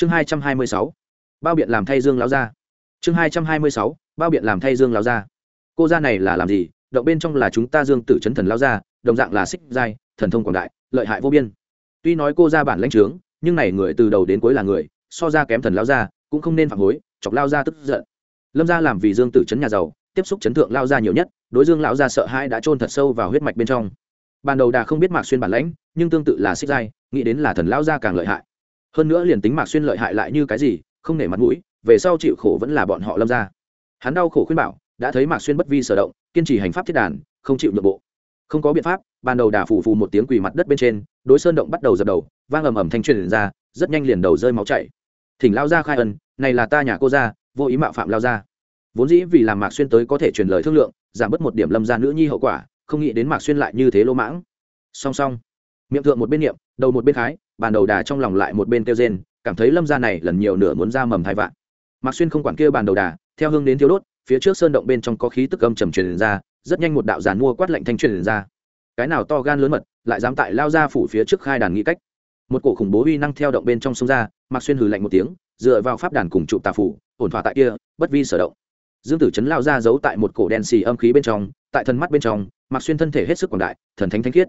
chương hai trăm hai mươi sáu, bao biện làm thay dương láo ra chương hai trăm hai mươi sáu, bao biện làm thay dương láo ra cô gia này là làm gì? Động bên trong là chúng ta dương tử chấn thần lao ra đồng dạng là xích giai, thần thông quảng đại, lợi hại vô biên. Tuy nói cô ra bản lãnh trướng, nhưng này người từ đầu đến cuối là người, so ra kém thần lao ra cũng không nên phản hối, chọc lao ra tức giận. Lâm gia làm vì dương tử chấn nhà giàu, tiếp xúc chấn thượng lao ra nhiều nhất, đối dương lão gia sợ hãi đã trôn thật sâu vào huyết mạch bên trong. Ban đầu đà không biết mạc xuyên bản lãnh, nhưng tương tự là xích giai, nghĩ đến là thần lao gia càng lợi hại hơn nữa liền tính mạc xuyên lợi hại lại như cái gì, không nể mặt mũi, về sau chịu khổ vẫn là bọn họ lâm gia hắn đau khổ khuyên bảo, đã thấy mạc xuyên bất vi sở động, kiên trì hành pháp thiết đàn, không chịu nhượng bộ. Không có biện pháp, ban đầu đà phủ phù một tiếng quỳ mặt đất bên trên, đối sơn động bắt đầu dập đầu, vang ầm ầm thanh truyền ra, rất nhanh liền đầu rơi máu chảy. Thỉnh lao ra khai ân, này là ta nhà cô ra vô ý mạo phạm lao ra vốn dĩ vì làm mạc xuyên tới có thể truyền lời thương lượng, giảm bớt một điểm lâm gia nữ nhi hậu quả, không nghĩ đến mạc xuyên lại như thế lỗ mãng. Song song, miệng thượng một bên niệm, đầu một bên khái bàn đầu đà trong lòng lại một bên kêu rên, cảm thấy lâm gia này lần nhiều nửa muốn ra mầm thai vạn. Mạc xuyên không quản kia bàn đầu đà, theo hương đến thiếu đốt, phía trước sơn động bên trong có khí tức âm trầm truyền ra, rất nhanh một đạo giàn mua quát lạnh thanh truyền ra. Cái nào to gan lớn mật, lại dám tại lao ra phủ phía trước khai đàn nghĩ cách. Một cổ khủng bố uy năng theo động bên trong sông ra, mạc xuyên hừ lạnh một tiếng, dựa vào pháp đàn cùng trụ tà phủ, ổn thỏa tại kia, bất vi sở động. Dương tử chấn lao ra giấu tại một cổ đen xì âm khí bên trong, tại thân mắt bên trong, mạc xuyên thân thể hết sức quảng đại, thần thánh thanh khiết.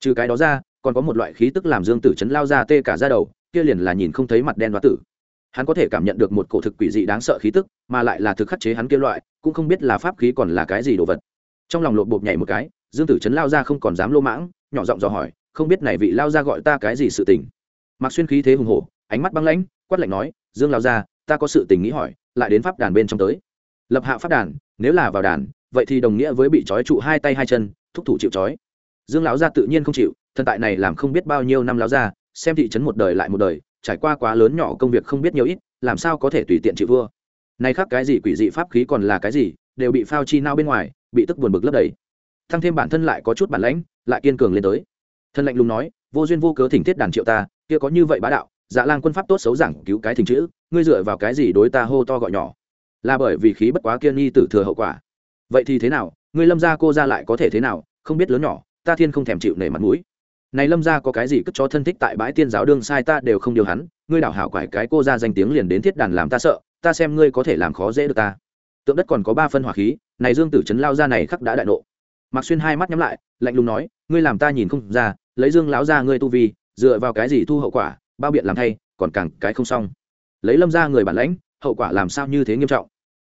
Trừ cái đó ra còn có một loại khí tức làm dương tử chấn lao ra tê cả ra đầu, kia liền là nhìn không thấy mặt đen đoá tử. Hắn có thể cảm nhận được một cổ thực quỷ dị đáng sợ khí tức, mà lại là thực khắc chế hắn kia loại, cũng không biết là pháp khí còn là cái gì đồ vật. Trong lòng lột bột nhảy một cái, dương tử chấn lao ra không còn dám lô mãng, nhỏ giọng dò hỏi, không biết này vị lao ra gọi ta cái gì sự tình? Mặc xuyên khí thế hùng hổ, ánh mắt băng lãnh, quát lạnh nói, dương lao ra, ta có sự tình nghĩ hỏi, lại đến pháp đàn bên trong tới. Lập hạ pháp đàn, nếu là vào đàn, vậy thì đồng nghĩa với bị trói trụ hai tay hai chân, thúc thủ chịu trói. Dương lão gia tự nhiên không chịu thần tại này làm không biết bao nhiêu năm lão gia xem thị trấn một đời lại một đời, trải qua quá lớn nhỏ công việc không biết nhiều ít, làm sao có thể tùy tiện trị vua? Này khác cái gì quỷ dị pháp khí còn là cái gì, đều bị phao chi nao bên ngoài, bị tức buồn bực lấp đầy. Thăng thêm bản thân lại có chút bản lãnh, lại kiên cường lên tới. Thân lạnh lùng nói, vô duyên vô cớ thỉnh thiết đàn triệu ta, kia có như vậy bá đạo dạ lang quân pháp tốt xấu giảng cứu cái thỉnh chữ, ngươi dựa vào cái gì đối ta hô to gọi nhỏ? Là bởi vì khí bất quá kiên nghi tử thừa hậu quả. Vậy thì thế nào? Ngươi lâm gia cô ra lại có thể thế nào? Không biết lớn nhỏ, ta thiên không thèm chịu nể mặt mũi này lâm gia có cái gì cất cho thân thích tại bãi tiên giáo đương sai ta đều không điều hắn, ngươi đảo hảo quải cái cô ra danh tiếng liền đến thiết đàn làm ta sợ, ta xem ngươi có thể làm khó dễ được ta. Tượng đất còn có ba phân hỏa khí, này dương tử trấn lao ra này khắc đã đại nộ. Mạc xuyên hai mắt nhắm lại, lạnh lùng nói, ngươi làm ta nhìn không ra, lấy dương lão ra ngươi tu vi, dựa vào cái gì thu hậu quả, bao biện làm thay, còn càng cái không xong. Lấy lâm ra người bản lãnh, hậu quả làm sao như thế nghiêm trọng?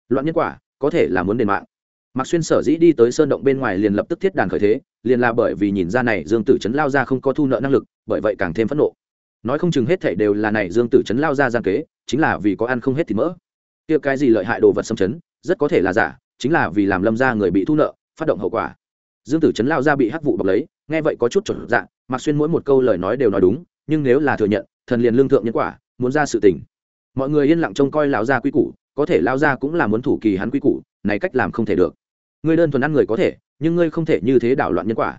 Loạn nhân quả, có thể là muốn đền mạng mạc xuyên sở dĩ đi tới sơn động bên ngoài liền lập tức thiết đàn khởi thế, liền là bởi vì nhìn ra này dương tử trấn lao ra không có thu nợ năng lực, bởi vậy càng thêm phẫn nộ. Nói không chừng hết thảy đều là này dương tử trấn lao ra gian kế, chính là vì có ăn không hết thì mỡ. Kia cái gì lợi hại đồ vật xâm chấn, rất có thể là giả, chính là vì làm lâm ra người bị thu nợ, phát động hậu quả. Dương tử trấn lao ra bị hắc vụ bọc lấy, nghe vậy có chút chuẩn dạng mạc xuyên mỗi một câu lời nói đều nói đúng, nhưng nếu là thừa nhận, thần liền lương thượng nhân quả, muốn ra sự tình. Mọi người yên lặng trông coi lão gia quy củ, có thể lao ra cũng là muốn thủ kỳ hắn quy củ, này cách làm không thể được ngươi đơn thuần ăn người có thể, nhưng ngươi không thể như thế đảo loạn nhân quả.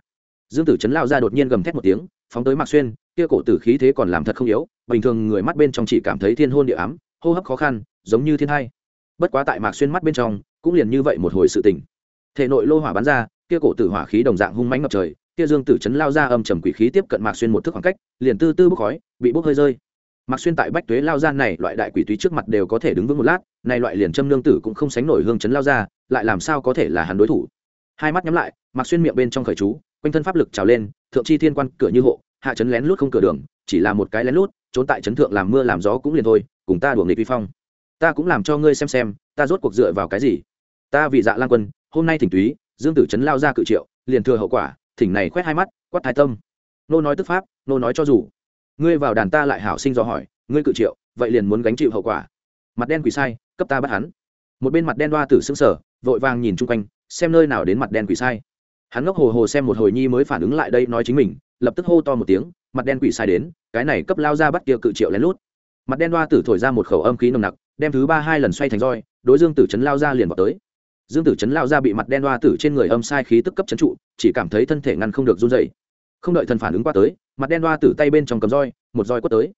Dương tử Chấn lao ra đột nhiên gầm thét một tiếng, phóng tới mạc xuyên, kia cổ tử khí thế còn làm thật không yếu, bình thường người mắt bên trong chỉ cảm thấy thiên hôn địa ám, hô hấp khó khăn, giống như thiên hai bất quá tại mạc xuyên mắt bên trong, cũng liền như vậy một hồi sự tình. Thể nội lô hỏa bắn ra, kia cổ tử hỏa khí đồng dạng hung mãnh ngập trời, kia dương tử chấn lao ra âm trầm quỷ khí tiếp cận mạc xuyên một thước khoảng cách, liền tư tư bốc khói, bị bốc hơi rơi. Mạc xuyên tại bách tuế lao ra này, loại đại quỷ túy trước mặt đều có thể đứng vững một lát, này loại liền châm lương tử cũng không sánh nổi hương chấn lao ra lại làm sao có thể là hắn đối thủ? Hai mắt nhắm lại, mặc xuyên miệng bên trong khởi chú, quanh thân pháp lực trào lên, thượng chi thiên quan cửa như hộ, hạ chấn lén lút không cửa đường, chỉ là một cái lén lút, trốn tại chấn thượng làm mưa làm gió cũng liền thôi, cùng ta đuổi nghịch vi phong. Ta cũng làm cho ngươi xem xem, ta rốt cuộc dựa vào cái gì? Ta vì dạ lan quân, hôm nay thỉnh túy, dương tử chấn lao ra cự triệu, liền thừa hậu quả, thỉnh này khoét hai mắt, quát thái tâm. Nô nói tức pháp, nô nói cho dù. Ngươi vào đàn ta lại hảo sinh do hỏi, ngươi cự triệu, vậy liền muốn gánh chịu hậu quả. Mặt đen quỷ sai, cấp ta bắt hắn. Một bên mặt đen đoa tử xứng sở vội vàng nhìn chung quanh, xem nơi nào đến mặt đen quỷ sai. Hắn ngốc hồ hồ xem một hồi nhi mới phản ứng lại đây nói chính mình, lập tức hô to một tiếng, mặt đen quỷ sai đến, cái này cấp lao ra bắt kia cự triệu lén lút. Mặt đen đoa tử thổi ra một khẩu âm khí nồng nặc, đem thứ ba hai lần xoay thành roi, đối dương tử chấn lao ra liền vào tới. Dương tử chấn lao ra bị mặt đen đoa tử trên người âm sai khí tức cấp chấn trụ, chỉ cảm thấy thân thể ngăn không được run dày không đợi thần phản ứng qua tới, mặt đen đoa tử tay bên trong cầm roi, một roi quất tới.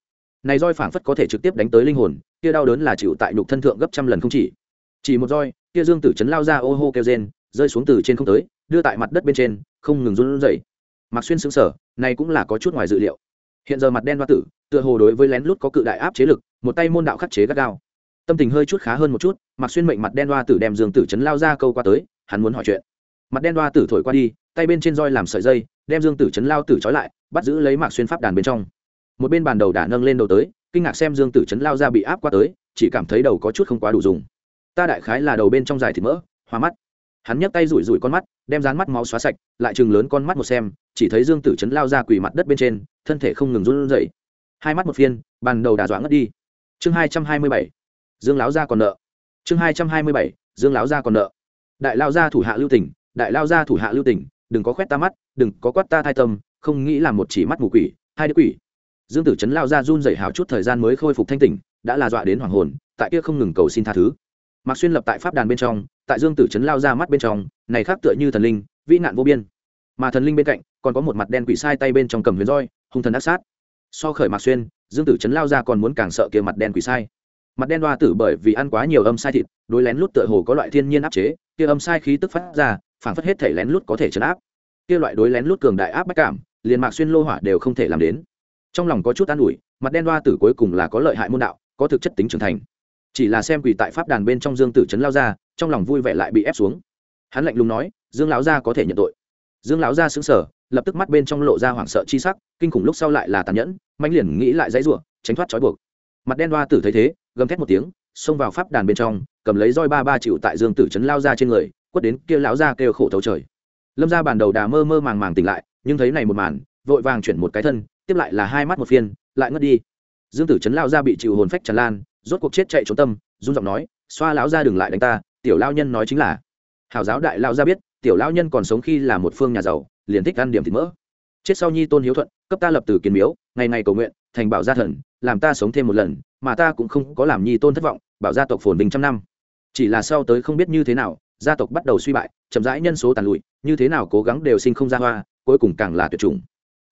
Này roi phảng phất có thể trực tiếp đánh tới linh hồn, kia đau đớn là chịu tại nhục thân thượng gấp trăm lần không chỉ. Chỉ một roi kia dương tử chấn lao ra ô hô kêu rên, rơi xuống từ trên không tới, đưa tại mặt đất bên trên, không ngừng run rẩy. Mặc xuyên xứng sở này cũng là có chút ngoài dự liệu. Hiện giờ mặt đen hoa tử, tựa hồ đối với lén lút có cự đại áp chế lực, một tay môn đạo khắc chế gắt gao. Tâm tình hơi chút khá hơn một chút mặc xuyên mệnh mặt đen hoa tử đem dương tử chấn lao ra câu qua tới, hắn muốn hỏi chuyện. Mặt đen hoa tử thổi qua đi, tay bên trên roi làm sợi dây, đem dương tử chấn lao tử trói lại, bắt giữ lấy mạc xuyên pháp đàn bên trong. Một bên bàn đầu đả nâng lên đầu tới, kinh ngạc xem dương tử chấn lao ra bị áp qua tới, chỉ cảm thấy đầu có chút không quá đủ dùng ta đại khái là đầu bên trong dài thịt mỡ, hoa mắt. Hắn nhấc tay rủi rủi con mắt, đem rán mắt máu xóa sạch, lại chừng lớn con mắt một xem, chỉ thấy dương tử chấn lao ra quỳ mặt đất bên trên, thân thể không ngừng run rẩy. Hai mắt một phiên, bàn đầu đà dọa ngất đi. Chương hai trăm hai mươi bảy, dương láo gia còn nợ. Chương hai trăm hai mươi bảy, dương láo gia còn nợ. Đại lao gia thủ hạ lưu tỉnh đại lao gia thủ hạ lưu tỉnh đừng có khoét ta mắt, đừng có quát ta thai tâm, không nghĩ là một chỉ mắt mù quỷ, hai đứa quỷ. Dương tử chấn lao ra run rẩy hào chút thời gian mới khôi phục thanh tỉnh, đã là dọa đến hoàng hồn, tại kia không ngừng cầu xin tha thứ mạc xuyên lập tại pháp đàn bên trong, tại dương tử Trấn lao ra mắt bên trong, này khác tựa như thần linh, vĩ nạn vô biên. Mà thần linh bên cạnh, còn có một mặt đen quỷ sai tay bên trong cầm huyền roi, hung thần ác sát. So khởi mạc xuyên, dương tử Trấn lao ra còn muốn càng sợ kia mặt đen quỷ sai. Mặt đen đoa tử bởi vì ăn quá nhiều âm sai thịt, đối lén lút tựa hồ có loại thiên nhiên áp chế, kia âm sai khí tức phát ra phản phất hết thể lén lút có thể chấn áp. Kia loại đối lén lút cường đại áp bách cảm, liền mạc xuyên lô hỏa đều không thể làm đến. Trong lòng có chút an ủi, mặt đen đoa tử cuối cùng là có lợi hại môn đạo, có thực chất tính trưởng thành chỉ là xem quỷ tại pháp đàn bên trong dương tử trấn lao ra, trong lòng vui vẻ lại bị ép xuống. Hắn lạnh lùng nói, dương lão gia có thể nhận tội. Dương lão gia xứng sở lập tức mắt bên trong lộ ra hoảng sợ chi sắc, kinh khủng lúc sau lại là tàn nhẫn mạnh liền nghĩ lại dãy rủa, tránh thoát trói buộc. Mặt đen đoa tử thấy thế, gầm thét một tiếng, xông vào pháp đàn bên trong, cầm lấy roi ba ba chịu tại dương tử trấn lao ra trên người, quất đến kia lão gia kêu khổ thấu trời. Lâm ra bàn đầu đà mơ mơ màng màng tỉnh lại, nhưng thấy này một màn, vội vàng chuyển một cái thân, tiếp lại là hai mắt một phiên, lại ngất đi. Dương tử trấn lao ra bị chịu hồn phách tràn lan rốt cuộc chết chạy trốn tâm, run giọng nói, xoa lão ra đừng lại đánh ta, tiểu lao nhân nói chính là. Hảo giáo đại lao ra biết, tiểu lao nhân còn sống khi là một phương nhà giàu, liền thích ăn điểm thịt mỡ. Chết sau nhi tôn hiếu thuận, cấp ta lập từ kiến miếu, ngày ngày cầu nguyện, thành bảo gia thần, làm ta sống thêm một lần, mà ta cũng không có làm nhi tôn thất vọng, bảo gia tộc phồn bình trăm năm. Chỉ là sau tới không biết như thế nào, gia tộc bắt đầu suy bại, chậm rãi nhân số tàn lụi, như thế nào cố gắng đều sinh không ra hoa, cuối cùng càng là tuyệt chủng.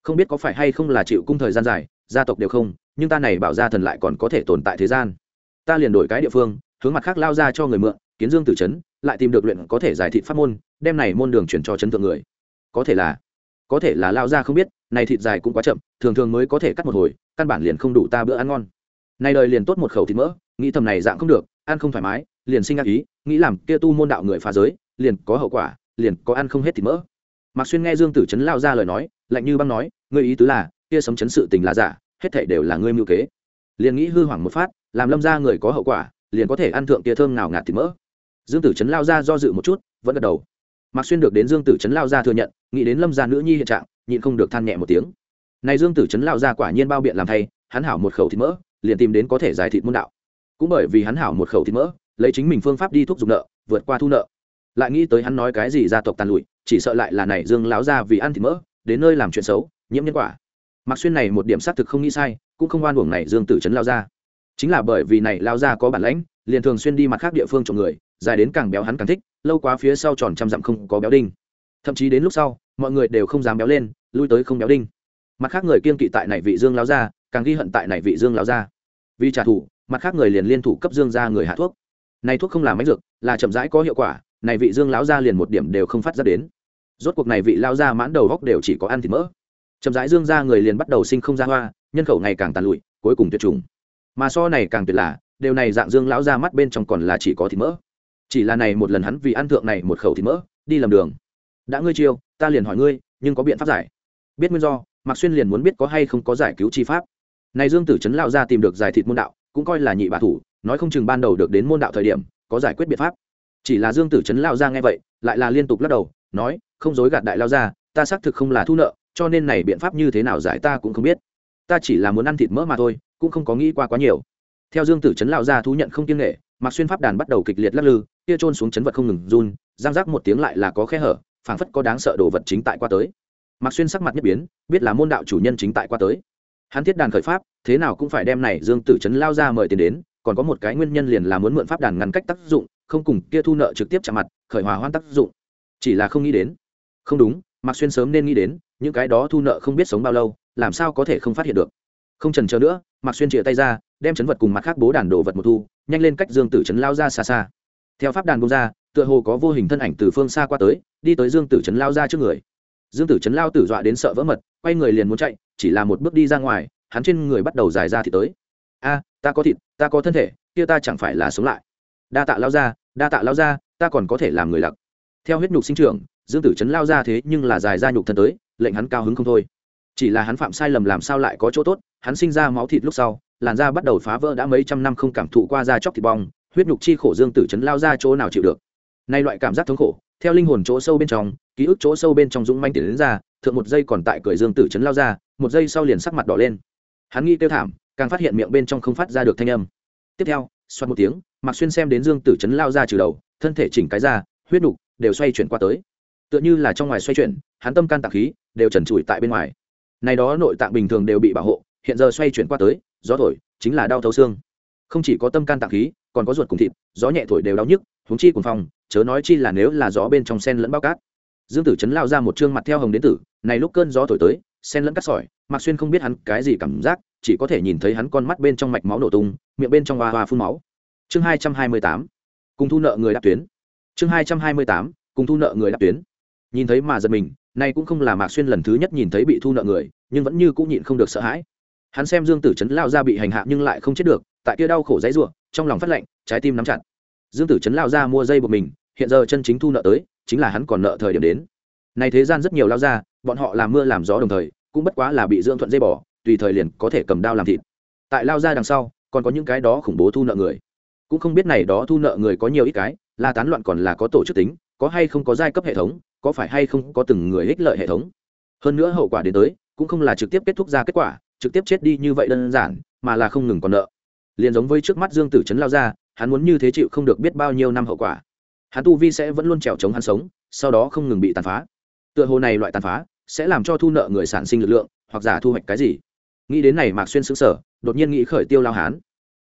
Không biết có phải hay không là chịu cung thời gian dài, gia tộc đều không, nhưng ta này bảo gia thần lại còn có thể tồn tại thế gian ta liền đổi cái địa phương, hướng mặt khác lao ra cho người mượn, kiến dương tử trấn, lại tìm được luyện có thể giải thị pháp môn, đem này môn đường chuyển cho chấn thượng người. Có thể là, có thể là lao ra không biết, này thịt dài cũng quá chậm, thường thường mới có thể cắt một hồi, căn bản liền không đủ ta bữa ăn ngon. Nay đời liền tốt một khẩu thịt mỡ, nghĩ thầm này dạng không được, ăn không thoải mái, liền sinh ác ý, nghĩ làm kia tu môn đạo người phá giới, liền có hậu quả, liền có ăn không hết thịt mỡ. Mạc xuyên nghe dương tử trấn lao ra lời nói, lạnh như băng nói, ngươi ý tứ là, kia sấm chấn sự tình là giả, hết thảy đều là ngươi mưu kế. Liền nghĩ hư hoảng một phát làm lâm ra người có hậu quả, liền có thể ăn thượng tia thơm nào ngạt thịt mỡ. Dương tử trấn lao ra do dự một chút, vẫn gật đầu. Mạc xuyên được đến dương tử trấn lao ra thừa nhận, nghĩ đến lâm gia nữ nhi hiện trạng, nhịn không được than nhẹ một tiếng. Này dương tử trấn lao ra quả nhiên bao biện làm thay, hắn hảo một khẩu thịt mỡ, liền tìm đến có thể giải thịt môn đạo. Cũng bởi vì hắn hảo một khẩu thịt mỡ, lấy chính mình phương pháp đi thuốc dùng nợ, vượt qua thu nợ. Lại nghĩ tới hắn nói cái gì gia tộc tàn lụi, chỉ sợ lại là này dương láo ra vì ăn thịt mỡ, đến nơi làm chuyện xấu, nhiễm nhân quả. Mặc xuyên này một điểm xác thực không nghĩ sai, cũng không oan uổng này dương tử trấn lao ra chính là bởi vì này lao ra có bản lãnh, liền thường xuyên đi mặt khác địa phương trộm người, dài đến càng béo hắn càng thích, lâu quá phía sau tròn trăm dặm không có béo đinh. Thậm chí đến lúc sau, mọi người đều không dám béo lên, lui tới không béo đinh. Mặt khác người kiên kỵ tại này vị dương lao ra càng ghi hận tại này vị dương lao ra vì trả thù, mặt khác người liền liên thủ cấp dương ra người hạ thuốc. Này thuốc không làm máy dược, là chậm rãi có hiệu quả, này vị dương lão ra liền một điểm đều không phát ra đến. Rốt cuộc này vị lao ra mãn đầu góc đều chỉ có ăn thịt mỡ. Chậm rãi dương ra người liền bắt đầu sinh không ra hoa, nhân khẩu ngày càng tàn lụi, cuối cùng tuyệt chủng mà so này càng tuyệt là điều này dạng dương lão ra mắt bên trong còn là chỉ có thịt mỡ. Chỉ là này một lần hắn vì ăn thượng này một khẩu thịt mỡ, đi lầm đường. Đã ngươi chiêu, ta liền hỏi ngươi, nhưng có biện pháp giải? Biết nguyên do, mạc xuyên liền muốn biết có hay không có giải cứu chi pháp. Này dương tử trấn lão ra tìm được giải thịt môn đạo, cũng coi là nhị bà thủ, nói không chừng ban đầu được đến môn đạo thời điểm, có giải quyết biện pháp. Chỉ là dương tử trấn lão ra nghe vậy, lại là liên tục lắc đầu, nói, không dối gạt đại lao ra ta xác thực không là thu nợ, cho nên này biện pháp như thế nào giải ta cũng không biết ta chỉ là muốn ăn thịt mỡ mà thôi, cũng không có nghĩ qua quá nhiều. Theo dương tử Chấn lao ra thú nhận không kiêng nghệ mặc xuyên pháp đàn bắt đầu kịch liệt lắc lư, kia trôn xuống chấn vật không ngừng run giang giác một tiếng lại là có khe hở, phảng phất có đáng sợ đồ vật chính tại qua tới. Mặc xuyên sắc mặt nhất biến, biết là môn đạo chủ nhân chính tại qua tới. Hắn thiết đàn khởi pháp, thế nào cũng phải đem này dương tử Chấn lao ra mời tiền đến, còn có một cái nguyên nhân liền là muốn mượn pháp đàn ngăn cách tác dụng, không cùng kia thu nợ trực tiếp chạm mặt, khởi hòa hoan tác dụng. Chỉ là không nghĩ đến. Không đúng, mạc xuyên sớm nên nghĩ đến, những cái đó thu nợ không biết sống bao lâu làm sao có thể không phát hiện được? Không trần chờ nữa, mạc xuyên chĩa tay ra, đem chấn vật cùng mặt khác bố đàn đồ vật một thu, nhanh lên cách dương tử trấn lao ra xa xa. Theo pháp đàn bông ra, tựa hồ có vô hình thân ảnh từ phương xa qua tới, đi tới dương tử trấn lao ra trước người. Dương tử trấn lao tử dọa đến sợ vỡ mật, quay người liền muốn chạy, chỉ là một bước đi ra ngoài, hắn trên người bắt đầu dài ra thì tới. A, ta có thịt, ta có thân thể, kia ta chẳng phải là sống lại. Đa tạ lao ra, đa tạ lao ra, ta còn có thể làm người lặc. Theo huyết nhục sinh trưởng, dương tử trấn lao ra thế nhưng là dài ra nhục thân tới, lệnh hắn cao hứng không thôi chỉ là hắn phạm sai lầm làm sao lại có chỗ tốt, hắn sinh ra máu thịt lúc sau, làn da bắt đầu phá vỡ đã mấy trăm năm không cảm thụ qua da chóc thịt bong, huyết nhục chi khổ dương tử chấn lao ra chỗ nào chịu được. Nay loại cảm giác thống khổ, theo linh hồn chỗ sâu bên trong, ký ức chỗ sâu bên trong dũng manh tiền đến ra, thượng một giây còn tại cười dương tử chấn lao ra, một giây sau liền sắc mặt đỏ lên. Hắn nghĩ kêu thảm, càng phát hiện miệng bên trong không phát ra được thanh âm. Tiếp theo xoát một tiếng mặc xuyên xem đến dương tử chấn lao ra trừ đầu, thân thể chỉnh cái ra, huyết nhục đều xoay chuyển qua tới. Tựa như là trong ngoài xoay chuyển, hắn tâm can tạc khí, đều trần trụi tại bên ngoài này đó nội tạng bình thường đều bị bảo hộ, hiện giờ xoay chuyển qua tới, gió thổi, chính là đau thấu xương. Không chỉ có tâm can tạng khí, còn có ruột cùng thịt, gió nhẹ thổi đều đau nhức, huống chi cùng phòng chớ nói chi là nếu là gió bên trong sen lẫn bao cát. Dương tử chấn lao ra một chương mặt theo hồng đến tử, này lúc cơn gió thổi tới, sen lẫn cắt sỏi, mạc xuyên không biết hắn cái gì cảm giác, chỉ có thể nhìn thấy hắn con mắt bên trong mạch máu nổ tung, miệng bên trong hoa hoa phun máu. Chương hai trăm hai mươi tám, cùng thu nợ người đáp tuyến. Chương hai trăm hai mươi tám, cùng thu nợ người đáp tuyến. Nhìn thấy mà giật mình nay cũng không là mạc xuyên lần thứ nhất nhìn thấy bị thu nợ người, nhưng vẫn như cũng nhịn không được sợ hãi. Hắn xem dương tử chấn lao ra bị hành hạ nhưng lại không chết được, tại kia đau khổ dãy rủa, trong lòng phát lạnh trái tim nắm chặt. Dương tử chấn lao ra mua dây buộc mình, hiện giờ chân chính thu nợ tới, chính là hắn còn nợ thời điểm đến. Này thế gian rất nhiều lao ra, bọn họ làm mưa làm gió đồng thời, cũng bất quá là bị dương thuận dây bỏ tùy thời liền có thể cầm đao làm thịt. Tại lao ra đằng sau, còn có những cái đó khủng bố thu nợ người. Cũng không biết này đó thu nợ người có nhiều ít cái, là tán loạn còn là có tổ chức tính, có hay không có giai cấp hệ thống có phải hay không có từng người ích lợi hệ thống? Hơn nữa hậu quả đến tới, cũng không là trực tiếp kết thúc ra kết quả, trực tiếp chết đi như vậy đơn giản, mà là không ngừng còn nợ. Liền giống với trước mắt dương tử trấn lao ra, hắn muốn như thế chịu không được biết bao nhiêu năm hậu quả. Hắn tu vi sẽ vẫn luôn trèo chống hắn sống, sau đó không ngừng bị tàn phá. Tựa hồ này loại tàn phá, sẽ làm cho thu nợ người sản sinh lực lượng, hoặc giả thu hoạch cái gì. Nghĩ đến này mạc xuyên xứng sở đột nhiên nghĩ khởi tiêu lao hán.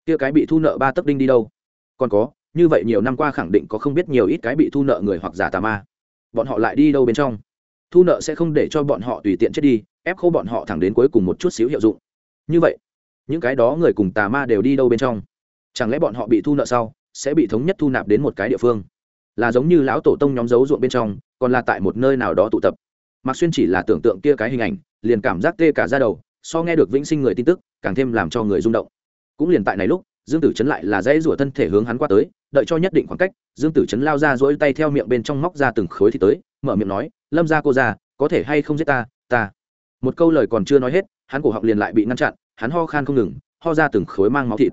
Kia cái bị thu nợ ba tấc đinh đi đâu? Còn có, như vậy nhiều năm qua khẳng định có không biết nhiều ít cái bị thu nợ người hoặc giả tà ma bọn họ lại đi đâu bên trong? Thu nợ sẽ không để cho bọn họ tùy tiện chết đi, ép khô bọn họ thẳng đến cuối cùng một chút xíu hiệu dụng. Như vậy, những cái đó người cùng tà ma đều đi đâu bên trong? Chẳng lẽ bọn họ bị thu nợ sau, sẽ bị thống nhất thu nạp đến một cái địa phương? Là giống như lão tổ tông nhóm dấu ruộng bên trong, còn là tại một nơi nào đó tụ tập. Mạc xuyên chỉ là tưởng tượng kia cái hình ảnh, liền cảm giác tê cả ra đầu, so nghe được vĩnh sinh người tin tức, càng thêm làm cho người rung động. Cũng liền tại này lúc, dương tử chấn lại là dãy rủa thân thể hướng hắn qua tới đợi cho nhất định khoảng cách, dương tử chấn lao ra dỗi tay theo miệng bên trong móc ra từng khối thì tới, mở miệng nói, lâm ra cô ra có thể hay không giết ta ta? Một câu lời còn chưa nói hết, hắn cổ họng liền lại bị ngăn chặn, hắn ho khan không ngừng, ho ra từng khối mang máu thịt.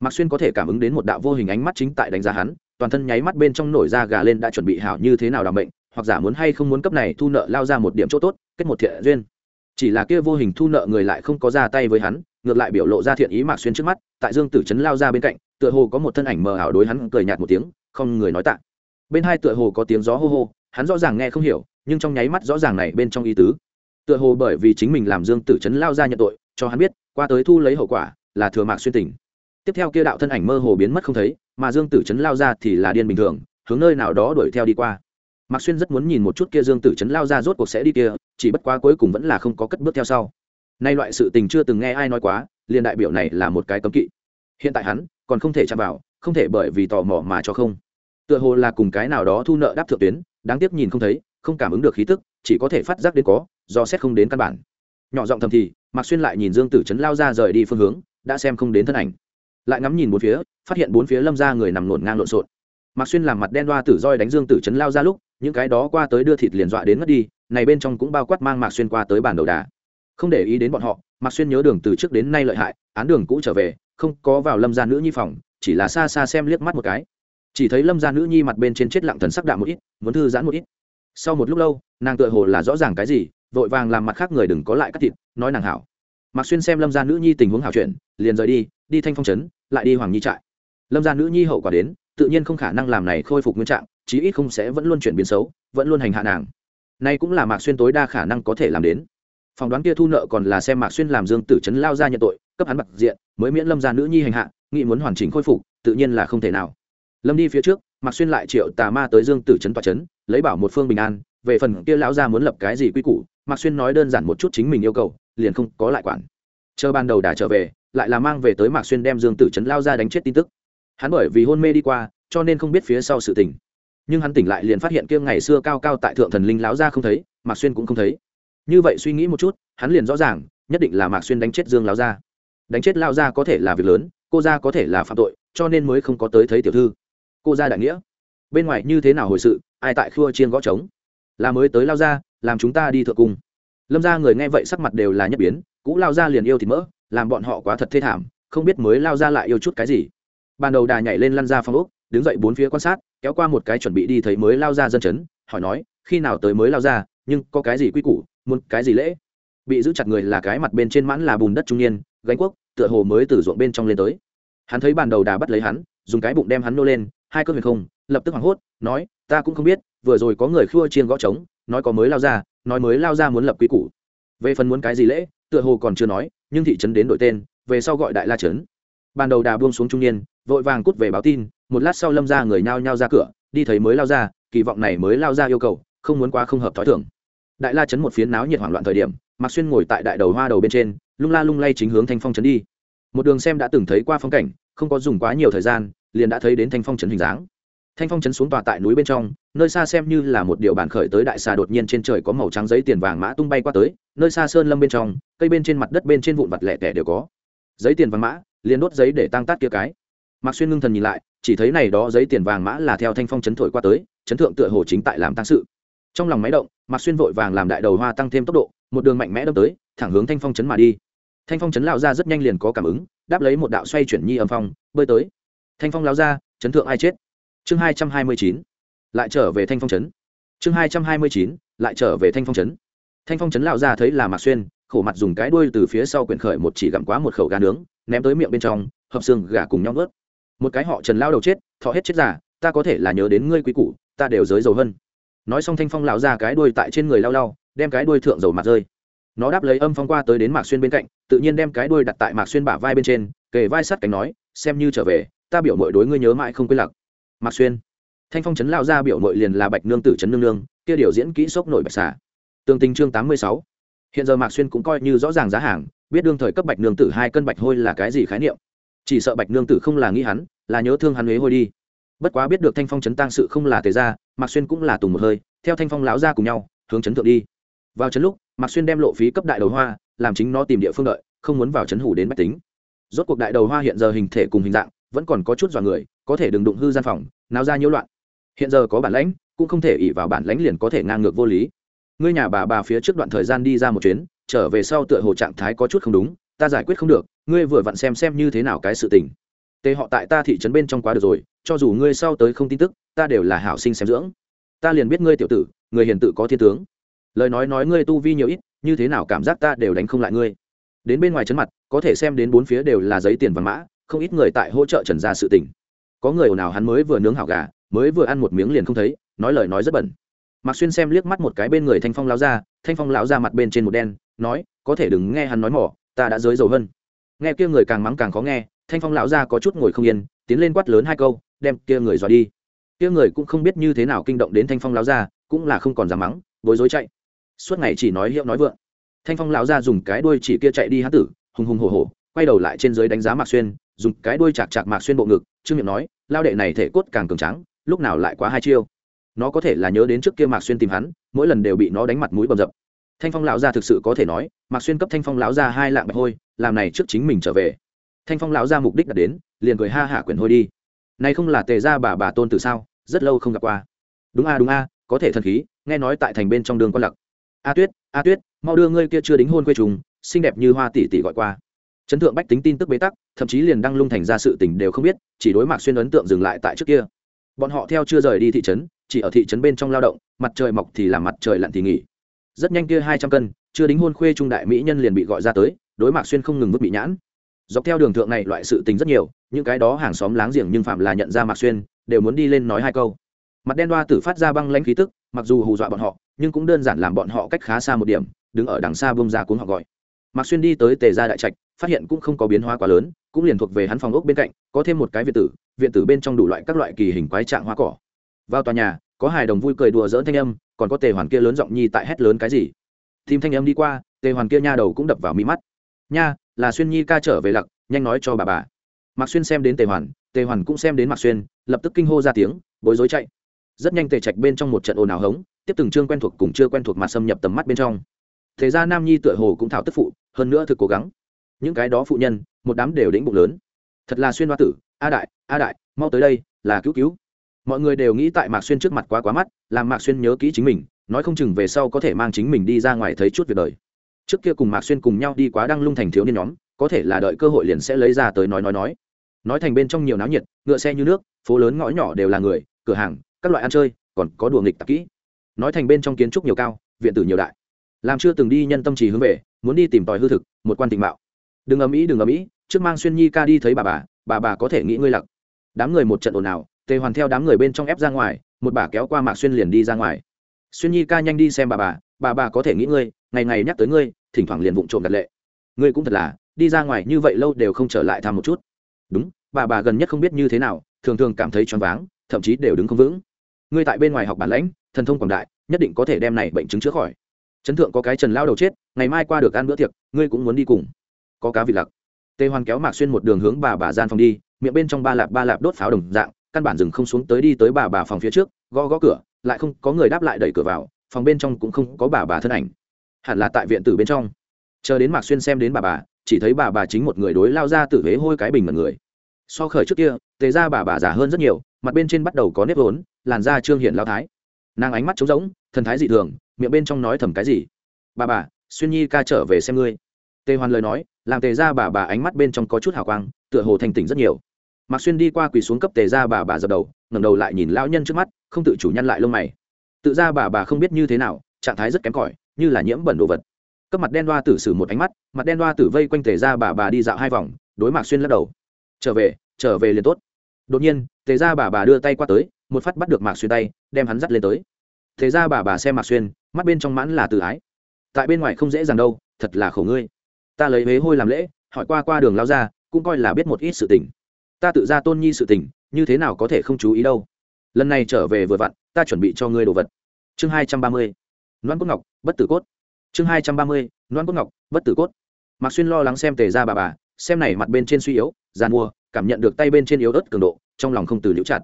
Mạc xuyên có thể cảm ứng đến một đạo vô hình ánh mắt chính tại đánh giá hắn, toàn thân nháy mắt bên trong nổi ra gà lên đã chuẩn bị hảo như thế nào đảm bệnh hoặc giả muốn hay không muốn cấp này thu nợ lao ra một điểm chỗ tốt, kết một thiện duyên. Chỉ là kia vô hình thu nợ người lại không có ra tay với hắn, ngược lại biểu lộ ra thiện ý mạc xuyên trước mắt, tại dương tử Trấn lao ra bên cạnh tựa hồ có một thân ảnh mờ ảo đối hắn cười nhạt một tiếng, không người nói tạ. Bên hai tựa hồ có tiếng gió hô hô, hắn rõ ràng nghe không hiểu, nhưng trong nháy mắt rõ ràng này bên trong ý tứ. Tựa hồ bởi vì chính mình làm dương tử chấn lao ra nhận tội, cho hắn biết, qua tới thu lấy hậu quả, là thừa mạc xuyên tỉnh tiếp theo kia đạo thân ảnh mơ hồ biến mất không thấy, mà dương tử chấn lao ra thì là điên bình thường, hướng nơi nào đó đuổi theo đi qua. Mạc xuyên rất muốn nhìn một chút kia dương tử chấn lao ra rốt cuộc sẽ đi kia, chỉ bất quá cuối cùng vẫn là không có cất bước theo sau. Nay loại sự tình chưa từng nghe ai nói quá, liền đại biểu này là một cái cấm kỵ. Hiện tại hắn còn không thể chạm vào, không thể bởi vì tò mò mà cho không. Tựa hồ là cùng cái nào đó thu nợ đáp thượng tuyến, đáng tiếc nhìn không thấy, không cảm ứng được khí tức, chỉ có thể phát giác đến có, do xét không đến căn bản. Nhỏ giọng thầm thì, mạc xuyên lại nhìn dương tử chấn lao ra rời đi phương hướng, đã xem không đến thân ảnh. Lại ngắm nhìn bốn phía, phát hiện bốn phía lâm ra người nằm nổn ngang lộn xộn. Mạc xuyên làm mặt đen đoa tử roi đánh dương tử chấn lao ra lúc, những cái đó qua tới đưa thịt liền dọa đến mất đi, này bên trong cũng bao quát mang mạc xuyên qua tới bản đầu đà. Không để ý đến bọn họ, mạc xuyên nhớ đường từ trước đến nay lợi hại, án đường cũ trở về không có vào lâm gia nữ nhi phòng, chỉ là xa xa xem liếc mắt một cái. Chỉ thấy lâm gia nữ nhi mặt bên trên chết lặng thần sắc đạm một ít, muốn thư giãn một ít. Sau một lúc lâu, nàng tựa hồ là rõ ràng cái gì, vội vàng làm mặt khác người đừng có lại cắt thịt, nói nàng hảo. Mặc xuyên xem lâm gia nữ nhi tình huống hảo chuyện liền rời đi đi thanh phong trấn, lại đi hoàng nhi trại. Lâm gia nữ nhi hậu quả đến, tự nhiên không khả năng làm này khôi phục nguyên trạng, chí ít không sẽ vẫn luôn chuyển biến xấu, vẫn luôn hành hạ nàng. Nay cũng là mạc xuyên tối đa khả năng có thể làm đến phỏng đoán kia thu nợ còn là xem mạc xuyên làm dương tử trấn lao ra nhận tội, cấp hắn bạc diện, mới miễn lâm gia nữ nhi hành hạ nghị muốn hoàn chỉnh khôi phục, tự nhiên là không thể nào. Lâm đi phía trước, mạc xuyên lại triệu tà ma tới dương tử trấn tòa trấn, lấy bảo một phương bình an, về phần kia lão gia muốn lập cái gì quy củ, mạc xuyên nói đơn giản một chút chính mình yêu cầu, liền không có lại quản. Chờ ban đầu đã trở về, lại là mang về tới mạc xuyên đem dương tử trấn lao ra đánh chết tin tức. Hắn bởi vì hôn mê đi qua, cho nên không biết phía sau sự tình. Nhưng hắn tỉnh lại liền phát hiện kia ngày xưa cao cao tại thượng thần linh lão gia không thấy, mạc xuyên cũng không thấy như vậy suy nghĩ một chút, hắn liền rõ ràng, nhất định là mạc xuyên đánh chết dương lão gia. Đánh chết lão gia có thể là việc lớn, cô gia có thể là phạm tội, cho nên mới không có tới thấy tiểu thư. Cô gia đại nghĩa. Bên ngoài như thế nào hồi sự, ai tại khua chiên gõ trống? Là mới tới lao gia, làm chúng ta đi thượng cung. Lâm gia người nghe vậy sắc mặt đều là nhất biến, cũ lao gia liền yêu thịt mỡ, làm bọn họ quá thật thê thảm, không biết mới lao ra lại yêu chút cái gì. Ban đầu đà nhảy lên lăn ra phòng úc đứng dậy bốn phía quan sát, kéo qua một cái chuẩn bị đi thấy mới lao ra dân chấn, hỏi nói, khi nào tới mới lao ra nhưng có cái gì quy củ, muốn cái gì lễ? Bị giữ chặt người là cái mặt bên trên mãn là bùn đất trung niên, gánh quốc, tựa hồ mới từ ruộng bên trong lên tới. Hắn thấy bàn đầu đà bắt lấy hắn, dùng cái bụng đem hắn nô lên, hai cơn huyền không, lập tức hoảng hốt, nói, ta cũng không biết, vừa rồi có người khua chiên gõ trống, nói có mới lao ra, nói mới lao ra muốn lập quy củ. Về phần muốn cái gì lễ, tựa hồ còn chưa nói, nhưng thị trấn đến đổi tên, về sau gọi đại la trấn. Ban đầu đà buông xuống trung niên, vội vàng cút về báo tin, một lát sau lâm ra người nhao nhao ra cửa, đi thấy mới lao ra, kỳ vọng này mới lao ra yêu cầu, không muốn quá không hợp t h ó i thưởng đại la chấn một phiến náo nhiệt hoảng loạn thời điểm, mạc xuyên ngồi tại đại đầu hoa đầu bên trên, lung la lung lay chính hướng thanh phong trấn đi. Một đường xem đã từng thấy qua phong cảnh, không có dùng quá nhiều thời gian, liền đã thấy đến thanh phong trấn hình dáng. Thanh phong trấn xuống tòa tại núi bên trong, nơi xa xem như là một điều bản khởi tới đại xà đột nhiên trên trời có màu trắng giấy tiền vàng mã tung bay qua tới, nơi xa sơn lâm bên trong, cây bên trên mặt đất bên trên vụn vặt lẻ tẻ đều có. Giấy tiền vàng mã, liền đốt giấy để tăng tát kia cái. Mạc xuyên ngưng thần nhìn lại, chỉ thấy này đó giấy tiền vàng mã là theo thanh phong chấn thổi qua tới, chấn thượng tựa hồ chính tại làm tăng sự trong lòng máy động, mạc xuyên vội vàng làm đại đầu hoa tăng thêm tốc độ, một đường mạnh mẽ đâm tới, thẳng hướng thanh phong chấn mà đi. Thanh phong chấn lao ra rất nhanh liền có cảm ứng, đáp lấy một đạo xoay chuyển nhi âm phong, bơi tới. Thanh phong lao ra, chấn thượng ai chết? Chương hai trăm hai mươi chín, lại trở về thanh phong chấn. Chương hai trăm hai mươi chín, lại trở về thanh phong chấn. Thanh phong chấn lao ra thấy là mạc xuyên, khổ mặt dùng cái đuôi từ phía sau quyển khởi một chỉ gặm quá một khẩu gà nướng, ném tới miệng bên trong, hợp xương gà cùng nhau ướt. một cái họ trần lao đầu chết, thọ hết chết giả ta có thể là nhớ đến ngươi quý củ, ta đều giới dầu hơn nói xong thanh phong lão ra cái đuôi tại trên người lao lao, đem cái đuôi thượng dầu mặt rơi. Nó đáp lấy âm phong qua tới đến mạc xuyên bên cạnh, tự nhiên đem cái đuôi đặt tại mạc xuyên bả vai bên trên, kề vai sắt cánh nói, xem như trở về, ta biểu mội đối ngươi nhớ mãi không quên lặc mạc xuyên. Thanh phong chấn lao ra biểu mội liền là bạch nương tử chấn nương nương, kia điều diễn kỹ sốc nổi bạch xả tương tình chương tám mươi sáu. Hiện giờ mạc xuyên cũng coi như rõ ràng giá hàng, biết đương thời cấp bạch nương tử hai cân bạch hôi là cái gì khái niệm. Chỉ sợ bạch nương tử không là nghĩ hắn, là nhớ thương hắn huế hôi đi bất quá biết được thanh phong chấn tăng sự không là tề ra mạc xuyên cũng là tùng một hơi, theo thanh phong lão ra cùng nhau, hướng chấn thượng đi. Vào chấn lúc, mạc xuyên đem lộ phí cấp đại đầu hoa, làm chính nó tìm địa phương đợi, không muốn vào chấn hủ đến bách tính. Rốt cuộc đại đầu hoa hiện giờ hình thể cùng hình dạng, vẫn còn có chút dọa người, có thể đừng đụng hư gian phòng nào ra nhiễu loạn. Hiện giờ có bản lãnh, cũng không thể ỉ vào bản lãnh liền có thể ngang ngược vô lý. Ngươi nhà bà bà phía trước đoạn thời gian đi ra một chuyến, trở về sau tựa hồ trạng thái có chút không đúng, ta giải quyết không được, ngươi vừa vặn xem xem như thế nào cái sự tình tề họ tại ta thị trấn bên trong quá được rồi, cho dù ngươi sau tới không tin tức, ta đều là hảo sinh xem dưỡng. Ta liền biết ngươi tiểu tử, người hiền tự có thiên tướng. Lời nói nói ngươi tu vi nhiều ít, như thế nào cảm giác ta đều đánh không lại ngươi. Đến bên ngoài trấn mặt, có thể xem đến bốn phía đều là giấy tiền vàng mã, không ít người tại hỗ trợ trần ra sự tình. Có người nào hắn mới vừa nướng hảo gà, mới vừa ăn một miếng liền không thấy, nói lời nói rất bẩn. Mạc xuyên xem liếc mắt một cái bên người thanh phong lão ra thanh phong lão ra mặt bên trên một đen, nói, có thể đừng nghe hắn nói mỏ, ta đã giới dầu hơn. Nghe kia người càng mắng càng khó nghe thanh phong lão ra có chút ngồi không yên, tiến lên quát lớn hai câu, đem kia người dọa đi. Kia người cũng không biết như thế nào kinh động đến thanh phong lão ra cũng là không còn dám mắng, bối rối chạy. Suốt ngày chỉ nói hiệu nói vượng. Thanh phong lão ra dùng cái đuôi chỉ kia chạy đi hán tử, hùng hùng hổ hổ, quay đầu lại trên dưới đánh giá mạc xuyên, dùng cái đuôi chạc chạc mạc xuyên bộ ngực trương miệng nói, lao đệ này thể cốt càng cường trắng lúc nào lại quá hai chiêu? Nó có thể là nhớ đến trước kia mạc xuyên tìm hắn, mỗi lần đều bị nó đánh mặt mũi bầm dập. Thanh phong lão gia thực sự có thể nói, mạc xuyên cấp thanh phong lão gia hai lạng bạch hôi, làm này trước chính mình trở về thanh phong lão ra mục đích đã đến, liền cười ha Hạ quyển hôi đi. Này không là tề gia bà bà tôn từ sao? Rất lâu không gặp qua. Đúng a đúng a, có thể thần khí, nghe nói tại thành bên trong đường con lặc. A tuyết a tuyết, mau đưa ngươi kia chưa đính hôn quê trùng, xinh đẹp như hoa tỷ tỷ gọi qua. Chấn thượng bách tính tin tức bế tắc, thậm chí liền đăng lung thành ra sự tình đều không biết, chỉ đối mặt xuyên ấn tượng dừng lại tại trước kia. Bọn họ theo chưa rời đi thị trấn, chỉ ở thị trấn bên trong lao động, mặt trời mọc thì làm mặt trời lặn thì nghỉ. Rất nhanh kia hai trăm cân, chưa đính hôn khuê trung đại mỹ nhân liền bị gọi ra tới, đối mặt xuyên không ngừng vứt bị nhãn dọc theo đường thượng này loại sự tình rất nhiều, những cái đó hàng xóm láng giềng nhưng phạm là nhận ra mạc xuyên, đều muốn đi lên nói hai câu. Mặt đen đoa tử phát ra băng lãnh khí tức, mặc dù hù dọa bọn họ, nhưng cũng đơn giản làm bọn họ cách khá xa một điểm, đứng ở đằng xa bông ra cuốn họ gọi. Mạc xuyên đi tới tề gia đại trạch, phát hiện cũng không có biến hóa quá lớn, cũng liền thuộc về hắn phòng ốc bên cạnh, có thêm một cái viện tử viện tử bên trong đủ loại các loại kỳ hình quái trạng hoa cỏ. Vào tòa nhà, có hài đồng vui cười đùa dỡn thanh âm, còn có tề hoàn kia lớn giọng nhi tại hét lớn cái gì. Tìm thanh âm đi qua, tề hoàn kia nha đầu cũng đập vào mi mắt. Nha là xuyên nhi ca trở về lặc, nhanh nói cho bà bà. Mạc xuyên xem đến tề hoàn tề hoàn cũng xem đến mạc xuyên, lập tức kinh hô ra tiếng, bối rối chạy. Rất nhanh tề trạch bên trong một trận ồn ào hống, tiếp từng chương quen thuộc cùng chưa quen thuộc mà xâm nhập tầm mắt bên trong. Thế ra nam nhi tựa hồ cũng thảo tức phụ, hơn nữa thực cố gắng. Những cái đó phụ nhân, một đám đều đĩnh bụng lớn. Thật là xuyên hoa tử, a đại a đại, mau tới đây, là cứu cứu. Mọi người đều nghĩ tại mạc xuyên trước mặt quá quá mắt, làm mạc xuyên nhớ kỹ chính mình, nói không chừng về sau có thể mang chính mình đi ra ngoài thấy chút việc đời trước kia cùng mạc xuyên cùng nhau đi quá đăng lung thành thiếu niên nhóm, có thể là đợi cơ hội liền sẽ lấy ra tới nói nói nói. Nói thành bên trong nhiều náo nhiệt, ngựa xe như nước, phố lớn ngõ nhỏ đều là người, cửa hàng, các loại ăn chơi, còn có đùa nghịch tạp kỹ. Nói thành bên trong kiến trúc nhiều cao, viện tử nhiều đại. Làm chưa từng đi nhân tâm trì hướng về, muốn đi tìm tòi hư thực, một quan tình mạo. Đừng ầm ĩ, đừng ầm ĩ, trước mang xuyên nhi ca đi thấy bà bà bà bà có thể nghĩ ngươi lặc. Đám người một trận ồn ào, tề hoàn theo đám người bên trong ép ra ngoài, một bà kéo qua mạc xuyên liền đi ra ngoài. Xuyên nhi ca nhanh đi xem bà bà bà bà có thể nghĩ ngươi ngày ngày nhắc tới ngươi, thỉnh thoảng liền vụng trộm đặt lệ. Ngươi cũng thật là, đi ra ngoài như vậy lâu đều không trở lại thăm một chút. Đúng, bà bà gần nhất không biết như thế nào, thường thường cảm thấy choáng váng, thậm chí đều đứng không vững. Ngươi tại bên ngoài học bản lãnh, thần thông quảng đại, nhất định có thể đem này bệnh chứng chữa khỏi. Chấn thượng có cái trần lao đầu chết, ngày mai qua được ăn bữa tiệc, ngươi cũng muốn đi cùng. Có cá vị lặc. Tề hoàn kéo mạc xuyên một đường hướng bà bà gian phòng đi, miệng bên trong ba lạp ba lạp đốt pháo đồng dạng, căn bản dừng không xuống tới đi tới bà bà phòng phía trước, gõ gõ cửa, lại không có người đáp lại đẩy cửa vào, phòng bên trong cũng không có bà bà thân ảnh hẳn là tại viện tử bên trong. Chờ đến mạc xuyên xem đến bà bà, chỉ thấy bà bà chính một người đối lao ra tử huế hôi cái bình mật người. So khởi trước kia, tề ra bà bà già hơn rất nhiều, mặt bên trên bắt đầu có nếp vốn, làn da trương hiện lao thái. Nàng ánh mắt trống rỗng, thần thái dị thường, miệng bên trong nói thầm cái gì? Bà bà, xuyên nhi ca trở về xem ngươi. Tề hoàn lời nói, làm tề ra bà bà ánh mắt bên trong có chút hào quang, tựa hồ thành tỉnh rất nhiều. Mạc xuyên đi qua quỳ xuống cấp tề ra bà bà dập đầu, ngẩng đầu lại nhìn lao nhân trước mắt, không tự chủ nhăn lại lông mày. Tự ra bà bà không biết như thế nào, trạng thái rất kém cỏi như là nhiễm bẩn đồ vật. Cấp mặt đen đoa tử sử một ánh mắt, mặt đen đoa tử vây quanh tề ra bà bà đi dạo hai vòng, đối mạc xuyên lắc đầu. Trở về trở về liền tốt. Đột nhiên, tề ra bà bà đưa tay qua tới, một phát bắt được mạc xuyên tay, đem hắn dắt lên tới. Thế ra bà bà xem mạc xuyên, mắt bên trong mãn là tự ái. Tại bên ngoài không dễ dàng đâu, thật là khổ ngươi. Ta lấy huế hôi làm lễ, hỏi qua qua đường lao ra, cũng coi là biết một ít sự tình. Ta tự ra tôn nhi sự tình, như thế nào có thể không chú ý đâu. Lần này trở về vừa vặn, ta chuẩn bị cho ngươi đồ vật. Chương hai trăm ba mươi loan cốt ngọc, bất tử cốt. Chương hai trăm ba mươi loan cốt ngọc, bất tử cốt. Mạc xuyên lo lắng xem tề ra bà bà, xem này mặt bên trên suy yếu, giàn mua, cảm nhận được tay bên trên yếu ớt cường độ, trong lòng không từ liễu chặt.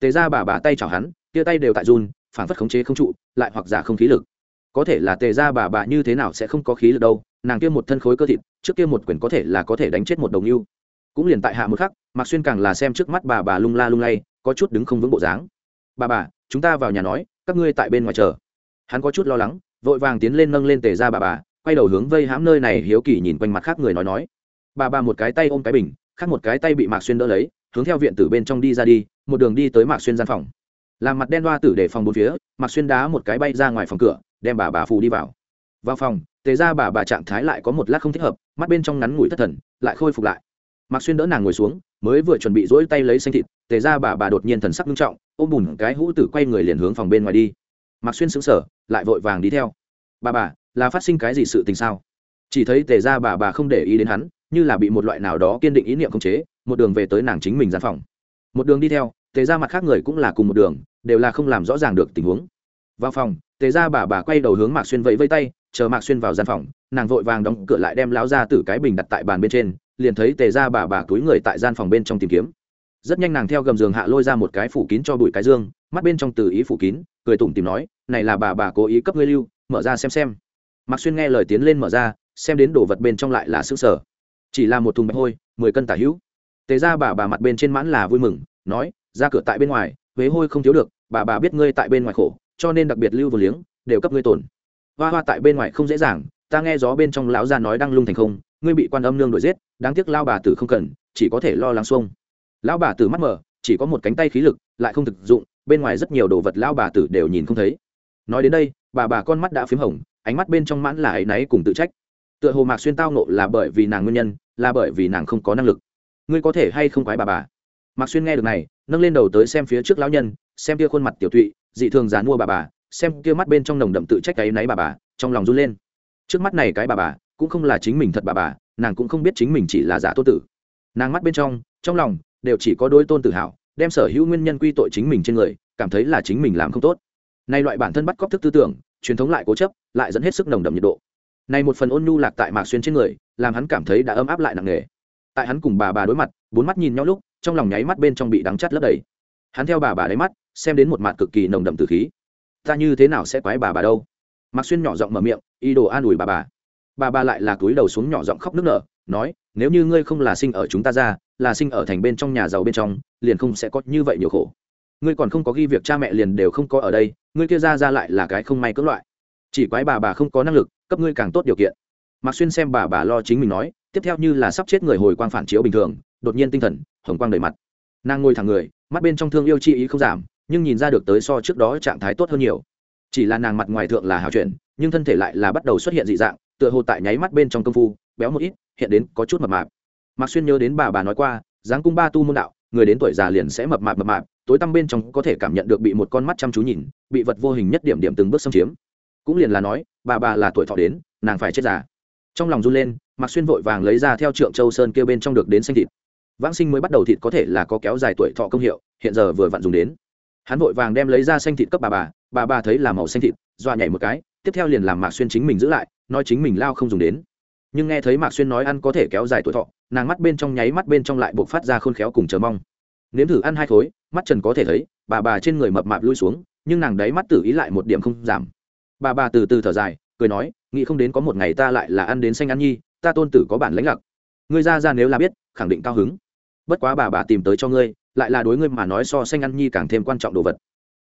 Tề ra bà bà tay chảo hắn tia tay đều tại run, phản phất khống chế không trụ, lại hoặc giả không khí lực. Có thể là tề ra bà bà như thế nào sẽ không có khí lực đâu, nàng kia một thân khối cơ thịt, trước kia một quyền có thể là có thể đánh chết một đồng yêu. Cũng liền tại hạ một khắc, mạc xuyên càng là xem trước mắt bà bà lung la lung lay, có chút đứng không vững bộ dáng. Bà bà, chúng ta vào nhà nói, các ngươi tại bên ngoài chờ hắn có chút lo lắng, vội vàng tiến lên nâng lên tề ra bà bà, quay đầu hướng vây hãm nơi này hiếu kỳ nhìn quanh mặt khác người nói nói. Bà bà một cái tay ôm cái bình, khác một cái tay bị mạc xuyên đỡ lấy, hướng theo viện tử bên trong đi ra đi, một đường đi tới mạc xuyên gian phòng. Làm mặt đen đoa tử để phòng bốn phía, mạc xuyên đá một cái bay ra ngoài phòng cửa, đem bà bà phù đi vào. Vào phòng, tề ra bà bà trạng thái lại có một lát không thích hợp, mắt bên trong ngắn ngủi thất thần, lại khôi phục lại. Mạc xuyên đỡ nàng ngồi xuống, mới vừa chuẩn bị dỗi tay lấy xanh thịt, tề ra bà bà đột nhiên thần sắc nghiêm trọng, ôm bùn cái hũ tử quay người liền hướng phòng bên ngoài đi mạc xuyên sững sờ, lại vội vàng đi theo. Bà bà, là phát sinh cái gì sự tình sao? Chỉ thấy tề ra bà bà không để ý đến hắn, như là bị một loại nào đó kiên định ý niệm khống chế, một đường về tới nàng chính mình gian phòng. Một đường đi theo, tề ra mặt khác người cũng là cùng một đường, đều là không làm rõ ràng được tình huống. Vào phòng, tề ra bà bà quay đầu hướng mạc xuyên vẫy vây tay, chờ mạc xuyên vào gian phòng, nàng vội vàng đóng cửa lại đem lão ra từ cái bình đặt tại bàn bên trên, liền thấy tề ra bà bà túi người tại gian phòng bên trong tìm kiếm. Rất nhanh nàng theo gầm giường hạ lôi ra một cái phủ kín cho bụi cái dương mắt bên trong từ ý phủ kín, cười tủm tìm nói, này là bà bà cố ý cấp ngươi lưu, mở ra xem xem. Mạc xuyên nghe lời tiến lên mở ra, xem đến đồ vật bên trong lại là xứ sở chỉ là một thùng bạch hôi, mười cân tả hữu. Tề ra bà bà mặt bên trên mãn là vui mừng, nói, ra cửa tại bên ngoài, huế hôi không thiếu được, bà bà biết ngươi tại bên ngoài khổ, cho nên đặc biệt lưu vừa liếng, đều cấp ngươi tổn hoa hoa tại bên ngoài không dễ dàng, ta nghe gió bên trong lão gia nói đang lung thành không, ngươi bị quan âm nương đuổi giết, đáng tiếc lao bà tử không cần, chỉ có thể lo lắng xuông. Lão bà tử mắt mở, chỉ có một cánh tay khí lực, lại không thực dụng bên ngoài rất nhiều đồ vật lão bà tử đều nhìn không thấy. Nói đến đây, bà bà con mắt đã p h í m hồng, ánh mắt bên trong mãn là áy náy cùng tự trách. Tựa hồ mạc xuyên tao nộ là bởi vì nàng nguyên nhân, là bởi vì nàng không có năng lực. Ngươi có thể hay không quái bà bà? Mạc xuyên nghe được này, nâng lên đầu tới xem phía trước lão nhân, xem kia khuôn mặt tiểu tụy, dị thường dán mua bà bà, xem kia mắt bên trong nồng đậm tự trách cái náy bà bà, trong lòng run lên. Trước mắt này cái bà bà, cũng không là chính mình thật bà bà, nàng cũng không biết chính mình chỉ là giả tôn tử. Nàng mắt bên trong trong lòng, đều chỉ có đôi tôn tự hào đem sở hữu nguyên nhân quy tội chính mình trên người, cảm thấy là chính mình làm không tốt. Nay loại bản thân bắt cóc thức tư tưởng, truyền thống lại cố chấp, lại dẫn hết sức nồng đậm nhiệt độ. Này một phần ôn nhu lạc tại mạc xuyên trên người, làm hắn cảm thấy đã ấm áp lại nặng nề. Tại hắn cùng bà bà đối mặt, bốn mắt nhìn nhau lúc, trong lòng nháy mắt bên trong bị đắng chắt lấp đầy. Hắn theo bà bà đáy mắt, xem đến một mặt cực kỳ nồng đậm từ khí. Ta như thế nào sẽ quái bà bà đâu? Mạc xuyên nhỏ giọng mở miệng, ý đồ an ủi bà bà. Bà bà lại là túi đầu xuống nhỏ giọng khóc nức nở, nói, nếu như ngươi không là sinh ở chúng ta ra, là sinh ở thành bên trong nhà giàu bên trong liền không sẽ có như vậy nhiều khổ. Ngươi còn không có ghi việc cha mẹ liền đều không có ở đây, ngươi kia ra ra lại là cái không may cưỡng loại. Chỉ quái bà bà không có năng lực, cấp ngươi càng tốt điều kiện. Mạc xuyên xem bà bà lo chính mình nói, tiếp theo như là sắp chết người hồi quang phản chiếu bình thường, đột nhiên tinh thần, hồng quang đầy mặt. Nàng ngồi thẳng người, mắt bên trong thương yêu chi ý không giảm, nhưng nhìn ra được tới so trước đó trạng thái tốt hơn nhiều. Chỉ là nàng mặt ngoài thượng là hào chuyện nhưng thân thể lại là bắt đầu xuất hiện dị dạng, tựa hồ tại nháy mắt bên trong công phu, béo một ít, hiện đến có chút mập mạp. Mạc xuyên nhớ đến bà bà nói qua dáng cung ba tu môn đạo người đến tuổi già liền sẽ mập mạp mập mạp, tối tăm bên trong có thể cảm nhận được bị một con mắt chăm chú nhìn, bị vật vô hình nhất điểm điểm từng bước xâm chiếm. Cũng liền là nói, bà bà là tuổi thọ đến, nàng phải chết già. Trong lòng run lên, mạc xuyên vội vàng lấy ra theo trượng châu sơn kêu bên trong được đến xanh thịt. Vãng sinh mới bắt đầu thịt có thể là có kéo dài tuổi thọ công hiệu, hiện giờ vừa vặn dùng đến. Hắn vội vàng đem lấy ra xanh thịt cấp bà bà bà bà thấy là màu xanh thịt, dọa nhảy một cái, tiếp theo liền làm mạc xuyên chính mình giữ lại, nói chính mình lao không dùng đến nhưng nghe thấy mạc xuyên nói ăn có thể kéo dài tuổi thọ, nàng mắt bên trong nháy mắt bên trong lại buộc phát ra khôn khéo cùng chờ mong. Nếm thử ăn hai khối mắt trần có thể thấy, bà bà trên người mập mạp lui xuống, nhưng nàng đáy mắt tử ý lại một điểm không giảm. Bà bà từ từ thở dài, cười nói, nghĩ không đến có một ngày ta lại là ăn đến xanh ăn nhi, ta tôn tử có bản lãnh lặc ngươi ra ra nếu là biết, khẳng định cao hứng. Bất quá bà bà tìm tới cho ngươi, lại là đối ngươi mà nói so xanh ăn nhi càng thêm quan trọng đồ vật.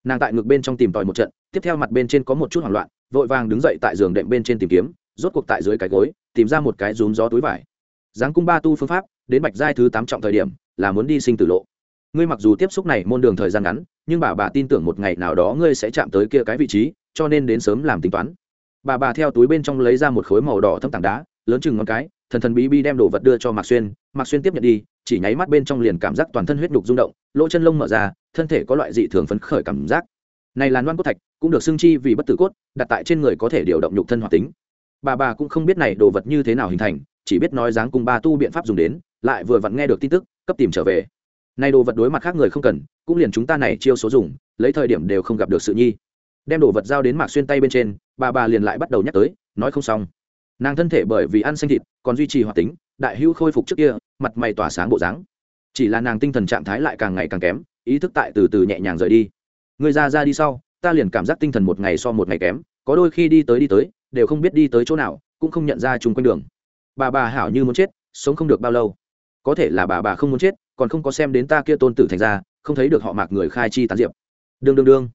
Nàng tại ngực bên trong tìm tòi một trận, tiếp theo mặt bên trên có một chút hoảng loạn, vội vàng đứng dậy tại giường đệm bên trên tìm kiếm rốt cuộc tại dưới cái gối, tìm ra một cái rúm gió túi vải. Giáng cung ba tu phương pháp, đến bạch giai thứ tám trọng thời điểm, là muốn đi sinh tử lộ. Ngươi mặc dù tiếp xúc này môn đường thời gian ngắn, nhưng bà bà tin tưởng một ngày nào đó ngươi sẽ chạm tới kia cái vị trí, cho nên đến sớm làm tính toán. Bà bà theo túi bên trong lấy ra một khối màu đỏ thâm tảng đá, lớn chừng ngón cái, thần thần bí bí đem đồ vật đưa cho mạc xuyên. Mạc xuyên tiếp nhận đi, chỉ nháy mắt bên trong liền cảm giác toàn thân huyết đục rung động, lỗ chân lông mở ra, thân thể có loại dị thường phấn khởi cảm giác. Này là loan cốt thạch, cũng được xưng chi vì bất tử cốt, đặt tại trên người có thể điều động nhục thân hoạt tính bà bà cũng không biết này đồ vật như thế nào hình thành, chỉ biết nói dáng cùng ba tu biện pháp dùng đến, lại vừa vặn nghe được tin tức, cấp tìm trở về. Này đồ vật đối mặt khác người không cần, cũng liền chúng ta này chiêu số dùng, lấy thời điểm đều không gặp được sự nhi. Đem đồ vật giao đến mạc xuyên tay bên trên, bà bà liền lại bắt đầu nhắc tới, nói không xong. Nàng thân thể bởi vì ăn xanh thịt, còn duy trì hoạt tính, đại hưu khôi phục trước kia, mặt mày tỏa sáng bộ dáng. Chỉ là nàng tinh thần trạng thái lại càng ngày càng kém, ý thức tại từ từ nhẹ nhàng rời đi. Người ra ra đi sau, ta liền cảm giác tinh thần một ngày so một ngày kém, có đôi khi đi tới đi tới đều không biết đi tới chỗ nào, cũng không nhận ra chung quanh đường. Bà bà hảo như muốn chết, sống không được bao lâu. Có thể là bà bà không muốn chết, còn không có xem đến ta kia tôn tử thành ra, không thấy được họ mạc người khai chi tán diệp. Đương đương đương.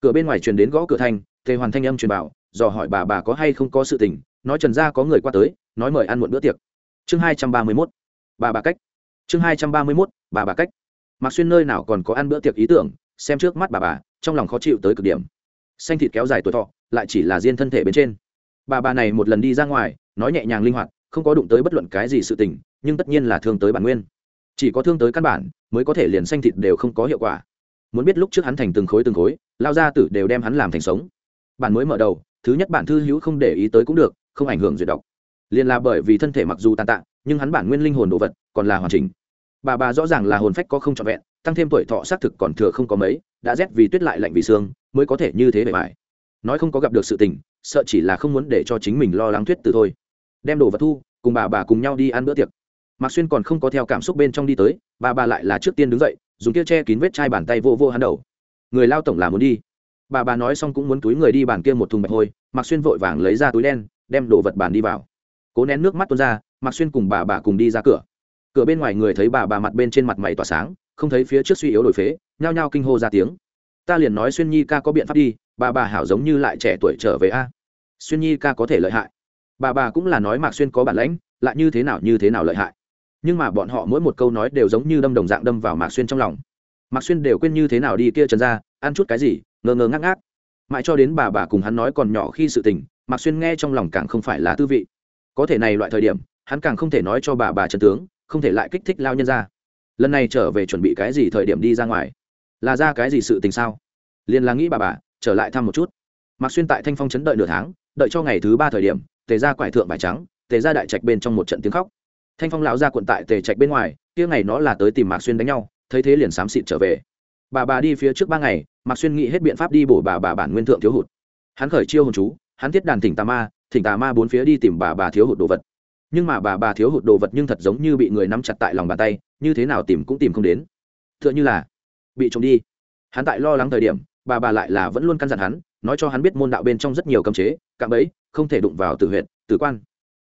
Cửa bên ngoài truyền đến gõ cửa thanh thề hoàn thanh âm truyền bảo, dò hỏi bà bà có hay không có sự tình, nói trần gia có người qua tới, nói mời ăn muộn bữa tiệc. Chương hai trăm ba mươi mốt. Bà bà cách. Chương hai trăm ba mươi mốt, bà bà cách. Mặc xuyên nơi nào còn có ăn bữa tiệc ý tưởng, xem trước mắt bà bà, trong lòng khó chịu tới cực điểm. Xanh thịt kéo dài tuổi thọ, lại chỉ là riêng thân thể bên trên bà bà này một lần đi ra ngoài, nói nhẹ nhàng linh hoạt, không có đụng tới bất luận cái gì sự tình, nhưng tất nhiên là thương tới bản nguyên. Chỉ có thương tới căn bản, mới có thể liền xanh thịt đều không có hiệu quả. Muốn biết lúc trước hắn thành từng khối từng khối, lao ra tử đều đem hắn làm thành sống. Bản mới mở đầu, thứ nhất bản thư hữu không để ý tới cũng được, không ảnh hưởng duyệt đọc liền là bởi vì thân thể mặc dù tàn tạ, nhưng hắn bản nguyên linh hồn đồ vật còn là hoàn chỉnh. Bà bà rõ ràng là hồn phách có không trọn vẹn, tăng thêm tuổi thọ xác thực còn thừa không có mấy, đã rét vì tuyết lại lạnh vì xương, mới có thể như thế bề bài nói không có gặp được sự tình, sợ chỉ là không muốn để cho chính mình lo lắng thuyết từ thôi. Đem đồ vật thu, cùng bà bà cùng nhau đi ăn bữa tiệc. Mạc xuyên còn không có theo cảm xúc bên trong đi tới, bà bà lại là trước tiên đứng dậy, dùng kia che kín vết chai bàn tay vô vô hắn đầu. Người lao tổng là muốn đi. Bà bà nói xong cũng muốn túi người đi bàn kia một thùng bạch hôi, mạc xuyên vội vàng lấy ra túi đen, đem đồ vật bàn đi vào. Cố nén nước mắt tuôn ra, mạc xuyên cùng bà bà cùng đi ra cửa. Cửa bên ngoài người thấy bà bà mặt bên trên mặt mày tỏa sáng, không thấy phía trước suy yếu đổi phế, nhao nhao kinh hô ra tiếng ta liền nói xuyên nhi ca có biện pháp đi, bà bà hảo giống như lại trẻ tuổi trở về a. Xuyên nhi ca có thể lợi hại. Bà bà cũng là nói mạc xuyên có bản lãnh, lại như thế nào như thế nào lợi hại. Nhưng mà bọn họ mỗi một câu nói đều giống như đâm đồng dạng đâm vào mạc xuyên trong lòng. Mạc xuyên đều quên như thế nào đi kia trần ra, ăn chút cái gì, ngơ ngơ ngác ngác. Mãi cho đến bà bà cùng hắn nói còn nhỏ khi sự tình, mạc xuyên nghe trong lòng càng không phải là tư vị. Có thể này loại thời điểm, hắn càng không thể nói cho bà bà trần tướng, không thể lại kích thích lao nhân ra. Lần này trở về chuẩn bị cái gì thời điểm đi ra ngoài? Là ra cái gì sự tình sao? Liền là nghĩ bà bà, trở lại thăm một chút. Mạc xuyên tại thanh phong chấn đợi nửa tháng, đợi cho ngày thứ ba thời điểm, tề ra quải thượng vải trắng, tề ra đại trạch bên trong một trận tiếng khóc. Thanh phong lão ra quận tại tề trạch bên ngoài, kia ngày nó là tới tìm mạc xuyên đánh nhau, thấy thế liền xám xịt trở về. Bà bà đi phía trước ba ngày, mạc xuyên nghĩ hết biện pháp đi bổ bà bà bản nguyên thượng thiếu hụt. Hắn khởi chiêu hồn chú, hắn thiết đàn thỉnh tà ma, thỉnh tà ma bốn phía đi tìm bà bà thiếu hụt đồ vật. Nhưng mà bà bà thiếu hụt đồ vật nhưng thật giống như bị người nắm chặt tại lòng bàn tay, như thế nào tìm cũng tìm không đến. T h ư ợ n h ư là bị trộm đi. Hắn tại lo lắng thời điểm, bà bà lại là vẫn luôn căn dặn hắn, nói cho hắn biết môn đạo bên trong rất nhiều cấm chế, cạm bẫy, không thể đụng vào tử huyện tử quan.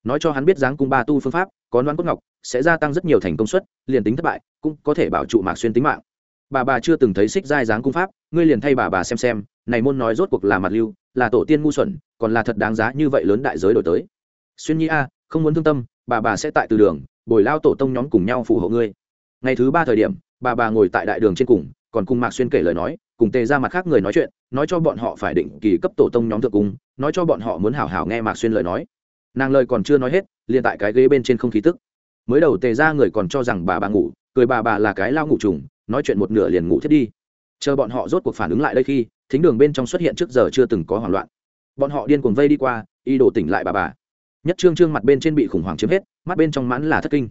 Nói cho hắn biết dáng cung ba tu phương pháp, có đoán cốt ngọc, sẽ gia tăng rất nhiều thành công suất, liền tính thất bại, cũng có thể bảo trụ mạc xuyên tính mạng. Bà bà chưa từng thấy xích giai dáng cung pháp, ngươi liền thay bà bà xem xem, này môn nói rốt cuộc là mặt lưu, là tổ tiên ngu xuẩn, còn là thật đáng giá như vậy lớn đại giới đổi tới. Xuyên nhi a, không muốn thương tâm, bà bà sẽ tại từ đường, bồi lao tổ tông nhóm cùng nhau phù hộ ngươi. Ngày thứ ba thời điểm bà bà ngồi tại đại đường trên cùng, còn cùng mạc xuyên kể lời nói, cùng tề ra mặt khác người nói chuyện, nói cho bọn họ phải định kỳ cấp tổ tông nhóm thượng cung, nói cho bọn họ muốn hào hào nghe mạc xuyên lời nói. Nàng lời còn chưa nói hết, liền tại cái ghế bên trên không khí tức. Mới đầu tề ra người còn cho rằng bà bà ngủ, cười bà bà là cái lao ngủ trùng, nói chuyện một nửa liền ngủ thiết đi. Chờ bọn họ rốt cuộc phản ứng lại đây khi, thính đường bên trong xuất hiện trước giờ chưa từng có hoảng loạn. Bọn họ điên cuồng vây đi qua y đổ tỉnh lại bà bà. Nhất trương trương mặt bên trên bị khủng hoảng chiếm hết, mắt bên trong mãn là thất kinh.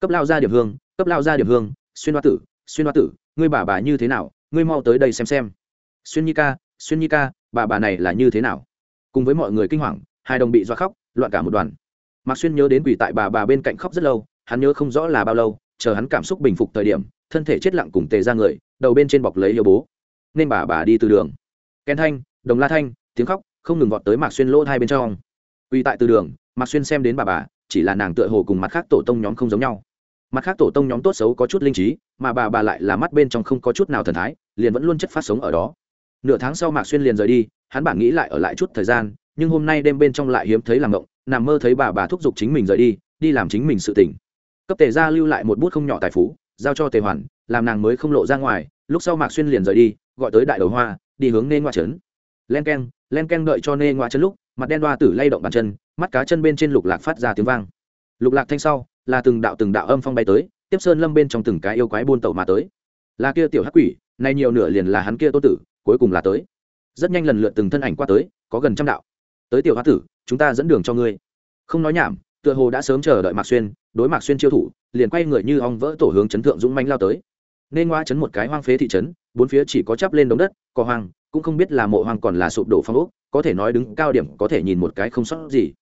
Cấp lao ra điểm hương, cấp lao ra điểm hương, xuyên hoa tử xuyên hoa tử, ngươi bà bà như thế nào, ngươi mau tới đây xem xem. Xuyên nhi ca, xuyên nhi ca, bà bà này là như thế nào? Cùng với mọi người kinh hoàng, hai đồng bị do khóc, loạn cả một đoàn. Mạc xuyên nhớ đến quỷ tại bà bà bên cạnh khóc rất lâu, hắn nhớ không rõ là bao lâu, chờ hắn cảm xúc bình phục thời điểm, thân thể chết lặng cùng tề ra người, đầu bên trên bọc lấy yêu bố. Nên bà bà đi từ đường. Ken thanh, đồng la thanh, tiếng khóc, không ngừng vọt tới mạc xuyên lỗ hai bên trong. Quỳ tại từ đường, mạc xuyên xem đến bà bà, chỉ là nàng tựa hồ cùng mặt khác tổ tông nhóm không giống nhau mặt khác tổ tông nhóm tốt xấu có chút linh trí, mà bà bà lại là mắt bên trong không có chút nào thần thái, liền vẫn luôn chất phát sống ở đó. Nửa tháng sau mạc xuyên liền rời đi, hắn bản nghĩ lại ở lại chút thời gian, nhưng hôm nay đêm bên trong lại hiếm thấy làm ngộng, nằm mơ thấy bà bà thúc giục chính mình rời đi đi làm chính mình sự tỉnh cấp tề gia lưu lại một bút không nhỏ tài phú, giao cho tề hoàn, làm nàng mới không lộ ra ngoài, lúc sau mạc xuyên liền rời đi, gọi tới đại đầu hoa, đi hướng nên ngoa trấn. Len k e n len k e n đợi cho nê ngoa chân lúc, mặt đen đoa tử lay động bàn chân, mắt cá chân bên trên lục lạc phát ra tiếng vang lục lạc thanh sau, là từng đạo từng đạo âm phong bay tới, tiếp sơn lâm bên trong từng cái yêu quái buôn tẩu mà tới. Là kia tiểu hắc quỷ, nay nhiều nửa liền là hắn kia tô tử, cuối cùng là tới. Rất nhanh lần lượt từng thân ảnh qua tới, có gần trăm đạo. Tới tiểu hắc tử, chúng ta dẫn đường cho ngươi. Không nói nhảm, tựa hồ đã sớm chờ đợi mạc xuyên, đối mạc xuyên chiêu thủ, liền quay người như ong vỡ tổ hướng chấn thượng dũng manh lao tới. Nên ngoa chấn một cái hoang phế thị trấn, bốn phía chỉ có chắp lên đống đất, cỏ hoang, cũng không biết là mộ hoang còn là sụp đổ phong ốc, có thể nói đứng cao điểm có thể nhìn một cái không sót gì.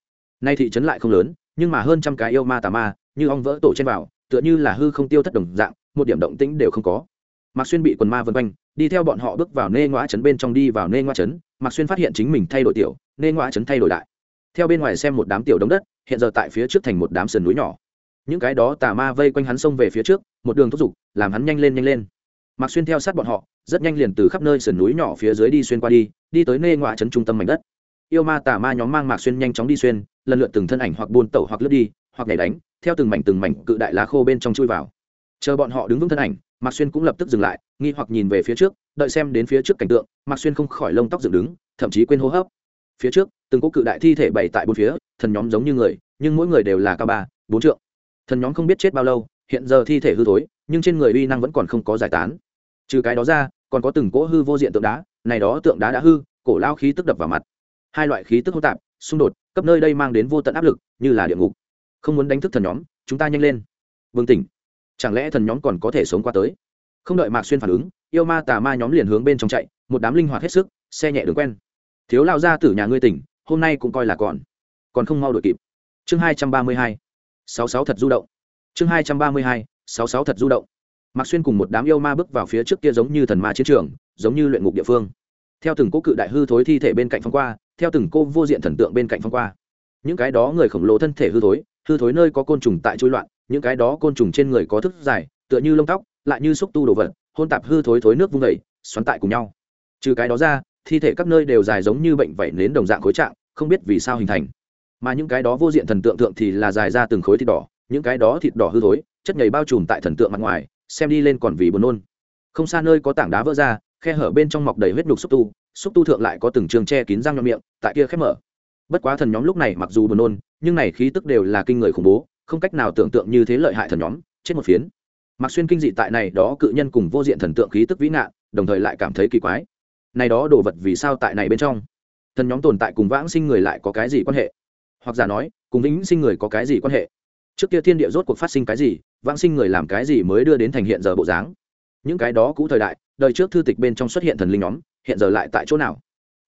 Nay thị trấn lại không lớn nhưng mà hơn trăm cái yêu ma tà ma, như ong vỡ tổ trên vào, tựa như là hư không tiêu thất đồng dạng, một điểm động tĩnh đều không có. Mạc xuyên bị quần ma vân quanh, đi theo bọn họ bước vào nê ngoã trấn bên trong đi vào nê ngoã trấn, mạc xuyên phát hiện chính mình thay đổi tiểu, nê ngoã trấn thay đổi đại theo bên ngoài xem một đám tiểu đống đất, hiện giờ tại phía trước thành một đám sườn núi nhỏ. Những cái đó tà ma vây quanh hắn xông về phía trước, một đường thúc giục, làm hắn nhanh lên nhanh lên. Mạc xuyên theo sát bọn họ, rất nhanh liền từ khắp nơi sườn núi nhỏ phía dưới đi xuyên qua đi đi tới nê ngoại trấn trung tâm mảnh đất yêu ma tà ma nhóm mang mạc xuyên nhanh chóng đi xuyên, lần lượt từng thân ảnh hoặc buôn tẩu hoặc lướt đi, hoặc nhảy đánh, theo từng mảnh từng mảnh cự đại lá khô bên trong chui vào. Chờ bọn họ đứng vững thân ảnh, mạc xuyên cũng lập tức dừng lại, nghi hoặc nhìn về phía trước, đợi xem đến phía trước cảnh tượng, mạc xuyên không khỏi lông tóc dựng đứng, thậm chí quên hô hấp. Phía trước, từng có cự đại thi thể bày tại bốn phía, thần nhóm giống như người, nhưng mỗi người đều là cao ba, bốn trượng. Thần nhóm không biết chết bao lâu, hiện giờ thi thể hư thối, nhưng trên người uy năng vẫn còn không có giải tán. Trừ cái đó ra, còn có từng cỗ hư vô diện tượng đá, này đó tượng đá đã hư, cổ lao khí tức đập vào mặt hai loại khí tức hỗn tạp, xung đột cấp nơi đây mang đến vô tận áp lực, như là địa ngục. Không muốn đánh thức thần nhóm, chúng ta nhanh lên. Vương tỉnh, chẳng lẽ thần nhóm còn có thể sống qua tới? Không đợi mạc xuyên phản ứng, yêu ma tà ma nhóm liền hướng bên trong chạy, một đám linh hoạt hết sức, xe nhẹ đường quen. Thiếu lao ra từ nhà ngươi tỉnh, hôm nay cũng coi là còn. Còn không mau đội kịp. Chương hai trăm ba mươi hai, sáu sáu thật du động. Chương hai trăm ba mươi hai, sáu sáu thật du động. Mạc xuyên cùng một đám yêu ma bước vào phía trước kia giống như thần ma chiến trường, giống như luyện ngục địa phương. Theo từng cố cự đại hư thối thi thể bên cạnh phong qua theo từng cô vô diện thần tượng bên cạnh phong qua. Những cái đó người khổng lồ thân thể hư thối hư thối nơi có côn trùng tại chui loạn, những cái đó côn trùng trên người có thức dài, tựa như lông tóc, lại như xúc tu đồ vật, hôn tạp hư thối thối nước vung vẩy xoắn tại cùng nhau. Trừ cái đó ra, thi thể các nơi đều dài giống như bệnh vẩy nến đồng dạng khối trạng, không biết vì sao hình thành. Mà những cái đó vô diện thần tượng tượng thì là dài ra từng khối thịt đỏ, những cái đó thịt đỏ hư thối, chất nhầy bao trùm tại thần tượng mặt ngoài, xem đi lên còn vì buồn nôn. Không xa nơi có tảng đá vỡ ra khe hở bên trong mọc đầy huyết nhục xúc tu xúc tu thượng lại có từng trường che kín răng nhọn miệng, tại kia khép mở. Bất quá thần nhóm lúc này mặc dù buồn nôn, nhưng này khí tức đều là kinh người khủng bố, không cách nào tưởng tượng như thế lợi hại thần nhóm, chết một phiến. Mặc xuyên kinh dị tại này đó cự nhân cùng vô diện thần tượng khí tức vĩ ngạn đồng thời lại cảm thấy kỳ quái. Này đó đồ vật vì sao tại này bên trong? Thần nhóm tồn tại cùng vãng sinh người lại có cái gì quan hệ? Hoặc giả nói, cùng vĩnh sinh người có cái gì quan hệ? Trước kia thiên địa rốt cuộc phát sinh cái gì, vãng sinh người làm cái gì mới đưa đến thành hiện giờ bộ dáng? Những cái đó cũ thời đại đời trước thư tịch bên trong xuất hiện thần linh nhóm, hiện giờ lại tại chỗ nào?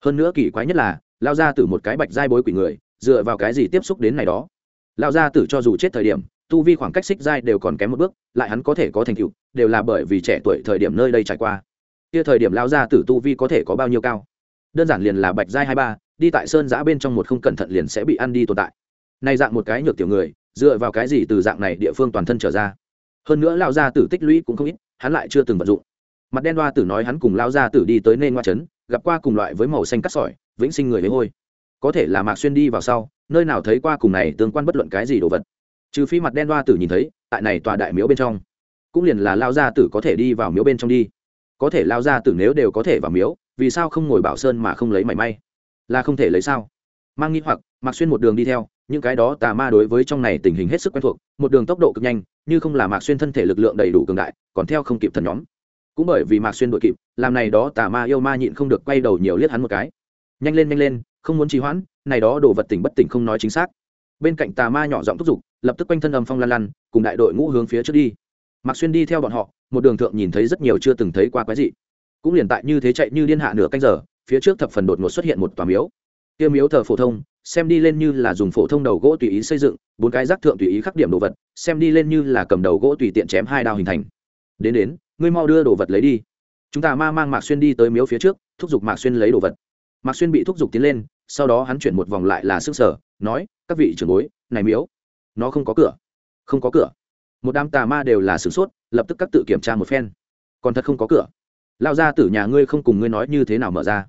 Hơn nữa kỳ quái nhất là, lao ra từ một cái bạch giai bối quỷ người, dựa vào cái gì tiếp xúc đến này đó? Lao ra tử cho dù chết thời điểm, tu vi khoảng cách xích giai đều còn kém một bước, lại hắn có thể có thành tựu, đều là bởi vì trẻ tuổi thời điểm nơi đây trải qua. Kia thời điểm lao ra tử tu vi có thể có bao nhiêu cao? Đơn giản liền là bạch giai hai ba, đi tại sơn giã bên trong một không cẩn thận liền sẽ bị ăn đi tồn tại. Nay dạng một cái nhược tiểu người, dựa vào cái gì từ dạng này địa phương toàn thân trở ra? Hơn nữa lao gia tử tích lũy cũng không ít, hắn lại chưa từng vận dụng mặt đen đoa tử nói hắn cùng lao gia tử đi tới nên ngoa trấn, gặp qua cùng loại với màu xanh cắt sỏi, vĩnh sinh người với hôi. Có thể là mạc xuyên đi vào sau, nơi nào thấy qua cùng này tương quan bất luận cái gì đồ vật. Trừ phi mặt đen đoa tử nhìn thấy, tại này tòa đại miếu bên trong. Cũng liền là lao gia tử có thể đi vào miếu bên trong đi. Có thể lao gia tử nếu đều có thể vào miếu, vì sao không ngồi bảo sơn mà không lấy mảy may? Là không thể lấy sao? Mang nghi hoặc, mạc xuyên một đường đi theo, những cái đó tà ma đối với trong này tình hình hết sức quen thuộc, một đường tốc độ cực nhanh, như không là mạc xuyên thân thể lực lượng đầy đủ cường đại, còn theo không kịp thần nhóm cũng bởi vì mạc xuyên đội kịp, làm này đó tà ma yêu ma nhịn không được quay đầu nhiều liếc hắn một cái. Nhanh lên nhanh lên, không muốn trì hoãn, này đó đồ vật tỉnh bất tỉnh không nói chính xác. Bên cạnh tà ma nhỏ giọng thúc giục, lập tức quanh thân âm phong lan lăn cùng đại đội ngũ hướng phía trước đi. Mạc xuyên đi theo bọn họ, một đường thượng nhìn thấy rất nhiều chưa từng thấy qua quái dị. Cũng liền tại như thế chạy như điên hạ nửa canh giờ, phía trước thập phần đột ngột xuất hiện một tòa miếu. Kia miếu thờ phổ thông, xem đi lên như là dùng phổ thông đầu gỗ tùy ý xây dựng, bốn cái rác thượng tùy ý khắc điểm đồ vật, xem đi lên như là cầm đầu gỗ tùy tiện chém hai đao hình thành. Đến đến ngươi mau đưa đồ vật lấy đi. Chúng ta ma mang mạc xuyên đi tới miếu phía trước, thúc giục mạc xuyên lấy đồ vật. Mạc xuyên bị thúc giục tiến lên, sau đó hắn chuyển một vòng lại là sức sở, nói, các vị trưởng bối, này miếu, nó không có cửa. Không có cửa. Một đám tà ma đều là sửng sốt, lập tức các tự kiểm tra một phen. Còn thật không có cửa. Lao ra tử nhà ngươi không cùng ngươi nói như thế nào mở ra.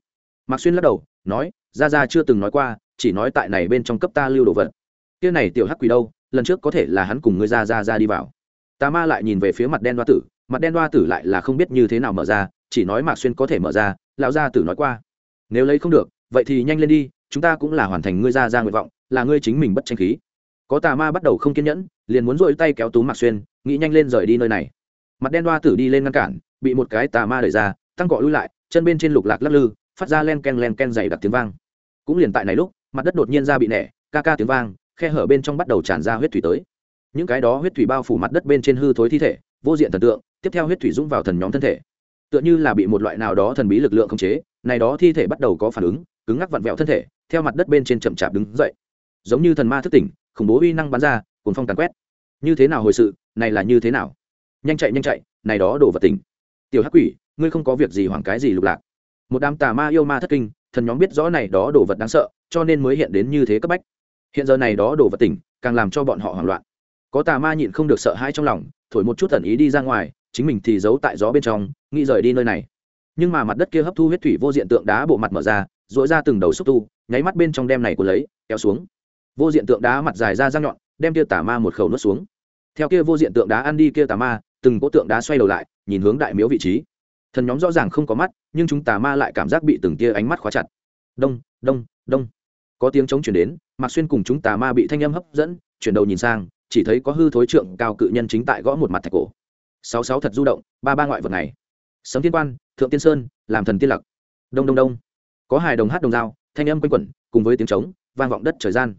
Mạc xuyên lắc đầu, nói ra ra chưa từng nói qua, chỉ nói tại này bên trong cấp ta lưu đồ vật. Kia này tiểu hắc quỷ đâu, lần trước có thể là hắn cùng ngươi ra ra ra đi vào. Tà ma lại nhìn về phía mặt đen đoa tử mặt đen đoa tử lại là không biết như thế nào mở ra, chỉ nói mạc xuyên có thể mở ra, lão gia tử nói qua. Nếu lấy không được, vậy thì nhanh lên đi, chúng ta cũng là hoàn thành ngươi ra ra nguyện vọng, là ngươi chính mình bất tranh khí. Có tà ma bắt đầu không kiên nhẫn, liền muốn dội tay kéo tú mạc xuyên, nghĩ nhanh lên rời đi nơi này. Mặt đen đoa tử đi lên ngăn cản, bị một cái tà ma đẩy ra, tăng cọ lui lại, chân bên trên lục lạc lắc lư, phát ra len ken len ken dày đặc tiếng vang. Cũng liền tại này lúc, mặt đất đột nhiên ra bị nẻ, ca ca tiếng vang, khe hở bên trong bắt đầu tràn ra huyết thủy tới. Những cái đó huyết thủy bao phủ mặt đất bên trên hư thối thi thể, vô diện thần tượng tiếp theo huyết thủy dũng vào thần nhóm thân thể. Tựa như là bị một loại nào đó thần bí lực lượng khống chế, này đó thi thể bắt đầu có phản ứng, cứng ngắc vặn vẹo thân thể, theo mặt đất bên trên chậm chạp đứng dậy. Giống như thần ma thức tỉnh, khủng bố uy năng bắn ra cuốn phong tàn quét. Như thế nào hồi sự, này là như thế nào? Nhanh chạy nhanh chạy, này đó đổ vật tỉnh. Tiểu hắc quỷ, ngươi không có việc gì hoảng cái gì lục lạc. Một đám tà ma yêu ma thất kinh, thần nhóm biết rõ này đó đồ vật đáng sợ, cho nên mới hiện đến như thế cấp bách. Hiện giờ này đó đồ vật tỉnh, càng làm cho bọn họ hoảng loạn. Có tà ma nhịn không được sợ hãi trong lòng, thổi một chút thần ý đi ra ngoài chính mình thì giấu tại gió bên trong, nghĩ rời đi nơi này. Nhưng mà mặt đất kia hấp thu huyết thủy vô diện tượng đá bộ mặt mở ra dội ra từng đầu xúc tu, nháy mắt bên trong đem này của lấy, kéo xuống. Vô diện tượng đá mặt dài ra răng nhọn, đem kia tà ma một khẩu nuốt xuống. Theo kia vô diện tượng đá ăn đi kia tà ma, từng cỗ tượng đá xoay đầu lại, nhìn hướng đại miếu vị trí. Thần nhóm rõ ràng không có mắt, nhưng chúng tà ma lại cảm giác bị từng tia ánh mắt khóa chặt. Đông đông đông. Có tiếng trống chuyển đến, mạc xuyên cùng chúng tà ma bị thanh âm hấp dẫn, chuyển đầu nhìn sang, chỉ thấy có hư thối trượng cao cự nhân chính tại gõ một mặt thạch cổ sáu sáu thật du động, ba ba ngoại vật này. Sấm thiên quan, thượng tiên sơn, làm thần tiên lặc. Đông đông đông. Có hài đồng hát đồng dao, thanh âm quanh quẩn, cùng với tiếng trống, vang vọng đất trời gian.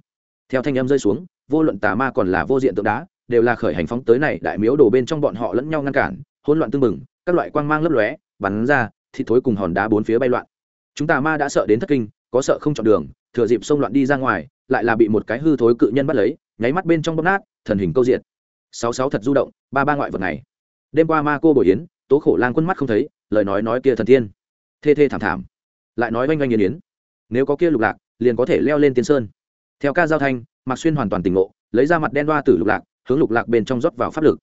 Theo thanh âm rơi xuống, vô luận tà ma còn là vô diện tượng đá, đều là khởi hành phóng tới này đại miếu đổ bên trong bọn họ lẫn nhau ngăn cản, hỗn loạn tương mừng các loại quang mang lấp lóe, bắn ra thịt thối cùng hòn đá bốn phía bay loạn. Chúng tà ma đã sợ đến thất kinh, có sợ không chọn đường, thừa dịp xông loạn đi ra ngoài, lại là bị một cái hư thối cự nhân bắt lấy, nháy mắt bên trong bóp nát, thần hình câu diện sáu sáu thật du động, ba ba ngoại vật này đêm qua ma cô bồi yến, tố khổ lang quân mắt không thấy, lời nói nói kia thần tiên. Thê thê thảm thảm. Lại nói oanh oanh yên yến. Nếu có kia lục lạc, liền có thể leo lên tiên sơn. Theo ca giao thanh, mạc xuyên hoàn toàn tỉnh ngộ, lấy ra mặt đen đoa từ lục lạc, hướng lục lạc bên trong rót vào pháp lực.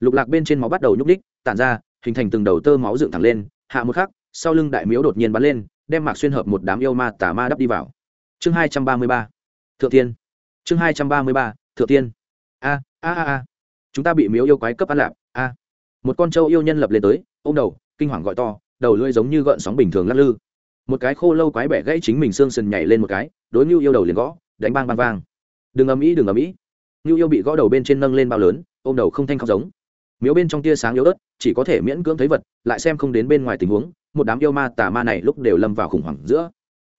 Lục lạc bên trên máu bắt đầu nhúc ních tản ra, hình thành từng đầu tơ máu dựng thẳng lên, hạ một khắc, sau lưng đại miếu đột nhiên bắn lên, đem mạc xuyên hợp một đám yêu ma tà ma đắp đi vào. Chương hai trăm ba mươi ba. Thượng tiên. Chương hai trăm ba mươi ba. Thượng tiên. A a a a. Chúng ta bị miếu yêu quái cấp ăn lạp a một con trâu yêu nhân lập lên tới ô m đầu, kinh hoàng gọi to, đầu lưỡi giống như gợn sóng bình thường lắc lư. Một cái khô lâu quái bẻ gãy chính mình xương sần nhảy lên một cái, đối ngưu yêu đầu liền gõ, đánh bang bang vang đừng ầm ĩ, đừng ầm ĩ. Ngưu yêu bị gõ đầu bên trên nâng lên bao lớn, ôm đầu không thanh khóc giống. Miếu bên trong tia sáng yếu ớt, chỉ có thể miễn cưỡng thấy vật, lại xem không đến bên ngoài tình huống, một đám yêu ma tà ma này lúc đều lâm vào khủng hoảng giữa.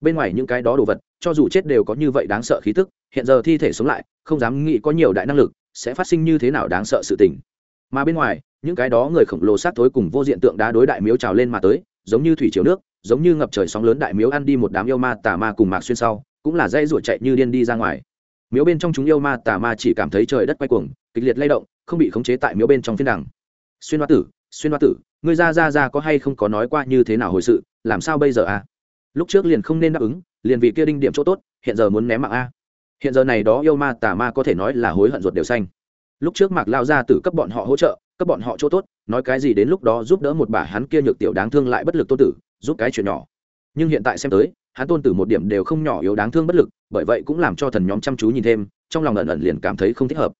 Bên ngoài những cái đó đồ vật, cho dù chết đều có như vậy đáng sợ khí tức, hiện giờ thi thể sống lại, không dám nghĩ có nhiều đại năng lực, sẽ phát sinh như thế nào đáng sợ sự tình mà bên ngoài, những cái đó người khổng lồ sát thối cùng vô diện tượng đá đối đại miếu trào lên mà tới, giống như thủy chiều nước, giống như ngập trời sóng lớn đại miếu ăn đi một đám yêu ma tà ma cùng mạc xuyên sau, cũng là dây ruột chạy như điên đi ra ngoài. Miếu bên trong chúng yêu ma tà ma chỉ cảm thấy trời đất quay cuồng, kịch liệt lay động, không bị khống chế tại miếu bên trong phiên đẳng xuyên hoa tử, xuyên hoa tử, ngươi ra ra ra có hay không có nói qua như thế nào hồi sự, làm sao bây giờ a lúc trước liền không nên đáp ứng, liền vì kia đinh điểm chỗ tốt, hiện giờ muốn ném mạng a. Hiện giờ này đó yêu ma tà ma có thể nói là hối hận ruột đều xanh lúc trước mạc lao ra từ cấp bọn họ hỗ trợ, cấp bọn họ chỗ tốt, nói cái gì đến lúc đó giúp đỡ một bà hắn kia nhược tiểu đáng thương lại bất lực tôn tử, giúp cái chuyện nhỏ. Nhưng hiện tại xem tới, hắn tôn tử một điểm đều không nhỏ yếu đáng thương bất lực, bởi vậy cũng làm cho thần nhóm chăm chú nhìn thêm, trong lòng ẩn ẩn liền cảm thấy không thích hợp.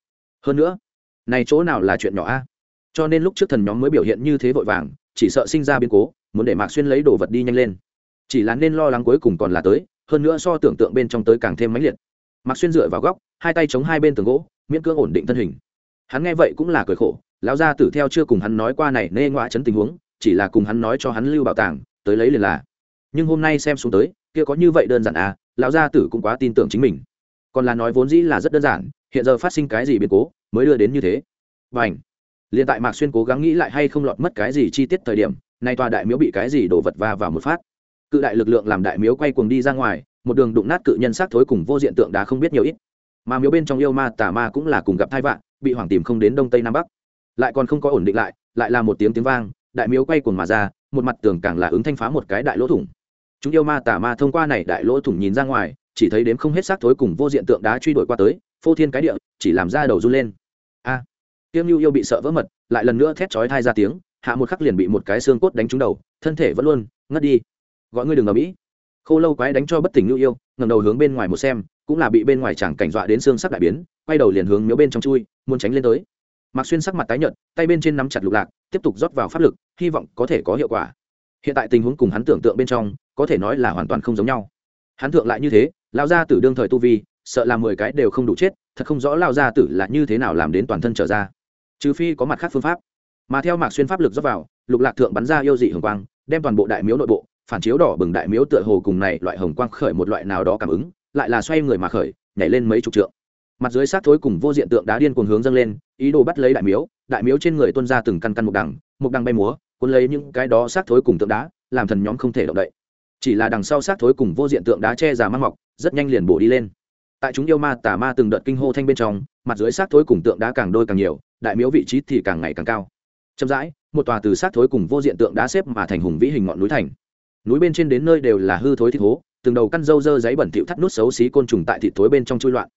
Hơn nữa, này chỗ nào là chuyện nhỏ a? Cho nên lúc trước thần nhóm mới biểu hiện như thế vội vàng, chỉ sợ sinh ra biến cố, muốn để mạc xuyên lấy đồ vật đi nhanh lên. Chỉ là nên lo lắng cuối cùng còn là tới, hơn nữa so tưởng tượng bên trong tới càng thêm mãnh liệt. Mạc xuyên dựa vào góc, hai tay chống hai bên tường gỗ, miễn cưỡng ổn định thân hình hắn nghe vậy cũng là cười khổ, lão gia tử theo chưa cùng hắn nói qua này nê ngoại chấn tình huống, chỉ là cùng hắn nói cho hắn lưu bảo tàng, tới lấy liền là. Nhưng hôm nay xem xuống tới, kia có như vậy đơn giản à lão gia tử cũng quá tin tưởng chính mình. Còn là nói vốn dĩ là rất đơn giản, hiện giờ phát sinh cái gì biến cố, mới đưa đến như thế. Và ảnh liền tại mạc xuyên cố gắng nghĩ lại hay không lọt mất cái gì chi tiết thời điểm, nay tòa đại miếu bị cái gì đổ vật va vào một phát. Cự đại lực lượng làm đại miếu quay cuồng đi ra ngoài, một đường đụng nát cự nhân xác thối cùng vô diện tượng đá không biết nhiều ít mà miếu bên trong yêu ma tà ma cũng là cùng gặp thai vạn bị hoàng tìm không đến đông tây nam bắc. Lại còn không có ổn định lại lại là một tiếng tiếng vang đại miếu quay cuồng mà ra một mặt tường càng là ứng thanh phá một cái đại lỗ thủng. Chúng yêu ma tà ma thông qua này đại lỗ thủng nhìn ra ngoài chỉ thấy đếm không hết xác thối cùng vô diện tượng đá truy đuổi qua tới phô thiên cái địa chỉ làm ra đầu run lên. A! À, tiêm yêu yêu bị sợ vỡ mật lại lần nữa thét chói thai ra tiếng hạ một khắc liền bị một cái xương cốt đánh trúng đầu thân thể vẫn luôn ngất đi. Gọi ngươi đừng ở mỹ khô lâu quái đánh cho bất tỉnh yêu yêu ngầm đầu hướng bên ngoài một xem cũng là bị bên ngoài chẳng cảnh dọa đến xương sắc đại biến, quay đầu liền hướng miếu bên trong chui, muốn tránh lên tới. Mạc xuyên sắc mặt tái nhợt, tay bên trên nắm chặt lục lạc, tiếp tục rót vào pháp lực, hy vọng có thể có hiệu quả. Hiện tại tình huống cùng hắn tưởng tượng bên trong, có thể nói là hoàn toàn không giống nhau. Hắn thượng lại như thế lao gia tử đương thời tu vi, sợ là mười cái đều không đủ chết, thật không rõ lao gia tử là như thế nào làm đến toàn thân trở ra. Trừ phi có mặt khác phương pháp. Mà theo mạc xuyên pháp lực rót vào, lục lạc thượng bắn ra yêu dị hồng quang, đem toàn bộ đại miếu nội bộ, phản chiếu đỏ bừng đại miếu tựa hồ cùng này loại hồng quang khởi một loại nào đó cảm ứng lại là xoay người mà khởi, nhảy lên mấy chục trượng. Mặt dưới sát thối cùng vô diện tượng đá điên cuồng hướng dâng lên, ý đồ bắt lấy đại miếu đại miếu trên người tuân ra từng căn căn mục đằng mục đằng bay múa, cuốn lấy những cái đó sát thối cùng tượng đá, làm thần nhóm không thể động đậy. Chỉ là đằng sau sát thối cùng vô diện tượng đá che già mang mọc, rất nhanh liền bổ đi lên. Tại chúng yêu ma tà ma từng đợt kinh hô thanh bên trong, mặt dưới sát thối cùng tượng đá càng đôi càng nhiều, đại miếu vị trí thì càng ngày càng cao. Chậm rãi, một tòa từ sát thối cùng vô diện tượng đá xếp mà thành hùng vĩ hình ngọn núi thành. Núi bên trên đến nơi đều là hư thối thịt hố từng đầu căn dâu dơ giấy bẩn thịu thắt nút xấu xí côn trùng tại thịt thối bên trong chui loạn.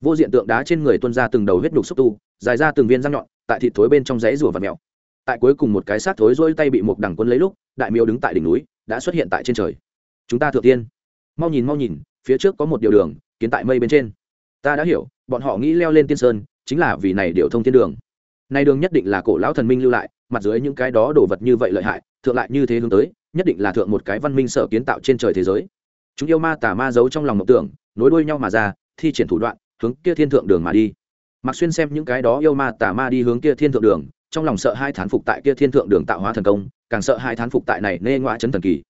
Vô diện tượng đá trên người tuân ra từng đầu huyết nhục xúc tu, dài ra từng viên răng nhọn, tại thịt thối bên trong giấy rùa và mèo. Tại cuối cùng một cái xác thối rỗi tay bị một đằng quân lấy lúc, đại miêu đứng tại đỉnh núi, đã xuất hiện tại trên trời. Chúng ta thượng tiên. Mau nhìn mau nhìn, phía trước có một điều đường, kiến tại mây bên trên. Ta đã hiểu, bọn họ nghĩ leo lên tiên sơn, chính là vì này điều thông thiên đường. Này đường nhất định là cổ lão thần minh lưu lại, mặt dưới những cái đó đồ vật như vậy lợi hại, thượng lại như thế hướng tới, nhất định là thượng một cái văn minh sở kiến tạo trên trời thế giới chúng yêu ma tà ma giấu trong lòng mộng tưởng, nối đuôi nhau mà ra, thi triển thủ đoạn, hướng kia thiên thượng đường mà đi. Mặc xuyên xem những cái đó yêu ma tà ma đi hướng kia thiên thượng đường, trong lòng sợ hai thán phục tại kia thiên thượng đường tạo hóa thần công, càng sợ hai thán phục tại này nê ngoã chấn thần kỳ.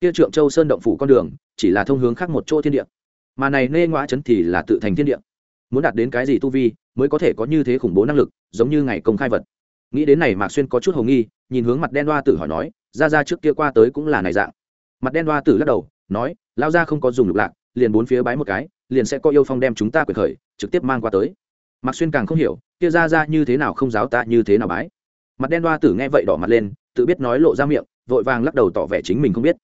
Kia trượng châu sơn động phủ con đường, chỉ là thông hướng khác một chỗ thiên địa. Mà này nê ngoã chấn thì là tự thành thiên địa. Muốn đạt đến cái gì tu vi, mới có thể có như thế khủng bố năng lực, giống như ngày công khai vật. Nghĩ đến này mạc xuyên có chút hồ nghi, nhìn hướng mặt đen đoa tử hỏi nói, ra ra trước kia qua tới cũng là này dạng. Mặt đen đoa tử lắc đầu, nói lao ra không có dùng lục lạc, liền bốn phía bái một cái, liền sẽ có yêu phong đem chúng ta quyền khởi, trực tiếp mang qua tới. Mạc xuyên càng không hiểu, kia ra ra như thế nào không giáo ta như thế nào bái. Mặt đen đoa tử nghe vậy đỏ mặt lên, tự biết nói lộ ra miệng, vội vàng lắc đầu tỏ vẻ chính mình không biết.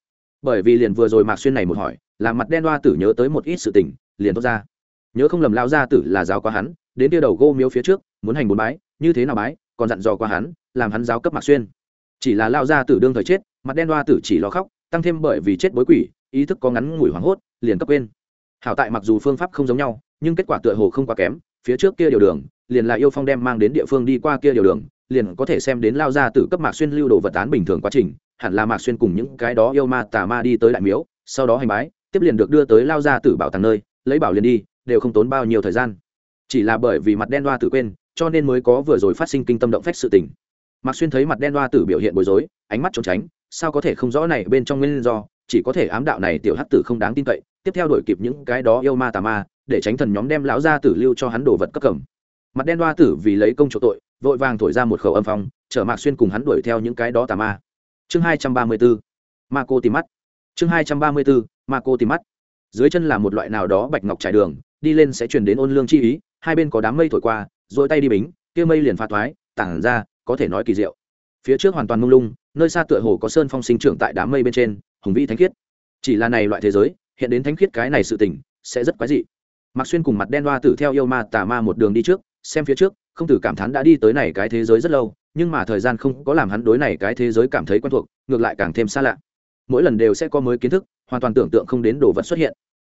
Bởi vì liền vừa rồi mạc xuyên này một hỏi làm mặt đen đoa tử nhớ tới một ít sự tình, liền tốt ra. Nhớ không lầm lao ra tử là giáo qua hắn, đến kia đầu gô miếu phía trước, muốn hành bốn bái, như thế nào bái, còn dặn dò qua hắn, làm hắn giáo cấp mạc xuyên. Chỉ là lao ra tử đương thời chết, mặt đen đoa tử chỉ lo khóc, tăng thêm bởi vì chết bối quỷ ý thức có ngắn ngủi hoảng hốt, liền cấp quên. Hảo tại mặc dù phương pháp không giống nhau, nhưng kết quả tựa hồ không quá kém, phía trước kia điều đường, liền là yêu phong đem mang đến địa phương đi qua kia điều đường, liền có thể xem đến lao ra từ cấp mạc xuyên lưu đồ vật án bình thường quá trình, hẳn là mạc xuyên cùng những cái đó yêu ma tà ma đi tới đại miếu, sau đó hành bái, tiếp liền được đưa tới lao ra tử bảo tàng nơi, lấy bảo liền đi, đều không tốn bao nhiêu thời gian. Chỉ là bởi vì mặt đen đoa tử quên, cho nên mới có vừa rồi phát sinh kinh tâm động phách sự tình. Mạc xuyên thấy mặt đen đoa tử biểu hiện bối rối, ánh mắt trốn tránh, sao có thể không rõ này bên trong nguyên do? Chỉ có thể ám đạo này tiểu hắc tử không đáng tin cậy, tiếp theo đổi kịp những cái đó yêu ma tà ma, để tránh thần nhóm đem lão gia tử lưu cho hắn đồ vật cấp cầm. Mặt đen đoa tử vì lấy công chỗ tội, vội vàng thổi ra một khẩu âm phong, chở mạc xuyên cùng hắn đuổi theo những cái đó tà ma. Chương hai trăm ba mươi bốn, ma cô tìm mắt. Chương hai trăm ba mươi bốn, ma cô tìm mắt. Dưới chân là một loại nào đó bạch ngọc trải đường, đi lên sẽ truyền đến ôn lương chi ý, hai bên có đám mây thổi qua, rồi tay đi bính, kia mây liền pha thoái, tản ra, có thể nói kỳ diệu. Phía trước hoàn toàn mông lung, nơi xa tựa hồ có sơn phong sinh trưởng tại đám mây bên trên hùng vĩ thánh khiết. Chỉ là này loại thế giới, hiện đến thánh khiết cái này sự tình, sẽ rất quái dị. Mặc xuyên cùng mặt đen đoa tử theo yêu ma tà ma một đường đi trước, xem phía trước, không tử cảm thán đã đi tới này cái thế giới rất lâu, nhưng mà thời gian không có làm hắn đối này cái thế giới cảm thấy quen thuộc, ngược lại càng thêm xa lạ. Mỗi lần đều sẽ có mới kiến thức, hoàn toàn tưởng tượng không đến đồ vật xuất hiện.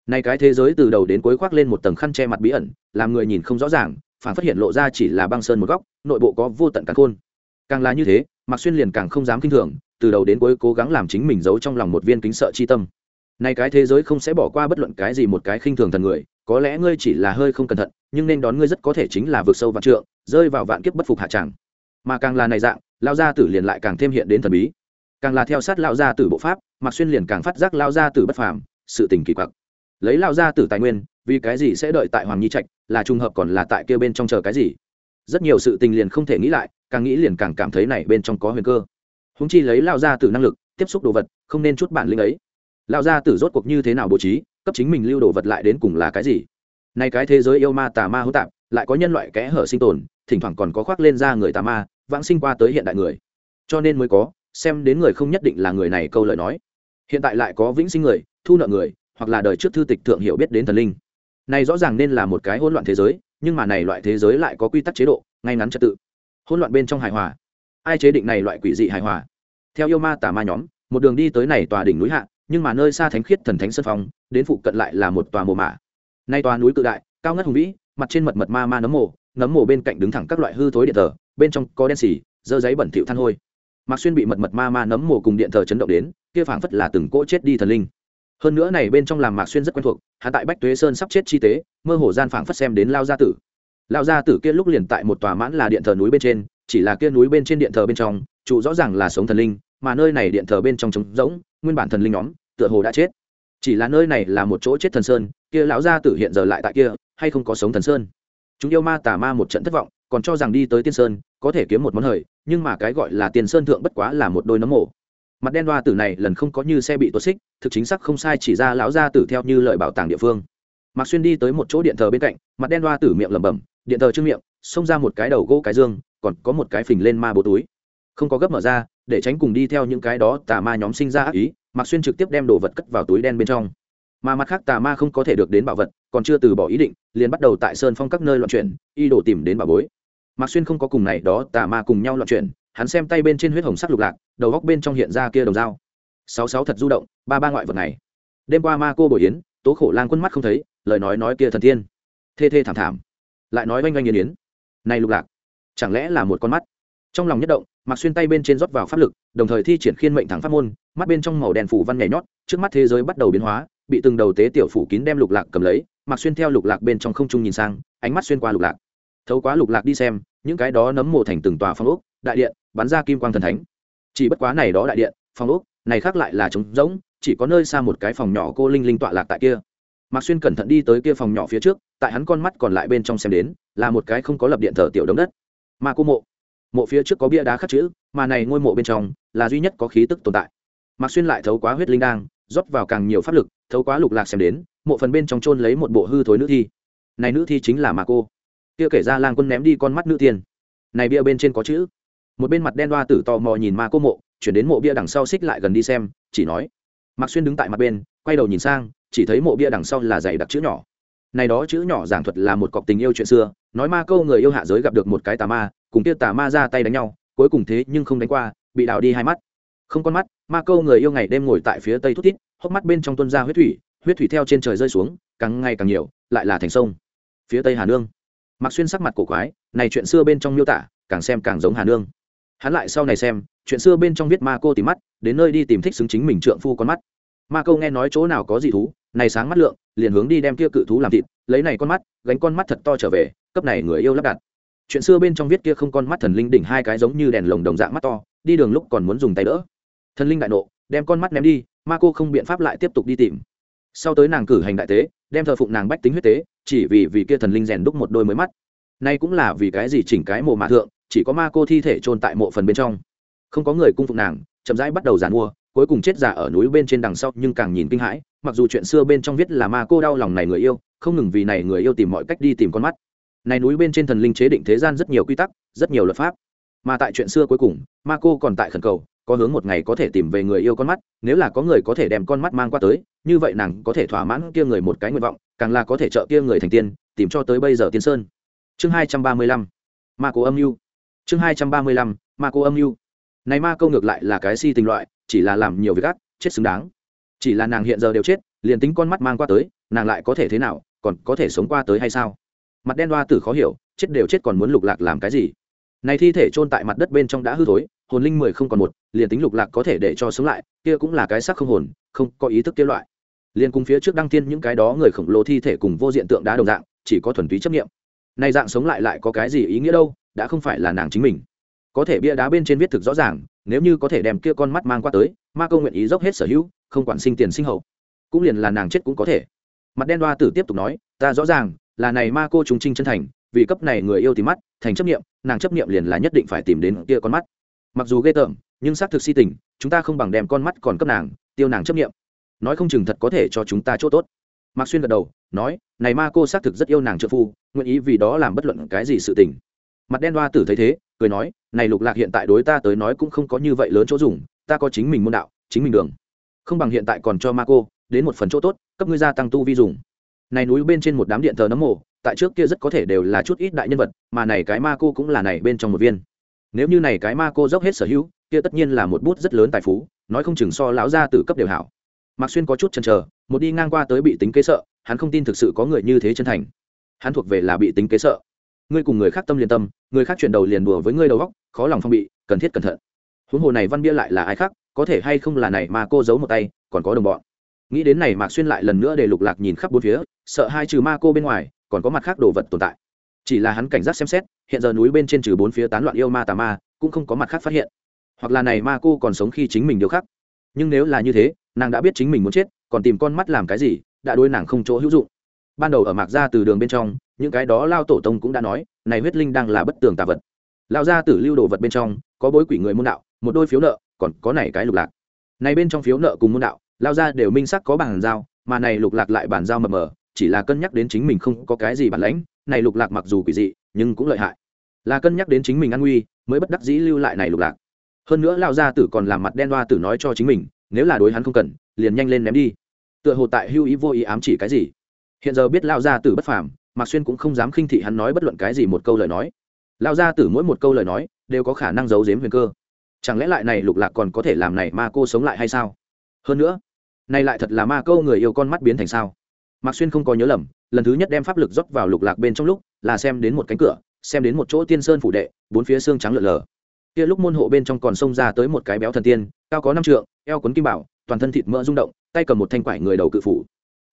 Này cái thế giới từ đầu đến cuối khoác lên một tầng khăn che mặt bí ẩn, làm người nhìn không rõ ràng, phản phát hiện lộ ra chỉ là băng sơn một góc, nội bộ có vô tận càng khôn. Càng là như thế, mạc xuyên liền càng không dám kinh thường từ đầu đến cuối cố gắng làm chính mình giấu trong lòng một viên kính sợ chi tâm. Này cái thế giới không sẽ bỏ qua bất luận cái gì một cái khinh thường thần người, có lẽ ngươi chỉ là hơi không cẩn thận, nhưng nên đón ngươi rất có thể chính là vượt sâu vạn trượng, rơi vào vạn kiếp bất phục hạ tràng. Mà càng là này dạng lao gia tử liền lại càng thêm hiện đến thần bí. Càng là theo sát lao gia tử bộ pháp, mạc xuyên liền càng phát giác lao gia tử bất phàm, sự tình kỳ quặc. Lấy lao gia tử tài nguyên, vì cái gì sẽ đợi tại hoàng nhi trạch, là trùng hợp còn là tại kia bên trong chờ cái gì? Rất nhiều sự tình liền không thể nghĩ lại, càng nghĩ liền càng cảm thấy này bên trong có huyền cơ húng chi lấy lao gia tử năng lực, tiếp xúc đồ vật, không nên chút bản lĩnh ấy. Lao gia tử rốt cuộc như thế nào bố trí, cấp chính mình lưu đồ vật lại đến cùng là cái gì? Nay cái thế giới yêu ma tà ma hỗn tạp, lại có nhân loại kẽ hở sinh tồn, thỉnh thoảng còn có khoác lên ra người tà ma, vãng sinh qua tới hiện đại người. Cho nên mới có, xem đến người không nhất định là người này câu lời nói. Hiện tại lại có vĩnh sinh người, thu nợ người, hoặc là đời trước thư tịch thượng hiểu biết đến thần linh. Này rõ ràng nên là một cái hỗn loạn thế giới, nhưng mà này loại thế giới lại có quy tắc chế độ, ngay ngắn trật tự. Hỗn loạn bên trong hài hòa ai chế định này loại quỷ dị hài hòa? Theo yêu ma tà ma nhóm, một đường đi tới này tòa đỉnh núi hạ, nhưng mà nơi xa thánh khiết thần thánh sân phong, đến phụ cận lại là một tòa mồ mả. Nay tòa núi cự đại, cao ngất hùng vĩ, mặt trên mật mật ma ma nấm mồ nấm mồ bên cạnh đứng thẳng các loại hư thối điện thờ, bên trong có đen xì, dơ giấy bẩn thịu than hôi. Mặc xuyên bị mật mật ma ma nấm mồ cùng điện thờ chấn động đến, kia phảng phất là từng cỗ chết đi thần linh. Hơn nữa này bên trong làm mạc xuyên rất quen thuộc hạ tại bách tuế sơn sắp chết chi tế, mơ hồ gian phảng phất xem đến lao gia tử. Lao gia tử kia lúc liền tại một tòa mãn là điện thờ núi bên trên chỉ là kia núi bên trên điện thờ bên trong, trụ rõ ràng là sống thần linh, mà nơi này điện thờ bên trong trống rỗng, nguyên bản thần linh nhóm, tựa hồ đã chết. Chỉ là nơi này là một chỗ chết thần sơn, kia lão gia tử hiện giờ lại tại kia, hay không có sống thần sơn? Chúng yêu ma tà ma một trận thất vọng, còn cho rằng đi tới tiên sơn, có thể kiếm một món hời, nhưng mà cái gọi là tiền sơn thượng bất quá là một đôi nấm mổ mặt đen đoa tử này lần không có như xe bị tuột xích, thực chính xác không sai chỉ ra lão gia tử theo như lời bảo tàng địa phương. Mạc xuyên đi tới một chỗ điện thờ bên cạnh, mặt đen đoa tử miệng lẩm bẩm, điện thờ trước miệng, xông ra một cái đầu gỗ cái dương còn có một cái phình lên ma bố túi. Không có gấp mở ra, để tránh cùng đi theo những cái đó tà ma nhóm sinh ra ác ý, mạc xuyên trực tiếp đem đồ vật cất vào túi đen bên trong. Mà mặt khác tà ma không có thể được đến bảo vật, còn chưa từ bỏ ý định, liền bắt đầu tại sơn phong các nơi loạn chuyển, y đổ tìm đến bảo bối. Mạc xuyên không có cùng này đó tà ma cùng nhau loạn chuyển, hắn xem tay bên trên huyết hồng sắc lục lạc, đầu góc bên trong hiện ra kia đồng dao. Sáu sáu thật du động, ba ba ngoại vật này. Đêm qua ma cô bồi yến, tố khổ lang quân mắt không thấy, lời nói nói kia thần tiên. Thê thê thảm thảm. Lại nói oanh oanh yên yến. Này lục lạc chẳng lẽ là một con mắt? Trong lòng nhất động mặc xuyên tay bên trên rót vào pháp lực, đồng thời thi triển khiên mệnh thẳng pháp môn, mắt bên trong màu đen phủ văn nhảy nhót, trước mắt thế giới bắt đầu biến hóa, bị từng đầu tế tiểu phủ kín đem lục lạc cầm lấy mặc xuyên theo lục lạc bên trong không trung nhìn sang, ánh mắt xuyên qua lục lạc. Thấu quá lục lạc đi xem, những cái đó nấm mồ thành từng tòa phong ốc, đại điện, bắn ra kim quang thần thánh. Chỉ bất quá này đó đại điện, phong ốc, này khác lại là trống rỗng, chỉ có nơi xa một cái phòng nhỏ cô linh linh tọa lạc tại kia. Mạc xuyên cẩn thận đi tới kia phòng nhỏ phía trước, tại hắn con mắt còn lại bên trong xem đến, là một cái không có lập điện thờ tiểu đống đất. Ma cô mộ. Mộ phía trước có bia đá khắc chữ, mà này ngôi mộ bên trong là duy nhất có khí tức tồn tại. Mạc xuyên lại thấu quá huyết linh đang rót vào càng nhiều pháp lực, thấu quá lục lạc xem đến, mộ phần bên trong trôn lấy một bộ hư thối nữ thi. Này nữ thi chính là ma cô. Kia kể ra lang quân ném đi con mắt nữ tiên. Này bia bên trên có chữ. Một bên mặt đen đoa tử tò mò nhìn ma cô mộ, chuyển đến mộ bia đằng sau xích lại gần đi xem, chỉ nói. Mạc xuyên đứng tại mặt bên, quay đầu nhìn sang, chỉ thấy mộ bia đằng sau là giày đặc chữ nhỏ này đó chữ nhỏ giảng thuật là một cọc tình yêu chuyện xưa, nói ma câu người yêu hạ giới gặp được một cái tà ma, cùng kia tà ma ra tay đánh nhau, cuối cùng thế nhưng không đánh qua, bị đào đi hai mắt. Không con mắt, ma câu người yêu ngày đêm ngồi tại phía tây thút thít, hốc mắt bên trong tuân ra huyết thủy huyết thủy theo trên trời rơi xuống, càng ngày càng nhiều, lại là thành sông. Phía tây hà nương. Mặc xuyên sắc mặt cổ quái, này chuyện xưa bên trong miêu tả, càng xem càng giống hà nương. Hắn lại sau này xem, chuyện xưa bên trong viết ma cô tìm mắt, đến nơi đi tìm thích xứng chính mình trượng phu con mắt ma câu nghe nói chỗ nào có gì thú, này sáng mắt lượng, liền hướng đi đem kia cự thú làm thịt, lấy này con mắt, gánh con mắt thật to trở về, cấp này người yêu lắp đặt. Chuyện xưa bên trong viết kia không con mắt thần linh đỉnh hai cái giống như đèn lồng đồng dạng mắt to, đi đường lúc còn muốn dùng tay đỡ. Thần linh đại nộ, đem con mắt ném đi, ma cô không biện pháp lại tiếp tục đi tìm. Sau tới nàng cử hành đại tế, đem thờ phụng nàng bách tính huyết tế, chỉ vì vì kia thần linh rèn đúc một đôi mới mắt. Nay cũng là vì cái gì chỉnh cái mộ mạ thượng, chỉ có ma cô thi thể chôn tại mộ phần bên trong. Không có người cung phụng nàng, chậm rãi bắt đầu giàn mua cuối cùng chết giả ở núi bên trên đằng sau, nhưng càng nhìn kinh hãi, mặc dù chuyện xưa bên trong viết là ma cô đau lòng này người yêu, không ngừng vì này người yêu tìm mọi cách đi tìm con mắt. Này núi bên trên thần linh chế định thế gian rất nhiều quy tắc, rất nhiều luật pháp. Mà tại chuyện xưa cuối cùng, ma cô còn tại khẩn cầu, có hướng một ngày có thể tìm về người yêu con mắt, nếu là có người có thể đem con mắt mang qua tới, như vậy nàng có thể thỏa mãn kia người một cái nguyện vọng, càng là có thể trợ kia người thành tiên, tìm cho tới bây giờ tiên sơn. Chương hai trăm ba mươi lăm, ma cô âm mưu. Chương hai trăm ba mươi lăm, ma cô âm mưu. Này ma câu ngược lại là cái si tình loại chỉ là làm nhiều việc ác, chết xứng đáng. Chỉ là nàng hiện giờ đều chết, liền tính con mắt mang qua tới, nàng lại có thể thế nào, còn có thể sống qua tới hay sao? Mặt đen đoa tử khó hiểu, chết đều chết còn muốn lục lạc làm cái gì? Này thi thể chôn tại mặt đất bên trong đã hư thối, hồn linh mười không còn một, liền tính lục lạc có thể để cho sống lại, kia cũng là cái xác không hồn, không có ý thức kia loại. Liền cùng phía trước đăng tiên những cái đó người khổng lồ thi thể cùng vô diện tượng đá đồng dạng, chỉ có thuần túy chấp nghiệm này dạng sống lại lại có cái gì ý nghĩa đâu, đã không phải là nàng chính mình. Có thể bia đá bên trên viết thực rõ ràng nếu như có thể đem kia con mắt mang qua tới, ma câu nguyện ý dốc hết sở hữu, không quản sinh tiền sinh hậu, cũng liền là nàng chết cũng có thể. Mặt đen đoa tử tiếp tục nói, ta rõ ràng, là này ma cô chúng trinh chân thành, vì cấp này người yêu tìm mắt, thành chấp nghiệm nàng chấp nghiệm liền là nhất định phải tìm đến kia con mắt. Mặc dù ghê tởm, nhưng xác thực si tình, chúng ta không bằng đem con mắt còn cấp nàng, tiêu nàng chấp nghiệm nói không chừng thật có thể cho chúng ta chỗ tốt. Mạc xuyên gật đầu, nói, này ma cô xác thực rất yêu nàng trợ phu, nguyện ý vì đó làm bất luận cái gì sự tình mặt đen đoa tử thấy thế, cười nói, này lục lạc hiện tại đối ta tới nói cũng không có như vậy lớn chỗ dùng, ta có chính mình môn đạo, chính mình đường. Không bằng hiện tại còn cho ma cô, đến một phần chỗ tốt, cấp ngươi gia tăng tu vi dùng. Này núi bên trên một đám điện thờ nấm mộ, tại trước kia rất có thể đều là chút ít đại nhân vật, mà này cái ma cô cũng là này bên trong một viên. Nếu như này cái ma cô dốc hết sở hữu, kia tất nhiên là một bút rất lớn tài phú, nói không chừng so lão gia tử cấp đều hảo. Mạc xuyên có chút chần chờ, một đi ngang qua tới bị tính kế sợ, hắn không tin thực sự có người như thế chân thành. Hắn thuộc về là bị tính kế sợ ngươi cùng người khác tâm liền tâm người khác chuyển đầu liền đùa với ngươi đầu góc khó lòng phong bị cần thiết cẩn thận. Huống hồ này văn bia lại là ai khác có thể hay không là này mà cô giấu một tay còn có đồng bọn. Nghĩ đến này mạc xuyên lại lần nữa để lục lạc nhìn khắp bốn phía sợ hai trừ ma cô bên ngoài còn có mặt khác đồ vật tồn tại. Chỉ là hắn cảnh giác xem xét hiện giờ núi bên trên trừ bốn phía tán loạn yêu ma tà ma cũng không có mặt khác phát hiện. Hoặc là này ma cô còn sống khi chính mình điều khắc, nhưng nếu là như thế nàng đã biết chính mình muốn chết còn tìm con mắt làm cái gì đã đôi nàng không chỗ hữu dụng. Ban đầu ở mạc ra từ đường bên trong những cái đó lao tổ tông cũng đã nói, này huyết linh đang là bất tường tà vật. Lao ra tử lưu đồ vật bên trong, có bối quỷ người môn đạo, một đôi phiếu nợ, còn có này cái lục lạc. Này bên trong phiếu nợ cùng môn đạo, lao ra đều minh sắc có bàn giao, mà này lục lạc lại bàn giao mờ mờ, chỉ là cân nhắc đến chính mình không có cái gì bản lãnh, này lục lạc mặc dù quỷ dị, nhưng cũng lợi hại. Là cân nhắc đến chính mình an nguy, mới bất đắc dĩ lưu lại này lục lạc. Hơn nữa lao gia tử còn làm mặt đen đoa tử nói cho chính mình, nếu là đối hắn không cần, liền nhanh lên ném đi. Tựa hồ tại hưu ý vô ý ám chỉ cái gì. Hiện giờ biết lao gia tử bất phàm mạc xuyên cũng không dám khinh thị hắn nói bất luận cái gì một câu lời nói. Lao ra từ mỗi một câu lời nói đều có khả năng giấu giếm huyền cơ. Chẳng lẽ lại này lục lạc còn có thể làm này ma cô sống lại hay sao? Hơn nữa, này lại thật là ma câu người yêu con mắt biến thành sao? Mạc xuyên không có nhớ lầm, lần thứ nhất đem pháp lực dốc vào lục lạc bên trong lúc là xem đến một cánh cửa, xem đến một chỗ tiên sơn phủ đệ, bốn phía xương trắng lợn lờ. Kia lúc môn hộ bên trong còn xông ra tới một cái béo thần tiên, cao có năm trượng, eo quấn kim bảo, toàn thân thịt mỡ rung động, tay cầm một thanh quải người đầu cự phủ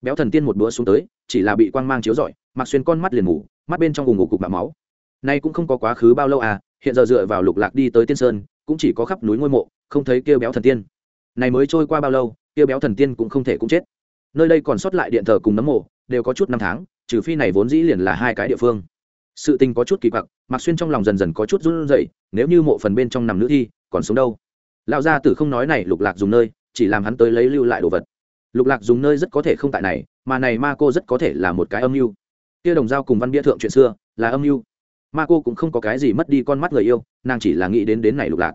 béo thần tiên một bữa xuống tới chỉ là bị quang mang chiếu rọi mặc xuyên con mắt liền ngủ, mắt bên trong vùng ngủ cục mạ máu. Nay cũng không có quá khứ bao lâu à hiện giờ dựa vào lục lạc đi tới tiên sơn cũng chỉ có khắp núi ngôi mộ không thấy kêu béo thần tiên. Này mới trôi qua bao lâu kêu béo thần tiên cũng không thể cũng chết. Nơi đây còn sót lại điện thờ cùng nấm mộ đều có chút năm tháng trừ phi này vốn dĩ liền là hai cái địa phương. Sự tình có chút kỳ quặc mặc xuyên trong lòng dần dần có chút run rẩy nếu như mộ phần bên trong nằm nữ thi còn sống đâu? Lão gia tử không nói này lục lạc dùng nơi chỉ làm hắn tới lấy lưu lại đồ vật lục lạc dùng nơi rất có thể không tại này, mà này ma cô rất có thể là một cái âm mưu. Kia đồng giao cùng văn bia thượng chuyện xưa, là âm mưu. Ma cô cũng không có cái gì mất đi con mắt người yêu, nàng chỉ là nghĩ đến đến này lục lạc.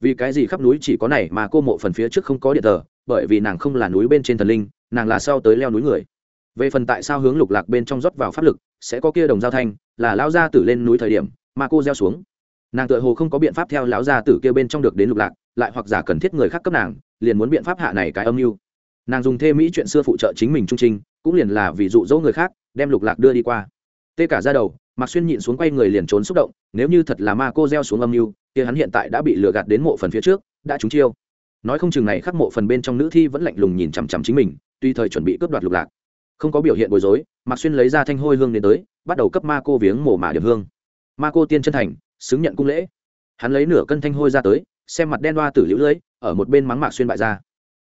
Vì cái gì khắp núi chỉ có này mà cô mộ phần phía trước không có điện thờ, bởi vì nàng không là núi bên trên thần linh, nàng là sau tới leo núi người. Về phần tại sao hướng lục lạc bên trong rót vào pháp lực, sẽ có kia đồng giao thanh, là lão gia tử lên núi thời điểm mà cô gieo xuống. Nàng tựa hồ không có biện pháp theo lão gia tử kia bên trong được đến lục lạc, lại hoặc giả cần thiết người khác cấp nàng, liền muốn biện pháp hạ này cái âm mưu nàng dùng thê mỹ chuyện xưa phụ trợ chính mình trung trinh, cũng liền là vì dụ dỗ người khác, đem lục lạc đưa đi qua. Tê cả ra đầu, mạc xuyên nhịn xuống quay người liền trốn xúc động, nếu như thật là ma cô gieo xuống âm mưu, kia hắn hiện tại đã bị lừa gạt đến mộ phần phía trước, đã trúng chiêu. Nói không chừng này khắc mộ phần bên trong nữ thi vẫn lạnh lùng nhìn chằm chằm chính mình, tuy thời chuẩn bị cướp đoạt lục lạc. Không có biểu hiện bối rối, mạc xuyên lấy ra thanh hôi hương đến tới, bắt đầu cấp ma cô viếng mổ mả điểm hương. Ma cô tiên chân thành, xứng nhận cung lễ. Hắn lấy nửa cân thanh hôi ra tới, xem mặt đen đoa tử liễu lưỡi ở một bên mắng mạc xuyên bại ra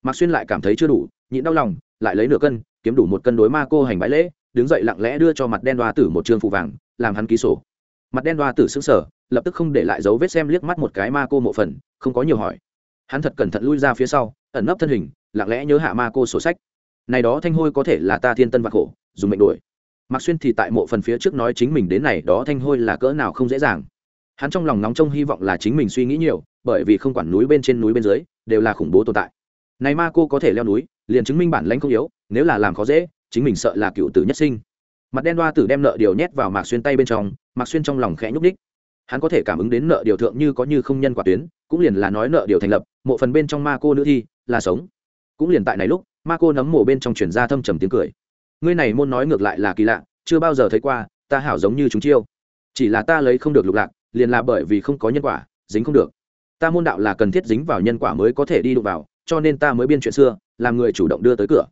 mạc xuyên lại cảm thấy chưa đủ, nhịn đau lòng, lại lấy nửa cân, kiếm đủ một cân đối ma cô hành bãi lễ, đứng dậy lặng lẽ đưa cho mặt đen đoa tử một trường phụ vàng, làm hắn ký sổ. Mặt đen đoa tử xứng sở lập tức không để lại dấu vết xem liếc mắt một cái ma cô mộ phần, không có nhiều hỏi. Hắn thật cẩn thận lui ra phía sau, ẩn nấp thân hình, lặng lẽ nhớ hạ ma cô sổ sách. Này đó thanh hôi có thể là ta thiên tân vạc khổ, dùng mệnh đuổi mạc xuyên thì tại mộ phần phía trước nói chính mình đến này đó thanh hôi là cỡ nào không dễ dàng. Hắn trong lòng nóng trong hy vọng là chính mình suy nghĩ nhiều, bởi vì không quản núi bên trên núi bên dưới, đều là khủng bố tồn tại này ma cô có thể leo núi, liền chứng minh bản lãnh không yếu, nếu là làm khó dễ, chính mình sợ là cựu tử nhất sinh. Mặt đen đoa tử đem nợ điều nhét vào mạc xuyên tay bên trong, mạc xuyên trong lòng khẽ nhúc ních hắn có thể cảm ứng đến nợ điều thượng như có như không nhân quả tuyến, cũng liền là nói nợ điều thành lập, mộ phần bên trong ma cô nữ thi, là sống. Cũng liền tại này lúc, ma cô nấm mộ bên trong chuyển ra thâm trầm tiếng cười. Ngươi này môn nói ngược lại là kỳ lạ, chưa bao giờ thấy qua, ta hảo giống như chúng chiêu. Chỉ là ta lấy không được lục lạc, liền là bởi vì không có nhân quả, dính không được. Ta môn đạo là cần thiết dính vào nhân quả mới có thể đi đụng vào cho nên ta mới biên chuyện xưa, làm người chủ động đưa tới cửa.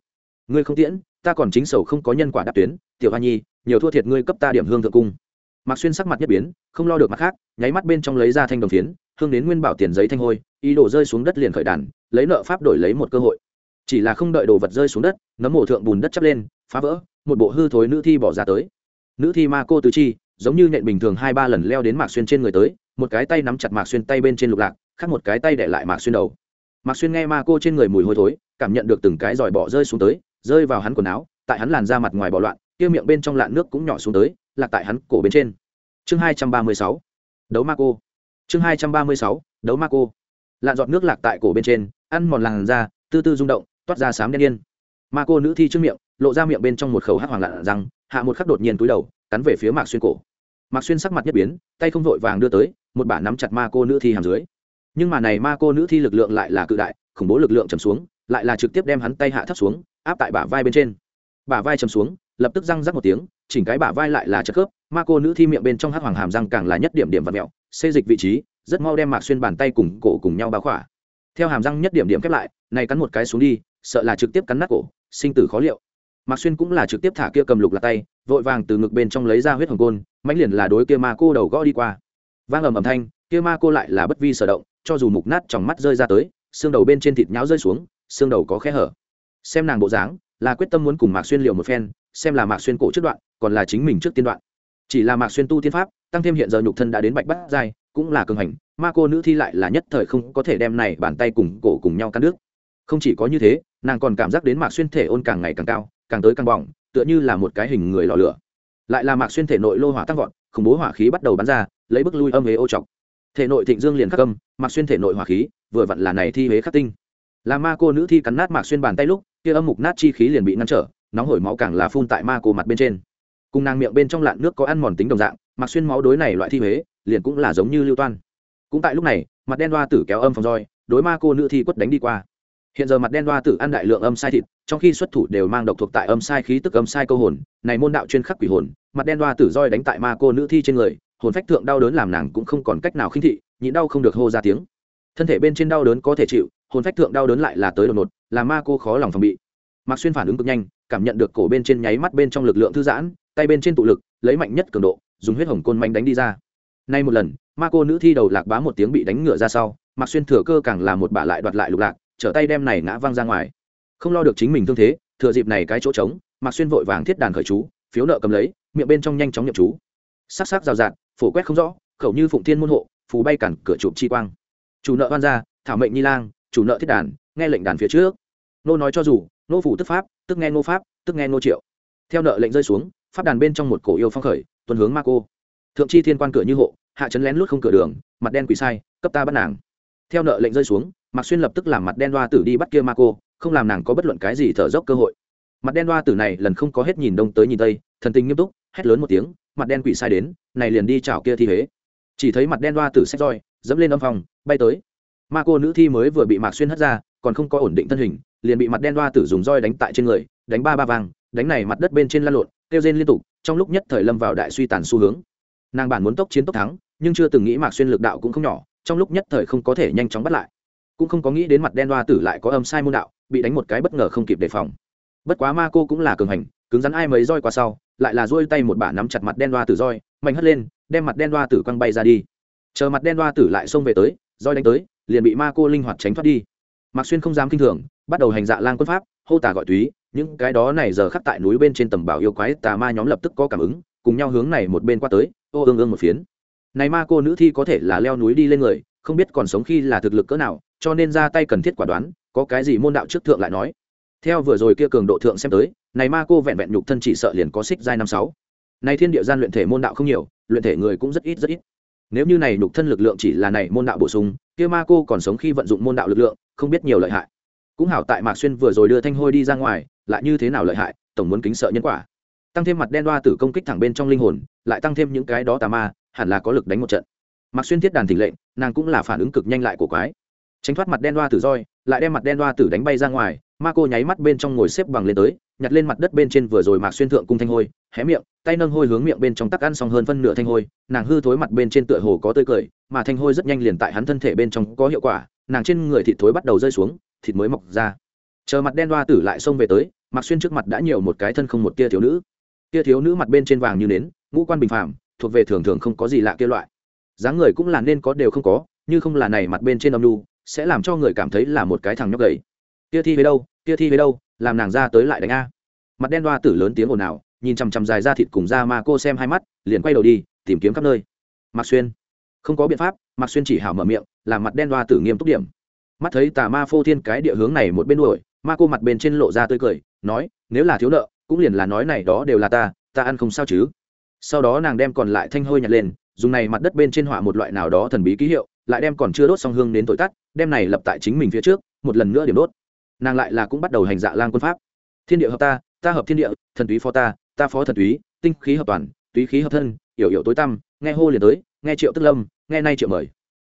Ngươi không tiễn, ta còn chính sầu không có nhân quả đáp tuyến, tiểu hoa nhi, nhiều thua thiệt ngươi cấp ta điểm hương thượng cung. Mạc xuyên sắc mặt nhất biến, không lo được mặt khác, nháy mắt bên trong lấy ra thanh đồng phiến, hương đến nguyên bảo tiền giấy thanh hôi, ý đồ rơi xuống đất liền khởi đàn, lấy nợ pháp đổi lấy một cơ hội. Chỉ là không đợi đồ vật rơi xuống đất, nấm mổ thượng bùn đất chắp lên, phá vỡ, một bộ hư thối nữ thi bỏ ra tới. Nữ thi ma cô tứ chi, giống như nhện bình thường hai ba lần leo đến mạc xuyên trên người tới, một cái tay nắm chặt mạc xuyên tay bên trên lục lạc, khác một cái tay để lại mạc xuyên đầu mạc xuyên nghe ma cô trên người mùi hôi thối, cảm nhận được từng cái giỏi bỏ rơi xuống tới, rơi vào hắn quần áo, tại hắn làn ra mặt ngoài bỏ loạn, kia miệng bên trong lạn nước cũng nhỏ xuống tới, lạc tại hắn cổ bên trên. Chương hai trăm ba mươi sáu, đấu ma cô. Chương hai trăm ba mươi sáu, đấu ma cô. Lạn giọt nước lạc tại cổ bên trên, ăn mòn làn da, tư tư rung động, toát ra sám đen yên. Ma cô nữ thi trước miệng, lộ ra miệng bên trong một khẩu hắc hoàng lạn răng, hạ một khắc đột nhiên túi đầu, cắn về phía mạc xuyên cổ. Mạc xuyên sắc mặt nhất biến, tay không vội vàng đưa tới, một bả nắm chặt ma cô nữ thi hàm dưới nhưng mà này ma cô nữ thi lực lượng lại là cự đại, khủng bố lực lượng trầm xuống, lại là trực tiếp đem hắn tay hạ thấp xuống, áp tại bả vai bên trên. Bả vai chầm xuống, lập tức răng rắc một tiếng, chỉnh cái bả vai lại là chất khớp, ma cô nữ thi miệng bên trong hát hoàng hàm răng càng là nhất điểm điểm vật mẹo, xê dịch vị trí, rất mau đem mạc xuyên bàn tay cùng cổ cùng nhau bao khỏa. Theo hàm răng nhất điểm điểm khép lại, này cắn một cái xuống đi, sợ là trực tiếp cắn nát cổ, sinh tử khó liệu. Mạc xuyên cũng là trực tiếp thả kia cầm lục là tay, vội vàng từ ngực bên trong lấy ra huyết hồng côn, mãnh liền là đối kia ma cô đầu gõ đi qua. Vang ầm ầm thanh kia ma cô lại là bất vi sở động, cho dù mục nát trong mắt rơi ra tới, xương đầu bên trên thịt nháo rơi xuống, xương đầu có khe hở. Xem nàng bộ dáng, là quyết tâm muốn cùng mạc xuyên liều một phen, xem là mạc xuyên cổ trước đoạn, còn là chính mình trước tiên đoạn. Chỉ là mạc xuyên tu tiên pháp, tăng thêm hiện giờ nhục thân đã đến bạch bắt giai, cũng là cường hành, ma cô nữ thi lại là nhất thời không có thể đem này bàn tay cùng cổ cùng nhau cắn nước không chỉ có như thế, nàng còn cảm giác đến mạc xuyên thể ôn càng ngày càng cao, càng tới càng bỏng, tựa như là một cái hình người lò lửa. Lại là mạc xuyên thể nội lô hỏa tăng vọt, khủng bố hỏa khí bắt đầu bắn ra, lấy bức lui âm hế ô chọc thể nội thịnh dương liền khắc âm, mạc xuyên thể nội hỏa khí, vừa vặn là này thi huế khắc tinh. Là ma cô nữ thi cắn nát mạc xuyên bàn tay lúc, kia âm mục nát chi khí liền bị ngăn trở, nóng hổi máu càng là phun tại ma cô mặt bên trên. Cùng nàng miệng bên trong lạn nước có ăn mòn tính đồng dạng, mạc xuyên máu đối này loại thi huế, liền cũng là giống như lưu toan. Cũng tại lúc này, mặt đen đoa tử kéo âm phòng roi, đối ma cô nữ thi quất đánh đi qua. Hiện giờ mặt đen đoa tử ăn đại lượng âm sai thịt, trong khi xuất thủ đều mang độc thuộc tại âm sai khí tức âm sai câu hồn, này môn đạo chuyên khắc quỷ hồn, mặt đen đoa tử roi đánh tại ma cô nữ thi trên người hồn phách thượng đau đớn làm nàng cũng không còn cách nào khinh thị nhịn đau không được hô ra tiếng. Thân thể bên trên đau đớn có thể chịu, hồn phách thượng đau đớn lại là tới đột ngột làm ma cô khó lòng phòng bị. Mạc xuyên phản ứng cực nhanh, cảm nhận được cổ bên trên nháy mắt bên trong lực lượng thư giãn, tay bên trên tụ lực, lấy mạnh nhất cường độ, dùng huyết hồng côn manh đánh đi ra. Nay một lần, ma cô nữ thi đầu lạc bá một tiếng bị đánh ngựa ra sau, mạc xuyên thừa cơ càng là một bà lại đoạt lại lục lạc, trở tay đem này ngã văng ra ngoài. Không lo được chính mình thương thế, thừa dịp này cái chỗ trống, mạc xuyên vội vàng thiết đàn khởi chú, phiếu nợ cầm lấy, miệng bên trong nhanh chóng nhập chú sắc sắc rào rạt, phổ quét không rõ, khẩu như phụng thiên môn hộ, phù bay cản cửa chụp chi quang. Chủ nợ hoan gia, thảo mệnh nhi lang, chủ nợ thiết đàn, nghe lệnh đàn phía trước. Nô nói cho dù, nô phủ tức pháp, tức nghe nô pháp, tức nghe nô triệu. Theo nợ lệnh rơi xuống, pháp đàn bên trong một cổ yêu phong khởi tuần hướng ma cô. Thượng chi thiên quan cửa như hộ, hạ chấn lén lút không cửa đường, mặt đen quỷ sai, cấp ta bắt nàng. Theo nợ lệnh rơi xuống, mạc xuyên lập tức làm mặt đen đoa tử đi bắt kia ma cô, không làm nàng có bất luận cái gì thở dốc cơ hội. Mặt đen đoa tử này lần không có hết nhìn đông tới nhìn tây, thần tình nghiêm túc hét lớn một tiếng, mặt đen quỷ sai đến, này liền đi chảo kia thi huế. Chỉ thấy mặt đen đoa tử sách roi, dẫm lên âm phòng bay tới. Ma cô nữ thi mới vừa bị mạc xuyên hất ra, còn không có ổn định thân hình, liền bị mặt đen đoa tử dùng roi đánh tại trên người, đánh ba ba vàng đánh này mặt đất bên trên lăn lộn, kêu rên liên tục, trong lúc nhất thời lâm vào đại suy tàn xu hướng. Nàng bản muốn tốc chiến tốc thắng, nhưng chưa từng nghĩ mạc xuyên lực đạo cũng không nhỏ, trong lúc nhất thời không có thể nhanh chóng bắt lại. Cũng không có nghĩ đến mặt đen đoa tử lại có âm sai môn đạo, bị đánh một cái bất ngờ không kịp đề phòng. Bất quá ma cô cũng là cường hành, cứng rắn ai mấy roi qua sau lại là duỗi tay một bả nắm chặt mặt đen đoa tử roi, mạnh hất lên, đem mặt đen đoa tử quăng bay ra đi. Chờ mặt đen đoa tử lại xông về tới, roi đánh tới, liền bị ma cô linh hoạt tránh thoát đi. Mạc xuyên không dám kinh thường, bắt đầu hành dạ lang quân pháp, hô tà gọi túy, những cái đó này giờ khắc tại núi bên trên tầm bảo yêu quái tà ma nhóm lập tức có cảm ứng, cùng nhau hướng này một bên qua tới, ô ương ương một phiến. Này ma cô nữ thi có thể là leo núi đi lên người, không biết còn sống khi là thực lực cỡ nào, cho nên ra tay cần thiết quả đoán, có cái gì môn đạo trước thượng lại nói theo vừa rồi kia cường độ thượng xem tới, này ma cô vẹn vẹn nhục thân chỉ sợ liền có xích giai năm sáu. Này thiên địa gian luyện thể môn đạo không nhiều, luyện thể người cũng rất ít rất ít. Nếu như này nhục thân lực lượng chỉ là này môn đạo bổ sung, kia ma cô còn sống khi vận dụng môn đạo lực lượng, không biết nhiều lợi hại. Cũng hảo tại mạc xuyên vừa rồi đưa thanh hôi đi ra ngoài, lại như thế nào lợi hại, tổng muốn kính sợ nhân quả. Tăng thêm mặt đen đoa tử công kích thẳng bên trong linh hồn, lại tăng thêm những cái đó tà ma, hẳn là có lực đánh một trận. Mạc xuyên thiết đàn thỉnh lệnh, nàng cũng là phản ứng cực nhanh lại của quái. Tránh thoát mặt đen đoa tử roi, lại đem mặt đen đoa tử đánh bay ra ngoài ma cô nháy mắt bên trong ngồi xếp bằng lên tới, nhặt lên mặt đất bên trên vừa rồi mạc xuyên thượng cung thanh hôi, hé miệng, tay nâng hôi hướng miệng bên trong tắc ăn xong hơn phân nửa thanh hôi, nàng hư thối mặt bên trên tựa hồ có tươi cười, mà thanh hôi rất nhanh liền tại hắn thân thể bên trong có hiệu quả, nàng trên người thịt thối bắt đầu rơi xuống, thịt mới mọc ra. Chờ mặt đen đoa tử lại xông về tới, mạc xuyên trước mặt đã nhiều một cái thân không một tia thiếu nữ. Tia thiếu nữ mặt bên trên vàng như nến, ngũ quan bình phàm, thuộc về thường thường không có gì lạ kia loại. Dáng người cũng là nên có đều không có, như không là này mặt bên trên âm lu sẽ làm cho người cảm thấy là một cái thằng nhóc gầy. Tia thi về đâu? Kia thi với đâu, làm nàng ra tới lại đánh a. Mặt đen đoa tử lớn tiếng ồn ào, nhìn chằm chằm dài ra thịt cùng da ma cô xem hai mắt, liền quay đầu đi, tìm kiếm khắp nơi. Mạc xuyên. Không có biện pháp, mạc xuyên chỉ hảo mở miệng, làm mặt đen đoa tử nghiêm túc điểm. Mắt thấy tà ma phô thiên cái địa hướng này một bên đuổi, ma cô mặt bên trên lộ ra tươi cười, nói, nếu là thiếu nợ, cũng liền là nói này đó đều là ta ta ăn không sao chứ. Sau đó nàng đem còn lại thanh hôi nhặt lên, dùng này mặt đất bên trên họa một loại nào đó thần bí ký hiệu, lại đem còn chưa đốt xong hương đến tội tắt, đem này lập tại chính mình phía trước, một lần nữa điểm đốt nàng lại là cũng bắt đầu hành dạ lang quân pháp. Thiên địa hợp ta ta hợp thiên địa, thần túy phó ta ta phó thần túy, tinh khí hợp toàn, túy khí hợp thân yểu yểu tối tăm, nghe hô liền tới, nghe triệu tức lâm, nghe nay triệu mời.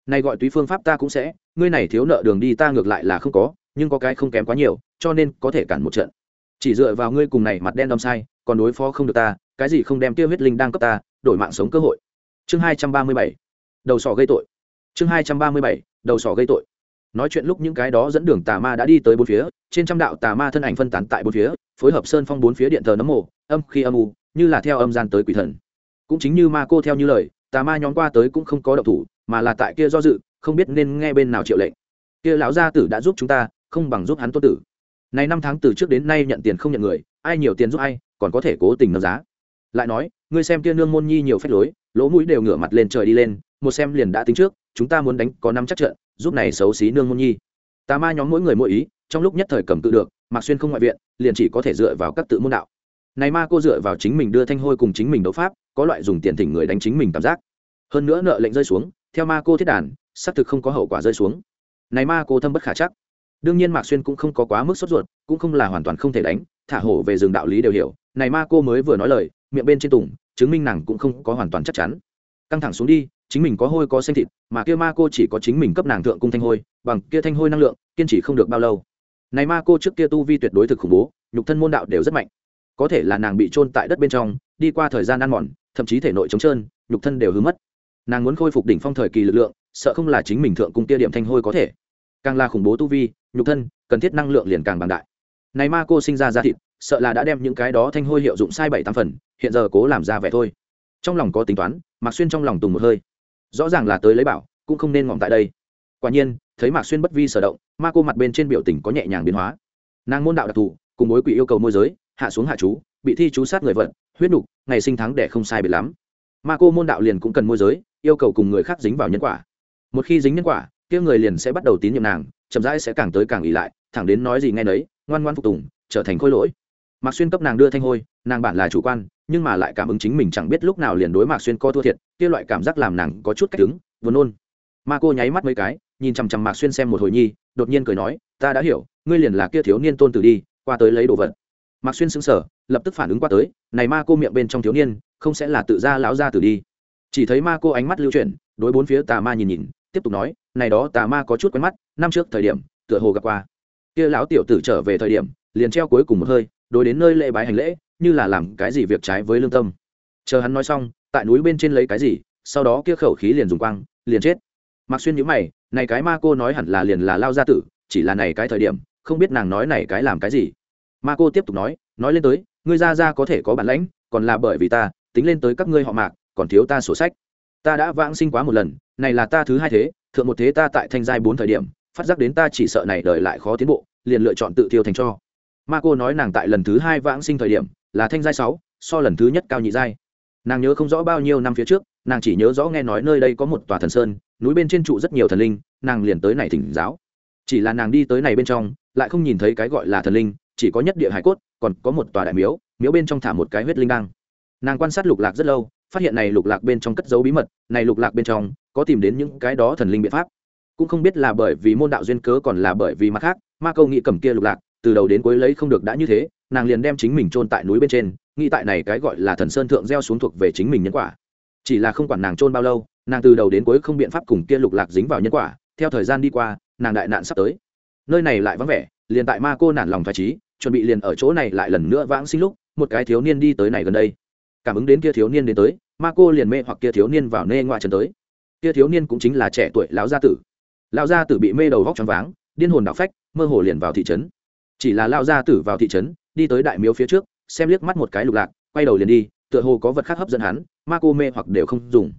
Nay gọi túy phương pháp ta cũng sẽ, ngươi này thiếu nợ đường đi ta ngược lại là không có, nhưng có cái không kém quá nhiều, cho nên có thể cản một trận. Chỉ dựa vào ngươi cùng này mặt đen đom sai, còn đối phó không được ta, cái gì không đem tiêu huyết linh đang cấp ta, đổi mạng sống cơ hội. Chương hai trăm ba mươi bảy, đầu sỏ gây tội. Chương hai trăm ba mươi bảy, đầu sỏ gây tội nói chuyện lúc những cái đó dẫn đường tà ma đã đi tới bốn phía, trên trăm đạo tà ma thân ảnh phân tán tại bốn phía, phối hợp sơn phong bốn phía điện thờ nấm mộ, âm khi âm u, như là theo âm gian tới quỷ thần. Cũng chính như ma cô theo như lời, tà ma nhóm qua tới cũng không có động thủ, mà là tại kia do dự, không biết nên nghe bên nào triệu lệnh. Kia lão gia tử đã giúp chúng ta, không bằng giúp hắn tốt tử. Này năm tháng từ trước đến nay nhận tiền không nhận người, ai nhiều tiền giúp ai, còn có thể cố tình nâng giá. Lại nói, ngươi xem kia nương môn nhi nhiều phép lối, lỗ mũi đều ngửa mặt lên trời đi lên, một xem liền đã tính trước, chúng ta muốn đánh có năm chắc trận giúp này xấu xí nương môn nhi. Tà ma nhóm mỗi người mỗi ý, trong lúc nhất thời cầm tự được, mạc xuyên không ngoại viện, liền chỉ có thể dựa vào các tự môn đạo. Này ma cô dựa vào chính mình đưa thanh hôi cùng chính mình đấu pháp, có loại dùng tiền thỉnh người đánh chính mình cảm giác. Hơn nữa nợ lệnh rơi xuống, theo ma cô thiết đàn, xác thực không có hậu quả rơi xuống. Này ma cô thâm bất khả chắc. Đương nhiên mạc xuyên cũng không có quá mức sốt ruột, cũng không là hoàn toàn không thể đánh, thả hổ về rừng đạo lý đều hiểu. Này ma cô mới vừa nói lời, miệng bên trên tùng, chứng minh nàng cũng không có hoàn toàn chắc chắn. Căng thẳng xuống đi chính mình có hôi có xanh thịt, mà kia ma cô chỉ có chính mình cấp nàng thượng cung thanh hôi, bằng kia thanh hôi năng lượng, kiên trì không được bao lâu. Này ma cô trước kia tu vi tuyệt đối thực khủng bố, nhục thân môn đạo đều rất mạnh. Có thể là nàng bị trôn tại đất bên trong, đi qua thời gian ăn mòn, thậm chí thể nội trống trơn, nhục thân đều hư mất. Nàng muốn khôi phục đỉnh phong thời kỳ lực lượng, sợ không là chính mình thượng cung kia điểm thanh hôi có thể. Càng là khủng bố tu vi, nhục thân, cần thiết năng lượng liền càng bằng đại. Này ma cô sinh ra ra thịt, sợ là đã đem những cái đó thanh hôi hiệu dụng sai bảy tám phần, hiện giờ cố làm ra vẻ thôi. Trong lòng có tính toán, mạc xuyên trong lòng tùng một hơi rõ ràng là tới lấy bảo, cũng không nên ngọn tại đây. Quả nhiên, thấy mạc xuyên bất vi sở động, ma cô mặt bên trên biểu tình có nhẹ nhàng biến hóa. Nàng môn đạo đặc thù, cùng mối quỷ yêu cầu môi giới, hạ xuống hạ chú, bị thi chú sát người vận huyết nục, ngày sinh tháng để không sai biệt lắm. Ma cô môn đạo liền cũng cần môi giới, yêu cầu cùng người khác dính vào nhân quả. Một khi dính nhân quả, kia người liền sẽ bắt đầu tín nhiệm nàng, chậm rãi sẽ càng tới càng ỉ lại, thẳng đến nói gì nghe nấy, ngoan ngoan phục tùng, trở thành khôi lỗi. Mạc xuyên cấp nàng đưa thanh hôi, nàng bản là chủ quan nhưng mà lại cảm ứng chính mình chẳng biết lúc nào liền đối mạc xuyên co thua thiệt, kia loại cảm giác làm nàng có chút cách đứng vừa nôn. Ma cô nháy mắt mấy cái, nhìn chằm chằm mạc xuyên xem một hồi nhi, đột nhiên cười nói, ta đã hiểu, ngươi liền là kia thiếu niên tôn tử đi, qua tới lấy đồ vật. Mạc xuyên sững sờ, lập tức phản ứng qua tới, này ma cô miệng bên trong thiếu niên, không sẽ là tự ra lão ra tử đi. Chỉ thấy ma cô ánh mắt lưu chuyển, đối bốn phía tà ma nhìn nhìn, tiếp tục nói, này đó tà ma có chút quen mắt, năm trước thời điểm, tựa hồ gặp qua. Kia lão tiểu tử trở về thời điểm, liền treo cuối cùng một hơi, đối đến nơi lễ bái hành lễ như là làm cái gì việc trái với lương tâm. Chờ hắn nói xong, tại núi bên trên lấy cái gì, sau đó kia khẩu khí liền dùng quang, liền chết. Mặc xuyên nhíu mày, này cái ma cô nói hẳn là liền là lao gia tử, chỉ là này cái thời điểm, không biết nàng nói này cái làm cái gì. Ma cô tiếp tục nói nói lên tới, ngươi ra ra có thể có bản lãnh, còn là bởi vì ta, tính lên tới các ngươi họ mạc, còn thiếu ta sổ sách. Ta đã vãng sinh quá một lần, này là ta thứ hai thế, thượng một thế ta tại thanh giai bốn thời điểm, phát giác đến ta chỉ sợ này đời lại khó tiến bộ, liền lựa chọn tự thiêu thành cho. Ma cô nói nàng tại lần thứ hai vãng sinh thời điểm là thanh giai sáu, so lần thứ nhất cao nhị giai. Nàng nhớ không rõ bao nhiêu năm phía trước, nàng chỉ nhớ rõ nghe nói nơi đây có một tòa thần sơn, núi bên trên trụ rất nhiều thần linh, nàng liền tới này thỉnh giáo. Chỉ là nàng đi tới này bên trong, lại không nhìn thấy cái gọi là thần linh, chỉ có nhất địa hải cốt, còn có một tòa đại miếu miếu bên trong thả một cái huyết linh đăng. Nàng quan sát lục lạc rất lâu, phát hiện này lục lạc bên trong cất dấu bí mật, này lục lạc bên trong có tìm đến những cái đó thần linh biện pháp. Cũng không biết là bởi vì môn đạo duyên cớ còn là bởi vì mặt khác, ma câu nghĩ cầm kia lục lạc, từ đầu đến cuối lấy không được đã như thế nàng liền đem chính mình chôn tại núi bên trên, nghĩ tại này cái gọi là thần sơn thượng gieo xuống thuộc về chính mình nhân quả. Chỉ là không quản nàng chôn bao lâu, nàng từ đầu đến cuối không biện pháp cùng kia lục lạc dính vào nhân quả, theo thời gian đi qua, nàng đại nạn sắp tới. Nơi này lại vắng vẻ, liền tại ma cô nản lòng thoải trí, chuẩn bị liền ở chỗ này lại lần nữa vãng sinh lúc, một cái thiếu niên đi tới này gần đây. Cảm ứng đến kia thiếu niên đến tới, ma cô liền mê hoặc kia thiếu niên vào nê ngoại trần tới. Kia thiếu niên cũng chính là trẻ tuổi lão gia tử. Lão gia tử bị mê đầu vóc choáng váng, điên hồn đạo phách, mơ hồ liền vào thị trấn. Chỉ là lão gia tử vào thị trấn đi tới đại miếu phía trước, xem liếc mắt một cái lục lạc, quay đầu liền đi, tựa hồ có vật khác hấp dẫn hắn, ma cô mê hoặc đều không dùng.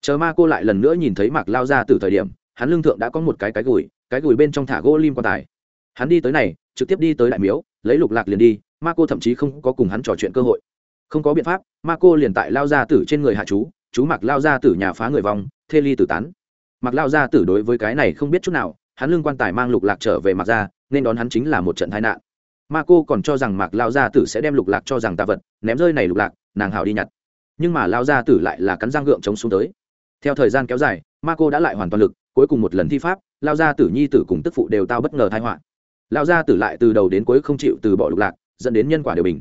Chờ ma cô lại lần nữa nhìn thấy mạc lao gia tử thời điểm, hắn lương thượng đã có một cái cái gùi cái gùi bên trong thả gỗ lim quan tài. Hắn đi tới này, trực tiếp đi tới đại miếu, lấy lục lạc liền đi, ma cô thậm chí không có cùng hắn trò chuyện cơ hội. Không có biện pháp, ma cô liền tại lao gia tử trên người hạ chú chú mặc lao gia tử nhà phá người vong, thê ly tử tán. Mặc lao gia tử đối với cái này không biết chút nào, hắn lương quan tài mang lục lạc trở về mặc ra nên đón hắn chính là một trận tai nạn ma cô còn cho rằng mạc lao gia tử sẽ đem lục lạc cho rằng tạ vật, ném rơi này lục lạc, nàng hào đi nhặt. Nhưng mà lao gia tử lại là cắn răng gượng chống xuống tới. Theo thời gian kéo dài, ma cô đã lại hoàn toàn lực, cuối cùng một lần thi pháp, lao gia tử nhi tử cùng tức phụ đều tao bất ngờ thai họa. Lao gia tử lại từ đầu đến cuối không chịu từ bỏ lục lạc, dẫn đến nhân quả đều bình.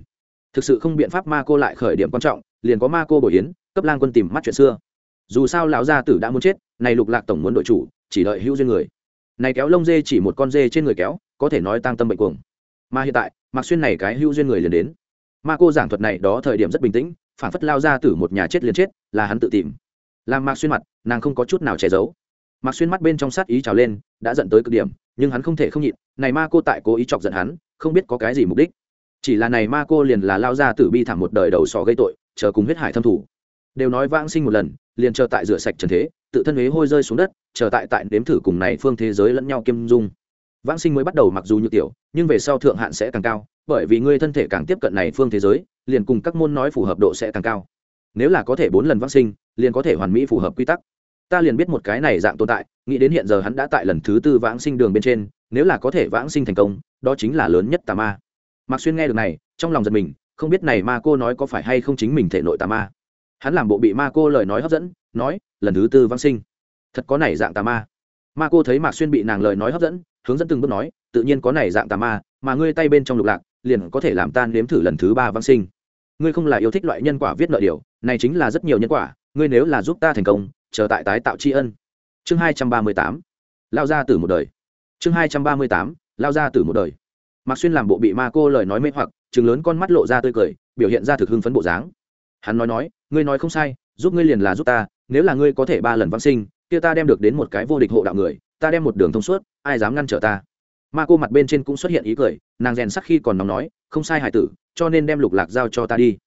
Thực sự không biện pháp ma cô lại khởi điểm quan trọng, liền có ma cô bồi yến cấp lang quân tìm mắt chuyện xưa. Dù sao lão gia tử đã muốn chết, này lục lạc tổng muốn đội chủ, chỉ đợi hữu duyên người. Này kéo lông dê chỉ một con dê trên người kéo, có thể nói tăng tâm bệnh cuồng mà hiện tại, mạc xuyên này cái hữu duyên người liền đến. Ma cô giảng thuật này đó thời điểm rất bình tĩnh phản phất lao ra tử một nhà chết liền chết, là hắn tự tìm. Làm mạc xuyên mặt, nàng không có chút nào che giấu. Mạc xuyên mắt bên trong sát ý trào lên, đã dẫn tới cực điểm, nhưng hắn không thể không nhịn, này ma cô tại cố ý chọc giận hắn, không biết có cái gì mục đích. Chỉ là này ma cô liền là lao ra tử bi thảm một đời đầu sò gây tội, chờ cùng huyết hải thâm thủ. Đều nói vãng sinh một lần, liền chờ tại rửa sạch trần thế, tự thân huế hôi rơi xuống đất, chờ tại tại nếm thử cùng này phương thế giới lẫn nhau kiêm dung vãng sinh mới bắt đầu mặc dù như tiểu, nhưng về sau thượng hạn sẽ càng cao, bởi vì ngươi thân thể càng tiếp cận này phương thế giới, liền cùng các môn nói phù hợp độ sẽ càng cao. Nếu là có thể bốn lần vãng sinh, liền có thể hoàn mỹ phù hợp quy tắc. Ta liền biết một cái này dạng tồn tại, nghĩ đến hiện giờ hắn đã tại lần thứ tư vãng sinh đường bên trên, nếu là có thể vãng sinh thành công, đó chính là lớn nhất tà ma. Mạc xuyên nghe được này, trong lòng giật mình, không biết này ma cô nói có phải hay không chính mình thể nội tà ma. Hắn làm bộ bị ma cô lời nói hấp dẫn, nói, lần thứ tư vãng sinh. Thật có này dạng tà ma. Ma cô thấy mạc xuyên bị nàng lời nói hấp dẫn hướng dẫn từng bước nói, tự nhiên có này dạng tà ma, mà ngươi tay bên trong lục lạc, liền có thể làm tan nếm thử lần thứ ba vãng sinh. Ngươi không là yêu thích loại nhân quả viết nợ điều, này chính là rất nhiều nhân quả, ngươi nếu là giúp ta thành công, chờ tại tái tạo tri ân. Chương hai trăm ba mươi tám, lao ra từ một đời. Chương hai trăm ba mươi tám, lao ra từ một đời. Mạc xuyên làm bộ bị ma cô lời nói mê hoặc chừng lớn con mắt lộ ra tươi cười, biểu hiện ra thực hưng phấn bộ dáng. Hắn nói nói, ngươi nói không sai, giúp ngươi liền là giúp ta, nếu là ngươi có thể ba lần vãng sinh, kia ta đem được đến một cái vô địch hộ đạo người ta đem một đường thông suốt, ai dám ngăn trở ta? Ma cô mặt bên trên cũng xuất hiện ý cười, nàng rèn sắc khi còn nóng nói, không sai hải tử, cho nên đem lục lạc giao cho ta đi.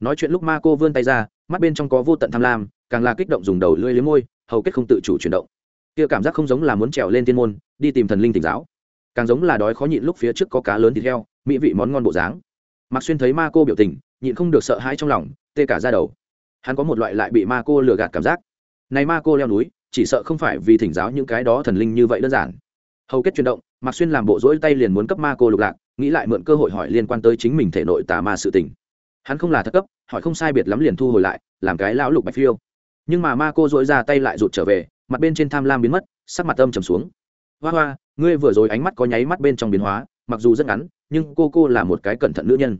Nói chuyện lúc ma cô vươn tay ra, mắt bên trong có vô tận tham lam, càng là kích động dùng đầu lưỡi liếm môi, hầu kết không tự chủ chuyển động. Kia cảm giác không giống là muốn trèo lên thiên môn, đi tìm thần linh tỉnh giáo. Càng giống là đói khó nhịn lúc phía trước có cá lớn thịt heo, mỹ vị món ngon bộ dáng. Mạc xuyên thấy ma cô biểu tình, nhịn không được sợ hãi trong lòng, tê cả ra đầu. Hắn có một loại lại bị ma cô lừa gạt cảm giác. Này ma cô leo núi chỉ sợ không phải vì thỉnh giáo những cái đó thần linh như vậy đơn giản. Hầu kết chuyển động, mạc xuyên làm bộ rỗi tay liền muốn cấp ma cô lục lạc, nghĩ lại mượn cơ hội hỏi liên quan tới chính mình thể nội tà ma sự tình. Hắn không là thất cấp, hỏi không sai biệt lắm liền thu hồi lại, làm cái lão lục bạch phiêu. Nhưng mà ma cô dỗi ra tay lại rụt trở về, mặt bên trên tham lam biến mất, sắc mặt âm trầm xuống. Hoa hoa, ngươi vừa rồi ánh mắt có nháy mắt bên trong biến hóa, mặc dù rất ngắn, nhưng cô cô là một cái cẩn thận nữ nhân.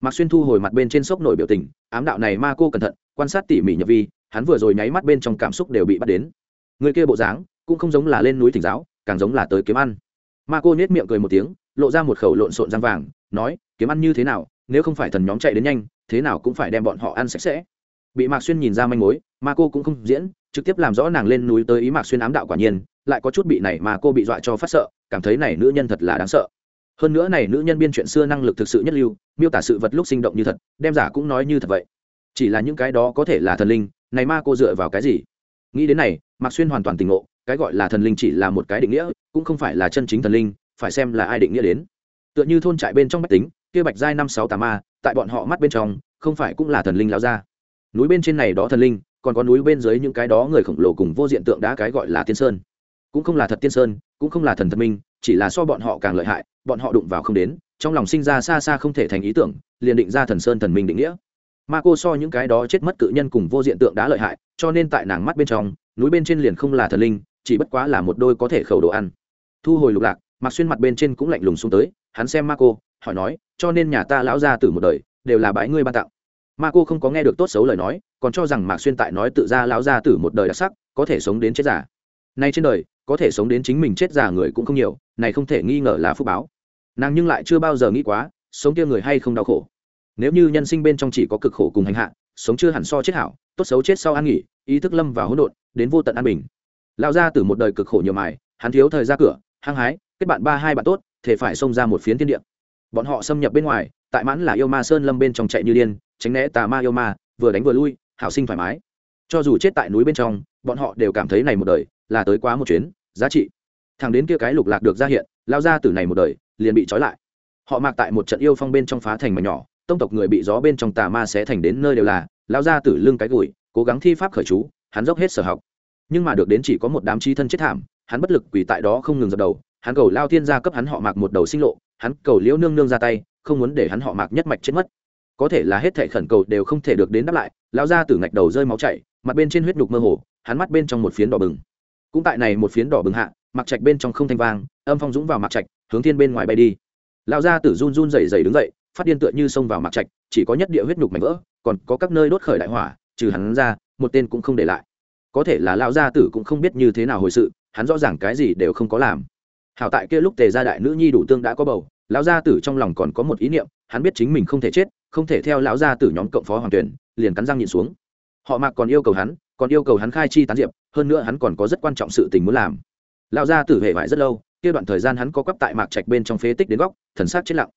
Mạc xuyên thu hồi mặt bên trên sốc nổi biểu tình, ám đạo này ma cô cẩn thận, quan sát tỉ mỉ nhập vi, hắn vừa rồi nháy mắt bên trong cảm xúc đều bị bắt đến người kia bộ dáng cũng không giống là lên núi thỉnh giáo, càng giống là tới kiếm ăn. Ma cô nhếch miệng cười một tiếng, lộ ra một khẩu lộn xộn răng vàng, nói, kiếm ăn như thế nào, nếu không phải thần nhóm chạy đến nhanh, thế nào cũng phải đem bọn họ ăn sạch sẽ. Bị mạc xuyên nhìn ra manh mối ma cô cũng không diễn, trực tiếp làm rõ nàng lên núi tới ý mạc xuyên ám đạo quả nhiên, lại có chút bị này mà cô bị dọa cho phát sợ, cảm thấy này nữ nhân thật là đáng sợ. Hơn nữa này nữ nhân biên chuyện xưa năng lực thực sự nhất lưu, miêu tả sự vật lúc sinh động như thật, đem giả cũng nói như thật vậy. Chỉ là những cái đó có thể là thần linh, này ma cô dựa vào cái gì? Nghĩ đến này, mạc xuyên hoàn toàn tỉnh ngộ, cái gọi là thần linh chỉ là một cái định nghĩa, cũng không phải là chân chính thần linh, phải xem là ai định nghĩa đến. Tựa như thôn trại bên trong bách tính, kia bạch giai năm sáu tám ma, tại bọn họ mắt bên trong, không phải cũng là thần linh lao ra núi bên trên này đó thần linh, còn có núi bên dưới những cái đó người khổng lồ cùng vô diện tượng đá cái gọi là tiên sơn. Cũng không là thật tiên sơn, cũng không là thần thần minh, chỉ là so bọn họ càng lợi hại, bọn họ đụng vào không đến, trong lòng sinh ra xa xa không thể thành ý tưởng, liền định ra thần sơn thần minh định nghĩa ma cô so những cái đó chết mất cự nhân cùng vô diện tượng đã lợi hại, cho nên tại nàng mắt bên trong, núi bên trên liền không là thần linh, chỉ bất quá là một đôi có thể khẩu đồ ăn. Thu hồi lục lạc mặc xuyên mặt bên trên cũng lạnh lùng xuống tới, hắn xem ma cô, hỏi nói, cho nên nhà ta lão ra từ một đời, đều là bãi ngươi ban tặng. Ma cô không có nghe được tốt xấu lời nói, còn cho rằng mạc xuyên tại nói tự ra lão ra từ một đời đặc sắc, có thể sống đến chết giả nay trên đời, có thể sống đến chính mình chết giả người cũng không nhiều, này không thể nghi ngờ là phúc báo. Nàng nhưng lại chưa bao giờ nghĩ quá, sống kia người hay không đau khổ nếu như nhân sinh bên trong chỉ có cực khổ cùng hành hạ, sống chưa hẳn so chết hảo, tốt xấu chết sau an nghỉ, ý thức lâm vào hỗn độn, đến vô tận an bình. Lao ra từ một đời cực khổ nhiều mài, hắn thiếu thời ra cửa, hăng hái, kết bạn ba hai bạn tốt thể phải xông ra một phiến thiên địa. Bọn họ xâm nhập bên ngoài, tại mãn là yêu ma sơn lâm bên trong chạy như điên, tránh né tà ma yêu ma, vừa đánh vừa lui, hảo sinh thoải mái. Cho dù chết tại núi bên trong, bọn họ đều cảm thấy này một đời là tới quá một chuyến, giá trị. Thằng đến kia cái lục lạc được ra hiện lao ra từ này một đời liền bị trói lại. Họ mặc tại một trận yêu phong bên trong phá thành mà nhỏ tông tộc người bị gió bên trong tà ma sẽ thành đến nơi đều là lao ra từ lưng cái gùi, cố gắng thi pháp khởi chú, hắn dốc hết sở học. Nhưng mà được đến chỉ có một đám chi thân chết thảm, hắn bất lực quỳ tại đó không ngừng dập đầu, hắn cầu lao thiên gia cấp hắn họ mặc một đầu sinh lộ, hắn cầu liễu nương nương ra tay, không muốn để hắn họ mặc nhất mạch chết mất. Có thể là hết thệ khẩn cầu đều không thể được đến đáp lại lao ra từ ngạch đầu rơi máu chảy, mặt bên trên huyết đục mơ hồ, hắn mắt bên trong một phiến đỏ bừng. Cũng tại này một phiến đỏ bừng hạ mặc trạch bên trong không thanh vang, âm phong dũng vào mặc trạch, hướng thiên bên ngoài bay đi. Lao ra tử run run dày dày đứng dậy phát điên tựa như xông vào mặc trạch, chỉ có nhất địa huyết nhục mảnh vỡ, còn có các nơi đốt khởi đại hỏa, trừ hắn ra, một tên cũng không để lại. Có thể là lao gia tử cũng không biết như thế nào hồi sự, hắn rõ ràng cái gì đều không có làm. Hảo tại kia lúc tề gia đại nữ nhi đủ tương đã có bầu, lão gia tử trong lòng còn có một ý niệm, hắn biết chính mình không thể chết, không thể theo lão gia tử nhóm cộng phó hoàng tuyển, liền cắn răng nhịn xuống. Họ mạc còn yêu cầu hắn, còn yêu cầu hắn khai chi tán diệp, hơn nữa hắn còn có rất quan trọng sự tình muốn làm. Lão gia tử hệ vải rất lâu, kia đoạn thời gian hắn có quắp tại mạc trạch bên trong phế tích đến góc, thần sát chết lặng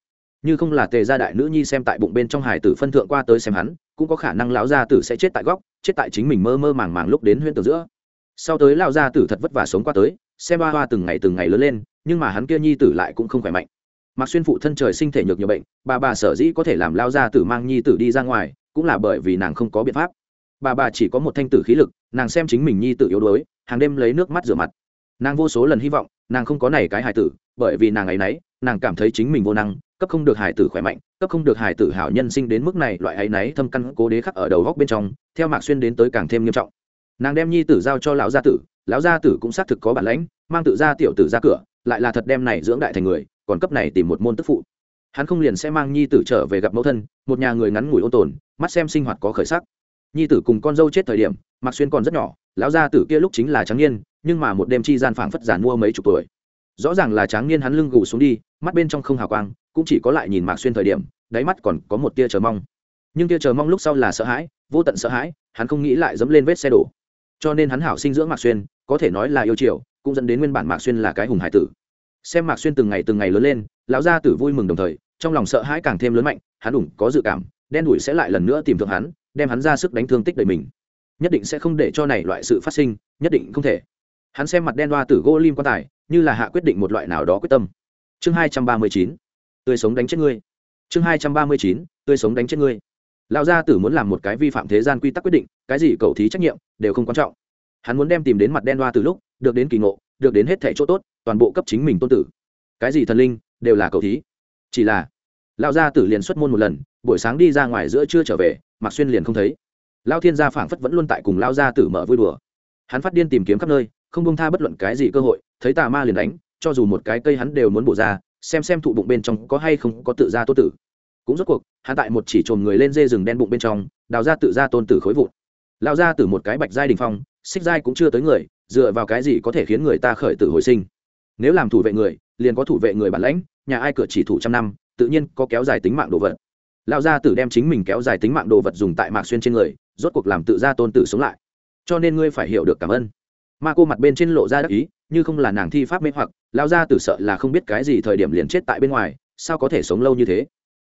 như không là tề gia đại nữ nhi xem tại bụng bên trong hải tử phân thượng qua tới xem hắn, cũng có khả năng lão gia tử sẽ chết tại góc, chết tại chính mình mơ mơ màng màng lúc đến huyên tử giữa. Sau tới lão gia tử thật vất vả sống qua tới, xem ba hoa từng ngày từng ngày lớn lên, nhưng mà hắn kia nhi tử lại cũng không khỏe mạnh. Mặc xuyên phụ thân trời sinh thể nhược nhiều bệnh, bà bà sở dĩ có thể làm lao gia tử mang nhi tử đi ra ngoài, cũng là bởi vì nàng không có biện pháp. Bà bà chỉ có một thanh tử khí lực, nàng xem chính mình nhi tử yếu đuối, hàng đêm lấy nước mắt rửa mặt. Nàng vô số lần hy vọng, nàng không có này cái hài tử, bởi vì nàng ấy nấy, nàng cảm thấy chính mình vô năng cấp không được hài tử khỏe mạnh, cấp không được hài tử hảo nhân sinh đến mức này, loại ấy nấy thâm căn cố đế khắc ở đầu góc bên trong, theo mạc xuyên đến tới càng thêm nghiêm trọng. Nàng đem nhi tử giao cho lão gia tử, lão gia tử cũng xác thực có bản lãnh, mang tự ra tiểu tử ra cửa, lại là thật đem này dưỡng đại thành người, còn cấp này tìm một môn tức phụ. Hắn không liền sẽ mang nhi tử trở về gặp mẫu thân, một nhà người ngắn ngủi ôn tồn, mắt xem sinh hoạt có khởi sắc. Nhi tử cùng con dâu chết thời điểm, mạc xuyên còn rất nhỏ, lão gia tử kia lúc chính là trắng niên, nhưng mà một đêm chi gian phảng phất giản mua mấy chục tuổi rõ ràng là tráng niên hắn lưng gù xuống đi, mắt bên trong không hào quang, cũng chỉ có lại nhìn mạc xuyên thời điểm, đáy mắt còn có một tia chờ mong. Nhưng tia chờ mong lúc sau là sợ hãi, vô tận sợ hãi, hắn không nghĩ lại dẫm lên vết xe đổ. Cho nên hắn hảo sinh dưỡng mạc xuyên, có thể nói là yêu chiều, cũng dẫn đến nguyên bản mạc xuyên là cái hùng hải tử. Xem mạc xuyên từng ngày từng ngày lớn lên, lão gia tử vui mừng đồng thời, trong lòng sợ hãi càng thêm lớn mạnh, hắn đủng có dự cảm, đen đủi sẽ lại lần nữa tìm thượng hắn, đem hắn ra sức đánh thương tích đầy mình. Nhất định sẽ không để cho này loại sự phát sinh, nhất định không thể hắn xem mặt đen đoa tử gỗ lim quan tài, như là hạ quyết định một loại nào đó quyết tâm. Chương hai trăm ba mươi chín, tươi sống đánh chết ngươi. Chương hai trăm ba mươi chín, tươi sống đánh chết ngươi. Lão gia tử muốn làm một cái vi phạm thế gian quy tắc quyết định, cái gì cầu thí trách nhiệm, đều không quan trọng. Hắn muốn đem tìm đến mặt đen đoa từ lúc, được đến kỳ ngộ, được đến hết thẻ chỗ tốt, toàn bộ cấp chính mình tôn tử. Cái gì thần linh, đều là cầu thí. Chỉ là, lão gia tử liền xuất môn một lần, buổi sáng đi ra ngoài giữa trưa trở về mặc xuyên liền không thấy. Lao thiên gia phảng phất vẫn luôn tại cùng lao gia tử mở vui đùa. Hắn phát điên tìm kiếm khắp nơi không bông tha bất luận cái gì cơ hội, thấy tà ma liền đánh, cho dù một cái cây hắn đều muốn bổ ra, xem xem thụ bụng bên trong có hay không có tự ra tô tử. Cũng rốt cuộc, hắn tại một chỉ trồm người lên dê rừng đen bụng bên trong, đào ra tự ra tôn tử khối vụn. Lao ra từ một cái bạch giai đình phong, xích giai cũng chưa tới người, dựa vào cái gì có thể khiến người ta khởi tử hồi sinh? Nếu làm thủ vệ người, liền có thủ vệ người bản lãnh, nhà ai cửa chỉ thủ trăm năm, tự nhiên có kéo dài tính mạng đồ vật. Lao gia tử đem chính mình kéo dài tính mạng đồ vật dùng tại mạc xuyên trên người, rốt cuộc làm tự ra tôn tử sống lại. Cho nên ngươi phải hiểu được cảm ơn ma cô mặt bên trên lộ ra đắc ý, như không là nàng thi pháp mê hoặc, lao gia tử sợ là không biết cái gì thời điểm liền chết tại bên ngoài, sao có thể sống lâu như thế?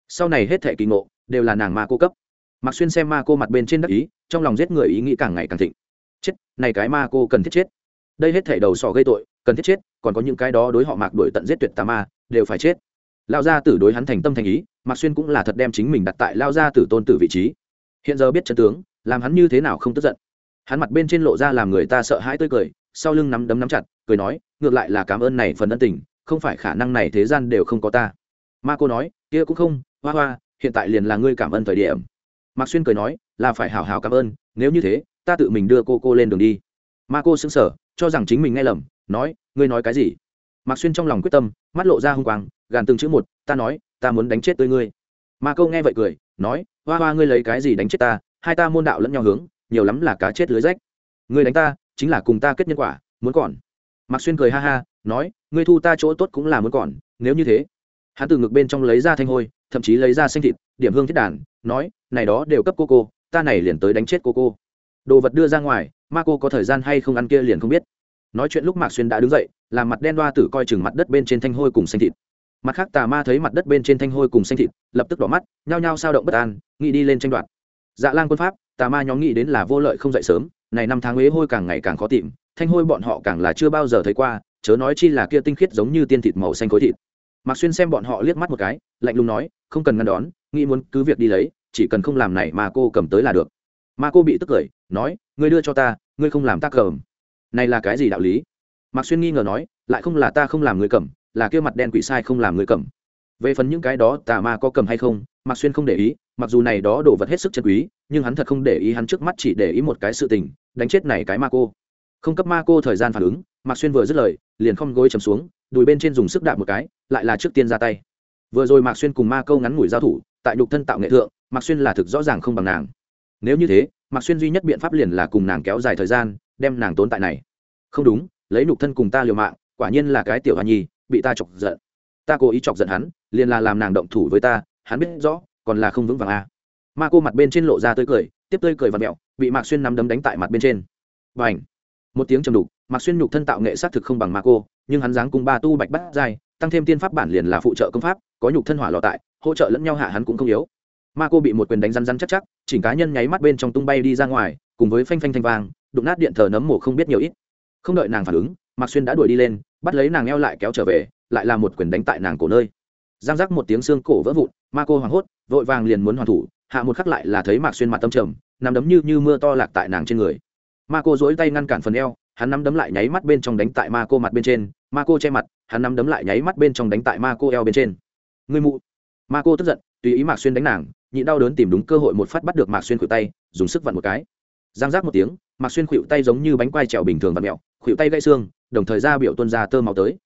Sau này hết thẻ kỳ ngộ, đều là nàng ma cô cấp. Mặc xuyên xem ma cô mặt bên trên đắc ý, trong lòng giết người ý nghĩ càng ngày càng thịnh. Chết, này cái ma cô cần thiết chết. Đây hết thẻ đầu sò gây tội, cần thiết chết, còn có những cái đó đối họ mạc đuổi tận giết tuyệt tà ma, đều phải chết. Lao gia tử đối hắn thành tâm thành ý, mạc xuyên cũng là thật đem chính mình đặt tại lao gia tử tôn tử vị trí. Hiện giờ biết chân tướng, làm hắn như thế nào không tức giận hắn mặt bên trên lộ ra làm người ta sợ hãi tươi cười, sau lưng nắm đấm nắm chặt, cười nói, ngược lại là cảm ơn này phần ân tình, không phải khả năng này thế gian đều không có ta. Ma cô nói, kia cũng không, hoa hoa, hiện tại liền là ngươi cảm ơn thời điểm. Mạc xuyên cười nói, là phải hảo hảo cảm ơn, nếu như thế, ta tự mình đưa cô cô lên đường đi. Ma cô xứng sở cho rằng chính mình nghe lầm, nói, ngươi nói cái gì? Mạc xuyên trong lòng quyết tâm, mắt lộ ra h u n g quang, gàn từng chữ một, ta nói, ta muốn đánh chết tươi ngươi. Ma câu nghe vậy cười, nói, hoa hoa, ngươi lấy cái gì đánh chết ta? Hai ta môn đạo lẫn nhau hướng nhiều lắm là cá chết lưới rách. Ngươi đánh ta, chính là cùng ta kết nhân quả, muốn còn. Mạc xuyên cười ha ha, nói, ngươi thu ta chỗ tốt cũng là muốn còn, nếu như thế. Hắn từ ngực bên trong lấy ra thanh hôi, thậm chí lấy ra xanh thịt, điểm hương thiết đàn, nói, này đó đều cấp cô cô, ta này liền tới đánh chết cô cô. Đồ vật đưa ra ngoài, ma cô có thời gian hay không ăn kia liền không biết. Nói chuyện lúc mạc xuyên đã đứng dậy, làm mặt đen đoa tử coi chừng mặt đất bên trên thanh hôi cùng xanh thịt. Mặt khác tà ma thấy mặt đất bên trên thanh hôi cùng xanh thịt, lập tức đỏ mắt, nhao nhao sao động bất an, nghĩ đi lên tranh đoạt. Dạ lan quân pháp tà ma nhóm nghĩ đến là vô lợi không dậy sớm, này năm tháng ế hôi càng ngày càng khó tìm, thanh hôi bọn họ càng là chưa bao giờ thấy qua, chớ nói chi là kia tinh khiết giống như tiên thịt màu xanh khối thịt. Mạc xuyên xem bọn họ liếc mắt một cái, lạnh lùng nói, không cần ngăn đón, nghĩ muốn cứ việc đi lấy, chỉ cần không làm này mà cô cầm tới là được. Mà cô bị tức cười, nói, ngươi đưa cho ta, ngươi không làm ta cầm. Này là cái gì đạo lý? Mạc xuyên nghi ngờ nói, lại không là ta không làm người cầm, là kia mặt đen quỷ sai không làm người cầm. Về phần những cái đó tà ma có cầm hay không, mạc xuyên không để ý, mặc dù này đó đồ vật hết sức chân quý nhưng hắn thật không để ý hắn trước mắt chỉ để ý một cái sự tình, đánh chết này cái ma cô. Không cấp ma cô thời gian phản ứng, mạc xuyên vừa dứt lời, liền không gối chầm xuống, đùi bên trên dùng sức đạp một cái, lại là trước tiên ra tay. Vừa rồi mạc xuyên cùng ma câu ngắn ngủi giao thủ, tại nhục thân tạo nghệ thượng, mạc xuyên là thực rõ ràng không bằng nàng. Nếu như thế, mạc xuyên duy nhất biện pháp liền là cùng nàng kéo dài thời gian, đem nàng tốn tại này. Không đúng, lấy nhục thân cùng ta liều mạng, quả nhiên là cái tiểu hoa nhi, bị ta chọc giận. Ta cố ý chọc giận hắn, liền là làm nàng động thủ với ta, hắn biết rõ, còn là không vững vàng a à ma cô mặt bên trên lộ ra tươi cười, tiếp tươi cười và mẹo, bị mạc xuyên nắm đấm đánh tại mặt bên trên. Và ảnh một tiếng trầm đục, mạc xuyên nhục thân tạo nghệ xác thực không bằng ma cô, nhưng hắn dáng cùng ba tu bạch bắt dai tăng thêm tiên pháp bản liền là phụ trợ công pháp, có nhục thân hỏa lọ tại, hỗ trợ lẫn nhau hạ hắn cũng không yếu. Ma cô bị một quyền đánh răn răn chắc chắc, chỉnh cá nhân nháy mắt bên trong tung bay đi ra ngoài, cùng với phanh phanh thanh vang, đụng nát điện thờ nấm mổ không biết nhiều ít. Không đợi nàng phản ứng, mạc xuyên đã đuổi đi lên, bắt lấy nàng eo lại kéo trở về, lại là một quyền đánh tại nàng cổ nơi. Giang giác một tiếng xương cổ vỡ vụn, ma cô hoảng hốt, vội vàng liền muốn hoàn thủ hạ một khắc lại là thấy mạc xuyên mặt tâm trầm nằm đấm như như mưa to lạc tại nàng trên người. Ma cô dỗi tay ngăn cản phần eo, hắn nắm đấm lại nháy mắt bên trong đánh tại ma cô mặt bên trên. Ma cô che mặt, hắn nắm đấm lại nháy mắt bên trong đánh tại ma cô eo bên trên. Người mụ. Ma cô tức giận, tùy ý mạc xuyên đánh nàng, nhịn đau đớn tìm đúng cơ hội một phát bắt được mạc xuyên khuỷu tay, dùng sức vặn một cái. Giang giác một tiếng, mạc xuyên khuỵu tay giống như bánh quai trèo bình thường và mẹo khuỵu tay gãy xương, đồng thời ra biểu tuân ra tơ máu tới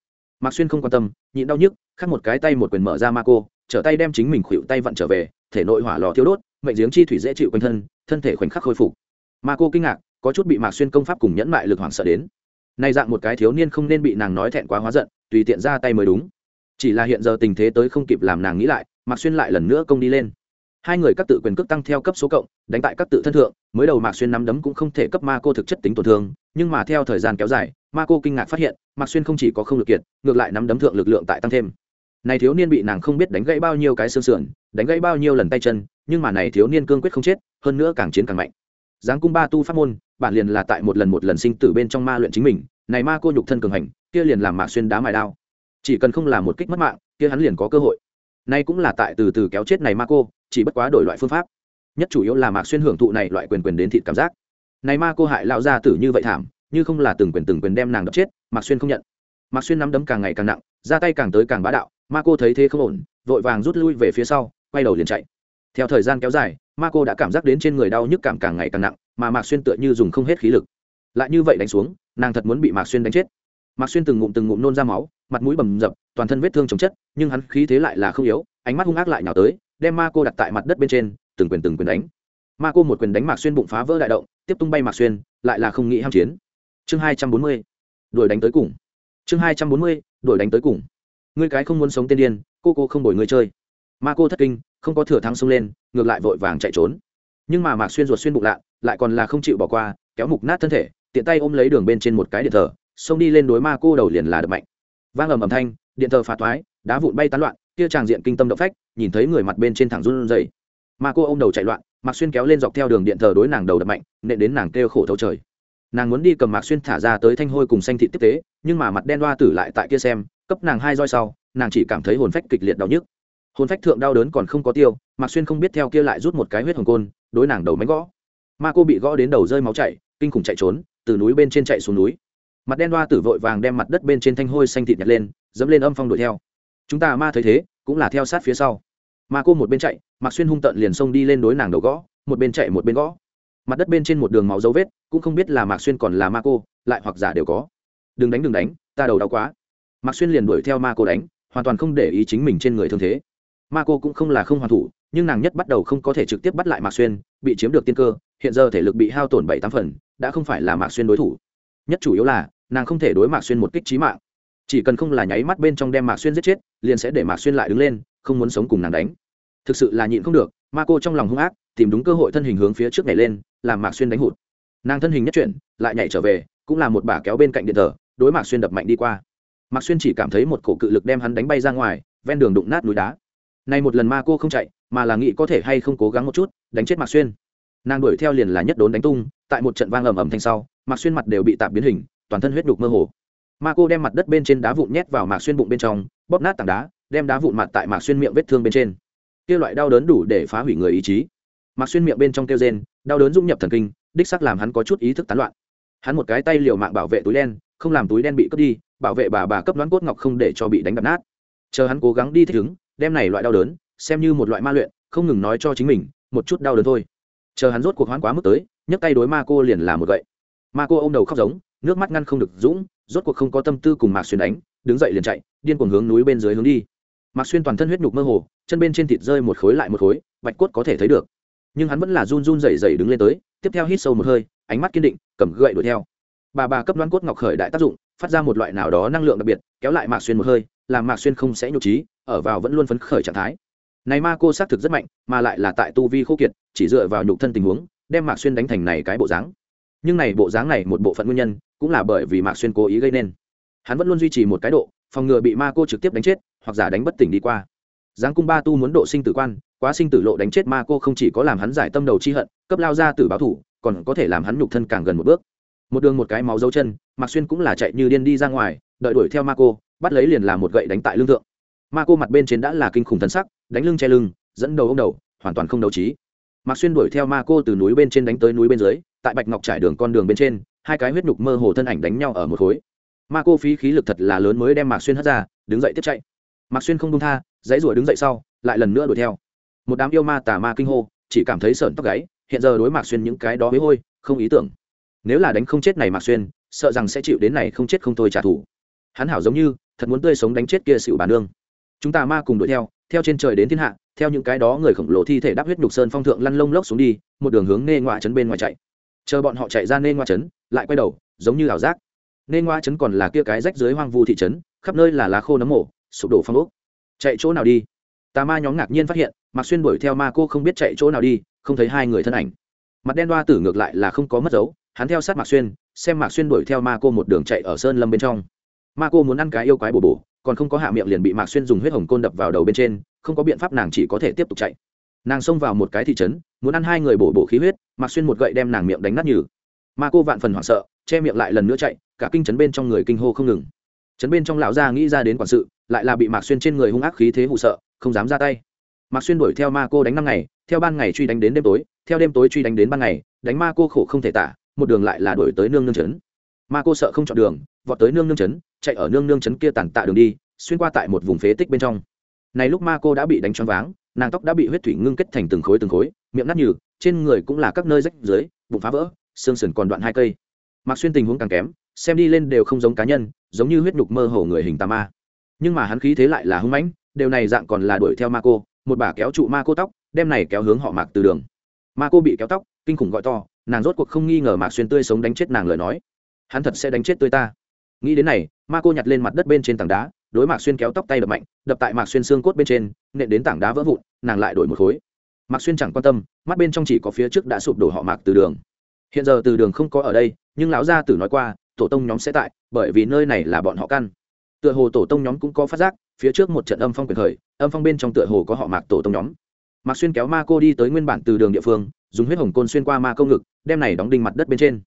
mạc xuyên không quan tâm, nhịn đau nhức, khắc một cái tay một quyền mở ra ma cô, trở tay đem chính mình khuỵu tay vặn trở về, thể nội hỏa lò thiếu đốt, mệnh giếng chi thủy dễ chịu quanh thân thân thể khoảnh khắc khôi phục. Ma cô kinh ngạc, có chút bị mạc xuyên công pháp cùng nhẫn mại lực hoảng sợ đến. Nay dạng một cái thiếu niên không nên bị nàng nói thẹn quá hóa giận, tùy tiện ra tay mới đúng. Chỉ là hiện giờ tình thế tới không kịp làm nàng nghĩ lại, mạc xuyên lại lần nữa công đi lên hai người các tự quyền cước tăng theo cấp số cộng, đánh tại các tự thân thượng, mới đầu mạc xuyên nắm đấm cũng không thể cấp ma cô thực chất tính tổn thương, nhưng mà theo thời gian kéo dài, ma cô kinh ngạc phát hiện, mạc xuyên không chỉ có không lực kiệt, ngược lại nắm đấm thượng lực lượng tại tăng thêm. Này thiếu niên bị nàng không biết đánh gãy bao nhiêu cái xương sườn, đánh gãy bao nhiêu lần tay chân, nhưng mà này thiếu niên cương quyết không chết, hơn nữa càng chiến càng mạnh. Giáng cung ba tu pháp môn, bản liền là tại một lần một lần sinh tử bên trong ma luyện chính mình, này ma cô nhục thân cường hành, kia liền làm mạc xuyên đá mài đao. Chỉ cần không làm một kích mất mạng, kia hắn liền có cơ hội. Nay cũng là tại từ từ kéo chết này ma cô chỉ bất quá đổi loại phương pháp. Nhất chủ yếu là mạc xuyên hưởng thụ này loại quyền quyền đến thịt cảm giác. Này ma cô hại lão gia tử như vậy thảm, như không là từng quyền từng quyền đem nàng đập chết, mạc xuyên không nhận. Mạc xuyên nắm đấm càng ngày càng nặng, ra tay càng tới càng bá đạo, ma cô thấy thế không ổn, vội vàng rút lui về phía sau, quay đầu liền chạy. Theo thời gian kéo dài, ma cô đã cảm giác đến trên người đau nhức cảm càng ngày càng nặng, mà mạc xuyên tựa như dùng không hết khí lực. Lại như vậy đánh xuống, nàng thật muốn bị mạc xuyên đánh chết. Mạc xuyên từng ngụm từng ngụm nôn ra máu, mặt mũi bầm dập, toàn thân vết thương chồng chất, nhưng hắn khí thế lại là không yếu, ánh mắt hung ác lại nhào tới đem ma cô đặt tại mặt đất bên trên, từng quyền từng quyền đánh. Ma cô một quyền đánh mạc xuyên bụng phá vỡ đại động, tiếp tung bay mạc xuyên, lại là không nghĩ ham chiến. Chương hai trăm bốn mươi, đuổi đánh tới cùng. Chương hai trăm bốn mươi, đuổi đánh tới cùng. Ngươi cái không muốn sống tên điên, cô cô không đổi ngươi chơi. Ma cô thất kinh, không có thừa thắng xông lên, ngược lại vội vàng chạy trốn. Nhưng mà mạc xuyên ruột xuyên bụng lạ, lại còn là không chịu bỏ qua, kéo mục nát thân thể, tiện tay ôm lấy đường bên trên một cái điện thờ, xông đi lên đối ma cô đầu liền là đập mạnh. Vang ầm ầm thanh, điện thờ phá toái, đá vụn bay tán loạn kia tràng diện kinh tâm động phách, nhìn thấy người mặt bên trên thẳng run rẩy. Mà cô ô m đầu chạy loạn, mạc xuyên kéo lên dọc theo đường điện thờ đối nàng đầu đập mạnh, nện đến nàng kêu khổ thấu trời. Nàng muốn đi cầm mạc xuyên thả ra tới thanh hôi cùng xanh thị tiếp tế, nhưng mà mặt đen đoa tử lại tại kia xem, cấp nàng hai roi sau, nàng chỉ cảm thấy hồn phách kịch liệt đau nhức. Hồn phách thượng đau đớn còn không có tiêu, mạc xuyên không biết theo kia lại rút một cái huyết hồng côn, đối nàng đầu máy gõ. Ma cô bị gõ đến đầu rơi máu chảy, kinh khủng chạy trốn, từ núi bên trên chạy xuống núi. Mặt đen đoa tử vội vàng đem mặt đất bên trên thanh hôi xanh thịt nhặt lên, dẫm lên âm phong đuổi theo chúng ta ma thấy thế, cũng là theo sát phía sau. Ma cô một bên chạy, mạc xuyên hung tận liền xông đi lên đối nàng đầu gõ, một bên chạy một bên gõ. Mặt đất bên trên một đường máu dấu vết, cũng không biết là mạc xuyên còn là ma cô, lại hoặc giả đều có. Đừng đánh đừng đánh, ta đầu đau quá. Mạc xuyên liền đuổi theo ma cô đánh, hoàn toàn không để ý chính mình trên người thương thế. Ma cô cũng không là không hoàn thủ, nhưng nàng nhất bắt đầu không có thể trực tiếp bắt lại mạc xuyên, bị chiếm được tiên cơ, hiện giờ thể lực bị hao tổn bảy tám phần, đã không phải là mạc xuyên đối thủ. Nhất chủ yếu là, nàng không thể đối mạc xuyên một kích trí mạng chỉ cần không là nháy mắt bên trong đem mạc xuyên giết chết, liền sẽ để mạc xuyên lại đứng lên, không muốn sống cùng nàng đánh. Thực sự là nhịn không được, ma cô trong lòng hung ác, tìm đúng cơ hội thân hình hướng phía trước nhảy lên, làm mạc xuyên đánh hụt. Nàng thân hình nhất chuyển, lại nhảy trở về, cũng là một bà kéo bên cạnh điện thờ, đối mạc xuyên đập mạnh đi qua. Mạc xuyên chỉ cảm thấy một cổ cự lực đem hắn đánh bay ra ngoài, ven đường đụng nát núi đá. Nay một lần ma cô không chạy, mà là nghĩ có thể hay không cố gắng một chút, đánh chết mạc xuyên. Nàng đuổi theo liền là nhất đốn đánh tung, tại một trận vang ầm ầm thanh sau, mạc xuyên mặt đều bị tạm biến hình, toàn thân huyết đục mơ hồ ma cô đem mặt đất bên trên đá vụn nhét vào mạc xuyên bụng bên trong, bóp nát tảng đá, đem đá vụn mặt tại mạc xuyên miệng vết thương bên trên. Kia loại đau đớn đủ để phá hủy người ý chí. Mạc xuyên miệng bên trong kêu rên, đau đớn dung nhập thần kinh, đích sắc làm hắn có chút ý thức tán loạn. Hắn một cái tay liều mạng bảo vệ túi đen, không làm túi đen bị cướp đi, bảo vệ bà bà cấp đoán cốt ngọc không để cho bị đánh đập nát. Chờ hắn cố gắng đi thích ứng, đem này loại đau đớn, xem như một loại ma luyện, không ngừng nói cho chính mình, một chút đau đớn thôi. Chờ hắn rốt cuộc hoãn quá mức tới, nhấc tay đối ma cô liền là một gậy. Ma cô ô m đầu khóc giống, nước mắt ngăn không được dũng rốt cuộc không có tâm tư cùng mạc xuyên đánh, đứng dậy liền chạy, điên cuồng hướng núi bên dưới hướng đi. Mạc xuyên toàn thân huyết nhục mơ hồ, chân bên trên thịt rơi một khối lại một khối, bạch cốt có thể thấy được. Nhưng hắn vẫn là run run rẩy rẩy đứng lên tới, tiếp theo hít sâu một hơi, ánh mắt kiên định, cầm gậy đuổi theo. Bà bà cấp đoán cốt ngọc khởi đại tác dụng, phát ra một loại nào đó năng lượng đặc biệt, kéo lại mạc xuyên một hơi, làm mạc xuyên không sẽ nhục trí, ở vào vẫn luôn phấn khởi trạng thái. Này ma cô xác thực rất mạnh, mà lại là tại tu vi khô kiệt, chỉ dựa vào nhục thân tình huống, đem mạc xuyên đánh thành này cái bộ dáng. Nhưng này bộ dáng này một bộ phận nguyên nhân cũng là bởi vì mạc xuyên cố ý gây nên. Hắn vẫn luôn duy trì một cái độ, phòng ngừa bị ma cô trực tiếp đánh chết, hoặc giả đánh bất tỉnh đi qua. Giáng cung ba tu muốn độ sinh tử quan, quá sinh tử lộ đánh chết ma cô không chỉ có làm hắn giải tâm đầu chi hận, cấp lao ra tử báo thủ, còn có thể làm hắn nhục thân càng gần một bước. Một đường một cái máu dấu chân, mạc xuyên cũng là chạy như điên đi ra ngoài, đợi đuổi theo ma cô, bắt lấy liền làm một gậy đánh tại lưng thượng. Ma cô mặt bên trên đã là kinh khủng thân sắc, đánh lưng che lưng, dẫn đầu ông đầu, hoàn toàn không đấu trí. Mạc xuyên đuổi theo ma cô từ núi bên trên đánh tới núi bên dưới, tại bạch ngọc trải đường con đường bên trên hai cái huyết nhục mơ hồ thân ảnh đánh nhau ở một khối. Ma cô phí khí lực thật là lớn mới đem mạc xuyên hất ra, đứng dậy tiếp chạy. Mạc xuyên không đông tha, dãy rủa đứng dậy sau, lại lần nữa đuổi theo. Một đám yêu ma tà ma kinh hô, chỉ cảm thấy sợn tóc gáy, hiện giờ đối mạc xuyên những cái đó với hôi, không ý tưởng. Nếu là đánh không chết này mạc xuyên, sợ rằng sẽ chịu đến này không chết không thôi trả thù. Hắn hảo giống như, thật muốn tươi sống đánh chết kia xịu bà nương. Chúng ta ma cùng đuổi theo theo trên trời đến thiên hạ, theo những cái đó người khổng lồ thi thể đắp huyết nhục sơn phong thượng lăn lông lốc xuống đi, một đường hướng nê ngoại trấn bên ngoài chạy. Chờ bọn họ chạy ra nê ngoại trấn lại quay đầu, giống như ảo giác. Nên ngoa trấn còn là kia cái rách dưới hoang vu thị trấn, khắp nơi là lá khô nấm mổ sụp đổ phong ốc. Chạy chỗ nào đi? Tà ma nhóm ngạc nhiên phát hiện, mạc xuyên đuổi theo ma cô không biết chạy chỗ nào đi, không thấy hai người thân ảnh. Mặt đen đoa tử ngược lại là không có mất dấu, hắn theo sát mạc xuyên, xem mạc xuyên đuổi theo ma cô một đường chạy ở sơn lâm bên trong. Ma cô muốn ăn cái yêu quái bổ bổ, còn không có hạ miệng liền bị mạc xuyên dùng huyết hồng côn đập vào đầu bên trên, không có biện pháp nàng chỉ có thể tiếp tục chạy. Nàng xông vào một cái thị trấn, muốn ăn hai người bổ bổ khí huyết, mạc xuyên một gậy đem nàng miệng đánh nát nhừ ma cô vạn phần hoảng sợ, che miệng lại lần nữa chạy, cả kinh chấn bên trong người kinh hô không ngừng. Chấn bên trong lão gia nghĩ ra đến quản sự, lại là bị mạc xuyên trên người hung ác khí thế hụ sợ, không dám ra tay. Mạc xuyên đuổi theo ma cô đánh năm ngày, theo ban ngày truy đánh đến đêm tối, theo đêm tối truy đánh đến ban ngày, đánh ma cô khổ không thể tả, một đường lại là đuổi tới nương nương trấn ma cô sợ không chọn đường, vọt tới nương nương trấn chạy ở nương nương trấn kia tàn tạ đường đi, xuyên qua tại một vùng phế tích bên trong. Này lúc ma cô đã bị đánh choáng váng, nàng tóc đã bị huyết thủy ngưng kết thành từng khối từng khối, miệng nát nhừ, trên người cũng là các nơi rách dưới, bụng phá vỡ xương sườn còn đoạn hai cây. Mạc xuyên tình huống càng kém, xem đi lên đều không giống cá nhân, giống như huyết nhục mơ hồ người hình tà ma. Nhưng mà hắn khí thế lại là hung mãnh, điều này dạng còn là đuổi theo ma cô, một bà kéo trụ ma cô tóc, đem này kéo hướng họ mạc từ đường. Ma cô bị kéo tóc, kinh khủng gọi to, nàng rốt cuộc không nghi ngờ mạc xuyên tươi sống đánh chết nàng lời nói. Hắn thật sẽ đánh chết tươi ta. Nghĩ đến này, ma cô nhặt lên mặt đất bên trên tảng đá, đối mạc xuyên kéo tóc tay đập mạnh, đập tại mạc xuyên xương cốt bên trên, nện đến tảng đá vỡ vụn, nàng lại đổi một khối. Mạc xuyên chẳng quan tâm, mắt bên trong chỉ có phía trước đã sụp đổ họ mạc từ đường hiện giờ từ đường không có ở đây, nhưng lão gia tử nói qua, tổ tông nhóm sẽ tại, bởi vì nơi này là bọn họ căn. Tựa hồ tổ tông nhóm cũng có phát giác, phía trước một trận âm phong quyền khởi, âm phong bên trong tựa hồ có họ mạc tổ tông nhóm. Mạc xuyên kéo ma cô đi tới nguyên bản từ đường địa phương, dùng huyết hồng côn xuyên qua ma công ngực, đem này đóng đinh mặt đất bên trên.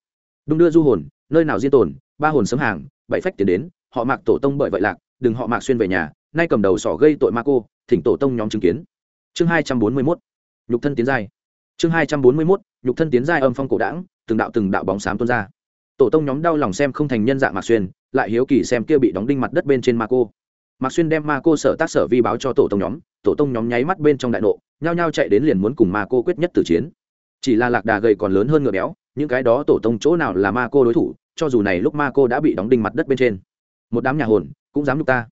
Đung đưa du hồn, nơi nào diên tồn, ba hồn sấm hàng, bảy phách tiến đến, họ mạc tổ tông bởi vậy lạc, đừng họ mạc xuyên về nhà, nay cầm đầu sỏ gây tội ma cô, thỉnh tổ tông nhóm chứng kiến. Chương hai trăm bốn mươi mốt, nhục thân tiến giai. Chương hai trăm bốn mươi mốt, nhục thân tiến giai âm phong cổ đảng từng đạo từng đạo bóng xám tuôn ra. Tổ tông nhóm đau lòng xem không thành nhân dạng mạc xuyên, lại hiếu kỳ xem kia bị đóng đinh mặt đất bên trên ma cô. Mạc xuyên đem ma cô sở tác sở vi báo cho tổ tông nhóm, tổ tông nhóm nháy mắt bên trong đại nộ, nhao nhao chạy đến liền muốn cùng ma cô quyết nhất tử chiến. Chỉ là lạc đà gầy còn lớn hơn ngựa béo, những cái đó tổ tông chỗ nào là ma cô đối thủ, cho dù này lúc ma cô đã bị đóng đinh mặt đất bên trên, một đám nhà hồn cũng dám nhục ta.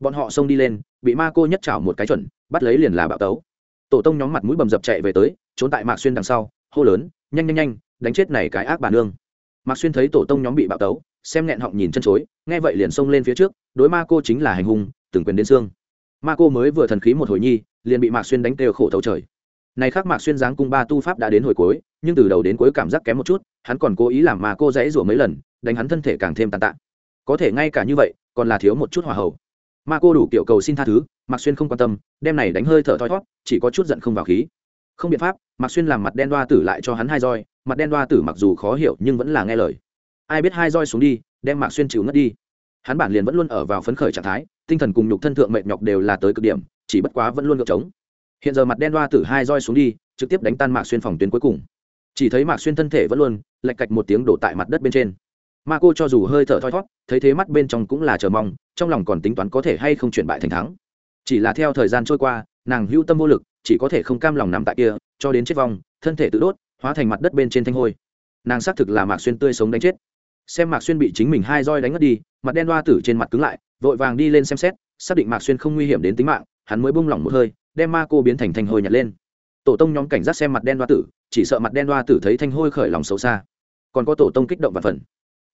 Bọn họ xông đi lên, bị ma cô nhất chảo một cái chuẩn, bắt lấy liền là bạo tấu. Tổ tông nhóm mặt mũi bầm dập chạy về tới, trốn tại mạc xuyên đằng sau, hô lớn, nhanh nhanh nhanh đánh chết này cái ác bà nương. Mạc xuyên thấy tổ tông nhóm bị bạo tấu, xem nghẹn họng nhìn chân chối, nghe vậy liền xông lên phía trước, đối ma cô chính là hành hung, từng quyền đến xương. Ma cô mới vừa thần khí một hồi nhi, liền bị mạc xuyên đánh têu khổ thấu trời. Này khác mạc xuyên giáng cung ba tu pháp đã đến hồi cuối, nhưng từ đầu đến cuối cảm giác kém một chút, hắn còn cố ý làm mà cô dãy rủa mấy lần, đánh hắn thân thể càng thêm tàn tạ. Có thể ngay cả như vậy, còn là thiếu một chút hòa hậu ma cô đủ kiểu cầu xin tha thứ, mạc xuyên không quan tâm, đem này đánh hơi thở thoi thót chỉ có chút giận không vào khí không biện pháp Mặc xuyên làm mặt đen đoa tử lại cho hắn hai roi, mặt đen đoa tử mặc dù khó hiểu nhưng vẫn là nghe lời. Ai biết hai roi xuống đi, đem mạc xuyên chịu ngất đi. Hắn bản liền vẫn luôn ở vào phấn khởi trạng thái, tinh thần cùng nhục thân thượng mệt nhọc đều là tới cực điểm, chỉ bất quá vẫn luôn ngược trống. Hiện giờ mặt đen đoa tử hai roi xuống đi, trực tiếp đánh tan mạc xuyên phòng tuyến cuối cùng. Chỉ thấy mạc xuyên thân thể vẫn luôn lạch cạch một tiếng đổ tại mặt đất bên trên. Ma cô cho dù hơi thở thoi thót, thấy thế mắt bên trong cũng là chờ mong, trong lòng còn tính toán có thể hay không chuyển bại thành thắng. Chỉ là theo thời gian trôi qua, nàng hữu tâm vô lực chỉ có thể không cam lòng nằm tại kia, cho đến chết vong, thân thể tự đốt, hóa thành mặt đất bên trên thanh hôi. Nàng xác thực là mạc xuyên tươi sống đánh chết. Xem mạc xuyên bị chính mình hai roi đánh ngất đi, mặt đen đoa tử trên mặt cứng lại, vội vàng đi lên xem xét, xác định mạc xuyên không nguy hiểm đến tính mạng, hắn mới bung lỏng một hơi, đem ma cô biến thành thanh hôi nhặt lên. Tổ tông nhóm cảnh giác xem mặt đen đoa tử, chỉ sợ mặt đen đoa tử thấy thanh hôi khởi lòng xấu xa. Còn có tổ tông kích động và phần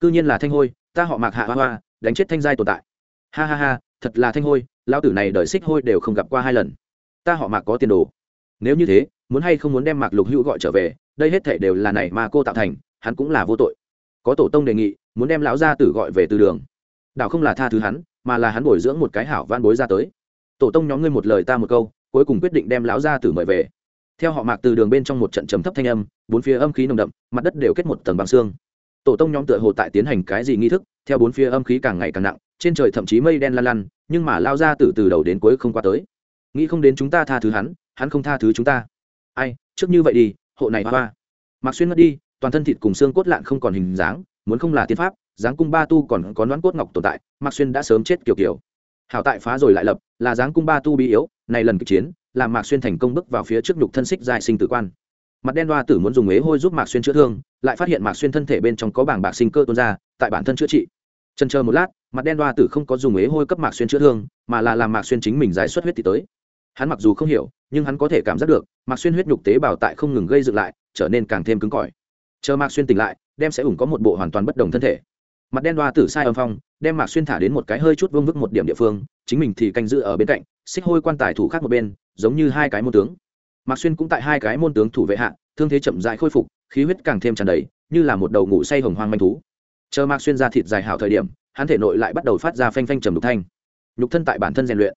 cư nhiên là thanh hôi, ta họ mạc hạ hoa hoa, đánh chết thanh giai tồn tại. Ha ha ha, thật là thanh hôi lao tử này đợi xích hôi đều không gặp qua hai lần ta họ mạc có tiền đồ. Nếu như thế, muốn hay không muốn đem mạc lục hữu gọi trở về, đây hết thể đều là này mà cô tạo thành, hắn cũng là vô tội. Có tổ tông đề nghị, muốn đem lão gia tử gọi về từ đường. Đảo không là tha thứ hắn, mà là hắn bồi dưỡng một cái hảo van bối ra tới. Tổ tông nhóm ngươi một lời ta một câu, cuối cùng quyết định đem lão gia tử mời về. Theo họ mạc từ đường bên trong một trận trầm thấp thanh âm, bốn phía âm khí nồng đậm, mặt đất đều kết một tầng bằng xương. Tổ tông nhóm tựa hồ tại tiến hành cái gì nghi thức, theo bốn phía âm khí càng ngày càng nặng, trên trời thậm chí mây đen lan lăn, nhưng mà lao ra từ từ đầu đến cuối không qua tới nghĩ không đến chúng ta tha thứ hắn hắn không tha thứ chúng ta. Ai, trước như vậy đi, hộ này hoa hoa. Mặc xuyên mất đi, toàn thân thịt cùng xương cốt lạn không còn hình dáng, muốn không là tiên pháp dáng cung ba tu còn có đoán cốt ngọc tồn tại, mạc xuyên đã sớm chết kiểu kiểu. Hảo tại phá rồi lại lập, là dáng cung ba tu bí yếu, này lần kịch chiến, làm mạc xuyên thành công bước vào phía trước nhục thân xích dài sinh tử quan. Mặt đen đoa tử muốn dùng ế hôi giúp mạc xuyên chữa thương, lại phát hiện mạc xuyên thân thể bên trong có bảng bạc sinh cơ tuôn ra, tại bản thân chữa trị. Trần chờ một lát, mặt đen đoa tử không có dùng ế hôi cấp mạc xuyên chữa thương, mà là làm mạc xuyên chính mình giải xuất huyết thì tới hắn mặc dù không hiểu, nhưng hắn có thể cảm giác được, mạc xuyên huyết nhục tế bào tại không ngừng gây dựng lại, trở nên càng thêm cứng cỏi. Chờ mạc xuyên tỉnh lại, đem sẽ ủng có một bộ hoàn toàn bất đồng thân thể. Mặt đen đoa tử sai âm phong, đem mạc xuyên thả đến một cái hơi chút vương vức một điểm địa phương, chính mình thì canh giữ ở bên cạnh, xích hôi quan tài thủ khác một bên, giống như hai cái môn tướng. Mạc xuyên cũng tại hai cái môn tướng thủ vệ hạ, thương thế chậm dại khôi phục, khí huyết càng thêm tràn đầy, như là một đầu ngủ say hồng hoang manh thú. Chờ mạc xuyên ra thịt dài hảo thời điểm, hắn thể nội lại bắt đầu phát ra phanh phanh trầm đục thanh. Nhục thân tại bản thân rèn luyện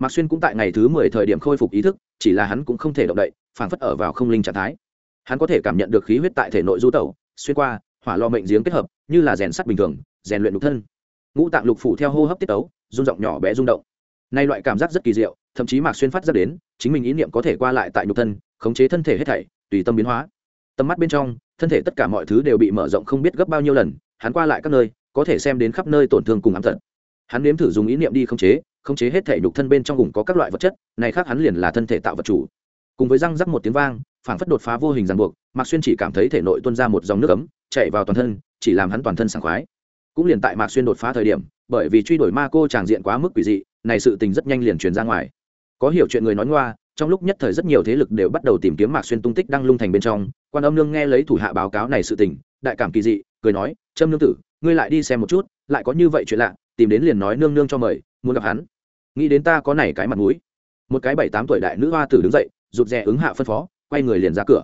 mạc xuyên cũng tại ngày thứ mười thời điểm khôi phục ý thức, chỉ là hắn cũng không thể động đậy, phảng phất ở vào không linh trạng thái. Hắn có thể cảm nhận được khí huyết tại thể nội du tẩu, xuyên qua, hỏa lo mệnh giếng kết hợp, như là rèn sắt bình thường, rèn luyện lục thân. Ngũ tạng lục phủ theo hô hấp tiết tấu, rung giọng nhỏ bé rung động. Nay loại cảm giác rất kỳ diệu, thậm chí mạc xuyên phát ra đến, chính mình ý niệm có thể qua lại tại nhục thân, khống chế thân thể hết thảy, tùy tâm biến hóa. Tầm mắt bên trong, thân thể tất cả mọi thứ đều bị mở rộng không biết gấp bao nhiêu lần, hắn qua lại các nơi, có thể xem đến khắp nơi tổn thương cùng ám tật. Hắn nếm thử dùng ý niệm đi khống chế khống chế hết thể nhục thân bên trong vùng có các loại vật chất, này khác hắn liền là thân thể tạo vật chủ. Cùng với răng rắc một tiếng vang, phảng phất đột phá vô hình ràng buộc, mạc xuyên chỉ cảm thấy thể nội tuôn ra một dòng nước ấm, chạy vào toàn thân, chỉ làm hắn toàn thân sảng khoái. Cũng liền tại mạc xuyên đột phá thời điểm, bởi vì truy đuổi ma cô tràng diện quá mức quỷ dị, này sự tình rất nhanh liền truyền ra ngoài. Có hiểu chuyện người nói ngoa, trong lúc nhất thời rất nhiều thế lực đều bắt đầu tìm kiếm mạc xuyên tung tích đang lung thành bên trong. Quan âm nương nghe lấy thủ hạ báo cáo này sự tình, đại cảm kỳ dị, cười nói, trâm nương tử, ngươi lại đi xem một chút, lại có như vậy chuyện lạ, tìm đến liền nói nương nương cho mời, muốn gặp hắn nghĩ đến ta có này cái mặt mũi. Một cái bảy tám tuổi đại nữ hoa tử đứng dậy, rụt rè ứng hạ phân phó, quay người liền ra cửa.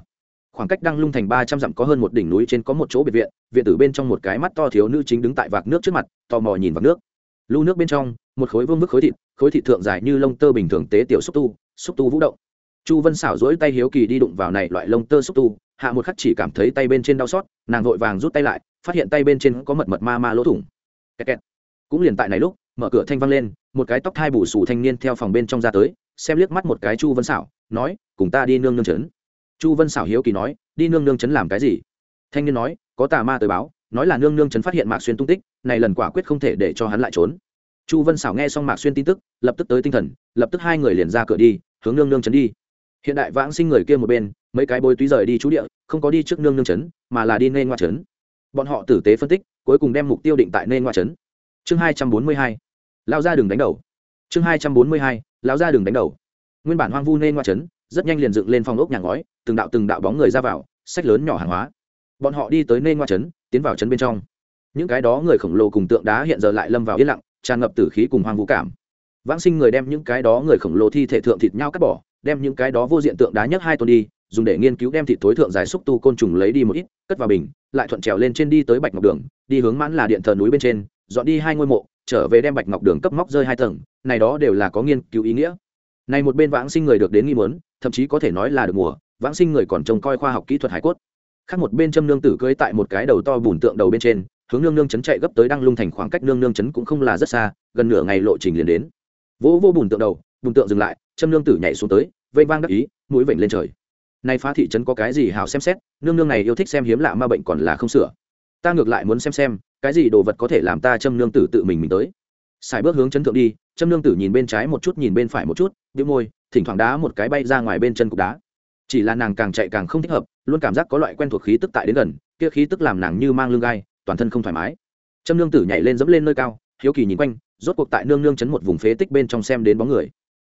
Khoảng cách đăng lung thành ba trăm dặm có hơn một đỉnh núi trên có một chỗ biệt viện viện tử bên trong một cái mắt to thiếu nữ chính đứng tại vạc nước trước mặt, tò mò nhìn vào nước. Lưu nước bên trong, một khối vương vức khối thịt khối thịt thượng dài như lông tơ bình thường tế tiểu xúc tu xúc tu vũ động. Chu vân xảo dỗi tay hiếu kỳ đi đụng vào này loại lông tơ xúc tu, hạ một khắc chỉ cảm thấy tay bên trên đau xót, nàng vội vàng rút tay lại, phát hiện tay bên trên có mật mật ma ma lỗ thủng. Kẹt kẹt. cũng liền tại này lúc mở cửa thanh văng lên, một cái tóc thai bù xù thanh niên theo phòng bên trong ra tới, xem liếc mắt một cái chu vân xảo nói, cùng ta đi nương nương trấn. Chu vân xảo hiếu kỳ nói, đi nương nương trấn làm cái gì? Thanh niên nói, có tà ma tới báo, nói là nương nương trấn phát hiện mạc xuyên tung tích, này lần quả quyết không thể để cho hắn lại trốn. Chu vân xảo nghe xong mạc xuyên tin tức, lập tức tới tinh thần, lập tức hai người liền ra cửa đi, hướng nương nương trấn đi. Hiện đại vãng sinh người kia một bên, mấy cái bôi túy rời đi chú địa, không có đi trước nương nương trấn, mà là đi nên ngoa trấn. Bọn họ tử tế phân tích, cuối cùng đem mục tiêu định tại nên ngoa trấn. Chương hai trăm bốn mươi hai lao ra đường đánh đầu. Chương hai trăm bốn mươi hai, lao ra đường đánh đầu. Nguyên bản hoang vu nên ngoa trấn rất nhanh liền dựng lên phòng ốc nhà ngói, từng đạo từng đạo bóng người ra vào, sách lớn nhỏ hàng hóa. Bọn họ đi tới nên ngoa trấn tiến vào trấn bên trong. Những cái đó người khổng lồ cùng tượng đá hiện giờ lại lâm vào yên lặng, tràn ngập tử khí cùng hoang vũ cảm. Vãng sinh người đem những cái đó người khổng lồ thi thể thượng thịt nhau cắt bỏ, đem những cái đó vô diện tượng đá nhấc hai tuần đi, dùng để nghiên cứu đem thịt tối thượng dài xúc tu côn trùng lấy đi một ít, cất vào bình, lại thuận trèo lên trên đi tới bạch ngọc đường, đi hướng mãn là điện thờ núi bên trên, dọn đi hai ngôi mộ trở về đem bạch ngọc đường cấp móc rơi hai tầng, này đó đều là có nghiên cứu ý nghĩa. Này một bên vãng sinh người được đến nghi muốn, thậm chí có thể nói là được mùa, vãng sinh người còn trông coi khoa học kỹ thuật hải cốt. Khác một bên châm nương tử cưới tại một cái đầu to bùn tượng đầu bên trên, hướng nương nương chấn chạy gấp tới đăng lung thành khoảng cách nương nương chấn cũng không là rất xa, gần nửa ngày lộ trình liền đến. Vỗ vô bùn tượng đầu, bùn tượng dừng lại châm nương tử nhảy xuống tới vây vang đắc ý, mũi vểnh lên trời. Nay phá thị trấn có cái gì hào xem xét, nương nương này yêu thích xem hiếm lạ ma bệnh còn là không sửa. Ta ngược lại muốn xem xem cái gì đồ vật có thể làm ta châm nương tử tự mình mình tới? Xài bước hướng chấn thượng đi, châm nương tử nhìn bên trái một chút, nhìn bên phải một chút đĩu môi, thỉnh thoảng đá một cái bay ra ngoài bên chân cục đá. Chỉ là nàng càng chạy càng không thích hợp, luôn cảm giác có loại quen thuộc khí tức tại đến gần, kia khí tức làm nàng như mang lưng gai, toàn thân không thoải mái. Châm nương tử nhảy lên dẫm lên nơi cao, hiếu kỳ nhìn quanh, rốt cuộc tại nương nương chấn một vùng phế tích bên trong xem đến bóng người.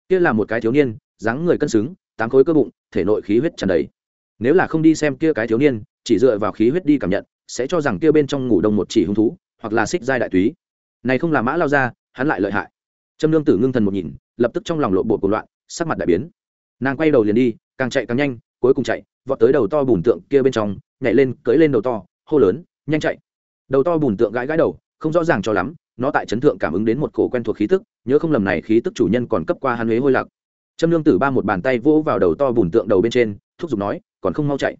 Kia là một cái thiếu niên, dáng người cân xứng, tám khối cơ bụng, thể nội khí huyết tràn đầy. Nếu là không đi xem kia cái thiếu niên, chỉ dựa vào khí huyết đi cảm nhận sẽ cho rằng kia bên trong ngủ đông một chỉ hung thú, hoặc là xích giai đại túy. Này không là mã lao ra, hắn lại lợi hại. Trâm nương tử ngưng thần một nhìn, lập tức trong lòng lộ bộ cuộc loạn, sắc mặt đại biến. Nàng quay đầu liền đi, càng chạy càng nhanh, cuối cùng chạy, vọt tới đầu to bùn tượng kia bên trong, nhảy lên, cưỡi lên đầu to, hô lớn, nhanh chạy. Đầu to bùn tượng gãi gãi đầu, không rõ ràng cho lắm, nó tại chấn thượng cảm ứng đến một cổ quen thuộc khí tức, nhớ không lầm này khí tức chủ nhân còn cấp qua hắn huế hôi lạc. Trâm lương tử ba một bàn tay vỗ vào đầu to bùn tượng đầu bên trên, thúc giục nói, còn không mau chạy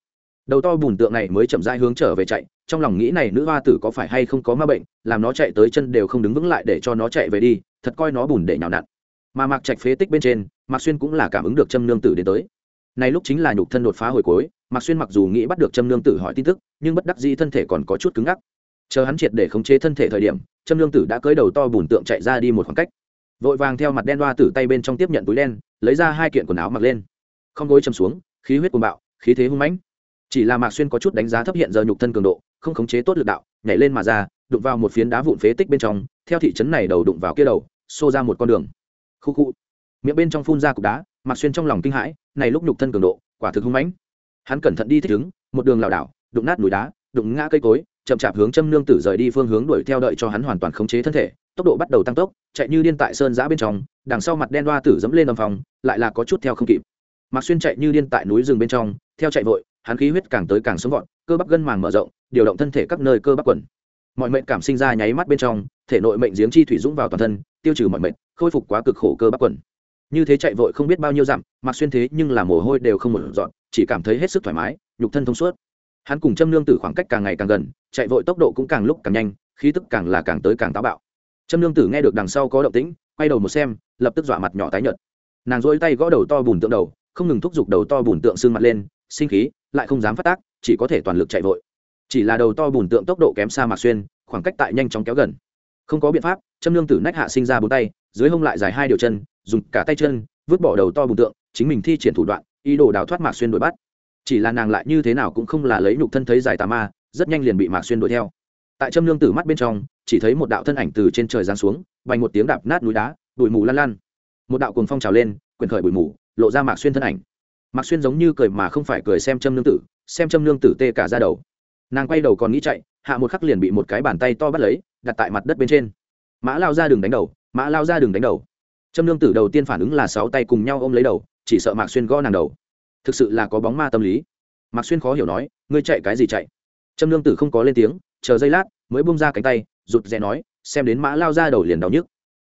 đầu to bùn tượng này mới chậm rãi hướng trở về chạy, trong lòng nghĩ này nữ hoa tử có phải hay không có ma bệnh, làm nó chạy tới chân đều không đứng vững lại để cho nó chạy về đi, thật coi nó bùn để nhào nặn. Mà mặc trạch phế tích bên trên, mạc xuyên cũng là cảm ứng được trâm nương tử đến tới. Này lúc chính là nhục thân đột phá hồi cuối, mạc xuyên mặc dù nghĩ bắt được trâm nương tử hỏi tin tức, nhưng bất đắc dĩ thân thể còn có chút cứng ngắc. Chờ hắn triệt để khống chế thân thể thời điểm trâm nương tử đã cưới đầu to bùn tượng chạy ra đi một khoảng cách. Vội vàng theo mặt đen đoa tử tay bên trong tiếp nhận túi đen, lấy ra hai kiện quần áo mặc lên. Không gối châm xuống, khí huyết cuồng bạo, khí thế hung mãnh chỉ là mạc xuyên có chút đánh giá thấp hiện giờ nhục thân cường độ, không khống chế tốt lực đạo, nhảy lên mà ra, đụng vào một phiến đá vụn phế tích bên trong, theo thị trấn này đầu đụng vào kia đầu, xô ra một con đường. Khu khu. Miệng bên trong phun ra cục đá, mạc xuyên trong lòng kinh hãi, này lúc nhục thân cường độ, quả thực hung mãnh. Hắn cẩn thận đi thích ứng, một đường lảo đảo, đụng nát núi đá, đụng ngã cây cối, chậm chạp hướng châm nương tử rời đi phương hướng đuổi theo đợi cho hắn hoàn toàn khống chế thân thể, tốc độ bắt đầu tăng tốc, chạy như điên tại sơn giã bên trong, đằng sau mặt đen đoa tử dẫm lên âm phòng lại là có chút theo không kịp. Mạc xuyên chạy như điên tại núi rừng bên trong theo chạy vội, hắn khí huyết càng tới càng sống vọt cơ bắp gân màng mở rộng, điều động thân thể các nơi cơ bắp quần. Mọi mệnh cảm sinh ra nháy mắt bên trong, thể nội mệnh giếng chi thủy dũng vào toàn thân, tiêu trừ mọi mệnh, khôi phục quá cực khổ cơ bắp quần. Như thế chạy vội không biết bao nhiêu dặm, mặc xuyên thế nhưng là mồ hôi đều không một dọn, chỉ cảm thấy hết sức thoải mái, nhục thân thông suốt. Hắn cùng châm nương tử khoảng cách càng ngày càng gần, chạy vội tốc độ cũng càng lúc càng nhanh, khí tức càng là càng tới càng táo bạo. Châm nương tử nghe được đằng sau có động tĩnh, quay đầu một xem, lập tức dọa mặt nhỏ tái nhợt. Nàng dỗi tay gõ đầu to bùn tượng đầu, không ngừng thúc giục đầu to bùn tượng xương mặt lên sinh khí, lại không dám phát tác, chỉ có thể toàn lực chạy vội. Chỉ là đầu to bùn tượng tốc độ kém xa mạc xuyên, khoảng cách tại nhanh chóng kéo gần. Không có biện pháp châm nương tử nách hạ sinh ra bốn tay, dưới hông lại dài hai điều chân, dùng cả tay chân, vứt bỏ đầu to bùn tượng, chính mình thi triển thủ đoạn, ý đồ đào thoát mạc xuyên đuổi bắt. Chỉ là nàng lại như thế nào cũng không là lấy nhục thân thấy dài tà ma, rất nhanh liền bị mạc xuyên đuổi theo. Tại châm nương tử mắt bên trong, chỉ thấy một đạo thân ảnh từ trên trời giáng xuống vành một tiếng đạp nát núi đá, bụi mù lan lan. Một đạo cuồng phong trào lên, quyền khởi bụi mù, lộ ra mạc xuyên thân ảnh mạc xuyên giống như cười mà không phải cười xem châm nương tử, xem châm nương tử tê cả ra đầu. Nàng quay đầu còn nghĩ chạy, hạ một khắc liền bị một cái bàn tay to bắt lấy, đặt tại mặt đất bên trên. Mã lao ra đường đánh đầu, mã lao ra đường đánh đầu. Châm nương tử đầu tiên phản ứng là sáu tay cùng nhau ôm lấy đầu, chỉ sợ mạc xuyên gõ nàng đầu. Thực sự là có bóng ma tâm lý. Mạc xuyên khó hiểu nói, ngươi chạy cái gì chạy? Châm nương tử không có lên tiếng, chờ giây lát, mới bung ra cánh tay, rụt rè nói, xem đến mã lao ra đầu liền đau nhức.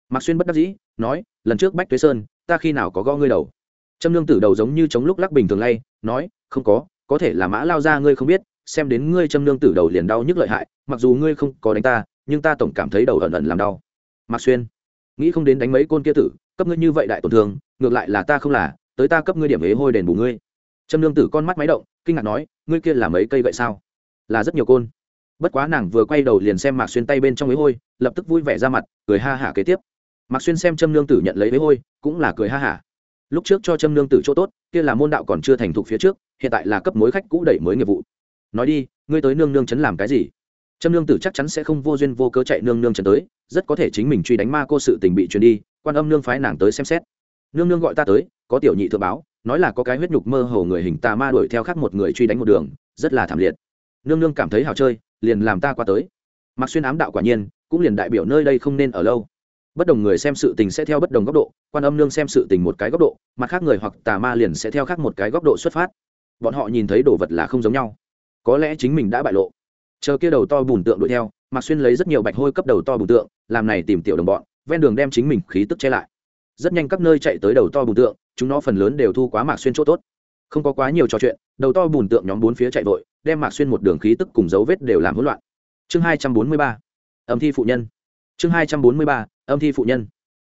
Mạc xuyên bất đắc dĩ, nói, lần trước bách tuế sơn, ta khi nào có gõ ngươi đầu? Trâm nương tử đầu giống như chống lúc lắc bình thường lay, nói, không có có thể là mã lao ra ngươi không biết, xem đến ngươi Trâm nương tử đầu liền đau nhức lợi hại, mặc dù ngươi không có đánh ta, nhưng ta tổng cảm thấy đầu ẩn ẩn làm đau. Mạc xuyên, nghĩ không đến đánh mấy côn kia tử, cấp ngươi như vậy đại tổn thương, ngược lại là ta không là, tới ta cấp ngươi điểm ế hôi đền bù ngươi. Trâm Nương tử con mắt máy động, kinh ngạc nói, ngươi kia là mấy cây vậy sao? Là rất nhiều côn. Bất quá nàng vừa quay đầu liền xem mạc xuyên tay bên trong ế hôi, lập tức vui vẻ ra mặt, cười ha hả kế tiếp. Mạc xuyên xem trâm Nương tử nhận lấy ế hôi, cũng là cười ha hả lúc trước cho trâm nương tử chỗ tốt, kia là môn đạo còn chưa thành thục phía trước, hiện tại là cấp mối khách cũ đẩy mới nghiệp vụ. Nói đi, ngươi tới nương nương chấn làm cái gì? Trâm nương tử chắc chắn sẽ không vô duyên vô cớ chạy nương nương chấn tới, rất có thể chính mình truy đánh ma cô sự tình bị truyền đi, quan âm nương phái nàng tới xem xét. Nương nương gọi ta tới, có tiểu nhị thượng báo, nói là có cái huyết nhục mơ hồ người hình tà ma đuổi theo khác một người truy đánh một đường, rất là thảm liệt. Nương nương cảm thấy hào chơi, liền làm ta qua tới. Mặc xuyên ám đạo quả nhiên, cũng liền đại biểu nơi đây không nên ở lâu bất đồng người xem sự tình sẽ theo bất đồng góc độ, quan âm nương xem sự tình một cái góc độ, mặt khác người hoặc tà ma liền sẽ theo khác một cái góc độ xuất phát. Bọn họ nhìn thấy đồ vật là không giống nhau. Có lẽ chính mình đã bại lộ. Chờ kia đầu to bùn tượng đuổi theo, mạc xuyên lấy rất nhiều bạch hôi cấp đầu to bùn tượng, làm này tìm tiểu đồng bọn, ven đường đem chính mình khí tức che lại. Rất nhanh các nơi chạy tới đầu to bùn tượng, chúng nó phần lớn đều thu quá mạc xuyên chỗ tốt. Không có quá nhiều trò chuyện, đầu to bùn tượng nhóm bốn phía chạy vội, đem mạc xuyên một đường khí tức cùng dấu vết đều làm hỗn loạn. Chương hai trăm bốn mươi ba. Âm thi phụ nhân chương hai trăm bốn mươi ba, âm thi phụ nhân.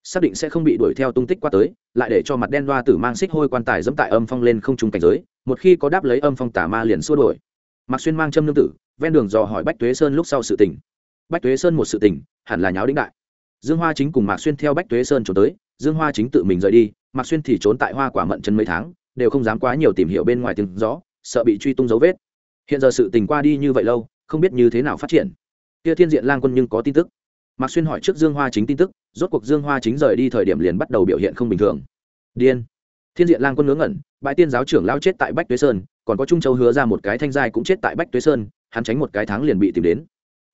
Xác định sẽ không bị đuổi theo tung tích qua tới, lại để cho mặt đen đoa tử mang xích hôi quan tài dẫm tại âm phong lên không trùng cảnh giới, một khi có đáp lấy âm phong tả ma liền xua đuổi. Mặc xuyên mang châm nương tử, ven đường dò hỏi bách tuế sơn lúc sau sự tình. Bách tuế sơn một sự tình, hẳn là nháo đĩnh đại. Dương hoa chính cùng mạc xuyên theo bách tuế sơn trốn tới, dương hoa chính tự mình rời đi, mạc xuyên thì trốn tại hoa quả mận chân mấy tháng, đều không dám quá nhiều tìm hiểu bên ngoài tiếng gió, sợ bị truy tung dấu vết. Hiện giờ sự tình qua đi như vậy lâu, không biết như thế nào phát triển. Kia thiên diện lang quân nhưng có tin tức mạc xuyên hỏi trước dương hoa chính tin tức, rốt cuộc dương hoa chính rời đi thời điểm liền bắt đầu biểu hiện không bình thường. Điên. Thiên diện lang quân ngớ ngẩn, bãi tiên giáo trưởng lao chết tại bách tuế sơn, còn có trung châu hứa ra một cái thanh giai cũng chết tại bách tuế sơn, hắn tránh một cái tháng liền bị tìm đến.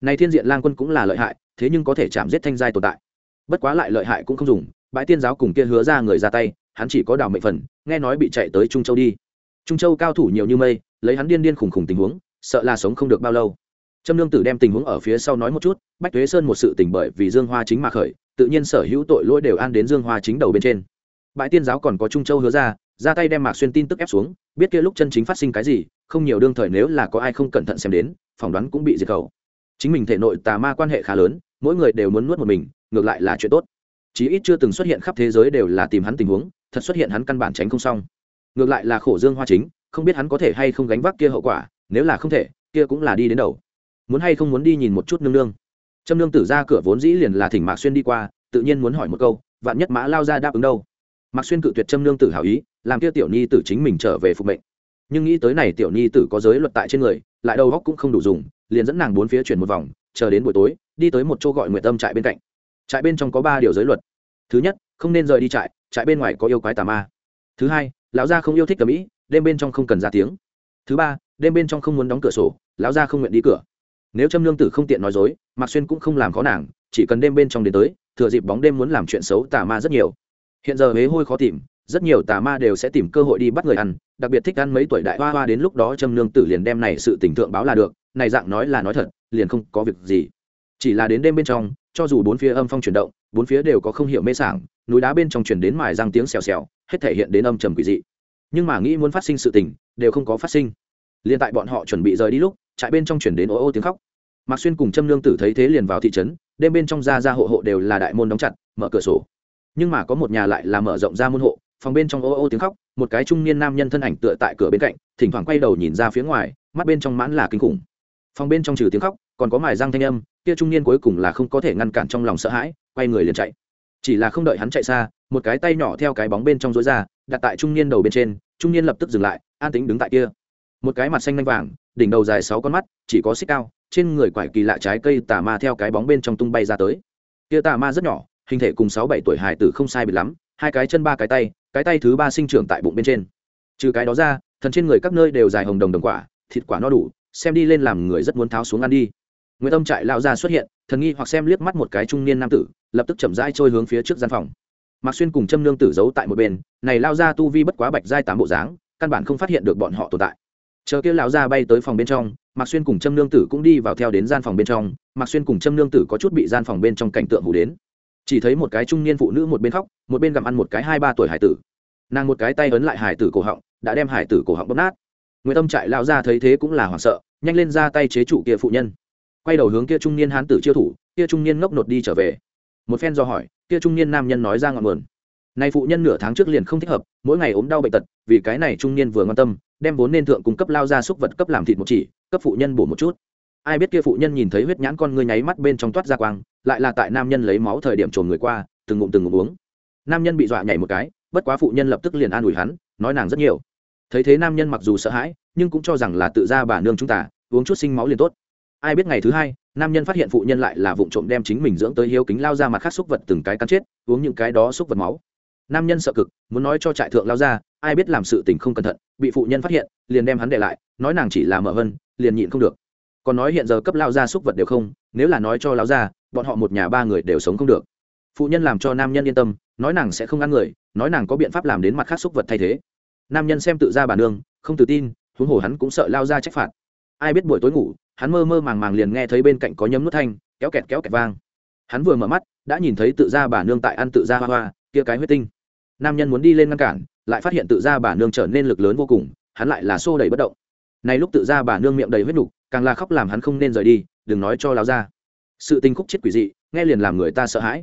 Này thiên diện lang quân cũng là lợi hại, thế nhưng có thể chạm giết thanh giai tồn tại. Bất quá lại lợi hại cũng không dùng, bãi tiên giáo cùng kia hứa ra người ra tay, hắn chỉ có đào mệnh phần, nghe nói bị chạy tới trung châu đi. Trung châu cao thủ nhiều như mây, lấy hắn điên điên khủng khủng tình huống, sợ là sống không được bao lâu trâm lương tử đem tình huống ở phía sau nói một chút, bách thuế sơn một sự tình bởi vì dương hoa chính mà khởi, tự nhiên sở hữu tội lỗi đều an đến dương hoa chính đầu bên trên. Bãi tiên giáo còn có trung châu hứa ra ra tay đem mạc xuyên tin tức ép xuống, biết kia lúc chân chính phát sinh cái gì, không nhiều đương thời nếu là có ai không cẩn thận xem đến, phỏng đoán cũng bị diệt khẩu. Chính mình thể nội tà ma quan hệ khá lớn, mỗi người đều muốn nuốt một mình, ngược lại là chuyện tốt. Chí ít chưa từng xuất hiện khắp thế giới đều là tìm hắn tình huống, thật xuất hiện hắn căn bản tránh không xong. Ngược lại là khổ dương hoa chính, không biết hắn có thể hay không gánh vác kia hậu quả, nếu là không thể, kia cũng là đi đến đầu muốn hay không muốn đi nhìn một chút nương nương. Trâm nương tử ra cửa vốn dĩ liền là thỉnh mạc xuyên đi qua, tự nhiên muốn hỏi một câu, vạn nhất mã lao ra đáp ứng đâu? Mạc xuyên cự tuyệt trâm nương tử hảo ý, làm kia tiểu nhi tử chính mình trở về phục mệnh. Nhưng nghĩ tới này tiểu nhi tử có giới luật tại trên người, lại đầu góc cũng không đủ dùng, liền dẫn nàng bốn phía chuyển một vòng, chờ đến buổi tối, đi tới một chỗ gọi nguyện tâm trại bên cạnh. Trại bên trong có ba điều giới luật. Thứ nhất, không nên rời đi trại trại bên ngoài có yêu quái tà ma. Thứ hai, lão gia không yêu thích cầm ĩ đêm bên trong không cần ra tiếng. Thứ ba, đêm bên trong không muốn đóng cửa sổ, lão gia không nguyện đi cửa nếu trâm lương tử không tiện nói dối, mạc xuyên cũng không làm khó nàng, chỉ cần đêm bên trong đến tới, thừa dịp bóng đêm muốn làm chuyện xấu tà ma rất nhiều. Hiện giờ huế hôi khó tìm, rất nhiều tà ma đều sẽ tìm cơ hội đi bắt người ăn, đặc biệt thích ăn mấy tuổi đại hoa hoa đến lúc đó trâm lương tử liền đem này sự tỉnh thượng báo là được, này dạng nói là nói thật, liền không có việc gì. Chỉ là đến đêm bên trong, cho dù bốn phía âm phong chuyển động, bốn phía đều có không hiểu mê sảng, núi đá bên trong chuyển đến mài răng tiếng xèo xèo, hết thể hiện đến âm trầm quỷ dị. Nhưng mà nghĩ muốn phát sinh sự tình, đều không có phát sinh. Liền tại bọn họ chuẩn bị rời đi lúc trại bên trong chuyển đến ô ô tiếng khóc. Mạc xuyên cùng châm lương tử thấy thế liền vào thị trấn, đêm bên trong ra ra hộ hộ đều là đại môn đóng chặt, mở cửa sổ. Nhưng mà có một nhà lại là mở rộng ra môn hộ, phòng bên trong ô ô tiếng khóc, một cái trung niên nam nhân thân ảnh tựa tại cửa bên cạnh, thỉnh thoảng quay đầu nhìn ra phía ngoài, mắt bên trong mãn là kinh khủng. Phòng bên trong trừ tiếng khóc, còn có mài răng thanh âm, kia trung niên cuối cùng là không có thể ngăn cản trong lòng sợ hãi, quay người liền chạy. Chỉ là không đợi hắn chạy xa, một cái tay nhỏ theo cái bóng bên trong rối ra, đặt tại trung niên đầu bên trên, trung niên lập tức dừng lại, an tính đứng tại kia một cái mặt xanh lanh vàng, đỉnh đầu dài sáu con mắt, chỉ có xích cao, trên người quải kỳ lạ trái cây tà ma theo cái bóng bên trong tung bay ra tới. Kia tà ma rất nhỏ, hình thể cùng sáu bảy tuổi hải tử không sai biệt lắm, hai cái chân ba cái tay cái tay thứ ba sinh trưởng tại bụng bên trên. Trừ cái đó ra, thần trên người các nơi đều dài hồng đồng đồng quả, thịt quả no đủ, xem đi lên làm người rất muốn tháo xuống ăn đi. Nguyễn tâm trại lao ra xuất hiện, thần nghi hoặc xem liếc mắt một cái trung niên nam tử, lập tức chậm rãi trôi hướng phía trước gian phòng. Mạc xuyên cùng châm nương tử giấu tại một bên, này lao ra tu vi bất quá bạch giai tám bộ dáng, căn bản không phát hiện được bọn họ tồn tại chờ kia lão ra bay tới phòng bên trong, mạc xuyên cùng châm nương tử cũng đi vào theo đến gian phòng bên trong. Mạc xuyên cùng châm nương tử có chút bị gian phòng bên trong cảnh tượng hủ đến. Chỉ thấy một cái trung niên phụ nữ một bên khóc, một bên gặm ăn một cái hai ba tuổi hải tử. Nàng một cái tay ấn lại hải tử cổ họng, đã đem hải tử cổ họng bóp nát. Nguyễn tâm trại lão ra thấy thế cũng là hoảng sợ, nhanh lên ra tay chế trụ kia phụ nhân. Quay đầu hướng kia trung niên hán tử chiêu thủ, kia trung niên ngốc nột đi trở về. Một phen do hỏi, kia trung niên nam nhân nói ra ngọn nguồn này phụ nhân nửa tháng trước liền không thích hợp, mỗi ngày ốm đau bệnh tật, vì cái này trung niên vừa quan tâm, đem vốn nên thượng cung cấp lao ra xúc vật cấp làm thịt một chỉ, cấp phụ nhân bổ một chút. Ai biết kia phụ nhân nhìn thấy huyết nhãn con ngươi nháy mắt bên trong toát ra quang, lại là tại nam nhân lấy máu thời điểm trồn người qua, từng ngụm từng ngụm uống. Nam nhân bị dọa nhảy một cái, bất quá phụ nhân lập tức liền an ủi hắn, nói nàng rất nhiều. Thấy thế nam nhân mặc dù sợ hãi, nhưng cũng cho rằng là tự ra bà nương chúng ta, uống chút sinh máu liền tốt. Ai biết ngày thứ hai, nam nhân phát hiện phụ nhân lại là vụ trộm đem chính mình dưỡng tới hiếu kính lao ra mặt khác xúc vật từng cái cắn chết, uống những cái đó xúc vật máu nam nhân sợ cực, muốn nói cho trại thượng lao ra, ai biết làm sự tình không cẩn thận, bị phụ nhân phát hiện, liền đem hắn để lại, nói nàng chỉ là mở vân liền nhịn không được. Còn nói hiện giờ cấp lao ra xúc vật đều không, nếu là nói cho lao ra, bọn họ một nhà ba người đều sống không được. Phụ nhân làm cho nam nhân yên tâm, nói nàng sẽ không ăn người, nói nàng có biện pháp làm đến mặt khác xúc vật thay thế. Nam nhân xem tự ra bà nương, không tự tin, huống hồ hắn cũng sợ lao ra trách phạt. Ai biết buổi tối ngủ, hắn mơ mơ màng màng liền nghe thấy bên cạnh có nhấm nút thanh, kéo kẹt kéo kẹt vang. Hắn vừa mở mắt, đã nhìn thấy tự ra bà nương tại ăn tự ra hoa hoa, kia cái huyết tinh nam nhân muốn đi lên ngăn cản lại phát hiện tự ra bà nương trở nên lực lớn vô cùng hắn lại là xô đẩy bất động. Này lúc tự ra bà nương miệng đầy huyết nục càng là khóc làm hắn không nên rời đi đừng nói cho láo ra sự tình khúc chết quỷ dị nghe liền làm người ta sợ hãi.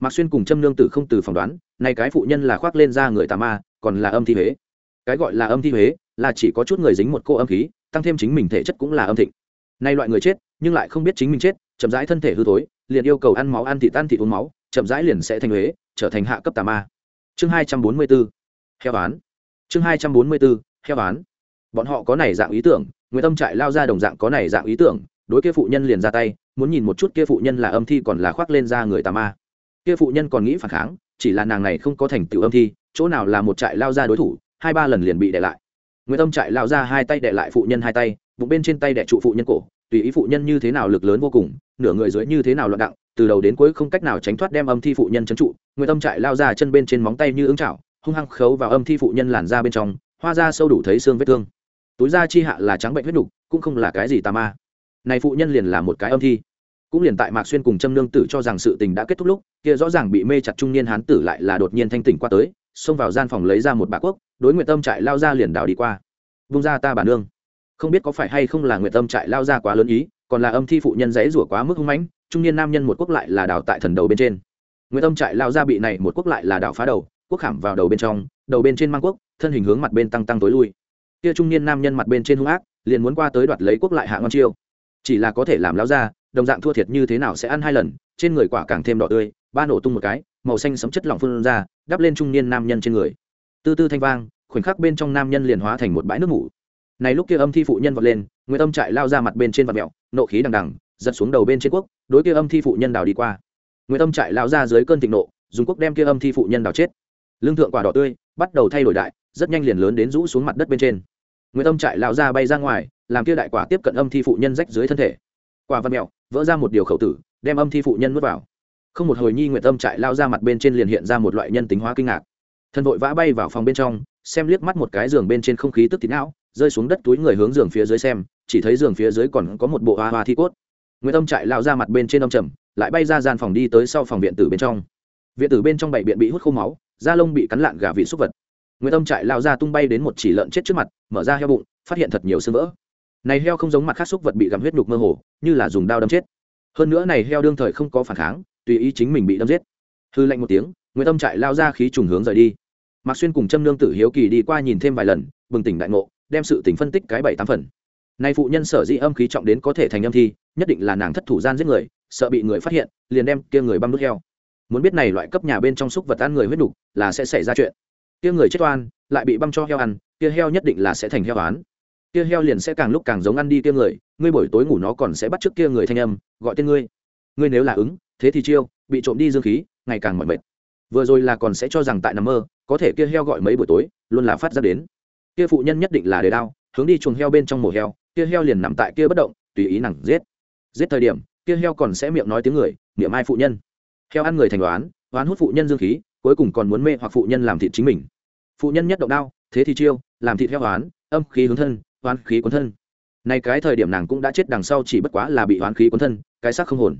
Mạc xuyên cùng châm nương tử không từ phỏng đoán này cái phụ nhân là khoác lên ra người tà ma còn là âm thi huế. Cái gọi là âm thi huế là chỉ có chút người dính một cô âm khí tăng thêm chính mình thể chất cũng là âm thịnh. Nay loại người chết nhưng lại không biết chính mình chết chậm rãi thân thể hư thối, liền yêu cầu ăn máu ăn thịt ăn thịt uống máu chậm rãi liền sẽ thành huế trở thành hạ cấp tà ma chương hai trăm bốn mươi bốn heo bán. Chương hai trăm bốn mươi bốn heo bán. Bọn họ có này dạng ý tưởng người tâm trại lao ra đồng dạng có này dạng ý tưởng, đối kia phụ nhân liền ra tay, muốn nhìn một chút kia phụ nhân là âm thi còn là khoác lên ra người tà ma. Kia phụ nhân còn nghĩ phản kháng, chỉ là nàng này không có thành tựu âm thi, chỗ nào là một trại lao ra đối thủ, hai ba lần liền bị đè lại. Nguyễn tâm trại lao ra hai tay đè lại phụ nhân hai tay, bụng bên trên tay đè trụ phụ nhân cổ, tùy ý phụ nhân như thế nào lực lớn vô cùng, nửa người dưới như thế nào loạn đặng từ đầu đến cuối không cách nào tránh thoát đem âm thi phụ nhân trấn trụ nguyễn tâm trại lao ra chân bên trên móng tay như ứng chảo, hung hăng khấu vào âm thi phụ nhân làn ra bên trong, hoa ra sâu đủ thấy xương vết thương. Túi da chi hạ là trắng bệnh huyết đục cũng không là cái gì tà ma. Này phụ nhân liền là một cái âm thi. Cũng liền tại mạc xuyên cùng châm nương tử cho rằng sự tình đã kết thúc lúc, kia rõ ràng bị mê chặt trung niên hán tử lại là đột nhiên thanh tỉnh qua tới, xông vào gian phòng lấy ra một bà quốc, đối nguyện tâm trại lao ra liền đào đi qua. Vung ra ta bà nương. Không biết có phải hay không là nguyện tâm trại lao ra quá lớn ý, còn là âm thi phụ nhân dãy rủa quá mức hung mãnh trung niên nam nhân một quốc lại là đảo tại thần đầu bên trên. Nguyễn tâm trại lao ra bị này một quốc lại là đảo phá đầu, quốc khảm vào đầu bên trong, đầu bên trên mang quốc, thân hình hướng mặt bên tăng tăng tối lui. Kia trung niên nam nhân mặt bên trên hung ác, liền muốn qua tới đoạt lấy quốc lại hạ ngon chiêu. Chỉ là có thể làm lao ra đồng dạng thua thiệt như thế nào sẽ ăn hai lần, trên người quả càng thêm đỏ tươi, ba nổ tung một cái, màu xanh sấm chất lỏng phun ra, đắp lên trung niên nam nhân trên người. Tư tư thanh vang, khoảnh khắc bên trong nam nhân liền hóa thành một bãi nước ngủ này lúc kia âm thi phụ nhân vọt lên nguyễn âm trại lao ra mặt bên trên vạt mẹo nộ khí đằng đằng giật xuống đầu bên trên quốc, đối kia âm thi phụ nhân đào đi qua. Nguyễn âm trại lao ra dưới cơn thịnh nộ, dùng quốc đem kia âm thi phụ nhân đào chết. Lương thượng quả đỏ tươi, bắt đầu thay đổi đại, rất nhanh liền lớn đến rũ xuống mặt đất bên trên. Nguyễn âm trại lao ra bay ra ngoài, làm kia đại quả tiếp cận âm thi phụ nhân rách dưới thân thể. Quả văn mẹo, vỡ ra một điều khẩu tử, đem âm thi phụ nhân nuốt vào. Không một hồi nhi nguyện tâm trại lao ra mặt bên trên liền hiện ra một loại nhân tính hóa kinh ngạc. Thân vội vã bay vào phòng bên trong, xem liếc mắt một cái giường bên trên không khí tức tín não, rơi xuống đất túi người hướng giường phía dưới xem, chỉ thấy giường phía dưới còn có một bộ hoa hoa thi cốt nguyễn tâm trại lao ra mặt bên trên âm trầm, lại bay ra gian phòng đi tới sau phòng viện tử bên trong. Viện tử bên trong bảy biện bị hút khô máu, da lông bị cắn lạn gà vị xúc vật. Nguyễn tâm trại lao ra tung bay đến một chỉ lợn chết trước mặt, mở ra heo bụng, phát hiện thật nhiều sưng vỡ. Này heo không giống mặt khác xúc vật bị gặm huyết nhục mơ hồ, như là dùng dao đâm chết. Hơn nữa này heo đương thời không có phản kháng, tùy ý chính mình bị đâm giết. Hư lạnh một tiếng, nguyễn tâm trại lao ra khí trùng hướng rời đi. Mạc xuyên cùng châm nương tử hiếu kỳ đi qua nhìn thêm vài lần, bừng tỉnh đại ngộ, đem sự tỉnh phân tích cái bảy tám phần. Nay phụ nhân sở dĩ âm khí trọng đến có thể thành âm thi nhất định là nàng thất thủ gian giết người, sợ bị người phát hiện, liền đem kia người băm đứt heo. Muốn biết này loại cấp nhà bên trong xúc vật ăn người huyết đục là sẽ xảy ra chuyện. Kia người chết oan, lại bị băm cho heo ăn, kia heo nhất định là sẽ thành heo oán. Kia heo liền sẽ càng lúc càng giống ăn đi kia người, ngươi buổi tối ngủ nó còn sẽ bắt trước kia người thanh âm, gọi tên ngươi. Ngươi nếu là ứng, thế thì chiêu, bị trộm đi dương khí, ngày càng mỏi mệt. Vừa rồi là còn sẽ cho rằng tại nằm mơ, có thể kia heo gọi mấy buổi tối, luôn là phát ra đến. Kia phụ nhân nhất định là đề đao, hướng đi chuồng heo bên trong mổ heo, kia heo liền nằm tại kia bất động, tùy ý nặng giết giết thời điểm, kia heo còn sẽ miệng nói tiếng người, niệm ai phụ nhân. Heo ăn người thành đoán đoán hút phụ nhân dương khí, cuối cùng còn muốn mê hoặc phụ nhân làm thịt chính mình. Phụ nhân nhất động đao thế thì chiêu, làm thịt heo đoán âm khí hướng thân, oán khí cuốn thân. Nay cái thời điểm nàng cũng đã chết đằng sau chỉ bất quá là bị oán khí cuốn thân, cái xác không hồn.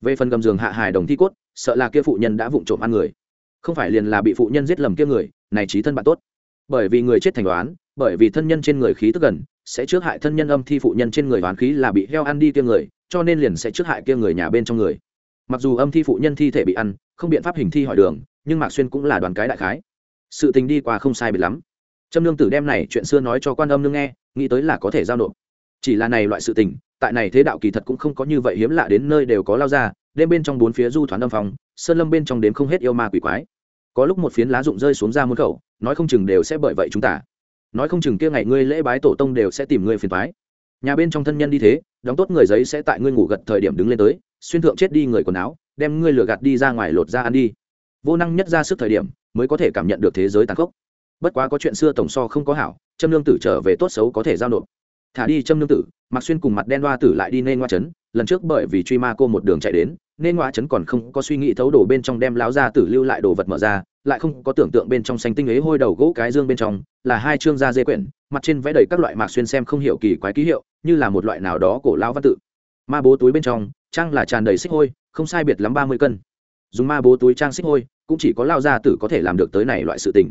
Về phần gầm giường hạ hài đồng thi cốt, sợ là kia phụ nhân đã vụng trộm ăn người. Không phải liền là bị phụ nhân giết lầm kia người, này trí thân bạn tốt. Bởi vì người chết thành đoán, bởi vì thân nhân trên người khí tức gần, sẽ trước hại thân nhân âm thi phụ nhân trên người đoán khí là bị heo ăn đi kia người cho nên liền sẽ trước hại kia người nhà bên trong người. Mặc dù âm thi phụ nhân thi thể bị ăn, không biện pháp hình thi hỏi đường, nhưng mạc xuyên cũng là đoàn cái đại khái. Sự tình đi qua không sai biệt lắm. Trâm lương tử đem này chuyện xưa nói cho quan âm nương nghe, nghĩ tới là có thể giao nộp. Chỉ là này loại sự tình, tại này thế đạo kỳ thật cũng không có như vậy hiếm lạ đến nơi đều có lao ra, đêm bên trong bốn phía du thoáng âm phòng sơn lâm bên trong đếm không hết yêu ma quỷ quái. Có lúc một phiến lá rụng rơi xuống ra môn khẩu, nói không chừng đều sẽ bởi vậy chúng ta. Nói không chừng kia ngày ngươi lễ bái tổ tông đều sẽ tìm ngươi phiền thoái nhà bên trong thân nhân đi thế, đóng tốt người giấy sẽ tại ngươi ngủ gật thời điểm đứng lên tới, xuyên thượng chết đi người quần áo, đem ngươi lừa gạt đi ra ngoài lột ra ăn đi. Vô năng nhất ra sức thời điểm, mới có thể cảm nhận được thế giới tàn khốc. Bất quá có chuyện xưa tổng so không có hảo châm lương tử trở về tốt xấu có thể giao nộp. Thả đi châm lương tử mặc xuyên cùng mặt đen đoa tử lại đi nên ngoa trấn, lần trước bởi vì truy ma cô một đường chạy đến nên ngoa trấn còn không có suy nghĩ thấu đổ bên trong đem láo ra tử lưu lại đồ vật mở ra, lại không có tưởng tượng bên trong xanh tinh ấy hôi đầu gỗ cái dương bên trong là hai chương da dê quyển, mặt trên vẽ đầy các loại mạc xuyên xem không hiểu kỳ quái ký hiệu, như là một loại nào đó cổ lao văn tự. Ma bố túi bên trong, trang là tràn đầy xích hôi, không sai biệt lắm ba mươi cân. Dùng ma bố túi trang xích hôi, cũng chỉ có lao gia tử có thể làm được tới này loại sự tình.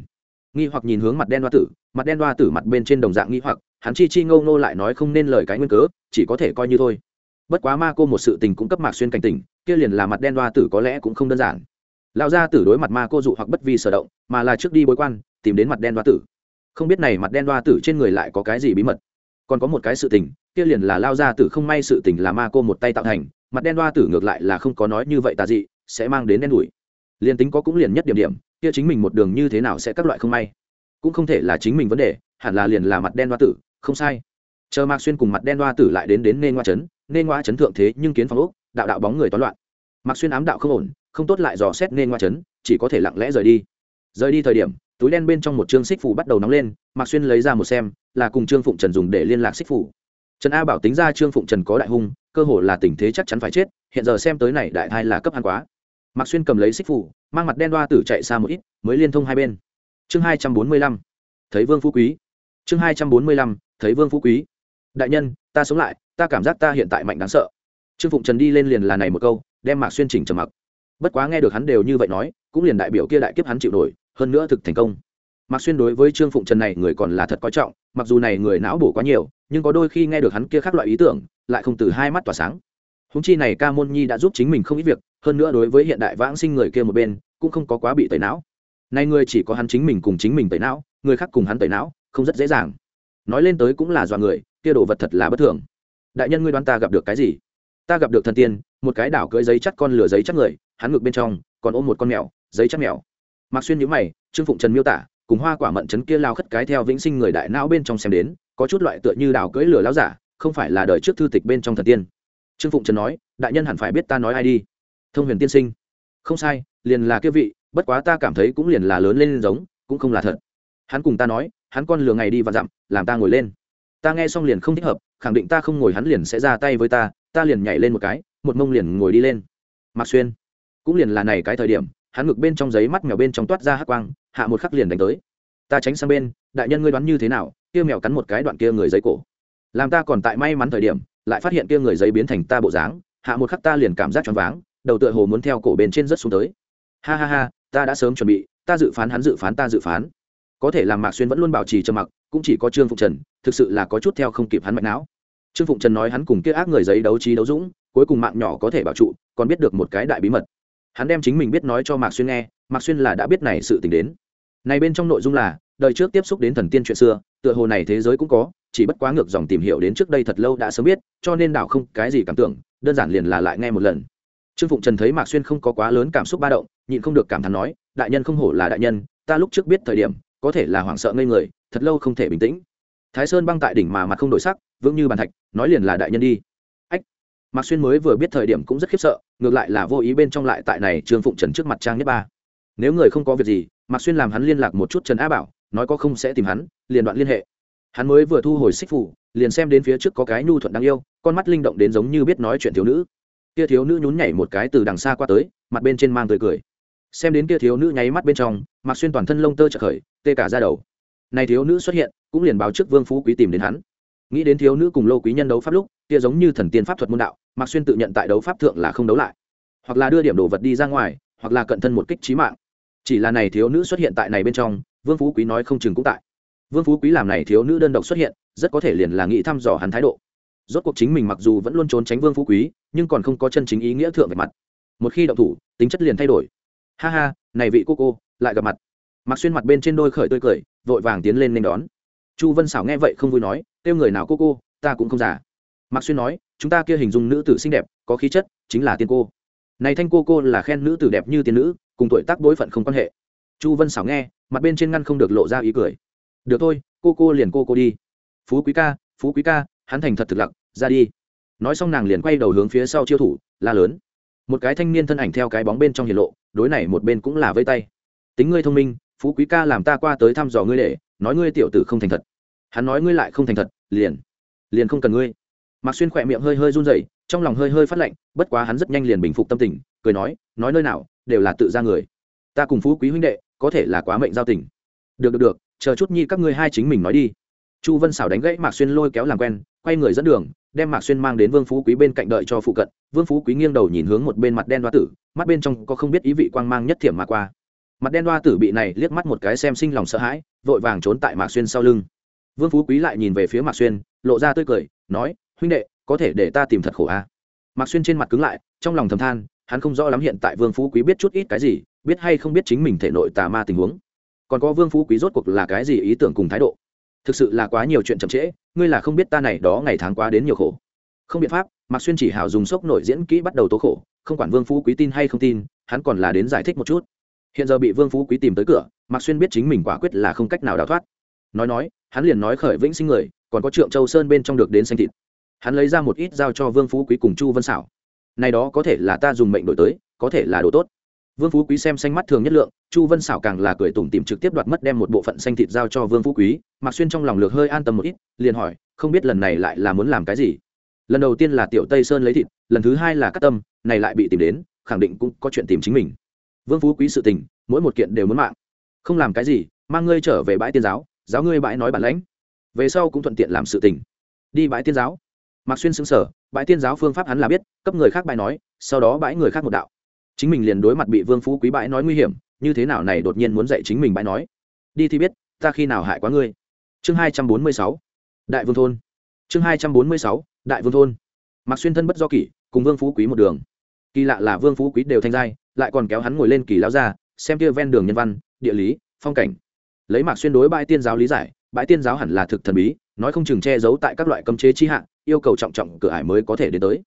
Nghi hoặc nhìn hướng mặt đen đoa tử, mặt đen đoa tử mặt bên trên đồng dạng nghi hoặc, hắn chi chi ngâu nô lại nói không nên lời cái nguyên cớ, chỉ có thể coi như thôi. Bất quá ma cô một sự tình cũng cấp mạc xuyên cảnh tỉnh, kia liền là mặt đen đoa tử có lẽ cũng không đơn giản. Lao gia tử đối mặt ma cô dụ hoặc bất vi sở động, mà là trước đi bối quan, tìm đến mặt đen đoa tử không biết này mặt đen đoa tử trên người lại có cái gì bí mật. Còn có một cái sự tình, kia liền là lao ra tử không may sự tình là ma cô một tay tạo thành, mặt đen đoa tử ngược lại là không có nói như vậy tà dị, sẽ mang đến đen đủi. Liền tính có cũng liền nhất điểm điểm, kia chính mình một đường như thế nào sẽ các loại không may? Cũng không thể là chính mình vấn đề, hẳn là liền là mặt đen đoa tử, không sai. Chờ mạc xuyên cùng mặt đen đoa tử lại đến đến nên ngoa trấn nên ngoa trấn thượng thế nhưng kiến phong úc đạo đạo bóng người toán loạn. Mạc xuyên ám đạo không ổn, không tốt lại dò xét nên ngoa trấn, chỉ có thể lặng lẽ rời đi. Rời đi thời điểm túi đen bên trong một chương xích phủ bắt đầu nóng lên, mạc xuyên lấy ra một xem, là cùng trương phụng trần dùng để liên lạc xích phủ. Trần a bảo tính ra trương phụng trần có đại hung, cơ hồ là tình thế chắc chắn phải chết, hiện giờ xem tới này đại thai là cấp ăn quá. Mạc xuyên cầm lấy xích phủ, mang mặt đen đoa tử chạy xa một ít, mới liên thông hai bên. Chương hai trăm bốn mươi lăm, thấy vương phú quý. Chương hai trăm bốn mươi lăm, thấy vương phú quý. Đại nhân, ta sống lại, ta cảm giác ta hiện tại mạnh đáng sợ. Trương phụng trần đi lên liền là này một câu, đem mạc xuyên chỉnh trầm mặc. Bất quá nghe được hắn đều như vậy nói, cũng liền đại biểu kia đại kiếp hắn chịu nổi hơn nữa thực thành công. Mạc xuyên đối với trương phụng trần này người còn là thật coi trọng, mặc dù này người não bổ quá nhiều, nhưng có đôi khi nghe được hắn kia khác loại ý tưởng, lại không từ hai mắt tỏa sáng. Húng chi này ca môn nhi đã giúp chính mình không ít việc, hơn nữa đối với hiện đại vãng sinh người kia một bên, cũng không có quá bị tẩy não. Nay người chỉ có hắn chính mình cùng chính mình tẩy não, người khác cùng hắn tẩy não, không rất dễ dàng. Nói lên tới cũng là dọa người, kia đồ vật thật là bất thường. Đại nhân ngươi đoán ta gặp được cái gì? Ta gặp được thần tiên, một cái đảo cưỡi giấy chắt con lửa giấy chắt người, hắn ngực bên trong, còn ôm một con mèo, giấy chắt mèo mạc xuyên nhíu mày, trương phụng trần miêu tả, cùng hoa quả mận chấn kia lao khất cái theo vĩnh sinh người đại não bên trong xem đến, có chút loại tựa như đảo cưỡi lửa lao giả, không phải là đời trước thư tịch bên trong thần tiên. Trương phụng trần nói, đại nhân hẳn phải biết ta nói ai đi. Thông huyền tiên sinh. Không sai, liền là kia vị, bất quá ta cảm thấy cũng liền là lớn lên giống, cũng không là thật. Hắn cùng ta nói, hắn con lừa ngày đi và dặm, làm ta ngồi lên. Ta nghe xong liền không thích hợp, khẳng định ta không ngồi hắn liền sẽ ra tay với ta ta liền nhảy lên một cái, một mông liền ngồi đi lên. Mạc xuyên. Cũng liền là này cái thời điểm hắn ngực bên trong giấy mắt mèo bên trong toát ra hắc quang, hạ một khắc liền đánh tới. Ta tránh sang bên, đại nhân ngươi đoán như thế nào, kia mèo cắn một cái đoạn kia người giấy cổ. Làm ta còn tại may mắn thời điểm, lại phát hiện kia người giấy biến thành ta bộ dáng, hạ một khắc ta liền cảm giác choáng váng, đầu tựa hồ muốn theo cổ bên trên rất xuống tới. Ha ha ha, ta đã sớm chuẩn bị, ta dự phán hắn dự phán ta dự phán. Có thể làm mạc xuyên vẫn luôn bảo trì trầm mặc, cũng chỉ có trương phụng trần, thực sự là có chút theo không kịp hắn mạch não. Trương phụng trần nói hắn cùng kia ác người giấy đấu trí đấu dũng, cuối cùng mạng nhỏ có thể bảo trụ, còn biết được một cái đại bí mật hắn đem chính mình biết nói cho mạc xuyên nghe, mạc xuyên là đã biết này sự t ì n h đến. Này bên trong nội dung là, đời trước tiếp xúc đến thần tiên chuyện xưa, tựa hồ này thế giới cũng có, chỉ bất quá ngược dòng tìm hiểu đến trước đây thật lâu đã sớm biết, cho nên đảo không cái gì cảm tưởng, đơn giản liền là lại nghe một lần. Trương phụng trần thấy mạc xuyên không có quá lớn cảm xúc ba động, nhịn không được cảm thán nói, đại nhân không hổ là đại nhân, ta lúc trước biết thời điểm, có thể là hoảng sợ ngây người, thật lâu không thể bình tĩnh. Thái sơn băng tại đỉnh mà mặt không đổi sắc, vững như bàn thạch, nói liền là đại nhân đi mạc xuyên mới vừa biết thời điểm cũng rất khiếp sợ, ngược lại là vô ý bên trong lại tại này trương phụng trần trước mặt trang nhất ba. Nếu người không có việc gì, mạc xuyên làm hắn liên lạc một chút trần á bảo, nói có không sẽ tìm hắn, liền đoạn liên hệ. Hắn mới vừa thu hồi xích phủ, liền xem đến phía trước có cái nhu thuận đáng yêu, con mắt linh động đến giống như biết nói chuyện thiếu nữ. Kia thiếu nữ nhún nhảy một cái từ đằng xa qua tới, mặt bên trên mang tươi cười. Xem đến kia thiếu nữ nháy mắt bên trong, mạc xuyên toàn thân lông tơ trợ khởi, tê cả ra đầu. Này thiếu nữ xuất hiện, cũng liền báo trước vương phú quý tìm đến hắn. Nghĩ đến thiếu nữ cùng lô quý nhân đấu pháp lúc kia giống như thần tiên pháp thuật môn đạo, mạc xuyên tự nhận tại đấu pháp thượng là không đấu lại. Hoặc là đưa điểm đồ vật đi ra ngoài, hoặc là cận thân một kích trí mạng. Chỉ là này thiếu nữ xuất hiện tại này bên trong, vương phú quý nói không chừng cũng tại. Vương phú quý làm này thiếu nữ đơn độc xuất hiện, rất có thể liền là nghĩ thăm dò hắn thái độ. Rốt cuộc chính mình mặc dù vẫn luôn trốn tránh vương phú quý, nhưng còn không có chân chính ý nghĩa thượng về mặt. Một khi động thủ, tính chất liền thay đổi. Ha ha, này vị cô cô, lại gặp mặt. Mặc xuyên mặt bên trên đôi khởi tươi cười, vội vàng tiến lên nên đón. Chu vân xảo nghe vậy không vui nói, kêu người nào cô cô, ta cũng không già mạc xuyên nói chúng ta kia hình dung nữ tử xinh đẹp có khí chất chính là tiên cô. Này thanh cô cô là khen nữ tử đẹp như tiên nữ cùng tuổi tác bối phận không quan hệ. Chu vân xảo nghe mặt bên trên ngăn không được lộ ra ý cười. Được thôi cô cô liền cô cô đi. Phú quý ca phú quý ca hắn thành thật thực lặng, ra đi. Nói xong nàng liền quay đầu hướng phía sau chiêu thủ la lớn. Một cái thanh niên thân ảnh theo cái bóng bên trong hiền lộ đối này một bên cũng là vây tay. Tính ngươi thông minh phú quý ca làm ta qua tới thăm dò ngươi để nói ngươi tiểu tử không thành thật. Hắn nói ngươi lại không thành thật liền liền không cần ngươi mạc xuyên khỏe miệng hơi hơi run rẩy, trong lòng hơi hơi phát lạnh, bất quá hắn rất nhanh liền bình phục tâm tình, cười nói nói nơi nào, đều là tự ra người. Ta cùng phú quý huynh đệ, có thể là quá mệnh giao tình. Được được được, chờ chút nhi các ngươi hai chính mình nói đi. Chu vân xảo đánh gãy mạc xuyên lôi kéo làm quen, quay người dẫn đường, đem mạc xuyên mang đến vương phú quý bên cạnh đợi cho phụ cận. Vương phú quý nghiêng đầu nhìn hướng một bên mặt đen đoa tử, mắt bên trong có không biết ý vị quang mang nhất thiểm mà qua. Mặt đen đoa tử bị này liếc mắt một cái xem sinh lòng sợ hãi, vội vàng trốn tại mạc xuyên sau lưng. Vương phú quý lại nhìn về phía mạc xuyên, lộ ra tươi cười, nói huynh đệ, có thể để ta tìm thật khổ a à? mạc xuyên trên mặt cứng lại, trong lòng thầm than, hắn không rõ lắm hiện tại vương phú quý biết chút ít cái gì, biết hay không biết chính mình thể nội tà ma tình huống. Còn có vương phú quý rốt cuộc là cái gì ý tưởng cùng thái độ? Thực sự là quá nhiều chuyện chậm trễ, ngươi là không biết ta này đó ngày tháng quá đến nhiều khổ. Không biện pháp, mạc xuyên chỉ hào dùng sốc nội diễn kỹ bắt đầu tố khổ, không quản vương phú quý tin hay không tin, hắn còn là đến giải thích một chút. Hiện giờ bị vương phú quý tìm tới cửa, mạc xuyên biết chính mình quả quyết là không cách nào đào thoát. Nói nói, hắn liền nói khởi vĩnh sinh người, còn có trượng châu sơn bên trong được đến xanh thịt hắn lấy ra một ít giao cho vương phú quý cùng chu vân xảo này đó có thể là ta dùng mệnh đổi tới, có thể là đồ tốt. Vương phú quý xem xanh mắt thường nhất lượng, chu vân xảo càng là cười tủm tìm trực tiếp đoạt mất đem một bộ phận xanh thịt giao cho vương phú quý. Mặc xuyên trong lòng lược hơi an tâm một ít, liền hỏi, không biết lần này lại là muốn làm cái gì? Lần đầu tiên là tiểu tây sơn lấy thịt, lần thứ hai là cắt tâm, này lại bị tìm đến, khẳng định cũng có chuyện tìm chính mình. Vương phú quý sự tình, mỗi một kiện đều muốn mạng. Không làm cái gì, mang ngươi trở về bãi tiên giáo giáo ngươi bãi nói bản lãnh. Về sau cũng thuận tiện làm sự tình. Đi bãi tiên giáo mạc xuyên xứng sở bãi tiên giáo phương pháp hắn là biết, cấp người khác bãi nói, sau đó bãi người khác một đạo. Chính mình liền đối mặt bị vương phú quý bãi nói nguy hiểm, như thế nào này đột nhiên muốn dạy chính mình bãi nói. Đi thì biết, ta khi nào hại quá ngươi. Chương hai trăm bốn mươi sáu. Đại vương thôn. Chương hai trăm bốn mươi sáu. Đại vương thôn. Mạc xuyên thân bất do kỷ, cùng vương phú quý một đường. Kỳ lạ là vương phú quý đều thanh giai, lại còn kéo hắn ngồi lên kỳ lao ra xem kia ven đường nhân văn, địa lý, phong cảnh. Lấy mạc xuyên đối bãi tiên giáo lý giải, bãi tiên giáo hẳn là thực thần bí nói không chừng che giấu tại các loại cấm chế chi hạn yêu cầu trọng trọng cửa ải mới có thể đến tới.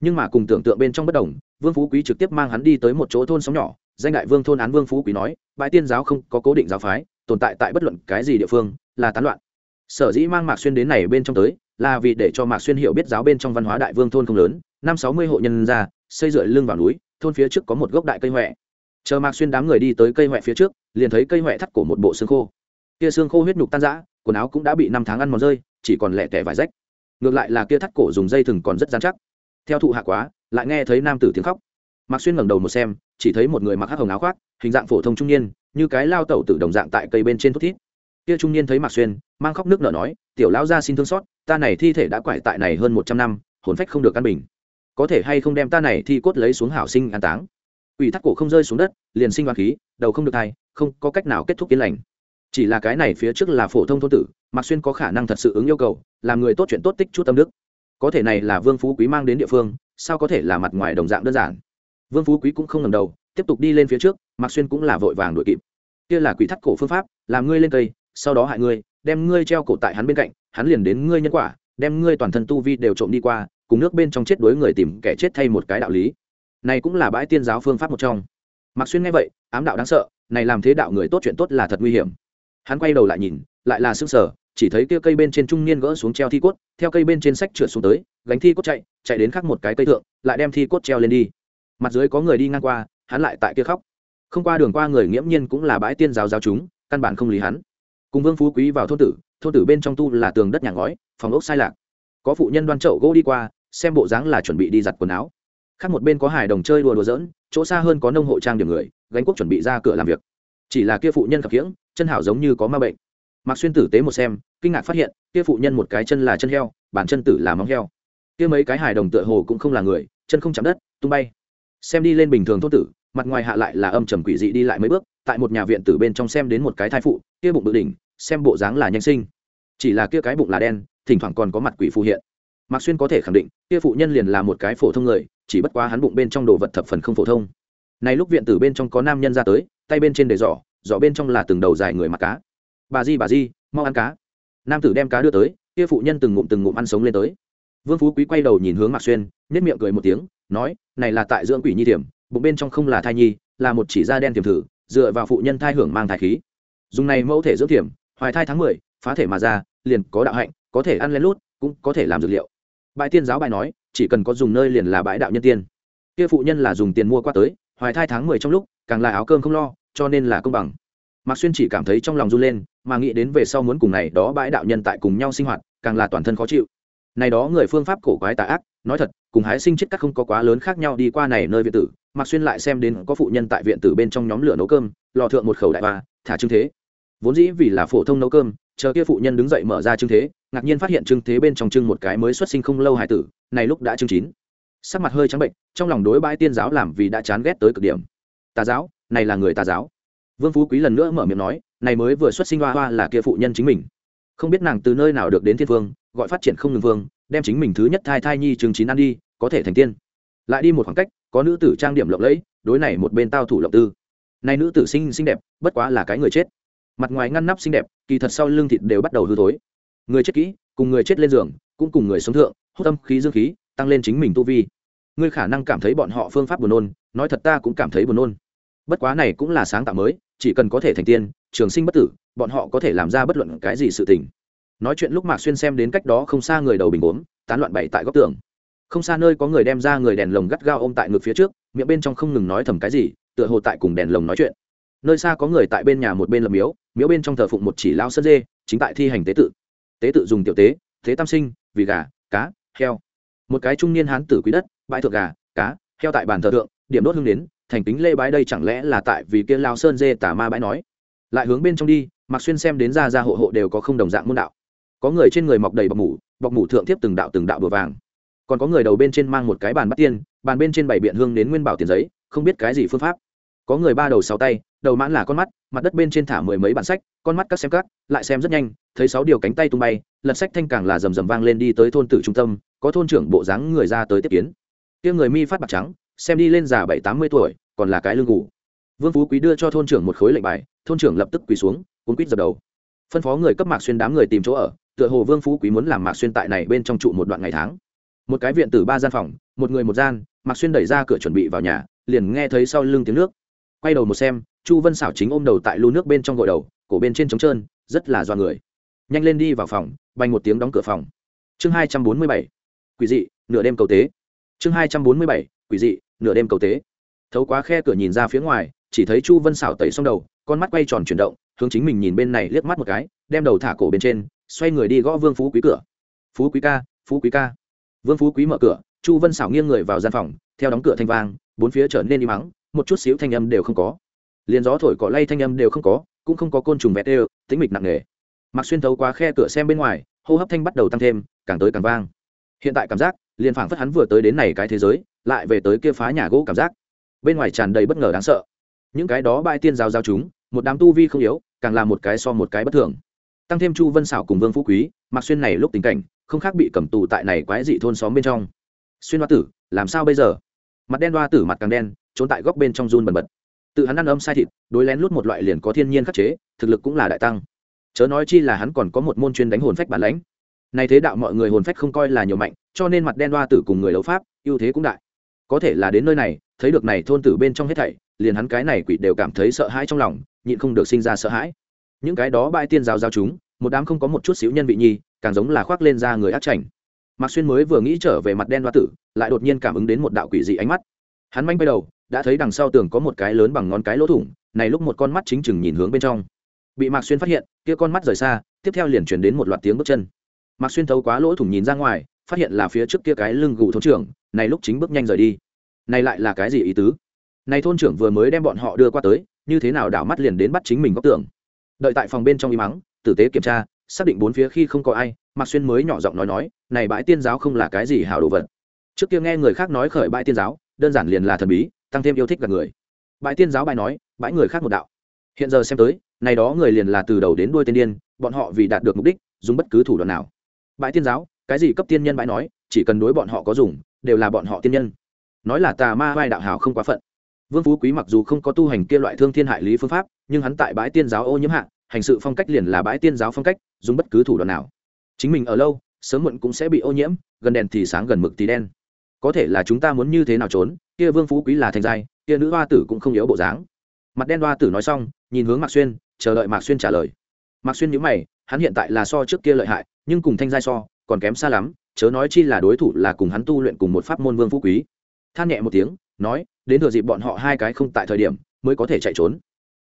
Nhưng mà cùng tưởng tượng bên trong bất đồng, vương phú quý trực tiếp mang hắn đi tới một chỗ thôn sóng nhỏ, danh đại vương thôn án vương phú quý nói, bãi tiên giáo không có cố định giáo phái, tồn tại tại bất luận cái gì địa phương, là tán loạn. Sở dĩ mang mạc xuyên đến này bên trong tới, là vì để cho mạc xuyên hiểu biết giáo bên trong văn hóa đại vương thôn không lớn, năm sáu mươi hộ nhân ra, xây dựa lưng vào núi, thôn phía trước có một gốc đại cây huệ chờ mạc xuyên đám người đi tới cây huệ phía trước, liền thấy cây huệ thắt cổ một bộ xương khô kia xương khô huyết nhục tan rã, quần áo cũng đã bị năm tháng ăn mòn rơi, chỉ còn lẻ tẻ vải rách. Ngược lại là kia thắt cổ dùng dây thừng còn rất dán chắc. Theo thụ hạ quá, lại nghe thấy nam tử tiếng khóc. Mạc xuyên ngẩng đầu một xem, chỉ thấy một người mặc hắc hồng áo khoác, hình dạng phổ thông trung niên, như cái lao tẩu tử đồng dạng tại cây bên trên thút thít. Kia trung niên thấy mạc xuyên, mang khóc nước nở nói, tiểu lão gia xin thương xót, ta này thi thể đã quải tại này hơn một trăm năm, hồn phách không được căn bình. Có thể hay không đem ta này thi cốt lấy xuống hảo sinh an táng? Ủy thắt cổ không rơi xuống đất, liền sinh hoa khí, đầu không được thai, không có cách nào kết thúc yên lành chỉ là cái này phía trước là phổ thông thôn tử, mạc xuyên có khả năng thật sự ứng yêu cầu, làm người tốt chuyện tốt tích chút tâm đức. Có thể này là vương phú quý mang đến địa phương, sao có thể là mặt ngoài đồng dạng đơn giản? Vương phú quý cũng không ngầm đầu, tiếp tục đi lên phía trước, mạc xuyên cũng là vội vàng đuổi kịp. Kia là quỷ thắt cổ phương pháp, làm ngươi lên cây, sau đó hại ngươi, đem ngươi treo cổ tại hắn bên cạnh, hắn liền đến ngươi nhân quả, đem ngươi toàn thân tu vi đều trộm đi qua, cùng nước bên trong chết đối người tìm kẻ chết thay một cái đạo lý. Này cũng là bãi tiên giáo phương pháp một trong. Mạc xuyên nghe vậy, ám đạo đáng sợ, này làm thế đạo người tốt chuyện tốt là thật nguy hiểm hắn quay đầu lại nhìn, lại là xương sở chỉ thấy kia cây bên trên trung niên gỡ xuống treo thi cốt, theo cây bên trên sách trượt xuống tới, gánh thi cốt chạy chạy đến khắc một cái cây thượng, lại đem thi cốt treo lên đi. Mặt dưới có người đi ngang qua, hắn lại tại kia khóc. Không qua đường qua người nghiễm nhiên cũng là bãi tiên giáo giáo chúng, căn bản không lý hắn. Cùng vương phú quý vào thôn tử thôn tử bên trong tu là tường đất nhà ngói, phòng ốc sai lạc. Có phụ nhân đoan chậu gỗ đi qua, xem bộ dáng là chuẩn bị đi giặt quần áo. Khác một bên có hải đồng chơi đùa đùa giỡn, chỗ xa hơn có nông hộ trang điểm người, gánh quốc chuẩn bị ra cửa làm việc chỉ là kia phụ nhân khập khiễng, chân hảo giống như có ma bệnh. Mạc xuyên tử tế một xem, kinh ngạc phát hiện, kia phụ nhân một cái chân là chân heo, bản chân tử là móng heo. Kia mấy cái hài đồng tựa hồ cũng không là người, chân không chạm đất, tung bay. Xem đi lên bình thường thốt tử, mặt ngoài hạ lại là âm trầm quỷ dị đi lại mấy bước, tại một nhà viện tử bên trong xem đến một cái thai phụ, kia bụng bự đỉnh, xem bộ dáng là nhanh sinh. Chỉ là kia cái bụng là đen, thỉnh thoảng còn có mặt quỷ phù hiện. Mạc xuyên có thể khẳng định, kia phụ nhân liền là một cái phổ thông người, chỉ bất quá hắn bụng bên trong đồ vật thập phần không phổ thông. Này lúc viện tử bên trong có nam nhân ra tới tay bên trên để giỏ giỏ bên trong là từng đầu dài người mặc cá. Bà di bà di, mau ăn cá. Nam tử đem cá đưa tới, kia phụ nhân từng ngụm từng ngụm ăn sống lên tới. Vương phú quý quay đầu nhìn hướng mạc xuyên nhất miệng cười một tiếng, nói, này là tại dưỡng quỷ nhi thiểm, bụng bên trong không là thai nhi, là một chỉ da đen tiềm thử, dựa vào phụ nhân thai hưởng mang thai khí. Dùng này mẫu thể dưỡng thiểm, hoài thai tháng mười, phá thể mà ra, liền có đạo hạnh, có thể ăn lên lút, cũng có thể làm dược liệu. Bãi tiên giáo bài nói, chỉ cần có dùng nơi liền là bãi đạo nhân tiên. Kia phụ nhân là dùng tiền mua qua tới, hoài thai tháng mười trong lúc càng là áo cơm không lo, cho nên là công bằng. Mạc xuyên chỉ cảm thấy trong lòng run lên, mà nghĩ đến về sau muốn cùng này đó bãi đạo nhân tại cùng nhau sinh hoạt, càng là toàn thân khó chịu. Này đó người phương pháp cổ quái tà ác, nói thật, cùng hái sinh chết các không có quá lớn khác nhau đi qua này nơi viện tử, mạc xuyên lại xem đến có phụ nhân tại viện tử bên trong nhóm lửa nấu cơm, lò thượng một khẩu đại ba, thả trưng thế. Vốn dĩ vì là phổ thông nấu cơm, chờ kia phụ nhân đứng dậy mở ra trưng thế, ngạc nhiên phát hiện trưng thế bên trong trưng một cái mới xuất sinh không lâu hải tử, này lúc đã trưng chín. Sắc mặt hơi trắng bệnh, trong lòng đối bãi tiên giáo làm vì đã chán ghét tới cực điểm tà giáo, này là người tà giáo. Vương phú quý lần nữa mở miệng nói, này mới vừa xuất sinh hoa hoa là kia phụ nhân chính mình. Không biết nàng từ nơi nào được đến thiên vương, gọi phát triển không ngừng vương, đem chính mình thứ nhất thai thai nhi trường chín ăn đi, có thể thành tiên. Lại đi một khoảng cách, có nữ tử trang điểm lộng lẫy, đối này một bên tao thủ lộng tư. Này nữ tử sinh xinh đẹp, bất quá là cái người chết. Mặt ngoài ngăn nắp xinh đẹp, kỳ thật sau lưng thịt đều bắt đầu hư thối. Người chết kỹ, cùng người chết lên giường, cũng cùng người sống thượng, hút tâm khí dương khí, tăng lên chính mình tu vi. Ngươi khả năng cảm thấy bọn họ phương pháp buồn nôn, nói thật ta cũng cảm thấy buồn nôn bất quá này cũng là sáng tạo mới, chỉ cần có thể thành tiên, trường sinh bất tử, bọn họ có thể làm ra bất luận cái gì sự tình. Nói chuyện lúc mạc xuyên xem đến cách đó không xa người đầu bình ốm tán loạn bậy tại góc tường. Không xa nơi có người đem ra người đèn lồng gắt gao ôm tại ngực phía trước, miệng bên trong không ngừng nói thầm cái gì, tựa hồ tại cùng đèn lồng nói chuyện. Nơi xa có người tại bên nhà một bên lập miếu miếu bên trong thờ phụng một chỉ lao sơn dê, chính tại thi hành tế tự. Tế tự dùng tiểu tế thế tam sinh, vì gà, cá, heo. Một cái trung niên hán tử quý đất, bãi thượng gà, cá, heo tại bàn thờ thượng, điểm đốt hương đến thành kính lê bái đây chẳng lẽ là tại vì kia lao sơn dê tả ma bãi nói? Lại hướng bên trong đi mặc xuyên xem đến ra ra hộ hộ đều có không đồng dạng môn đạo. Có người trên người mọc đầy bọc mủ bọc mủ thượng tiếp từng đạo từng đạo bừa vàng. Còn có người đầu bên trên mang một cái bàn bắt tiên, bàn bên trên bảy biện hương đến nguyên bảo tiền giấy, không biết cái gì phương pháp. Có người ba đầu sáu tay, đầu mãn là con mắt, mặt đất bên trên thả mười mấy bản sách, con mắt các xem các, lại xem rất nhanh, thấy sáu điều cánh tay tung bay, lật sách thanh càng là rầm rầm vang lên đi tới thôn tử trung tâm, có thôn trưởng bộ dáng người ra tới tiếp kiến. Kia người mi phát bạc trắng xem đi lên già bảy tám mươi tuổi, còn là cái lương ngủ vương phú quý đưa cho thôn trưởng một khối lệnh bài, thôn trưởng lập tức quỳ xuống, cuốn quýt dập đầu. Phân phó người cấp mạc xuyên đám người tìm chỗ ở, tựa hồ vương phú quý muốn làm mạc xuyên tại này bên trong trụ một đoạn ngày tháng. Một cái viện từ ba gian phòng, một người một gian, mạc xuyên đẩy ra cửa chuẩn bị vào nhà, liền nghe thấy sau lưng tiếng nước. Quay đầu một xem, chu vân xảo chính ôm đầu tại lu nước bên trong gội đầu, cổ bên trên trống trơn, rất là do người. Nhanh lên đi vào phòng, bành một tiếng đóng cửa phòng. Chương hai trăm bốn mươi bảy. Quỷ dị, nửa đêm cầu tế. Chương hai trăm bốn mươi bảy. Quỷ dị nửa đêm cầu tế. Thấu quá khe cửa nhìn ra phía ngoài, chỉ thấy chu vân xảo tẩy xong đầu, con mắt quay tròn chuyển động, hướng chính mình nhìn bên này liếc mắt một cái, đem đầu thả cổ bên trên, xoay người đi gõ vương phú quý cửa. Phú quý ca, phú quý ca. Vương phú quý mở cửa, chu vân xảo nghiêng người vào gian phòng, theo đóng cửa thanh vang, bốn phía trở nên im mắng một chút xíu thanh âm đều không có. Liền gió thổi cỏ lay thanh âm đều không có, cũng không có côn trùng vẹt đều tính mịch nặng nề. Mặc xuyên thấu qua khe cửa xem bên ngoài, hô hấp thanh bắt đầu tăng thêm, càng tới càng vang. Hiện tại cảm giác liền phảng phất hắn vừa tới đến này cái thế giới, lại về tới kia phá nhà gỗ cảm giác. Bên ngoài tràn đầy bất ngờ đáng sợ. Những cái đó bãi tiên giao giao chúng, một đám tu vi không yếu, càng là một cái so một cái bất thường. Tăng thêm chu vân xảo cùng vương phú quý mặc xuyên này lúc tình cảnh, không khác bị cầm tù tại này quái dị thôn xóm bên trong. Xuyên hoa tử, làm sao bây giờ? Mặt đen hoa tử mặt càng đen, trốn tại góc bên trong run bần bật. Tự hắn ăn âm sai thịt, đối lén lút một loại liền có thiên nhiên khắc chế, thực lực cũng là đại tăng. Chớ nói chi là hắn còn có một môn chuyên đánh hồn phách bản lãnh nay thế đạo mọi người hồn phách không coi là nhiều mạnh, cho nên mặt đen đoa tử cùng người đấu pháp, ưu thế cũng đại. Có thể là đến nơi này, thấy được này thôn tử bên trong hết thảy, liền hắn cái này quỷ đều cảm thấy sợ hãi trong lòng, nhịn không được sinh ra sợ hãi. Những cái đó bãi tiên giáo giao chúng, một đám không có một chút xíu nhân vị nhi, càng giống là khoác lên ra người ác chảnh. Mạc xuyên mới vừa nghĩ trở về mặt đen đoa tử, lại đột nhiên cảm ứng đến một đạo quỷ dị ánh mắt. Hắn manh bay đầu, đã thấy đằng sau tường có một cái lớn bằng ngón cái lỗ thủng, này lúc một con mắt chính chừng nhìn hướng bên trong. Bị mạc xuyên phát hiện, kia con mắt rời xa, tiếp theo liền chuyển đến một loạt tiếng bước chân mạc xuyên thấu quá lỗ thủng nhìn ra ngoài, phát hiện là phía trước kia cái lưng gù thôn trưởng, này lúc chính bước nhanh rời đi. Này lại là cái gì ý tứ? Này thôn trưởng vừa mới đem bọn họ đưa qua tới, như thế nào đảo mắt liền đến bắt chính mình góc tưởng? đợi tại phòng bên trong y mắng, tử tế kiểm tra, xác định bốn phía khi không có ai, mạc xuyên mới nhỏ giọng nói nói, này bãi tiên giáo không là cái gì hảo đồ vật. Trước kia nghe người khác nói khởi bãi tiên giáo, đơn giản liền là thần bí, tăng thêm yêu thích gặp người. Bãi tiên giáo bài nói, bãi người khác một đạo. Hiện giờ xem tới, này đó người liền là từ đầu đến đuôi tiên điên, bọn họ vì đạt được mục đích, dùng bất cứ thủ đoạn nào bãi tiên giáo, cái gì cấp tiên nhân bãi nói, chỉ cần đối bọn họ có dùng, đều là bọn họ tiên nhân. Nói là tà ma vai đạo hào không quá phận. Vương phú quý mặc dù không có tu hành kia loại thương thiên hại lý phương pháp, nhưng hắn tại bãi tiên giáo ô nhiễm hạ, hành sự phong cách liền là bãi tiên giáo phong cách, dùng bất cứ thủ đoạn nào. Chính mình ở lâu, sớm muộn cũng sẽ bị ô nhiễm, gần đèn thì sáng gần mực thì đen. Có thể là chúng ta muốn như thế nào trốn, kia vương phú quý là thành giai, kia nữ hoa tử cũng không yếu bộ dáng. Mặt đen hoa tử nói xong, nhìn hướng mạc xuyên, chờ đợi mạc xuyên trả lời. Mạc xuyên nhữ mày hắn hiện tại là so trước kia lợi hại, nhưng cùng thanh giai so, còn kém xa lắm, chớ nói chi là đối thủ là cùng hắn tu luyện cùng một pháp môn vương phú quý. Than nhẹ một tiếng, nói, đến thừa dịp bọn họ hai cái không tại thời điểm, mới có thể chạy trốn.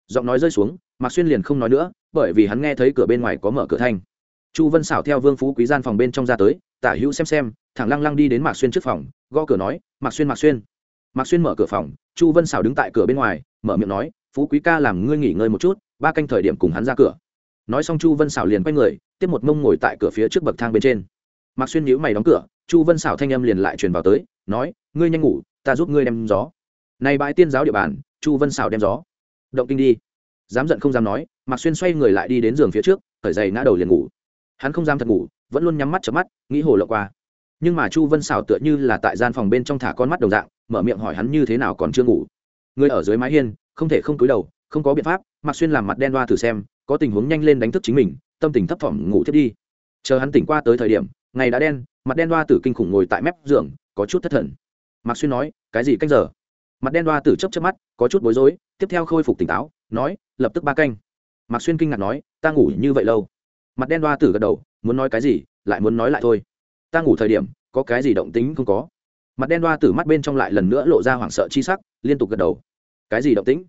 Giọng nói rơi xuống, mạc xuyên liền không nói nữa, bởi vì hắn nghe thấy cửa bên ngoài có mở cửa thanh. Chu vân xảo theo vương phú quý gian phòng bên trong ra tới, tả hữu xem xem, thẳng lăng lăng đi đến mạc xuyên trước phòng, gõ cửa nói, mạc xuyên mạc xuyên. Mạc xuyên mở cửa phòng, chu vân xảo đứng tại cửa bên ngoài, mở miệng nói, phú quý ca làm ngươi nghỉ ngơi một chút, ba canh thời điểm cùng hắn ra cửa nói xong chu vân xảo liền quay người, tiếp một mông ngồi tại cửa phía trước bậc thang bên trên. Mạc xuyên nhíu mày đóng cửa, chu vân xảo thanh âm liền lại truyền vào tới, nói, ngươi nhanh ngủ, ta giúp ngươi đem gió. Này bãi tiên giáo địa bàn, chu vân xảo đem gió. Động kinh đi. Dám giận không dám nói, mạc xuyên xoay người lại đi đến giường phía trước khởi giày ngã đầu liền ngủ. Hắn không dám thật ngủ, vẫn luôn nhắm mắt chớp mắt, nghĩ hồ lộ qua. Nhưng mà chu vân xảo tựa như là tại gian phòng bên trong thả con mắt đồng dạng, mở miệng hỏi hắn như thế nào còn chưa ngủ. Người ở dưới mái hiên, không thể không cúi đầu, không có biện pháp. Mạc xuyên làm mặt đen đoa thử xem có tình huống nhanh lên đánh thức chính mình, tâm tình thấp thỏm ngủ thiết đi. Chờ hắn tỉnh qua tới thời điểm, ngày đã đen, mặt đen đoa tử kinh khủng ngồi tại mép giường, có chút thất thần. Mạc xuyên nói, cái gì canh giờ? Mặt đen đoa tử chấp chấp mắt, có chút bối rối, tiếp theo khôi phục tỉnh táo, nói, lập tức ba canh. Mạc xuyên kinh ngạc nói, ta ngủ như vậy lâu? Mặt đen đoa tử gật đầu, muốn nói cái gì, lại muốn nói lại thôi. Ta ngủ thời điểm, có cái gì động tính không có. Mặt đen đoa tử mắt bên trong lại lần nữa lộ ra hoảng sợ chi sắc, liên tục gật đầu. Cái gì động tĩnh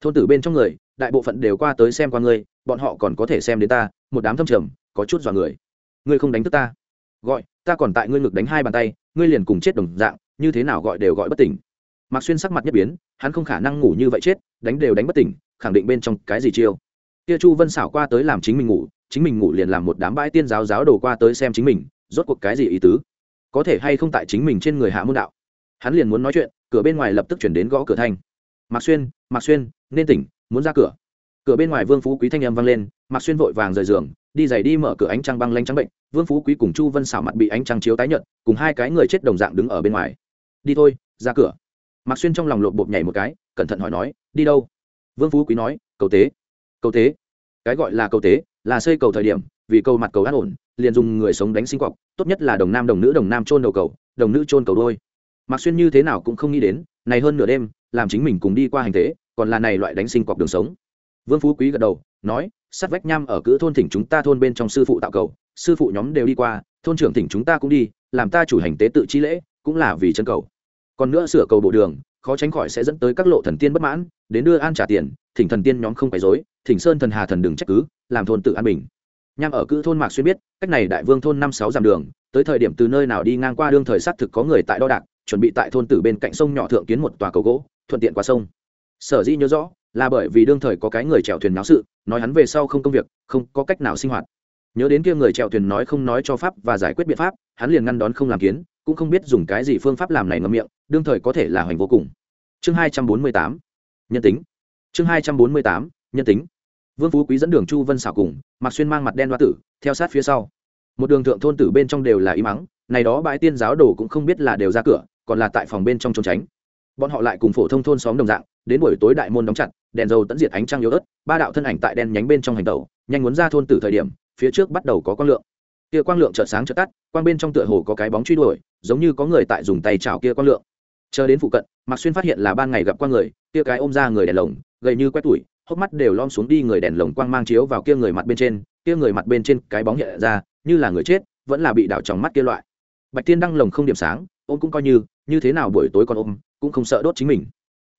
thôn tử bên trong người, đại bộ phận đều qua tới xem qua ngươi bọn họ còn có thể xem đến ta, một đám thâm trầm, có chút dọa người. Ngươi không đánh thức ta. Gọi, ta còn tại ngươi ngực đánh hai bàn tay, ngươi liền cùng chết đồng dạng, như thế nào gọi đều gọi bất tỉnh. Mạc xuyên sắc mặt nhất biến, hắn không khả năng ngủ như vậy chết, đánh đều đánh bất tỉnh, khẳng định bên trong cái gì chiêu. Kia chu vân xảo qua tới làm chính mình ngủ, chính mình ngủ liền làm một đám bãi tiên giáo giáo đồ qua tới xem chính mình, rốt cuộc cái gì ý tứ? Có thể hay không tại chính mình trên người hạ môn đạo? Hắn liền muốn nói chuyện, cửa bên ngoài lập tức chuyển đến gõ cửa thanh. Mạc xuyên mạc xuyên, nên tỉnh, muốn ra cửa cửa bên ngoài vương phú quý thanh âm vang lên mạc xuyên vội vàng rời giường đi giày đi mở cửa ánh trăng băng lanh trắng bệnh vương phú quý cùng chu vân xảo mặt bị ánh trăng chiếu tái nhợt cùng hai cái người chết đồng dạng đứng ở bên ngoài. Đi thôi ra cửa. Mạc xuyên trong lòng lộp bộp nhảy một cái cẩn thận hỏi nói đi đâu? Vương phú quý nói cầu tế. Cầu tế? Cái gọi là cầu tế là xây cầu thời điểm vì cầu mặt cầu an ổn liền dùng người sống đánh sinh quọc tốt nhất là đồng nam đồng nữ đồng nam trôn đầu cầu đồng nữ trôn cầu đôi. Mạc xuyên như thế nào cũng không nghĩ đến này hơn nửa đêm làm chính mình cùng đi qua hành thế, còn là này loại đánh sinh quọc đường sống vương phú quý gật đầu, nói sắt vách nham ở cữ thôn thỉnh chúng ta thôn bên trong sư phụ tạo cầu, sư phụ nhóm đều đi qua, thôn trưởng thỉnh chúng ta cũng đi, làm ta chủ hành tế tự chi lễ, cũng là vì chân cầu. Còn nữa sửa cầu bộ đường, khó tránh khỏi sẽ dẫn tới các lộ thần tiên bất mãn, đến đưa an trả tiền, thỉnh thần tiên nhóm không phải dối thỉnh sơn thần hà thần đừng trách cứ, làm thôn tự an bình. Nham ở cữ thôn mạc xuyên biết, cách này đại vương thôn năm sáu dặm đường, tới thời điểm từ nơi nào đi ngang qua đương thời xác thực có người tại đo đạc, chuẩn bị tại thôn tử bên cạnh sông nhỏ thượng kiến một tòa cầu gỗ, thuận tiện qua sông. Sở dĩ nhớ rõ là bởi vì đương thời có cái người chèo thuyền náo sự, nói hắn về sau không công việc, không có cách nào sinh hoạt. Nhớ đến kia người chèo thuyền nói không nói cho pháp và giải quyết biện pháp, hắn liền ngăn đón không làm kiến, cũng không biết dùng cái gì phương pháp làm này ngậm miệng, đương thời có thể là hoành vô cùng. Chương hai trăm bốn mươi tám, nhân tính. Chương hai trăm bốn mươi tám, nhân tính. Vương phú quý dẫn đường chu vân xảo cùng mặc xuyên mang mặt đen hoa tử, theo sát phía sau. Một đường thượng thôn tử bên trong đều là im mắng, này đó bãi tiên giáo đồ cũng không biết là đều ra cửa, còn là tại phòng bên trong trốn tránh. Bọn họ lại cùng phổ thông thôn xóm đồng dạng đến buổi tối đại môn đóng chặt, đèn dầu tẫn diệt ánh trăng yếu ớt, ba đạo thân ảnh tại đen nhánh bên trong hành tàu nhanh muốn ra thôn từ thời điểm, phía trước bắt đầu có quang lượng. Kia quang lượng chợt sáng chợt tắt, quang bên trong tựa hồ có cái bóng truy đuổi, giống như có người tại dùng tay chảo kia quang lượng. Chờ đến phụ cận, mạc xuyên phát hiện là ban ngày gặp quang người, kia cái ôm ra người đèn lồng, gầy như quét tủi, hốc mắt đều lom xuống đi người đèn lồng quang mang chiếu vào kia người mặt bên trên, kia người mặt bên trên cái bóng hiện ra, như là người chết, vẫn là bị đảo trong mắt kia loại. Bạch tiên đăng lồng không điểm sáng, ôm cũng coi như như thế nào buổi tối còn ôm, cũng không sợ đốt chính mình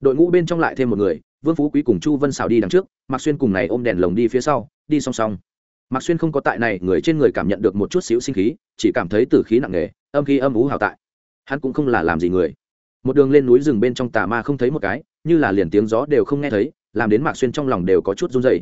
đội ngũ bên trong lại thêm một người, vương phú quý cùng chu vân xảo đi đằng trước, mạc xuyên cùng này ôm đèn lồng đi phía sau, đi song song. Mạc xuyên không có tại này, người trên người cảm nhận được một chút xíu sinh khí, chỉ cảm thấy tử khí nặng nề, âm khí âm ú hào tại. Hắn cũng không là làm gì người. Một đường lên núi rừng bên trong tà ma không thấy một cái, như là liền tiếng gió đều không nghe thấy, làm đến mạc xuyên trong lòng đều có chút run dày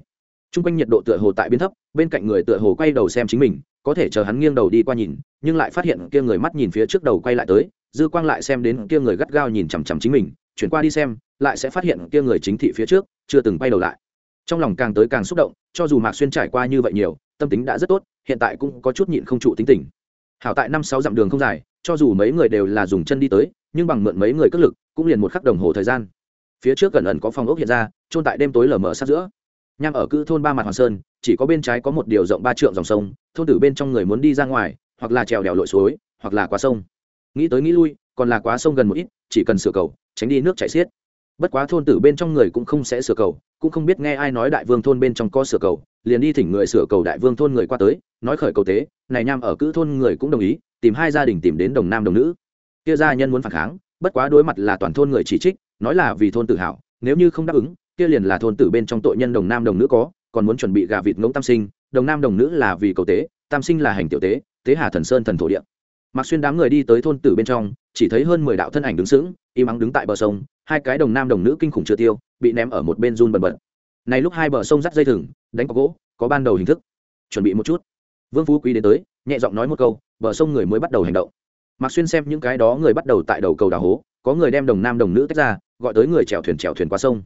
t r u n g quanh nhiệt độ tựa hồ tại biến thấp, bên cạnh người tựa hồ quay đầu xem chính mình, có thể chờ hắn nghiêng đầu đi qua nhìn, nhưng lại phát hiện kia người mắt nhìn phía trước đầu quay lại tới, dư quang lại xem đến kia người gắt gao nhìn chằm chằm chính mình chuyển qua đi xem, lại sẽ phát hiện kia người chính thị phía trước, chưa từng bay đầu lại. Trong lòng càng tới càng xúc động, cho dù mạc xuyên trải qua như vậy nhiều, tâm tính đã rất tốt, hiện tại cũng có chút nhịn không trụ tính tình. Hảo tại năm sáu dặm đường không dài, cho dù mấy người đều là dùng chân đi tới, nhưng bằng mượn mấy người cất lực, cũng liền một khắc đồng hồ thời gian. Phía trước gần ẩn có phòng ốc hiện ra trôn tại đêm tối lở mở sát giữa. Nhằm ở cư thôn ba mặt hoàng sơn, chỉ có bên trái có một điều rộng ba trượng dòng sông, thôn tử bên trong người muốn đi ra ngoài, hoặc là trèo đèo lội suối, hoặc là qua sông. Nghĩ tới nghĩ lui, còn là quá sông gần một ít chỉ cần sửa cầu, tránh đi nước chảy xiết. Bất quá thôn tử bên trong người cũng không sẽ sửa cầu, cũng không biết nghe ai nói đại vương thôn bên trong có sửa cầu, liền đi thỉnh người sửa cầu đại vương thôn người qua tới, nói khởi cầu tế, này nham ở cữ thôn người cũng đồng ý, tìm hai gia đình tìm đến đồng nam đồng nữ. Kia gia nhân muốn phản kháng, bất quá đối mặt là toàn thôn người chỉ trích, nói là vì thôn tự hào nếu như không đáp ứng, kia liền là thôn tử bên trong tội nhân đồng nam đồng nữ có, còn muốn chuẩn bị gà vịt ngỗng tam sinh, đồng nam đồng nữ là vì cầu tế, tam sinh là hành tiểu tế tế hà thần sơn thần thổ địa. Mặc xuyên đám người đi tới thôn tử bên trong chỉ thấy hơn mười đạo thân ảnh đứng sững im ắng đứng tại bờ sông, hai cái đồng nam đồng nữ kinh khủng chưa tiêu, bị ném ở một bên run bần bật. Này lúc hai bờ sông dắt dây thừng, đánh có gỗ, có ban đầu hình thức. Chuẩn bị một chút. Vương phú quý đến tới, nhẹ giọng nói một câu, bờ sông người mới bắt đầu hành động. Mạc xuyên xem những cái đó người bắt đầu tại đầu cầu đào hố, có người đem đồng nam đồng nữ tách ra, gọi tới người chèo thuyền chèo thuyền qua sông.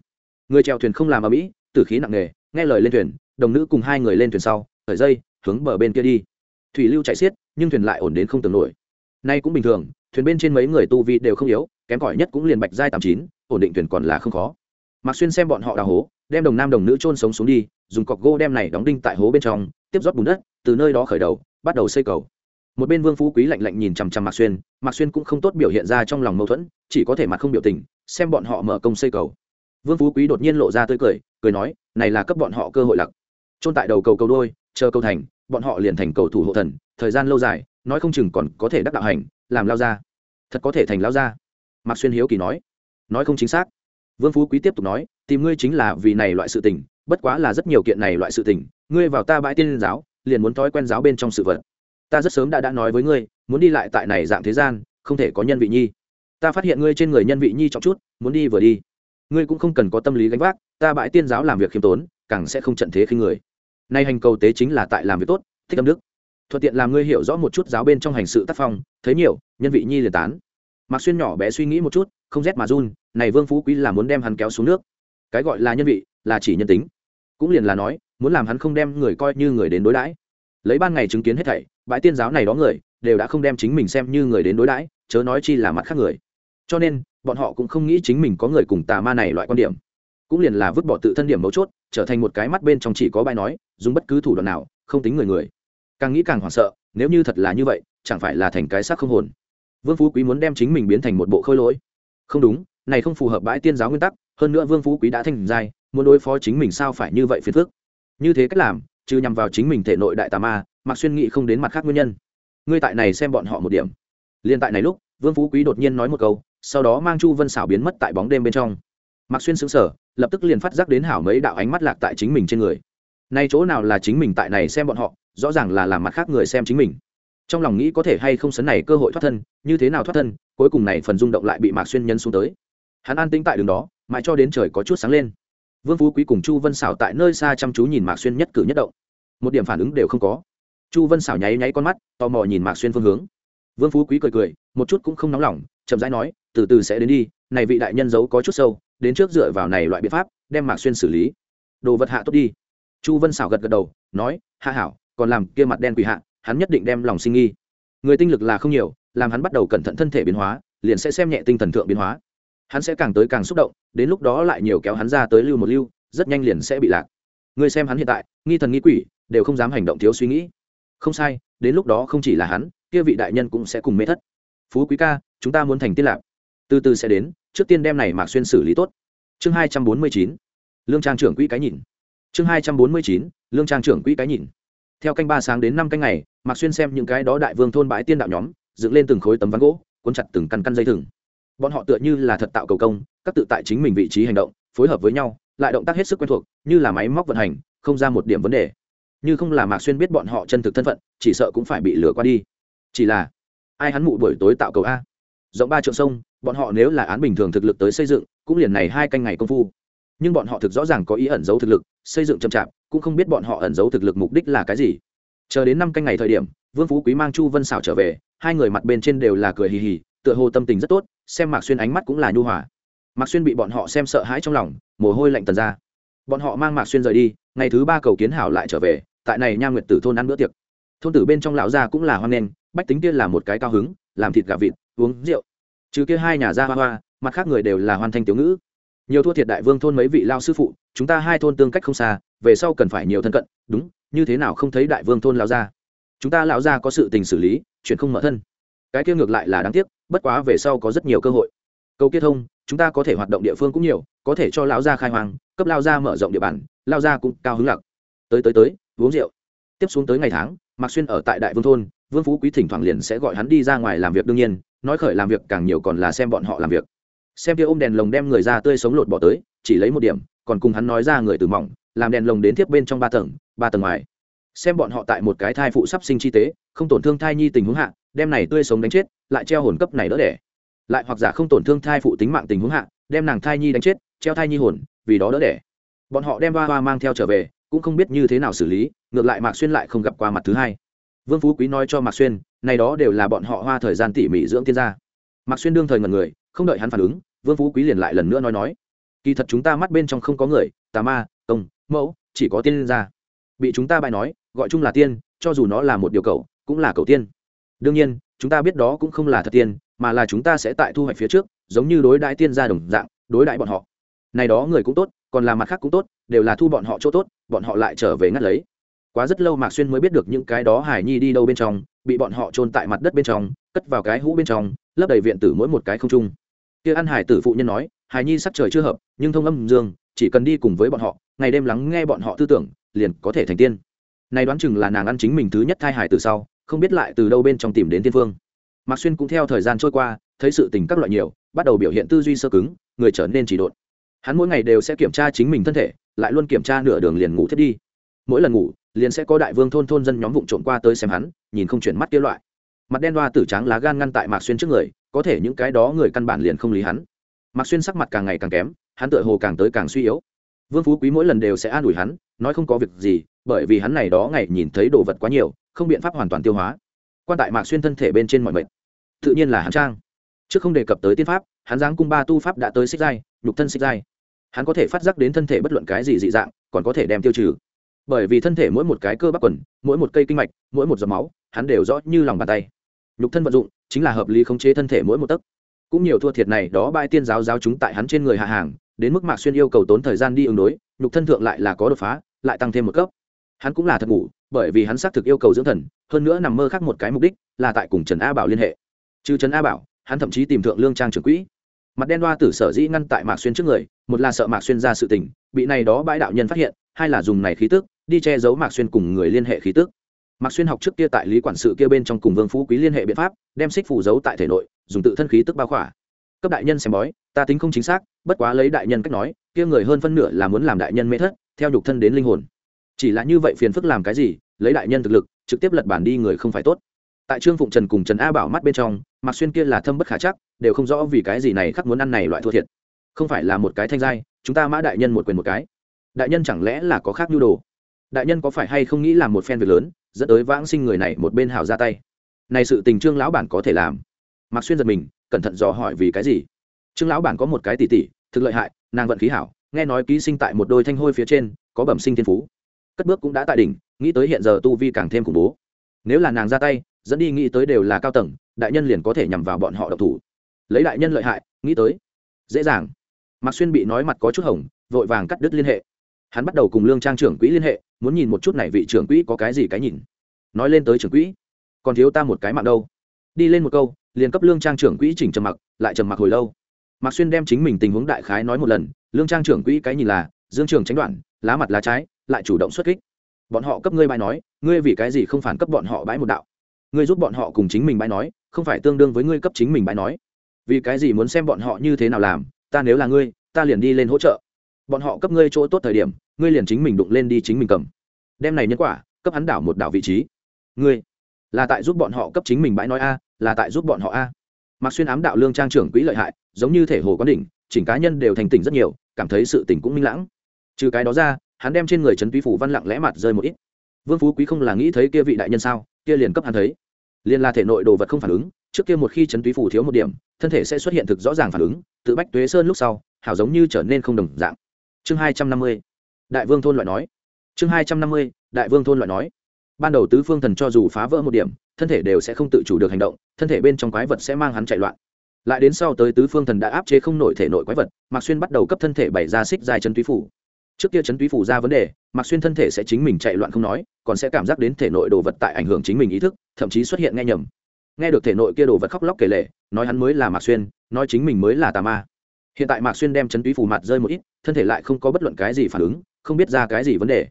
Người chèo thuyền không làm ở mỹ tử khí nặng nề, nghe lời lên thuyền, đồng nữ cùng hai người lên thuyền sau khởi dây, hướng bờ bên kia đi. Thủy lưu chạy xiết, nhưng thuyền lại ổn đến không tưởng nổi. Nay cũng bình thường thuyền bên trên mấy người tu vi đều không yếu, kém cỏi nhất cũng liền bạch giai tám chín, ổn định thuyền còn là không khó. Mạc xuyên xem bọn họ đào hố, đem đồng nam đồng nữ trôn sống xuống đi, dùng cọc gỗ đem này đóng đinh tại hố bên trong, tiếp rót bùn đất, từ nơi đó khởi đầu, bắt đầu xây cầu. Một bên vương phú quý lạnh lạnh nhìn chằm chằm mạc xuyên mạc xuyên cũng không tốt biểu hiện ra trong lòng mâu thuẫn, chỉ có thể mặt không biểu tình, xem bọn họ mở công xây cầu. Vương phú quý đột nhiên lộ ra tươi cười cười nói, này là cấp bọn họ cơ hội lặc. Trôn tại đầu cầu cầu đôi, chờ cầu thành, bọn họ liền thành cầu thủ hộ thần, thời gian lâu dài nói không chừng còn có thể đắc đạo hành, làm lao ra thật có thể thành lao ra mạc xuyên hiếu kỳ nói. Nói không chính xác. Vương phú quý tiếp tục nói, tìm ngươi chính là vì này loại sự tình, bất quá là rất nhiều kiện này loại sự tình, ngươi vào ta bãi tiên giáo, liền muốn thói quen giáo bên trong sự vật. Ta rất sớm đã đã nói với ngươi, muốn đi lại tại này dạng thế gian, không thể có nhân vị nhi. Ta phát hiện ngươi trên người nhân vị nhi trọng chút, muốn đi vừa đi. Ngươi cũng không cần có tâm lý gánh vác, ta bãi tiên giáo làm việc khiêm tốn, càng sẽ không trận thế khi người. Nay hành cầu tế chính là tại làm việc tốt, thích âm đức thuận tiện làm ngươi hiểu rõ một chút giáo bên trong hành sự tác phong, thấy nhiều, nhân vị nhi liền tán. Mạc xuyên nhỏ bé suy nghĩ một chút, không rét mà run, này vương phú quý là muốn đem hắn kéo xuống nước. Cái gọi là nhân vị, là chỉ nhân tính. Cũng liền là nói, muốn làm hắn không đem người coi như người đến đối đãi. Lấy ban ngày chứng kiến hết thảy, bãi tiên giáo này đó người, đều đã không đem chính mình xem như người đến đối đãi, chớ nói chi là mặt khác người. Cho nên, bọn họ cũng không nghĩ chính mình có người cùng tà ma này loại quan điểm. Cũng liền là vứt bỏ tự thân điểm mấu chốt, trở thành một cái mắt bên trong chỉ có bài nói, dùng bất cứ thủ đoạn nào, không tính người người càng nghĩ càng hoảng sợ, nếu như thật là như vậy, chẳng phải là thành cái xác không hồn. Vương phú quý muốn đem chính mình biến thành một bộ khôi lỗi. Không đúng, này không phù hợp bãi tiên giáo nguyên tắc, hơn nữa vương phú quý đã thành giai, muốn đối phó chính mình sao phải như vậy phiền phức? Như thế cách làm chứ nhằm vào chính mình thể nội đại tà ma mặc xuyên nghĩ không đến mặt khác nguyên nhân. Ngươi tại này xem bọn họ một điểm. Liên tại này lúc, vương phú quý đột nhiên nói một câu, sau đó mang chu vân xảo biến mất tại bóng đêm bên trong. Mặc xuyên xứng sở lập tức liền phát giác đến hảo mấy đạo ánh mắt lạc tại chính mình trên người. Nay chỗ nào là chính mình tại này xem bọn họ rõ ràng là làm mặt khác người xem chính mình. Trong lòng nghĩ có thể hay không sấn này cơ hội thoát thân, như thế nào thoát thân, cuối cùng này phần rung động lại bị mạc xuyên nhân xuống tới. Hắn an tĩnh tại đường đó, mãi cho đến trời có chút sáng lên. Vương phú quý cùng chu vân xảo tại nơi xa chăm chú nhìn mạc xuyên nhất cử nhất động. Một điểm phản ứng đều không có. Chu vân xảo nháy nháy con mắt, tò mò nhìn mạc xuyên phương hướng. Vương phú quý cười cười, một chút cũng không nóng lòng, chậm rãi nói, từ từ sẽ đến đi, này vị đại nhân giấu có chút sâu, đến trước dựa vào này loại biện pháp, đem mạc xuyên xử lý. Đồ vật hạ tốt đi. Chu vân xảo gật gật đầu, nói hạ hảo còn làm kia mặt đen quỷ hạ, hắn nhất định đem lòng sinh nghi. Người tinh lực là không nhiều, làm hắn bắt đầu cẩn thận thân thể biến hóa, liền sẽ xem nhẹ tinh thần thượng biến hóa. Hắn sẽ càng tới càng xúc động, đến lúc đó lại nhiều kéo hắn ra tới lưu một lưu, rất nhanh liền sẽ bị lạc. Người xem hắn hiện tại, nghi thần nghi quỷ, đều không dám hành động thiếu suy nghĩ. Không sai, đến lúc đó không chỉ là hắn, kia vị đại nhân cũng sẽ cùng mê thất. Phú quý ca, chúng ta muốn thành tiên lạc. Từ từ sẽ đến, trước tiên đem này mạc xuyên xử lý tốt. Chương hai trăm bốn mươi chín, lương trang trưởng quỹ cái nhìn. Chương hai trăm bốn mươi chín, lương trang trưởng quỹ cái nhìn theo canh ba sáng đến năm canh ngày, mạc xuyên xem những cái đó đại vương thôn bãi tiên đạo nhóm, dựng lên từng khối tấm ván gỗ, cuốn chặt từng căn căn dây thừng. Bọn họ tựa như là thật tạo cầu công, các tự tại chính mình vị trí hành động, phối hợp với nhau, lại động tác hết sức quen thuộc, như là máy móc vận hành, không ra một điểm vấn đề. Như không là mạc xuyên biết bọn họ chân thực thân phận, chỉ sợ cũng phải bị lừa qua đi. Chỉ là, ai hắn mụ buổi tối tạo cầu a? Rộng ba triệu sông, bọn họ nếu là án bình thường thực lực tới xây dựng, cũng liền này hai canh ngày công phu nhưng bọn họ thực rõ ràng có ý ẩn giấu thực lực, xây dựng chậm chạp, cũng không biết bọn họ ẩn giấu thực lực mục đích là cái gì. Chờ đến năm canh ngày thời điểm, vương phú quý mang chu vân xảo trở về, hai người mặt bên trên đều là cười hì hì, tựa hồ tâm tình rất tốt, xem mạc xuyên ánh mắt cũng là nhu hòa. Mạc xuyên bị bọn họ xem sợ hãi trong lòng, mồ hôi lạnh tần ra. Bọn họ mang mạc xuyên rời đi, ngày thứ ba cầu kiến hảo lại trở về, tại này nha nguyệt tử thôn ăn bữa tiệc. Thôn tử bên trong lão gia cũng là hoan nghênh, bách tính kia là một cái cao hứng, làm thịt gà vịt, uống rượu. Trừ kia hai nhà gia hoa hoa, mặt khác người đều là hoan thanh tiểu ngữ nhiều thua thiệt đại vương thôn mấy vị lao sư phụ, chúng ta hai thôn tương cách không xa, về sau cần phải nhiều thân cận, đúng, như thế nào không thấy đại vương thôn lao ra chúng ta lão ra có sự tình xử lý, chuyện không mở thân. Cái kia ngược lại là đáng tiếc, bất quá về sau có rất nhiều cơ hội. Cầu kết thông, chúng ta có thể hoạt động địa phương cũng nhiều, có thể cho lão gia khai hoang, cấp lao gia mở rộng địa bàn lao gia cũng cao hứng lặc tới tới tới, uống rượu. Tiếp xuống tới ngày tháng, mạc xuyên ở tại đại vương thôn, vương phú quý thỉnh thoảng liền sẽ gọi hắn đi ra ngoài làm việc đương nhiên, nói khởi làm việc càng nhiều còn là xem bọn họ làm việc xem kia ôm đèn lồng đem người ra tươi sống lột bỏ tới, chỉ lấy một điểm, còn cùng hắn nói ra người từ mỏng, làm đèn lồng đến tiếp bên trong ba tầng ba tầng ngoài. Xem bọn họ tại một cái thai phụ sắp sinh chi tế, không tổn thương thai nhi tình huống hạ, đem này tươi sống đánh chết, lại treo hồn cấp này đỡ đẻ. Lại hoặc giả không tổn thương thai phụ tính mạng tình huống hạ, đem nàng thai nhi đánh chết, treo thai nhi hồn, vì đó đỡ đẻ. Bọn họ đem ba hoa mang theo trở về, cũng không biết như thế nào xử lý, ngược lại mạc xuyên lại không gặp qua mặt thứ hai. Vương phú quý nói cho mạc xuyên, này đó đều là bọn họ hoa thời gian tỉ mỉ dưỡng tiên gia. Mạc xuyên đương thời ngần người, không đợi hắn phản ứng vương phú quý liền lại lần nữa nói nói, kỳ thật chúng ta mắt bên trong không có người, tà ma, công, mẫu, chỉ có tiên gia. Bị chúng ta bài nói, gọi chung là tiên, cho dù nó là một điều cầu cũng là cầu tiên. Đương nhiên, chúng ta biết đó cũng không là thật tiên, mà là chúng ta sẽ tại thu hoạch phía trước, giống như đối đãi tiên gia đồng dạng, đối đãi bọn họ. Này đó người cũng tốt, còn là mặt khác cũng tốt, đều là thu bọn họ chỗ tốt, bọn họ lại trở về ngắt lấy. Quá rất lâu mạc xuyên mới biết được những cái đó hải nhi đi đâu bên trong, bị bọn họ trôn tại mặt đất bên trong, cất vào cái hũ bên trong, lấp đầy viện tử mỗi một cái không trung kia ăn hải tử phụ nhân nói, hải nhi sắc trời chưa hợp, nhưng thông âm dương, chỉ cần đi cùng với bọn họ, ngày đêm lắng nghe bọn họ tư tưởng, liền có thể thành tiên. Này đoán chừng là nàng ăn chính mình thứ nhất thai hải từ sau, không biết lại từ đâu bên trong tìm đến tiên phương. Mạc xuyên cũng theo thời gian trôi qua, thấy sự tình các loại nhiều, bắt đầu biểu hiện tư duy sơ cứng, người trở nên chỉ độn. Hắn mỗi ngày đều sẽ kiểm tra chính mình thân thể, lại luôn kiểm tra nửa đường liền ngủ thiết đi. Mỗi lần ngủ, liền sẽ có đại vương thôn thôn dân nhóm vụng trộm qua tới xem hắn, nhìn không chuyển mắt kia loại. Mặt đen đoa tử trắng lá gan ngăn tại mạc xuyên trước người có thể những cái đó người căn bản liền không lý hắn. Mạc xuyên sắc mặt càng ngày càng kém, hắn tựa hồ càng tới càng suy yếu. Vương phú quý mỗi lần đều sẽ an ủi hắn, nói không có việc gì, bởi vì hắn này đó ngày nhìn thấy đồ vật quá nhiều, không biện pháp hoàn toàn tiêu hóa. Quan tại mạc xuyên thân thể bên trên mọi mệnh tự nhiên là hắn trang. Trước không đề cập tới tiên pháp, hắn giáng cung ba tu pháp đã tới xích giai, nhục thân xích giai. Hắn có thể phát giác đến thân thể bất luận cái gì dị dạng, còn có thể đem tiêu trừ. Bởi vì thân thể mỗi một cái cơ bắp quần, mỗi một cây kinh mạch, mỗi một giọt máu, hắn đều rõ như lòng bàn tay nhục thân vận dụng, chính là hợp lý khống chế thân thể mỗi một tấc. Cũng nhiều thua thiệt này, đó bãi tiên giáo giáo chúng tại hắn trên người hạ hàng, đến mức mạc xuyên yêu cầu tốn thời gian đi ứng đối, nhục thân thượng lại là có đột phá, lại tăng thêm một cấp. Hắn cũng là thật ngủ, bởi vì hắn xác thực yêu cầu dưỡng thần, hơn nữa nằm mơ khác một cái mục đích là tại cùng trần a bảo liên hệ. Trừ trần a bảo, hắn thậm chí tìm thượng lương trang trưởng quỹ. Mặt đen đoa tử sở dĩ ngăn tại mạc xuyên trước người, một là sợ mạc xuyên ra sự tình, bị này đó bãi đạo nhân phát hiện, hai là dùng này khí tức, đi che giấu mạc xuyên cùng người liên hệ khí tức mạc xuyên học trước kia tại lý quản sự kia bên trong cùng vương phú quý liên hệ biện pháp, đem xích phủ giấu tại thể nội, dùng tự thân khí tức bao khỏa. Cấp đại nhân xem bói, ta tính không chính xác, bất quá lấy đại nhân cách nói, kia người hơn phân nửa là muốn làm đại nhân mê thất, theo nhục thân đến linh hồn. Chỉ là như vậy phiền phức làm cái gì, lấy đại nhân thực lực, trực tiếp lật bản đi người không phải tốt. Tại trương phụng trần cùng trần a bảo mắt bên trong, mạc xuyên kia là thâm bất khả chắc, đều không rõ vì cái gì này khắc muốn ăn này loại thua thiệt. Không phải là một cái thanh giai, chúng ta mã đại nhân một quyền một cái. Đại nhân chẳng lẽ là có khác nhu đồ? Đại nhân có phải hay không nghĩ làm một phen việc lớn dẫn tới vãng sinh người này một bên hào ra tay. Này sự tình trương lão bản có thể làm. Mạc xuyên giật mình, cẩn thận dò hỏi vì cái gì? Trương lão bản có một cái tỷ tỷ, thực lợi hại, nàng vận khí hảo, nghe nói ký sinh tại một đôi thanh hôi phía trên, có bẩm sinh thiên phú. Cất bước cũng đã tại đỉnh, nghĩ tới hiện giờ tu vi càng thêm khủng bố. Nếu là nàng ra tay, dẫn đi nghĩ tới đều là cao tầng, đại nhân liền có thể nhằm vào bọn họ độc thủ. Lấy đại nhân lợi hại, nghĩ tới, dễ dàng. Mạc xuyên bị nói mặt có chút hỏng vội vàng cắt đứt liên hệ hắn bắt đầu cùng lương trang trưởng quỹ liên hệ, muốn nhìn một chút này vị trưởng quỹ có cái gì cái nhìn. Nói lên tới trưởng quỹ, còn thiếu ta một cái mạng đâu. Đi lên một câu, liền cấp lương trang trưởng quỹ chỉnh trầm mặc, lại trầm mặc hồi lâu. Mạc xuyên đem chính mình tình huống đại khái nói một lần, lương trang trưởng quỹ cái nhìn là, dương trường tránh đoạn, lá mặt lá trái, lại chủ động xuất kích. Bọn họ cấp ngươi bãi nói, ngươi vì cái gì không phản cấp bọn họ bãi một đạo? Ngươi giúp bọn họ cùng chính mình bãi nói, không phải tương đương với ngươi cấp chính mình bãi nói. Vì cái gì muốn xem bọn họ như thế nào làm, ta nếu là ngươi, ta liền đi lên hỗ trợ bọn họ cấp ngươi chỗ tốt thời điểm, ngươi liền chính mình đụng lên đi chính mình cầm. Đem này nhân quả, cấp hắn đảo một đảo vị trí. Ngươi, là tại giúp bọn họ cấp chính mình bãi nói a, là tại giúp bọn họ a. Mặc xuyên ám đạo lương trang trưởng quỹ lợi hại, giống như thể hồ quán đỉnh, chỉnh cá nhân đều thành tỉnh rất nhiều, cảm thấy sự tỉnh cũng minh lãng. Trừ cái đó ra, hắn đem trên người trấn túy phủ văn lặng lẽ mặt rơi một ít. Vương phú quý không là nghĩ thấy kia vị đại nhân sao, kia liền cấp hắn thấy. Liền là thể nội đồ vật không phản ứng, trước kia một khi trấn túy phủ thiếu một điểm, thân thể sẽ xuất hiện thực rõ ràng phản ứng, tự bách tuế sơn lúc sau, hảo giống như trở nên không đồng dạng chương hai trăm năm mươi, đại vương thôn loại nói. Chương hai trăm năm mươi, đại vương thôn loại nói. Ban đầu tứ phương thần cho dù phá vỡ một điểm, thân thể đều sẽ không tự chủ được hành động, thân thể bên trong quái vật sẽ mang hắn chạy loạn. Lại đến sau tới tứ phương thần đã áp chế không nổi thể nội quái vật, mạc xuyên bắt đầu cấp thân thể bày ra xích dài chân túy phủ. Trước kia chân túy phủ ra vấn đề, mạc xuyên thân thể sẽ chính mình chạy loạn không nói, còn sẽ cảm giác đến thể nội đồ vật tại ảnh hưởng chính mình ý thức, thậm chí xuất hiện nghe nhầm. Nghe được thể nội kia đồ vật khóc lóc kể lệ nói hắn mới là mạc xuyên, nói chính mình mới là tà ma hiện tại mạc xuyên đem chấn túy phù mặt rơi một ít, thân thể lại không có bất luận cái gì phản ứng, không biết ra cái gì vấn đề.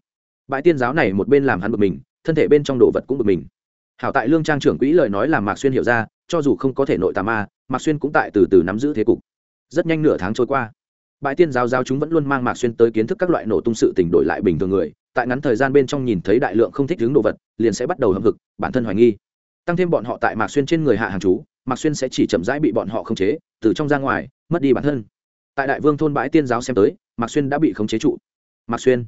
Bãi tiên giáo này một bên làm hắn bực mình, thân thể bên trong đồ vật cũng bực mình. Hảo tại lương trang trưởng quỹ lời nói làm mạc xuyên hiểu ra, cho dù không có thể nội tà ma, mạc xuyên cũng tại từ từ nắm giữ thế cục. Rất nhanh nửa tháng trôi qua, bãi tiên giáo giáo chúng vẫn luôn mang mạc xuyên tới kiến thức các loại nổ tung sự tỉnh đổi lại bình thường người, tại ngắn thời gian bên trong nhìn thấy đại lượng không thích hướng đồ vật, liền sẽ bắt đầu hâm hực, bản thân hoài nghi. Tăng thêm bọn họ tại mạc xuyên trên người hạ hàng chú, mạc xuyên sẽ chỉ chậm rãi bị bọn họ khống chế, từ trong ra ngoài mất đi bản thân. Tại đại vương thôn bãi tiên giáo xem tới, mạc xuyên đã bị khống chế trụ. Mạc xuyên,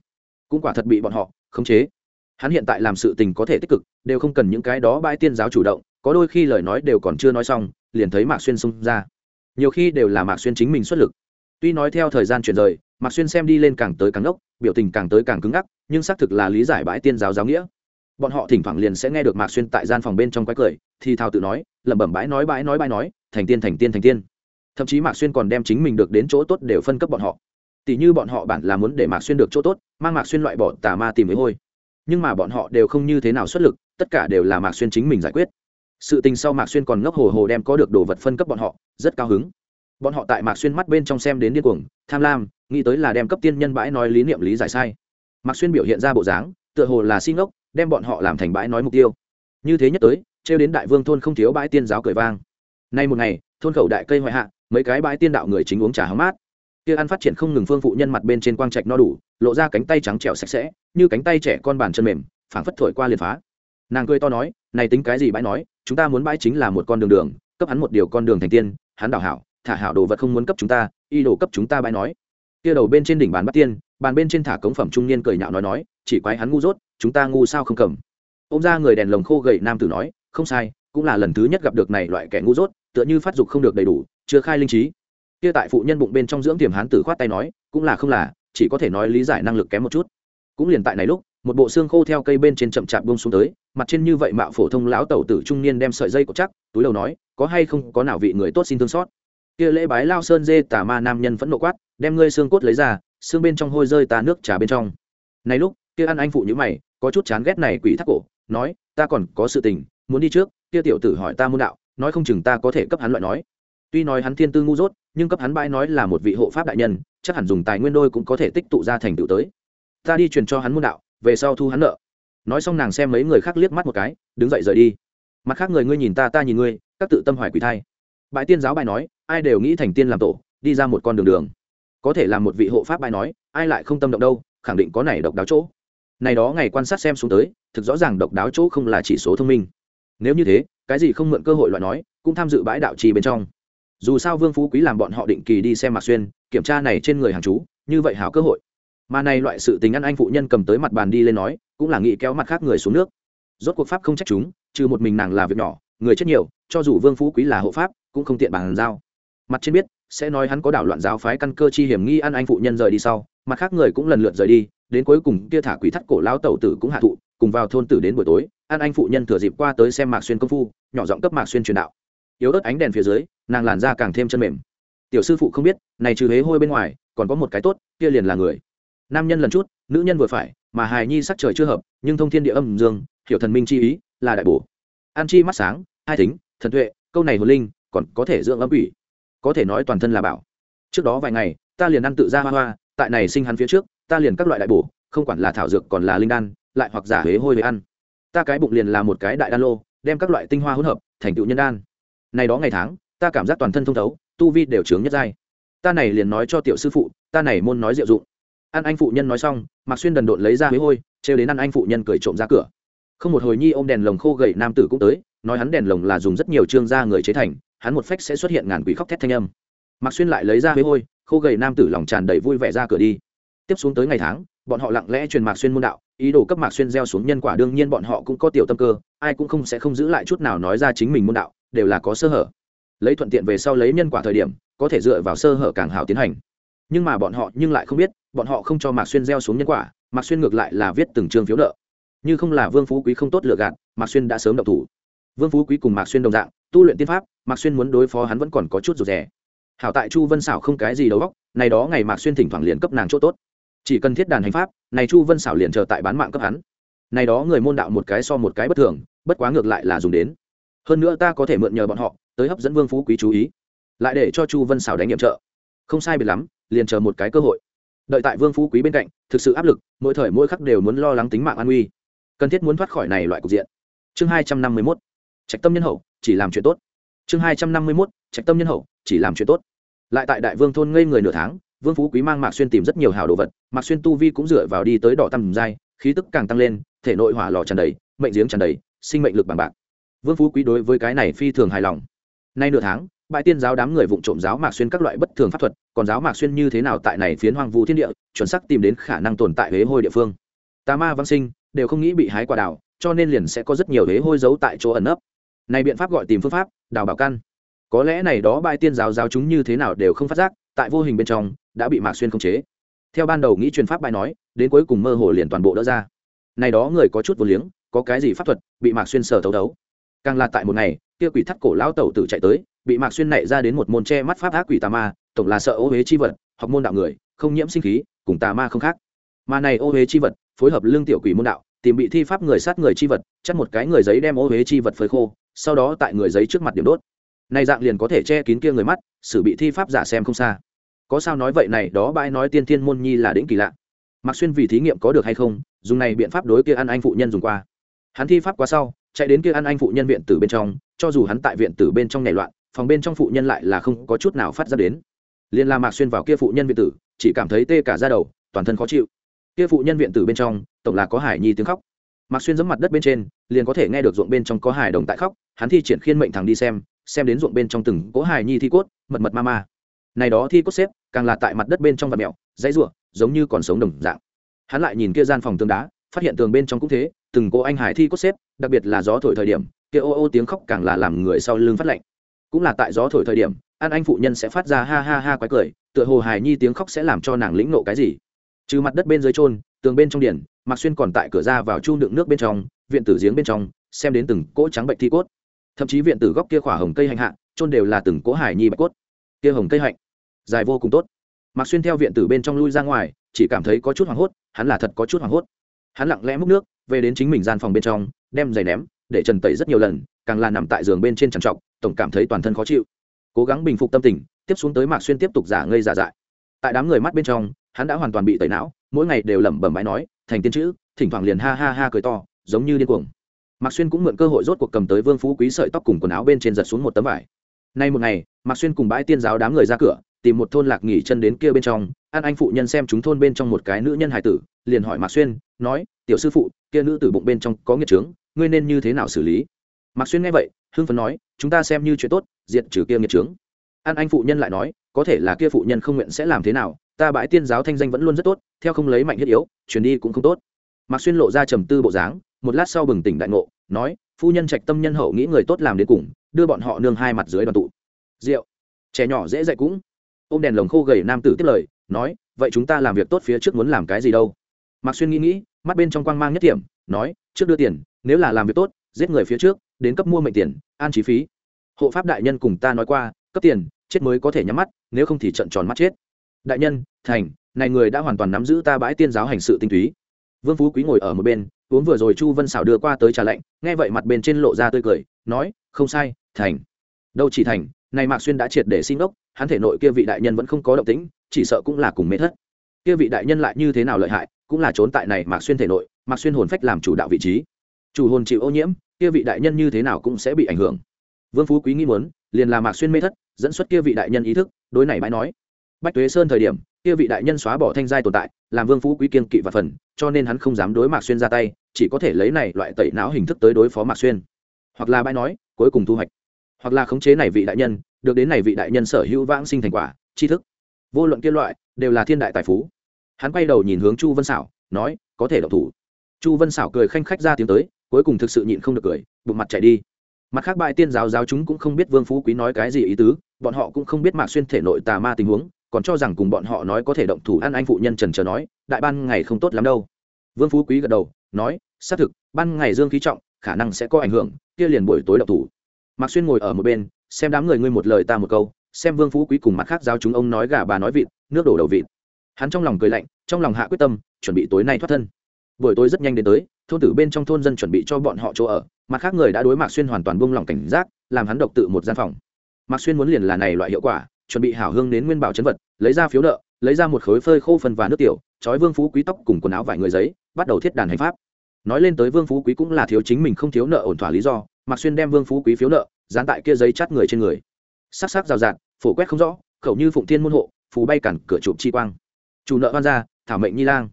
cũng quả thật bị bọn họ khống chế. Hắn hiện tại làm sự tình có thể tích cực, đều không cần những cái đó bãi tiên giáo chủ động, có đôi khi lời nói đều còn chưa nói xong, liền thấy mạc xuyên xông ra. Nhiều khi đều là mạc xuyên chính mình xuất lực. Tuy nói theo thời gian chuyển rời, mạc xuyên xem đi lên càng tới càng ngốc, biểu tình càng tới càng cứng ngắc, nhưng xác thực là lý giải bãi tiên giáo giáo nghĩa. Bọn họ thỉnh thoảng liền sẽ nghe được mạc xuyên tại gian phòng bên trong quái cười, thì thào tự nói, lẩm bẩm bãi nói bãi nói bãi nói, thành tiên thành tiên thành tiên thậm chí mạc xuyên còn đem chính mình được đến chỗ tốt đều phân cấp bọn họ tỷ như bọn họ bản là muốn để mạc xuyên được chỗ tốt mang mạc xuyên loại bỏ tà ma tìm với hôi nhưng mà bọn họ đều không như thế nào xuất lực tất cả đều là mạc xuyên chính mình giải quyết sự tình sau mạc xuyên còn ngốc hồ hồ đem có được đồ vật phân cấp bọn họ rất cao hứng bọn họ tại mạc xuyên mắt bên trong xem đến điên cuồng tham lam nghĩ tới là đem cấp tiên nhân bãi nói lý niệm lý giải sai mạc xuyên biểu hiện ra bộ dáng tựa hồ là xin ngốc đem bọn họ làm thành bãi nói mục tiêu như thế nhất tới trêu đến đại vương thôn không thiếu bãi tiên giáo cười vang nay một ngày thôn khẩu đại cây hoại hạ mấy cái bãi tiên đạo người chính uống trà hóng mát. Kia ăn phát triển không ngừng phương phụ nhân mặt bên trên quang trạch no đủ, lộ ra cánh tay trắng trẻo sạch sẽ, như cánh tay trẻ con bàn chân mềm, phảng phất thổi qua liền phá. Nàng cười to nói, này tính cái gì bãi nói, chúng ta muốn bãi chính là một con đường đường, cấp hắn một điều con đường thành tiên, hắn đảo hảo, thả hảo đồ vật không muốn cấp chúng ta, y đồ cấp chúng ta bãi nói. Kia đầu bên trên đỉnh bàn bắt tiên, bàn bên trên thả cống phẩm trung niên cười nhạo nói nói, chỉ quái hắn ngu dốt, chúng ta ngu sao không cầm. Ô m ra người đèn lồng khô gậy nam tử nói, không sai, cũng là lần thứ nhất gặp được này loại kẻ ngu dốt, tựa như phát dục không được đầy đủ chưa khai linh trí. Kia tại phụ nhân bụng bên trong dưỡng tiềm hán tử khoát tay nói, cũng là không là, chỉ có thể nói lý giải năng lực kém một chút. Cũng liền tại này lúc, một bộ xương khô theo cây bên trên chậm chạp bông xuống tới, mặt trên như vậy mạo phổ thông lão tẩu tử trung niên đem sợi dây cột chắc, túi đầu nói, có hay không, có nào vị người tốt xin thương xót. Kia lễ bái lao sơn dê tà ma nam nhân vẫn nộ quát, đem ngươi xương cốt lấy ra, xương bên trong hôi rơi ta nước trà bên trong. Này lúc, kia ăn anh phụ như mày, có chút chán ghét này quỷ thác cổ, nói, ta còn có sự tình, muốn đi trước, kia tiểu tử hỏi ta môn đạo, nói không chừng ta có thể cấp hắn loại nói tuy nói hắn thiên tư ngu dốt, nhưng cấp hắn bãi nói là một vị hộ pháp đại nhân, chắc hẳn dùng tài nguyên đôi cũng có thể tích tụ ra thành tựu tới. Ta đi truyền cho hắn môn đạo, về sau thu hắn nợ. Nói xong nàng xem mấy người khác liếc mắt một cái, đứng dậy rời đi. Mặt khác người ngươi nhìn ta ta nhìn ngươi, các tự tâm hoài quỷ thai. Bãi tiên giáo bài nói, ai đều nghĩ thành tiên làm tổ, đi ra một con đường đường. Có thể là một vị hộ pháp bài nói, ai lại không tâm động đâu, khẳng định có này độc đáo chỗ. Này đó ngày quan sát xem xuống tới, thực rõ ràng độc đáo chỗ không là chỉ số thông minh. Nếu như thế, cái gì không mượn cơ hội loại nói, cũng tham dự bãi đạo trì bên trong dù sao vương phú quý làm bọn họ định kỳ đi xem mạc xuyên, kiểm tra này trên người hàng chú, như vậy hảo cơ hội. Mà này loại sự tình ăn anh phụ nhân cầm tới mặt bàn đi lên nói, cũng là nghĩ kéo mặt khác người xuống nước. Rốt cuộc pháp không trách chúng, trừ một mình nàng là việc nhỏ, người chết nhiều, cho dù vương phú quý là hộ pháp, cũng không tiện bàn giao. Mặt trên biết, sẽ nói hắn có đảo loạn giáo phái căn cơ chi hiểm nghi ăn anh phụ nhân rời đi sau, mặt khác người cũng lần lượt rời đi, đến cuối cùng kia thả quỷ thắt cổ lão tẩu tử cũng hạ thụ, cùng vào thôn tử đến buổi tối an anh phụ nhân thừa dịp qua tới xem mạc xuyên công phu, nhỏ giọng cấp mạc xuyên truyền đạo yếu ớt ánh đèn phía dưới, nàng làn da càng thêm chân mềm. Tiểu sư phụ không biết, này trừ hế hôi bên ngoài, còn có một cái tốt, kia liền là người. Nam nhân lần chút, nữ nhân vừa phải, mà hài nhi sắc trời chưa hợp, nhưng thông thiên địa âm dương, hiểu thần minh chi ý, là đại bổ. An chi mắt sáng, hai thính, thần tuệ, câu này hồn linh, còn có thể dưỡng âm ủy có thể nói toàn thân là bảo. Trước đó vài ngày, ta liền ăn tự ra hoa hoa, tại này sinh hắn phía trước, ta liền các loại đại bổ, không quản là thảo dược còn là linh đan, lại hoặc giả huế hôi về ăn. Ta cái bụng liền là một cái đại đan lô, đem các loại tinh hoa hỗn hợp, thành tựu nhân đan này đó ngày tháng, ta cảm giác toàn thân thông thấu, tu vi đều trướng nhất giai. Ta này liền nói cho tiểu sư phụ, ta này môn nói diệu dụng. Ăn anh phụ nhân nói xong, mạc xuyên đần độn lấy ra huế hôi, trêu đến ăn anh phụ nhân cười trộm ra cửa. Không một hồi nhi ô m đèn lồng khô gậy nam tử cũng tới, nói hắn đèn lồng là dùng rất nhiều trương gia người chế thành, hắn một phách sẽ xuất hiện ngàn quỷ khóc thét thanh âm. Mạc xuyên lại lấy ra huế hôi, khô gậy nam tử lòng tràn đầy vui vẻ ra cửa đi. Tiếp xuống tới ngày tháng, bọn họ lặng lẽ truyền mạc xuyên môn đạo, ý đồ cấp mạc xuyên gieo xuống nhân quả, đương nhiên bọn họ cũng có tiểu tâm cơ, ai cũng không sẽ không giữ lại chút nào nói ra chính mình môn đạo đều là có sơ hở. Lấy thuận tiện về sau lấy nhân quả thời điểm, có thể dựa vào sơ hở càng hảo tiến hành. Nhưng mà bọn họ nhưng lại không biết, bọn họ không cho mạc xuyên gieo xuống nhân quả, mạc xuyên ngược lại là viết từng chương phiếu nợ. Như không là vương phú quý không tốt lựa gạt, mạc xuyên đã sớm độc thủ. Vương phú quý cùng mạc xuyên đồng dạng, tu luyện tiên pháp, mạc xuyên muốn đối phó hắn vẫn còn có chút rụt rè. Hảo tại chu vân xảo không cái gì đầu góc này đó ngày mạc xuyên thỉnh thoảng liền cấp nàng chỗ tốt. Chỉ cần thiết đàn hành pháp, này chu vân xảo liền chờ tại bán mạng cấp hắn. Này đó người môn đạo một cái so một cái bất thường, bất quá ngược lại là dùng đến hơn nữa ta có thể mượn nhờ bọn họ tới hấp dẫn vương phú quý chú ý, lại để cho chu vân xảo đánh nhiệm trợ. Không sai biệt lắm, liền chờ một cái cơ hội. Đợi tại vương phú quý bên cạnh, thực sự áp lực, mỗi thời mỗi khắc đều muốn lo lắng tính mạng an nguy cần thiết muốn thoát khỏi này loại cục diện. Chương hai trăm năm mươi mốt. Trạch tâm nhân hậu, chỉ làm chuyện tốt. Chương hai trăm năm mươi mốt. Trạch tâm nhân hậu, chỉ làm chuyện tốt. Lại tại đại vương thôn ngây người nửa tháng, vương phú quý mang mạc xuyên tìm rất nhiều hào đồ vật, mạc xuyên tu vi cũng dựa vào đi tới đỏ tầm dai khí tức càng tăng lên, thể nội hỏa lò tràn đầy, mệnh giếng tràn đầy, sinh mệnh lực bằng bạc vương phú quý đối với cái này phi thường hài lòng. Nay nửa tháng, bãi tiên giáo đám người vụng trộm giáo mạc xuyên các loại bất thường pháp thuật, còn giáo mạc xuyên như thế nào tại này phiến hoang vu thiên địa, chuẩn sắc tìm đến khả năng tồn tại huế hôi địa phương. Tà ma văn sinh, đều không nghĩ bị hái quả đào, cho nên liền sẽ có rất nhiều huế hôi giấu tại chỗ ẩn nấp. Này biện pháp gọi tìm phương pháp, đào bảo căn. Có lẽ này đó bãi tiên giáo giáo chúng như thế nào đều không phát giác, tại vô hình bên trong, đã bị mạc xuyên khống chế. Theo ban đầu nghĩ truyền pháp bài nói, đến cuối cùng mơ hồ liền toàn bộ đỡ ra. Này đó người có chút vô liếng, có cái gì pháp thuật, bị mạc xuyên sở thấu thấu càng là tại một ngày, kia quỷ thắt cổ lão tẩu tử chạy tới, bị mạc xuyên nảy ra đến một môn che mắt pháp ác quỷ tà ma, tổng là sợ ô huế chi vật, học môn đạo người, không nhiễm sinh khí, cùng tà ma không khác. Mà này ô huế chi vật, phối hợp lương tiểu quỷ môn đạo, tìm bị thi pháp người sát người chi vật, chắc một cái người giấy đem ô huế chi vật phơi khô, sau đó tại người giấy trước mặt điểm đốt. Này dạng liền có thể che kín kia người mắt, xử bị thi pháp giả xem không xa. Có sao nói vậy này, đó bãi nói tiên thiên môn nhi là đỉnh kỳ lạ. Mạc xuyên vì thí nghiệm có được hay không, dùng này biện pháp đối kia ăn anh phụ nhân dùng qua. Hắn thi pháp qua sau chạy đến kia ăn anh phụ nhân viện tử bên trong cho dù hắn tại viện tử bên trong nảy loạn phòng bên trong phụ nhân lại là không có chút nào phát ra đến. Liên la mạc xuyên vào kia phụ nhân viện tử chỉ cảm thấy tê cả ra đầu toàn thân khó chịu. Kia phụ nhân viện tử bên trong tổng là có hải nhi tiếng khóc. Mạc xuyên giẫm mặt đất bên trên liền có thể nghe được ruộng bên trong có hải đồng tại khóc hắn thi triển khiên mệnh thằng đi xem xem đến ruộng bên trong từng cỗ hải nhi thi cốt mật mật ma ma. Này đó thi cốt xếp càng là tại mặt đất bên trong vật mẹo, dãy ruộng giống như còn sống đồng dạng. Hắn lại nhìn kia gian phòng tường đá phát hiện tường bên trong cũng thế từng cô anh hải thi cốt xếp, đặc biệt là gió thổi thời điểm, kia ô ô tiếng khóc càng là làm người sau lưng phát lạnh. Cũng là tại gió thổi thời điểm, an anh phụ nhân sẽ phát ra ha ha ha quái cười, tựa hồ hài nhi tiếng khóc sẽ làm cho nàng lĩnh nộ cái gì. Trừ mặt đất bên dưới trôn tường bên trong điển, mạc xuyên còn tại cửa ra vào chu đựng nước bên trong, viện tử giếng bên trong, xem đến từng cỗ trắng bệnh thi cốt. Thậm chí viện tử góc kia khỏa hồng cây hành hạ trôn đều là từng cỗ hải nhi bạch cốt. Kia hồng cây hạnh, dài vô cùng tốt. Mạc xuyên theo viện tử bên trong lui ra ngoài, chỉ cảm thấy có chút hoảng hốt, hắn là thật có chút hoảng hốt. Hắn lặng lẽ múc nước về đến chính mình gian phòng bên trong, đem giày ném, để trần tẩy rất nhiều lần, càng là nằm tại giường bên trên trằn trọc, tổng cảm thấy toàn thân khó chịu. Cố gắng bình phục tâm tình, tiếp xuống tới mạc xuyên tiếp tục giả ngây giả dại. Tại đám người mắt bên trong, hắn đã hoàn toàn bị tẩy não, mỗi ngày đều lẩm bẩm bãi nói, thành tiên chữ, thỉnh thoảng liền ha ha ha cười to, giống như điên cuồng. Mạc xuyên cũng mượn cơ hội rốt cuộc cầm tới vương phú quý sợi tóc cùng quần áo bên trên giật xuống một tấm vải. Nay một ngày, mạc xuyên cùng bãi tiên giáo đám người ra cửa, tìm một thôn lạc nghỉ chân đến kia bên trong, an anh phụ nhân xem chúng thôn bên trong một cái nữ nhân hải tử, liền hỏi mạc xuyên, nói, tiểu sư phụ kia nữ tử bụng bên trong có nghiệt trướng, ngươi nên như thế nào xử lý? Mạc xuyên nghe vậy, hưng phấn nói, chúng ta xem như chuyện tốt, diệt trừ kia nghiệt trướng. An anh phụ nhân lại nói, có thể là kia phụ nhân không nguyện sẽ làm thế nào, ta bãi tiên giáo thanh danh vẫn luôn rất tốt, theo không lấy mạnh thiết yếu, truyền đi cũng không tốt. Mạc xuyên lộ ra trầm tư bộ dáng, một lát sau bừng tỉnh đại ngộ, nói, phu nhân trạch tâm nhân hậu nghĩ người tốt làm đến cùng, đưa bọn họ nương hai mặt dưới đoàn tụ. Rượu. Trẻ nhỏ dễ dạy cũng. Ô m đèn lồng khô gầy nam tử tiếp lời, nói, vậy chúng ta làm việc tốt phía trước muốn làm cái gì đâu? Mạc xuyên nghĩ nghĩ, mắt bên trong quang mang nhất điểm nói, trước đưa tiền, nếu là làm việc tốt, giết người phía trước, đến cấp mua mệnh tiền, an trí phí. Hộ pháp đại nhân cùng ta nói qua, cấp tiền, chết mới có thể nhắm mắt, nếu không thì trận tròn mắt chết. Đại nhân, thành, này người đã hoàn toàn nắm giữ ta bãi tiên giáo hành sự tinh túy. Vương phú quý ngồi ở một bên, uống vừa rồi chu vân xảo đưa qua tới trà lạnh, nghe vậy mặt bên trên lộ ra tươi cười, nói, không sai, thành. Đâu chỉ thành, này mạc xuyên đã triệt để xin đốc, hắn thể nội kia vị đại nhân vẫn không có động tĩnh, chỉ sợ cũng là cùng mê thất. Kia vị đại nhân lại như thế nào lợi hại cũng là trốn tại này mạc xuyên thể nội, mạc xuyên hồn phách làm chủ đạo vị trí. Chủ hồn chịu ô nhiễm, kia vị đại nhân như thế nào cũng sẽ bị ảnh hưởng. Vương phú quý nghĩ muốn, liền là mạc xuyên mê thất, dẫn xuất kia vị đại nhân ý thức, đối này bãi nói. Bách tuế sơn thời điểm, kia vị đại nhân xóa bỏ thanh giai tồn tại, làm vương phú quý kiên kỵ và phần, cho nên hắn không dám đối mạc xuyên ra tay, chỉ có thể lấy này loại tẩy não hình thức tới đối phó mạc xuyên. Hoặc là bãi nói, cuối cùng thu hoạch. Hoặc là khống chế này vị đại nhân, được đến này vị đại nhân sở hữu vãng sinh thành quả, tri thức. Vô luận kia loại, đều là thiên đại tài phú hắn quay đầu nhìn hướng chu vân xảo nói, có thể độc thủ. Chu vân xảo cười khanh khách ra tiếng tới, cuối cùng thực sự nhịn không được cười, bụng mặt chạy đi. Mặt khác bại tiên giáo giáo chúng cũng không biết vương phú quý nói cái gì ý tứ, bọn họ cũng không biết mạc xuyên thể nội tà ma tình huống, còn cho rằng cùng bọn họ nói có thể động thủ ăn anh phụ nhân trần trờ nói, đại ban ngày không tốt lắm đâu. Vương phú quý gật đầu, nói, xác thực, ban ngày dương khí trọng, khả năng sẽ có ảnh hưởng, kia liền buổi tối động thủ. Mạc xuyên ngồi ở một bên, xem đám người ngươi một lời ta một câu, xem vương phú quý cùng mặt khác giáo chúng ông nói gà bà nói vịt, nước đổ đầu vịt hắn trong lòng cười lạnh, trong lòng hạ quyết tâm, chuẩn bị tối nay thoát thân. Buổi tối rất nhanh đến tới, thôn tử bên trong thôn dân chuẩn bị cho bọn họ chỗ ở, mặt khác người đã đối mạc xuyên hoàn toàn buông lỏng cảnh giác, làm hắn độc tự một gian phòng. Mạc xuyên muốn liền là này loại hiệu quả, chuẩn bị hảo hương đến nguyên bảo chấn vật, lấy ra phiếu nợ, lấy ra một khối phơi khô phần và nước tiểu, trói vương phú quý tóc cùng quần áo vải người giấy, bắt đầu thiết đàn hành pháp. Nói lên tới vương phú quý cũng là thiếu chính mình không thiếu nợ ổn thỏa lý do, mạc xuyên đem vương phú quý phiếu nợ, dán tại kia giấy chát người trên người. Sắc sắc rào rạt, phổ quét không rõ, khẩu như phụng thiên môn hộ, phù bay cản cửa chụp chi quang chủ nợ hoan gia, thảo mệnh nhi lang.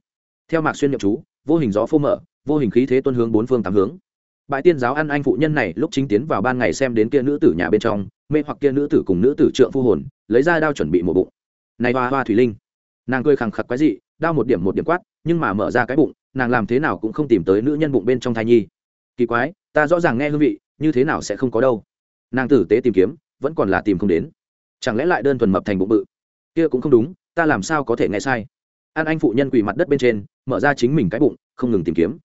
Theo mạc xuyên nhậm chú, vô hình gió phô mở, vô hình khí thế tuân hướng bốn phương tám hướng. Bãi tiên giáo ăn anh phụ nhân này lúc chính tiến vào ban ngày xem đến kia nữ tử nhà bên trong, mê hoặc kia nữ tử cùng nữ tử trượng phu hồn, lấy ra đao chuẩn bị một bụng. Này hoa hoa thủy linh. Nàng cười khẳng khặc quái dị, đao một điểm một điểm quát, nhưng mà mở ra cái bụng, nàng làm thế nào cũng không tìm tới nữ nhân bụng bên trong thai nhi. Kỳ quái, ta rõ ràng nghe hương vị, như thế nào sẽ không có đâu. Nàng tử tế tìm kiếm, vẫn còn là tìm không đến. Chẳng lẽ lại đơn thuần mập thành bụng bự? Kia cũng không đúng ta làm sao có thể nghe sai? An anh phụ nhân quỳ mặt đất bên trên, mở ra chính mình cái bụng, không ngừng tìm kiếm.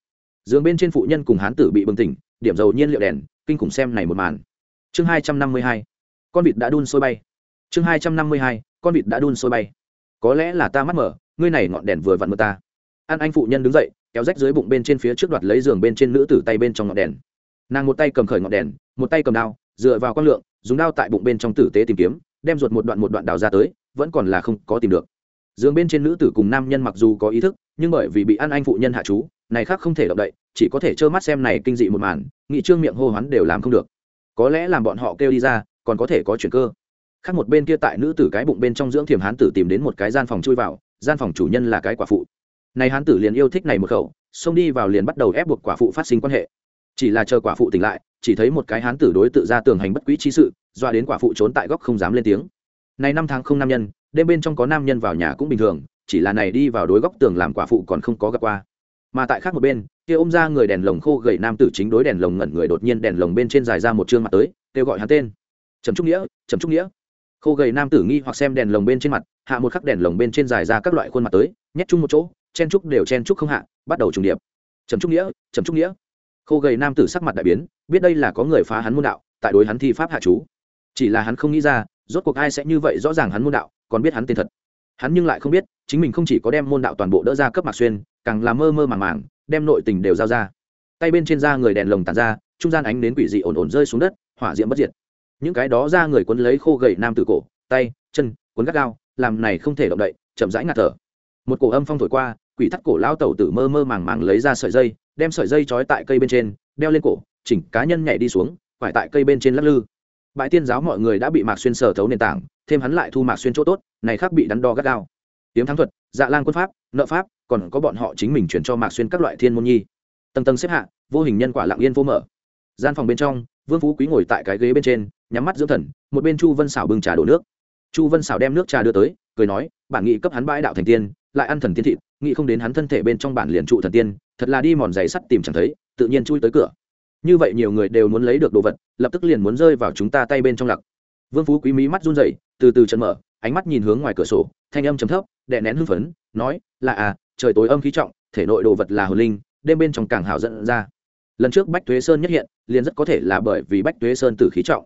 Giường bên trên phụ nhân cùng hán tử bị bừng tỉnh, điểm dầu nhiên liệu đèn, kinh khủng xem này một màn. Chương hai trăm năm mươi hai, con vịt đã đun sôi bay. Chương hai trăm năm mươi hai, con vịt đã đun sôi bay. Có lẽ là ta mắt mở, ngươi này ngọn đèn vừa vặn mưa ta. An anh phụ nhân đứng dậy, kéo rách dưới bụng bên trên phía trước đoạt lấy giường bên trên nữ tử tay bên trong ngọn đèn. Nàng một tay cầm khởi ngọn đèn, một tay cầm đao, dựa vào con lượng, dùng đao tại bụng bên trong tử tế tìm kiếm, đem ruột một đoạn một đoạn đào ra tới vẫn còn là không có tìm được. Giường bên trên nữ tử cùng nam nhân mặc dù có ý thức, nhưng bởi vì bị ăn anh phụ nhân hạ chú, này khác không thể động đậy, chỉ có thể trơ mắt xem này kinh dị một màn nghị trương miệng hô hoán đều làm không được. Có lẽ làm bọn họ kêu đi ra, còn có thể có chuyển cơ. Khác một bên kia tại nữ tử cái bụng bên trong dưỡng thiềm hán tử tìm đến một cái gian phòng chui vào, gian phòng chủ nhân là cái quả phụ. Này hán tử liền yêu thích này một khẩu, xông đi vào liền bắt đầu ép buộc quả phụ phát sinh quan hệ. Chỉ là chờ quả phụ tỉnh lại, chỉ thấy một cái hán tử đối tự ra tường hành bất quý chi sự doa đến quả phụ trốn tại góc không dám lên tiếng này năm tháng không nam nhân, đêm bên trong có nam nhân vào nhà cũng bình thường, chỉ là này đi vào đối góc tường làm quả phụ còn không có gặp qua. Mà tại khác một bên, kia ôm ra người đèn lồng khô gầy nam tử chính đối đèn lồng ngẩn người đột nhiên đèn lồng bên trên dài ra một chương mặt tới, kêu gọi hắn tên. Trầm trúc nghĩa, trầm trúc nghĩa. Khô gầy nam tử nghi hoặc xem đèn lồng bên trên mặt, hạ một khắc đèn lồng bên trên dài ra các loại khuôn mặt tới, nhét chung một chỗ, chen trúc đều chen trúc không hạ, bắt đầu trùng điệp. Trầm trúc nghĩa, trầm trúc nghĩa. Khô gầy nam tử sắc mặt đại biến, biết đây là có người phá hắn môn đạo, tại đối hắn thi pháp hạ chú. Chỉ là hắn không nghĩ ra rốt cuộc ai sẽ như vậy rõ ràng hắn môn đạo, còn biết hắn tên thật. Hắn nhưng lại không biết, chính mình không chỉ có đem môn đạo toàn bộ đỡ ra cấp mạc xuyên, càng là mơ mơ màng màng, đem nội tình đều giao ra. Tay bên trên da người đèn lồng tàn ra, trung gian ánh đến quỷ dị ổn ổn rơi xuống đất, hỏa diễm bất diệt. Những cái đó ra người quấn lấy khô gầy nam tử cổ, tay, chân, quấn gắt gao, làm này không thể động đậy, chậm rãi ngạt thở. Một cổ âm phong thổi qua, quỷ thắt cổ lao tẩu tử mơ mơ màng màng lấy ra sợi dây, đem sợi dây trói tại cây bên trên, đeo lên cổ, chỉnh cá nhân nhảy đi xuống phải tại cây bên trên lắc lư bãi tiên giáo mọi người đã bị mạc xuyên sở thấu nền tảng, thêm hắn lại thu mạc xuyên chỗ tốt, này khác bị đắn đo gắt gao. Tiếm thắng thuật dạ lan quân pháp, nợ pháp, còn có bọn họ chính mình chuyển cho mạc xuyên các loại thiên môn nhi. Tầng tầng xếp hạ, vô hình nhân quả lặng yên vô mở. Gian phòng bên trong, vương phú quý ngồi tại cái ghế bên trên, nhắm mắt dưỡng thần, một bên chu vân xảo bưng trà đổ nước. Chu vân xảo đem nước trà đưa tới, cười nói, bản nghị cấp hắn bãi đạo thành tiên, lại ăn thần tiên thịt, nghị không đến hắn thân thể bên trong bản liền trụ thần tiên, thật là đi mòn giày sắt tìm chẳng thấy, tự nhiên chui tới cửa như vậy nhiều người đều muốn lấy được đồ vật, lập tức liền muốn rơi vào chúng ta tay bên trong lặc. Vương phú quý mí mắt run rẩy, từ từ chân mở, ánh mắt nhìn hướng ngoài cửa sổ, thanh âm chấm thấp, đè nén hưng phấn, nói, là à trời tối âm khí trọng, thể nội đồ vật là hồn linh, đêm bên trong càng hảo dẫn ra. Lần trước bách thuế sơn nhất hiện, liền rất có thể là bởi vì bách thuế sơn tử khí trọng.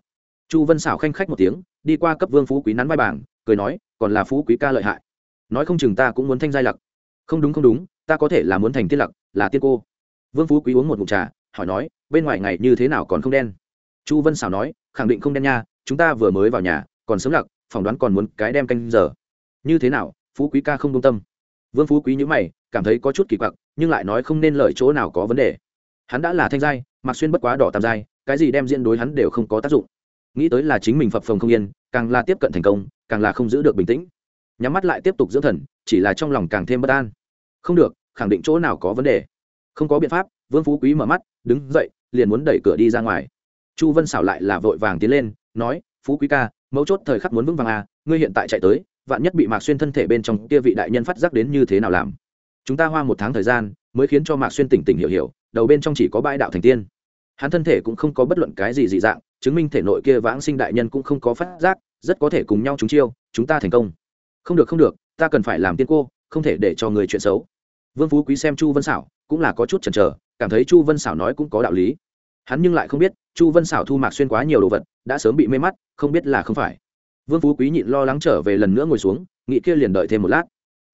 Chu vân xảo khanh khách một tiếng, đi qua cấp vương phú quý nắn vai bảng, cười nói, còn là phú quý ca lợi hại. Nói không chừng ta cũng muốn thanh giai lặc. Không đúng không đúng, ta có thể là muốn thành tiên lặc, là tiên cô. Vương phú quý uống một ngụm trà hỏi nói, bên ngoài ngày như thế nào còn không đen. Chu vân xảo nói, khẳng định không đen nha, chúng ta vừa mới vào nhà, còn sớm lặc, phỏng đoán còn muốn cái đem canh giờ. Như thế nào, phú quý ca không công tâm. Vương phú quý nhữ mày, cảm thấy có chút kỳ quặc, nhưng lại nói không nên lời chỗ nào có vấn đề. Hắn đã là thanh giai, mặc xuyên bất quá đỏ tam giai, cái gì đem diễn đối hắn đều không có tác dụng. Nghĩ tới là chính mình phập phồng không yên, càng là tiếp cận thành công, càng là không giữ được bình tĩnh. Nhắm mắt lại tiếp tục dưỡng thần, chỉ là trong lòng càng thêm bất an. Không được, khẳng định chỗ nào có vấn đề. Không có biện pháp, vương phú quý mở mắt đứng dậy, liền muốn đẩy cửa đi ra ngoài. Chu vân xảo lại là vội vàng tiến lên, nói, phú quý ca, mấu chốt thời khắc muốn vững vàng à ngươi hiện tại chạy tới, vạn nhất bị mạc xuyên thân thể bên trong kia vị đại nhân phát giác đến như thế nào làm? Chúng ta hoa một tháng thời gian, mới khiến cho mạc xuyên tỉnh tỉnh hiểu hiểu, đầu bên trong chỉ có bãi đạo thành tiên. Hắn thân thể cũng không có bất luận cái gì dị dạng, chứng minh thể nội kia vãng sinh đại nhân cũng không có phát giác, rất có thể cùng nhau chúng chiêu, chúng ta thành công. Không được không được, ta cần phải làm tiên cô, không thể để cho người chuyện xấu. Vương phú quý xem chu vân xảo cũng là có chút chần chờ, cảm thấy chu vân xảo nói cũng có đạo lý. Hắn nhưng lại không biết, chu vân xảo thu mạc xuyên quá nhiều đồ vật, đã sớm bị mê mắt, không biết là không phải. Vương phú quý nhịn lo lắng trở về lần nữa ngồi xuống, nghĩ kia liền đợi thêm một lát.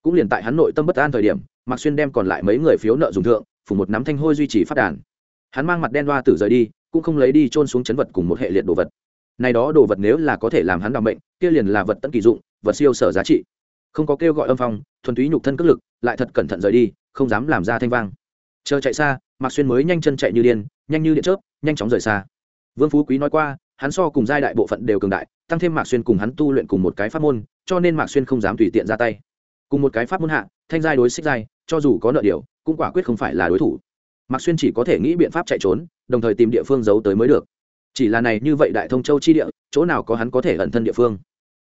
Cũng liền tại hắn nội tâm bất an thời điểm, mạc xuyên đem còn lại mấy người phiếu nợ dùng thượng phủ một nắm thanh hôi duy trì phát đàn. Hắn mang mặt đen đoa tử rời đi, cũng không lấy đi trôn xuống chấn vật cùng một hệ liệt đồ vật. Này đó đồ vật nếu là có thể làm hắn đ bệnh kia liền là vật tận kỳ dụng, vật siêu sở giá trị. Không có kêu gọi âm phong, thuần túy nhục thân cất lực, lại thật cẩn thận rời đi, không dám làm ra thanh vang chờ chạy xa, mạc xuyên mới nhanh chân chạy như điên, nhanh như điện chớp, nhanh chóng rời xa. Vương phú quý nói qua, hắn so cùng giai đại bộ phận đều cường đại, tăng thêm mạc xuyên cùng hắn tu luyện cùng một cái pháp môn, cho nên mạc xuyên không dám tùy tiện ra tay. Cùng một cái pháp môn hạ, thanh giai đối xích giai, cho dù có nợ điều, cũng quả quyết không phải là đối thủ. Mạc xuyên chỉ có thể nghĩ biện pháp chạy trốn, đồng thời tìm địa phương giấu tới mới được. Chỉ là này như vậy đại thông châu chi địa, chỗ nào có hắn có thể ẩn thân địa phương.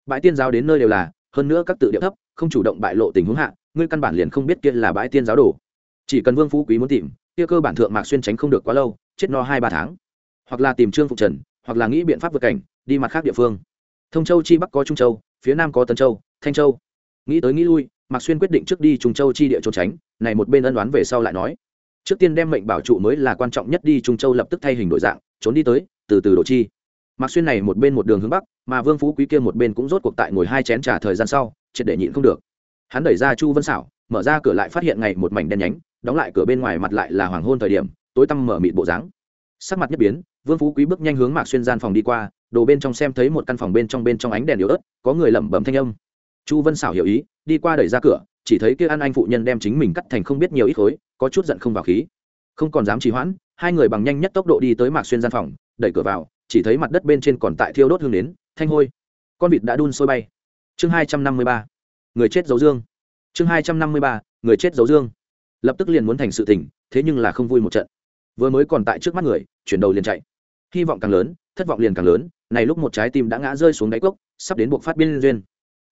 Bãi tiên giáo đến nơi đều là, hơn nữa các tự địa thấp, không chủ động bại lộ tình huống hạ, ngươi căn bản liền không biết kia là bãi tiên giáo đồ chỉ cần vương phú quý muốn tìm, kia cơ bản thượng mạc xuyên tránh không được quá lâu, chết no hai ba tháng. Hoặc là tìm trương phục trần, hoặc là nghĩ biện pháp vượt cảnh, đi mặt khác địa phương. Thông châu chi bắc có trung châu, phía nam có tân châu, thanh châu. Nghĩ tới nghĩ lui, mạc xuyên quyết định trước đi trung châu chi địa trốn tránh, này một bên ân đoán về sau lại nói. Trước tiên đem mệnh bảo trụ mới là quan trọng nhất đi trung châu lập tức thay hình đổi dạng, trốn đi tới, từ từ đổ chi. Mạc xuyên này một bên một đường hướng bắc, mà vương phú quý kia một bên cũng rốt cuộc tại ngồi hai chén trà thời gian sau, triệt để nhịn không được. Hắn đẩy ra chu vân xảo, mở ra cửa lại phát hiện ngày một mảnh đen nhánh đóng lại cửa bên ngoài mặt lại là hoàng hôn thời điểm, tối tăm mở mịt bộ dáng. Sắc mặt nhất biến, vương phú quý bước nhanh hướng mạc xuyên gian phòng đi qua, đồ bên trong xem thấy một căn phòng bên trong bên trong ánh đèn yếu ớt, có người lẩm bẩm thanh âm. Chu vân xảo hiểu ý, đi qua đẩy ra cửa, chỉ thấy kia ăn anh phụ nhân đem chính mình cắt thành không biết nhiều ít khối, có chút giận không vào khí. Không còn dám trì hoãn, hai người bằng nhanh nhất tốc độ đi tới mạc xuyên gian phòng, đẩy cửa vào, chỉ thấy mặt đất bên trên còn tại thiêu đốt hương đến thanh hôi. Con vịt đã đun sôi bay. Chương hai trăm năm mươi ba. Người chết dấu dương. Chương hai trăm năm mươi ba. Người chết dấu dương lập tức liền muốn thành sự tình, thế nhưng là không vui một trận. Vừa mới còn tại trước mắt người, chuyển đầu liền chạy. Hy vọng càng lớn, thất vọng liền càng lớn, này lúc một trái tim đã ngã rơi xuống đáy cốc, sắp đến buộc phát biên duyên.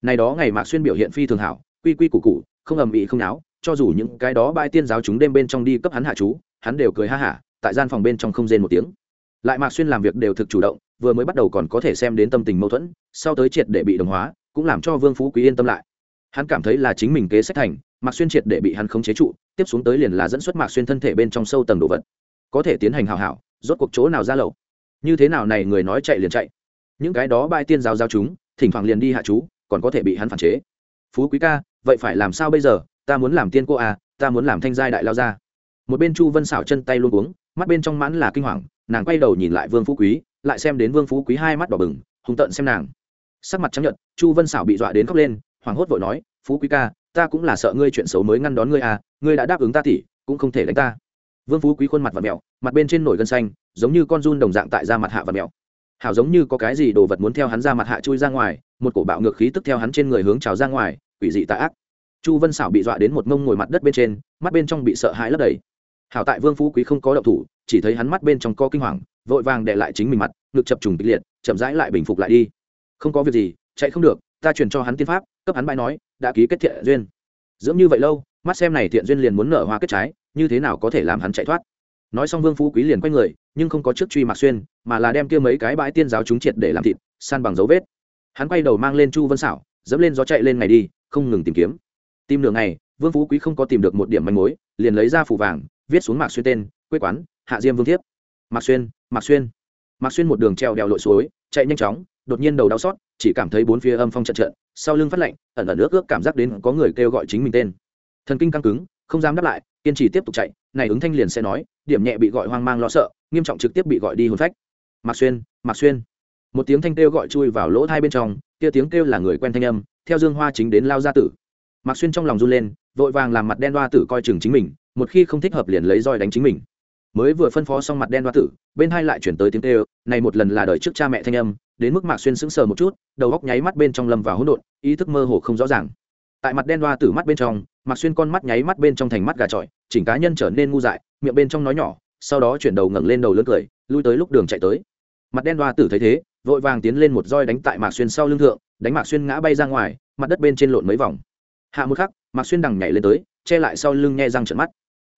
Này đó ngày mạc xuyên biểu hiện phi thường hảo, quy quy củ cụ không ầm ĩ không náo, cho dù những cái đó bãi tiên giáo chúng đêm bên trong đi cấp hắn hạ chú, hắn đều cười ha hả, tại gian phòng bên trong không rên một tiếng. Lại mạc xuyên làm việc đều thực chủ động, vừa mới bắt đầu còn có thể xem đến tâm tình mâu thuẫn, sau tới triệt để bị đồng hóa, cũng làm cho vương phú quý yên tâm lại. Hắn cảm thấy là chính mình kế sách thành mạc xuyên triệt để bị hắn khống chế trụ, tiếp xuống tới liền là dẫn xuất mạc xuyên thân thể bên trong sâu tầng đồ vật. Có thể tiến hành hào hảo, rốt cuộc chỗ nào ra lậu như thế nào này người nói chạy liền chạy? Những cái đó bai tiên giáo giao chúng, thỉnh thoảng liền đi hạ chú, còn có thể bị hắn phản chế. Phú quý ca, vậy phải làm sao bây giờ? Ta muốn làm tiên cô à ta muốn làm thanh giai đại lao ra một bên chu vân xảo chân tay luôn uống, mắt bên trong mãn là kinh hoàng, nàng quay đầu nhìn lại vương phú quý, lại xem đến vương phú quý hai mắt đỏ bừng hùng tợn xem nàng. Sắc mặt chấp nhận chu vân xảo bị dọa đến khóc lên, hoảng hốt vội nói, phú quý ca ta cũng là sợ ngươi chuyện xấu mới ngăn đón ngươi à ngươi đã đáp ứng ta tỉ, cũng không thể đánh ta. Vương phú quý khuôn mặt và mẹo mặt bên trên nổi gân xanh, giống như con run đồng dạng tại da mặt hạ và mẹo hảo giống như có cái gì đồ vật muốn theo hắn ra mặt hạ chui ra ngoài, một cổ bạo ngược khí tức theo hắn trên người hướng trào ra ngoài, quỷ dị tạ ác. Chu vân xảo bị dọa đến một mông ngồi mặt đất bên trên, mắt bên trong bị sợ hãi lấp đầy. Hảo tại vương phú quý không có động thủ, chỉ thấy hắn mắt bên trong co kinh hoàng, vội vàng để lại chính mình mặt, ngực chập trùng kịch liệt, chậm rãi lại bình phục lại đi. Không có việc gì, chạy không được ta truyền cho hắn tiên pháp, cấp hắn bãi nói, đã ký kết thiện duyên. Dưỡng như vậy lâu, mắt xem này thiện duyên liền muốn nở hoa kết trái, như thế nào có thể làm hắn chạy thoát? Nói xong vương phú quý liền quay người, nhưng không có trước truy mạc xuyên, mà là đem kia mấy cái bãi tiên giáo chúng triệt để làm thịt, san bằng dấu vết. Hắn quay đầu mang lên chu vân xảo dẫm lên gió chạy lên ngày đi, không ngừng tìm kiếm. Tìm nửa ngày, vương phú quý không có tìm được một điểm manh mối, liền lấy ra phủ vàng, viết xuống mạc xuyên tên, quê quán, hạ diêm vương thiếp. Mạc xuyên mạc xuyên. Mạc xuyên một đường treo đèo lội suối, chạy nhanh chóng, đột nhiên đầu đau xót chỉ cảm thấy bốn phía âm phong trận trận, sau lưng phát lạnh, ẩn ẩn ước ước cảm giác đến có người kêu gọi chính mình tên. Thần kinh căng cứng, không dám đáp lại, kiên trì tiếp tục chạy, này ứng thanh liền sẽ nói, điểm nhẹ bị gọi hoang mang lo sợ, nghiêm trọng trực tiếp bị gọi đi hồn phách. Mạc xuyên mạc xuyên. Một tiếng thanh kêu gọi chui vào lỗ thai bên trong, kia tiếng kêu là người quen thanh âm, theo dương hoa chính đến lao gia tử. Mạc xuyên trong lòng run lên, vội vàng làm mặt đen đoa tử coi chừng chính mình, một khi không thích hợp liền lấy roi đánh chính mình mới vừa phân phó xong mặt đen đoa tử, bên hai lại chuyển tới tiếng kêu, này một lần là đời trước cha mẹ thanh âm, đến mức mạc xuyên sững sờ một chút, đầu góc nháy mắt bên trong lâm vào hỗn độn, ý thức mơ hồ không rõ ràng. Tại mặt đen đoa tử mắt bên trong, mạc xuyên con mắt nháy mắt bên trong thành mắt gà trọi, chỉnh cá nhân trở nên ngu dại, miệng bên trong nói nhỏ, sau đó chuyển đầu ngẩng lên đầu lớn cười, lui tới lúc đường chạy tới. Mặt đen đoa tử thấy thế, vội vàng tiến lên một roi đánh tại mạc xuyên sau lưng thượng, đánh mạc xuyên ngã bay ra ngoài, mặt đất bên trên lộn mấy vòng. Hạ một khắc, mạc xuyên đằng nhảy lên tới, che lại sau lưng nghe răng trận mắt.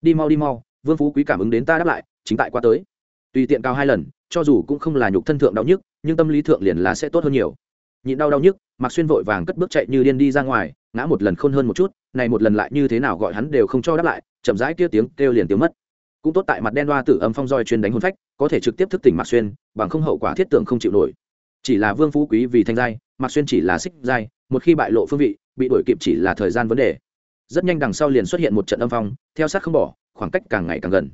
Đi mau đi mau vương phú quý cảm ứng đến ta đáp lại chính tại qua tới tùy tiện cao hai lần cho dù cũng không là nhục thân thượng đau nhức nhưng tâm lý thượng liền là sẽ tốt hơn nhiều nhịn đau đau nhức mạc xuyên vội vàng cất bước chạy như điên đi ra ngoài ngã một lần khôn hơn một chút này một lần lại như thế nào gọi hắn đều không cho đáp lại chậm rãi kia tiếng kêu liền tiếng mất cũng tốt tại mặt đen đoa tử âm phong roi chuyên đánh hôn phách có thể trực tiếp thức tỉnh mạc xuyên bằng không hậu quả thiết tượng không chịu nổi chỉ là vương phú quý vì thanh giai mạc xuyên chỉ là xích giai một khi bại lộ phương vị bị đuổi kịp chỉ là thời gian vấn đề rất nhanh đằng sau liền xuất hiện một trận âm phong theo sát không bỏ khoảng cách càng ngày càng gần.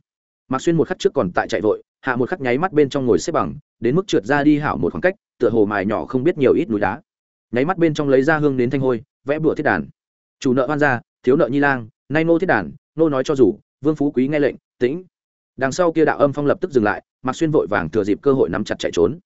Mạc xuyên một khắc trước còn tại chạy vội, hạ một khắc nháy mắt bên trong ngồi xếp bằng, đến mức trượt ra đi hảo một khoảng cách, tựa hồ mài nhỏ không biết nhiều ít núi đá. Nháy mắt bên trong lấy ra hương đến thanh hôi, vẽ bửa thiết đàn. Chủ nợ hoan gia, thiếu nợ nhi lang, nay nô thiết đàn, nô nói cho rủ vương phú quý nghe lệnh, tĩnh. Đằng sau kia đạo âm phong lập tức dừng lại, mạc xuyên vội vàng thừa dịp cơ hội nắm chặt chạy trốn.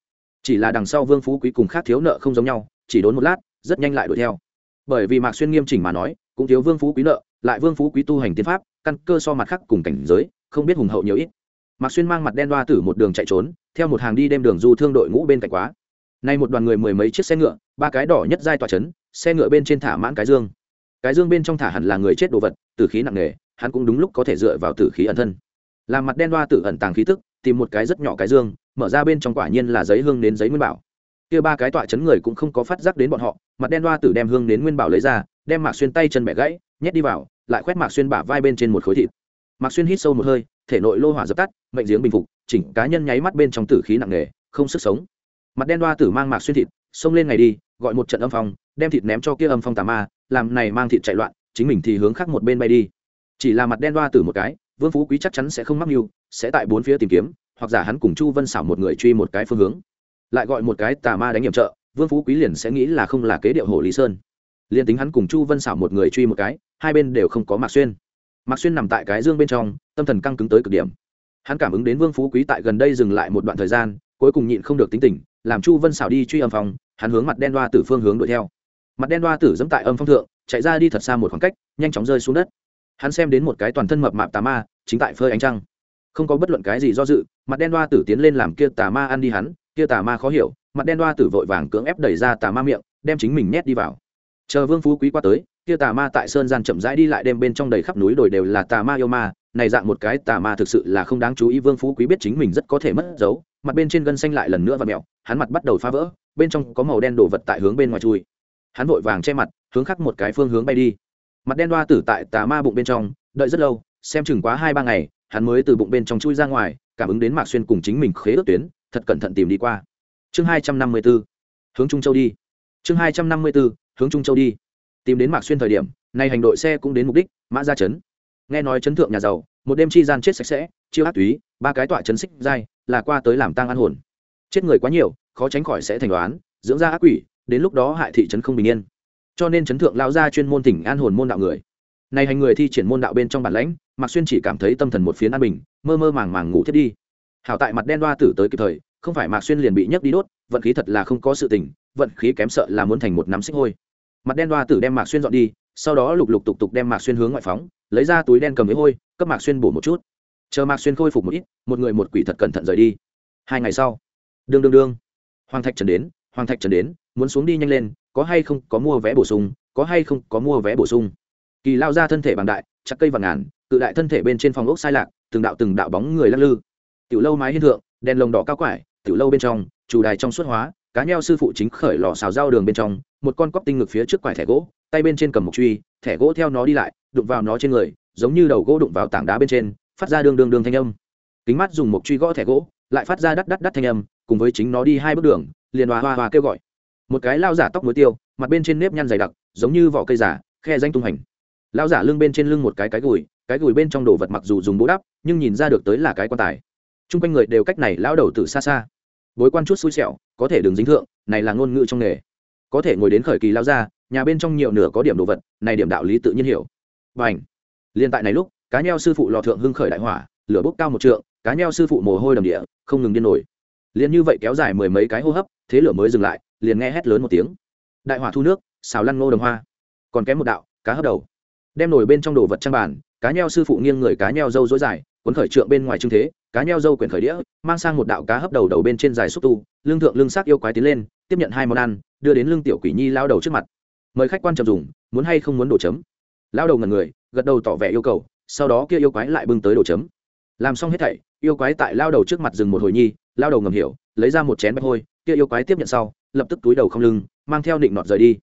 Chỉ là đằng sau vương phú quý cùng khác thiếu nợ không giống nhau, chỉ đốn một lát, rất nhanh lại đuổi theo. Bởi vì mạc xuyên nghiêm chỉnh mà nói, cũng thiếu vương phú quý nợ, lại vương phú quý tu hành tiến pháp căn cơ so mặt khác cùng cảnh giới, không biết hùng hậu nhiều ít. Mạc xuyên mang mặt đen đoa tử một đường chạy trốn, theo một hàng đi đêm đường du thương đội ngũ bên cạnh quá. Nay một đoàn người mười mấy chiếc xe ngựa, ba cái đỏ nhất giai tòa chấn, xe ngựa bên trên thả mãn cái dương. Cái dương bên trong thả hẳn là người chết đồ vật, tử khí nặng nề, hắn cũng đúng lúc có thể dựa vào tử khí ẩn thân. Làm mặt đen đoa tử ẩn tàng khí tức, tìm một cái rất nhỏ cái dương, mở ra bên trong quả nhiên là giấy hương đến giấy nguyên bảo. Kia ba cái tọa chấn người cũng không có phát giác đến bọn họ, mặt đen đoa tử đem hương đến nguyên bảo lấy ra, đem mạc xuyên tay chân bẻ gãy, nhét đi vào lại khoét mạc xuyên bả vai bên trên một khối thịt. Mạc xuyên hít sâu một hơi, thể nội lô hỏa dập tắt, mệnh giếng bình phục, chỉnh cá nhân nháy mắt bên trong tử khí nặng nề, không sức sống. Mặt đen đoa tử mang mạc xuyên thịt, xông lên ngày đi, gọi một trận âm phong, đem thịt ném cho kia âm phong tà ma, làm này mang thịt chạy loạn, chính mình thì hướng khác một bên bay đi. Chỉ là mặt đen đoa tử một cái, vương phú quý chắc chắn sẽ không mắc mưu, sẽ tại bốn phía tìm kiếm, hoặc giả hắn cùng chu vân xảo một người truy một cái phương hướng. Lại gọi một cái tà ma đánh nhiệm trợ, vương phú quý liền sẽ nghĩ là không là kế điệu hồ lý sơn liền tính hắn cùng chu vân xảo một người truy một cái, hai bên đều không có mạc xuyên. Mạc xuyên nằm tại cái dương bên trong, tâm thần căng cứng tới cực điểm. Hắn cảm ứng đến vương phú quý tại gần đây dừng lại một đoạn thời gian, cuối cùng nhịn không được tính tình, làm chu vân xảo đi truy âm phòng hắn hướng mặt đen đoa tử phương hướng đuổi theo. Mặt đen đoa tử dẫm tại âm phong thượng, chạy ra đi thật xa một khoảng cách, nhanh chóng rơi xuống đất. Hắn xem đến một cái toàn thân mập mạp tà ma, chính tại phơi ánh trăng. Không có bất luận cái gì do dự, mặt đen đoa tử tiến lên làm kia tà ma ăn đi hắn, kia tà ma khó hiểu, mặt đen đoa tử vội vàng cưỡng ép đẩy ra tà ma miệng, đem chính mình nhét đi vào chờ vương phú quý qua tới, kia tà ma tại sơn gian chậm rãi đi lại đêm bên trong đầy khắp núi đồi đều là tà ma yêu ma, này dạng một cái tà ma thực sự là không đáng chú ý, vương phú quý biết chính mình rất có thể mất dấu, mặt bên trên gân xanh lại lần nữa và mẹo hắn mặt bắt đầu phá vỡ, bên trong có màu đen đổ vật tại hướng bên ngoài chui. Hắn vội vàng che mặt, hướng khắc một cái phương hướng bay đi. Mặt đen đoa tử tại tà ma bụng bên trong, đợi rất lâu, xem chừng quá hai ba ngày, hắn mới từ bụng bên trong chui ra ngoài, cảm ứng đến mạc xuyên cùng chính mình khế ước tuyến, thật cẩn thận tìm đi qua. Chương hai trăm năm mươi b ố hướng trung châu đi. Chương hai trăm năm mươi b ố hướng trung châu đi. Tìm đến mạc xuyên thời điểm, nay hành đội xe cũng đến mục đích, mã ra chấn nghe nói chấn thượng nhà giàu, một đêm chi gian chết sạch sẽ, chiêu ác túy, ba cái tọa chấn xích dai là qua tới làm tang an hồn. Chết người quá nhiều, khó tránh khỏi sẽ thành đoán, dưỡng ra ác quỷ, đến lúc đó hại thị trấn không bình yên. Cho nên chấn thượng lao ra chuyên môn tỉnh an hồn môn đạo người. Này hành người thi triển môn đạo bên trong bản lãnh, mạc xuyên chỉ cảm thấy tâm thần một phiến an bình, mơ mơ màng màng ngủ thiết đi. Hảo tại mặt đen đoa tử tới kịp thời, không phải mạc xuyên liền bị nhấc đi đốt, vận khí thật là không có sự tình, vận khí kém sợ là muốn thành một nắm xích hôi mặt đen đoa tử đem mạc xuyên dọn đi, sau đó lục lục tục tục đem mạc xuyên hướng ngoại phóng, lấy ra túi đen cầm với hôi, cấp mạc xuyên bổ một chút. Chờ mạc xuyên khôi phục một ít, một người một quỷ thật cẩn thận rời đi. Hai ngày sau, đương đương đương, hoàng thạch trần đến, hoàng thạch trần đến, muốn xuống đi nhanh lên, có hay không có mua vé bổ sung, có hay không có mua vé bổ sung. Kỳ lao ra thân thể bằng đại, chặt cây vàng ngàn tự đại thân thể bên trên phòng ốc sai lạc, từng đạo từng đạo bóng người lắc lư. Tiểu lâu mái hiên thượng, đèn lồng đỏ cao quải, tiểu lâu bên trong, chủ đài trong suốt hóa cá nheo sư phụ chính khởi lò xào rau đường bên trong, một con cóc tinh ngực phía trước quải thẻ gỗ, tay bên trên cầm một truy, thẻ gỗ theo nó đi lại, đụng vào nó trên người, giống như đầu gỗ đụng vào tảng đá bên trên, phát ra đường đường đường thanh âm. Kính mắt dùng một truy gõ thẻ gỗ, lại phát ra đắt đắt đắt thanh âm, cùng với chính nó đi hai bước đường, liền hòa hòa hòa kêu gọi. Một cái lao giả tóc muối tiêu, mặt bên trên nếp nhăn dày đặc, giống như vỏ cây giả, khe danh tung hành. Lao giả lưng bên trên lưng một cái cái gùi cái gùi bên trong đồ vật mặc dù dùng bố đắp, nhưng nhìn ra được tới là cái quan tài. Chung quanh người đều cách này lao đầu từ xa xa bối quan chút xui xẻo, có thể đừng dính thượng, này là ngôn ngữ trong nghề. Có thể ngồi đến khởi kỳ lao ra, nhà bên trong nhiều nửa có điểm đồ vật, này điểm đạo lý tự nhiên hiểu. Và ảnh liên tại này lúc, cá nheo sư phụ lò thượng hưng khởi đại hỏa, lửa bốc cao một trượng, cá nheo sư phụ mồ hôi đầm địa, không ngừng điên nổi. Liền như vậy kéo dài mười mấy cái hô hấp, thế lửa mới dừng lại, liền nghe hét lớn một tiếng. Đại hỏa thu nước, xào lăn ngô đồng hoa. Còn kém một đạo, cá hấp đầu. Đem nổi bên trong đồ vật trang bàn, cá nheo sư phụ nghiêng người cá nheo dâu dối dài, cuốn khởi trượng bên ngoài trưng thế cá nheo dâu quyển khởi đĩa, mang sang một đạo cá hấp đầu đầu bên trên dài xúc tu lương thượng lương sắc yêu quái tiến lên, tiếp nhận hai món ăn, đưa đến lương tiểu quỷ nhi lao đầu trước mặt. Mời khách quan trầm dùng, muốn hay không muốn đổ chấm? Lao đầu ngần người, gật đầu tỏ vẻ yêu cầu, sau đó kia yêu quái lại bưng tới đổ chấm. Làm xong hết thảy, yêu quái tại lao đầu trước mặt dừng một hồi nhi, lao đầu ngầm hiểu, lấy ra một chén bạch hôi, kia yêu quái tiếp nhận sau, lập tức túi đầu không lưng, mang theo định nọt rời đi.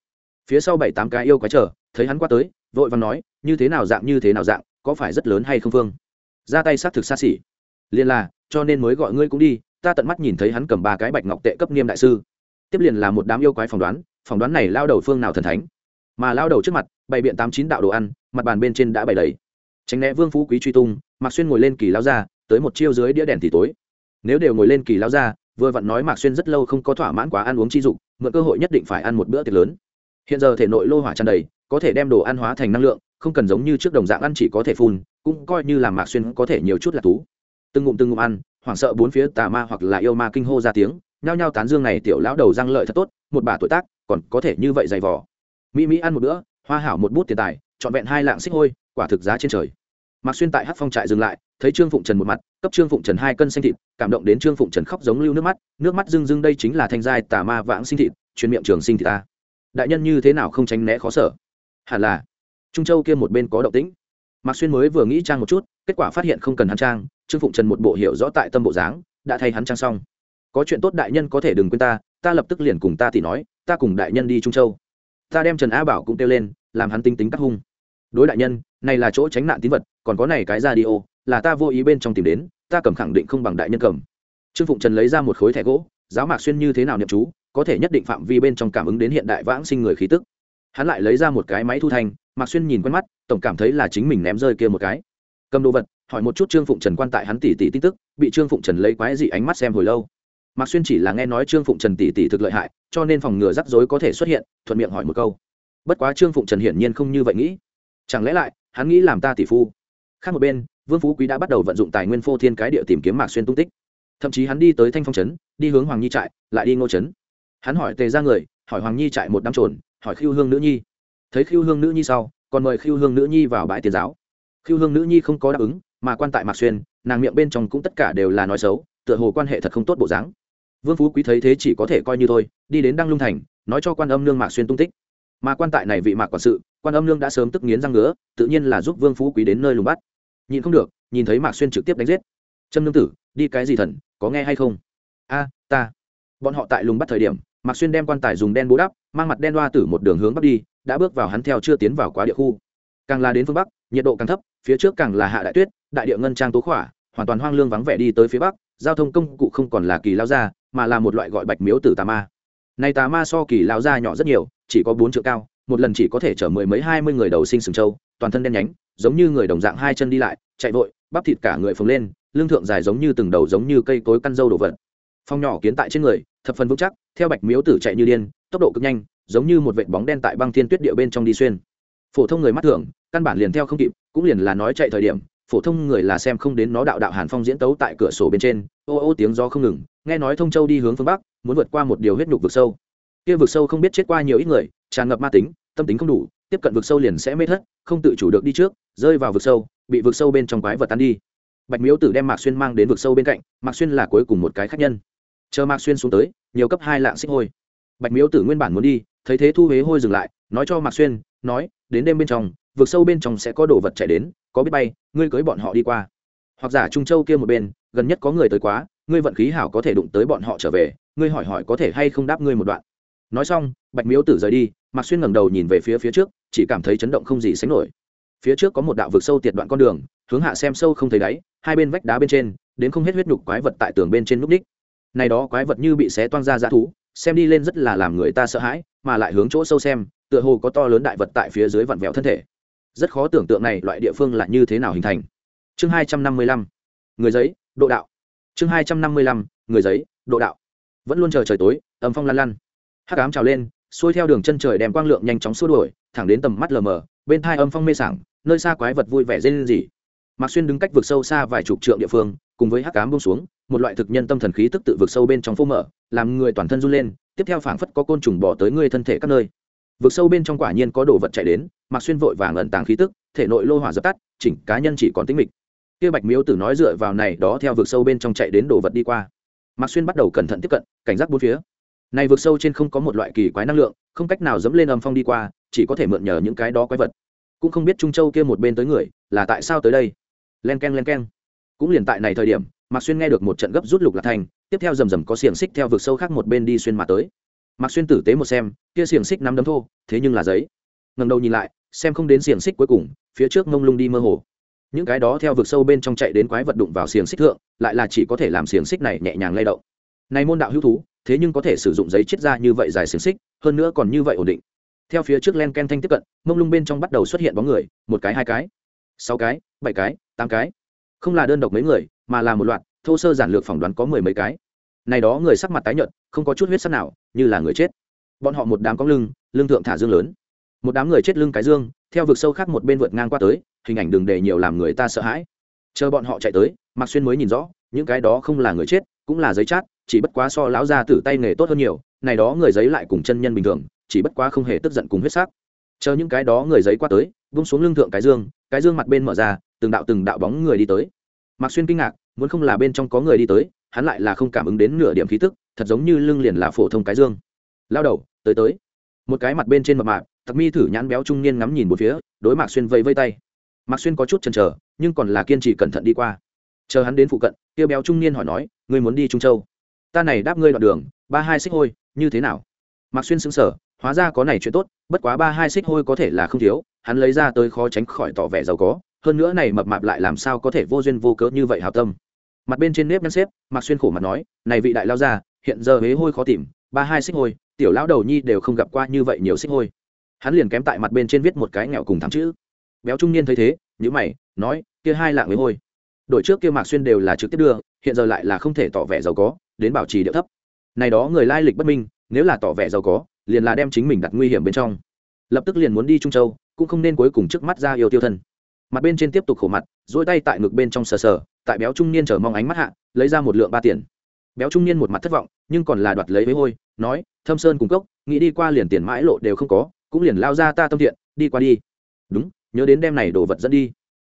Phía sau bảy tám cái yêu quái chờ, thấy hắn qua tới, vội và nói, như thế nào dạng, như thế nào dạng, có phải rất lớn hay không phương ra tay xác thực xa xỉ liền là, cho nên mới gọi ngươi cũng đi, ta tận mắt nhìn thấy hắn cầm ba cái bạch ngọc tệ cấp niêm đại sư. Tiếp liền là một đám yêu quái phỏng đoán phỏng đoán này lao đầu phương nào thần thánh. Mà lao đầu trước mặt, bày biện tám chín đạo đồ ăn, mặt bàn bên trên đã bày đầy. Tránh né vương phú quý truy tung, mạc xuyên ngồi lên kỳ lao ra, tới một chiêu dưới đĩa đèn thì tối. Nếu đều ngồi lên kỳ lao ra, vừa vặn nói mạc xuyên rất lâu không có thỏa mãn quá ăn uống chi dục, mượn cơ hội nhất định phải ăn một bữa tiệc lớn. Hiện giờ thể nội lô hỏa tràn đầy, có thể đem đồ ăn hóa thành năng lượng, không cần giống như trước đồng dạng ăn chỉ có thể phun, cũng coi như là mạc xuyên có thể nhiều chút là thú từng ngụm từng ngụm ăn, hoảng sợ bốn phía tà ma hoặc là yêu ma kinh hô ra tiếng, nhao nhao tán dương này tiểu lão đầu răng lợi thật tốt, một bà tuổi tác, còn có thể như vậy dày vò. Mỹ mỹ ăn một bữa, hoa hảo một bút tiền tài, trọn vẹn hai lạng xích hôi, quả thực giá trên trời. Mạc xuyên tại hát phong trại dừng lại, thấy trương phụng trần một mặt, cấp trương phụng trần hai cân xanh thịt, cảm động đến trương phụng trần khóc giống lưu nước mắt nước mắt rưng rưng đây chính là thanh giai tà ma vãng sinh thịt, chuyên miệng trường sinh thịt ta. Đại nhân như thế nào không tránh né khó sở hẳn là, trung châu kia một bên có động tĩnh. Mạc xuyên mới vừa nghĩ trang một chút kết quả phát hiện không cần hắn trang, trương phụng trần một bộ hiểu rõ tại tâm bộ dáng, đã thay hắn trang xong. Có chuyện tốt đại nhân có thể đừng quên ta ta lập tức liền cùng ta thì nói, ta cùng đại nhân đi trung châu. Ta đem trần a bảo cũng kêu lên, làm hắn tinh tính cắt hung. Đối đại nhân, này là chỗ tránh nạn tín vật, còn có này cái ra đi ô là ta vô ý bên trong tìm đến, ta cầm khẳng định không bằng đại nhân cầm. Trương phụng trần lấy ra một khối thẻ gỗ, giáo mạc xuyên như thế nào niệm chú, có thể nhất định phạm vi bên trong cảm ứng đến hiện đại vãng sinh người khí tức. Hắn lại lấy ra một cái máy thu thanh, mạc xuyên nhìn quen mắt, tổng cảm thấy là chính mình ném rơi kia một cái cầm đồ vật, hỏi một chút trương phụng trần quan tại hắn tỷ tỷ tin tức, bị trương phụng trần lấy quái dị ánh mắt xem hồi lâu. Mạc xuyên chỉ là nghe nói trương phụng trần tỷ tỷ thực lợi hại, cho nên phòng ngừa rắc rối có thể xuất hiện, thuận miệng hỏi một câu. Bất quá trương phụng trần hiển nhiên không như vậy nghĩ. Chẳng lẽ lại, hắn nghĩ làm ta tỷ phu? Khác một bên, vương phú quý đã bắt đầu vận dụng tài nguyên phô thiên cái địa tìm kiếm mạc xuyên tung tích. Thậm chí hắn đi tới thanh phong trấn, đi hướng hoàng nhi trại, lại đi ngô trấn. Hắn hỏi tề ra người, hỏi hoàng nhi trại một đám trồn, hỏi khiêu hương nữ nhi. Thấy khiêu hương nữ nhi sau, còn mời khiêu hương nữ nhi vào bãi tiền giáo khiêu hương nữ nhi không có đáp ứng, mà quan tại mạc xuyên, nàng miệng bên trong cũng tất cả đều là nói xấu, tựa hồ quan hệ thật không tốt bộ dáng. Vương phú quý thấy thế chỉ có thể coi như thôi, đi đến đăng lung thành, nói cho quan âm nương mạc xuyên tung tích. Mà quan tại này vị mạc quản sự, quan âm nương đã sớm tức nghiến răng ngứa, tự nhiên là giúp vương phú quý đến nơi lùng bắt. Nhìn không được, nhìn thấy mạc xuyên trực tiếp đánh giết. Trâm nương tử, đi cái gì thần, có nghe hay không? A, ta. Bọn họ tại lùng bắt thời điểm, mạc xuyên đem quan tài dùng đen bố đắp, mang mặt đen đoa tử một đường hướng bắc đi, đã bước vào hắn theo chưa tiến vào quá địa khu. Càng là đến phương bắc nhiệt độ càng thấp, phía trước càng là hạ đại tuyết, đại địa ngân trang tố khỏa, hoàn toàn hoang lương vắng vẻ đi tới phía bắc, giao thông công cụ không còn là kỳ lao Gia, mà là một loại gọi bạch miếu tử tà ma. Này tà ma so kỳ lao Gia nhỏ rất nhiều, chỉ có bốn chữ cao, một lần chỉ có thể chở mười mấy hai mươi người đầu sinh sừng trâu, toàn thân đen nhánh, giống như người đồng dạng hai chân đi lại, chạy vội, bắp thịt cả người phồng lên lương thượng dài giống như từng đầu giống như cây cối căn dâu đồ vật. Phong nhỏ kiến tại trên người, thập phần vững chắc, theo bạch miếu tử chạy như điên, tốc độ cực nhanh, giống như một vệt bóng đen tại băng thiên tuyết địa bên trong đi xuyên phổ thông người mắt thường, căn bản liền theo không kịp, cũng liền là nói chạy thời điểm, phổ thông người là xem không đến nó đạo đạo hàn phong diễn tấu tại cửa sổ bên trên, ô ô tiếng gió không ngừng, nghe nói thông châu đi hướng phương bắc, muốn vượt qua một điều huyết nhục vực sâu. Kia vực sâu không biết chết qua nhiều ít người, tràn ngập ma tính, tâm tính không đủ, tiếp cận vực sâu liền sẽ mê thất, không tự chủ được đi trước, rơi vào vực sâu, bị vực sâu bên trong quái vật tan đi. Bạch miếu tử đem mạc xuyên mang đến vực sâu bên cạnh, mạc xuyên là cuối cùng một cái khách nhân. Chờ mạc xuyên xuống tới, nhiều cấp hai lạng xích hôi. Bạch miếu tử nguyên bản muốn đi, thấy thế thu huế hôi dừng lại, nói cho mạc xuyên nói, đến đêm bên trong, vực sâu bên trong sẽ có đồ vật chạy đến, có biết bay, ngươi cưới bọn họ đi qua. Hoặc giả trung châu kia một bên, gần nhất có người tới quá, ngươi vận khí hảo có thể đụng tới bọn họ trở về, ngươi hỏi hỏi có thể hay không đáp ngươi một đoạn. Nói xong, bạch miếu tử rời đi, mạc xuyên ngẩng đầu nhìn về phía phía trước, chỉ cảm thấy chấn động không gì sánh nổi. Phía trước có một đạo vực sâu tiệt đoạn con đường, hướng hạ xem sâu không thấy đáy, hai bên vách đá bên trên, đến không hết huyết nhục quái vật tại tường bên trên núp đích. Này đó quái vật như bị xé toang ra dã thú, xem đi lên rất là làm người ta sợ hãi, mà lại hướng chỗ sâu xem tựa hồ có to lớn đại vật tại phía dưới vặn vẹo thân thể. Rất khó tưởng tượng này loại địa phương là như thế nào hình thành. Chương hai trăm năm mươi lăm, người giấy, độ đạo. Chương hai trăm năm mươi lăm, người giấy, độ đạo. Vẫn luôn chờ trời tối ấm phong lăn lăn. Hắc ám trào lên, xuôi theo đường chân trời đem quang lượng nhanh chóng xua đuổi, thẳng đến tầm mắt lờ mờ, bên thai âm phong mê sảng, nơi xa quái vật vui vẻ dê lên gì mạc xuyên đứng cách vực sâu xa vài chục trượng địa phương, cùng với hắc ám bông xuống, một loại thực nhân tâm thần khí tức tự vực sâu bên trong phô mở, làm người toàn thân run lên, tiếp theo phảng phất có côn trùng bỏ tới người thân thể các nơi vực sâu bên trong quả nhiên có đồ vật chạy đến, mạc xuyên vội vàng ẩn tàng khí tức, thể nội lô hỏa dập tắt, chỉnh cá nhân chỉ còn tính mịch. Kia bạch miếu tử nói dựa vào này đó theo vực sâu bên trong chạy đến đồ vật đi qua. Mạc xuyên bắt đầu cẩn thận tiếp cận, cảnh giác bốn phía. Này vực sâu trên không có một loại kỳ quái năng lượng, không cách nào dẫm lên âm phong đi qua, chỉ có thể mượn nhờ những cái đó quái vật. Cũng không biết trung châu kia một bên tới người, là tại sao tới đây. Len k e n len k e n cũng liền tại này thời điểm, mạc xuyên nghe được một trận gấp rút lục lạc thành, tiếp theo rầm rầm có xiềng xích theo vực sâu khác một bên đi xuyên mà tới mặc xuyên tử tế một xem, kia xiềng xích nắm đấm thô, thế nhưng là giấy. Ngần đầu nhìn lại, xem không đến xiềng xích cuối cùng, phía trước mông lung đi mơ hồ. Những cái đó theo vực sâu bên trong chạy đến quái vật đụng vào xiềng xích thượng, lại là chỉ có thể làm xiềng xích này nhẹ nhàng lay động. Này môn đạo hữu thú, thế nhưng có thể sử dụng giấy chiết ra như vậy dài xiềng xích, hơn nữa còn như vậy ổn định. Theo phía trước len ken thanh tiếp cận, mông lung bên trong bắt đầu xuất hiện bóng người, một cái, hai cái, sáu cái, bảy cái, tám cái. Không là đơn độc mấy người, mà là một loạt, thô sơ giản lược phỏng đoán có mười mấy cái này đó người sắc mặt tái nhợt, không có chút huyết sắc nào, như là người chết. Bọn họ một đám có lưng lưng thượng thả dương lớn. Một đám người chết lưng cái dương, theo vực sâu khác một bên vượt ngang qua tới, hình ảnh đừng để nhiều làm người ta sợ hãi. Chờ bọn họ chạy tới, mạc xuyên mới nhìn rõ, những cái đó không là người chết, cũng là giấy chát, chỉ bất quá so lão ra tử tay nghề tốt hơn nhiều, này đó người giấy lại cùng chân nhân bình thường, chỉ bất quá không hề tức giận cùng huyết sắc. Chờ những cái đó người giấy qua tới, vung xuống lưng thượng cái dương cái dương mặt bên mở ra, từng đạo từng đạo bóng người đi tới. Mạc xuyên kinh ngạc, muốn không là bên trong có người đi tới hắn lại là không cảm ứng đến nửa điểm khí tức, thật giống như lưng liền là phổ thông cái dương. Lao đầu, tới tới. Một cái mặt bên trên mập mạp, tặc mi thử nhãn béo trung niên ngắm nhìn một phía, đối mạc xuyên vây vây tay. Mạc xuyên có chút chần chờ, nhưng còn là kiên trì cẩn thận đi qua. Chờ hắn đến phụ cận, kia béo trung niên hỏi nói, ngươi muốn đi trung châu? Ta này đáp ngươi đoạn đường, ba hai xích hôi, như thế nào? Mạc xuyên xứng sở hóa ra có này chuyện tốt, bất quá ba hai xích hôi có thể là không thiếu, hắn lấy ra tới khó tránh khỏi tỏ vẻ giàu có, hơn nữa này mập mạp lại làm sao có thể vô duyên vô cớ như vậy hào tâm mặt bên trên nếp nhăn xếp mặc xuyên khổ mặt nói, này vị đại lao ra hiện giờ huế hôi khó tìm, ba hai xích hôi, tiểu lão đầu nhi đều không gặp qua như vậy nhiều xích hôi. Hắn liền kém tại mặt bên trên viết một cái nghèo cùng thắm chữ. Béo trung niên thấy thế nhữ mày, nói, kia hai lạng huế hôi. Đội trước kia mạc xuyên đều là trực tiếp đưa, hiện giờ lại là không thể tỏ vẻ giàu có, đến bảo trì điệu thấp. Này đó người lai lịch bất minh, nếu là tỏ vẻ giàu có, liền là đem chính mình đặt nguy hiểm bên trong. Lập tức liền muốn đi trung châu, cũng không nên cuối cùng trước mắt ra yêu tiêu thân. Mặt bên trên tiếp tục khổ mặt dỗi tay tại ngực bên trong sờ sờ tại béo trung niên chờ mong ánh mắt hạ, lấy ra một lượng ba tiền. Béo trung niên một mặt thất vọng, nhưng còn là đoạt lấy với hôi, nói, thâm sơn cùng cốc, nghĩ đi qua liền tiền mãi lộ đều không có, cũng liền lao ra ta tâm thiện, đi qua đi. Đúng, nhớ đến đem này đồ vật dẫn đi.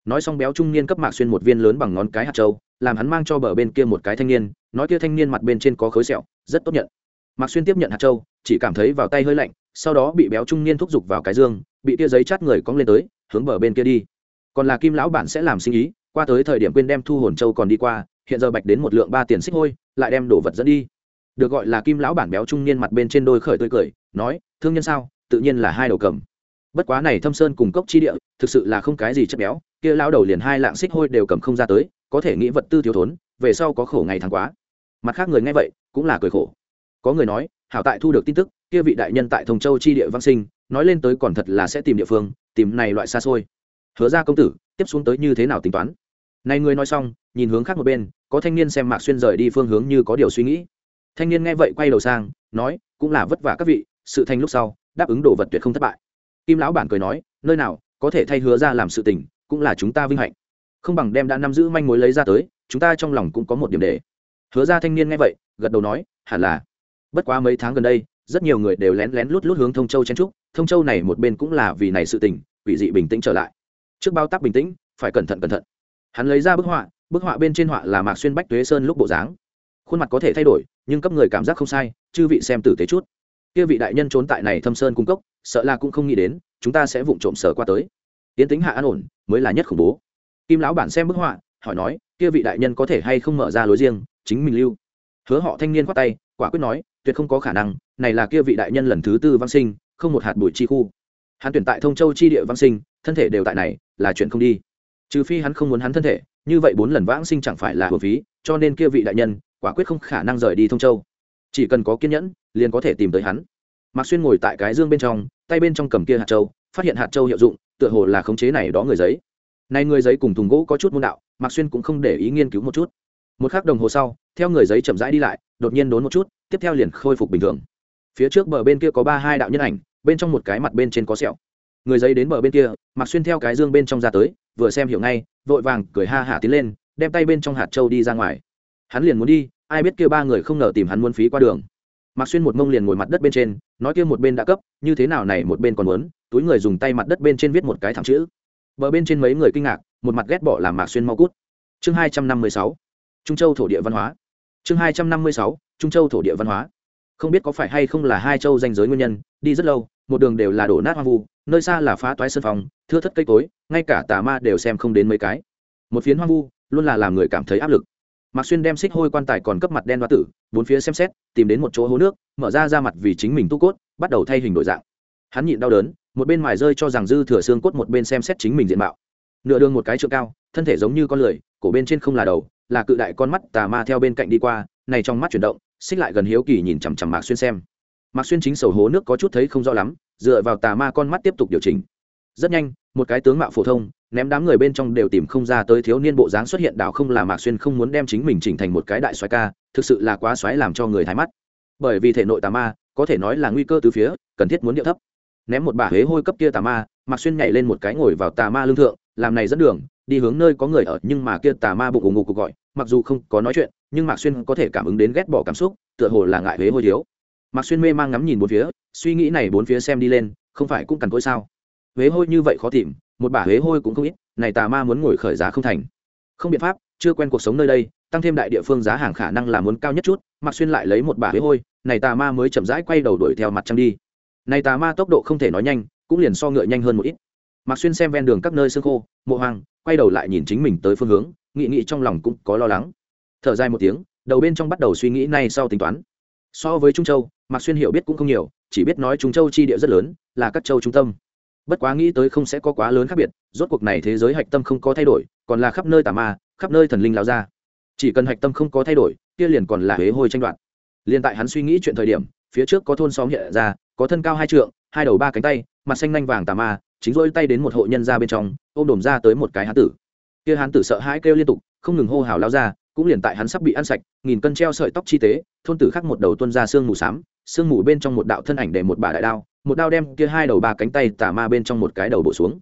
Nói xong béo trung niên cấp mạc xuyên một viên lớn bằng ngón cái hạt trâu làm hắn mang cho bờ bên kia một cái thanh niên, nói kia thanh niên mặt bên trên có khối sẹo, rất tốt nhận. Mạc xuyên tiếp nhận hạt trâu chỉ cảm thấy vào tay hơi lạnh, sau đó bị béo trung niên thúc giục vào cái dương, bị tia giấy chát người cong lên tới, hướng bờ bên kia đi. Còn là kim lão bản sẽ làm sinh ý qua tới thời điểm quên đem thu hồn châu còn đi qua, hiện giờ bạch đến một lượng ba tiền xích hôi, lại đem đồ vật dẫn đi. Được gọi là kim lão bản béo trung niên mặt bên trên đôi khởi tươi cười, nói, thương nhân sao? Tự nhiên là hai đầu cầm. Bất quá này thâm sơn cùng cốc chi địa, thực sự là không cái gì chất béo, kia lão đầu liền hai lạng xích hôi đều cầm không ra tới, có thể nghĩ vật tư thiếu thốn, về sau có khổ ngày tháng quá. Mặt khác người nghe vậy, cũng là cười khổ. Có người nói, hảo tại thu được tin tức, kia vị đại nhân tại thông châu chi địa văn sinh, nói lên tới còn thật là sẽ tìm địa phương, tìm này loại xa xôi. Hứa ra công tử, tiếp xuống tới như thế nào tính toán? Này người nói xong, nhìn hướng khác một bên, có thanh niên xem mạc xuyên rời đi phương hướng như có điều suy nghĩ. Thanh niên nghe vậy quay đầu sang, nói, cũng là vất vả các vị, sự thành lúc sau, đáp ứng đồ vật tuyệt không thất bại. Kim lão bản cười nói, nơi nào, có thể thay hứa ra làm sự tình, cũng là chúng ta vinh hạnh. Không bằng đem đã nắm giữ manh mối lấy ra tới, chúng ta trong lòng cũng có một điểm đề hứa ra thanh niên nghe vậy, gật đầu nói, hẳn là. Bất quá mấy tháng gần đây, rất nhiều người đều lén lén lút lút hướng thông châu chen trúc thông châu này một bên cũng là vì này sự tình, quỷ dị bình tĩnh trở lại. Trước bao tác bình tĩnh, phải cẩn thận cẩn thận hắn lấy ra bức họa bức họa bên trên họa là mạc xuyên bách tuế sơn lúc bộ dáng. Khuôn mặt có thể thay đổi, nhưng cấp người cảm giác không sai, chư vị xem tử tế chút. Kia vị đại nhân trốn tại này thâm sơn cung cốc, sợ là cũng không nghĩ đến, chúng ta sẽ vụng trộm sở qua tới. Tiến tính hạ an ổn, mới là nhất khủng bố. Kim lão bản xem bức họa, hỏi nói, kia vị đại nhân có thể hay không mở ra lối riêng, chính mình lưu. Hứa họ thanh niên khoát tay, quả quyết nói, tuyệt không có khả năng, này là kia vị đại nhân lần thứ tư văn sinh, không một hạt bụi chi khu. Hắn tuyển tại thông châu chi địa văn sinh, thân thể đều tại này, là chuyện không đi trừ phi hắn không muốn hắn thân thể, như vậy bốn lần vãng sinh chẳng phải là hợp phí, cho nên kia vị đại nhân, quả quyết không khả năng rời đi thông châu. Chỉ cần có kiên nhẫn, liền có thể tìm tới hắn. Mạc xuyên ngồi tại cái dương bên trong, tay bên trong cầm kia hạt châu, phát hiện hạt châu hiệu dụng, tựa hồ là khống chế này đó người giấy. Nay người giấy cùng thùng gỗ có chút môn đạo, mạc xuyên cũng không để ý nghiên cứu một chút. Một k h ắ c đồng hồ sau, theo người giấy chậm rãi đi lại, đột nhiên đốn một chút, tiếp theo liền khôi phục bình thường. Phía trước bờ bên kia có ba hai đạo nhân ảnh, bên trong một cái mặt bên trên có sẹo người giấy đến bờ bên kia, Mặc xuyên theo cái dương bên trong ra tới, vừa xem hiểu ngay, vội vàng cười ha hả tiến lên, đem tay bên trong hạt trâu đi ra ngoài. Hắn liền muốn đi, ai biết kia ba người không ngờ tìm hắn muốn phí qua đường. Mặc xuyên một mông liền ngồi mặt đất bên trên, nói kia một bên đã cấp, như thế nào này một bên còn muốn, túi người dùng tay mặt đất bên trên viết một cái thẳng chữ. Bờ bên trên mấy người kinh ngạc, một mặt ghét bỏ làm mạc xuyên mau cút. Chương hai trăm năm mươi sáu, trung châu thổ địa văn hóa. Chương hai trăm năm mươi sáu, trung châu thổ địa văn hóa. Không biết có phải hay không là hai châu danh giới nguyên nhân, đi rất lâu một đường đều là đổ nát hoang vu, nơi xa là phá toái sân phòng thưa thất cây cối, ngay cả tà ma đều xem không đến mấy cái. Một phiến hoang vu, luôn là làm người cảm thấy áp lực. Mạc xuyên đem xích hôi quan tài còn cấp mặt đen hoa tử, bốn phía xem xét, tìm đến một chỗ hố nước, mở ra ra mặt vì chính mình tu cốt, bắt đầu thay hình đổi dạng. Hắn nhịn đau đớn, một bên mài rơi cho rằng dư thừa xương cốt, một bên xem xét chính mình diện mạo. Nửa đường một cái trượng cao, thân thể giống như con lười, cổ bên trên không là đầu, là cự đại con mắt tà ma theo bên cạnh đi qua, này trong mắt chuyển động, xích lại gần hiếu kỳ nhìn chằm chằm mạc xuyên xem mạc xuyên chính sầu hố nước có chút thấy không rõ lắm, dựa vào tà ma con mắt tiếp tục điều chỉnh. Rất nhanh, một cái tướng mạo phổ thông, ném đám người bên trong đều tìm không ra tới thiếu niên bộ dáng xuất hiện đảo không là mạc xuyên không muốn đem chính mình chỉnh thành một cái đại xoái ca, thực sự là quá xoáy làm cho người thái mắt. Bởi vì thể nội tà ma, có thể nói là nguy cơ từ phía, cần thiết muốn điệu thấp. Ném một bả huế hôi cấp kia tà ma, mạc xuyên nhảy lên một cái ngồi vào tà ma lương thượng, làm này dẫn đường, đi hướng nơi có người ở, nhưng mà kia tà ma bụng ù ngục cuộc gọi, mặc dù không có nói chuyện, nhưng mạc xuyên có thể cảm ứng đến ghét bỏ cảm xúc, tựa hồ là ngại huế hôi thiếu mạc xuyên mê mang ngắm nhìn bốn phía, suy nghĩ này bốn phía xem đi lên, không phải cũng cần cỗi sao? Huế hôi như vậy khó tìm, một bả huế hôi cũng không ít, này tà ma muốn ngồi khởi giá không thành. Không biện pháp, chưa quen cuộc sống nơi đây, tăng thêm đại địa phương giá hàng khả năng là muốn cao nhất chút, mạc xuyên lại lấy một bả huế hôi, này tà ma mới chậm rãi quay đầu đuổi theo mặt trăng đi. Này tà ma tốc độ không thể nói nhanh, cũng liền so ngựa nhanh hơn một ít. Mạc xuyên xem ven đường các nơi sương khô, mộ hoang, quay đầu lại nhìn chính mình tới phương hướng, nghị nghị trong lòng cũng có lo lắng. Thở dài một tiếng, đầu bên trong bắt đầu suy nghĩ nay sau tính toán. So với trung châu mạc xuyên hiểu biết cũng không nhiều, chỉ biết nói trung châu chi địa rất lớn, là các châu trung tâm. Bất quá nghĩ tới không sẽ có quá lớn khác biệt, rốt cuộc này thế giới hạch tâm không có thay đổi, còn là khắp nơi tà ma, khắp nơi thần linh lao ra. Chỉ cần hạch tâm không có thay đổi, kia liền còn là huế hôi tranh đoạt. Liền tại hắn suy nghĩ chuyện thời điểm, phía trước có thôn xóm hiện ra, có thân cao hai trượng, hai đầu ba cánh tay, mặt xanh nanh vàng tà ma, chính rỗi tay đến một hộ nhân ra bên trong, ôm đồm ra tới một cái hán tử. Kia hán tử sợ hãi kêu liên tục, không ngừng hô hào lao ra, cũng liền tại hắn sắp bị ăn sạch, nghìn cân treo sợi tóc chi tế, thôn tử khắc một đầu tuân ra xương mù xám sương mù bên trong một đạo thân ảnh để một bà đại đao, một đao đem kia hai đầu ba cánh tay tà ma bên trong một cái đầu bổ xuống.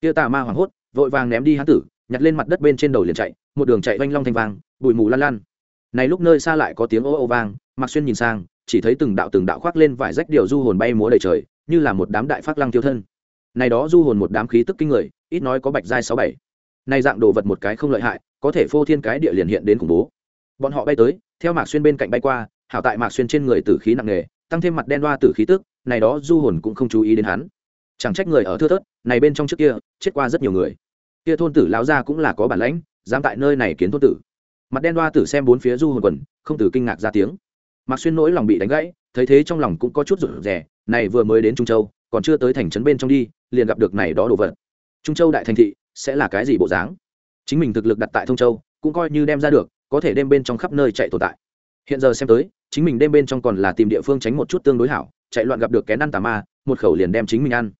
Kia tà ma hoảng hốt, vội vàng ném đi hán tử, nhặt lên mặt đất bên trên đầu liền chạy, một đường chạy vanh long thanh vang, bụi mù lan lan. Này lúc nơi xa lại có tiếng ô ô vang mặc xuyên nhìn sang, chỉ thấy từng đạo từng đạo khoác lên vải rách điều du hồn bay múa đầy trời, như là một đám đại phát lăng tiêu thân. Này đó du hồn một đám khí tức kinh người, ít nói có bạch giai sáu bảy. Này dạng đồ vật một cái không lợi hại, có thể phô thiên cái địa liền hiện đến khủng bố. Bọn họ bay tới, theo mạc xuyên bên cạnh bay qua hảo tại mạc xuyên trên người tử khí nặng nề, tăng thêm mặt đen đoa tử khí tức, này đó du hồn cũng không chú ý đến hắn. Chẳng trách người ở thưa thớt, này bên trong trước kia, chết qua rất nhiều người. Kia thôn tử lão gia cũng là có bản lãnh, dám tại nơi này kiến thôn tử. Mặt đen đoa tử xem bốn phía du hồn quần, không từ kinh ngạc ra tiếng. Mạc xuyên nỗi lòng bị đánh gãy, thấy thế trong lòng cũng có chút rụt rè, này vừa mới đến trung châu, còn chưa tới thành trấn bên trong đi, liền gặp được này đó đồ vật. Trung châu đại thành thị, sẽ là cái gì bộ dáng? Chính mình thực lực đặt tại thông châu, cũng coi như đem ra được, có thể đem bên trong khắp nơi chạy tồn tại. Hiện giờ xem tới chính mình đêm bên trong còn là tìm địa phương tránh một chút tương đối hảo, chạy loạn gặp được kén ăn tà ma, một khẩu liền đem chính mình ăn.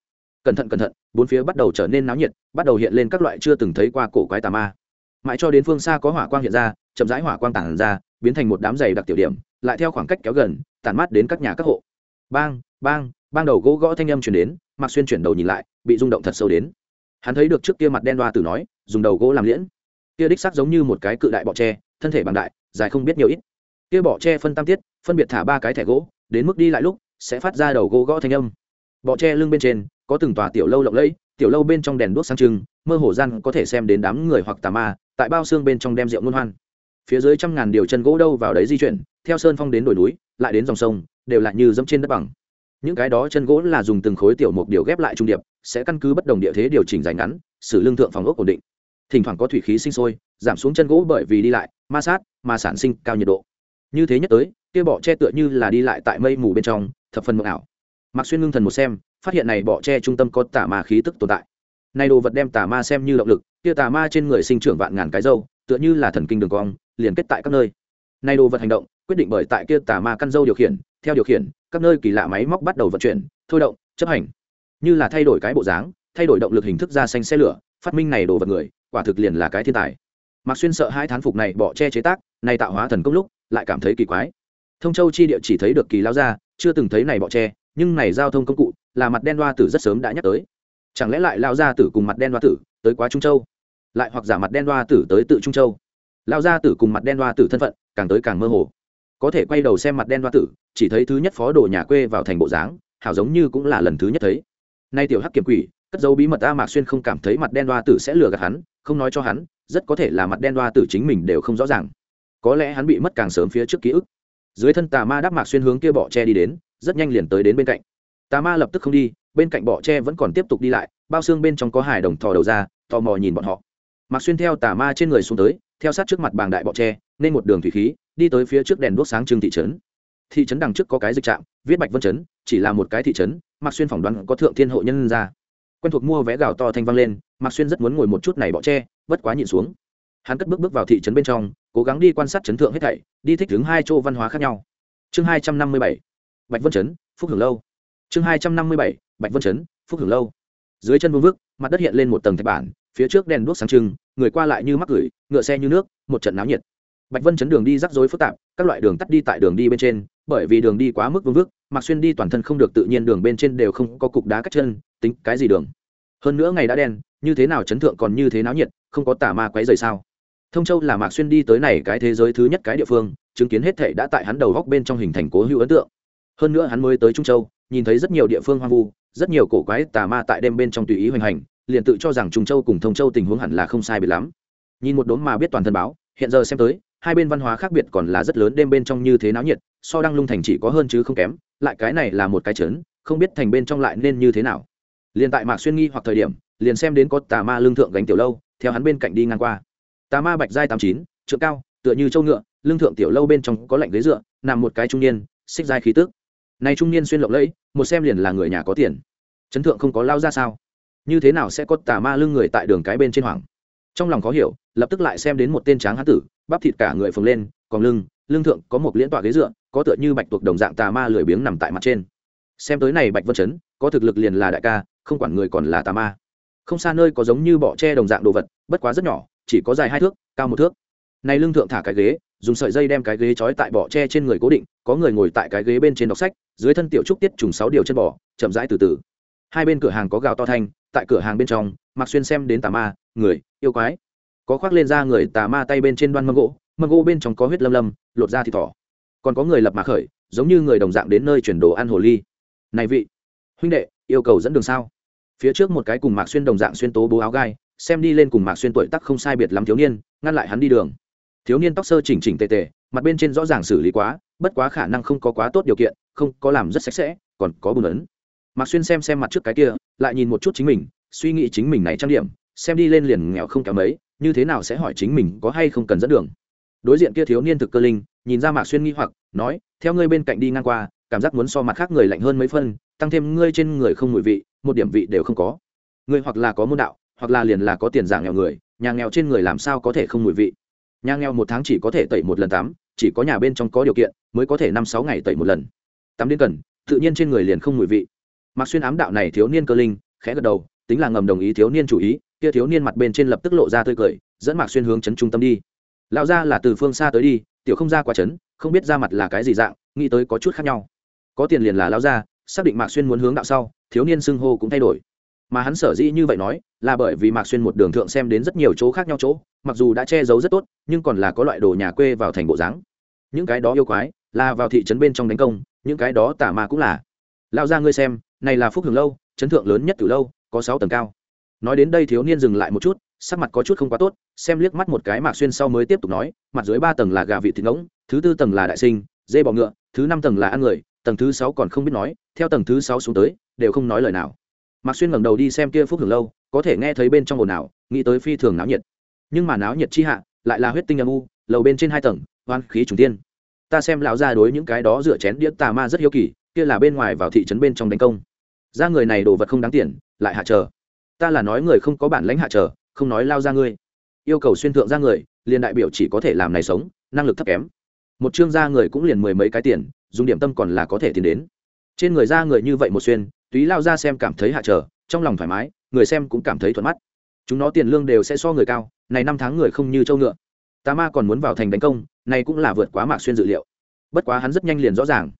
Cẩn thận cẩn thận, bốn phía bắt đầu trở nên náo nhiệt, bắt đầu hiện lên các loại chưa từng thấy qua cổ quái tà ma. Mãi cho đến phương xa có hỏa quang hiện ra, chậm rãi hỏa quang tản ra, biến thành một đám giày đặc tiểu điểm, lại theo khoảng cách kéo gần, tản mát đến các nhà các hộ. Bang bang bang đầu gỗ gõ thanh âm chuyển đến, mạc xuyên chuyển đầu nhìn lại, bị rung động thật sâu đến. Hắn thấy được trước kia mặt đen đoa tử nói, dùng đầu gỗ làm liễn. Kia đích sắc giống như một cái cự đại bọ tre, thân thể bằng đại, dài không biết nhiều ít kia bọ tre phân tam tiết, phân biệt thả ba cái thẻ gỗ, đến mức đi lại lúc, sẽ phát ra đầu gỗ gõ thanh âm. Bọ tre lưng bên trên, có từng tòa tiểu lâu lộng lẫy, tiểu lâu bên trong đèn đuốc sang trưng, mơ hồ gian có thể xem đến đám người hoặc tà ma, tại bao xương bên trong đem rượu ngôn hoan. Phía dưới trăm ngàn điều chân gỗ đâu vào đấy di chuyển, theo sơn phong đến đồi núi, lại đến dòng sông, đều lại như dẫm trên đất bằng. Những cái đó chân gỗ là dùng từng khối tiểu mục điều ghép lại trung điệp, sẽ căn cứ bất đồng địa thế điều chỉnh dài ngắn, xử lương thượng phòng ốc ổn định. Thỉnh thoảng có thủy khí sinh sôi, giảm xuống chân gỗ bởi vì đi lại, ma sát mà sản sinh cao nhiệt độ như thế nhất tới, kia bọ che tựa như là đi lại tại mây mù bên trong, thập phần mộng ảo. Mặc xuyên ngưng thần một xem, phát hiện này bọ che trung tâm có tà ma khí tức tồn tại. Nay đồ vật đem tà ma xem như động lực, kia tà ma trên người sinh trưởng vạn ngàn cái dâu, tựa như là thần kinh đường cong, liền kết tại các nơi. Nay đồ vật hành động, quyết định bởi tại kia tà ma căn dâu điều khiển, theo điều khiển, các nơi kỳ lạ máy móc bắt đầu vận chuyển, thôi động, chấp hành. Như là thay đổi cái bộ dáng, thay đổi động lực hình thức ra xanh xe lửa, phát minh này đồ vật người, quả thực liền là cái thiên tài. Mạc xuyên sợ hai thán phục này bỏ che chế tác, này tạo hóa thần công lúc lại cảm thấy kỳ quái. Thông châu chi địa chỉ thấy được kỳ lao ra chưa từng thấy này bọ che nhưng này giao thông công cụ là mặt đen đoa tử rất sớm đã nhắc tới. Chẳng lẽ lại lao gia tử cùng mặt đen đoa tử tới quá trung châu? Lại hoặc giả mặt đen đoa tử tới tự trung châu? Lao gia tử cùng mặt đen đoa tử thân phận càng tới càng mơ hồ. Có thể quay đầu xem mặt đen đoa tử, chỉ thấy thứ nhất phó đồ nhà quê vào thành bộ dáng, hảo giống như cũng là lần thứ nhất thấy. Nay tiểu hắc kiểm quỷ, cất dấu bí mật a mạc xuyên không cảm thấy mặt đen đoa tử sẽ lừa gạt hắn, không nói cho hắn, rất có thể là mặt đen đoa tử chính mình đều không rõ ràng có lẽ hắn bị mất càng sớm phía trước ký ức. Dưới thân tà ma đáp mạc xuyên hướng kia bọ tre đi đến, rất nhanh liền tới đến bên cạnh. Tà ma lập tức không đi, bên cạnh bọ tre vẫn còn tiếp tục đi lại, bao xương bên trong có hải đồng thò đầu ra, tò mò nhìn bọn họ. Mạc xuyên theo tà ma trên người xuống tới, theo sát trước mặt bàng đại bọ tre, nên một đường thủy khí, đi tới phía trước đèn đuốc sáng trưng thị trấn. Thị trấn đằng trước có cái dịch trạm, viết bạch vân trấn, chỉ là một cái thị trấn, mạc xuyên phỏng đoán có thượng thiên hộ nhân ra. Quen thuộc mua vé gạo to thanh vang lên, mạc xuyên rất muốn ngồi một chút này bọ tre, bất quá nhịn xuống. Hắn cất bước bước vào thị trấn bên trong cố gắng đi quan sát chấn thượng hết thảy, đi thích đứng hai chỗ văn hóa khác nhau. Chương hai trăm năm mươi bảy, bạch vân chấn, phúc hưởng lâu. Chương hai trăm năm mươi bảy, bạch vân chấn, phúc hưởng lâu. Dưới chân vương vức, mặt đất hiện lên một tầng thạch bản, phía trước đèn đuốc sáng trưng, người qua lại như mắc gửi, ngựa xe như nước, một trận náo nhiệt. Bạch vân chấn đường đi rắc rối phức tạp, các loại đường tắt đi tại đường đi bên trên, bởi vì đường đi quá mức vương vức mặc xuyên đi toàn thân không được tự nhiên đường bên trên đều không có cục đá cách chân, tính cái gì đường? Hơn nữa ngày đã đen, như thế nào chấn thượng còn như thế náo nhiệt, không có tà ma quấy rời sao? Thông châu là mạc xuyên đi tới này cái thế giới thứ nhất cái địa phương, chứng kiến hết thệ đã tại hắn đầu góc bên trong hình thành cố hữu ấn tượng. Hơn nữa hắn mới tới trung châu, nhìn thấy rất nhiều địa phương hoang vu, rất nhiều cổ quái tà ma tại đêm bên trong tùy ý hoành hành, liền tự cho rằng trung châu cùng thông châu tình huống hẳn là không sai biệt lắm. Nhìn một đốm mà biết toàn thân báo, hiện giờ xem tới, hai bên văn hóa khác biệt còn là rất lớn, đêm bên trong như thế náo nhiệt, so đăng lung thành chỉ có hơn chứ không kém, lại cái này là một cái trấn, không biết thành bên trong lại nên như thế nào. Liền tại mạc xuyên nghi hoặc thời điểm, liền xem đến có tà ma lương thượng gánh tiểu lâu, theo hắn bên cạnh đi ngang qua tà ma bạch giai tám chín, trượng cao, tựa như châu ngựa, lưng thượng tiểu lâu bên trong có lạnh ghế dựa, nằm một cái trung niên, xích giai khí tức. Này trung niên xuyên lộng lẫy, một xem liền là người nhà có tiền. Chấn thượng không có lao ra sao? Như thế nào sẽ có tà ma lưng người tại đường cái bên trên hoàng? Trong lòng khó hiểu, lập tức lại xem đến một tên tráng hán tử, bắp thịt cả người phồng lên, còn lưng lưng thượng có một liễn tọa ghế dựa, có tựa như bạch tuộc đồng dạng tà ma lười biếng nằm tại mặt trên. Xem tới này bạch vân chấn, có thực lực liền là đại ca, không quản người còn là tà ma. Không xa nơi có giống như bọ tre đồng dạng đồ vật, bất quá rất nhỏ chỉ có dài hai thước, cao một thước. Này lưng thượng thả cái ghế, dùng sợi dây đem cái ghế trói tại bỏ tre trên người cố định, có người ngồi tại cái ghế bên trên đọc sách, dưới thân tiểu trúc tiết trùng sáu điều chân bò chậm rãi từ từ. Hai bên cửa hàng có gào to thanh, tại cửa hàng bên trong mặc xuyên xem đến tà ma, người, yêu quái. Có khoác lên ra người tà ma tay bên trên đoan mâm gỗ mâm gỗ bên trong có huyết lâm lâm, lột ra thịt thỏ. Còn có người lập mà khởi, giống như người đồng dạng đến nơi chuyển đồ ăn hồ ly. Này vị, huynh đệ, yêu cầu dẫn đường sao? Phía trước một cái cùng mạc xuyên đồng dạng xuyên tố bố áo gai xem đi lên cùng mạc xuyên tuổi tắc không sai biệt lắm thiếu niên, ngăn lại hắn đi đường. Thiếu niên tóc sơ chỉnh chỉnh tề tề, mặt bên trên rõ ràng xử lý quá, bất quá khả năng không có quá tốt điều kiện, không có làm rất sạch sẽ, còn có bùn ấn. Mạc xuyên xem xem mặt trước cái kia, lại nhìn một chút chính mình, suy nghĩ chính mình này trang điểm, xem đi lên liền nghèo không kéo mấy, như thế nào sẽ hỏi chính mình có hay không cần dẫn đường. Đối diện kia thiếu niên thực cơ linh, nhìn ra mạc xuyên nghi hoặc, nói, theo ngươi bên cạnh đi ngang qua, cảm giác muốn so mặt khác người lạnh hơn mấy phân, tăng thêm ngươi trên người không mùi vị, một điểm vị đều không có. Ngươi hoặc là có môn đạo hoặc là liền là có tiền giả nghèo người, nhà nghèo trên người làm sao có thể không mùi vị? Nhà nghèo một tháng chỉ có thể tẩy một lần tắm, chỉ có nhà bên trong có điều kiện, mới có thể năm sáu ngày tẩy một lần. Tắm đến cần, tự nhiên trên người liền không mùi vị. Mặc xuyên ám đạo này thiếu niên cơ linh, khẽ gật đầu, tính là ngầm đồng ý thiếu niên chủ ý, kia thiếu niên mặt bên trên lập tức lộ ra tươi cười, dẫn mạc xuyên hướng chấn trung tâm đi. Lão gia là từ phương xa tới đi, tiểu không ra quá chấn, không biết ra mặt là cái gì dạng, nghĩ tới có chút khác nhau. Có tiền liền là lão gia, xác định mạc xuyên muốn hướng đạo sau, thiếu niên xưng hô cũng thay đổi mà hắn sở dĩ như vậy nói là bởi vì mạc xuyên một đường thượng xem đến rất nhiều chỗ khác nhau chỗ, mặc dù đã che giấu rất tốt, nhưng còn là có loại đồ nhà quê vào thành bộ dáng. Những cái đó yêu quái là vào thị trấn bên trong đánh công, những cái đó tả mà cũng là. Lao ra ngươi xem, này là phúc hưởng lâu chấn thượng lớn nhất từ lâu, có sáu tầng cao. Nói đến đây thiếu niên dừng lại một chút, sắc mặt có chút không quá tốt, xem liếc mắt một cái mạc xuyên sau mới tiếp tục nói, mặt dưới ba tầng là gà vị thịt ngỗng, thứ tư tầng là đại sinh, dê bò ngựa, thứ năm tầng là ăn người, tầng thứ sáu còn không biết nói, theo tầng thứ sáu xuống tới, đều không nói lời nào mạc xuyên ngẩng đầu đi xem kia phúc hưởng lâu, có thể nghe thấy bên trong ồn ào, nghĩ tới phi thường náo nhiệt. Nhưng mà náo nhiệt chi hạ, lại là huyết tinh âm u, lầu bên trên hai tầng hoan khí trùng tiên ta xem lão ra đối những cái đó rửa chén đĩa tà ma rất hiếu kỳ, kia là bên ngoài vào thị trấn bên trong đánh công. Ra người này đồ vật không đáng tiền, lại hạ chờ. Ta là nói người không có bản lãnh hạ chờ, không nói lao ra ngươi. Yêu cầu xuyên thượng ra người, liền đại biểu chỉ có thể làm này sống, năng lực thấp kém. Một chương gia người cũng liền mười mấy cái tiền, dùng điểm tâm còn là có thể tiền đến. Trên người ra người như vậy một xuyên túy lao ra xem cảm thấy hạ trở, trong lòng thoải mái, người xem cũng cảm thấy thuận mắt. Chúng nó tiền lương đều sẽ so người cao, này năm tháng người không như châu ngựa. Tà ma còn muốn vào thành đánh công, này cũng là vượt quá mạc xuyên dự liệu. Bất quá hắn rất nhanh liền rõ ràng.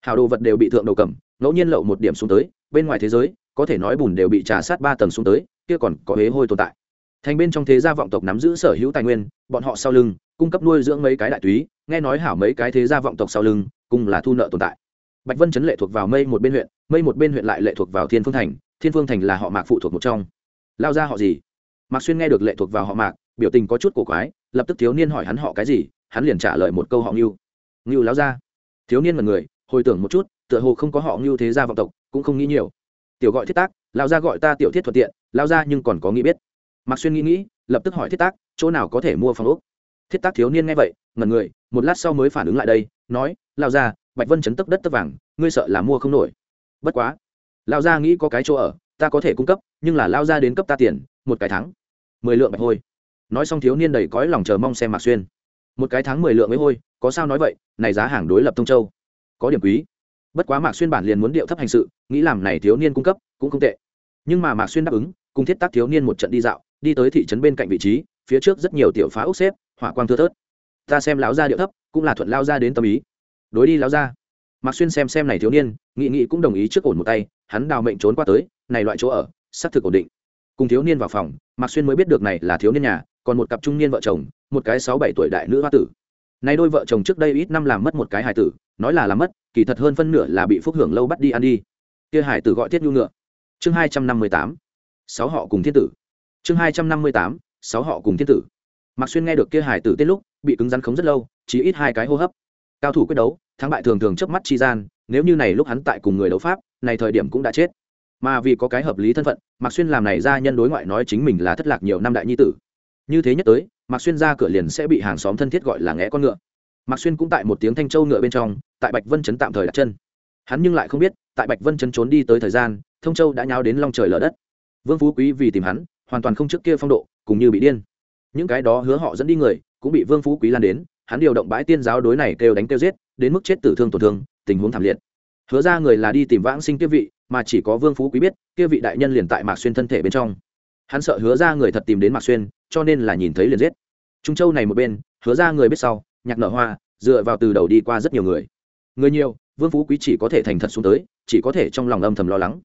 Hào đồ vật đều bị thượng đầu cầm, ngẫu nhiên lậu một điểm xuống tới, bên ngoài thế giới, có thể nói bùn đều bị trà sát ba tầng xuống tới, kia còn có huế hôi tồn tại. Thành bên trong thế gia vọng tộc nắm giữ sở hữu tài nguyên, bọn họ sau lưng, cung cấp nuôi dưỡng mấy cái đại túy, nghe nói hảo mấy cái thế gia vọng tộc sau lưng, cùng là thu nợ tồn tại bạch vân chấn lệ thuộc vào mây một bên huyện, mây một bên huyện lại lệ thuộc vào thiên phương thành, thiên phương thành là họ mạc phụ thuộc một trong. Lao ra họ gì? Mạc xuyên nghe được lệ thuộc vào họ mạc, biểu tình có chút cổ quái, lập tức thiếu niên hỏi hắn họ cái gì, hắn liền trả lời một câu họ ngưu. Ngưu lao ra thiếu niên là người, hồi tưởng một chút, tựa hồ không có họ ngưu thế gia vọng tộc, cũng không nghĩ nhiều. Tiểu gọi thiết tác lao ra gọi ta tiểu thiết thuận tiện lao ra nhưng còn có nghĩ biết. Mạc xuyên nghĩ nghĩ, lập tức hỏi thiết tác, chỗ nào có thể mua phòng ốc? Thiết tác thiếu niên nghe vậy ngần người, một lát sau mới phản ứng lại đây, nói lao ra bạch vân chấn tấp đất tấp vàng, ngươi sợ là mua không nổi. Bất quá lao gia nghĩ có cái chỗ ở, ta có thể cung cấp, nhưng là lao gia đến cấp ta tiền, một cái tháng, mười lượng bạch hôi. Nói xong thiếu niên đầy cõi lòng chờ mong xem mạc xuyên. Một cái tháng mười lượng với hôi, có sao nói vậy, này giá hàng đối lập thông châu. Có điểm quý. Bất quá mạc xuyên bản liền muốn điệu thấp hành sự, nghĩ làm này thiếu niên cung cấp, cũng không tệ. Nhưng mà mạc xuyên đáp ứng, cùng thiết tác thiếu niên một trận đi dạo, đi tới thị trấn bên cạnh vị trí, phía trước rất nhiều tiểu phá ốc xếp, hỏa quang thưa thớt. Ta xem lão gia điệu thấp, cũng là thuận lao ra đến tâm ý đối đi lão ra, mạc xuyên xem xem này thiếu niên nghị nghị cũng đồng ý trước ổn một tay hắn đào mệnh trốn qua tới này loại chỗ ở xác thực ổn định. Cùng thiếu niên vào phòng mạc xuyên mới biết được này là thiếu niên nhà còn một cặp trung niên vợ chồng một cái sáu bảy tuổi đại nữ hoa tử. Nay đôi vợ chồng trước đây ít năm làm mất một cái hài tử nói là làm mất kỳ thật hơn phân nửa là bị phúc hưởng lâu bắt đi ăn đi. Kia hải tử gọi tiết nhu ngựa. Chương hai trăm năm mươi tám sáu họ cùng thiên tử. Chương hai trăm năm mươi tám sáu họ cùng thiên tử. Mạc xuyên nghe được kia hải tử tiết lúc bị cứng rắn khống rất lâu chỉ ít hai cái hô hấp cao thủ quyết đấu, thắng bại thường thường chớp mắt chi gian, nếu như này lúc hắn tại cùng người đấu pháp, này thời điểm cũng đã chết. Mà vì có cái hợp lý thân phận, mạc xuyên làm này ra nhân đối ngoại nói chính mình là thất lạc nhiều năm đại nhi tử. Như thế nhất tới, mạc xuyên ra cửa liền sẽ bị hàng xóm thân thiết gọi là nghẽ con ngựa. Mạc xuyên cũng tại một tiếng thanh châu ngựa bên trong, tại bạch vân chấn tạm thời đặt chân. Hắn nhưng lại không biết, tại bạch vân chấn trốn đi tới thời gian, thông châu đã nháo đến long trời lở đất. Vương phú quý vì tìm hắn, hoàn toàn không trước kia phong độ, cùng như bị điên. Những cái đó hứa họ dẫn đi người, cũng bị vương phú quý lan đến hắn điều động bãi tiên giáo đối này kêu đánh kêu giết, đến mức chết tử thương tổn thương, tình huống thảm liệt. Hứa ra người là đi tìm vãng sinh kia vị, mà chỉ có vương phú quý biết, kia vị đại nhân liền tại mạc xuyên thân thể bên trong. Hắn sợ hứa ra người thật tìm đến mạc xuyên, cho nên là nhìn thấy liền giết. Trung châu này một bên, hứa ra người biết sau, nhạc nở hoa, dựa vào từ đầu đi qua rất nhiều người. Người nhiều, vương phú quý chỉ có thể thành thật xuống tới, chỉ có thể trong lòng âm thầm lo lắng.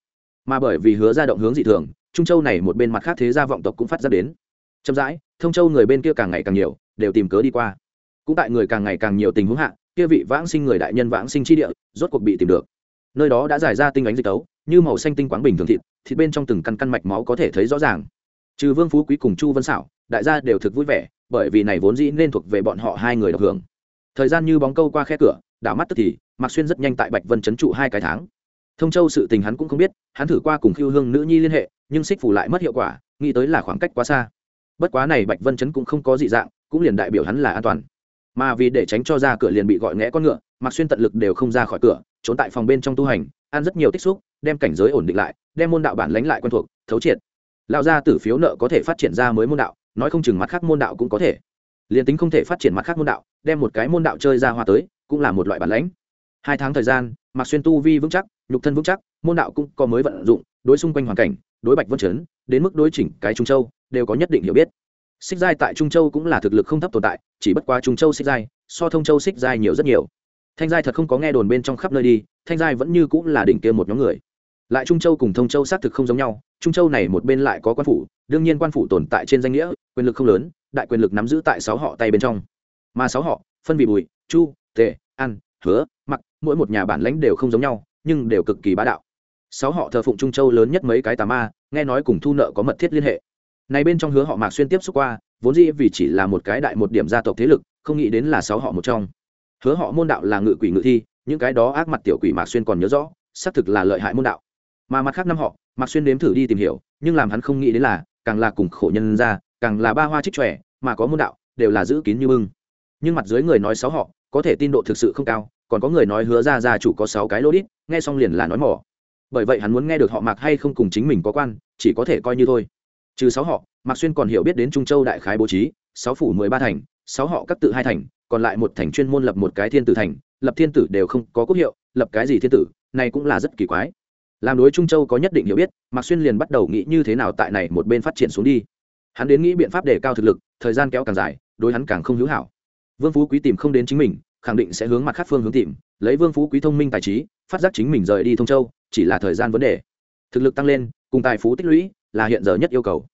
Mà bởi vì hứa ra động hướng dị thường, trung châu này một bên mặt khác thế gia vọng tộc cũng phát ra đến. Chậm rãi, thông châu người bên kia càng ngày càng nhiều, đều tìm cớ đi qua cũng tại người càng ngày càng nhiều tình huống hạ, kia vị vãng sinh người đại nhân vãng sinh chi địa, rốt cuộc bị tìm được. Nơi đó đã giải ra tinh ánh dịch tấu, như màu xanh tinh quáng bình thường thịt thịt bên trong từng căn căn mạch máu có thể thấy rõ ràng. Trừ vương phú quý cùng chu vân xảo đại gia đều thực vui vẻ, bởi vì này vốn dĩ nên thuộc về bọn họ hai người được hưởng. Thời gian như bóng câu qua khe cửa, đảo mắt tức thì, mạc xuyên rất nhanh tại bạch vân trấn trụ hai cái tháng. Thông châu sự tình hắn cũng không biết, hắn thử qua cùng khiêu hương nữ nhi liên hệ, nhưng xích phủ lại mất hiệu quả, nghĩ tới là khoảng cách quá xa. Bất quá này bạch vân chấn cũng không có dị dạng, cũng liền đại biểu hắn là an toàn mà vì để tránh cho ra cửa liền bị gọi ngẽ con ngựa, mạc xuyên tận lực đều không ra khỏi cửa, trốn tại phòng bên trong tu hành, ăn rất nhiều tích xúc, đem cảnh giới ổn định lại, đem môn đạo bản lánh lại quen thuộc, thấu triệt. Lão gia tử phiếu nợ có thể phát triển ra mới môn đạo, nói không chừng mặt khác môn đạo cũng có thể. Liền tính không thể phát triển mặt khác môn đạo, đem một cái môn đạo chơi ra hoa tới, cũng là một loại bản lãnh. Hai tháng thời gian, mạc xuyên tu vi vững chắc, nhục thân vững chắc, môn đạo cũng có mới vận dụng, đối xung quanh hoàn cảnh, đối bạch vân chấn, đến mức đối chỉnh cái trung châu, đều có nhất định hiểu biết xích giai tại trung châu cũng là thực lực không thấp tồn tại, chỉ bất quá trung châu xích giai, so thông châu xích giai nhiều rất nhiều. Thanh giai thật không có nghe đồn bên trong khắp nơi đi, thanh giai vẫn như cũng là đỉnh kia một nhóm người. Lại trung châu cùng thông châu xác thực không giống nhau, trung châu này một bên lại có quan phủ, đương nhiên quan phủ tồn tại trên danh nghĩa, quyền lực không lớn, đại quyền lực nắm giữ tại sáu họ tay bên trong. Mà sáu họ, phân vị bùi, chu, tề ăn hứa, mặc, mỗi một nhà bản lãnh đều không giống nhau, nhưng đều cực kỳ bá đạo. Sáu họ thờ phụng trung châu lớn nhất mấy cái tà ma, nghe nói cùng thu nợ có mật thiết liên hệ này bên trong hứa họ mạc xuyên tiếp xúc qua, vốn dĩ vì chỉ là một cái đại một điểm gia tộc thế lực, không nghĩ đến là sáu họ một trong. Hứa họ môn đạo là ngự quỷ ngự thi, những cái đó ác mặt tiểu quỷ mạc xuyên còn nhớ rõ, xác thực là lợi hại môn đạo. Mà mặt khác năm họ, mạc xuyên nếm thử đi tìm hiểu, nhưng làm hắn không nghĩ đến là, càng là cùng khổ nhân ra, càng là ba hoa trích trẻ mà có môn đạo, đều là giữ kín như bưng. Nhưng mặt dưới người nói sáu họ, có thể tin độ thực sự không cao, còn có người nói hứa ra gia chủ có sáu cái lô đít, nghe xong liền là nói mỏ. Bởi vậy hắn muốn nghe được họ mạc hay không cùng chính mình có quan, chỉ có thể coi như thôi trừ sáu họ, mạc xuyên còn hiểu biết đến trung châu đại khái bố trí, sáu phủ mười ba thành, sáu họ các tự hai thành, còn lại một thành chuyên môn lập một cái thiên tử thành, lập thiên tử đều không có quốc hiệu, lập cái gì thiên tử, này cũng là rất kỳ quái. Làm đối trung châu có nhất định hiểu biết, mạc xuyên liền bắt đầu nghĩ như thế nào tại này một bên phát triển xuống đi. Hắn đến nghĩ biện pháp để cao thực lực, thời gian kéo càng dài, đối hắn càng không hữu hảo. Vương phú quý tìm không đến chính mình, khẳng định sẽ hướng mặt khác phương hướng tìm, lấy vương phú quý thông minh tài trí, phát giác chính mình rời đi thông châu, chỉ là thời gian vấn đề. Thực lực tăng lên, cùng tài phú tích lũy là hiện giờ nhất yêu cầu.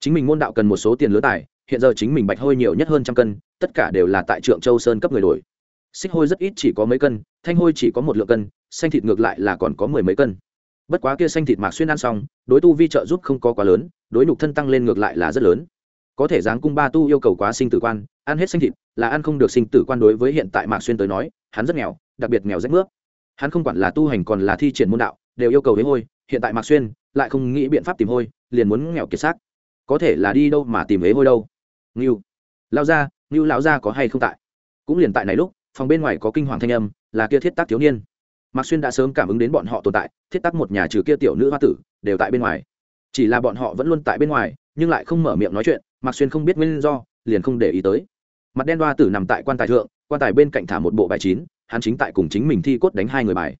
Chính mình môn đạo cần một số tiền lứa tài, hiện giờ chính mình bạch hôi nhiều nhất hơn trăm cân, tất cả đều là tại trượng châu sơn cấp người đổi. Xích hôi rất ít chỉ có mấy cân, thanh hôi chỉ có một lượng cân, xanh thịt ngược lại là còn có mười mấy cân. Bất quá kia xanh thịt mạc xuyên ăn xong, đối tu vi trợ giúp không có quá lớn, đối nhục thân tăng lên ngược lại là rất lớn. Có thể dáng cung ba tu yêu cầu quá sinh tử quan, ăn hết xanh thịt, là ăn không được sinh tử quan đối với hiện tại mạc xuyên tới nói, hắn rất nghèo, đặc biệt nghèo rách nước. Hắn không quản là tu hành còn là thi triển môn đạo, đều yêu cầu với hôi, hiện tại mạc xuyên lại không nghĩ biện pháp tìm hôi liền muốn nghèo kiệt xác. Có thể là đi đâu mà tìm ế hôi đâu. Ngưu. Lao ra ngưu lão gia có hay không tại? Cũng liền tại này lúc, phòng bên ngoài có kinh hoàng thanh âm, là kia thiết tác thiếu niên. Mạc xuyên đã sớm cảm ứng đến bọn họ tồn tại, thiết tác một nhà trừ kia tiểu nữ hoa tử, đều tại bên ngoài. Chỉ là bọn họ vẫn luôn tại bên ngoài, nhưng lại không mở miệng nói chuyện, mạc xuyên không biết nguyên do, liền không để ý tới. Mặt đen đoa tử nằm tại quan tài thượng, quan tài bên cạnh thả một bộ bài chín, hắn chính tại cùng chính mình thi cốt đánh hai người bài.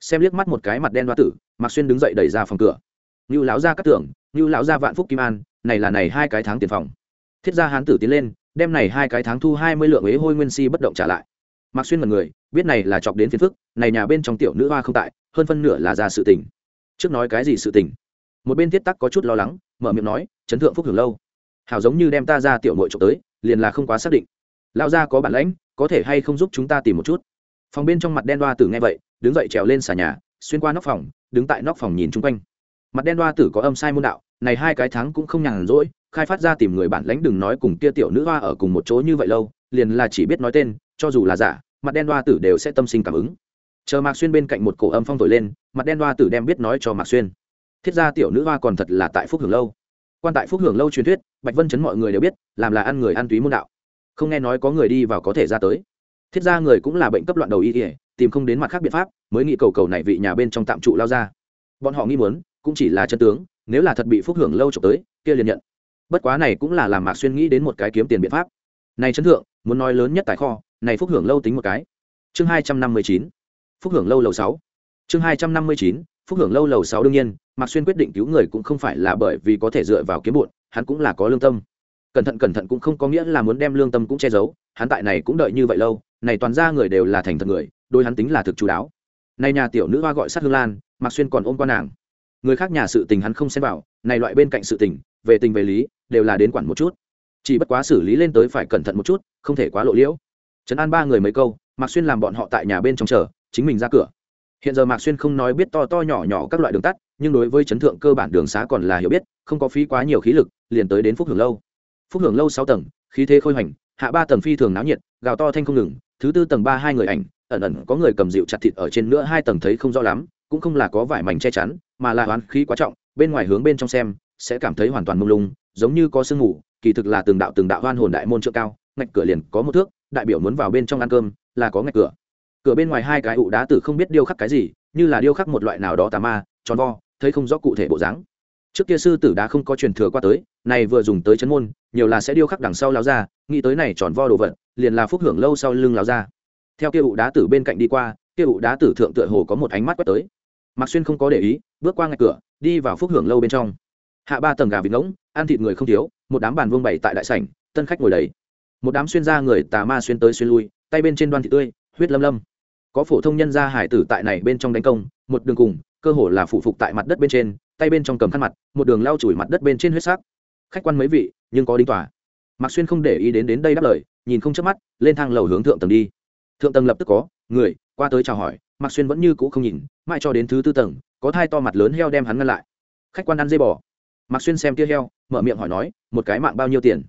Xem liếc mắt một cái mặt đen đoa tử, mạc xuyên đứng dậy đẩy ra phòng cửa. Như lão gia các tưởng như lão gia vạn phúc kim an, này là này hai cái tháng tiền phòng. Thiết gia hán tử tiến lên, đem này hai cái tháng thu hai mươi lượng ế hôi nguyên si bất động trả lại. Mạc xuyên mật người, biết này là chọc đến phiền phức, này nhà bên trong tiểu nữ hoa không tại, hơn phân nửa là ra sự tình. Trước nói cái gì sự tình? Một bên thiết tắc có chút lo lắng, mở miệng nói, chấn thượng phúc hưởng lâu. Hảo giống như đem ta ra tiểu nội trộm tới, liền là không quá xác định. Lão gia có bản lãnh, có thể hay không giúp chúng ta tìm một chút? Phòng bên trong mặt đen đoa tử nghe vậy, đứng dậy trèo lên xà nhà, xuyên qua nóc phòng, đứng tại nóc phòng nhìn chung quanh mặt đen đoa tử có âm sai môn đạo, này hai cái tháng cũng không nhàn rỗi, khai phát ra tìm người bản lãnh đừng nói cùng kia tiểu nữ hoa ở cùng một chỗ như vậy lâu, liền là chỉ biết nói tên, cho dù là giả, mặt đen đoa tử đều sẽ tâm sinh cảm ứng. Chờ mạc xuyên bên cạnh một cổ âm phong thổi lên, mặt đen đoa tử đem biết nói cho mạc xuyên. Thiết ra tiểu nữ hoa còn thật là tại phúc hưởng lâu. Quan tại phúc hưởng lâu truyền thuyết, bạch vân chấn mọi người đều biết, làm là ăn người ăn túy môn đạo. Không nghe nói có người đi vào có thể ra tới. Thiết ra người cũng là bệnh cấp loạn đầu y ỉa tìm không đến mặt khác biện pháp, mới nghĩ cầu cầu này vị nhà bên trong tạm trụ lao ra. Bọn họ nghi muốn cũng chỉ là chân tướng, nếu là thật bị phúc hưởng lâu trộm tới, kia liền nhận. Bất quá này cũng là làm mạc xuyên nghĩ đến một cái kiếm tiền biện pháp. Này chấn thượng, muốn nói lớn nhất tại kho, này phúc hưởng lâu tính một cái. Chương hai trăm năm mươi chín, phúc hưởng lâu lầu sáu. Chương hai trăm năm mươi chín, phúc hưởng lâu lầu sáu đương nhiên, mạc xuyên quyết định cứu người cũng không phải là bởi vì có thể dựa vào kiếm bụn, hắn cũng là có lương tâm. Cẩn thận cẩn thận cũng không có nghĩa là muốn đem lương tâm cũng che giấu, hắn tại này cũng đợi như vậy lâu, này toàn ra người đều là thành thật người đôi hắn tính là thực chú đáo. Này nhà tiểu nữ hoa gọi sát hương lan, mạc xuyên còn ôm qua nàng người khác nhà sự tình hắn không xem vào, này loại bên cạnh sự tình, về tình về lý, đều là đến quản một chút. Chỉ bất quá xử lý lên tới phải cẩn thận một chút, không thể quá lộ liễu. Trấn an ba người mấy câu, mạc xuyên làm bọn họ tại nhà bên trong chờ, chính mình ra cửa. Hiện giờ mạc xuyên không nói biết to to nhỏ nhỏ các loại đường tắt, nhưng đối với chấn thượng cơ bản đường xá còn là hiểu biết, không có phí quá nhiều khí lực, liền tới đến phúc hưởng lâu. Phúc hưởng lâu sáu tầng, khí thế khôi hoành, hạ ba tầng phi thường náo nhiệt, gào to thanh không ngừng, thứ tư tầng ba hai người ảnh, ẩn ẩn có người cầm dịu chặt thịt ở trên nữa hai tầng thấy không rõ lắm, cũng không là có vải mảnh che chắn mà là oán khí quá trọng, bên ngoài hướng bên trong xem, sẽ cảm thấy hoàn toàn mông lung, giống như có sương ngủ. kỳ thực là từng đạo từng đạo hoan hồn đại môn trượng cao, ngạch cửa liền có một thước, đại biểu muốn vào bên trong ăn cơm, là có ngạch cửa. Cửa bên ngoài hai cái ụ đá tử không biết điêu khắc cái gì, như là điêu khắc một loại nào đó tà ma, tròn vo, thấy không rõ cụ thể bộ dáng. Trước kia sư tử đá không có truyền thừa qua tới, này vừa dùng tới chấn môn, nhiều là sẽ điêu khắc đằng sau lao ra, nghĩ tới này tròn vo đồ vật, liền là phúc hưởng lâu sau lưng lao ra. Theo kia ụ đá tử bên cạnh đi qua, kia ụ đá tử thượng tựa hồ có một ánh mắt quét tới. Mạc xuyên không có để ý bước qua ngay cửa, đi vào phúc hưởng lâu bên trong. Hạ ba tầng gà vịt ngỗng, ăn thịt người không thiếu, một đám bàn vương bày tại đại sảnh, tân khách ngồi đầy. Một đám xuyên ra người tà ma xuyên tới xuyên lui, tay bên trên đoan thịt tươi, huyết lâm lâm. Có phổ thông nhân gia hải tử tại này bên trong đánh công, một đường cùng, cơ hồ là phụ phục tại mặt đất bên trên, tay bên trong cầm khăn mặt, một đường lau chùi mặt đất bên trên huyết sắc. Khách quan mấy vị, nhưng có đính tòa. Mạc xuyên không để ý đến đến đây đáp lời, nhìn không chớp mắt, lên thang lầu hướng thượng tầng đi. Thượng tầng lập tức có, người, qua tới chào hỏi, mạc xuyên vẫn như cũ không nhìn, mãi cho đến thứ tư tầng có thai to mặt lớn heo đem hắn ngăn lại. Khách quan ăn dây bò. Mạc xuyên xem tia heo, mở miệng hỏi nói, một cái mạng bao nhiêu tiền?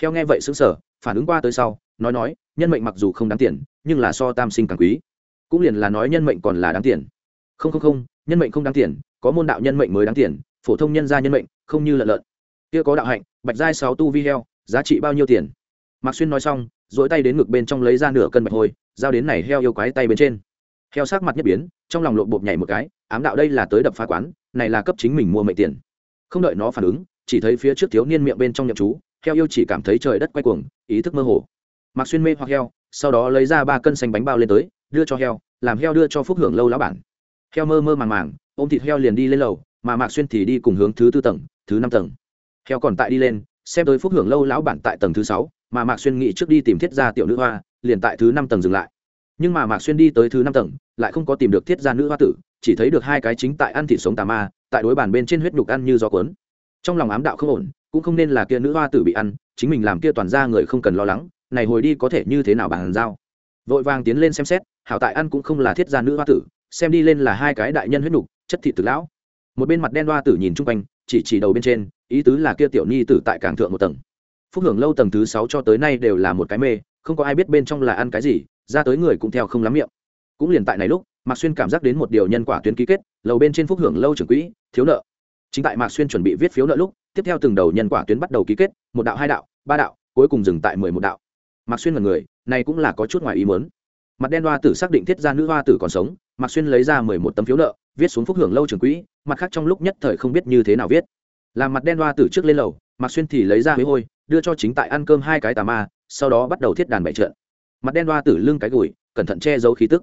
Heo nghe vậy xứng sở phản ứng qua tới sau, nói nói, nhân mệnh mặc dù không đáng tiền, nhưng là so tam sinh càng quý. Cũng liền là nói nhân mệnh còn là đáng tiền. Không không không, nhân mệnh không đáng tiền, có môn đạo nhân mệnh mới đáng tiền, phổ thông nhân gia nhân mệnh, không như lợn lợn. Kia có đạo hạnh, bạch giai sáu tu vi heo, giá trị bao nhiêu tiền? Mạc xuyên nói xong dỗi tay đến ngực bên trong lấy ra nửa cân bạch hôi giao đến này heo yêu quái tay bên trên. Heo sắc mặt nhất biến, trong lòng lộn bộp nhảy một cái ám đạo đây là tới đập phá quán, này là cấp chính mình mua mệnh tiền. Không đợi nó phản ứng, chỉ thấy phía trước thiếu niên miệng bên trong nhậm chú heo yêu chỉ cảm thấy trời đất quay cuồng, ý thức mơ hồ. Mạc xuyên mê hoặc heo, sau đó lấy ra ba cân xanh bánh bao lên tới, đưa cho heo, làm heo đưa cho phúc hưởng lâu lão bản. Heo mơ mơ màng màng, ôm thịt heo liền đi lên lầu, mà mạc xuyên thì đi cùng hướng thứ tư tầng, thứ năm tầng. Heo còn tại đi lên, xem tới phúc hưởng lâu lão bản tại tầng thứ sáu, mà mạc xuyên nghĩ trước đi tìm thiết gia tiểu nữ hoa, liền tại thứ năm tầng dừng lại nhưng mà mạc xuyên đi tới thứ năm tầng, lại không có tìm được thiết gia nữ hoa tử, chỉ thấy được hai cái chính tại ăn thịt sống tà ma, tại đối bàn bên trên huyết nhục ăn như gió cuốn. Trong lòng ám đạo không ổn, cũng không nên là kia nữ hoa tử bị ăn, chính mình làm kia toàn ra người không cần lo lắng, này hồi đi có thể như thế nào bàn giao. Vội vàng tiến lên xem xét, hảo tại ăn cũng không là thiết gia nữ hoa tử, xem đi lên là hai cái đại nhân huyết nhục, chất thịt từ lão. Một bên mặt đen hoa tử nhìn chung quanh, chỉ chỉ đầu bên trên, ý tứ là kia tiểu nhi tử tại cảng thượng một tầng. Phúc hưởng lâu tầng thứ sáu cho tới nay đều là một cái mê, không có ai biết bên trong là ăn cái gì ra tới người cũng theo không lắm miệng. Cũng liền tại này lúc, mạc xuyên cảm giác đến một điều nhân quả tuyến ký kết, lầu bên trên phúc hưởng lâu trưởng quỹ, thiếu nợ. Chính tại mạc xuyên chuẩn bị viết phiếu nợ lúc, tiếp theo từng đầu nhân quả tuyến bắt đầu ký kết, một đạo, hai đạo, ba đạo, cuối cùng dừng tại mười một đạo. Mạc xuyên là người, này cũng là có chút ngoài ý muốn. Mặt đen hoa tử xác định thiết gia nữ hoa tử còn sống, mạc xuyên lấy ra mười một tấm phiếu nợ, viết xuống phúc hưởng lâu trưởng quỹ, mặt khác trong lúc nhất thời không biết như thế nào viết. Làm mặt đen hoa tử trước lên lầu, mạc xuyên thì lấy ra huế hôi, đưa cho chính tại ăn cơm hai cái tà ma, sau đó bắt đầu thiết đàn bậy trợn mặt đen đoa tử lưng cái gùi cẩn thận che giấu khí tức.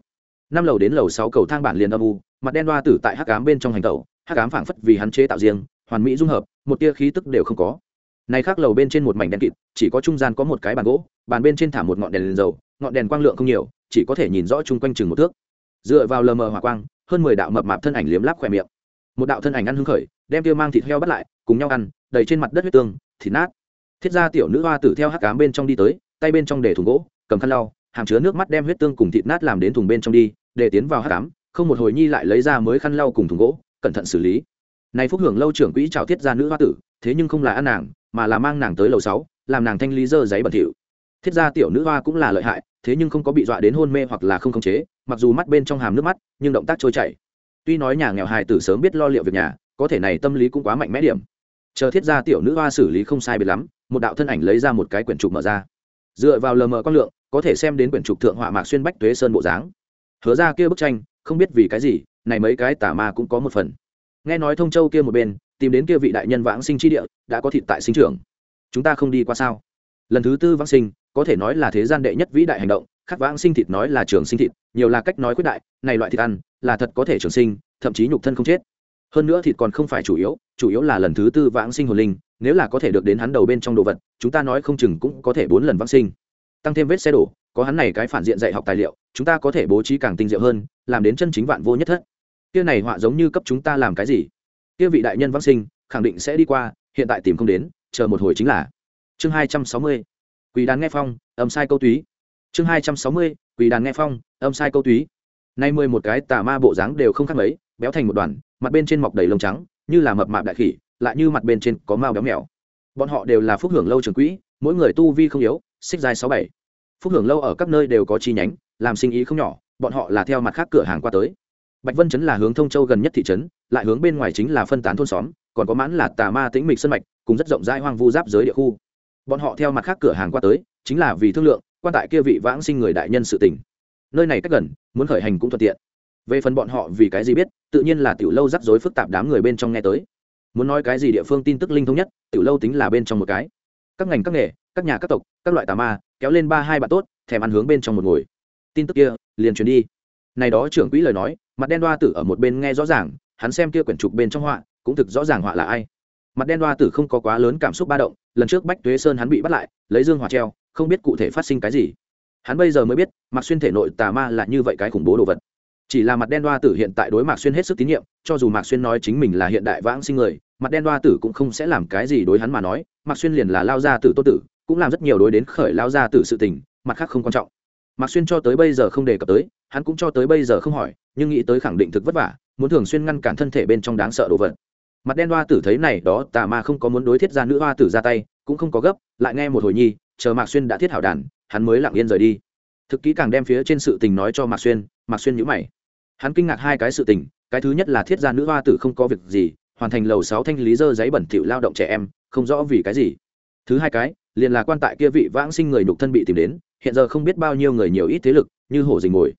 Năm lầu đến lầu sáu cầu thang bản liền âm u mặt đen đoa tử tại hắc ám bên trong hành tẩu hắc ám phảng phất vì hắn chế tạo riêng hoàn mỹ dung hợp một tia khí tức đều không có. Này khác lầu bên trên một mảnh đen kịt chỉ có trung gian có một cái bàn gỗ bàn bên trên thả một ngọn đèn, đèn dầu ngọn đèn quang lượng không nhiều chỉ có thể nhìn rõ chung quanh chừng một thước. Dựa vào lờ mờ hỏa quang hơn mười đạo mập mạp thân ảnh liếm láp khỏe miệng. Một đạo thân ảnh ăn hưng khởi đem tiêu mang thịt heo bắt lại cùng nhau ăn đầy trên mặt đất huyết tương thịt nát. Thiết ra tiểu nữ hoa tử theo hắc cám bên trong đi tới tay bên trong để thùng gỗ cầm khăn lau, hàm chứa nước mắt đem huyết tương cùng thịt nát làm đến thùng bên trong đi, để tiến vào hát cám, không một hồi nhi lại lấy ra mới khăn lau cùng thùng gỗ, cẩn thận xử lý. Này phúc hưởng lâu trưởng quỹ trào thiết ra nữ hoa tử, thế nhưng không là ăn nàng, mà là mang nàng tới lầu sáu, làm nàng thanh lý dơ giấy bẩn thỉu. Thiết ra tiểu nữ hoa cũng là lợi hại, thế nhưng không có bị dọa đến hôn mê hoặc là không khống chế, mặc dù mắt bên trong hàm nước mắt, nhưng động tác trôi chảy. Tuy nói nhà nghèo hài tử sớm biết lo liệu việc nhà, có thể này tâm lý cũng quá mạnh mẽ điểm. Chờ thiết ra tiểu nữ hoa xử lý không sai biệt lắm, một đạo thân ảnh lấy ra một cái quyển trục mở ra. Dựa vào lờ mờ con lượng có thể xem đến quyển trục thượng họa mạc xuyên bách tuế sơn bộ dáng. Hứa ra kia bức tranh, không biết vì cái gì, này mấy cái tà ma cũng có một phần. Nghe nói thông châu kia một bên, tìm đến kia vị đại nhân vãng sinh chi địa, đã có thịt tại sinh trưởng. Chúng ta không đi qua sao? Lần thứ tư vãng sinh, có thể nói là thế gian đệ nhất vĩ đại hành động khắc vãng sinh thịt nói là trường sinh thịt, nhiều là cách nói quyết đại, này loại thịt ăn, là thật có thể trường sinh, thậm chí nhục thân không chết. Hơn nữa thịt còn không phải chủ yếu chủ yếu là lần thứ tư vãng sinh hồn linh, nếu là có thể được đến hắn đầu bên trong đồ vật, chúng ta nói không chừng cũng có thể bốn lần vãng sinh tăng thêm vết xe đổ, có hắn này cái phản diện dạy học tài liệu, chúng ta có thể bố trí càng tinh diệu hơn, làm đến chân chính vạn vô nhất thất. Kia này họa giống như cấp chúng ta làm cái gì? Kia vị đại nhân vãng sinh, khẳng định sẽ đi qua, hiện tại tìm không đến, chờ một hồi chính là. Chương hai trăm sáu mươi. Quỳ đàn nghe phong, âm sai câu túy. Chương hai trăm sáu mươi. Quỳ đàn nghe phong, âm sai câu túy. Nay mười một cái tà ma bộ dáng đều không khác mấy, béo thành một đoàn, mặt bên trên mọc đầy lông trắng, như là mập mạp đại khỉ, lại như mặt bên trên có mao béo mèo. Bọn họ đều là phúc hưởng lâu trường quỹ, mỗi người tu vi không yếu xích dài sáu bảy. Phúc hưởng lâu ở các nơi đều có chi nhánh, làm sinh ý không nhỏ, bọn họ là theo mặt khác cửa hàng qua tới. Bạch vân chấn là hướng thông châu gần nhất thị trấn, lại hướng bên ngoài chính là phân tán thôn xóm, còn có mãn là tà ma tĩnh mịch sân mạch, cùng rất rộng rãi hoang vu giáp giới địa khu. Bọn họ theo mặt khác cửa hàng qua tới, chính là vì thương lượng, quan tại kia vị vãng sinh người đại nhân sự tình. Nơi này cách gần, muốn khởi hành cũng thuận tiện. Về phần bọn họ vì cái gì biết, tự nhiên là tiểu lâu rắc rối phức tạp đám người bên trong nghe tới. Muốn nói cái gì địa phương tin tức linh thống nhất, tiểu lâu tính là bên trong một cái. Các ngành các nghề các nhà các tộc, các loại tà ma, kéo lên ba hai bạn tốt, thèm ăn hướng bên trong một ngồi. Tin tức kia, liền truyền đi. Này đó trưởng quỹ lời nói, mặt đen đoa tử ở một bên nghe rõ ràng, hắn xem kia quyển trục bên trong họa, cũng thực rõ ràng họa là ai. Mặt đen đoa tử không có quá lớn cảm xúc ba động, lần trước bách tuế sơn hắn bị bắt lại, lấy dương hỏa treo, không biết cụ thể phát sinh cái gì. Hắn bây giờ mới biết mặc xuyên thể nội tà ma là như vậy cái khủng bố đồ vật. Chỉ là mặt đen đoa tử hiện tại đối mạc xuyên hết sức tín nhiệm, cho dù mạc xuyên nói chính mình là hiện đại vãng sinh người, mặt đen đoa tử cũng không sẽ làm cái gì đối hắn mà nói, mạc xuyên liền là lao gia tử tô tử cũng làm rất nhiều đối đến khởi lao ra từ sự tình, mặt khác không quan trọng. Mạc xuyên cho tới bây giờ không đề cập tới, hắn cũng cho tới bây giờ không hỏi, nhưng nghĩ tới khẳng định thực vất vả, muốn thường xuyên ngăn cản thân thể bên trong đáng sợ đồ vật. Mặt đen hoa tử thấy này, đó, tà ma không có muốn đối thiết ra nữ hoa tử ra tay, cũng không có gấp, lại nghe một hồi nhi, chờ mạc xuyên đã thiết hảo đàn, hắn mới lặng yên rời đi. Thực kỹ càng đem phía trên sự tình nói cho mạc xuyên mạc xuyên nhữ mày. Hắn kinh ngạc hai cái sự tình, cái thứ nhất là thiết gia nữ hoa tử không có việc gì, hoàn thành lầu sáu thanh lý dơ giấy bẩn thỉu lao động trẻ em, không rõ vì cái gì. Thứ hai cái liền là quan tại kia vị vãng sinh người nhục thân bị tìm đến, hiện giờ không biết bao nhiêu người nhiều ít thế lực, như hổ dình ngồi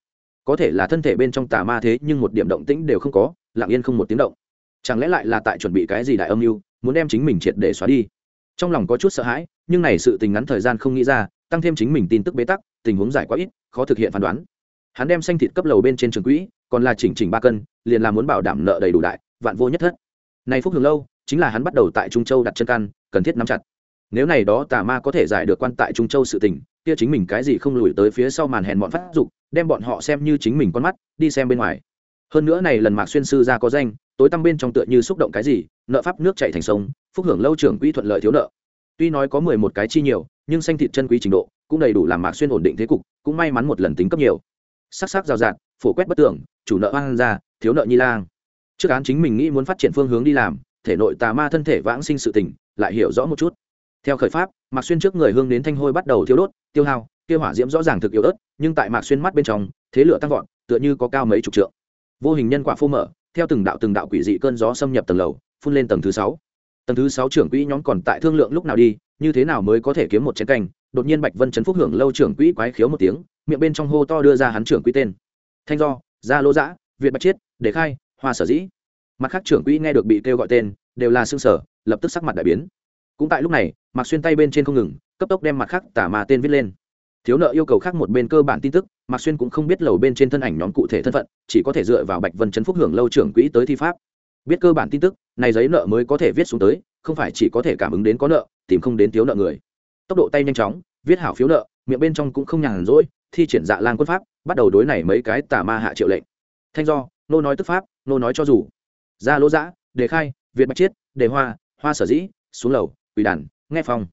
có thể là thân thể bên trong tà ma thế, nhưng một điểm động tĩnh đều không có, lặng yên không một tiếng động. Chẳng lẽ lại là tại chuẩn bị cái gì đại âm mưu, muốn đem chính mình triệt để xóa đi? Trong lòng có chút sợ hãi, nhưng này sự tình ngắn thời gian không nghĩ ra, tăng thêm chính mình tin tức bế tắc, tình huống giải quá ít, khó thực hiện phán đoán. Hắn đem xanh thịt cấp lầu bên trên trường quỹ, còn là chỉnh chỉnh ba cân, liền là muốn bảo đảm nợ đầy đủ đại, vạn vô nhất thất. Này phúc hưởng lâu, chính là hắn bắt đầu tại trung châu đặt chân căn, cần thiết nắm chặt nếu này đó tà ma có thể giải được quan tại trung châu sự tình, kia chính mình cái gì không lùi tới phía sau màn hẹn bọn phát dục, đem bọn họ xem như chính mình con mắt, đi xem bên ngoài. Hơn nữa này lần mạc xuyên sư ra có danh, tối tăm bên trong tựa như xúc động cái gì, nợ pháp nước chạy thành sông, phúc hưởng lâu trưởng quỹ thuận lợi thiếu nợ. Tuy nói có mười một cái chi nhiều, nhưng xanh thịt chân quý trình độ, cũng đầy đủ làm mạc xuyên ổn định thế cục, cũng may mắn một lần tính cấp nhiều. Sắc sắc rào rạt, phổ quét bất tưởng chủ nợ hoang ra thiếu nợ nhi lang. Trước án chính mình nghĩ muốn phát triển phương hướng đi làm, thể nội tà ma thân thể vãng sinh sự tình, lại hiểu rõ một chút theo khởi pháp, mạc xuyên trước người hương đến thanh hôi bắt đầu thiếu đốt, tiêu hao tiêu hỏa diễm rõ ràng thực yếu ớt, nhưng tại mạc xuyên mắt bên trong, thế lửa tăng vọt, tựa như có cao mấy chục trượng. Vô hình nhân quả phô mở, theo từng đạo từng đạo quỷ dị cơn gió xâm nhập tầng lầu, phun lên tầng thứ sáu. Tầng thứ sáu trưởng quỹ nhóm còn tại thương lượng lúc nào đi, như thế nào mới có thể kiếm một chén canh, đột nhiên bạch vân trấn phúc hưởng lâu trưởng quỹ quái khiếu một tiếng, miệng bên trong hô to đưa ra hắn trưởng quỹ tên. Thanh do, gia lô giã, việt bạch chiết để khai, hoa sở dĩ. Mặt khác trưởng quỹ nghe được bị kêu gọi tên, đều là xương sở lập tức sắc mặt đại biến cũng tại lúc này mặc xuyên tay bên trên không ngừng, cấp tốc đem mặt khác tả ma tên viết lên. Thiếu nợ yêu cầu khác một bên cơ bản tin tức, mạc xuyên cũng không biết lầu bên trên thân ảnh nhóm cụ thể thân phận, chỉ có thể dựa vào bạch vân chấn phúc hưởng lâu trưởng quỹ tới thi pháp. Biết cơ bản tin tức, này giấy nợ mới có thể viết xuống tới, không phải chỉ có thể cảm ứng đến có nợ, tìm không đến thiếu nợ người. Tốc độ tay nhanh chóng, viết hảo phiếu nợ, miệng bên trong cũng không nhàn rỗi, thi triển dạ lan quân pháp, bắt đầu đối này mấy cái tà ma hạ triệu lệnh. Thanh do, nô nói tức pháp, nô nói cho dù. Ra lỗ giã, đề khai, việt bạch chiết, đề hoa hoa sở dĩ, xuống lầu quỷ đàn, nghe phong.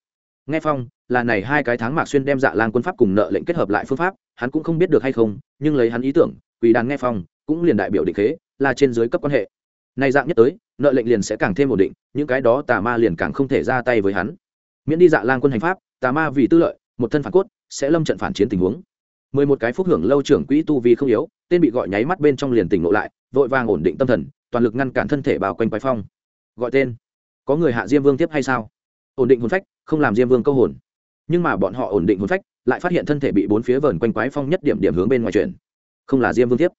Nghe phong, là này hai cái tháng mạc xuyên đem dạ lan quân pháp cùng nợ lệnh kết hợp lại phương pháp, hắn cũng không biết được hay không, nhưng lấy hắn ý tưởng, quỷ đàn nghe phong, cũng liền đại biểu định khế, là trên dưới cấp quan hệ. Nay dạng nhất tới, nợ lệnh liền sẽ càng thêm ổn định, những cái đó tà ma liền càng không thể ra tay với hắn. Miễn đi dạ lan quân hành pháp, tà ma vì tư lợi, một thân phản cốt, sẽ lâm trận phản chiến tình huống. Mười một cái phúc hưởng lâu trưởng quỹ tu vi không yếu, tên bị gọi nháy mắt bên trong liền tỉnh ngộ lại, vội vàng ổn định tâm thần, toàn lực ngăn cản thân thể bao quanh quái phong. Gọi tên, có người hạ diêm vương tiếp hay sao? Ổn định hồn phách, không làm diêm vương câu hồn. Nhưng mà bọn họ ổn định hồn phách, lại phát hiện thân thể bị bốn phía vờn quanh quái phong nhất điểm điểm hướng bên ngoài chuyển. Không là diêm vương tiếp.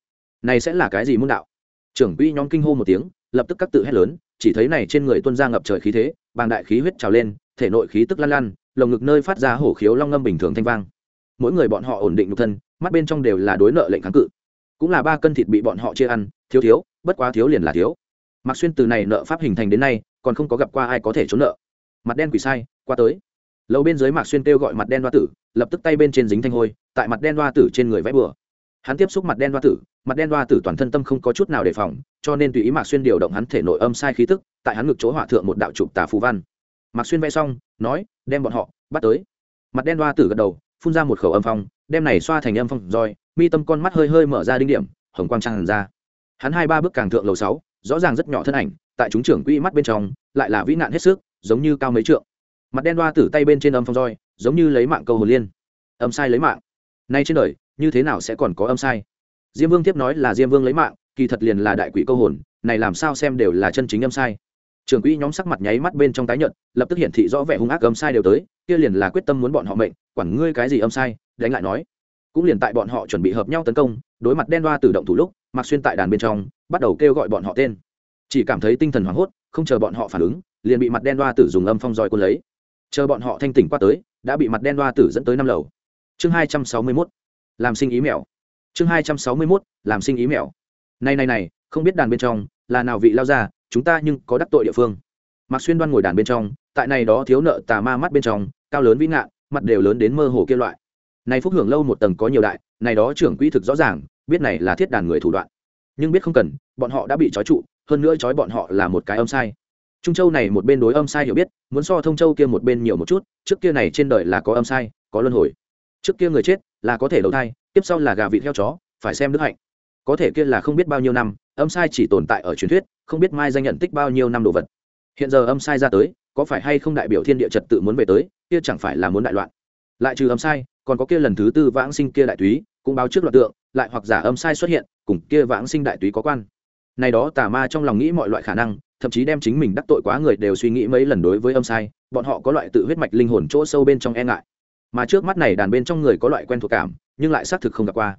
Này sẽ là cái gì môn đạo? Trưởng quỹ nhóm kinh hô một tiếng, lập tức các tự hét lớn, chỉ thấy này trên người tuân ra ngập trời khí thế, bàng đại khí huyết trào lên, thể nội khí tức lan lan, lồng ngực nơi phát ra hổ khiếu long ngâm bình thường thanh vang. Mỗi người bọn họ ổn định nhục thân, mắt bên trong đều là đối nợ lệnh kháng cự. Cũng là ba cân thịt bị bọn họ chia ăn, thiếu thiếu, bất quá thiếu liền là thiếu. Mặc xuyên từ này nợ pháp hình thành đến nay, còn không có gặp qua ai có thể trốn nợ mặt đen quỷ sai, qua tới. Lâu bên dưới mạc xuyên kêu gọi mặt đen đoa tử, lập tức tay bên trên dính thanh hôi, tại mặt đen đoa tử trên người vẽ bừa. Hắn tiếp xúc mặt đen đoa tử, mặt đen đoa tử toàn thân tâm không có chút nào đề phòng, cho nên tùy ý mạc xuyên điều động hắn thể nội âm sai khí tức, tại hắn ngực chỗ hỏa thượng một đạo trục tà phù văn. Mạc xuyên vẽ xong, nói, đem bọn họ bắt tới. Mặt đen đoa tử gật đầu, phun ra một khẩu âm phong, đem này xoa thành âm phong roi mi tâm con mắt hơi hơi mở ra đinh điểm, hồng quang tràn ra. Hắn hai ba bước càng thượng lầu sáu, rõ ràng rất nhỏ thân ảnh, tại chúng trưởng quỹ mắt bên trong, lại là vĩ nạn hết sức giống như cao mấy trượng. Mặt đen đoa tử tay bên trên âm phong roi, giống như lấy mạng câu hồn liên. Âm sai lấy mạng. Nay trên đời, như thế nào sẽ còn có âm sai? Diêm vương tiếp nói là diêm vương lấy mạng, kỳ thật liền là đại quỷ câu hồn, này làm sao xem đều là chân chính âm sai. Trưởng quỹ nhóm sắc mặt nháy mắt bên trong tái nhận lập tức hiển thị rõ vẻ hung ác âm sai đều tới, kia liền là quyết tâm muốn bọn họ mệnh, quản ngươi cái gì âm sai, đánh lại nói. Cũng liền tại bọn họ chuẩn bị hợp nhau tấn công, đối mặt đen đoa tự động thủ lúc mặc xuyên tại đàn bên trong, bắt đầu kêu gọi bọn họ tên. Chỉ cảm thấy tinh thần hoảng hốt, không chờ bọn họ phản ứng liền bị mặt đen đoa tử dùng âm phong roi quân lấy. Chờ bọn họ thanh tỉnh qua tới, đã bị mặt đen đoa tử dẫn tới năm lầu. Chương hai trăm sáu mươi mốt, làm sinh ý mèo. Chương hai trăm sáu mươi mốt, làm sinh ý mèo. Này này này, không biết đàn bên trong là nào vị lao ra chúng ta nhưng có đắc tội địa phương. Mặc xuyên đoan ngồi đàn bên trong, tại này đó thiếu nợ tà ma mắt bên trong, cao lớn vĩ ngạn, mặt đều lớn đến mơ hồ kia loại. Này phúc hưởng lâu một tầng có nhiều đại, này đó trưởng quỹ thực rõ ràng, biết này là thiết đàn người thủ đoạn. Nhưng biết không cần, bọn họ đã bị trói trụ, hơn nữa trói bọn họ là một cái âm sai trung châu này một bên đối âm sai hiểu biết, muốn so thông châu kia một bên nhiều một chút, trước kia này trên đời là có âm sai, có luân hồi. Trước kia người chết là có thể đầu thai, tiếp sau là gà vị theo chó, phải xem đức hạnh. Có thể kia là không biết bao nhiêu năm, âm sai chỉ tồn tại ở truyền thuyết, không biết mai danh nhận tích bao nhiêu năm đồ vật. Hiện giờ âm sai ra tới, có phải hay không đại biểu thiên địa trật tự muốn về tới, kia chẳng phải là muốn đại loạn. Lại trừ âm sai, còn có kia lần thứ tư vãng sinh kia đại túy, cũng báo trước loạt tượng, lại hoặc giả âm sai xuất hiện, cùng kia vãng sinh đại túy có quan. Này đó tà ma trong lòng nghĩ mọi loại khả năng thậm chí đem chính mình đắc tội quá người đều suy nghĩ mấy lần đối với âm sai, bọn họ có loại tự huyết mạch linh hồn chỗ sâu bên trong e ngại. Mà trước mắt này đàn bên trong người có loại quen thuộc cảm, nhưng lại xác thực không gặp qua.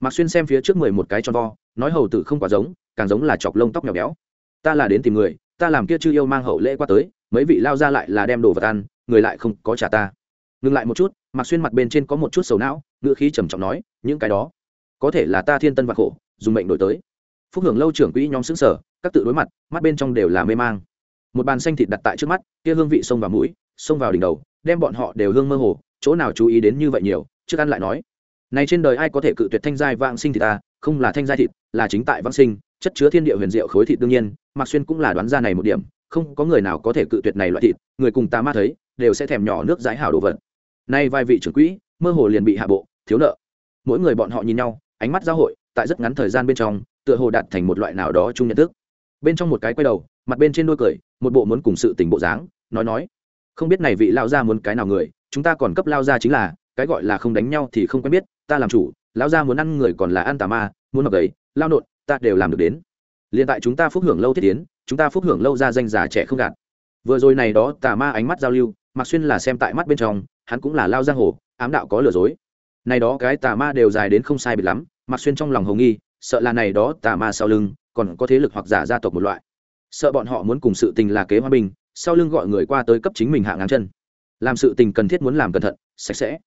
Mạc xuyên xem phía trước mười một cái tròn vo, nói hầu tử không quá giống, càng giống là chọc lông tóc nhỏ béo. Ta là đến tìm người, ta làm kia chưa yêu mang hậu lễ qua tới, mấy vị lao ra lại là đem đồ vật ăn, người lại không có trả ta. Ngừng lại một chút, mạc xuyên mặt bên trên có một chút sầu não, ngữ khí trầm trọng nói, những cái đó, có thể là ta thiên tân vạc khổ, dùng mệnh đổi tới phúc hưởng lâu trưởng quỹ nhóm xứng sở các tự đối mặt, mắt bên trong đều là mê mang. Một bàn xanh thịt đặt tại trước mắt, kia hương vị xông vào mũi, xông vào đỉnh đầu, đem bọn họ đều hương mơ hồ, chỗ nào chú ý đến như vậy nhiều, trước ăn lại nói. Này trên đời ai có thể cự tuyệt thanh giai vãng sinh thịt ta, không là thanh giai thịt, là chính tại vãng sinh, chất chứa thiên địa huyền diệu khối thịt đương nhiên, mạc xuyên cũng là đoán ra này một điểm, không có người nào có thể cự tuyệt này loại thịt, người cùng ta ma thấy, đều sẽ thèm nhỏ nước giải hảo đồ vật. Nay vai vị trưởng quỹ, mơ hồ liền bị hạ bộ, thiếu nợ. Mỗi người bọn họ nhìn nhau, ánh mắt giao hội, tại rất ngắn thời gian bên trong tựa hồ đạt thành một loại nào đó chung nhận thức. Bên trong một cái quay đầu, mặt bên trên đôi cười, một bộ muốn cùng sự tình bộ dáng, nói nói, không biết này vị lao ra muốn cái nào người, chúng ta còn cấp lao ra chính là, cái gọi là không đánh nhau thì không quen biết, ta làm chủ lao ra muốn ăn người còn là ăn tà ma, muốn mặc ấy lao nộn, ta đều làm được đến. Liền tại chúng ta phúc hưởng lâu thiết tiến, chúng ta phúc hưởng lâu ra danh già trẻ không gạt. Vừa rồi này đó tà ma ánh mắt giao lưu mặc xuyên là xem tại mắt bên trong, hắn cũng là lao giang hồ, ám đạo có lừa dối. Này đó cái tà ma đều dài đến không sai biệt lắm mặc xuyên trong lòng hồng nghi sợ là này đó tà ma sau lưng, còn có thế lực hoặc giả gia tộc một loại. Sợ bọn họ muốn cùng sự tình là kế hòa bình, sau lưng gọi người qua tới cấp chính mình hạ ngang chân. Làm sự tình cần thiết muốn làm cẩn thận, sạch sẽ.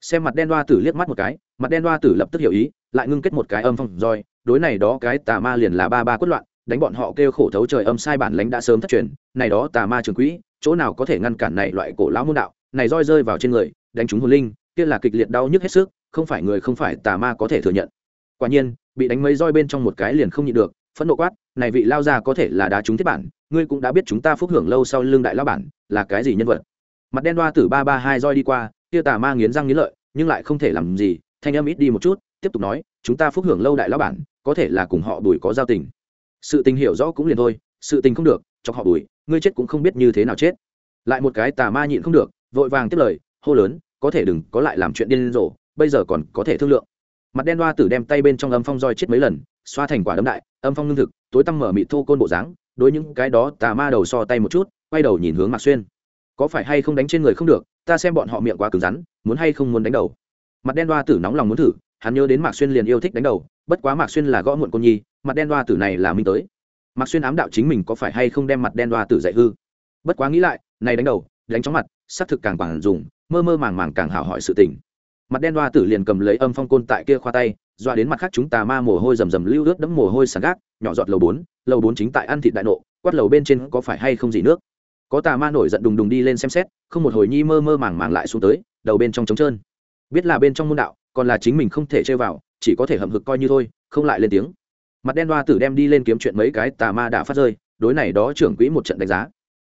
Xem mặt đen đoa tử liếc mắt một cái, mặt đen đoa tử lập tức hiểu ý, lại ngưng kết một cái âm phong roi, đối này đó cái tà ma liền là ba ba quất loạn, đánh bọn họ kêu khổ thấu trời âm sai bản lãnh đã sớm thất truyền, này đó tà ma trường quỹ, chỗ nào có thể ngăn cản này loại cổ lão môn đạo, này roi rơi vào trên người, đánh trúng hồn linh, kia là kịch liệt đau nhức hết sức, không phải người không phải tà ma có thể thừa nhận. Quả nhiên bị đánh mấy roi bên trong một cái liền không nhịn được, phẫn nộ quát, này vị lao ra có thể là đá trúng thiết bản, ngươi cũng đã biết chúng ta phúc hưởng lâu sau lưng đại lao bản là cái gì nhân vật. Mặt đen đoa tử ba ba hai roi đi qua, kia tà ma nghiến răng nghiến lợi, nhưng lại không thể làm gì, thanh âm ít đi một chút, tiếp tục nói, chúng ta phúc hưởng lâu đại lao bản, có thể là cùng họ đuổi có giao tình. Sự tình hiểu rõ cũng liền thôi, sự tình không được, chọc họ đuổi, ngươi chết cũng không biết như thế nào chết. Lại một cái tà ma nhịn không được, vội vàng tiếp lời, hô lớn, có thể đừng có lại làm chuyện điên rồ, bây giờ còn có thể thương lượng mặt đen đoa tử đem tay bên trong âm phong roi chết mấy lần, xoa thành quả đấm đại, âm phong lương thực, tối tăm mở mị thô côn bộ dáng, đối những cái đó tà ma đầu so tay một chút, quay đầu nhìn hướng mạc xuyên. Có phải hay không đánh trên người không được, ta xem bọn họ miệng quá cứng rắn, muốn hay không muốn đánh đầu. Mặt đen đoa tử nóng lòng muốn thử, hắn nhớ đến mạc xuyên liền yêu thích đánh đầu, bất quá mạc xuyên là gõ muộn cô nhi, mặt đen đoa tử này là minh tới. Mạc xuyên ám đạo chính mình có phải hay không đem mặt đen đoa tử dạy hư. Bất quá nghĩ lại, này đánh đầu, đánh chóng mặt, xác thực càng quảng dùng, mơ mơ màng màng càng hảo hỏi sự tình mặt đen đoa tử liền cầm lấy âm phong côn tại kia khoa tay, doa đến mặt khác chúng tà ma mồ hôi rầm rầm lưu ướt đẫm mồ hôi sàn gác, nhỏ giọt lầu bốn lầu bốn chính tại ăn thịt đại nộ, quát lầu bên trên có phải hay không gì nước. Có tà ma nổi giận đùng đùng đi lên xem xét, không một hồi nhi mơ mơ màng màng lại xuống tới, đầu bên trong trống trơn. Biết là bên trong môn đạo, còn là chính mình không thể chơi vào, chỉ có thể hậm hực coi như thôi, không lại lên tiếng. Mặt đen đoa tử đem đi lên kiếm chuyện mấy cái tà ma đã phát rơi, đối này đó trưởng quỹ một trận đánh giá.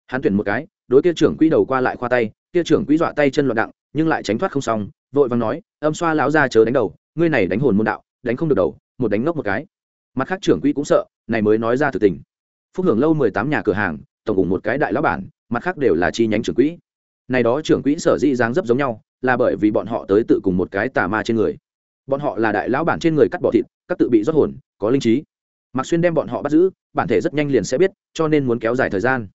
Hắn tuyển một cái, đối kia trưởng quỹ đầu qua lại khoa tay, kia trưởng quỹ dọa tay chân loạn đặng, nhưng lại tránh thoát không xong vội vàng nói, âm xoa lão ra chớ đánh đầu, ngươi này đánh hồn môn đạo, đánh không được đầu, một đánh ngốc một cái. Mặt khác trưởng quỹ cũng sợ, này mới nói ra thực tình. Phúc hưởng lâu mười tám nhà cửa hàng, tổng cùng một cái đại lão bản, mặt khác đều là chi nhánh trưởng quỹ. Này đó trưởng quỹ sở dĩ dáng dấp giống nhau, là bởi vì bọn họ tới tự cùng một cái tà ma trên người. Bọn họ là đại lão bản trên người cắt bỏ thịt, các tự bị rót hồn, có linh trí. Mặc xuyên đem bọn họ bắt giữ, bản thể rất nhanh liền sẽ biết, cho nên muốn kéo dài thời gian.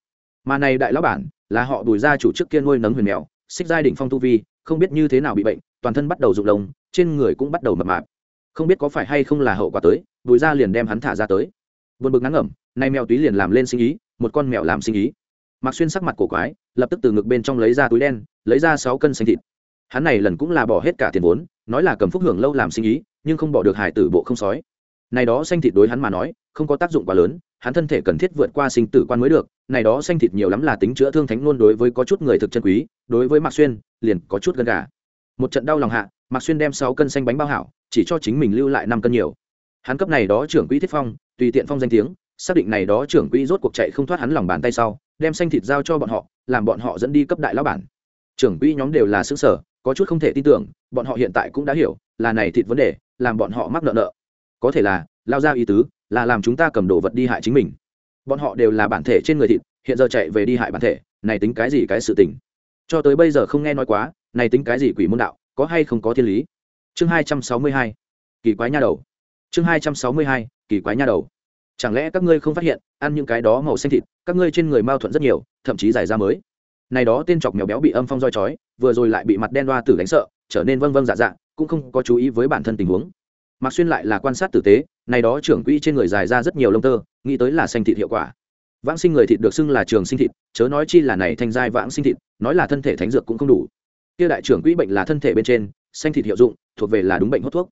Mà này đại lão bản, là họ đùi ra chủ trước kia nuôi nấng huyền mèo, xích giai đỉnh phong tu vi, không biết như thế nào bị bệnh toàn thân bắt đầu rụng lông, trên người cũng bắt đầu mập mạp. Không biết có phải hay không là hậu quả tới, bùi ra liền đem hắn thả ra tới. Buồn bực ngắn ngẩm, nay mèo túy liền làm lên sinh ý, một con mèo làm sinh ý. Mặc xuyên sắc mặt cổ quái, lập tức từ ngực bên trong lấy ra túi đen, lấy ra sáu cân xanh thịt. Hắn này lần cũng là bỏ hết cả tiền vốn, nói là cầm phúc hưởng lâu làm sinh ý, nhưng không bỏ được hải tử bộ không sói. Này đó xanh thịt đối hắn mà nói, không có tác dụng quá lớn, hắn thân thể cần thiết vượt qua sinh tử quan mới được. Này đó xanh thịt nhiều lắm là tính chữa thương thánh luôn đối với có chút người thực chân quý, đối với mạc xuyên, liền có chút gần gà một trận đau lòng hạ, mạc xuyên đem sáu cân xanh bánh bao hảo, chỉ cho chính mình lưu lại năm cân nhiều. Hắn cấp này đó trưởng quỹ thiết phong, tùy tiện phong danh tiếng, xác định này đó trưởng quỹ rốt cuộc chạy không thoát hắn lòng bàn tay sau, đem xanh thịt giao cho bọn họ, làm bọn họ dẫn đi cấp đại lão bản. Trưởng quỹ nhóm đều là xứ sở có chút không thể tin tưởng, bọn họ hiện tại cũng đã hiểu, là này thịt vấn đề, làm bọn họ mắc nợ nợ. Có thể là, lao ra ý tứ, là làm chúng ta cầm đồ vật đi hại chính mình. Bọn họ đều là bản thể trên người thịt, hiện giờ chạy về đi hại bản thể, này tính cái gì cái sự tình? Cho tới bây giờ không nghe nói quá này tính cái gì quỷ môn đạo, có hay không có thiên lý? Chương hai trăm sáu mươi hai, kỳ quái nha đầu. Chương hai trăm sáu mươi hai, kỳ quái nha đầu. Chẳng lẽ các ngươi không phát hiện, ăn những cái đó màu xanh thịt, các ngươi trên người mao thuận rất nhiều, thậm chí giải ra mới. Này đó tên chọc mèo béo bị âm phong roi chói, vừa rồi lại bị mặt đen đoa tử đánh sợ, trở nên vâng vâng dạ dạ cũng không có chú ý với bản thân tình huống. Mạc xuyên lại là quan sát tử tế, này đó trưởng quỹ trên người dài ra rất nhiều lông tơ, nghĩ tới là xanh thịt hiệu quả. Vãng sinh người thịt được xưng là trường sinh thịt, chớ nói chi là này thanh giai vãng sinh thịt, nói là thân thể thánh dược cũng không đủ kia đại trưởng quỹ bệnh là thân thể bên trên xanh thịt hiệu dụng thuộc về là đúng bệnh hốt thuốc.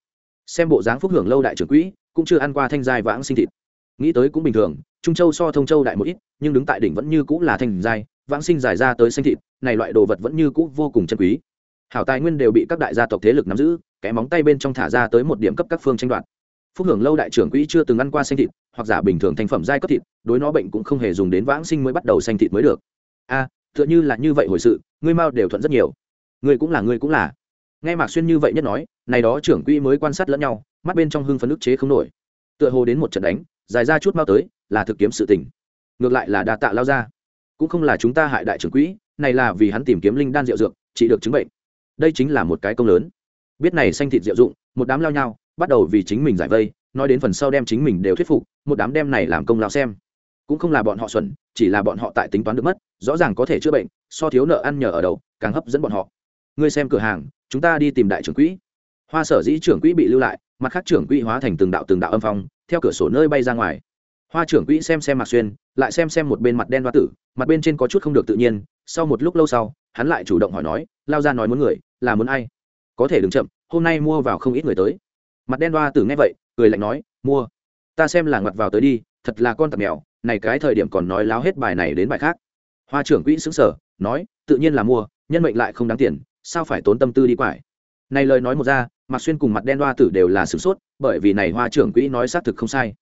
Xem bộ dáng phúc hưởng lâu đại trưởng quỹ cũng chưa ăn qua thanh giai vãng sinh thịt. Nghĩ tới cũng bình thường trung châu so thông châu đại một ít nhưng đứng tại đỉnh vẫn như cũng là thanh giai vãng sinh dài ra tới xanh thịt này loại đồ vật vẫn như cũ vô cùng chân quý. Hảo tài nguyên đều bị các đại gia tộc thế lực nắm giữ cái móng tay bên trong thả ra tới một điểm cấp các phương tranh đoạt. Phúc hưởng lâu đại trưởng quỹ chưa từng ăn qua xanh thịt hoặc giả bình thường thành phẩm giai cấp thịt đối nó bệnh cũng không hề dùng đến vãng sinh mới bắt đầu xanh thịt mới được. A à, tựa như là như vậy hồi sự ngươi mao đều thuận rất nhiều ngươi cũng là ngươi cũng là. Nghe mạc xuyên như vậy nhất nói, này đó trưởng quỹ mới quan sát lẫn nhau, mắt bên trong hưng phấn ức chế không nổi. Tựa hồ đến một trận đánh, dài ra chút mau tới, là thực kiếm sự tình. Ngược lại là đa tạ lao ra. Cũng không là chúng ta hại đại trưởng quỹ, này là vì hắn tìm kiếm linh đan rượu dược, trị được chứng bệnh. Đây chính là một cái công lớn. Biết này xanh thịt diệu dụng, một đám lao nhau, bắt đầu vì chính mình giải vây, nói đến phần sau đem chính mình đều thuyết phục, một đám đem này làm công lao xem. Cũng không là bọn họ xuẩn, chỉ là bọn họ tại tính toán được mất, rõ ràng có thể chữa bệnh, so thiếu nợ ăn nhờ ở đầu, càng hấp dẫn bọn họ ngươi xem cửa hàng, chúng ta đi tìm đại trưởng quỹ. Hoa sở dĩ trưởng quỹ bị lưu lại, mặt khác trưởng quỹ hóa thành từng đạo từng đạo âm phong, theo cửa sổ nơi bay ra ngoài. Hoa trưởng quỹ xem xem mạc xuyên, lại xem xem một bên mặt đen hoa tử, mặt bên trên có chút không được tự nhiên, sau một lúc lâu sau, hắn lại chủ động hỏi nói, lao ra nói muốn người, là muốn ai? Có thể đừng chậm, hôm nay mua vào không ít người tới. Mặt đen hoa tử nghe vậy, cười lạnh nói, mua, ta xem là ngoặt vào tới đi, thật là con tặc mèo, này cái thời điểm còn nói láo hết bài này đến bài khác. Hoa trưởng quỹ xứng sở nói, tự nhiên là mua, nhân mệnh lại không đáng tiền sao phải tốn tâm tư đi quải? Này lời nói một ra, mạc xuyên cùng mặt đen hoa tử đều là sửng sốt, bởi vì này hoa trưởng quỹ nói xác thực không sai.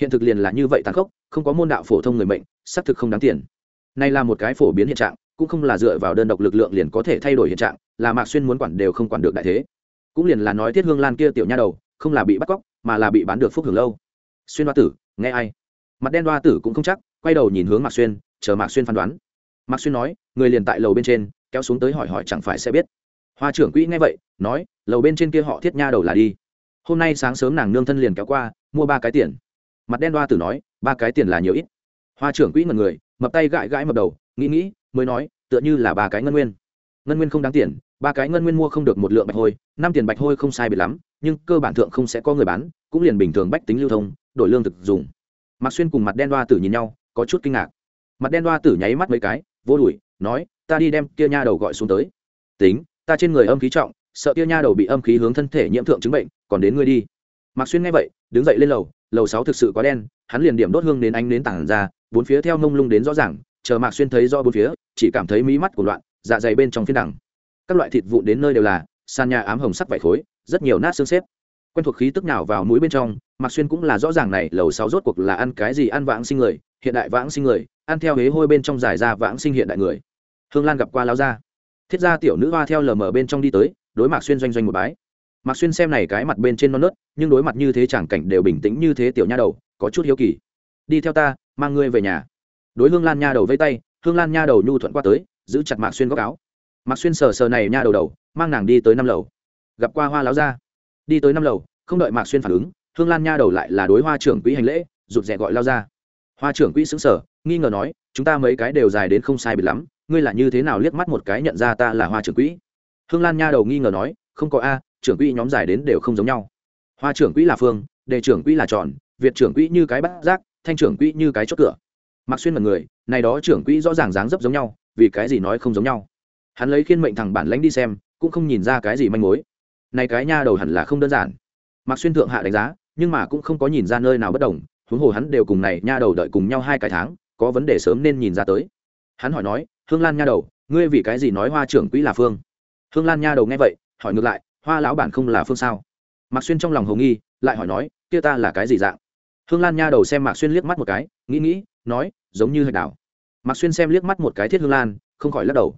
Hiện thực liền là như vậy tàn khốc, không có môn đạo phổ thông người mệnh, xác thực không đáng tiền. Này là một cái phổ biến hiện trạng, cũng không là dựa vào đơn độc lực lượng liền có thể thay đổi hiện trạng, là mạc xuyên muốn quản đều không quản được đại thế. Cũng liền là nói thiết hương lan kia tiểu nha đầu, không là bị bắt cóc, mà là bị bán được phúc hưởng lâu. Xuyên hoa tử, nghe ai? Mặt đen hoa tử cũng không chắc, quay đầu nhìn hướng mạc xuyên, chờ mạc xuyên phán đoán. Mạc xuyên nói, người liền tại lầu bên trên kéo xuống tới hỏi hỏi chẳng phải sẽ biết. Hoa trưởng quỹ nghe vậy, nói, lầu bên trên kia họ thiết nha đầu là đi. Hôm nay sáng sớm nàng nương thân liền kéo qua, mua ba cái tiền. Mặt đen đoa tử nói, ba cái tiền là nhiều ít. Hoa trưởng quỹ ngần người, mập tay gãi gãi mập đầu, nghĩ nghĩ, mới nói, tựa như là ba cái ngân nguyên. Ngân nguyên không đáng tiền, ba cái ngân nguyên mua không được một lượng bạch hôi, năm tiền bạch hôi không sai biệt lắm, nhưng cơ bản thượng không sẽ có người bán, cũng liền bình thường bách tính lưu thông, đổi lương thực dùng. Mạc xuyên cùng mặt đen đoa tử nhìn nhau, có chút kinh ngạc. Mặt đen đoa tử nháy mắt mấy cái, vô đùi, nói ta đi đem kia nha đầu gọi xuống tới. Tính, ta trên người âm khí trọng, sợ kia nha đầu bị âm khí hướng thân thể nhiễm thượng chứng bệnh, còn đến ngươi đi. Mạc xuyên nghe vậy, đứng dậy lên lầu lầu sáu thực sự quá đen, hắn liền điểm đốt hương đến ánh đến tảng ra, bốn phía theo mông lung đến rõ ràng, chờ mạc xuyên thấy do bốn phía, chỉ cảm thấy mí mắt của loạn dạ dày bên trong phiên đẳng. Các loại thịt vụn đến nơi đều là, sàn nhà ám hồng sắc vải khối, rất nhiều nát xương xếp. Quen thuộc khí tức nào vào mũi bên trong, mạc xuyên cũng là rõ ràng này, lầu sáu rốt cuộc là ăn cái gì ăn vãng sinh người, hiện đại vãng sinh người, ăn theo huế hôi bên trong giải ra vãng sinh hiện đại người hương lan gặp qua lao ra thiết gia tiểu nữ hoa theo lờ mờ bên trong đi tới, đối mạc xuyên doanh doanh một bái. Mạc xuyên xem này cái mặt bên trên non nớt, nhưng đối mặt như thế chẳng cảnh đều bình tĩnh như thế tiểu nha đầu, có chút hiếu kỳ. Đi theo ta, mang ngươi về nhà. Đối hương lan nha đầu vây tay, hương lan nha đầu nhu thuận qua tới, giữ chặt mạc xuyên góc áo. Mạc xuyên sờ sờ này nha đầu đầu, mang nàng đi tới năm lầu. Gặp qua hoa láo ra đi tới năm lầu, không đợi mạc xuyên phản ứng, hương lan nha đầu lại là đối hoa trưởng quỹ hành lễ, rụt rè gọi lao ra hoa trưởng quỹ xứng sở nghi ngờ nói, chúng ta mấy cái đều dài đến không sai biệt lắm ngươi là như thế nào liếc mắt một cái nhận ra ta là hoa trưởng quỹ? Hương lan nha đầu nghi ngờ nói, không có a, trưởng quỹ nhóm dài đến đều không giống nhau. Hoa trưởng quỹ là phương, đề trưởng quỹ là tròn, việt trưởng quỹ như cái bát giác, thanh trưởng quỹ như cái chốt cửa. Mặc xuyên mật người, này đó trưởng quỹ rõ ràng dáng dấp giống nhau, vì cái gì nói không giống nhau? Hắn lấy khiên mệnh thằng bản lãnh đi xem, cũng không nhìn ra cái gì manh mối. Này cái nha đầu hẳn là không đơn giản. Mặc xuyên thượng hạ đánh giá, nhưng mà cũng không có nhìn ra nơi nào bất đồng, huống hồ hắn đều cùng này nha đầu đợi cùng nhau hai cái tháng, có vấn đề sớm nên nhìn ra tới. Hắn hỏi nói hương lan nha đầu, ngươi vì cái gì nói hoa trưởng quỹ là phương? Hương lan nha đầu nghe vậy, hỏi ngược lại, hoa lão bản không là phương sao? Mạc xuyên trong lòng hầu nghi, lại hỏi nói, kia ta là cái gì dạng? Hương lan nha đầu xem mạc xuyên liếc mắt một cái, nghĩ nghĩ, nói, giống như hạch đảo. Mạc xuyên xem liếc mắt một cái thiết hương lan, không khỏi lắc đầu.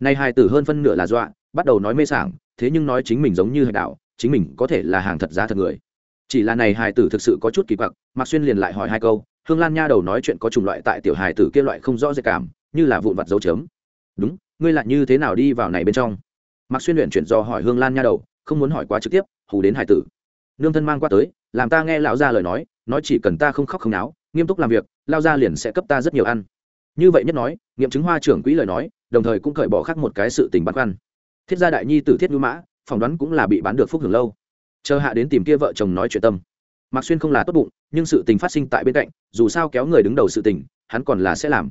Nay hai tử hơn phân nửa là dọa, bắt đầu nói mê sảng, thế nhưng nói chính mình giống như hạch đảo, chính mình có thể là hàng thật giá thật người. Chỉ là này hài tử thực sự có chút kỳ quặc, mạc xuyên liền lại hỏi hai câu, hương lan nha đầu nói chuyện có chủng loại tại tiểu hài tử kia loại không rõ dễ cảm như là vụn vặt dấu chấm. Đúng, ngươi lại như thế nào đi vào này bên trong? Mạc xuyên luyện chuyển do hỏi hương lan nha đầu, không muốn hỏi quá trực tiếp, hù đến hài tử. Nương thân mang qua tới, làm ta nghe lão gia lời nói nói chỉ cần ta không khóc không náo, nghiêm túc làm việc lao gia liền sẽ cấp ta rất nhiều ăn. Như vậy nhất nói, nghiệm chứng hoa trưởng quỹ lời nói, đồng thời cũng cởi bỏ khác một cái sự tình băn khoăn. Thiết gia đại nhi tử thiết ngữ mã, phỏng đoán cũng là bị bán được phúc hưởng lâu. Chờ hạ đến tìm kia vợ chồng nói chuyện tâm. Mạc xuyên không là tốt bụng, nhưng sự tình phát sinh tại bên cạnh, dù sao kéo người đứng đầu sự tình, hắn còn là sẽ làm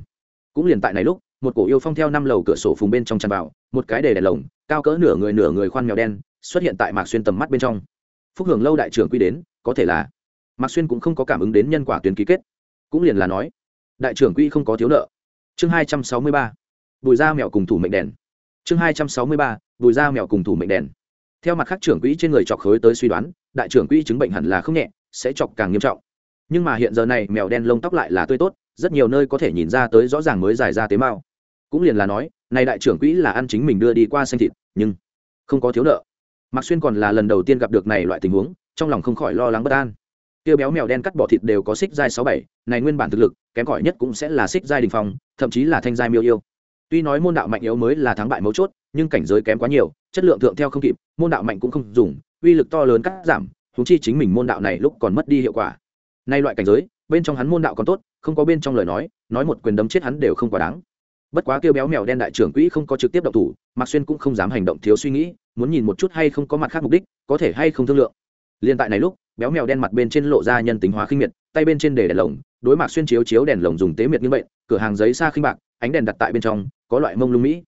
cũng liền tại này lúc, một cổ yêu phong theo năm lầu cửa sổ phùng bên trong tràn vào, một cái đề đèn lồng, cao cỡ nửa người nửa người khoan mèo đen, xuất hiện tại mạc xuyên tầm mắt bên trong. Phúc hưởng lâu đại trưởng quy đến, có thể là mạc xuyên cũng không có cảm ứng đến nhân quả tuyến ký kết. Cũng liền là nói, đại trưởng quy không có thiếu nợ. Chương hai trăm sáu mươi ba, bùi da mèo cùng thủ mệnh đèn. Chương hai trăm sáu mươi ba, bùi da mèo cùng thủ mệnh đèn. Theo mặt khác trưởng quỹ trên người chọc khối tới suy đoán, đại trưởng quỹ chứng bệnh hẳn là không nhẹ, sẽ chọc càng nghiêm trọng. Nhưng mà hiện giờ này mèo đen lông tóc lại là tươi tốt rất nhiều nơi có thể nhìn ra tới rõ ràng mới dài ra tế mao. Cũng liền là nói này đại trưởng quỹ là ăn chính mình đưa đi qua xanh thịt, nhưng không có thiếu nợ. Mạc xuyên còn là lần đầu tiên gặp được này loại tình huống, trong lòng không khỏi lo lắng bất an. Tiêu béo mèo đen cắt bỏ thịt đều có xích giai sáu bảy, này nguyên bản thực lực, kém cỏi nhất cũng sẽ là xích giai đình phong, thậm chí là thanh giai miêu yêu. Tuy nói môn đạo mạnh yếu mới là thắng bại mấu chốt, nhưng cảnh giới kém quá nhiều, chất lượng thượng theo không kịp, môn đạo mạnh cũng không dùng, uy lực to lớn cắt giảm húng chi chính mình môn đạo này lúc còn mất đi hiệu quả. Nay loại cảnh giới, bên trong hắn môn đạo còn tốt không có bên trong lời nói nói một quyền đấm chết hắn đều không quá đáng. Bất quá kêu béo mèo đen đại trưởng quỹ không có trực tiếp động thủ, mạc xuyên cũng không dám hành động thiếu suy nghĩ, muốn nhìn một chút hay không có mặt khác mục đích, có thể hay không thương lượng. Liên tại này lúc, béo mèo đen mặt bên trên lộ ra nhân tính hóa khinh miệt, tay bên trên để đèn lồng, đối mạc xuyên chiếu chiếu đèn lồng dùng tế miệt như vậy, cửa hàng giấy xa khinh bạc, ánh đèn đặt tại bên trong, có loại mông lung mỹ.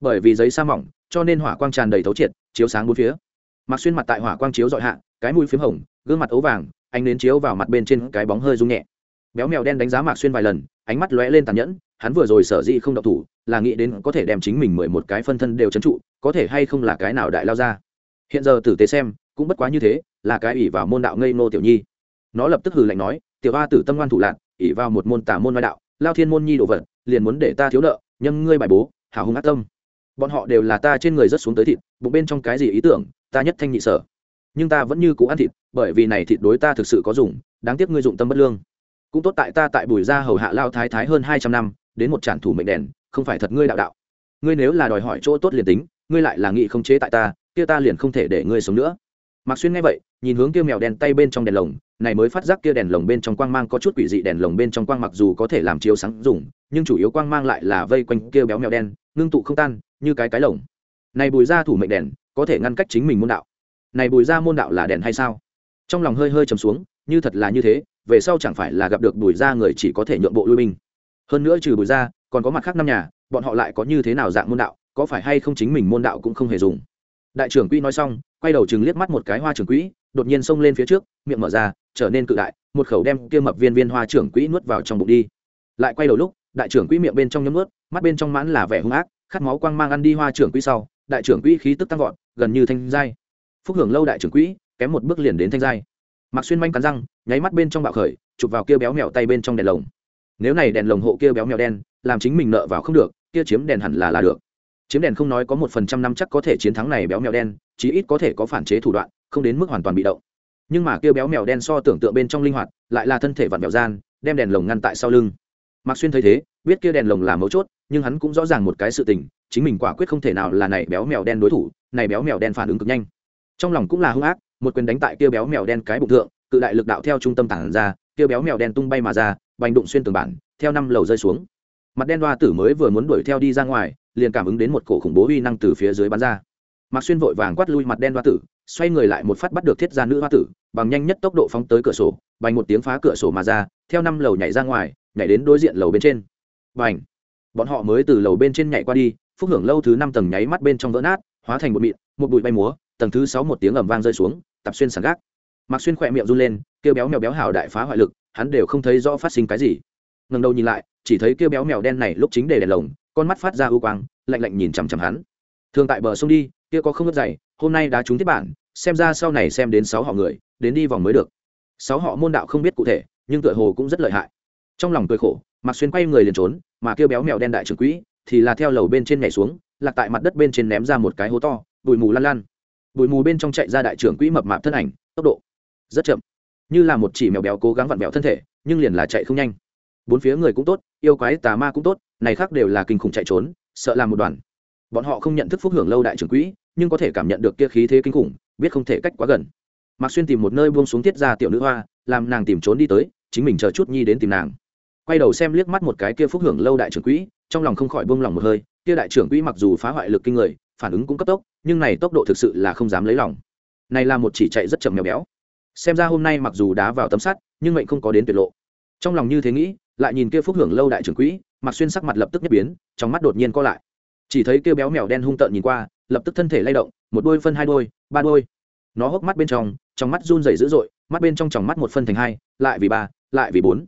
Bởi vì giấy sa mỏng, cho nên hỏa quang tràn đầy thấu triệt, chiếu sáng bốn phía. Mạc xuyên mặt tại hỏa quang chiếu dọi hạ, cái mũi p h m hồng, gương mặt ấu vàng, ánh nến chiếu vào mặt bên trên cái bóng hơi rung nhẹ béo mèo đen đánh giá mạc xuyên vài lần, ánh mắt lóe lên tàn nhẫn, hắn vừa rồi sở dĩ không độc thủ, là nghĩ đến có thể đem chính mình mười một cái phân thân đều trấn trụ, có thể hay không là cái nào đại lao ra. Hiện giờ tử tế xem, cũng bất quá như thế, là cái ỷ vào môn đạo ngây nô tiểu nhi. Nó lập tức hừ lạnh nói, tiểu Ba tử tâm ngoan thủ lạc, ỷ vào một môn tả môn ngoại đạo, lao thiên môn nhi đồ vật, liền muốn để ta thiếu nợ, nhâm ngươi bài bố hào hùng ác tâm. Bọn họ đều là ta trên người rất xuống tới thịt, bụng bên trong cái gì ý tưởng, ta nhất thanh nhị sở. Nhưng ta vẫn như cũ ăn thịt, bởi vì này thịt đối ta thực sự có dùng, đáng tiếc ngươi dụng tâm bất lương cũng tốt tại ta tại bùi gia hầu hạ lao thái thái hơn hai trăm năm, đến một trản thủ mệnh đèn, không phải thật ngươi đạo đạo. Ngươi nếu là đòi hỏi chỗ tốt liền tính, ngươi lại là nghị không chế tại ta, kia ta liền không thể để ngươi sống nữa. Mạc xuyên nghe vậy, nhìn hướng kia mèo đèn tay bên trong đèn lồng, này mới phát giác kia đèn lồng bên trong quang mang có chút quỷ dị, đèn lồng bên trong quang mặc dù có thể làm chiếu sáng dùng, nhưng chủ yếu quang mang lại là vây quanh kia béo mèo đen, ngưng tụ không tan, như cái cái lồng. Này bùi ra thủ mệnh đèn, có thể ngăn cách chính mình môn đạo. Này bùi ra môn đạo là đèn hay sao? Trong lòng hơi hơi trầm xuống, như thật là như thế về sau chẳng phải là gặp được bùi ra người chỉ có thể nhượng bộ lui binh. Hơn nữa trừ bùi ra còn có mặt khác năm nhà, bọn họ lại có như thế nào dạng môn đạo, có phải hay không chính mình môn đạo cũng không hề dùng. Đại trưởng quỹ nói xong, quay đầu chừng liếc mắt một cái hoa trưởng quỹ, đột nhiên xông lên phía trước, miệng mở ra, trở nên cự đại, một khẩu đem kia mập viên viên hoa trưởng quỹ nuốt vào trong bụng đi. Lại quay đầu lúc, đại trưởng quỹ miệng bên trong nhấm nuốt, mắt bên trong mãn là vẻ hung ác, khát máu quang mang ăn đi hoa trưởng quỹ sau, đại trưởng quỹ khí tức tăng vọt, gần như thanh giai. Phúc hưởng lâu đại trưởng quỹ, kém một bước liền đến thanh giai. Mạc xuyên manh cắn răng, nháy mắt bên trong bạo khởi, chụp vào kia béo mèo tay bên trong đèn lồng. Nếu này đèn lồng hộ kia béo mèo đen, làm chính mình nợ vào không được, kia chiếm đèn hẳn là là được. Chiếm đèn không nói có một phần trăm năm chắc có thể chiến thắng này béo mèo đen, chí ít có thể có phản chế thủ đoạn, không đến mức hoàn toàn bị động. Nhưng mà kia béo mèo đen so tưởng tượng bên trong linh hoạt, lại là thân thể vặn mèo gian, đem đèn lồng ngăn tại sau lưng. Mạc xuyên thấy thế, biết kia đèn lồng là mấu chốt, nhưng hắn cũng rõ ràng một cái sự tình, chính mình quả quyết không thể nào là này béo mèo đen đối thủ, này béo mèo đen phản ứng cực nhanh. Trong lòng cũng là hung ác một quyền đánh tại kia béo mèo đen cái bụng thượng, cự đại lực đạo theo trung tâm tản ra, kia béo mèo đen tung bay mà ra, bành đụng xuyên tường bản, theo năm lầu rơi xuống. Mặt đen đoa tử mới vừa muốn đuổi theo đi ra ngoài, liền cảm ứng đến một cổ khủng bố uy năng từ phía dưới bắn ra. Mạc xuyên vội vàng quát lui mặt đen đoa tử, xoay người lại một phát bắt được thiết gia nữ hoa tử, bằng nhanh nhất tốc độ phóng tới cửa sổ, bành một tiếng phá cửa sổ mà ra, theo năm lầu nhảy ra ngoài, nhảy đến đối diện lầu bên trên. Bành! Bọn họ mới từ lầu bên trên nhảy qua đi, phúc hưởng lâu thứ năm tầng nháy mắt bên trong vỡ nát, hóa thành một mịn, một bụi bay múa, tầng thứ sáu một tiếng ầm vang rơi xuống tập xuyên sàn gác. Mạc xuyên khỏe miệng run lên, kêu béo mèo béo hào đại phá hoại lực, hắn đều không thấy rõ phát sinh cái gì. Ngần đầu nhìn lại, chỉ thấy kêu béo mèo đen này lúc chính để đèn lồng, con mắt phát ra ưu quang, lạnh lạnh nhìn chằm chằm hắn. Thường tại bờ sông đi, kia có không ngất dày, hôm nay đã trúng tiếp bản, xem ra sau này xem đến sáu họ người, đến đi vòng mới được. Sáu họ môn đạo không biết cụ thể, nhưng tựa hồ cũng rất lợi hại. Trong lòng cười khổ, mạc xuyên quay người liền trốn, mà kêu béo mèo đen đại trưởng quỹ, thì là theo lầu bên trên nhảy xuống, lạc tại mặt đất bên trên ném ra một cái hố to, bụi mù lăn lăn bụi mù bên trong chạy ra đại trưởng quỹ mập mạp thân ảnh, tốc độ rất chậm. Như là một chỉ mèo béo cố gắng vặn vẹo thân thể, nhưng liền là chạy không nhanh. Bốn phía người cũng tốt, yêu quái tà ma cũng tốt, này khác đều là kinh khủng chạy trốn, sợ làm một đoàn. Bọn họ không nhận thức phúc hưởng lâu đại trưởng quỹ, nhưng có thể cảm nhận được kia khí thế kinh khủng, biết không thể cách quá gần. Mạc xuyên tìm một nơi buông xuống tiết ra tiểu nữ hoa, làm nàng tìm trốn đi tới, chính mình chờ chút nhi đến tìm nàng. Quay đầu xem liếc mắt một cái kia phúc hưởng lâu đại trưởng quỹ, trong lòng không khỏi buông lòng một hơi, kia đại trưởng quỹ mặc dù phá hoại lực kinh người phản ứng cũng cấp tốc, nhưng này tốc độ thực sự là không dám lấy lòng. Này là một chỉ chạy rất chậm mèo béo. Xem ra hôm nay mặc dù đá vào tấm sắt, nhưng mệnh không có đến tuyệt lộ. Trong lòng như thế nghĩ, lại nhìn kia phúc hưởng lâu đại trưởng quỹ mặc xuyên sắc mặt lập tức nhất biến, trong mắt đột nhiên co lại. Chỉ thấy kia béo mèo đen hung tợn nhìn qua, lập tức thân thể lay động, một đôi phân hai đôi, ba đôi. Nó hốc mắt bên trong trong mắt run rẩy dữ dội, mắt bên trong tròng mắt một phân thành hai, lại vì ba, lại vì bốn.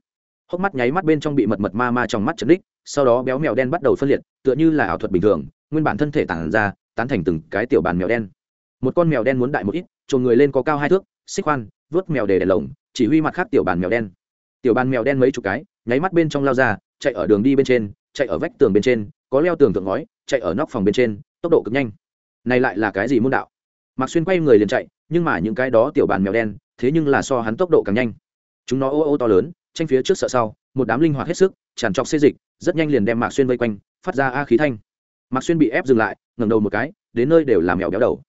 Hốc mắt nháy mắt bên trong bị mật mật ma ma trong mắt chấn đích, sau đó béo mèo đen bắt đầu phân liệt, tựa như là ảo thuật bình thường, nguyên bản thân thể tản ra tán thành từng cái tiểu bàn mèo đen. Một con mèo đen muốn đại một ít trồn người lên có cao hai thước, xích khoan, vớt mèo để đèn lồng, chỉ huy mặt khác tiểu bàn mèo đen. Tiểu bàn mèo đen mấy chục cái, nháy mắt bên trong lao ra, chạy ở đường đi bên trên, chạy ở vách tường bên trên, có leo tường tượng ngói, chạy ở nóc phòng bên trên, tốc độ cực nhanh. Này lại là cái gì môn đạo? Mạc xuyên quay người liền chạy, nhưng mà những cái đó tiểu bàn mèo đen, thế nhưng là so hắn tốc độ càng nhanh. Chúng nó ô ô to lớn, tranh phía trước sợ sau, một đám linh hoạt hết sức, tràn trọc xê dịch, rất nhanh liền đem mạc xuyên vây quanh, phát ra a khí thanh mạc xuyên bị ép dừng lại, ngẩng đầu một cái, đến nơi đều làm mèo béo đầu.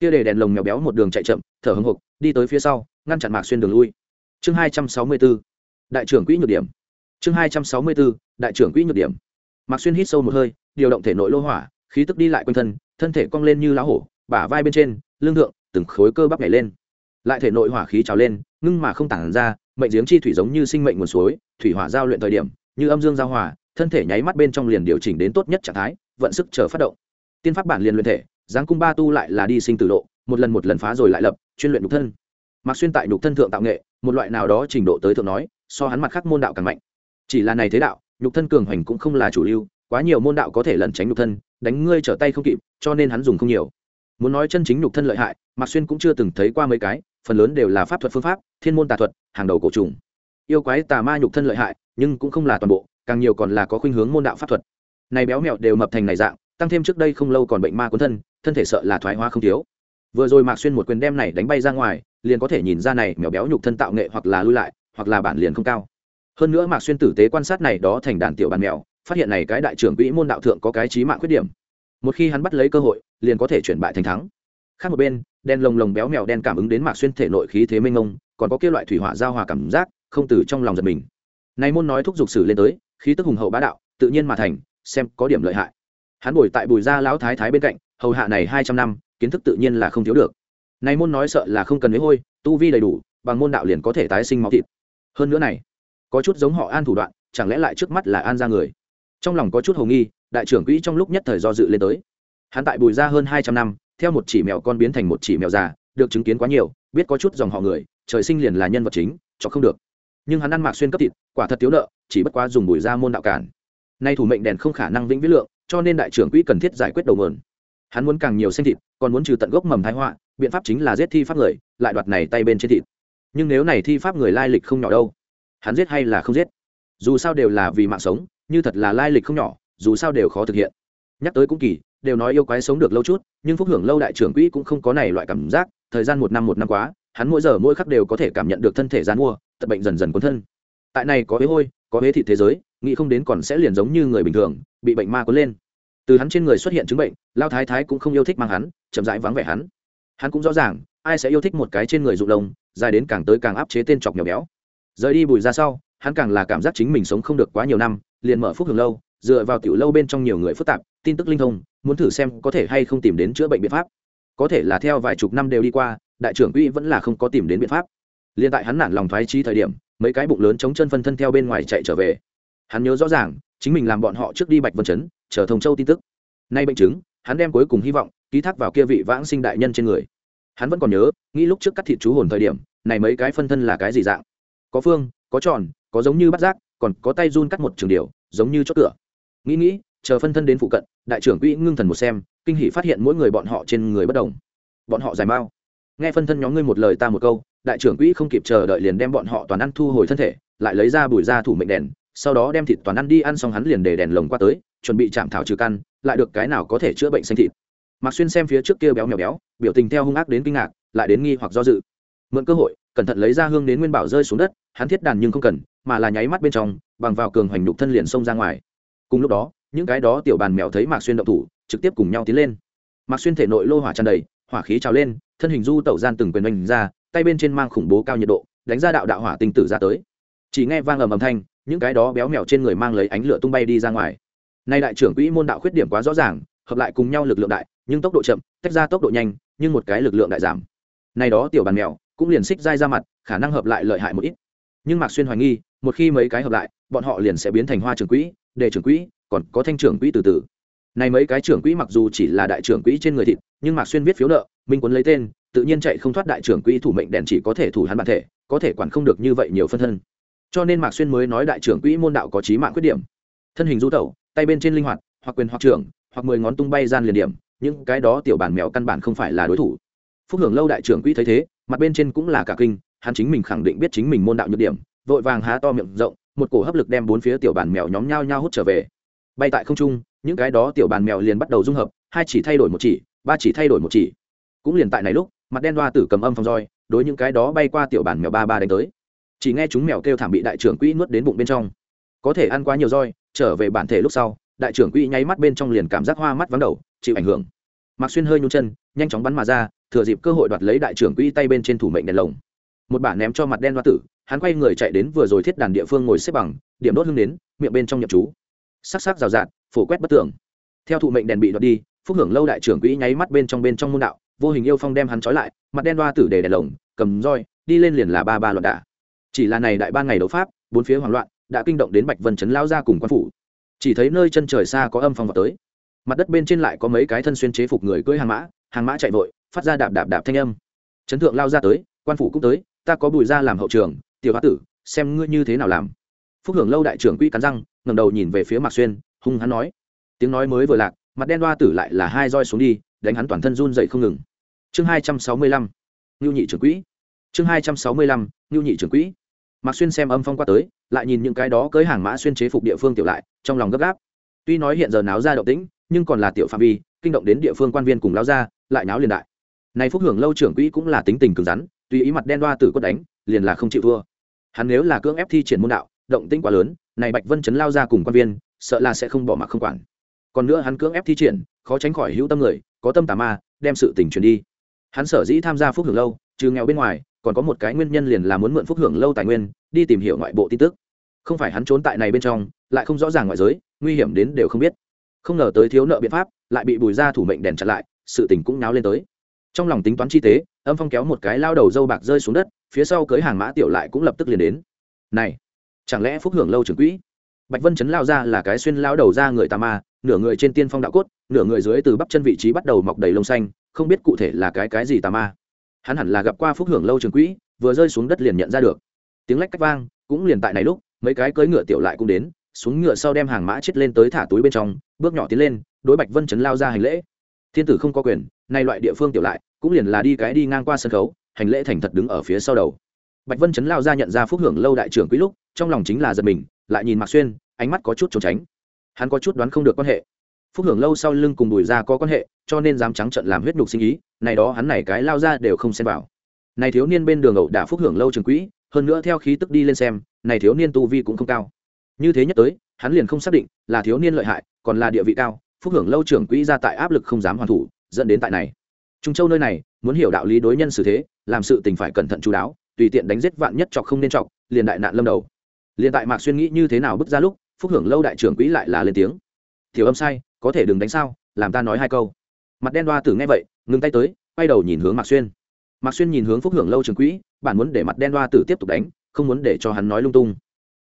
Kia để đèn lồng mèo béo một đường chạy chậm, thở hưng hục đi tới phía sau, ngăn chặn mạc xuyên đường lui. Chương hai trăm sáu mươi b ố đại trưởng quỹ nhược điểm. Chương hai trăm sáu mươi b ố đại trưởng quỹ nhược điểm. Mạc xuyên hít sâu một hơi, điều động thể nội lô hỏa, khí tức đi lại quanh thân thân thể cong lên như lá hổ, bả vai bên trên, lưng thượng, từng khối cơ bắp nhảy lên. Lại thể nội hỏa khí trào lên, ngưng mà không tản ra, mệnh giếng chi thủy giống như sinh mệnh nguồn suối, thủy hỏa giao luyện thời điểm, như âm dương giao hòa, thân thể nháy mắt bên trong liền điều chỉnh đến tốt nhất trạng thái vận sức chờ phát động. Tiên pháp bản liền luyện thể, giáng cung ba tu lại là đi sinh tử lộ, một lần một lần phá rồi lại lập, chuyên luyện nhục thân. Mặc xuyên tại nhục thân thượng tạo nghệ, một loại nào đó trình độ tới thượng nói, so hắn mặt khác môn đạo càng mạnh. Chỉ là này thế đạo, nhục thân cường hoành cũng không là chủ lưu, quá nhiều môn đạo có thể lẩn tránh nhục thân, đánh ngươi trở tay không kịp, cho nên hắn dùng không nhiều. Muốn nói chân chính nhục thân lợi hại mặc xuyên cũng chưa từng thấy qua mấy cái, phần lớn đều là pháp thuật phương pháp, thiên môn tà thuật, hàng đầu cổ trùng. Yêu quái tà ma nhục thân lợi hại, nhưng cũng không là toàn bộ, càng nhiều còn là có khuynh hướng môn đạo pháp thuật này béo mẹo đều mập thành này dạng, tăng thêm trước đây không lâu còn bệnh ma cuốn thân thân thể sợ là thoái hóa không thiếu. Vừa rồi mạc xuyên một quyền đem này đánh bay ra ngoài, liền có thể nhìn ra này mèo béo nhục thân tạo nghệ hoặc là lui lại, hoặc là bản liền không cao. Hơn nữa mạc xuyên tử tế quan sát này đó thành đàn tiểu bàn mèo phát hiện này cái đại trưởng quỹ môn đạo thượng có cái trí mạng khuyết điểm. Một khi hắn bắt lấy cơ hội, liền có thể chuyển bại thành thắng. Khác một bên, đen lồng lồng béo mèo đen cảm ứng đến mạc xuyên thể nội khí thế mênh mông, còn có kia loại thủy hỏa giao hòa cảm giác, không từ trong lòng giật mình. Này môn nói thúc giục sử lên tới, khí tức hùng hậu bá đạo, tự nhiên mà thành xem có điểm lợi hại. Hắn bồi tại bùi gia lão thái thái bên cạnh, hầu hạ này hai trăm năm, kiến thức tự nhiên là không thiếu được. Này môn nói sợ là không cần lấy hôi, tu vi đầy đủ, bằng môn đạo liền có thể tái sinh máu thịt. Hơn nữa này, có chút giống họ an thủ đoạn, chẳng lẽ lại trước mắt là an ra người? Trong lòng có chút hồ nghi, đại trưởng quỹ trong lúc nhất thời do dự lên tới. Hắn tại bùi ra hơn hai trăm năm, theo một chỉ mèo con biến thành một chỉ mèo già, được chứng kiến quá nhiều, biết có chút dòng họ người, trời sinh liền là nhân vật chính, cho không được. Nhưng hắn ăn mặc xuyên cấp thịt, quả thật thiếu nợ, chỉ bất quá dùng bùi ra môn đạo cản nay thủ mệnh đèn không khả năng vĩnh viễn lượng, cho nên đại trưởng quỹ cần thiết giải quyết đầu mườn hắn muốn càng nhiều xanh thịt, còn muốn trừ tận gốc mầm thái họa, biện pháp chính là giết thi pháp người, lại đoạt này tay bên trên thịt. Nhưng nếu này thi pháp người lai lịch không nhỏ đâu, hắn giết hay là không giết? Dù sao đều là vì mạng sống, như thật là lai lịch không nhỏ, dù sao đều khó thực hiện. Nhắc tới cũng kỳ, đều nói yêu quái sống được lâu chút, nhưng phúc hưởng lâu đại trưởng quỹ cũng không có này loại cảm giác, thời gian một năm một năm quá, hắn mỗi giờ mỗi khắc đều có thể cảm nhận được thân thể gian mua tật bệnh dần dần cuốn thân. Tại này có huế hôi, có huế thị thế giới nghĩ không đến còn sẽ liền giống như người bình thường, bị bệnh ma cuốn lên. Từ hắn trên người xuất hiện chứng bệnh, lao thái thái cũng không yêu thích mang hắn, chậm rãi vắng vẻ hắn. Hắn cũng rõ ràng, ai sẽ yêu thích một cái trên người rụng lông, dài đến càng tới càng áp chế tên chọc nhỏ béo. Rời đi bùi ra sau, hắn càng là cảm giác chính mình sống không được quá nhiều năm, liền mở phúc hưởng lâu, dựa vào tiểu lâu bên trong nhiều người phức tạp, tin tức linh thông, muốn thử xem có thể hay không tìm đến chữa bệnh biện pháp. Có thể là theo vài chục năm đều đi qua, đại trưởng quỹ vẫn là không có tìm đến biện pháp. Liên tại hắn nản lòng thoái trí thời điểm, mấy cái bụng lớn chống chân phân thân theo bên ngoài chạy trở về hắn nhớ rõ ràng, chính mình làm bọn họ trước đi bạch vân chấn, chờ thông châu tin tức. Nay bệnh chứng, hắn đem cuối cùng hy vọng ký thác vào kia vị vãng sinh đại nhân trên người. Hắn vẫn còn nhớ, nghĩ lúc trước cắt thịt chú hồn thời điểm, này mấy cái phân thân là cái gì dạng? Có phương, có tròn, có giống như bắt giác, còn có tay run cắt một trường điều, giống như chốt cửa. Nghĩ nghĩ, chờ phân thân đến phụ cận, đại trưởng quỹ ngưng thần một xem, kinh hỷ phát hiện mỗi người bọn họ trên người bất đồng. Bọn họ dài mau nghe phân thân nhóm ngươi một lời ta một câu, đại trưởng quỹ không kịp chờ đợi liền đem bọn họ toàn ăn thu hồi thân thể, lại lấy ra bùi ra thủ mệnh đèn sau đó đem thịt toàn ăn đi, ăn xong hắn liền để đèn lồng qua tới, chuẩn bị chạm thảo trừ căn, lại được cái nào có thể chữa bệnh xanh thịt. Mạc xuyên xem phía trước kia béo mèo béo, biểu tình theo hung ác đến kinh ngạc, lại đến nghi hoặc do dự. Mượn cơ hội, cẩn thận lấy ra hương đến nguyên bảo rơi xuống đất, hắn thiết đàn nhưng không cần, mà là nháy mắt bên trong, bằng vào cường hoành đục thân liền xông ra ngoài. Cùng lúc đó, những cái đó tiểu bàn mèo thấy mạc xuyên động thủ, trực tiếp cùng nhau tiến lên. Mạc xuyên thể nội lô hỏa tràn đầy, hỏa khí trào lên, thân hình du tẩu gian từng quyền đánh ra, tay bên trên mang khủng bố cao nhiệt độ, đánh ra đạo đạo hỏa tinh tử ra tới. Chỉ nghe vang ầm ầm thanh những cái đó béo mèo trên người mang lấy ánh lửa tung bay đi ra ngoài. Nay đại trưởng quỹ môn đạo khuyết điểm quá rõ ràng, hợp lại cùng nhau lực lượng đại, nhưng tốc độ chậm, tách ra tốc độ nhanh, nhưng một cái lực lượng đại giảm. Nay đó tiểu bàn mèo cũng liền xích dai ra mặt, khả năng hợp lại lợi hại một ít. Nhưng mạc xuyên hoài nghi, một khi mấy cái hợp lại, bọn họ liền sẽ biến thành hoa trưởng quỹ đề trưởng quỹ, còn có thanh trưởng quỹ từ từ. Này mấy cái trưởng quỹ mặc dù chỉ là đại trưởng quỹ trên người thịt, nhưng mạc xuyên viết phiếu nợ, minh quấn lấy tên, tự nhiên chạy không thoát đại trưởng quỹ thủ mệnh đèn chỉ có thể thủ hắn bản thể, có thể quản không được như vậy nhiều phân thân cho nên mạc xuyên mới nói đại trưởng quỹ môn đạo có trí mạng khuyết điểm. Thân hình du tẩu, tay bên trên linh hoạt, hoặc quyền hoặc trưởng, hoặc mười ngón tung bay gian liền điểm, những cái đó tiểu bản mèo căn bản không phải là đối thủ. Phúc hưởng lâu đại trưởng quỹ thấy thế, mặt bên trên cũng là cả kinh, hắn chính mình khẳng định biết chính mình môn đạo nhược điểm, vội vàng há to miệng rộng, một cổ hấp lực đem bốn phía tiểu bản mèo nhóm nhau nhau hút trở về. Bay tại không trung, những cái đó tiểu bàn mèo liền bắt đầu dung hợp, hai chỉ thay đổi một chỉ, ba chỉ thay đổi một chỉ. Cũng liền tại này lúc, mặt đen đoa tử cầm âm phong roi, đối những cái đó bay qua tiểu bản mèo ba ba đánh tới chỉ nghe chúng mèo kêu thảm bị đại trưởng quỹ nuốt đến bụng bên trong. Có thể ăn quá nhiều roi, trở về bản thể lúc sau, đại trưởng quỹ nháy mắt bên trong liền cảm giác hoa mắt vắng đầu, chịu ảnh hưởng. Mạc xuyên hơi nhung chân, nhanh chóng bắn mà ra, thừa dịp cơ hội đoạt lấy đại trưởng quỹ tay bên trên thủ mệnh đèn lồng. Một bản ném cho mặt đen hoa tử, hắn quay người chạy đến vừa rồi thiết đàn địa phương ngồi xếp bằng, điểm đốt hương đến, miệng bên trong nhậm chú. Sắc sắc rào rạt, phổ quét bất tưởng theo thụ mệnh đèn bị đoạt đi, phúc hưởng lâu đại trưởng quỹ nháy mắt bên trong bên trong môn đạo, vô hình yêu phong đem hắn trói lại, mặt đen hoa tử để đèn lồng, cầm roi, đi lên liền là ba ba loạn đả chỉ là này đại ban ngày đấu pháp, bốn phía hoảng loạn, đã kinh động đến bạch vân chấn lao ra cùng quan phủ. Chỉ thấy nơi chân trời xa có âm phong vào tới. Mặt đất bên trên lại có mấy cái thân xuyên chế phục người cưỡi hàng mã hàng mã chạy vội, phát ra đạp đạp đạp thanh âm. Chấn thượng lao ra tới, quan phủ cũng tới, ta có bùi ra làm hậu trường, tiểu hoa tử, xem ngươi như thế nào làm. Phúc hưởng lâu đại trưởng quỹ cắn răng ngầm đầu nhìn về phía mạc xuyên, hung hắn nói. Tiếng nói mới vừa lạc, mặt đen đoa tử lại là hai roi xuống đi, đánh hắn toàn thân run dậy không ngừng. Chương hai trăm sáu mươi lăm, ngưu nhị trưởng quỹ. Chương hai trăm sáu mươi lăm, ngưu nhị trưởng quỹ mạc xuyên xem âm phong qua tới, lại nhìn những cái đó cưới hàng mã xuyên chế phục địa phương tiểu lại, trong lòng gấp gáp. Tuy nói hiện giờ náo ra động tĩnh, nhưng còn là tiểu phạm vi, kinh động đến địa phương quan viên cùng lao ra, lại náo liền đại. Này phúc hưởng lâu trưởng quỹ cũng là tính tình cứng rắn, tùy ý mặt đen đoa tử quất đánh, liền là không chịu thua. Hắn nếu là cưỡng ép thi triển môn đạo, động tĩnh quá lớn, này bạch vân chấn lao ra cùng quan viên, sợ là sẽ không bỏ mặc không quản. Còn nữa hắn cưỡng ép thi triển, khó tránh khỏi hữu tâm người, có tâm tà ma, đem sự tình truyền đi. Hắn sở dĩ tham gia phúc hưởng lâu, trừ nghèo bên ngoài còn có một cái nguyên nhân liền là muốn mượn phúc hưởng lâu tài nguyên, đi tìm hiểu ngoại bộ tin tức. Không phải hắn trốn tại này bên trong, lại không rõ ràng ngoại giới, nguy hiểm đến đều không biết. Không ngờ tới thiếu nợ biện pháp, lại bị bùi ra thủ mệnh đèn chặn lại, sự tình cũng náo lên tới. Trong lòng tính toán chi tế, âm phong kéo một cái lao đầu dâu bạc rơi xuống đất, phía sau cưới hàng mã tiểu lại cũng lập tức liền đến. Này, chẳng lẽ phúc hưởng lâu trưởng quỹ? Bạch vân chấn lao ra là cái xuyên lao đầu ra người tà ma, nửa người trên tiên phong đạo cốt, nửa người dưới từ bắp chân vị trí bắt đầu mọc đầy lông xanh, không biết cụ thể là cái cái gì tà ma hắn hẳn là gặp qua phúc hưởng lâu trường quỹ, vừa rơi xuống đất liền nhận ra được. Tiếng lách cách vang, cũng liền tại này lúc, mấy cái cưỡi ngựa tiểu lại cũng đến, xuống ngựa sau đem hàng mã chết lên tới thả túi bên trong, bước nhỏ tiến lên, đối bạch vân chấn lao ra hành lễ. Thiên tử không có quyền, nay loại địa phương tiểu lại, cũng liền là đi cái đi ngang qua sân khấu, hành lễ thành thật đứng ở phía sau đầu. Bạch vân chấn lao ra nhận ra phúc hưởng lâu đại trưởng quý lúc, trong lòng chính là giật mình, lại nhìn mạc xuyên, ánh mắt có chút trốn tránh. Hắn có chút đoán không được quan hệ. Phúc hưởng lâu sau lưng cùng bùi ra có quan hệ, cho nên dám trắng trận làm huyết nhục sinh ý này đó hắn này cái lao ra đều không xem vào. Này thiếu niên bên đường ẩu đả phúc hưởng lâu trường quỹ, hơn nữa theo khí tức đi lên xem, này thiếu niên tu vi cũng không cao. Như thế nhất tới, hắn liền không xác định là thiếu niên lợi hại, còn là địa vị cao, phúc hưởng lâu trưởng quỹ ra tại áp lực không dám hoàn thủ, dẫn đến tại này. Trung châu nơi này, muốn hiểu đạo lý đối nhân xử thế, làm sự tình phải cẩn thận chú đáo, tùy tiện đánh giết vạn nhất chọc không nên chọc, liền đại nạn lâm đầu. Liền tại mạc xuyên nghĩ như thế nào bước ra lúc, phúc hưởng lâu đại trưởng quỹ lại là lên tiếng. Tiểu âm sai, có thể đừng đánh sao, làm ta nói hai câu mặt đen đoa tử nghe vậy, ngừng tay tới, quay đầu nhìn hướng mạc xuyên. Mạc xuyên nhìn hướng phúc hưởng lâu trưởng quỹ bản muốn để mặt đen đoa tử tiếp tục đánh, không muốn để cho hắn nói lung tung.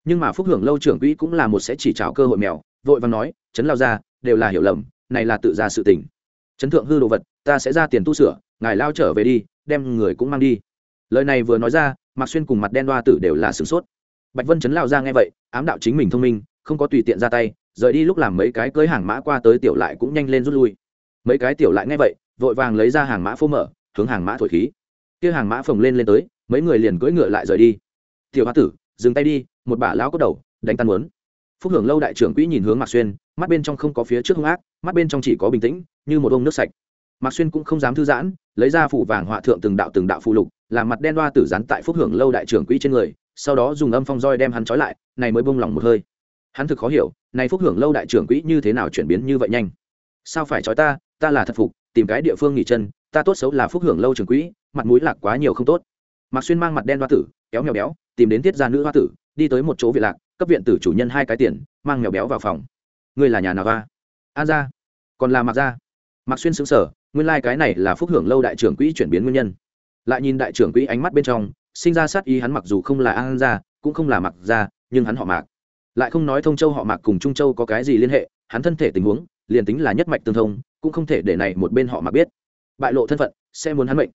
Nhưng mà phúc hưởng lâu trưởng quỹ cũng là một sẽ chỉ trào cơ hội mèo, vội và nói chấn lao ra đều là hiểu lầm, này là tự ra sự tình. Chấn thượng hư đồ vật, ta sẽ ra tiền tu sửa, ngài lao trở về đi, đem người cũng mang đi. Lời này vừa nói ra, mạc xuyên cùng mặt đen đoa tử đều là sửng sốt. Bạch vân chấn lao ra nghe vậy, ám đạo chính mình thông minh, không có tùy tiện ra tay, rời đi lúc làm mấy cái cưới hàng mã qua tới tiểu lại cũng nhanh lên rút lui mấy cái tiểu lại nghe vậy, vội vàng lấy ra hàng mã phô mở, hướng hàng mã thổi khí. Kia hàng mã phồng lên lên tới, mấy người liền cưỡi ngựa lại rời đi. Tiểu hoa tử, dừng tay đi, một bả lão có đầu, đánh tan muốn. Phúc hưởng lâu đại trưởng quỹ nhìn hướng mạc xuyên, mắt bên trong không có phía trước hung ác, mắt bên trong chỉ có bình tĩnh, như một ông nước sạch. Mạc xuyên cũng không dám thư giãn, lấy ra phủ vàng họa thượng từng đạo từng đạo phụ lục làm mặt đen đoa tử rắn tại phúc hưởng lâu đại trưởng quỹ trên người, sau đó dùng âm phong roi đem hắn trói lại, này mới bông lòng một hơi. Hắn thực khó hiểu, này phúc hưởng lâu đại trưởng quỹ như thế nào chuyển biến như vậy nhanh? Sao phải trói ta ta là thật phục, tìm cái địa phương nghỉ chân, ta tốt xấu là phúc hưởng lâu trường quỹ, mặt mũi lạc quá nhiều không tốt. Mạc xuyên mang mặt đen hoa tử, kéo mèo béo, tìm đến tiết gia nữ hoa tử, đi tới một chỗ viện lạc, cấp viện tử chủ nhân hai cái tiền, mang mèo béo vào phòng. Ngươi là nhà nào va an ra còn là mặc ra mạc xuyên xứng sở nguyên lai、like、cái này là phúc hưởng lâu đại trưởng quỹ chuyển biến nguyên nhân. Lại nhìn đại trưởng quỹ ánh mắt bên trong, sinh ra sát ý hắn mặc dù không là an ra cũng không là mặc ra nhưng hắn họ mạc. Lại không nói thông châu họ mạc cùng trung châu có cái gì liên hệ, hắn thân thể tình huống, liền tính là nhất mạch tương thông cũng không thể để này một bên họ mà biết. Bại lộ thân phận, sẽ muốn hắn mệnh.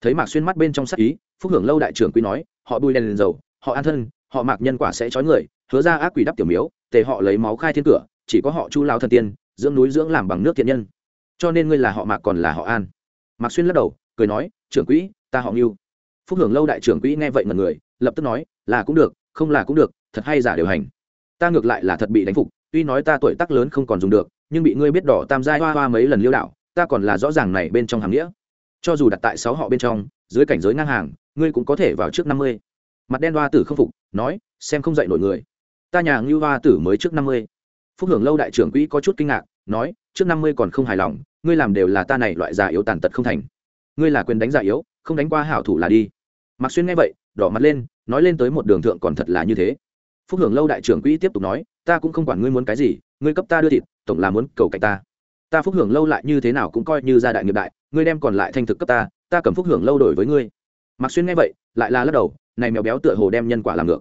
Thấy mạc xuyên mắt bên trong sắc ý, phúc hưởng lâu đại trưởng quý nói, họ bùi đèn liền dầu, họ an thân, họ mạc nhân quả sẽ trói người, hứa ra ác quỷ đắp tiểu miếu, tề họ lấy máu khai thiên cửa, chỉ có họ chu lao thần tiên, dưỡng núi dưỡng làm bằng nước thiện nhân. Cho nên ngươi là họ mạc còn là họ an. Mạc xuyên lắc đầu, cười nói, trưởng quỹ, ta họ ngưu. Phúc hưởng lâu đại trưởng quỹ nghe vậy ngần người, lập tức nói, là cũng được, không là cũng được, thật hay giả điều hành. Ta ngược lại là thật bị đánh phục, tuy nói ta tuổi tác lớn không còn dùng được nhưng bị ngươi biết đỏ tam giai hoa hoa mấy lần liêu đạo, ta còn là rõ ràng này bên trong hàng nghĩa. Cho dù đặt tại sáu họ bên trong, dưới cảnh giới ngang hàng, ngươi cũng có thể vào trước năm mươi. Mặt đen hoa tử không phục, nói, xem không dạy nổi người. Ta nhà ngưu hoa tử mới trước năm mươi. Phúc hưởng lâu đại trưởng quỹ có chút kinh ngạc, nói, trước năm mươi còn không hài lòng, ngươi làm đều là ta này loại già yếu tàn tật không thành. Ngươi là quyền đánh già yếu, không đánh qua hảo thủ là đi. Mặc xuyên nghe vậy, đỏ mặt lên, nói lên tới một đường thượng còn thật là như thế phúc hưởng lâu đại trưởng quỹ tiếp tục nói, ta cũng không quản ngươi muốn cái gì, ngươi cấp ta đưa thịt, tổng là muốn cầu cạnh ta. Ta phúc hưởng lâu lại như thế nào cũng coi như gia đại nghiệp đại, ngươi đem còn lại thanh thực cấp ta ta cầm phúc hưởng lâu đổi với ngươi. Mặc xuyên nghe vậy, lại là lắc đầu, này mèo béo tựa hồ đem nhân quả làm ngược.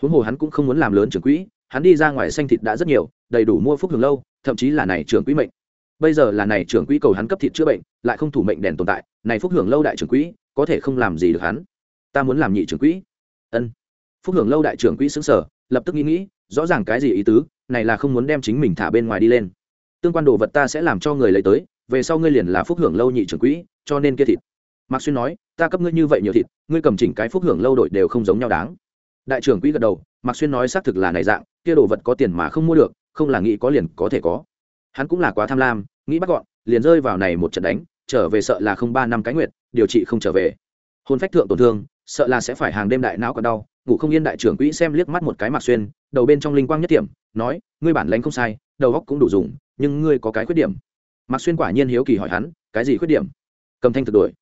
Huống hồ hắn cũng không muốn làm lớn trưởng quỹ, hắn đi ra ngoài xanh thịt đã rất nhiều, đầy đủ mua phúc hưởng lâu, thậm chí là này trưởng quỹ mệnh. Bây giờ là này trưởng quỹ cầu hắn cấp thịt chữa bệnh, lại không thủ mệnh đèn tồn tại, này phúc hưởng lâu đại trưởng quỹ, có thể không làm gì được hắn. Ta muốn làm nhị trưởng quỹ. Ân. Phúc hưởng lâu đại trưởng quỹ xứng sở lập tức nghĩ nghĩ, rõ ràng cái gì ý tứ, này là không muốn đem chính mình thả bên ngoài đi lên. Tương quan đồ vật ta sẽ làm cho người lấy tới, về sau ngươi liền là phúc hưởng lâu nhị trưởng quỹ, cho nên kia thịt. Mạc xuyên nói, ta cấp ngươi như vậy nhiều thịt, ngươi cầm chỉnh cái phúc hưởng lâu đội đều không giống nhau đáng. Đại trưởng quỹ gật đầu, mạc xuyên nói xác thực là này dạng, kia đồ vật có tiền mà không mua được, không là nghĩ có liền có thể có. Hắn cũng là quá tham lam, nghĩ bắt gọn, liền rơi vào này một trận đánh, trở về sợ là không ba năm cái nguyệt, điều trị không trở về. Hôn phách thượng tổn thương, sợ là sẽ phải hàng đêm đại não còn đau ngủ không yên đại trưởng quỹ xem liếc mắt một cái mạc xuyên, đầu bên trong linh quang nhất điểm nói, ngươi bản lãnh không sai, đầu óc cũng đủ dùng, nhưng ngươi có cái khuyết điểm. Mạc xuyên quả nhiên hiếu kỳ hỏi hắn, cái gì khuyết điểm? Cầm thanh thực đổi.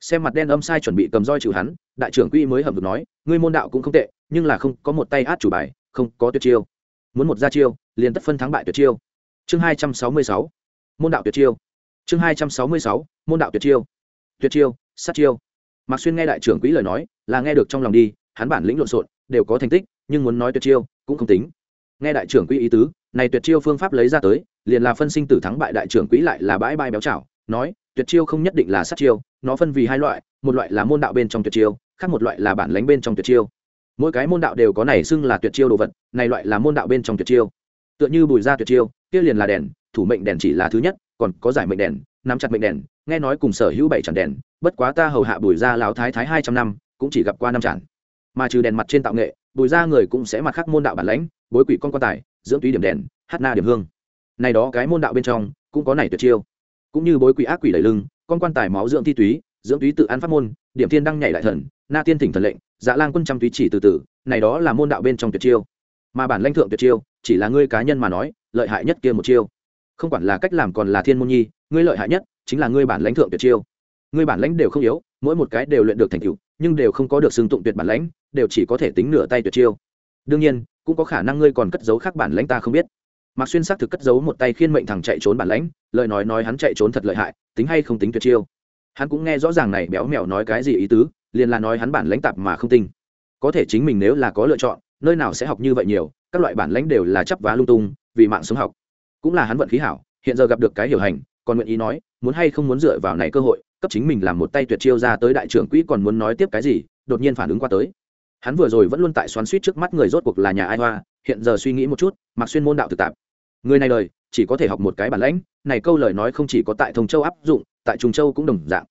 Xem mặt đen âm sai chuẩn bị cầm roi trừ hắn, đại trưởng quỹ mới hầm được nói, ngươi môn đạo cũng không tệ, nhưng là không, có một tay át chủ bài, không có tuyệt chiêu. Muốn một ra chiêu, liền tất phân thắng bại tuyệt chiêu. Chương hai trăm sáu mươi sáu. Môn đạo tuyệt chiêu. Chương hai trăm sáu mươi sáu. Môn đạo tuyệt chiêu. Tuyệt chiêu, sát chiêu. Mạc xuyên nghe đại trưởng quỹ lời nói, là nghe được trong lòng đi hắn bản lĩnh lộn xộn, đều có thành tích, nhưng muốn nói tuyệt chiêu, cũng không tính. Nghe đại trưởng quỹ ý tứ, này tuyệt chiêu phương pháp lấy ra tới, liền là phân sinh tử thắng bại đại trưởng quỹ lại là bãi bai béo chảo, nói, tuyệt chiêu không nhất định là sát chiêu, nó phân vì hai loại, một loại là môn đạo bên trong tuyệt chiêu, khác một loại là bản lánh bên trong tuyệt chiêu. Mỗi cái môn đạo đều có này xưng là tuyệt chiêu đồ vật, này loại là môn đạo bên trong tuyệt chiêu. Tựa như bùi ra tuyệt chiêu, kia liền là đèn, thủ mệnh đèn chỉ là thứ nhất, còn có giải mệnh đèn, nắm chặt mệnh đèn, nghe nói cùng sở hữu bảy chẳng đèn, bất quá ta hầu hạ bùi ra láo thái thái hai trăm năm, cũng chỉ gặp qua năm chẳng mà trừ đèn mặt trên tạo nghệ, bùi ra người cũng sẽ mặt khắc môn đạo bản lãnh, bối quỷ con quan tài, dưỡng túy điểm đèn, hát na điểm hương. Này đó cái môn đạo bên trong, cũng có này tuyệt chiêu. Cũng như bối quỷ ác quỷ đẩy lưng, con quan tài máu dưỡng thi túy, dưỡng túy tự ăn pháp môn, điểm thiên đăng nhảy lại thần, na tiên thỉnh thần lệnh dạ lang quân trăm túy chỉ từ từ, này đó là môn đạo bên trong tuyệt chiêu. Mà bản lãnh thượng tuyệt chiêu, chỉ là ngươi cá nhân mà nói, lợi hại nhất kia một chiêu. Không quản là cách làm còn là thiên môn nhi, ngươi lợi hại nhất chính là ngươi bản lãnh thượng tuyệt chiêu. Ngươi bản lãnh đều không yếu, mỗi một cái đều luyện được thành tựu nhưng đều không có được xưng tụng tuyệt bản lãnh, đều chỉ có thể tính nửa tay tuyệt chiêu. Đương nhiên, cũng có khả năng ngươi còn cất giấu khác bản lãnh ta không biết. Mạc xuyên xác thực cất giấu một tay khiên mệnh thằng chạy trốn bản lãnh, lời nói nói hắn chạy trốn thật lợi hại, tính hay không tính tuyệt chiêu. Hắn cũng nghe rõ ràng này béo mèo nói cái gì ý tứ, liền là nói hắn bản lãnh tạp mà không tinh. Có thể chính mình nếu là có lựa chọn, nơi nào sẽ học như vậy nhiều, các loại bản lãnh đều là chấp vá lung tung, vì mạng sống học. Cũng là hắn vận khí hảo, hiện giờ gặp được cái hiểu hành, còn nguyện ý nói, muốn hay không muốn dựa vào này cơ hội cấp chính mình làm một tay tuyệt chiêu ra tới đại trưởng quỹ còn muốn nói tiếp cái gì, đột nhiên phản ứng qua tới. Hắn vừa rồi vẫn luôn tại xoắn suýt trước mắt người rốt cuộc là nhà ai hoa, hiện giờ suy nghĩ một chút, mặc xuyên môn đạo thực tạp. Người này đời, chỉ có thể học một cái bản lãnh, này câu lời nói không chỉ có tại thông châu áp dụng, tại trung châu cũng đồng dạng.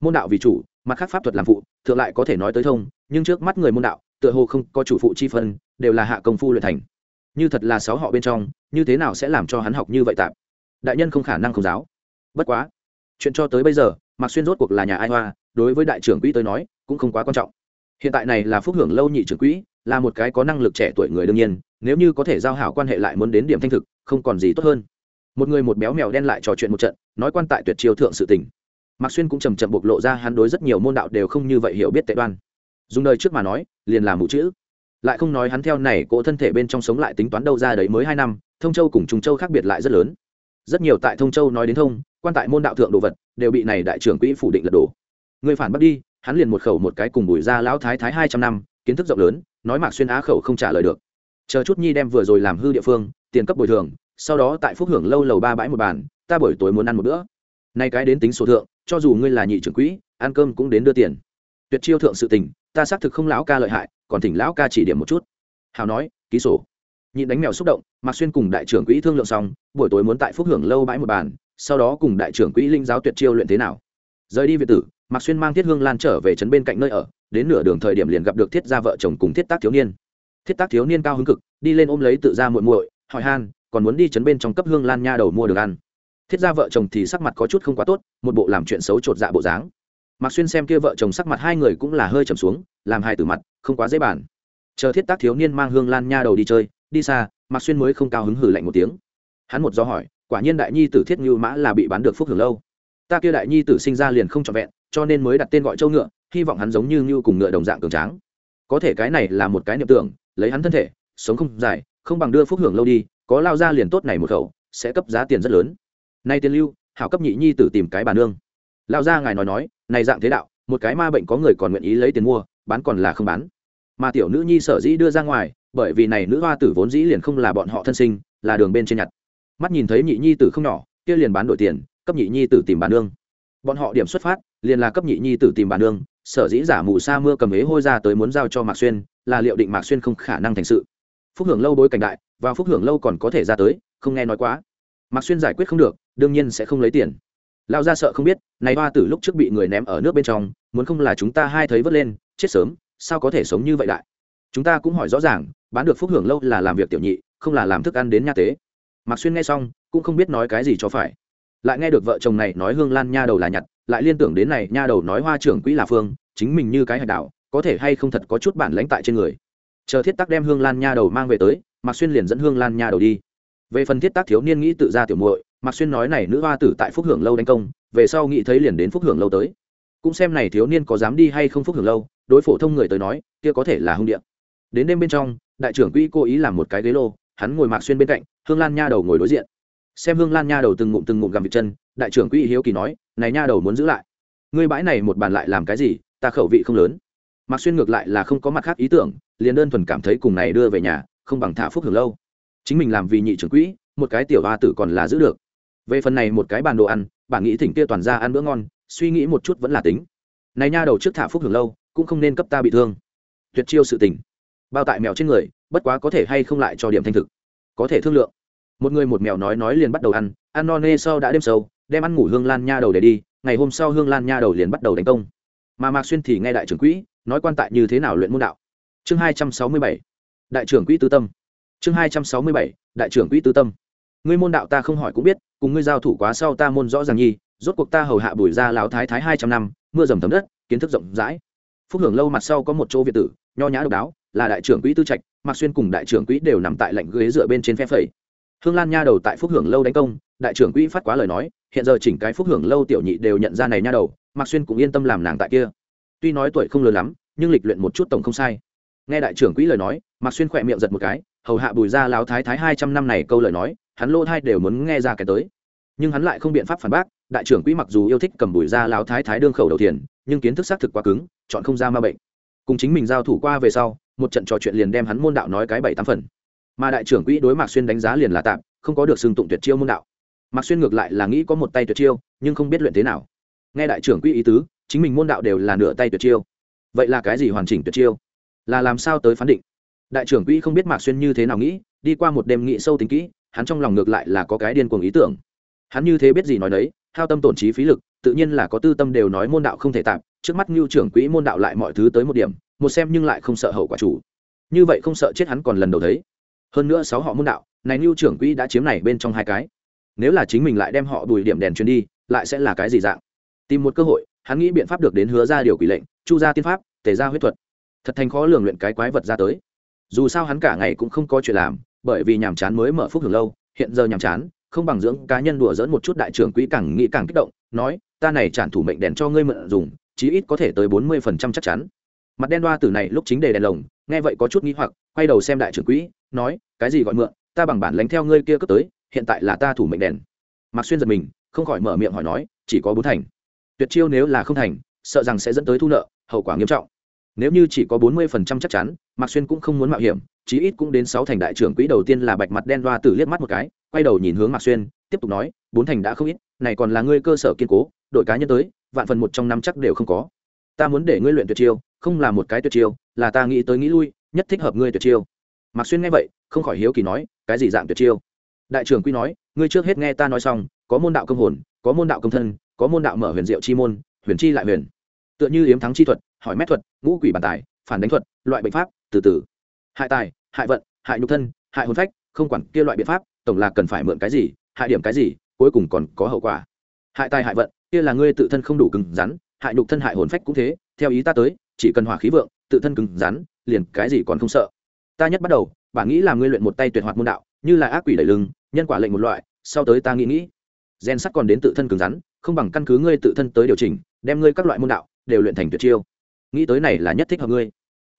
Môn đạo vì chủ, mặt khác pháp thuật làm phụ, thượng lại có thể nói tới thông, nhưng trước mắt người môn đạo, tựa hồ không có chủ phụ chi phân, đều là hạ công phu luyện thành. Như thật là sáu họ bên trong, như thế nào sẽ làm cho hắn học như vậy tạp? Đại nhân không khả năng không giáo. Bất quá, chuyện cho tới bây giờ mạc xuyên rốt cuộc là nhà ai hoa, đối với đại trưởng quỹ tới nói, cũng không quá quan trọng. Hiện tại này là phúc hưởng lâu nhị trưởng quỹ, là một cái có năng lực trẻ tuổi người đương nhiên, nếu như có thể giao hảo quan hệ lại muốn đến điểm thanh thực, không còn gì tốt hơn. Một người một béo mèo đen lại trò chuyện một trận, nói quan tại tuyệt chiêu thượng sự tình. Mạc xuyên cũng chầm chậm bộc lộ ra hắn đối rất nhiều môn đạo đều không như vậy hiểu biết tệ đoan. Dùng đời trước mà nói, liền là mù chữ. Lại không nói hắn theo này cỗ thân thể bên trong sống lại tính toán đâu ra đấy mới hai năm, thông châu cùng trung châu khác biệt lại rất lớn rất nhiều tại thông châu nói đến thông, quan tại môn đạo thượng đồ vật, đều bị này đại trưởng quỹ phủ định lật đổ. Người phản bắt đi, hắn liền một khẩu một cái cùng bùi ra lão thái thái hai trăm năm, kiến thức rộng lớn, nói mạc xuyên á khẩu không trả lời được. Chờ chút nhi đem vừa rồi làm hư địa phương, tiền cấp bồi thường, sau đó tại phúc hưởng lâu lầu ba bãi một bàn, ta buổi tối muốn ăn một bữa. Nay cái đến tính số thượng, cho dù ngươi là nhị trưởng quỹ, ăn cơm cũng đến đưa tiền. Tuyệt chiêu thượng sự tình, ta xác thực không lão ca lợi hại, còn thỉnh lão ca chỉ điểm một chút. Hào nói, ký sổ nhịn đánh mèo xúc động, mạc xuyên cùng đại trưởng quỹ thương lượng xong, buổi tối muốn tại phúc hưởng lâu bãi một bàn, sau đó cùng đại trưởng quỹ linh giáo tuyệt chiêu luyện thế nào. Rời đi việt tử, mạc xuyên mang thiết hương lan trở về trấn bên cạnh nơi ở, đến nửa đường thời điểm liền gặp được thiết gia vợ chồng cùng thiết tác thiếu niên. Thiết tác thiếu niên cao hứng cực, đi lên ôm lấy tự ra muội muội, hỏi han, còn muốn đi trấn bên trong cấp hương lan nha đầu mua được ăn? Thiết gia vợ chồng thì sắc mặt có chút không quá tốt, một bộ làm chuyện xấu chột dạ bộ dáng. Mạc xuyên xem kia vợ chồng sắc mặt hai người cũng là hơi trầm xuống, làm hai từ mặt, không quá dễ bàn. Chờ thiết tác thiếu niên mang hương lan nha đầu đi chơi đi xa, mạc xuyên mới không cao hứng hử lạnh một tiếng. Hắn một do hỏi, quả nhiên đại nhi tử thiết như mã là bị bán được phúc hưởng lâu. Ta kia đại nhi tử sinh ra liền không trọn vẹn, cho nên mới đặt tên gọi châu ngựa, hy vọng hắn giống như như cùng ngựa đồng dạng cường tráng. Có thể cái này là một cái niệm tưởng, lấy hắn thân thể, sống không dài, không bằng đưa phúc hưởng lâu đi, có lao ra liền tốt này một khẩu, sẽ cấp giá tiền rất lớn. Nay tiền lưu, hảo cấp nhị nhi tử tìm cái bà nương. Lao ra ngài nói nói, này dạng thế đạo, một cái ma bệnh có người còn nguyện ý lấy tiền mua, bán còn là không bán. Mà tiểu nữ nhi sở dĩ đưa ra ngoài bởi vì này nữ hoa tử vốn dĩ liền không là bọn họ thân sinh, là đường bên trên nhặt. Mắt nhìn thấy nhị nhi tử không nhỏ, kia liền bán đổi tiền, cấp nhị nhi tử tìm bà nương. Bọn họ điểm xuất phát, liền là cấp nhị nhi tử tìm bà nương, sở dĩ giả mù sa mưa cầm ế hôi ra tới muốn giao cho mạc xuyên, là liệu định mạc xuyên không khả năng thành sự. Phúc hưởng lâu bối cảnh đại, và phúc hưởng lâu còn có thể ra tới, không nghe nói quá. Mạc xuyên giải quyết không được, đương nhiên sẽ không lấy tiền. Lao ra sợ không biết, này hoa tử lúc trước bị người ném ở nước bên trong, muốn không là chúng ta hai thấy vớt lên, chết sớm, sao có thể sống như vậy đại? Chúng ta cũng hỏi rõ ràng bán được phúc hưởng lâu là làm việc tiểu nhị, không là làm thức ăn đến nha tế. Mạc xuyên nghe xong, cũng không biết nói cái gì cho phải. Lại nghe được vợ chồng này nói hương lan nha đầu là nhặt, lại liên tưởng đến này nha đầu nói hoa trưởng quỹ là phương, chính mình như cái hạch đạo có thể hay không thật có chút bản lãnh tại trên người. Chờ thiết tắc đem hương lan nha đầu mang về tới, mạc xuyên liền dẫn hương lan nha đầu đi. Về phần thiết tác thiếu niên nghĩ tự ra tiểu muội, mạc xuyên nói này nữ hoa tử tại phúc hưởng lâu đánh công, về sau nghĩ thấy liền đến phúc hưởng lâu tới. Cũng xem này thiếu niên có dám đi hay không phúc hưởng lâu, đối phổ thông người tới nói, kia có thể là hung điện đến đêm bên trong, đại trưởng quỹ cố ý làm một cái ghế lô, hắn ngồi mạc xuyên bên cạnh, hương lan nha đầu ngồi đối diện. Xem hương lan nha đầu từng ngụm từng ngụm gặm vịt chân, đại trưởng quỹ hiếu kỳ nói, này nha đầu muốn giữ lại. Ngươi bãi này một bàn lại làm cái gì, ta khẩu vị không lớn. Mạc xuyên ngược lại là không có mặt khác ý tưởng, liền đơn thuần cảm thấy cùng này đưa về nhà, không bằng thả phúc hưởng lâu. Chính mình làm vì nhị trưởng quỹ, một cái tiểu hoa tử còn là giữ được. Về phần này một cái bàn đồ ăn, bà nghĩ thỉnh kia toàn ra ăn bữa ngon, suy nghĩ một chút vẫn là tính. Này nha đầu trước thả phúc hưởng lâu, cũng không nên cấp ta bị thương. Tuyệt chiêu sự tình bao tại mèo trên người, bất quá có thể hay không lại cho điểm thanh thực. Có thể thương lượng. Một người một mèo nói nói liền bắt đầu ăn ăn no nê sau đã đêm sâu, đem ăn ngủ hương lan nha đầu để đi, ngày hôm sau hương lan nha đầu liền bắt đầu đánh công. Mà mạc xuyên thì nghe đại trưởng quỹ nói quan tại như thế nào luyện môn đạo. Chương hai trăm sáu mươi bảy, đại trưởng quỹ tư tâm. Chương hai trăm sáu mươi bảy, đại trưởng quỹ tư tâm. Ngươi môn đạo ta không hỏi cũng biết, cùng ngươi giao thủ quá sau ta môn rõ ràng nhi, rốt cuộc ta hầu hạ bùi ra láo thái thái hai trăm năm, mưa dầm thấm đất, kiến thức rộng rãi. Phúc hưởng lâu mặt sau có một chỗ việt tử, nho nhã độc đáo là đại trưởng quỹ tư trạch, mạc xuyên cùng đại trưởng quỹ đều nằm tại lạnh ghế dựa bên trên phe phẩy. Hương lan nha đầu tại phúc hưởng lâu đánh công, đại trưởng quỹ phát quá lời nói, hiện giờ chỉnh cái phúc hưởng lâu tiểu nhị đều nhận ra này nha đầu, mạc xuyên cũng yên tâm làm nàng tại kia. Tuy nói tuổi không lớn lắm, nhưng lịch luyện một chút tổng không sai. Nghe đại trưởng quỹ lời nói, mạc xuyên khỏe miệng giật một cái, hầu hạ bùi ra láo thái thái hai trăm năm này câu lời nói, hắn lô thai đều muốn nghe ra cái tới. Nhưng hắn lại không biện pháp phản bác, đại trưởng quỹ mặc dù yêu thích cầm bùi ra láo thái thái đương khẩu đầu tiền nhưng kiến thức xác thực quá cứng, chọn không ra ma bệnh. Cùng chính mình giao thủ qua về sau một trận trò chuyện liền đem hắn môn đạo nói cái bảy tám phần. Mà đại trưởng quỹ đối mạc xuyên đánh giá liền là tạm, không có được xưng tụng tuyệt chiêu môn đạo. Mạc xuyên ngược lại là nghĩ có một tay tuyệt chiêu, nhưng không biết luyện thế nào. Nghe đại trưởng quỹ ý tứ, chính mình môn đạo đều là nửa tay tuyệt chiêu. Vậy là cái gì hoàn chỉnh tuyệt chiêu? Là làm sao tới phán định? Đại trưởng quỹ không biết mạc xuyên như thế nào nghĩ, đi qua một đêm nghĩ sâu tính kỹ, hắn trong lòng ngược lại là có cái điên cuồng ý tưởng. Hắn như thế biết gì nói đấy hao tâm tổn trí phí lực, tự nhiên là có tư tâm đều nói môn đạo không thể tạm, trước mắt ngưu trưởng quỹ môn đạo lại mọi thứ tới một điểm một xem nhưng lại không sợ hậu quả chủ. Như vậy không sợ chết hắn còn lần đầu thấy. Hơn nữa sáu họ môn đạo, này lưu trưởng quỹ đã chiếm này bên trong hai cái. Nếu là chính mình lại đem họ bùi điểm đèn truyền đi, lại sẽ là cái gì dạng? Tìm một cơ hội, hắn nghĩ biện pháp được đến hứa ra điều quỷ lệnh, chu ra tiên pháp, tề ra huyết thuật. Thật thành khó lường luyện cái quái vật ra tới. Dù sao hắn cả ngày cũng không có chuyện làm, bởi vì nhàm chán mới mở phúc hưởng lâu, hiện giờ nhàm chán, không bằng dưỡng cá nhân đùa dẫn một chút đại trưởng quỹ càng nghĩ càng kích động, nói, ta này tràn thủ mệnh đèn cho ngươi mượn dùng, chí ít có thể tới bốn mươi phần trăm chắc chắn mặt đen đoa tử này lúc chính đề đèn lồng, nghe vậy có chút nghĩ hoặc, quay đầu xem đại trưởng quỹ, nói, cái gì gọi mượn? Ta bằng bản lánh theo ngươi kia cất tới, hiện tại là ta thủ mệnh đèn. Mạc xuyên giật mình, không khỏi mở miệng hỏi nói, chỉ có bốn thành. Tuyệt chiêu nếu là không thành, sợ rằng sẽ dẫn tới thu nợ, hậu quả nghiêm trọng. Nếu như chỉ có bốn mươi phần trăm chắc chắn, mạc xuyên cũng không muốn mạo hiểm, chí ít cũng đến sáu thành đại trưởng quỹ đầu tiên là bạch mặt đen đoa tử liếc mắt một cái, quay đầu nhìn hướng mạc xuyên, tiếp tục nói, bốn thành đã không ít, này còn là ngươi cơ sở kiên cố, đội cá nhân tới, vạn phần một trong năm chắc đều không có. Ta muốn để ngươi luyện tuyệt chiêu không là một cái tuyệt chiêu, là ta nghĩ tới nghĩ lui, nhất thích hợp ngươi tuyệt chiêu. Mạc xuyên nghe vậy, không khỏi hiếu kỳ nói, cái gì dạng tuyệt chiêu? Đại trưởng quy nói, ngươi trước hết nghe ta nói xong, có môn đạo công hồn, có môn đạo công thân, có môn đạo mở huyền diệu chi môn, huyền chi lại huyền. Tựa như yếm thắng chi thuật, hỏi mét thuật, ngũ quỷ bàn tài, phản đánh thuật, loại bệnh pháp, từ từ. Hại tài, hại vận, hại nhục thân, hại hồn phách, không quản kia loại biện pháp, tổng là cần phải mượn cái gì, hại điểm cái gì, cuối cùng còn có hậu quả. Hại tài hại vận, kia là ngươi tự thân không đủ cứng rắn, hại nhục thân hại hồn phách cũng thế, theo ý ta tới chỉ cần hỏa khí vượng, tự thân cứng rắn, liền cái gì còn không sợ. Ta nhất bắt đầu, bà nghĩ là ngươi luyện một tay tuyệt hoạt môn đạo, như là ác quỷ đẩy lưng, nhân quả lệnh một loại, sau tới ta nghĩ nghĩ. Gen sắt còn đến tự thân cứng rắn, không bằng căn cứ ngươi tự thân tới điều chỉnh, đem ngươi các loại môn đạo đều luyện thành tuyệt chiêu. Nghĩ tới này là nhất thích hợp ngươi.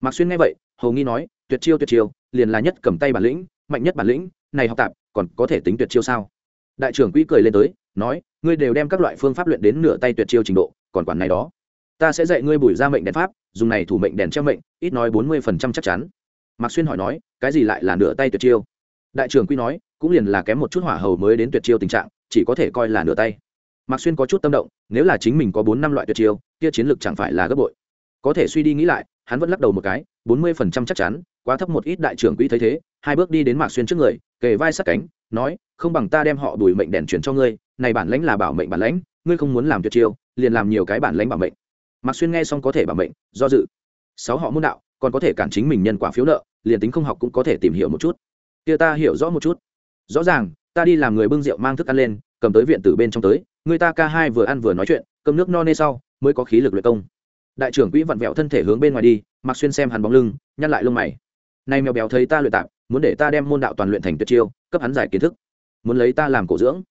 Mạc xuyên nghe vậy, hầu nghi nói, tuyệt chiêu tuyệt chiêu, liền là nhất cầm tay bản lĩnh, mạnh nhất bản lĩnh, này học tạp, còn có thể tính tuyệt chiêu sao? Đại trưởng quỹ cười lên tới, nói, ngươi đều đem các loại phương pháp luyện đến nửa tay tuyệt chiêu trình độ, còn quản này đó. Ta sẽ dạy ngươi bùi ra mệnh đèn pháp dùng này thủ mệnh đèn treo mệnh, ít nói bốn mươi phần trăm chắc chắn. Mạc xuyên hỏi nói, cái gì lại là nửa tay tuyệt chiêu? Đại trưởng quy nói, cũng liền là kém một chút hỏa hầu mới đến tuyệt chiêu tình trạng, chỉ có thể coi là nửa tay. Mạc xuyên có chút tâm động, nếu là chính mình có bốn năm loại tuyệt chiêu, kia chiến lược chẳng phải là gấp bội. Có thể suy đi nghĩ lại, hắn vẫn lắc đầu một cái, bốn mươi phần trăm chắc chắn, quá thấp một ít đại trưởng quỹ thấy thế, hai bước đi đến mạc xuyên trước người, kề vai sát cánh, nói, không bằng ta đem họ đùi mệnh đèn chuyển cho ngươi, này bản lãnh là bảo mệnh bản lãnh, ngươi không muốn làm tuyệt chiêu, liền làm nhiều cái bản lãnh bảo mệnh mạc xuyên nghe xong có thể bảo mệnh, do dự. Sáu họ môn đạo, còn có thể cản chính mình nhân quả phiếu nợ, liền tính không học cũng có thể tìm hiểu một chút. Kia ta hiểu rõ một chút. Rõ ràng, ta đi làm người bưng rượu mang thức ăn lên, cầm tới viện từ bên trong tới, người ta ca hai vừa ăn vừa nói chuyện cầm nước no nê sau, mới có khí lực luyện công. Đại trưởng quỹ vặn vẹo thân thể hướng bên ngoài đi mặc xuyên xem hắn bóng lưng, nhăn lại lông mày. Nay mèo béo thấy ta luyện tạp, muốn để ta đem môn đạo toàn luyện thành tuyệt chiêu, cấp hắn giải kiến thức. Muốn lấy ta làm cổ dưỡng.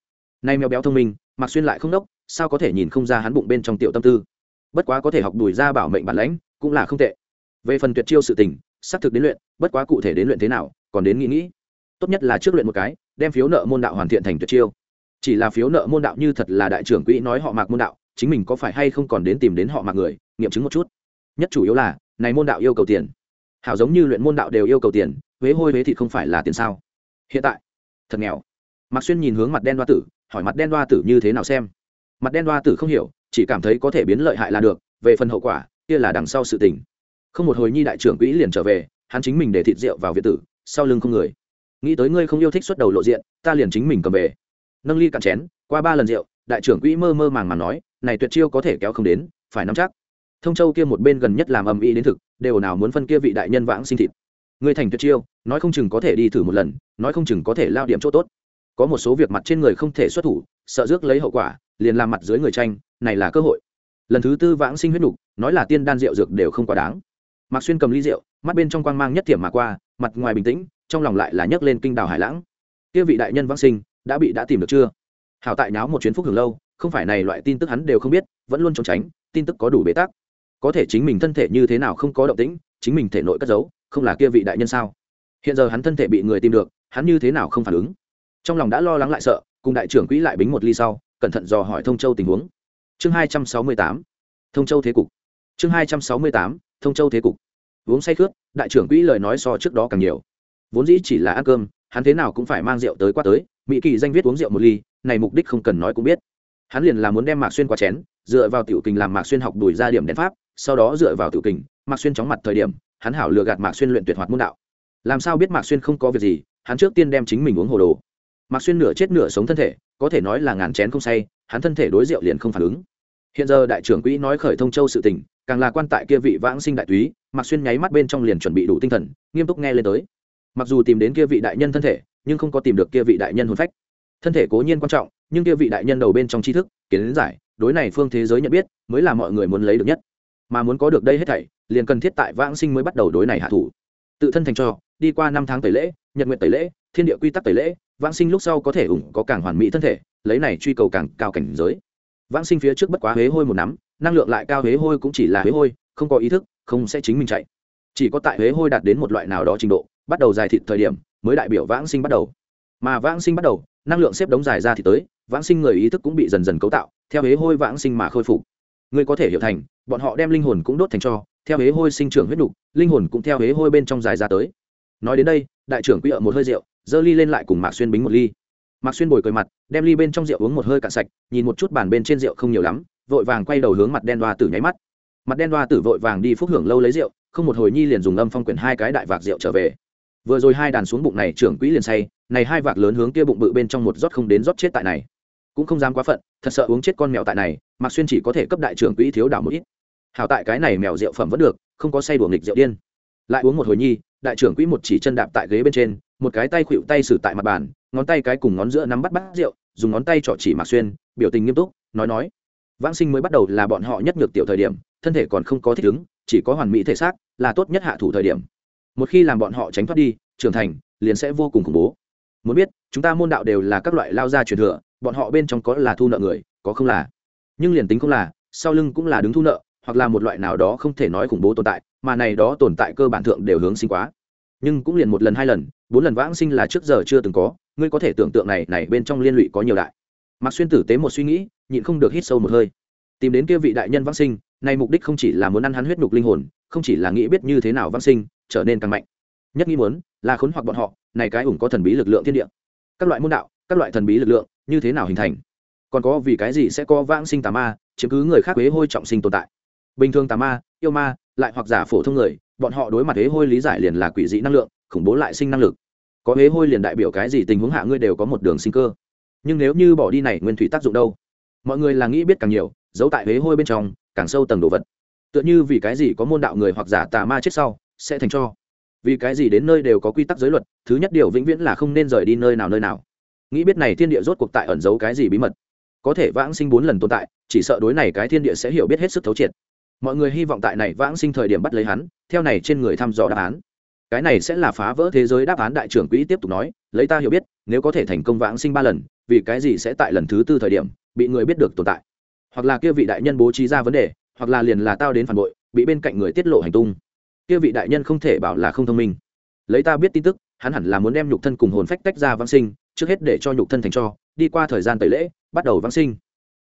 Nay mèo béo thông minh mặc xuyên lại không đốc, sao có thể nhìn không ra hắn bụng bên trong tiểu tâm tư bất quá có thể học đùi ra bảo mệnh bản lãnh cũng là không tệ. Về phần tuyệt chiêu sự tình, xác thực đến luyện, bất quá cụ thể đến luyện thế nào, còn đến nghĩ nghĩ. Tốt nhất là trước luyện một cái, đem phiếu nợ môn đạo hoàn thiện thành tuyệt chiêu. Chỉ là phiếu nợ môn đạo như thật là đại trưởng quỹ nói họ mạc môn đạo, chính mình có phải hay không còn đến tìm đến họ mạc người, nghiệm chứng một chút. Nhất chủ yếu là, này môn đạo yêu cầu tiền. Hảo giống như luyện môn đạo đều yêu cầu tiền, huế hôi huế thịt không phải là tiền sao? Hiện tại, thật nghèo. Mạc xuyên nhìn hướng mặt đen đoa tử, hỏi mặt đen đoa tử như thế nào xem. Mặt đen đoa tử không hiểu chỉ cảm thấy có thể biến lợi hại là được, về phần hậu quả, kia là đằng sau sự tình. Không một hồi nhi đại trưởng quỹ liền trở về, hắn chính mình để thịt rượu vào việt tử, sau lưng không người. Nghĩ tới ngươi không yêu thích xuất đầu lộ diện, ta liền chính mình cầm về. Nâng ly cạn chén, qua ba lần rượu, đại trưởng quỹ mơ mơ màng màng nói, này tuyệt chiêu có thể kéo không đến, phải nắm chắc. Thông châu kia một bên gần nhất làm âm ý đến thực, đều nào muốn phân kia vị đại nhân vãng sinh thịt. Người thành tuyệt chiêu, nói không chừng có thể đi thử một lần, nói không chừng có thể lao điểm chỗ tốt. Có một số việc mặt trên người không thể xuất thủ, sợ rước lấy hậu quả liền làm mặt dưới người tranh, này là cơ hội. Lần thứ tư vãng sinh huyết nục, nói là tiên đan rượu dược đều không quá đáng. Mạc xuyên cầm ly rượu, mắt bên trong quang mang nhất thiểm mà qua, mặt ngoài bình tĩnh, trong lòng lại là nhấc lên kinh đào hải lãng. Kia vị đại nhân vãng sinh, đã bị đã tìm được chưa? Hảo tại nháo một chuyến phúc hưởng lâu, không phải này loại tin tức hắn đều không biết, vẫn luôn trốn tránh, tin tức có đủ bế tắc. Có thể chính mình thân thể như thế nào không có động tĩnh, chính mình thể nội cất giấu, không là kia vị đại nhân sao? Hiện giờ hắn thân thể bị người tìm được, hắn như thế nào không phản ứng? Trong lòng đã lo lắng lại sợ, cùng đại trưởng quỹ lại bính một ly sau cẩn thận dò hỏi thông châu tình huống. Chương hai trăm sáu mươi tám, thông châu thế cục. Chương hai trăm sáu mươi tám, thông châu thế cục. Uống say khướt, đại trưởng quỹ lời nói so trước đó càng nhiều. Vốn dĩ chỉ là ăn cơm, hắn thế nào cũng phải mang rượu tới qua tới, mỹ kỳ danh viết uống rượu một ly, này mục đích không cần nói cũng biết. Hắn liền là muốn đem mạc xuyên qua chén, dựa vào tiểu kình làm mạc xuyên học đuổi ra điểm đèn pháp, sau đó dựa vào tiểu kình, mạc xuyên chóng mặt thời điểm, hắn hảo lừa gạt mạc xuyên luyện tuyệt hoạt môn đạo. Làm sao biết mạc xuyên không có việc gì, hắn trước tiên đem chính mình uống hồ đồ mạc xuyên nửa chết nửa sống thân thể, có thể nói là ngàn chén không say, hắn thân thể đối rượu liền không phản ứng. Hiện giờ đại trưởng quỹ nói khởi thông châu sự tình, càng là quan tại kia vị vãng sinh đại túy mạc xuyên nháy mắt bên trong liền chuẩn bị đủ tinh thần, nghiêm túc nghe lên tới. Mặc dù tìm đến kia vị đại nhân thân thể, nhưng không có tìm được kia vị đại nhân hồn phách. Thân thể cố nhiên quan trọng, nhưng kia vị đại nhân đầu bên trong tri thức, kiến giải, đối này phương thế giới nhận biết, mới là mọi người muốn lấy được nhất. Mà muốn có được đây hết thảy, liền cần thiết tại vãng sinh mới bắt đầu đối này hạ thủ. Tự thân thành cho đi qua năm tháng tẩy lễ nhật nguyện tẩy lễ, thiên địa quy tắc tẩy lễ, vãng sinh lúc sau có thể ủng có càng hoàn mỹ thân thể, lấy này truy cầu càng cao cảnh giới. Vãng sinh phía trước bất quá huế hôi một nắm, năng lượng lại cao huế hôi cũng chỉ là huế hôi, không có ý thức, không sẽ chính mình chạy. Chỉ có tại huế hôi đạt đến một loại nào đó trình độ, bắt đầu dài thịt thời điểm, mới đại biểu vãng sinh bắt đầu. Mà vãng sinh bắt đầu, năng lượng xếp đống dài ra thì tới, vãng sinh người ý thức cũng bị dần dần cấu tạo, theo hế hôi vãng sinh mà khôi phục. Người có thể hiểu thành, bọn họ đem linh hồn cũng đốt thành cho, theo hế hôi sinh trưởng huyết đục linh hồn cũng theo hế hôi bên trong dài ra tới nói đến đây, đại trưởng quy ở một hơi rượu, giơ ly lên lại cùng mạc xuyên bính một ly. Mạc xuyên bồi cười mặt, đem ly bên trong rượu uống một hơi cạn sạch, nhìn một chút bàn bên trên rượu không nhiều lắm, vội vàng quay đầu hướng mặt đen đoa tử nháy mắt. Mặt đen đoa tử vội vàng đi phúc hưởng lâu lấy rượu, không một hồi nhi liền dùng âm phong quyển hai cái đại vạc rượu trở về. Vừa rồi hai đàn xuống bụng này trưởng quỹ liền say, này hai vạc lớn hướng kia bụng bự bên trong một rót không đến rót chết tại này. Cũng không dám quá phận, thật sợ uống chết con mèo tại này, mạc xuyên chỉ có thể cấp đại trưởng quỹ thiếu đảo một ít. Hảo tại cái này mèo rượu phẩm vẫn được, không có say đùa nghịch rượu điên lại uống một hồi nhi, đại trưởng quỹ một chỉ chân đạp tại ghế bên trên, một cái tay khuỵu tay xử tại mặt bàn, ngón tay cái cùng ngón giữa nắm bắt bắt rượu, dùng ngón tay trỏ chỉ mạc xuyên, biểu tình nghiêm túc, nói nói. Vãng sinh mới bắt đầu là bọn họ nhất nhược tiểu thời điểm, thân thể còn không có thích ứng, chỉ có hoàn mỹ thể xác, là tốt nhất hạ thủ thời điểm. Một khi làm bọn họ tránh thoát đi, trưởng thành, liền sẽ vô cùng khủng bố. Muốn biết, chúng ta môn đạo đều là các loại lao gia truyền thừa, bọn họ bên trong có là thu nợ người, có không là. Nhưng liền tính không là, sau lưng cũng là đứng thu nợ, hoặc là một loại nào đó không thể nói khủng bố tồn tại mà này đó tồn tại cơ bản thượng đều hướng sinh quá. Nhưng cũng liền một lần, hai lần, bốn lần vãng sinh là trước giờ chưa từng có, ngươi có thể tưởng tượng này này bên trong liên lụy có nhiều đại. Mặc xuyên tử tế một suy nghĩ, nhịn không được hít sâu một hơi. Tìm đến kia vị đại nhân vãng sinh, này mục đích không chỉ là muốn ăn hắn huyết nhục linh hồn, không chỉ là nghĩ biết như thế nào vãng sinh, trở nên càng mạnh. Nhất nghĩ muốn, là khốn hoặc bọn họ, này cái ủng có thần bí lực lượng thiên địa. Các loại môn đạo, các loại thần bí lực lượng, như thế nào hình thành? Còn có vì cái gì sẽ có vãng sinh tà ma chứng cứ người khác quế hôi trọng sinh tồn tại? Bình thường tà ma, yêu ma lại hoặc giả phổ thông người, bọn họ đối mặt hế hôi lý giải liền là quỷ dị năng lượng, khủng bố lại sinh năng lực. Có hế hôi liền đại biểu cái gì tình huống hạ ngươi đều có một đường sinh cơ. Nhưng nếu như bỏ đi này, nguyên thủy tác dụng đâu? Mọi người là nghĩ biết càng nhiều, giấu tại hế hôi bên trong, càng sâu tầng đồ vật. Tựa như vì cái gì có môn đạo người hoặc giả tà ma chết sau, sẽ thành cho? Vì cái gì đến nơi đều có quy tắc giới luật, thứ nhất điều vĩnh viễn là không nên rời đi nơi nào nơi nào. Nghĩ biết này thiên địa rốt cuộc tại ẩn giấu cái gì bí mật. Có thể vãng sinh bốn lần tồn tại, chỉ sợ đối này cái thiên địa sẽ hiểu biết hết sức thấu triệt mọi người hy vọng tại này vãng sinh thời điểm bắt lấy hắn, theo này trên người thăm dò đáp án. Cái này sẽ là phá vỡ thế giới đáp án đại trưởng quỹ tiếp tục nói, lấy ta hiểu biết, nếu có thể thành công vãng sinh ba lần, vì cái gì sẽ tại lần thứ tư thời điểm, bị người biết được tồn tại? Hoặc là kia vị đại nhân bố trí ra vấn đề, hoặc là liền là tao đến phản bội, bị bên cạnh người tiết lộ hành tung. Kia vị đại nhân không thể bảo là không thông minh. Lấy ta biết tin tức, hắn hẳn là muốn đem nhục thân cùng hồn phách tách ra vãng sinh, trước hết để cho nhục thân thành cho, đi qua thời gian tẩy lễ, bắt đầu vãng sinh.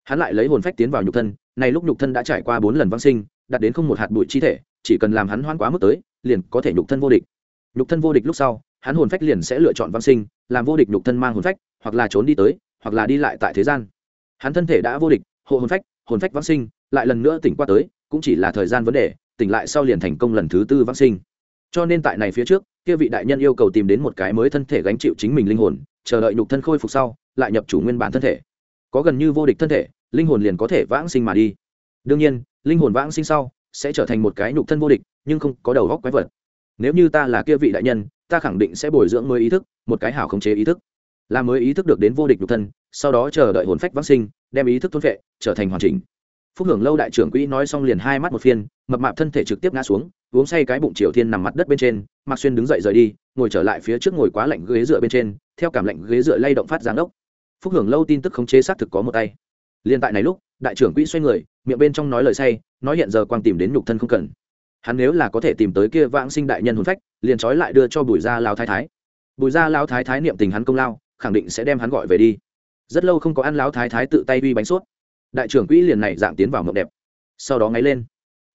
Hắn lại lấy hồn phách tiến vào nhục thân này lúc nhục thân đã trải qua bốn lần vãng sinh, đạt đến không một hạt bụi chi thể, chỉ cần làm hắn hoan quá mức tới, liền có thể nhục thân vô địch. Nhục thân vô địch lúc sau, hắn hồn phách liền sẽ lựa chọn vãng sinh, làm vô địch nhục thân mang hồn phách, hoặc là trốn đi tới, hoặc là đi lại tại thế gian. Hắn thân thể đã vô địch, hộ hồn phách hồn phách vãng sinh, lại lần nữa tỉnh qua tới, cũng chỉ là thời gian vấn đề, tỉnh lại sau liền thành công lần thứ tư vãng sinh. Cho nên tại này phía trước, kia vị đại nhân yêu cầu tìm đến một cái mới thân thể gánh chịu chính mình linh hồn, chờ đợi nhục thân khôi phục sau, lại nhập chủ nguyên bản thân thể. Có gần như vô địch thân thể linh hồn liền có thể vãng sinh mà đi. Đương nhiên, linh hồn vãng sinh sau sẽ trở thành một cái nhục thân vô địch, nhưng không có đầu góc quái vật. Nếu như ta là kia vị đại nhân, ta khẳng định sẽ bồi dưỡng mới ý thức, một cái hảo khống chế ý thức. Là mới ý thức được đến vô địch nhục thân, sau đó chờ đợi hồn phách vãng sinh, đem ý thức thôn vệ trở thành hoàn chỉnh. Phúc hưởng lâu đại trưởng quỹ nói xong liền hai mắt một phiên, mập mạp thân thể trực tiếp ngã xuống, uống say cái bụng triều thiên nằm mặt đất bên trên, mạc xuyên đứng dậy rời đi, ngồi trở lại phía trước ngồi quá lạnh ghế dựa bên trên, theo cảm lạnh ghế dựa lay động phát giáng đốc phúc hưởng lâu tin tức khống chế xác thực có một tay liên tại này lúc, đại trưởng quỹ xoay người, miệng bên trong nói lời say, nói hiện giờ quang tìm đến nhục thân không cần. Hắn nếu là có thể tìm tới kia vãng sinh đại nhân hồn phách, liền trói lại đưa cho bùi gia lao thái thái. Bùi gia lao thái thái niệm tình hắn công lao, khẳng định sẽ đem hắn gọi về đi. Rất lâu không có ăn lao thái thái tự tay uy bánh suốt. Đại trưởng quỹ liền này dạng tiến vào mộng đẹp. Sau đó ngáy lên.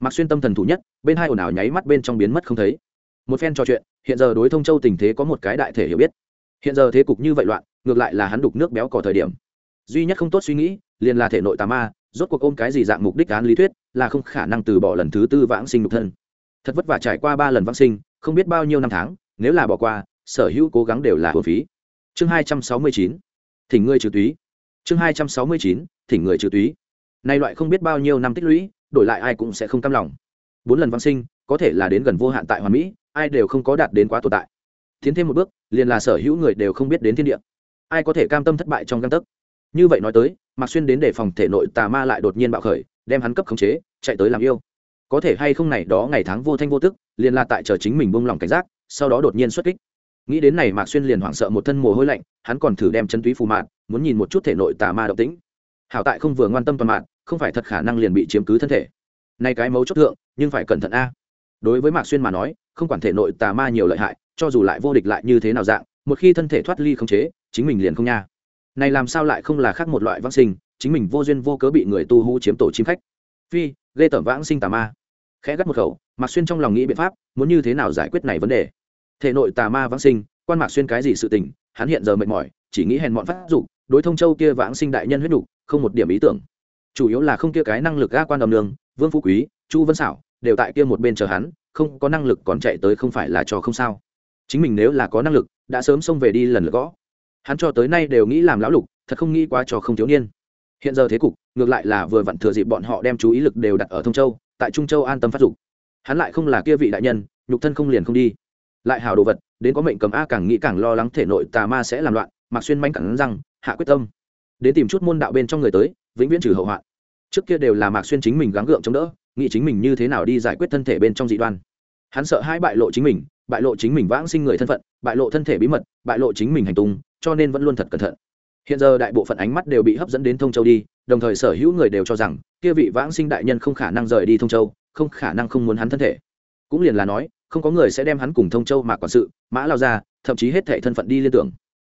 Mặc xuyên tâm thần thủ nhất, bên hai ồn ào nháy mắt bên trong biến mất không thấy. Một phen trò chuyện, hiện giờ đối thông châu tình thế có một cái đại thể hiểu biết. Hiện giờ thế cục như vậy loạn, ngược lại là hắn đục nước béo cỏ thời điểm. Duy nhất không tốt suy nghĩ liền là thể nội tà ma, rốt cuộc ôm cái gì dạng mục đích án lý thuyết, là không khả năng từ bỏ lần thứ tư vãng sinh nhục thân. Thật vất vả trải qua ba lần vãng sinh, không biết bao nhiêu năm tháng, nếu là bỏ qua, sở hữu cố gắng đều là hồn phí. Chương hai trăm sáu mươi chín, thỉnh ngươi trừ túy. Chương hai trăm sáu mươi chín, thỉnh người trừ túy. Nay loại không biết bao nhiêu năm tích lũy, đổi lại ai cũng sẽ không cam lòng. Bốn lần vãng sinh, có thể là đến gần vô hạn tại hoàn mỹ, ai đều không có đạt đến quá tồn tại. Tiến thêm một bước, liền là sở hữu người đều không biết đến thiên địa. Ai có thể cam tâm thất bại trong găng tấc? Như vậy nói tới, mạc xuyên đến để phòng thể nội tà ma lại đột nhiên bạo khởi, đem hắn cấp khống chế, chạy tới làm yêu. Có thể hay không này đó ngày tháng vô thanh vô tức, liền là tại chờ chính mình buông lỏng cảnh giác, sau đó đột nhiên xuất kích. Nghĩ đến này mạc xuyên liền hoảng sợ một thân mồ hôi lạnh, hắn còn thử đem chân túy phù mạn muốn nhìn một chút thể nội tà ma động tĩnh. Hảo tại không vừa ngoan tâm toàn mạng không phải thật khả năng liền bị chiếm cứ thân thể. Nay cái mấu chốt thượng, nhưng phải cẩn thận a. Đối với mạc xuyên mà nói, không quản thể nội tà ma nhiều lợi hại, cho dù lại vô địch lại như thế nào dạng, một khi thân thể thoát ly không chế, chính mình liền không nha này làm sao lại không là khác một loại vãng sinh chính mình vô duyên vô cớ bị người tu hú chiếm tổ chim khách. Phi ghê tởm vãng sinh tà ma. Khẽ gắt một khẩu mạc xuyên trong lòng nghĩ biện pháp muốn như thế nào giải quyết này vấn đề. Thể nội tà ma vãng sinh quan mạc xuyên cái gì sự tình hắn hiện giờ mệt mỏi chỉ nghĩ hèn mọn phát dụng đối thông châu kia vãng sinh đại nhân huyết đủ, không một điểm ý tưởng. Chủ yếu là không kia cái năng lực ga quan đồng đường vương phú quý chu vân xảo đều tại kia một bên chờ hắn không có năng lực còn chạy tới không phải là trò không sao. Chính mình nếu là có năng lực đã sớm xông về đi lần lượt gõ hắn cho tới nay đều nghĩ làm lão lục, thật không nghĩ quá cho không thiếu niên. Hiện giờ thế cục, ngược lại là vừa vặn thừa dịp bọn họ đem chú ý lực đều đặt ở thông châu, tại trung châu an tâm phát dục. Hắn lại không là kia vị đại nhân, nhục thân không liền không đi. Lại hào đồ vật, đến có mệnh cầm a càng nghĩ càng lo lắng thể nội tà ma sẽ làm loạn mặc xuyên manh cẳng răng, hạ quyết tâm. Đến tìm chút môn đạo bên trong người tới, vĩnh viễn trừ hậu hoạn. Trước kia đều là mạc xuyên chính mình gắng gượng chống đỡ, nghĩ chính mình như thế nào đi giải quyết thân thể bên trong dị đoan. Hắn sợ hai bại lộ chính mình bại lộ chính mình vãng sinh người thân phận, bại lộ thân thể bí mật, bại lộ chính mình hành tung, cho nên vẫn luôn thật cẩn thận. Hiện giờ đại bộ phận ánh mắt đều bị hấp dẫn đến thông châu đi, đồng thời sở hữu người đều cho rằng, kia vị vãng sinh đại nhân không khả năng rời đi thông châu, không khả năng không muốn hắn thân thể. Cũng liền là nói, không có người sẽ đem hắn cùng thông châu mà quản sự, mã lao ra, thậm chí hết thảy thân phận đi liên tưởng.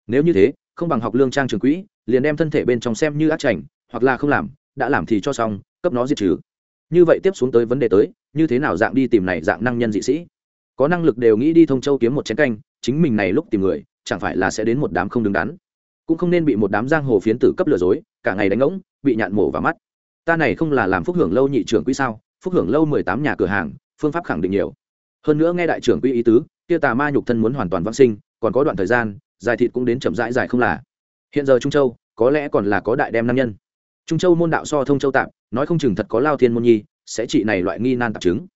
Nếu như thế, không bằng học lương trang trường quỹ, liền đem thân thể bên trong xem như ác chảnh, hoặc là không làm, đã làm thì cho xong, cấp nó diệt trừ. Như vậy tiếp xuống tới vấn đề tới, như thế nào dạng đi tìm này dạng năng nhân dị sĩ? Có năng lực đều nghĩ đi thông châu kiếm một chén canh, chính mình này lúc tìm người, chẳng phải là sẽ đến một đám không đứng đắn. Cũng không nên bị một đám giang hồ phiến tử cấp lừa dối, cả ngày đánh ngỗng bị nhạn mổ vào mắt. Ta này không là làm phúc hưởng lâu nhị trưởng quỹ sao? Phúc hưởng lâu mười tám nhà cửa hàng, phương pháp khẳng định nhiều. Hơn nữa nghe đại trưởng quỹ ý tứ, kia tà ma nhục thân muốn hoàn toàn vãng sinh, còn có đoạn thời gian, dài thịt cũng đến chậm rãi dài không là. Hiện giờ trung châu, có lẽ còn là có đại đem nam nhân. Trung châu môn đạo so thông châu tạm, nói không chừng thật có lao thiên môn nhi, sẽ trị này loại nghi nan tạp chứng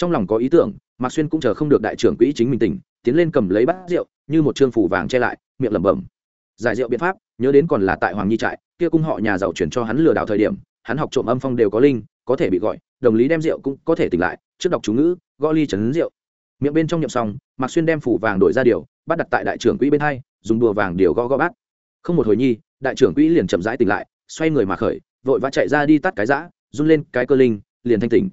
trong lòng có ý tưởng, mạc xuyên cũng chờ không được đại trưởng quỹ chính mình tỉnh, tiến lên cầm lấy bát rượu, như một trương phủ vàng che lại, miệng lẩm bẩm. Giải rượu biện pháp, nhớ đến còn là tại hoàng nhi trại, kia cung họ nhà giàu chuyển cho hắn lừa đảo thời điểm, hắn học trộm âm phong đều có linh, có thể bị gọi, đồng lý đem rượu cũng có thể tỉnh lại, trước đọc chú ngữ, gõ ly chấn rượu. Miệng bên trong nhậm xong, mạc xuyên đem phủ vàng đổi ra điều, bắt đặt tại đại trưởng quỹ bên hai, dùng đùa vàng điều gõ gõ bát. Không một hồi nhi, đại trưởng quỹ liền chậm rãi tỉnh lại, xoay người mà khởi, vội vã chạy ra đi tắt cái giã, run lên cái cơ linh, liền thanh tỉnh.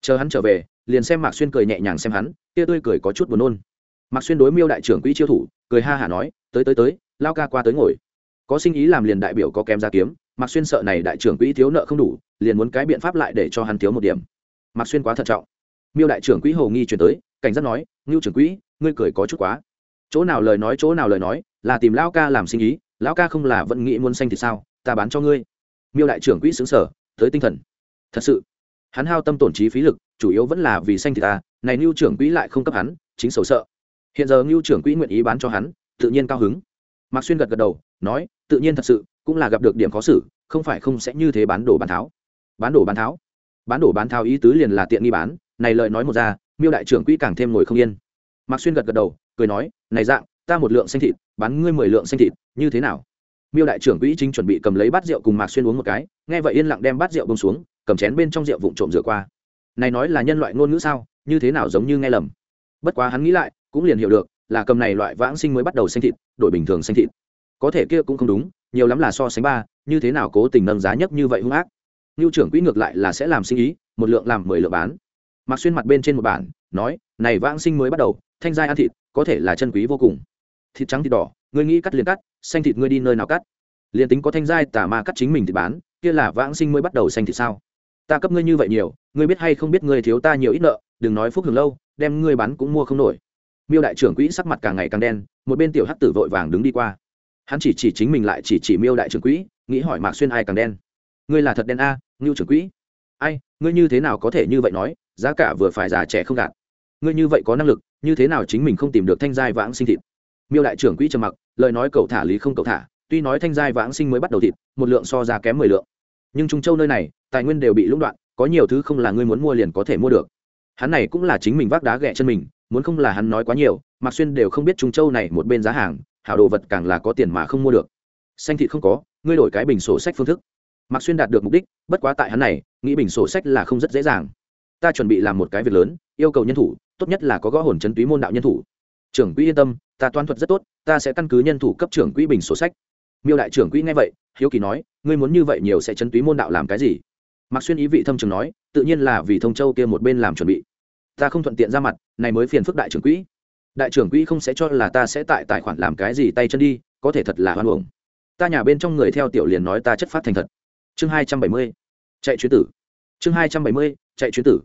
Chờ hắn trở về liền xem mạc xuyên cười nhẹ nhàng xem hắn kia tươi cười có chút buồn nôn. Mạc xuyên đối miêu đại trưởng quỹ chiêu thủ, cười ha hả nói, tới tới tới, lao ca qua tới ngồi. Có sinh ý làm liền đại biểu có kém ra kiếm, mạc xuyên sợ này đại trưởng quỹ thiếu nợ không đủ, liền muốn cái biện pháp lại để cho hắn thiếu một điểm. Mạc xuyên quá thận trọng. Miêu đại trưởng quỹ hồ nghi chuyển tới, cảnh giác nói, ngưu trưởng quỹ, ngươi cười có chút quá. Chỗ nào lời nói, chỗ nào lời nói, là tìm lão ca làm sinh ý lão ca không là vẫn nghĩ muốn xanh thì sao, ta bán cho ngươi. Miêu đại trưởng quỹ xứng sở tới tinh thần. Thật sự, hắn hao tâm tổn trí phí lực chủ yếu vẫn là vì xanh thì ta, này ngưu trưởng quỹ lại không cấp hắn, chính sầu sợ. Hiện giờ ngưu trưởng quỹ nguyện ý bán cho hắn, tự nhiên cao hứng. Mạc xuyên gật gật đầu, nói, tự nhiên thật sự, cũng là gặp được điểm khó xử, không phải không sẽ như thế bán đồ bán tháo. Bán đồ bán tháo? Bán đồ bán tháo ý tứ liền là tiện nghi bán, này lời nói một ra, miêu đại trưởng quỹ càng thêm ngồi không yên. Mạc xuyên gật gật đầu, cười nói, này dạng, ta một lượng xanh thịt, bán ngươi mười lượng xanh thịt, như thế nào? Miêu đại trưởng quỹ chính chuẩn bị cầm lấy bát rượu cùng mạc xuyên uống một cái, nghe vậy yên lặng đem bát rượu bông xuống, cầm chén bên trong rượu vụn trộm rửa qua này nói là nhân loại ngôn ngữ sao, như thế nào giống như nghe lầm. Bất quá hắn nghĩ lại, cũng liền hiểu được, là cầm này loại vãng sinh mới bắt đầu xanh thịt, đổi bình thường xanh thịt. Có thể kia cũng không đúng, nhiều lắm là so sánh ba, như thế nào cố tình nâng giá nhất như vậy hung ác. Ngưu trưởng quỹ ngược lại là sẽ làm sinh ý, một lượng làm mười lượng bán. Mặc xuyên mặt bên trên một bản, nói, này vãng sinh mới bắt đầu, thanh giai ăn thịt, có thể là chân quý vô cùng. Thịt trắng thịt đỏ, ngươi nghĩ cắt liền cắt, xanh thịt ngươi đi nơi nào cắt? Liền tính có thanh giai tả ma cắt chính mình thì bán, kia là vãng sinh mới bắt đầu xanh thịt sao? Ta cấp ngươi như vậy nhiều, ngươi biết hay không biết ngươi thiếu ta nhiều ít nợ, đừng nói phúc hưởng lâu, đem ngươi bán cũng mua không nổi. Miêu đại trưởng quỹ sắc mặt càng ngày càng đen, một bên tiểu hắc tử vội vàng đứng đi qua. Hắn chỉ chỉ chính mình lại chỉ chỉ miêu đại trưởng quỹ, nghĩ hỏi mạc xuyên ai càng đen. Ngươi là thật đen a ngưu trưởng quỹ. Ai, ngươi như thế nào có thể như vậy nói, giá cả vừa phải già trẻ không gạt ngươi như vậy có năng lực, như thế nào chính mình không tìm được thanh giai vãng sinh thịt? Miêu đại trưởng quỹ trầm mặc, lời nói cậu thả lý không cậu thả, tuy nói thanh giai vãng sinh mới bắt đầu thịt, một lượng so ra kém mười lượng nhưng trung châu nơi này, tài nguyên đều bị lũng đoạn, có nhiều thứ không là ngươi muốn mua liền có thể mua được. Hắn này cũng là chính mình vác đá ghẹ chân mình, muốn không là hắn nói quá nhiều, mạc xuyên đều không biết trung châu này một bên giá hàng, hảo đồ vật càng là có tiền mà không mua được. Xanh thịt không có, ngươi đổi cái bình sổ sách phương thức. Mạc xuyên đạt được mục đích, bất quá tại hắn này, nghĩ bình sổ sách là không rất dễ dàng. Ta chuẩn bị làm một cái việc lớn, yêu cầu nhân thủ, tốt nhất là có gõ hồn chấn túy môn đạo nhân thủ. Trưởng quỹ yên tâm, ta toán thuật rất tốt, ta sẽ căn cứ nhân thủ cấp trưởng quỹ bình sổ sách miêu đại trưởng quỹ nghe vậy, hiếu kỳ nói, ngươi muốn như vậy nhiều sẽ chấn túy môn đạo làm cái gì? Mạc xuyên ý vị thâm trường nói, tự nhiên là vì thông châu kia một bên làm chuẩn bị. Ta không thuận tiện ra mặt, này mới phiền phức đại trưởng quỹ. Đại trưởng quỹ không sẽ cho là ta sẽ tại tài khoản làm cái gì tay chân đi, có thể thật là hoan hồng ta nhà bên trong người theo tiểu liền nói ta chất phát thành thật. Chương hai trăm bảy mươi, chạy chuyến tử. Chương hai trăm bảy mươi, chạy chuyến tử.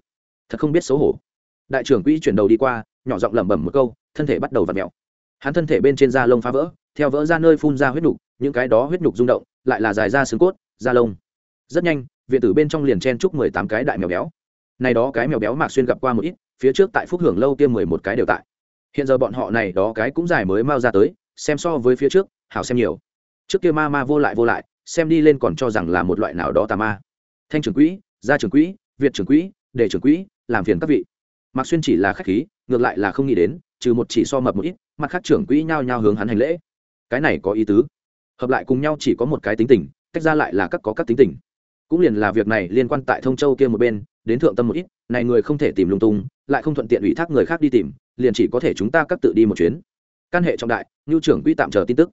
Thật không biết xấu hổ. Đại trưởng quỹ chuyển đầu đi qua, nhỏ giọng lẩm bẩm một câu, thân thể bắt đầu v ặ mẹo hắn thân thể bên trên da lông phá vỡ, theo vỡ ra nơi phun ra huyết đủ những cái đó huyết nhục rung động, lại là dài ra xương cốt, da lông. Rất nhanh, viện tử bên trong liền chen chúc mười tám cái đại mèo béo. Này đó cái mèo béo mạc xuyên gặp qua một ít, phía trước tại phúc hưởng lâu kia mười một cái đều tại. Hiện giờ bọn họ này đó cái cũng dài mới mau ra tới, xem so với phía trước, hảo xem nhiều. Trước kia ma ma vô lại vô lại, xem đi lên còn cho rằng là một loại nào đó tà ma. Thanh trưởng quỹ, gia trưởng quỹ, việt trưởng quỹ, đề trưởng quỹ, làm phiền các vị. Mạc xuyên chỉ là khách khí, ngược lại là không nghĩ đến, trừ một chỉ so mập một ít, mặt khác trưởng quỹ nhao nhao hướng hắn hành lễ. Cái này có ý tứ hợp lại cùng nhau chỉ có một cái tính tình, tách ra lại là các có các tính tình. Cũng liền là việc này liên quan tại thông châu kia một bên, đến thượng tâm một ít, này người không thể tìm lung tung, lại không thuận tiện ủy thác người khác đi tìm, liền chỉ có thể chúng ta các tự đi một chuyến. Căn hệ trọng đại như trưởng quỹ tạm chờ tin tức.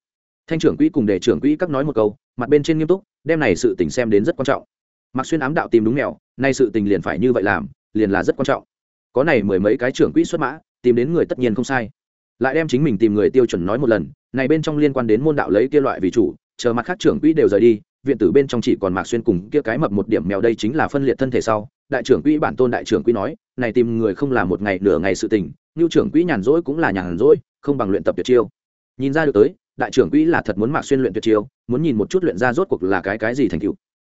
Thanh trưởng quỹ cùng để trưởng quỹ các nói một câu, mặt bên trên nghiêm túc, đem này sự tình xem đến rất quan trọng. Mặc xuyên ám đạo tìm đúng mèo nay sự tình liền phải như vậy làm, liền là rất quan trọng. Có này mười mấy cái trưởng quỹ xuất mã, tìm đến người tất nhiên không sai lại đem chính mình tìm người tiêu chuẩn nói một lần, này bên trong liên quan đến môn đạo lấy kia loại vì chủ, chờ mặt khác trưởng quỹ đều rời đi, viện tử bên trong chỉ còn mạc xuyên cùng kia cái mập một điểm mèo đây chính là phân liệt thân thể sau, đại trưởng quỹ bản tôn đại trưởng quỹ nói, này tìm người không là một ngày nửa ngày sự tình, như trưởng quỹ nhàn rỗi cũng là nhàn rỗi, không bằng luyện tập tuyệt chiêu. Nhìn ra được tới, đại trưởng quỹ là thật muốn mạc xuyên luyện tuyệt chiêu, muốn nhìn một chút luyện ra rốt cuộc là cái cái gì thành tựu.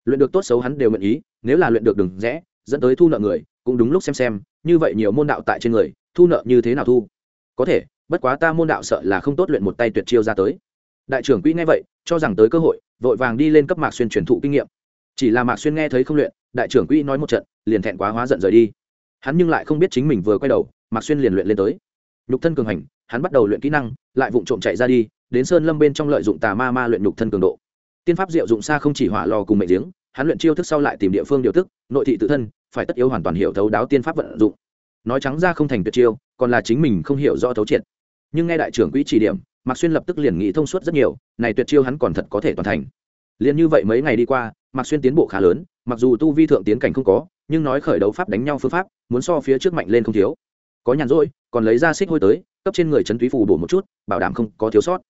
Luyện được tốt xấu hắn đều nguyện ý, nếu là luyện được đừng rẽ, dẫn tới thu nợ người, cũng đúng lúc xem xem, như vậy nhiều môn đạo tại trên người, thu nợ như thế nào thu? Có thể bất quá ta môn đạo sợ là không tốt luyện một tay tuyệt chiêu ra tới. Đại trưởng quỹ nghe vậy, cho rằng tới cơ hội, vội vàng đi lên cấp mạc xuyên truyền thụ kinh nghiệm. Chỉ là mạc xuyên nghe thấy không luyện, đại trưởng quỹ nói một trận, liền thẹn quá hóa giận rời đi. Hắn nhưng lại không biết chính mình vừa quay đầu, mạc xuyên liền luyện lên tới. Nhục thân cường hành, hắn bắt đầu luyện kỹ năng, lại vụng trộm chạy ra đi, đến sơn lâm bên trong lợi dụng tà ma ma luyện nhục thân cường độ. Tiên pháp diệu dụng xa không chỉ hỏa lò cùng mệnh giếng, hắn luyện chiêu thức sau lại tìm địa phương điều thức nội thị tự thân, phải tất yếu hoàn toàn hiểu thấu đáo tiên pháp vận dụng. Nói trắng ra không thành tuyệt chiêu, còn là chính mình không hiểu rõ thấu triệt nhưng nghe đại trưởng quỹ chỉ điểm, mạc xuyên lập tức liền nghĩ thông suốt rất nhiều, này tuyệt chiêu hắn còn thật có thể toàn thành. Liền như vậy mấy ngày đi qua, mạc xuyên tiến bộ khá lớn, mặc dù tu vi thượng tiến cảnh không có, nhưng nói khởi đấu pháp đánh nhau phương pháp, muốn so phía trước mạnh lên không thiếu. Có nhàn rỗi, còn lấy ra xích hôi tới, cấp trên người trấn túy phủ bổ một chút, bảo đảm không có thiếu sót.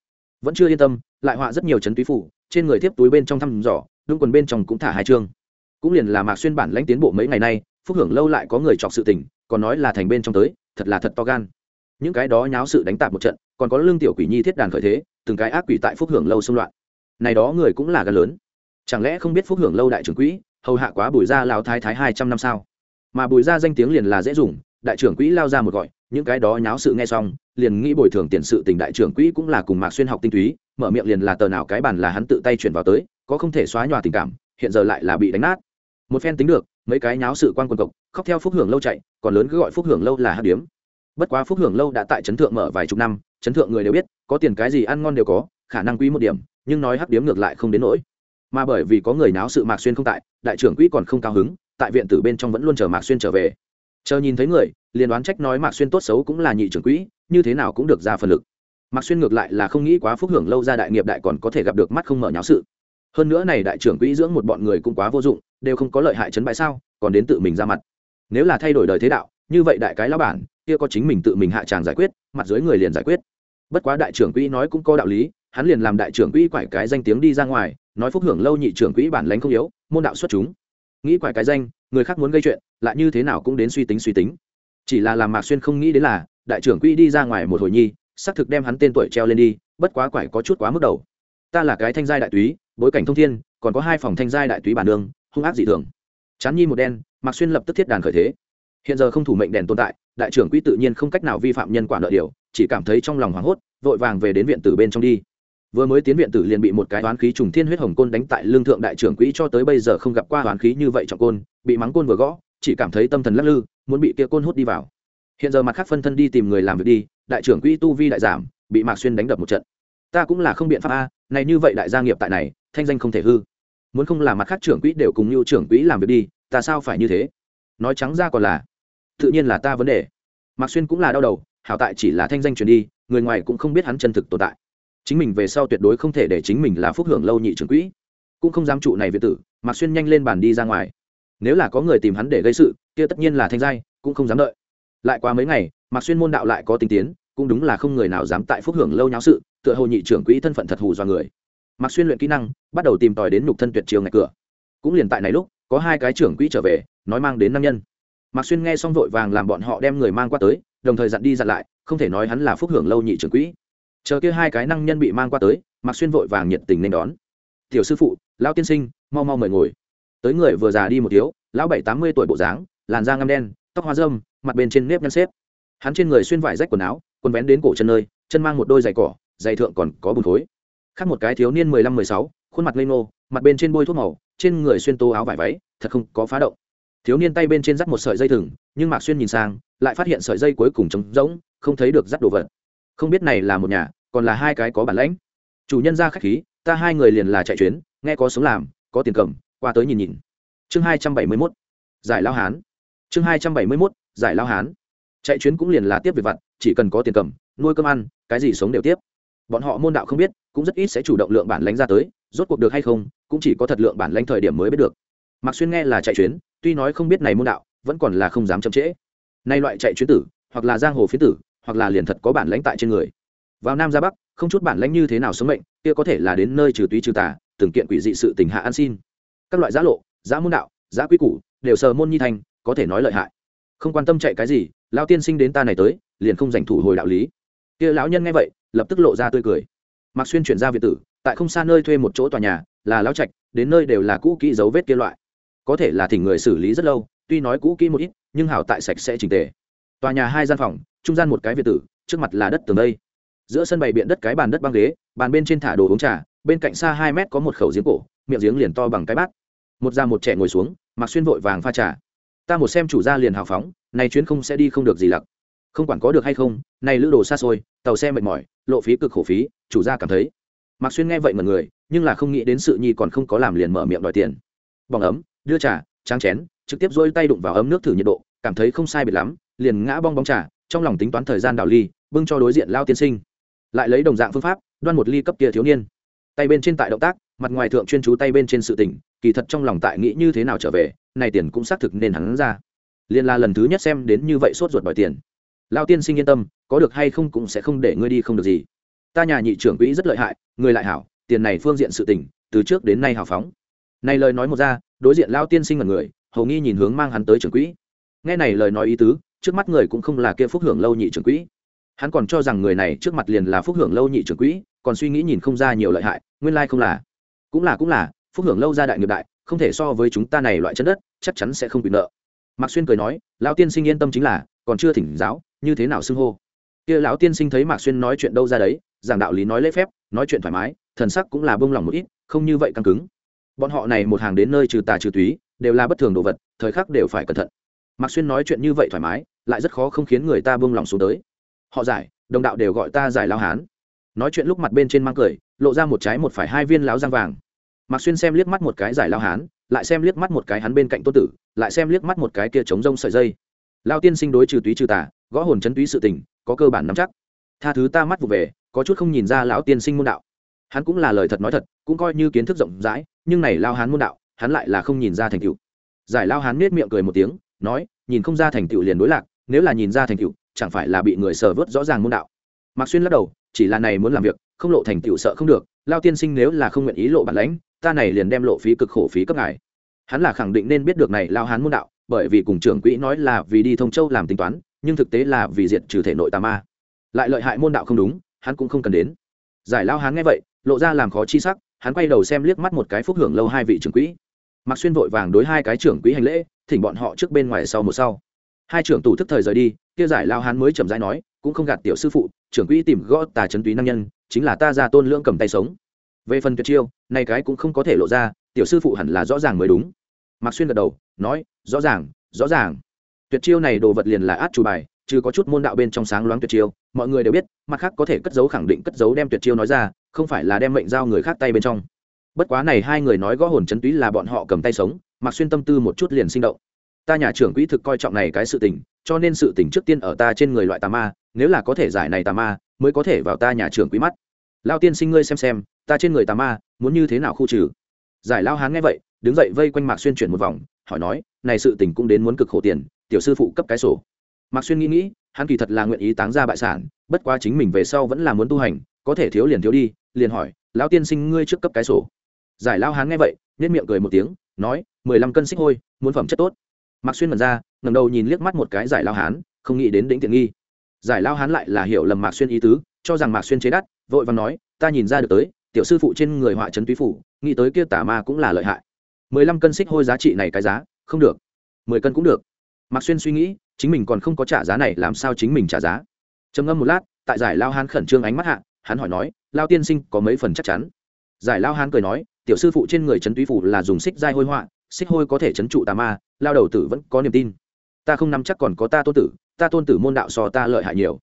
Vẫn chưa yên tâm, lại họa rất nhiều trấn túy phủ trên người tiếp túi bên trong thăm dò, đúng quần bên trong cũng thả hai chương. Cũng liền là mạc xuyên bản lãnh tiến bộ mấy ngày nay, phúc hưởng lâu lại có người chọc sự tình, còn nói là thành bên trong tới, thật là thật to gan những cái đó nháo sự đánh tạp một trận, còn có lương tiểu quỷ nhi thiết đàn khởi thế, từng cái ác quỷ tại phúc hưởng lâu xung loạn. Này đó người cũng là gần lớn. Chẳng lẽ không biết phúc hưởng lâu đại trưởng quỹ, hầu hạ quá bùi gia lao thái thái hai trăm năm sao? Mà bùi gia danh tiếng liền là dễ dùng, đại trưởng quỹ lao ra một gọi, những cái đó nháo sự nghe xong, liền nghĩ bồi thường tiền sự tình đại trưởng quỹ cũng là cùng mạc xuyên học tinh túy, mở miệng liền là tờ nào cái bản là hắn tự tay chuyển vào tới, có không thể xóa nhòa tình cảm, hiện giờ lại là bị đánh nát. Một phen tính được, mấy cái nháo sự quan quần cộc khóc theo phúc hưởng lâu chạy, còn lớn cứ gọi phúc hưởng lâu là hát điếm bất quá phúc hưởng lâu đã tại trấn thượng mở vài chục năm trấn thượng người đều biết, có tiền cái gì ăn ngon đều có, khả năng quý một điểm, nhưng nói hắc điếm ngược lại không đến nỗi. Mà bởi vì có người náo sự mạc xuyên không tại, đại trưởng quỹ còn không cao hứng, tại viện tử bên trong vẫn luôn chờ mạc xuyên trở về. Chờ nhìn thấy người, liền đoán trách nói mạc xuyên tốt xấu cũng là nhị trưởng quỹ, như thế nào cũng được ra phần lực. Mạc xuyên ngược lại là không nghĩ quá phúc hưởng lâu ra đại nghiệp đại còn có thể gặp được mắt không mở nháo sự. Hơn nữa này đại trưởng quỹ dưỡng một bọn người cũng quá vô dụng, đều không có lợi hại chấn bại sao, còn đến tự mình ra mặt. Nếu là thay đổi đời thế đạo, như vậy đại cái lão bản kia có chính mình tự mình hạ tràng giải quyết, mặt dưới người liền giải quyết. Bất quá đại trưởng quỹ nói cũng có đạo lý, hắn liền làm đại trưởng quỹ quải cái danh tiếng đi ra ngoài, nói phúc hưởng lâu nhị trưởng quỹ bản lãnh không yếu, môn đạo xuất chúng. Nghĩ quải cái danh, người khác muốn gây chuyện, lại như thế nào cũng đến suy tính suy tính. Chỉ là làm mạc xuyên không nghĩ đến là, đại trưởng quỹ đi ra ngoài một hồi nhi, xác thực đem hắn tên tuổi treo lên đi, bất quá quải có chút quá mức đầu. Ta là cái thanh giai đại túy, bối cảnh thông thiên, còn có hai phòng thanh giai đại túy bản đường, hung ác dị thường. Chán nhi một đen, mạc xuyên lập tức thiết đàn khởi thế hiện giờ không thủ mệnh đèn tồn tại, đại trưởng quỹ tự nhiên không cách nào vi phạm nhân quả nợ điều, chỉ cảm thấy trong lòng hoảng hốt, vội vàng về đến viện tử bên trong đi. Vừa mới tiến viện tử liền bị một cái oán khí trùng thiên huyết hồng côn đánh tại lương thượng đại trưởng quỹ cho tới bây giờ không gặp qua oán khí như vậy trọng côn, bị mắng côn vừa gõ, chỉ cảm thấy tâm thần lắc lư, muốn bị kia côn hút đi vào. Hiện giờ mặt khác phân thân đi tìm người làm việc đi, đại trưởng quỹ tu vi đại giảm, bị mạc xuyên đánh đập một trận. Ta cũng là không biện pháp a, này như vậy đại gia nghiệp tại này, thanh danh không thể hư. Muốn không làm mặt khác trưởng quỹ đều cùng như trưởng quỹ làm việc đi, ta sao phải như thế? Nói trắng ra còn là tự nhiên là ta vấn đề. Mạc xuyên cũng là đau đầu, hảo tại chỉ là thanh danh truyền đi, người ngoài cũng không biết hắn chân thực tồn tại. Chính mình về sau tuyệt đối không thể để chính mình là phúc hưởng lâu nhị trưởng quỹ. Cũng không dám trụ này việt tử, mạc xuyên nhanh lên bàn đi ra ngoài. Nếu là có người tìm hắn để gây sự, kia tất nhiên là thanh giai, cũng không dám đợi. Lại qua mấy ngày, mạc xuyên môn đạo lại có tinh tiến, cũng đúng là không người nào dám tại phúc hưởng lâu nháo sự, tựa hồ nhị trưởng quỹ thân phận thật hù do người. Mạc xuyên luyện kỹ năng, bắt đầu tìm tòi đến nhục thân tuyệt chiều ngạch cửa. Cũng liền tại này lúc, có hai cái trưởng quỹ trở về, nói mang đến nam nhân mạc xuyên nghe xong vội vàng làm bọn họ đem người mang qua tới, đồng thời dặn đi dặn lại, không thể nói hắn là phúc hưởng lâu nhị trưởng quỹ. Chờ kia hai cái năng nhân bị mang qua tới, mạc xuyên vội vàng nhiệt tình nên đón. Tiểu sư phụ, lão tiên sinh, mau mau mời ngồi. Tới người vừa già đi một thiếu, lão bảy tám mươi tuổi bộ dáng, làn da ngăm đen, tóc hoa dâm mặt bên trên nếp nhăn xếp. Hắn trên người xuyên vải rách quần áo, quần vén đến cổ chân nơi, chân mang một đôi giày cỏ, giày thượng còn có bùn khối. Khác một cái thiếu niên mười lăm mười sáu, khuôn mặt lây nô mặt bên trên bôi thuốc màu, trên người xuyên tô áo vải váy, thật không có phá động thiếu niên tay bên trên dắt một sợi dây thừng, nhưng mạc xuyên nhìn sang, lại phát hiện sợi dây cuối cùng trống rỗng, không thấy được dắt đồ vật. Không biết này là một nhà, còn là hai cái có bản lãnh. Chủ nhân ra khách khí, ta hai người liền là chạy chuyến, nghe có sống làm, có tiền cầm, qua tới nhìn nhìn. Chương hai trăm bảy mươi mốt, giải lao hán. Chương hai trăm bảy mươi mốt, giải lao hán. Chạy chuyến cũng liền là tiếp việc vặt, chỉ cần có tiền cầm, nuôi cơm ăn, cái gì sống đều tiếp. Bọn họ môn đạo không biết, cũng rất ít sẽ chủ động lượng bản lãnh ra tới, rốt cuộc được hay không, cũng chỉ có thật lượng bản lãnh thời điểm mới biết được mạc xuyên nghe là chạy chuyến, tuy nói không biết này môn đạo, vẫn còn là không dám chậm trễ. Nay loại chạy chuyến tử, hoặc là giang hồ phiến tử, hoặc là liền thật có bản lãnh tại trên người. Vào nam ra bắc, không chút bản lãnh như thế nào sống mệnh, kia có thể là đến nơi trừ túy trừ tà, từng kiện quỷ dị sự tình hạ an xin. Các loại giá lộ giá môn đạo giá quy củ, đều sờ môn nhi thành, có thể nói lợi hại. Không quan tâm chạy cái gì lao tiên sinh đến ta này tới, liền không giành thủ hồi đạo lý. Kia lão nhân nghe vậy, lập tức lộ ra tươi cười. Mạc xuyên chuyển ra việt tử, tại không xa nơi thuê một chỗ tòa nhà, là lão trạch, đến nơi đều là cũ kỹ dấu vết kia loại có thể là thỉnh người xử lý rất lâu, tuy nói cũ kỹ một ít, nhưng hảo tại sạch sẽ chỉnh tề. Tòa nhà hai gian phòng, trung gian một cái việt tử, trước mặt là đất tường đây. Giữa sân bày biện đất cái bàn đất băng ghế, bàn bên trên thả đồ uống trà, bên cạnh xa hai mét có một khẩu giếng cổ, miệng giếng liền to bằng cái bát. Một già một trẻ ngồi xuống, mặc xuyên vội vàng pha trà. Ta một xem chủ gia liền hào phóng, này chuyến không sẽ đi không được gì lặc. Không quản có được hay không, này lữ đồ xa xôi, tàu xe mệt mỏi, lộ phí cực khổ phí, chủ gia cảm thấy. Mặc xuyên nghe vậy mọi người, nhưng là không nghĩ đến sự nhi còn không có làm liền mở miệng đòi tiền. Bỏng ấm đưa trà, tráng chén, trực tiếp dôi tay đụng vào ấm nước thử nhiệt độ, cảm thấy không sai biệt lắm, liền ngã bong bóng trà, trong lòng tính toán thời gian đảo ly, bưng cho đối diện lao tiên sinh. Lại lấy đồng dạng phương pháp, đoan một ly cấp kia thiếu niên. Tay bên trên tại động tác, mặt ngoài thượng chuyên chú tay bên trên sự tỉnh kỳ thật trong lòng tại nghĩ như thế nào trở về, này tiền cũng xác thực nên hắn ra. Liền là lần thứ nhất xem đến như vậy sốt ruột đòi tiền. Lao tiên sinh yên tâm, có được hay không cũng sẽ không để ngươi đi không được gì. Ta nhà nhị trưởng quỹ rất lợi hại, người lại hảo, tiền này phương diện sự tỉnh từ trước đến nay hào phóng. Này lời nói một ra đối diện lao tiên sinh là người, hầu nghi nhìn hướng mang hắn tới trưởng quỹ. Nghe này lời nói ý tứ, trước mắt người cũng không là kia phúc hưởng lâu nhị trưởng quỹ. Hắn còn cho rằng người này trước mặt liền là phúc hưởng lâu nhị trưởng quỹ, còn suy nghĩ nhìn không ra nhiều lợi hại, nguyên lai không là. Cũng là cũng là, phúc hưởng lâu gia đại nghiệp đại, không thể so với chúng ta này loại chân đất, chắc chắn sẽ không bị nợ. Mạc xuyên cười nói, lão tiên sinh yên tâm chính là, còn chưa thỉnh giáo, như thế nào xưng hô? Kia lão tiên sinh thấy mạc xuyên nói chuyện đâu ra đấy, giảng đạo lý nói lễ phép, nói chuyện thoải mái, thần sắc cũng là bông lòng một ít, không như vậy căng cứng bọn họ này một hàng đến nơi trừ tà trừ túy, đều là bất thường đồ vật, thời khắc đều phải cẩn thận. Mạc xuyên nói chuyện như vậy thoải mái, lại rất khó không khiến người ta buông lòng xuống tới. Họ giải, đồng đạo đều gọi ta giải lao hán. Nói chuyện lúc mặt bên trên mang cười, lộ ra một trái một phải hai viên láo răng vàng. Mạc xuyên xem liếc mắt một cái giải lao hán, lại xem liếc mắt một cái hắn bên cạnh tô tử, lại xem liếc mắt một cái kia chống rông sợi dây. Lao tiên sinh đối trừ túy trừ tà, gõ hồn chấn túy sự tình, có cơ bản nắm chắc. Tha thứ ta mắt vụ về, có chút không nhìn ra lão tiên sinh môn đạo. Hắn cũng là lời thật nói thật, cũng coi như kiến thức rộng rãi nhưng này lao hán môn đạo, hắn lại là không nhìn ra thành tựu. Giải lao hán nết miệng cười một tiếng, nói, nhìn không ra thành tựu liền đối lạc, nếu là nhìn ra thành tựu, chẳng phải là bị người sờ vớt rõ ràng môn đạo. Mạc xuyên lắc đầu, chỉ là này muốn làm việc, không lộ thành tựu sợ không được, lao tiên sinh nếu là không nguyện ý lộ bản lãnh, ta này liền đem lộ phí cực khổ phí cấp ngài. Hắn là khẳng định nên biết được này lao hán môn đạo, bởi vì cùng trưởng quỹ nói là vì đi thông châu làm tính toán, nhưng thực tế là vì diệt trừ thể nội tà ma. Lại lợi hại môn đạo không đúng, hắn cũng không cần đến. Giải lao hán nghe vậy, lộ ra làm khó chi sắc hắn quay đầu xem liếc mắt một cái phúc hưởng lâu hai vị trưởng quỹ. Mặc xuyên vội vàng đối hai cái trưởng quỹ hành lễ, thỉnh bọn họ trước bên ngoài sau một sau. Hai trưởng tủ thức thời rời đi, kia giải lao hán mới chậm rãi nói, cũng không gạt tiểu sư phụ, trưởng quỹ tìm gõ tà chấn túy năng nhân, chính là ta ra tôn lưỡng cầm tay sống. Về phần tuyệt chiêu, này cái cũng không có thể lộ ra, tiểu sư phụ hẳn là rõ ràng mới đúng. Mạc xuyên gật đầu, nói, rõ ràng rõ ràng. Tuyệt chiêu này đồ vật liền là át chủ bài chứ có chút môn đạo bên trong sáng loáng tuyệt chiêu, mọi người đều biết, mặt khác có thể cất giấu khẳng định cất giấu đem tuyệt chiêu nói ra, không phải là đem mệnh giao người khác tay bên trong. Bất quá này hai người nói gõ hồn chấn túy là bọn họ cầm tay sống mặc xuyên tâm tư một chút liền sinh động. Ta nhà trưởng quỹ thực coi trọng này cái sự tình, cho nên sự tình trước tiên ở ta trên người loại tà ma, nếu là có thể giải này tà ma, mới có thể vào ta nhà trưởng quỹ mắt. Lao tiên sinh ngươi xem xem, ta trên người tà ma, muốn như thế nào khu trừ? Giải lao hán nghe vậy, đứng dậy vây quanh mạc xuyên chuyển một vòng, hỏi nói, này sự tình cũng đến muốn cực khổ tiền, tiểu sư phụ cấp cái sổ mạc xuyên nghĩ nghĩ, hắn kỳ thật là nguyện ý táng ra bại sản, bất quá chính mình về sau vẫn là muốn tu hành, có thể thiếu liền thiếu đi, liền hỏi, lão tiên sinh ngươi trước cấp cái sổ? Giải lao hán nghe vậy nhất miệng cười một tiếng, nói, mười lăm cân xích hôi, muốn phẩm chất tốt. Mạc xuyên mật ra ngầm đầu nhìn liếc mắt một cái giải lao hán, không nghĩ đến đỉnh tiện nghi. Giải lao hán lại là hiểu lầm mạc xuyên ý tứ, cho rằng mạc xuyên chế đắt, vội và nói, ta nhìn ra được tới, tiểu sư phụ trên người họa trấn túy phủ, nghĩ tới kia tả ma cũng là lợi hại. Mười lăm cân xích hôi giá trị này cái giá, không được. Mười cân cũng được. Mạc xuyên suy nghĩ chính mình còn không có trả giá này, làm sao chính mình trả giá? Trầm ngâm một lát, tại giải lao hán khẩn trương ánh mắt hạ, hắn hỏi nói, lao tiên sinh có mấy phần chắc chắn? Giải lao hán cười nói, tiểu sư phụ trên người trấn túy phủ là dùng xích dai hôi họa, xích hôi có thể trấn trụ tà ma, lao đầu tử vẫn có niềm tin. Ta không nắm chắc còn có ta tôn tử, ta tôn tử môn đạo so ta lợi hại nhiều.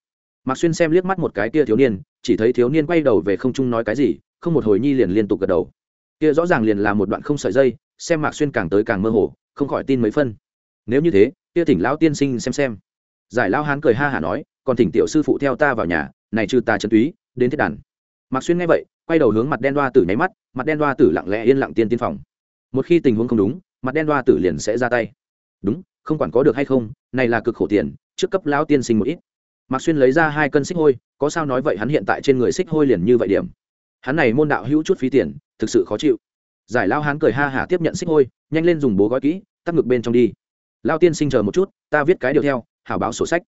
Mạc xuyên xem liếc mắt một cái kia thiếu niên, chỉ thấy thiếu niên quay đầu về không trung nói cái gì, không một hồi nhi liền liên tục gật đầu. Kia rõ ràng liền là một đoạn không sợi dây, xem mạc xuyên càng tới càng mơ hồ, không khỏi tin mấy phân. Nếu như thế kia thỉnh lão tiên sinh xem xem. Giải lão hán cười ha hả nói, còn thỉnh tiểu sư phụ theo ta vào nhà, này trừ ta trần túy, đến thiết đàn. Mạc xuyên nghe vậy, quay đầu hướng mặt đen đoa tử nháy mắt, mặt đen đoa tử lặng lẽ yên lặng tiên tiên phòng. Một khi tình huống không đúng, mặt đen đoa tử liền sẽ ra tay. Đúng, không quản có được hay không, này là cực khổ tiền, trước cấp lão tiên sinh một ít. Mạc xuyên lấy ra hai cân xích hôi, có sao nói vậy hắn hiện tại trên người xích hôi liền như vậy điểm. Hắn này môn đạo hữu chút phí tiền, thực sự khó chịu. Giải lao hán cười ha hả tiếp nhận xích hôi, nhanh lên dùng bố gói kỹ, tắt ngực bên trong đi lao tiên sinh chờ một chút, ta viết cái điều theo, hảo báo sổ sách.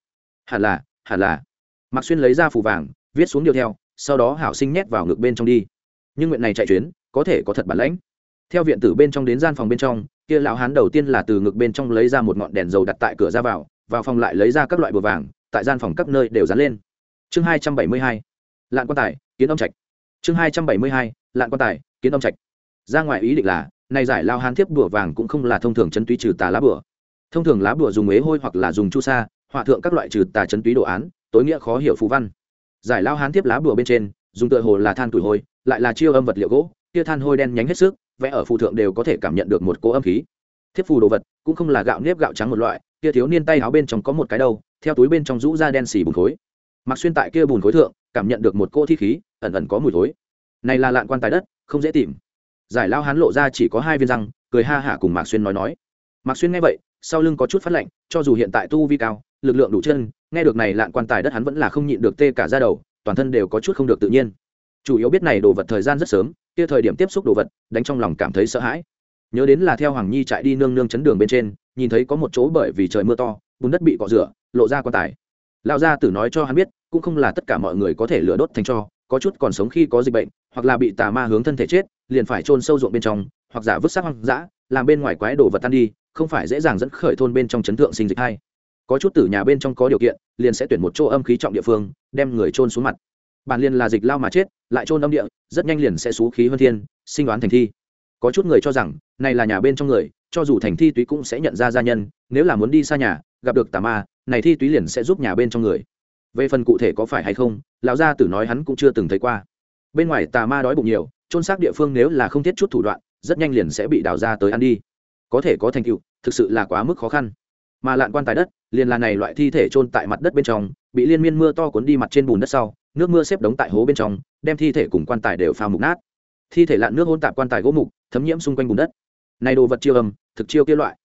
Hẳn là hẳn là. Mạc xuyên lấy ra phủ vàng, viết xuống điều theo, sau đó hảo sinh nhét vào ngực bên trong đi. Nhưng nguyện này chạy chuyến, có thể có thật bản lãnh. Theo viện tử bên trong đến gian phòng bên trong, kia lão hán đầu tiên là từ ngực bên trong lấy ra một ngọn đèn dầu đặt tại cửa ra vào vào phòng lại lấy ra các loại bùa vàng, tại gian phòng các nơi đều dán lên. Chương hai trăm bảy mươi hai, lạn quan tài, kiến ông trạch. Chương hai trăm bảy mươi hai, lạn quan tài, kiến ông trạch. Ra ngoài ý định là, này giải lao hán thiếp bùa vàng cũng không là thông thường chân túy trừ tà lá bùa thông thường lá bùa dùng ế hôi hoặc là dùng chu sa, họa thượng các loại trừ tà chấn túy đồ án, tối nghĩa khó hiểu phú văn. Giải lao hán tiếp lá bùa bên trên, dùng tựa hồ là than tuổi hôi, lại là chiêu âm vật liệu gỗ kia than hôi đen nhánh hết sức, vẽ ở phù thượng đều có thể cảm nhận được một cỗ âm khí. Thiếp phù đồ vật cũng không là gạo nếp gạo trắng một loại kia thiếu niên tay áo bên trong có một cái đầu, theo túi bên trong rũ ra đen xì bùn khối. Mặc xuyên tại kia bùn khối thượng, cảm nhận được một cỗ thi khí, ẩn ẩn có mùi thối. Này là lạn quan tài đất, không dễ tìm. Giải lao hán lộ ra chỉ có hai viên răng, cười ha hả cùng mạc xuyên nói nói. Mạc xuyên nghe vậy sau lưng có chút phát lạnh, cho dù hiện tại tu vi cao, lực lượng đủ chân, nghe được này lạn quan tài đất hắn vẫn là không nhịn được tê cả ra đầu, toàn thân đều có chút không được tự nhiên. Chủ yếu biết này đồ vật thời gian rất sớm, kia thời điểm tiếp xúc đồ vật, đánh trong lòng cảm thấy sợ hãi. Nhớ đến là theo hoàng nhi chạy đi nương nương chấn đường bên trên, nhìn thấy có một chỗ bởi vì trời mưa to, bùn đất bị cọ rửa, lộ ra quan tài. Lão gia tử nói cho hắn biết, cũng không là tất cả mọi người có thể lửa đốt thành cho, có chút còn sống khi có dịch bệnh, hoặc là bị tà ma hướng thân thể chết, liền phải chôn sâu ruộng bên trong, hoặc giả vứt xác hoang dã, làm bên ngoài quái đồ vật tan đi không phải dễ dàng dẫn khởi thôn bên trong chấn thượng sinh dịch hay có chút tử nhà bên trong có điều kiện, liền sẽ tuyển một chỗ âm khí trọng địa phương, đem người trôn xuống mặt. Bản liền là dịch lao mà chết, lại trôn âm địa, rất nhanh liền sẽ xú khí hơn thiên, sinh đoán thành thi. Có chút người cho rằng, này là nhà bên trong người, cho dù thành thi túy cũng sẽ nhận ra gia nhân, nếu là muốn đi xa nhà, gặp được tà ma, này thi túy liền sẽ giúp nhà bên trong người. Về phần cụ thể có phải hay không, lão gia tử nói hắn cũng chưa từng thấy qua. Bên ngoài tà ma đói bụng nhiều trôn xác địa phương nếu là không thiết chút thủ đoạn, rất nhanh liền sẽ bị đào ra tới ăn đi có thể có thành tựu thực sự là quá mức khó khăn. Mà lạn quan tài đất liền là này loại thi thể trôn tại mặt đất bên trong bị liên miên mưa to cuốn đi mặt trên bùn đất sau nước mưa xếp đống tại hố bên trong đem thi thể cùng quan tài đều pha mục nát. Thi thể lạn nước hôn tạp quan tài gỗ mục thấm nhiễm xung quanh bùn đất. Này đồ vật chiêu âm thực chiêu kia loại.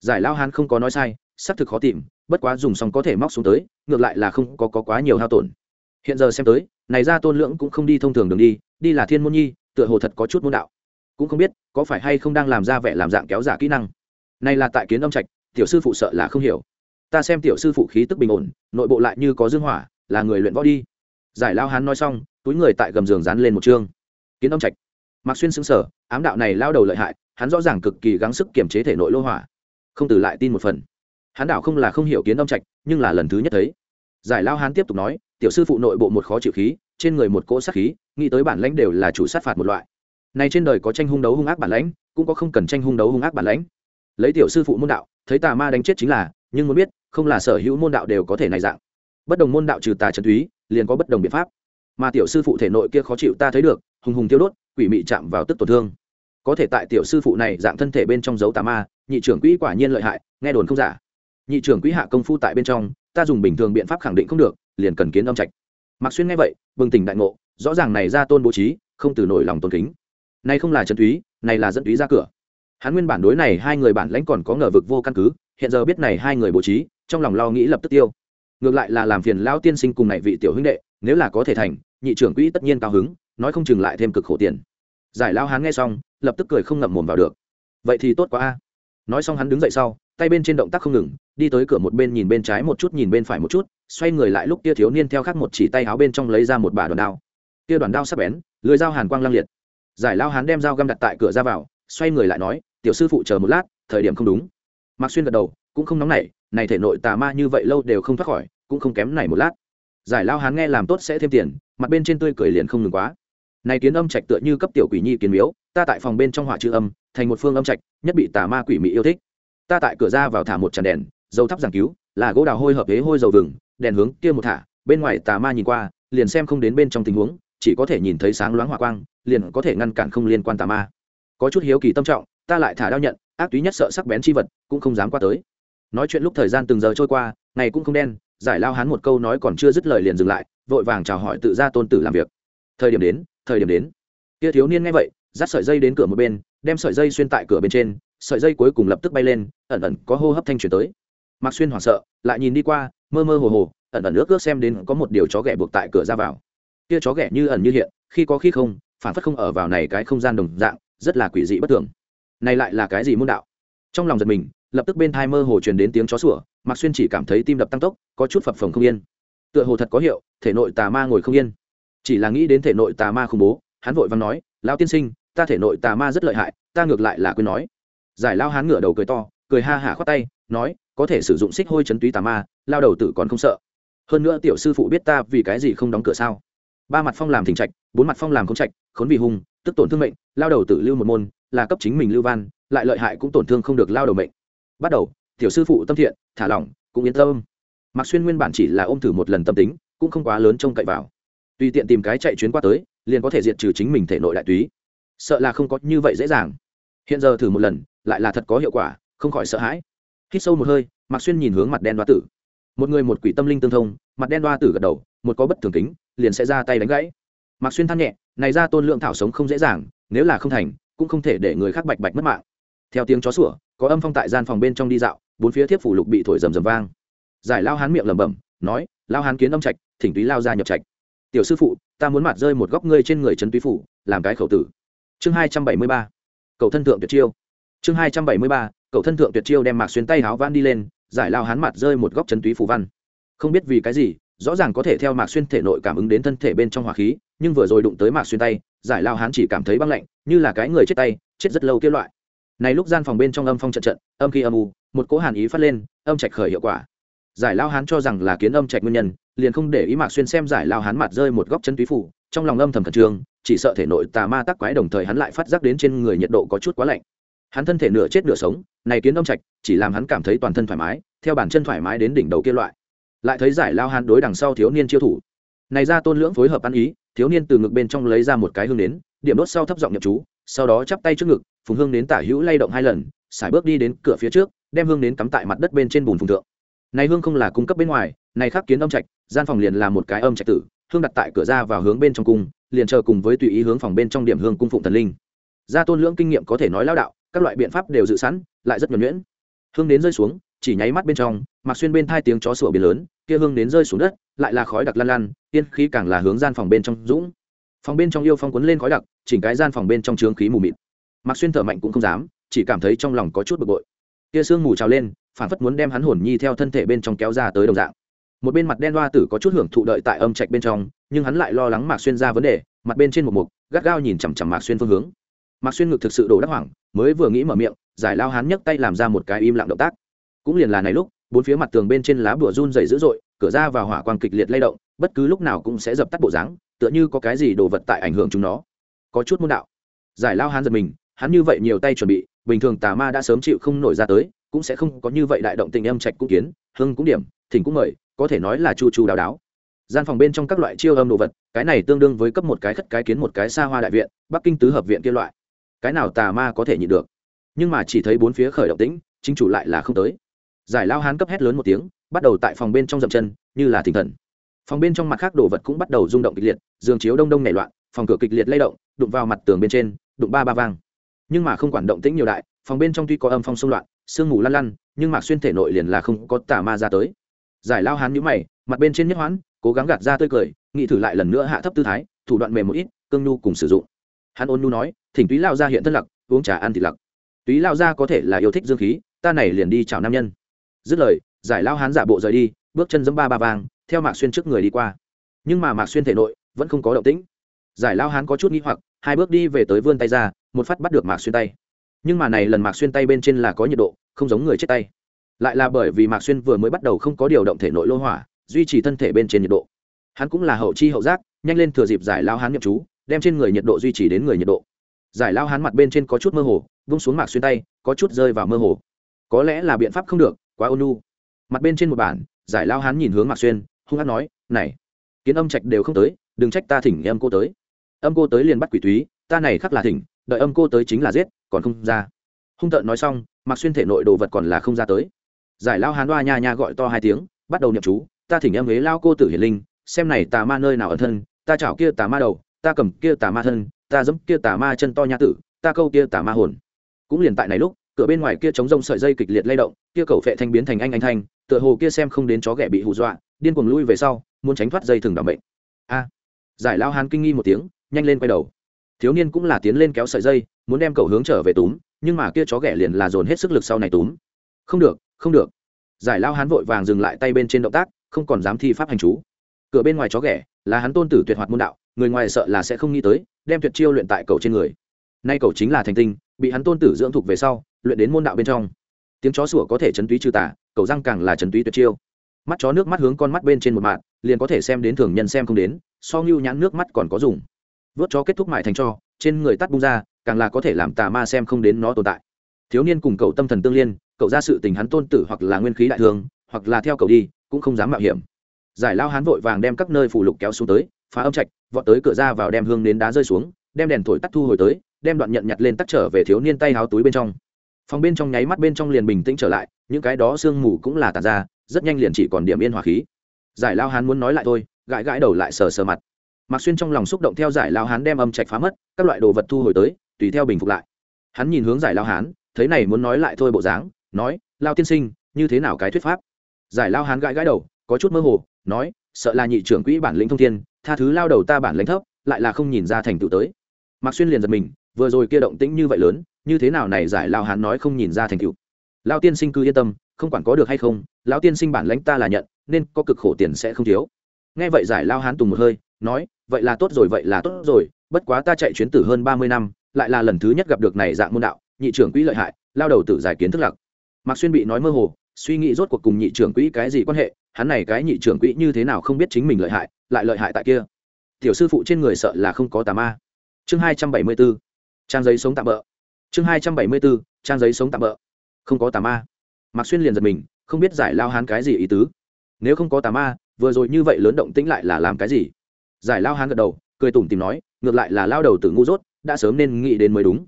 Giải lao hán không có nói sai xác thực khó tìm bất quá dùng xong có thể móc xuống tới ngược lại là không có, có quá nhiều hao tổn. Hiện giờ xem tới này ra tôn lưỡng cũng không đi thông thường đường đi đi là thiên môn nhi tựa hồ thật có chút môn đạo cũng không biết có phải hay không đang làm ra vẻ làm dạng kéo giả kỹ năng. Này là tại kiến âm trạch, tiểu sư phụ sợ là không hiểu. Ta xem tiểu sư phụ khí tức bình ổn, nội bộ lại như có dương hỏa, là người luyện võ đi. Giải lao hán nói xong, túi người tại gầm giường dán lên một chương. Kiến âm trạch. Mặc xuyên xứng sở ám đạo này lao đầu lợi hại, hắn rõ ràng cực kỳ gắng sức kiềm chế thể nội lô hỏa. Không từ lại tin một phần. Hắn đạo không là không hiểu kiến âm trạch, nhưng là lần thứ nhất thấy. Giải lao hán tiếp tục nói, tiểu sư phụ nội bộ một khó chịu khí, trên người một cỗ sát khí, nghĩ tới bản lãnh đều là chủ sát phạt một loại này trên đời có tranh hung đấu hung ác bản lãnh, cũng có không cần tranh hung đấu hung ác bản lãnh. Lấy tiểu sư phụ môn đạo, thấy tà ma đánh chết chính là, nhưng muốn biết, không là sở hữu môn đạo đều có thể này dạng. Bất đồng môn đạo trừ tà trần túy, liền có bất đồng biện pháp. Mà tiểu sư phụ thể nội kia khó chịu ta thấy được, hùng hùng tiêu đốt, quỷ mị chạm vào tức tổn thương. Có thể tại tiểu sư phụ này dạng thân thể bên trong dấu tà ma, nhị trưởng quỹ quả nhiên lợi hại, nghe đồn không giả. Nhị trưởng quỹ hạ công phu tại bên trong, ta dùng bình thường biện pháp khẳng định không được, liền cần kiến âm trạch. Mặc xuyên nghe vậy, bừng tỉnh đại ngộ, rõ ràng này ra tôn bố trí, không từ nổi lòng tôn kính này không là trần túy, này là dẫn túy ra cửa. Hắn nguyên bản đối này hai người bản lãnh còn có ngờ vực vô căn cứ, hiện giờ biết này hai người bố trí, trong lòng lo nghĩ lập tức tiêu. Ngược lại là làm phiền lão tiên sinh cùng này vị tiểu huynh đệ, nếu là có thể thành, nhị trưởng quỹ tất nhiên cao hứng, nói không chừng lại thêm cực khổ tiền. Giải lao hắn nghe xong, lập tức cười không ngậm mồm vào được. Vậy thì tốt quá a. Nói xong hắn đứng dậy sau, tay bên trên động tác không ngừng, đi tới cửa một bên nhìn bên trái một chút nhìn bên phải một chút, xoay người lại lúc kia thiếu niên theo khắc một chỉ tay áo bên trong lấy ra một bà đoàn đao. Kia đoàn đao sắp bén, lưới dao hàn quang lăng liệt giải lao hán đem dao găm đặt tại cửa ra vào, xoay người lại nói, tiểu sư phụ chờ một lát, thời điểm không đúng. Mạc xuyên gật đầu, cũng không nóng nảy, này thể nội tà ma như vậy lâu đều không thoát khỏi, cũng không kém này một lát. Giải lao hán nghe làm tốt sẽ thêm tiền, mặt bên trên tươi cười liền không ngừng quá. Này kiến âm trạch tựa như cấp tiểu quỷ nhi kiến miếu, ta tại phòng bên trong hỏa chữ âm, thành một phương âm trạch, nhất bị tà ma quỷ mị yêu thích. Ta tại cửa ra vào thả một tràn đèn, dầu thắp giảng cứu, là gỗ đào hôi hợp thế hôi dầu vừng, đèn hướng kia một thả, bên ngoài tà ma nhìn qua, liền xem không đến bên trong tình huống chỉ có thể nhìn thấy sáng loáng hỏa quang, liền có thể ngăn cản không liên quan tà ma. Có chút hiếu kỳ tâm trọng, ta lại thả đao nhận, ác túy nhất sợ sắc bén chi vật, cũng không dám qua tới. Nói chuyện lúc thời gian từng giờ trôi qua, ngày cũng không đen, giải lao hắn một câu nói còn chưa dứt lời liền dừng lại, vội vàng chào hỏi tự ra tôn tử làm việc. Thời điểm đến, thời điểm đến. Kia thiếu niên nghe vậy, dắt sợi dây đến cửa một bên, đem sợi dây xuyên tại cửa bên trên, sợi dây cuối cùng lập tức bay lên, ẩn ẩn có hô hấp thanh chuyển tới. Mạc xuyên hoảng sợ, lại nhìn đi qua, mơ mơ hồ hồ, ẩn ẩn ước ước xem đến có một điều chó ghẻ buộc tại cửa ra vào kia chó ghẻ như ẩn như hiện, khi có khi không, phản phất không ở vào này cái không gian đồng dạng, rất là quỷ dị bất thường. Này lại là cái gì môn đạo? Trong lòng giật mình, lập tức bên thai mơ hồ truyền đến tiếng chó sủa, mạc xuyên chỉ cảm thấy tim đập tăng tốc, có chút phập phồng không yên. Tựa hồ thật có hiệu, thể nội tà ma ngồi không yên. Chỉ là nghĩ đến thể nội tà ma khủng bố, hắn vội vàng nói, lão tiên sinh, ta thể nội tà ma rất lợi hại, ta ngược lại là quên nói. Giải lao hán ngửa đầu cười to, cười ha hả khoát tay, nói, có thể sử dụng xích hôi chấn túy tà ma, lao đầu tử còn không sợ. Hơn nữa tiểu sư phụ biết ta vì cái gì không đóng cửa sao? Ba mặt phong làm thỉnh trạch bốn mặt phong làm không trạch khốn vì hung, tức tổn thương mệnh lao đầu tử lưu một môn là cấp chính mình lưu văn lại lợi hại cũng tổn thương không được lao đầu mệnh. Bắt đầu tiểu sư phụ tâm thiện thả lỏng cũng yên tâm. Mặc xuyên nguyên bản chỉ là ôm thử một lần tâm tính cũng không quá lớn trông cậy vào. Tùy tiện tìm cái chạy chuyến qua tới liền có thể diệt trừ chính mình thể nội đại túy. Sợ là không có như vậy dễ dàng. Hiện giờ thử một lần lại là thật có hiệu quả không khỏi sợ hãi. Hít sâu một hơi Mặc xuyên nhìn hướng mặt đen đoa tử. Một người một quỷ tâm linh tương thông mặt đen đoa tử gật đầu một có bất thường kính liền sẽ ra tay đánh gãy. Mạc xuyên than nhẹ, này ra tôn lượng thảo sống không dễ dàng, nếu là không thành, cũng không thể để người khác bạch bạch mất mạng. Theo tiếng chó sủa, có âm phong tại gian phòng bên trong đi dạo, bốn phía thiếp phủ lục bị thổi rầm rầm vang. Giải lao hán miệng lẩm bẩm, nói, lao hán kiến âm trạch, thỉnh túy lao ra nhập trạch. Tiểu sư phụ, ta muốn mặt rơi một góc ngươi trên người trấn túy phủ, làm cái khẩu tử. Chương hai trăm bảy mươi ba cậu thân thượng tuyệt chiêu. Chương hai trăm bảy mươi ba cậu thân thượng tuyệt chiêu đem mạc xuyên tay háo van đi lên, giải lao hán mặt rơi một góc trấn túy phủ văn. Không biết vì cái gì rõ ràng có thể theo mạc xuyên thể nội cảm ứng đến thân thể bên trong hỏa khí, nhưng vừa rồi đụng tới mạc xuyên tay, giải lao hán chỉ cảm thấy băng lạnh, như là cái người chết tay, chết rất lâu kia loại. Này lúc gian phòng bên trong âm phong trận trận, âm khi âm u, một cỗ hàn ý phát lên, âm trạch khởi hiệu quả. Giải lao hán cho rằng là kiến âm trạch nguyên nhân, liền không để ý mạc xuyên xem giải lao hán mặt rơi một góc chân túy phủ, trong lòng âm thầm thần trường chỉ sợ thể nội tà ma tắc quái đồng thời hắn lại phát giác đến trên người nhiệt độ có chút quá lạnh. Hắn thân thể nửa chết nửa sống, này kiến âm trạch chỉ làm hắn cảm thấy toàn thân thoải mái, theo bản chân thoải mái đến đỉnh đầu kia loại lại thấy giải lao hán đối đằng sau thiếu niên chiêu thủ. Này ra tôn lưỡng phối hợp ăn ý, thiếu niên từ ngực bên trong lấy ra một cái hương nến, điểm đốt sau thấp giọng nhậm chú, sau đó chắp tay trước ngực, phùng hương nến tả hữu lay động hai lần, xài bước đi đến cửa phía trước, đem hương nến cắm tại mặt đất bên trên bùn phùng thượng. Này hương không là cung cấp bên ngoài, này khắc kiến âm trạch, gian phòng liền là một cái âm trạch tử, hương đặt tại cửa ra vào hướng bên trong cung, liền chờ cùng với tùy ý hướng phòng bên trong điểm hương cung phụng thần linh. Gia tôn lưỡng kinh nghiệm có thể nói lao đạo, các loại biện pháp đều dự sẵn, lại rất nhuẩn nhuyễn. Hương đến rơi xuống, chỉ nháy mắt bên trong mặc xuyên bên thai tiếng chó sủa biển lớn kia hương đến rơi xuống đất, lại là khói đặc lan lan tiên khí càng là hướng gian phòng bên trong dũng. Phòng bên trong yêu phong cuốn lên khói đặc, chỉnh cái gian phòng bên trong trướng khí mù mịt. Mặc xuyên thở mạnh cũng không dám, chỉ cảm thấy trong lòng có chút bực bội. Kia sương mù trào lên, phản phất muốn đem hắn hồn nhi theo thân thể bên trong kéo ra tới đồng dạng. Một bên mặt đen đoa tử có chút hưởng thụ đợi tại âm trạch bên trong, nhưng hắn lại lo lắng mạc xuyên ra vấn đề, mặt bên trên một mục, gắt gao nhìn chằm chằm mạc xuyên phương hướng. Mạc xuyên ngực thực sự đổ đắc hoảng, mới vừa nghĩ mở miệng, giải lao hắn nhấc tay làm ra một cái im lặng động tác. Cũng liền là này lúc bốn phía mặt tường bên trên lá bùa run dày dữ dội, cửa ra vào hỏa quang kịch liệt lay động, bất cứ lúc nào cũng sẽ dập tắt bộ dáng, tựa như có cái gì đồ vật tại ảnh hưởng chúng nó. Có chút môn đạo. Giải lao hắn giật mình, hắn như vậy nhiều tay chuẩn bị, bình thường tà ma đã sớm chịu không nổi ra tới, cũng sẽ không có như vậy đại động tình âm trạch cũng kiến, hưng cũng điểm, thỉnh cũng mời, có thể nói là chu chu đào đáo. Gian phòng bên trong các loại chiêu âm đồ vật, cái này tương đương với cấp một cái khất cái kiến một cái xa hoa đại viện, bắc kinh tứ hợp viện kia loại. Cái nào tà ma có thể nhịn được? Nhưng mà chỉ thấy bốn phía khởi động tĩnh, chính chủ lại là không tới giải lao hán cấp hét lớn một tiếng, bắt đầu tại phòng bên trong dậm chân, như là thỉnh thần. Phòng bên trong mặt khác đồ vật cũng bắt đầu rung động kịch liệt, giường chiếu đông đông nảy loạn, phòng cửa kịch liệt lay động, đụng vào mặt tường bên trên, đụng ba ba vang. Nhưng mà không quản động tĩnh nhiều đại, phòng bên trong tuy có âm phong xung loạn, sương mù lăn lăn, nhưng mạc xuyên thể nội liền là không có tà ma ra tới. Giải lao hán nhũ mày, mặt bên trên nhất hoãn cố gắng gạt ra tươi cười nghị thử lại lần nữa hạ thấp tư thái, thủ đoạn mềm một ít, cương nhu cùng sử dụng. Hắn ôn nhu nói, thỉnh túy lao ra hiện thân lặc uống trà ăn thịt lặc túy lao ra có thể là yêu thích dương khí, ta này liền đi chào nam nhân dứt lời, giải lao hán giả bộ rời đi, bước chân dẫm ba ba vàng theo mạc xuyên trước người đi qua. Nhưng mà mạc xuyên thể nội vẫn không có động tĩnh. Giải lao hán có chút nghĩ hoặc, hai bước đi về tới vươn tay ra, một phát bắt được mạc xuyên tay. Nhưng mà này lần mạc xuyên tay bên trên là có nhiệt độ, không giống người chết tay. Lại là bởi vì mạc xuyên vừa mới bắt đầu không có điều động thể nội lô hỏa, duy trì thân thể bên trên nhiệt độ. Hắn cũng là hậu chi hậu giác, nhanh lên thừa dịp giải lao hán nhậm chú, đem trên người nhiệt độ duy trì đến người nhiệt độ. Giải lao hán mặt bên trên có chút mơ hồ, vung xuống mạc xuyên tay, có chút rơi vào mơ hồ. Có lẽ là biện pháp không được quá ôn nhu. Mặt bên trên một bản, giải lao hán nhìn hướng mạc xuyên, hung hát nói, này, kiến âm trạch đều không tới, đừng trách ta thỉnh âm cô tới. Âm cô tới liền bắt quỷ túy, ta này khắc là thỉnh, đợi âm cô tới chính là giết, còn không ra. Hung tợn nói xong, mạc xuyên thể nội đồ vật còn là không ra tới. Giải lao hán đoa nha nha gọi to hai tiếng, bắt đầu nhậm chú, ta thỉnh em ghế lao cô tử hiển linh, xem này tà ma nơi nào ở thân, ta chảo kia tà ma đầu, ta cầm kia tà ma thân, ta giẫm kia tà ma chân to nha tử, ta câu kia tà ma hồn. Cũng liền tại này lúc cửa bên ngoài kia chống rông sợi dây kịch liệt lay động, kia cầu phệ thanh biến thành anh anh thanh, tựa hồ kia xem không đến chó ghẻ bị hù dọa, điên cuồng lui về sau, muốn tránh thoát dây thừng đảm bệnh a! Giải lao hán kinh nghi một tiếng, nhanh lên quay đầu. Thiếu niên cũng là tiến lên kéo sợi dây, muốn đem cầu hướng trở về túm, nhưng mà kia chó ghẻ liền là dồn hết sức lực sau này túm. Không được không được. Giải lao hán vội vàng dừng lại tay bên trên động tác, không còn dám thi pháp hành chú. Cửa bên ngoài chó ghẻ là hắn tôn tử tuyệt hoạt môn đạo, người ngoài sợ là sẽ không nghĩ tới, đem tuyệt chiêu luyện tại cầu trên người. Nay cầu chính là thành tinh, bị hắn tôn tử dưỡng thục về sau luyện đến môn đạo bên trong. Tiếng chó sủa có thể chấn túy trừ tà cầu răng càng là chấn túy tuyệt chiêu. Mắt chó nước mắt hướng con mắt bên trên một mạng liền có thể xem đến thường nhân xem không đến so ngưu nhãn nước mắt còn có dùng. Vớt chó kết thúc mại thành cho trên người tắt bung ra càng là có thể làm tà ma xem không đến nó tồn tại. Thiếu niên cùng cậu tâm thần tương liên cậu ra sự tình hắn tôn tử hoặc là nguyên khí đại thường, hoặc là theo cậu đi cũng không dám mạo hiểm. Giải lao hắn vội vàng đem các nơi phủ lục kéo xuống tới phá âm trạch vọt tới cửa ra vào đem hương đến đá rơi xuống đem đèn thổi tắt thu hồi tới đem đoạn nhận nhặt lên tắt trở về thiếu niên tay háo túi bên trong phòng bên trong nháy mắt bên trong liền bình tĩnh trở lại, những cái đó sương mù cũng là tàn ra, rất nhanh liền chỉ còn điểm yên hòa khí. Giải lao hán muốn nói lại thôi, gãi gãi đầu lại sờ sờ mặt. Mạc xuyên trong lòng xúc động theo giải lao hán đem âm trạch phá mất, các loại đồ vật thu hồi tới, tùy theo bình phục lại. Hắn nhìn hướng giải lao hán, thấy này muốn nói lại thôi bộ dáng, nói, lao tiên sinh, như thế nào cái thuyết pháp? Giải lao hán gãi gãi đầu, có chút mơ hồ, nói, sợ là nhị trưởng quỹ bản lĩnh thông thiên, tha thứ lao đầu ta bản lãnh thấp, lại là không nhìn ra thành tựu tới. Mạc xuyên liền giật mình, vừa rồi kia động tĩnh như vậy lớn như thế nào này giải lao hán nói không nhìn ra thành tựu. Lao tiên sinh cứ yên tâm, không quản có được hay không, lão tiên sinh bản lãnh ta là nhận, nên có cực khổ tiền sẽ không thiếu. Nghe vậy giải lao hán tùng một hơi, nói, vậy là tốt rồi, vậy là tốt rồi, bất quá ta chạy chuyến tử hơn ba mươi năm, lại là lần thứ nhất gặp được này dạng môn đạo, nhị trưởng quỹ lợi hại lao đầu tử giải kiến thức lặc. Mạc xuyên bị nói mơ hồ, suy nghĩ rốt cuộc cùng nhị trưởng quỹ cái gì quan hệ, hắn này cái nhị trưởng quỹ như thế nào không biết chính mình lợi hại, lại lợi hại tại kia. Tiểu sư phụ trên người sợ là không có tà ma. Chương hai trăm bảy mươi bốn trang giấy sống tạm bỡ chương hai trăm bảy mươi bốn, trang giấy sống tạm bỡ. Không có tà ma. Mạc xuyên liền giật mình, không biết giải lao hán cái gì ý tứ. Nếu không có tà ma, vừa rồi như vậy lớn động tĩnh lại là làm cái gì? Giải lao hán gật đầu, cười tủm tìm nói, ngược lại là lao đầu từ ngu dốt, đã sớm nên nghĩ đến mới đúng.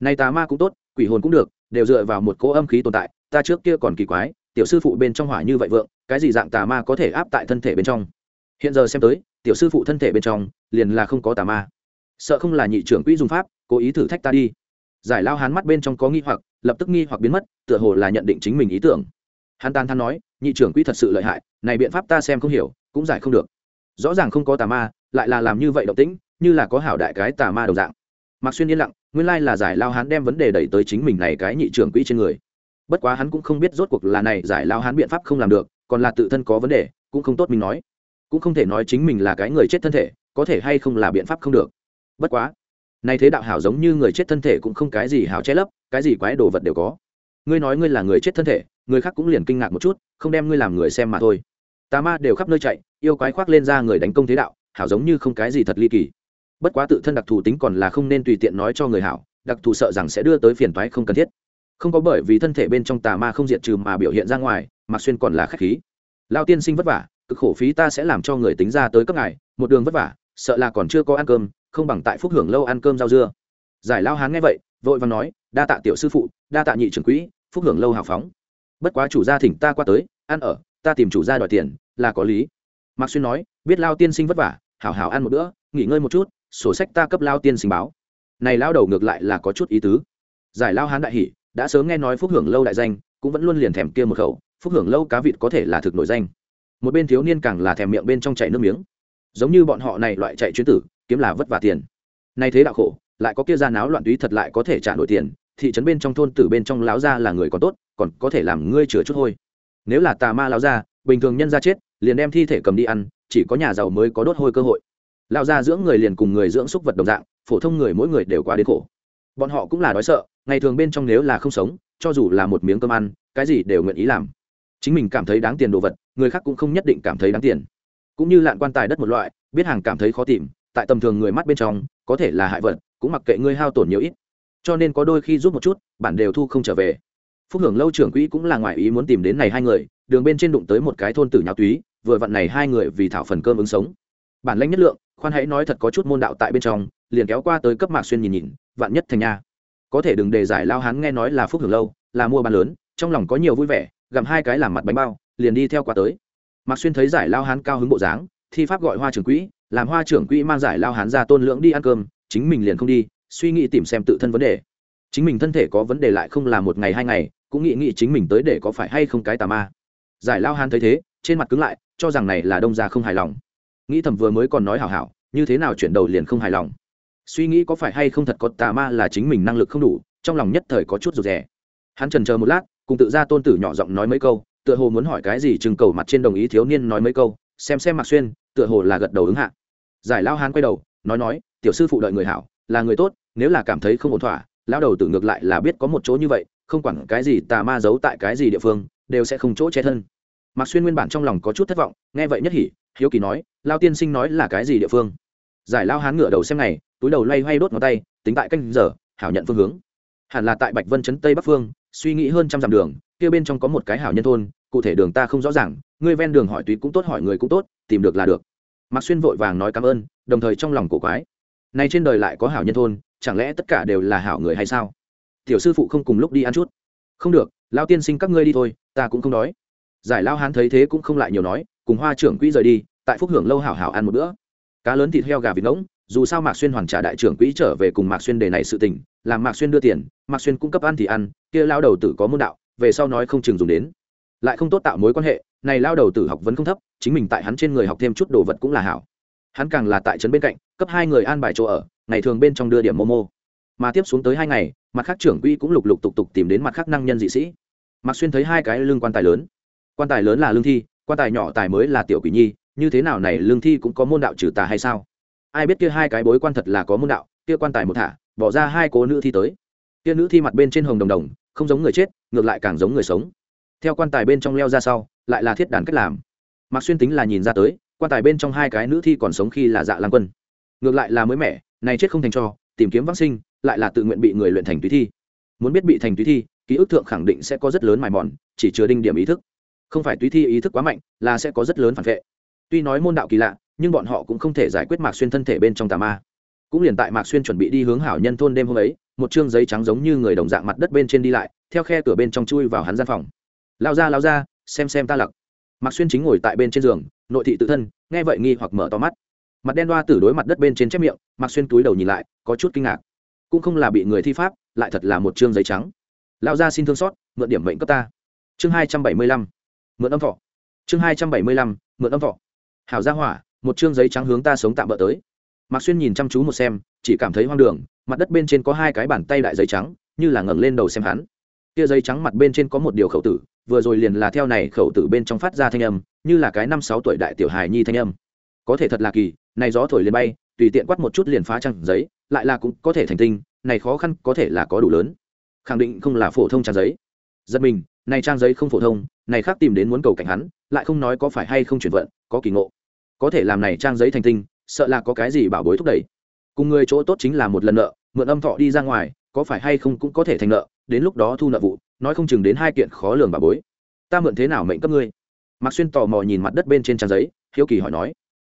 Nay tà ma cũng tốt, quỷ hồn cũng được, đều dựa vào một cỗ âm khí tồn tại, ta trước kia còn kỳ quái, tiểu sư phụ bên trong hỏa như vậy vượng, cái gì dạng tà ma có thể áp tại thân thể bên trong? Hiện giờ xem tới, tiểu sư phụ thân thể bên trong, liền là không có tà ma. Sợ không là nhị trưởng quỹ dùng pháp, cố ý thử thách ta đi giải lao hán mắt bên trong có nghi hoặc, lập tức nghi hoặc biến mất, tựa hồ là nhận định chính mình ý tưởng. Hắn tan than nói, nhị trưởng quỹ thật sự lợi hại, này biện pháp ta xem không hiểu, cũng giải không được. Rõ ràng không có tà ma, lại là làm như vậy động tĩnh, như là có hảo đại cái tà ma đồng dạng. Mặc xuyên yên lặng, nguyên lai là giải lao hán đem vấn đề đẩy tới chính mình này cái nhị trưởng quỹ trên người. Bất quá hắn cũng không biết rốt cuộc là này giải lao hán biện pháp không làm được, còn là tự thân có vấn đề, cũng không tốt mình nói. Cũng không thể nói chính mình là cái người chết thân thể, có thể hay không là biện pháp không được. Bất quá nay thế đạo hảo giống như người chết thân thể cũng không cái gì hảo che lấp, cái gì quái đồ vật đều có. Ngươi nói ngươi là người chết thân thể, người khác cũng liền kinh ngạc một chút, không đem ngươi làm người xem mà thôi. Tà ma đều khắp nơi chạy, yêu quái khoác lên ra người đánh công thế đạo, hảo giống như không cái gì thật ly kỳ. Bất quá tự thân đặc thù tính còn là không nên tùy tiện nói cho người hảo, đặc thù sợ rằng sẽ đưa tới phiền toái không cần thiết. Không có bởi vì thân thể bên trong tà ma không diệt trừ mà biểu hiện ra ngoài mặc xuyên còn là khách khí. Lao tiên sinh vất vả, cực khổ phí ta sẽ làm cho người tính ra tới cấp ngài, một đường vất vả, sợ là còn chưa có ăn cơm không bằng tại phúc hưởng lâu ăn cơm rau dưa. Giải lao hán nghe vậy, vội và nói, đa tạ tiểu sư phụ, đa tạ nhị trưởng quỹ, phúc hưởng lâu hào phóng. Bất quá chủ gia thỉnh ta qua tới, ăn ở, ta tìm chủ gia đòi tiền, là có lý. Mạc xuyên nói, biết lao tiên sinh vất vả, hảo hảo ăn một bữa, nghỉ ngơi một chút, sổ sách ta cấp lao tiên sinh báo. Này lao đầu ngược lại là có chút ý tứ. Giải lao hán đại hỷ đã sớm nghe nói phúc hưởng lâu đại danh, cũng vẫn luôn liền thèm kia một khẩu, phúc hưởng lâu cá vịt có thể là thực nổi danh. Một bên thiếu niên càng là thèm miệng bên trong chảy nước miếng. Giống như bọn họ này loại chạy chuyến tử kiếm là vất vả tiền. Nay thế đạo khổ, lại có kia ra náo loạn túy thật lại có thể trả nổi tiền, thị trấn bên trong thôn tử bên trong láo ra là người còn tốt, còn có thể làm ngươi chừa chút thôi nếu là tà ma láo ra bình thường nhân ra chết, liền đem thi thể cầm đi ăn, chỉ có nhà giàu mới có đốt hôi cơ hội. Lao ra dưỡng người liền cùng người dưỡng súc vật đồng dạng, phổ thông người mỗi người đều quá đến khổ. Bọn họ cũng là đói sợ, ngày thường bên trong nếu là không sống, cho dù là một miếng cơm ăn, cái gì đều nguyện ý làm. Chính mình cảm thấy đáng tiền đồ vật, người khác cũng không nhất định cảm thấy đáng tiền. Cũng như lạn quan tài đất một loại, biết hàng cảm thấy khó tìm tại tầm thường người mắt bên trong, có thể là hại vật, cũng mặc kệ ngươi hao tổn nhiều ít. Cho nên có đôi khi giúp một chút, bản đều thu không trở về. Phúc hưởng lâu trưởng quỹ cũng là ngoài ý muốn tìm đến này hai người, đường bên trên đụng tới một cái thôn tử nháo túy, vừa vặn này hai người vì thảo phần cơm ứng sống. Bản lãnh nhất lượng, khoan hãy nói thật có chút môn đạo tại bên trong, liền kéo qua tới cấp mạc xuyên nhìn nhìn, vạn nhất thành nha. Có thể đừng đề giải lao hắn nghe nói là phúc hưởng lâu, là mua bán lớn, trong lòng có nhiều vui vẻ, gặm hai cái làm mặt bánh bao, liền đi theo qua tới. Mạc xuyên thấy giải lao hắn cao hứng bộ dáng thi pháp gọi hoa trưởng quỹ, làm hoa trưởng quỹ mang giải lao hắn ra tôn lưỡng đi ăn cơm, chính mình liền không đi, suy nghĩ tìm xem tự thân vấn đề. Chính mình thân thể có vấn đề lại không là một ngày hai ngày, cũng nghĩ nghĩ chính mình tới để có phải hay không cái tà ma. Giải lao hắn thấy thế, trên mặt cứng lại, cho rằng này là đông gia không hài lòng. Nghĩ thầm vừa mới còn nói hảo hảo, như thế nào chuyển đầu liền không hài lòng. Suy nghĩ có phải hay không thật có tà ma là chính mình năng lực không đủ, trong lòng nhất thời có chút rụt rè. Hắn trần chờ một lát, cùng tự ra tôn tử nhỏ giọng nói mấy câu, tựa hồ muốn hỏi cái gì chừng cầu mặt trên đồng ý thiếu niên nói mấy câu xem xem mặc xuyên, tựa hồ là gật đầu ứng hạ. Giải lao hán quay đầu, nói nói, tiểu sư phụ đợi người hảo, là người tốt, nếu là cảm thấy không ổn thỏa lao đầu tử ngược lại là biết có một chỗ như vậy, không quản cái gì tà ma giấu tại cái gì địa phương, đều sẽ không chỗ che thân. Mạc xuyên nguyên bản trong lòng có chút thất vọng, nghe vậy nhất hỉ, hiếu kỳ nói lao tiên sinh nói là cái gì địa phương? Giải lao hán ngựa đầu xem này, túi đầu loay hoay đốt ngón tay, tính tại canh giờ, hảo nhận phương hướng. Hẳn là tại bạch vân chấn tây bắc phương, suy nghĩ hơn trăm dặm đường, kia bên trong có một cái hảo nhân thôn, cụ thể đường ta không rõ ràng ngươi ven đường hỏi tùy cũng tốt, hỏi người cũng tốt, tìm được là được. Mạc xuyên vội vàng nói cảm ơn, đồng thời trong lòng cổ quái. Nay trên đời lại có hảo nhân thôn, chẳng lẽ tất cả đều là hảo người hay sao? Tiểu sư phụ không cùng lúc đi ăn chút. Không được, lao tiên sinh các ngươi đi thôi, ta cũng không đói. Giải lao hán thấy thế cũng không lại nhiều nói, cùng hoa trưởng quỹ rời đi, tại phúc hưởng lâu hảo hảo ăn một bữa. Cá lớn thịt heo gà vịt ngỗng, dù sao mạc xuyên hoàn trả đại trưởng quỹ trở về cùng mạc xuyên đề này sự tình, làm mạc xuyên đưa tiền, mạc xuyên cung cấp ăn thì ăn, kia lao đầu tử có môn đạo, về sau nói không chừng dùng đến lại không tốt tạo mối quan hệ, này lao đầu tử học vấn không thấp, chính mình tại hắn trên người học thêm chút đồ vật cũng là hảo. Hắn càng là tại trấn bên cạnh, cấp hai người an bài chỗ ở, ngày thường bên trong đưa điểm momo. Mà tiếp xuống tới hai ngày, mặt khác trưởng quỹ cũng lục lục tục tục tìm đến mặt khác năng nhân dị sĩ. Mạc xuyên thấy hai cái lương quan tài lớn. Quan tài lớn là lương thi, quan tài nhỏ tài mới là tiểu quỷ nhi, như thế nào này lương thi cũng có môn đạo trừ tà hay sao? Ai biết kia hai cái bối quan thật là có môn đạo, kia quan tài một thả, bỏ ra hai cố nữ thi tới. Kia nữ thi mặt bên trên hồng đồng đồng, không giống người chết, ngược lại càng giống người sống theo quan tài bên trong leo ra sau, lại là thiết đàn cách làm. Mạc xuyên tính là nhìn ra tới, quan tài bên trong hai cái nữ thi còn sống khi là dạ lang quân. Ngược lại là mới mẻ, này chết không thành cho tìm kiếm vắc sinh, lại là tự nguyện bị người luyện thành túy thi. Muốn biết bị thành túy thi, ký ức thượng khẳng định sẽ có rất lớn mài mòn, chỉ chứa đinh điểm ý thức. Không phải túy thi ý thức quá mạnh, là sẽ có rất lớn phản vệ. Tuy nói môn đạo kỳ lạ, nhưng bọn họ cũng không thể giải quyết mạc xuyên thân thể bên trong tà ma. Cũng liền tại mạc xuyên chuẩn bị đi hướng hảo nhân thôn đêm hôm ấy, một chương giấy trắng giống như người đồng dạng mặt đất bên trên đi lại, theo khe cửa bên trong chui vào hắn gian phòng lao ra lao ra, xem xem ta lặc. Mạc xuyên chính ngồi tại bên trên giường, nội thị tự thân, nghe vậy nghi hoặc mở to mắt. Mặt đen đoa tử đối mặt đất bên trên chép miệng, mạc xuyên túi đầu nhìn lại, có chút kinh ngạc. Cũng không là bị người thi pháp, lại thật là một chương giấy trắng. Lao ra xin thương xót, mượn điểm mệnh cấp ta. Chương hai trăm bảy mươi lăm, mượn âm thọ. Chương hai trăm bảy mươi lăm, mượn âm thọ. Hảo gia hỏa, một chương giấy trắng hướng ta sống tạm bỡ tới. Mạc xuyên nhìn chăm chú một xem, chỉ cảm thấy hoang đường, mặt đất bên trên có hai cái bàn tay đại giấy trắng, như là ngẩng lên đầu xem hắn. Kia giấy trắng mặt bên trên có một điều khẩu tử vừa rồi liền là theo này khẩu tử bên trong phát ra thanh âm, như là cái năm sáu tuổi đại tiểu hài nhi thanh âm. Có thể thật là kỳ, này gió thổi liền bay, tùy tiện quát một chút liền phá trăng giấy, lại là cũng có thể thành tinh, này khó khăn có thể là có đủ lớn. Khẳng định không là phổ thông trang giấy. Giật mình, này trang giấy không phổ thông, này khác tìm đến muốn cầu cảnh hắn, lại không nói có phải hay không chuyển vận, có kỳ ngộ. Có thể làm này trang giấy thành tinh, sợ là có cái gì bảo bối thúc đẩy. Cùng người chỗ tốt chính là một lần nợ, mượn âm thọ đi ra ngoài, có phải hay không cũng có thể thành nợ, đến lúc đó thu nợ vụ nói không chừng đến hai kiện khó lường bà bối. Ta mượn thế nào mệnh cấp ngươi? Mạc xuyên tò mò nhìn mặt đất bên trên trang giấy, hiếu kỳ hỏi nói.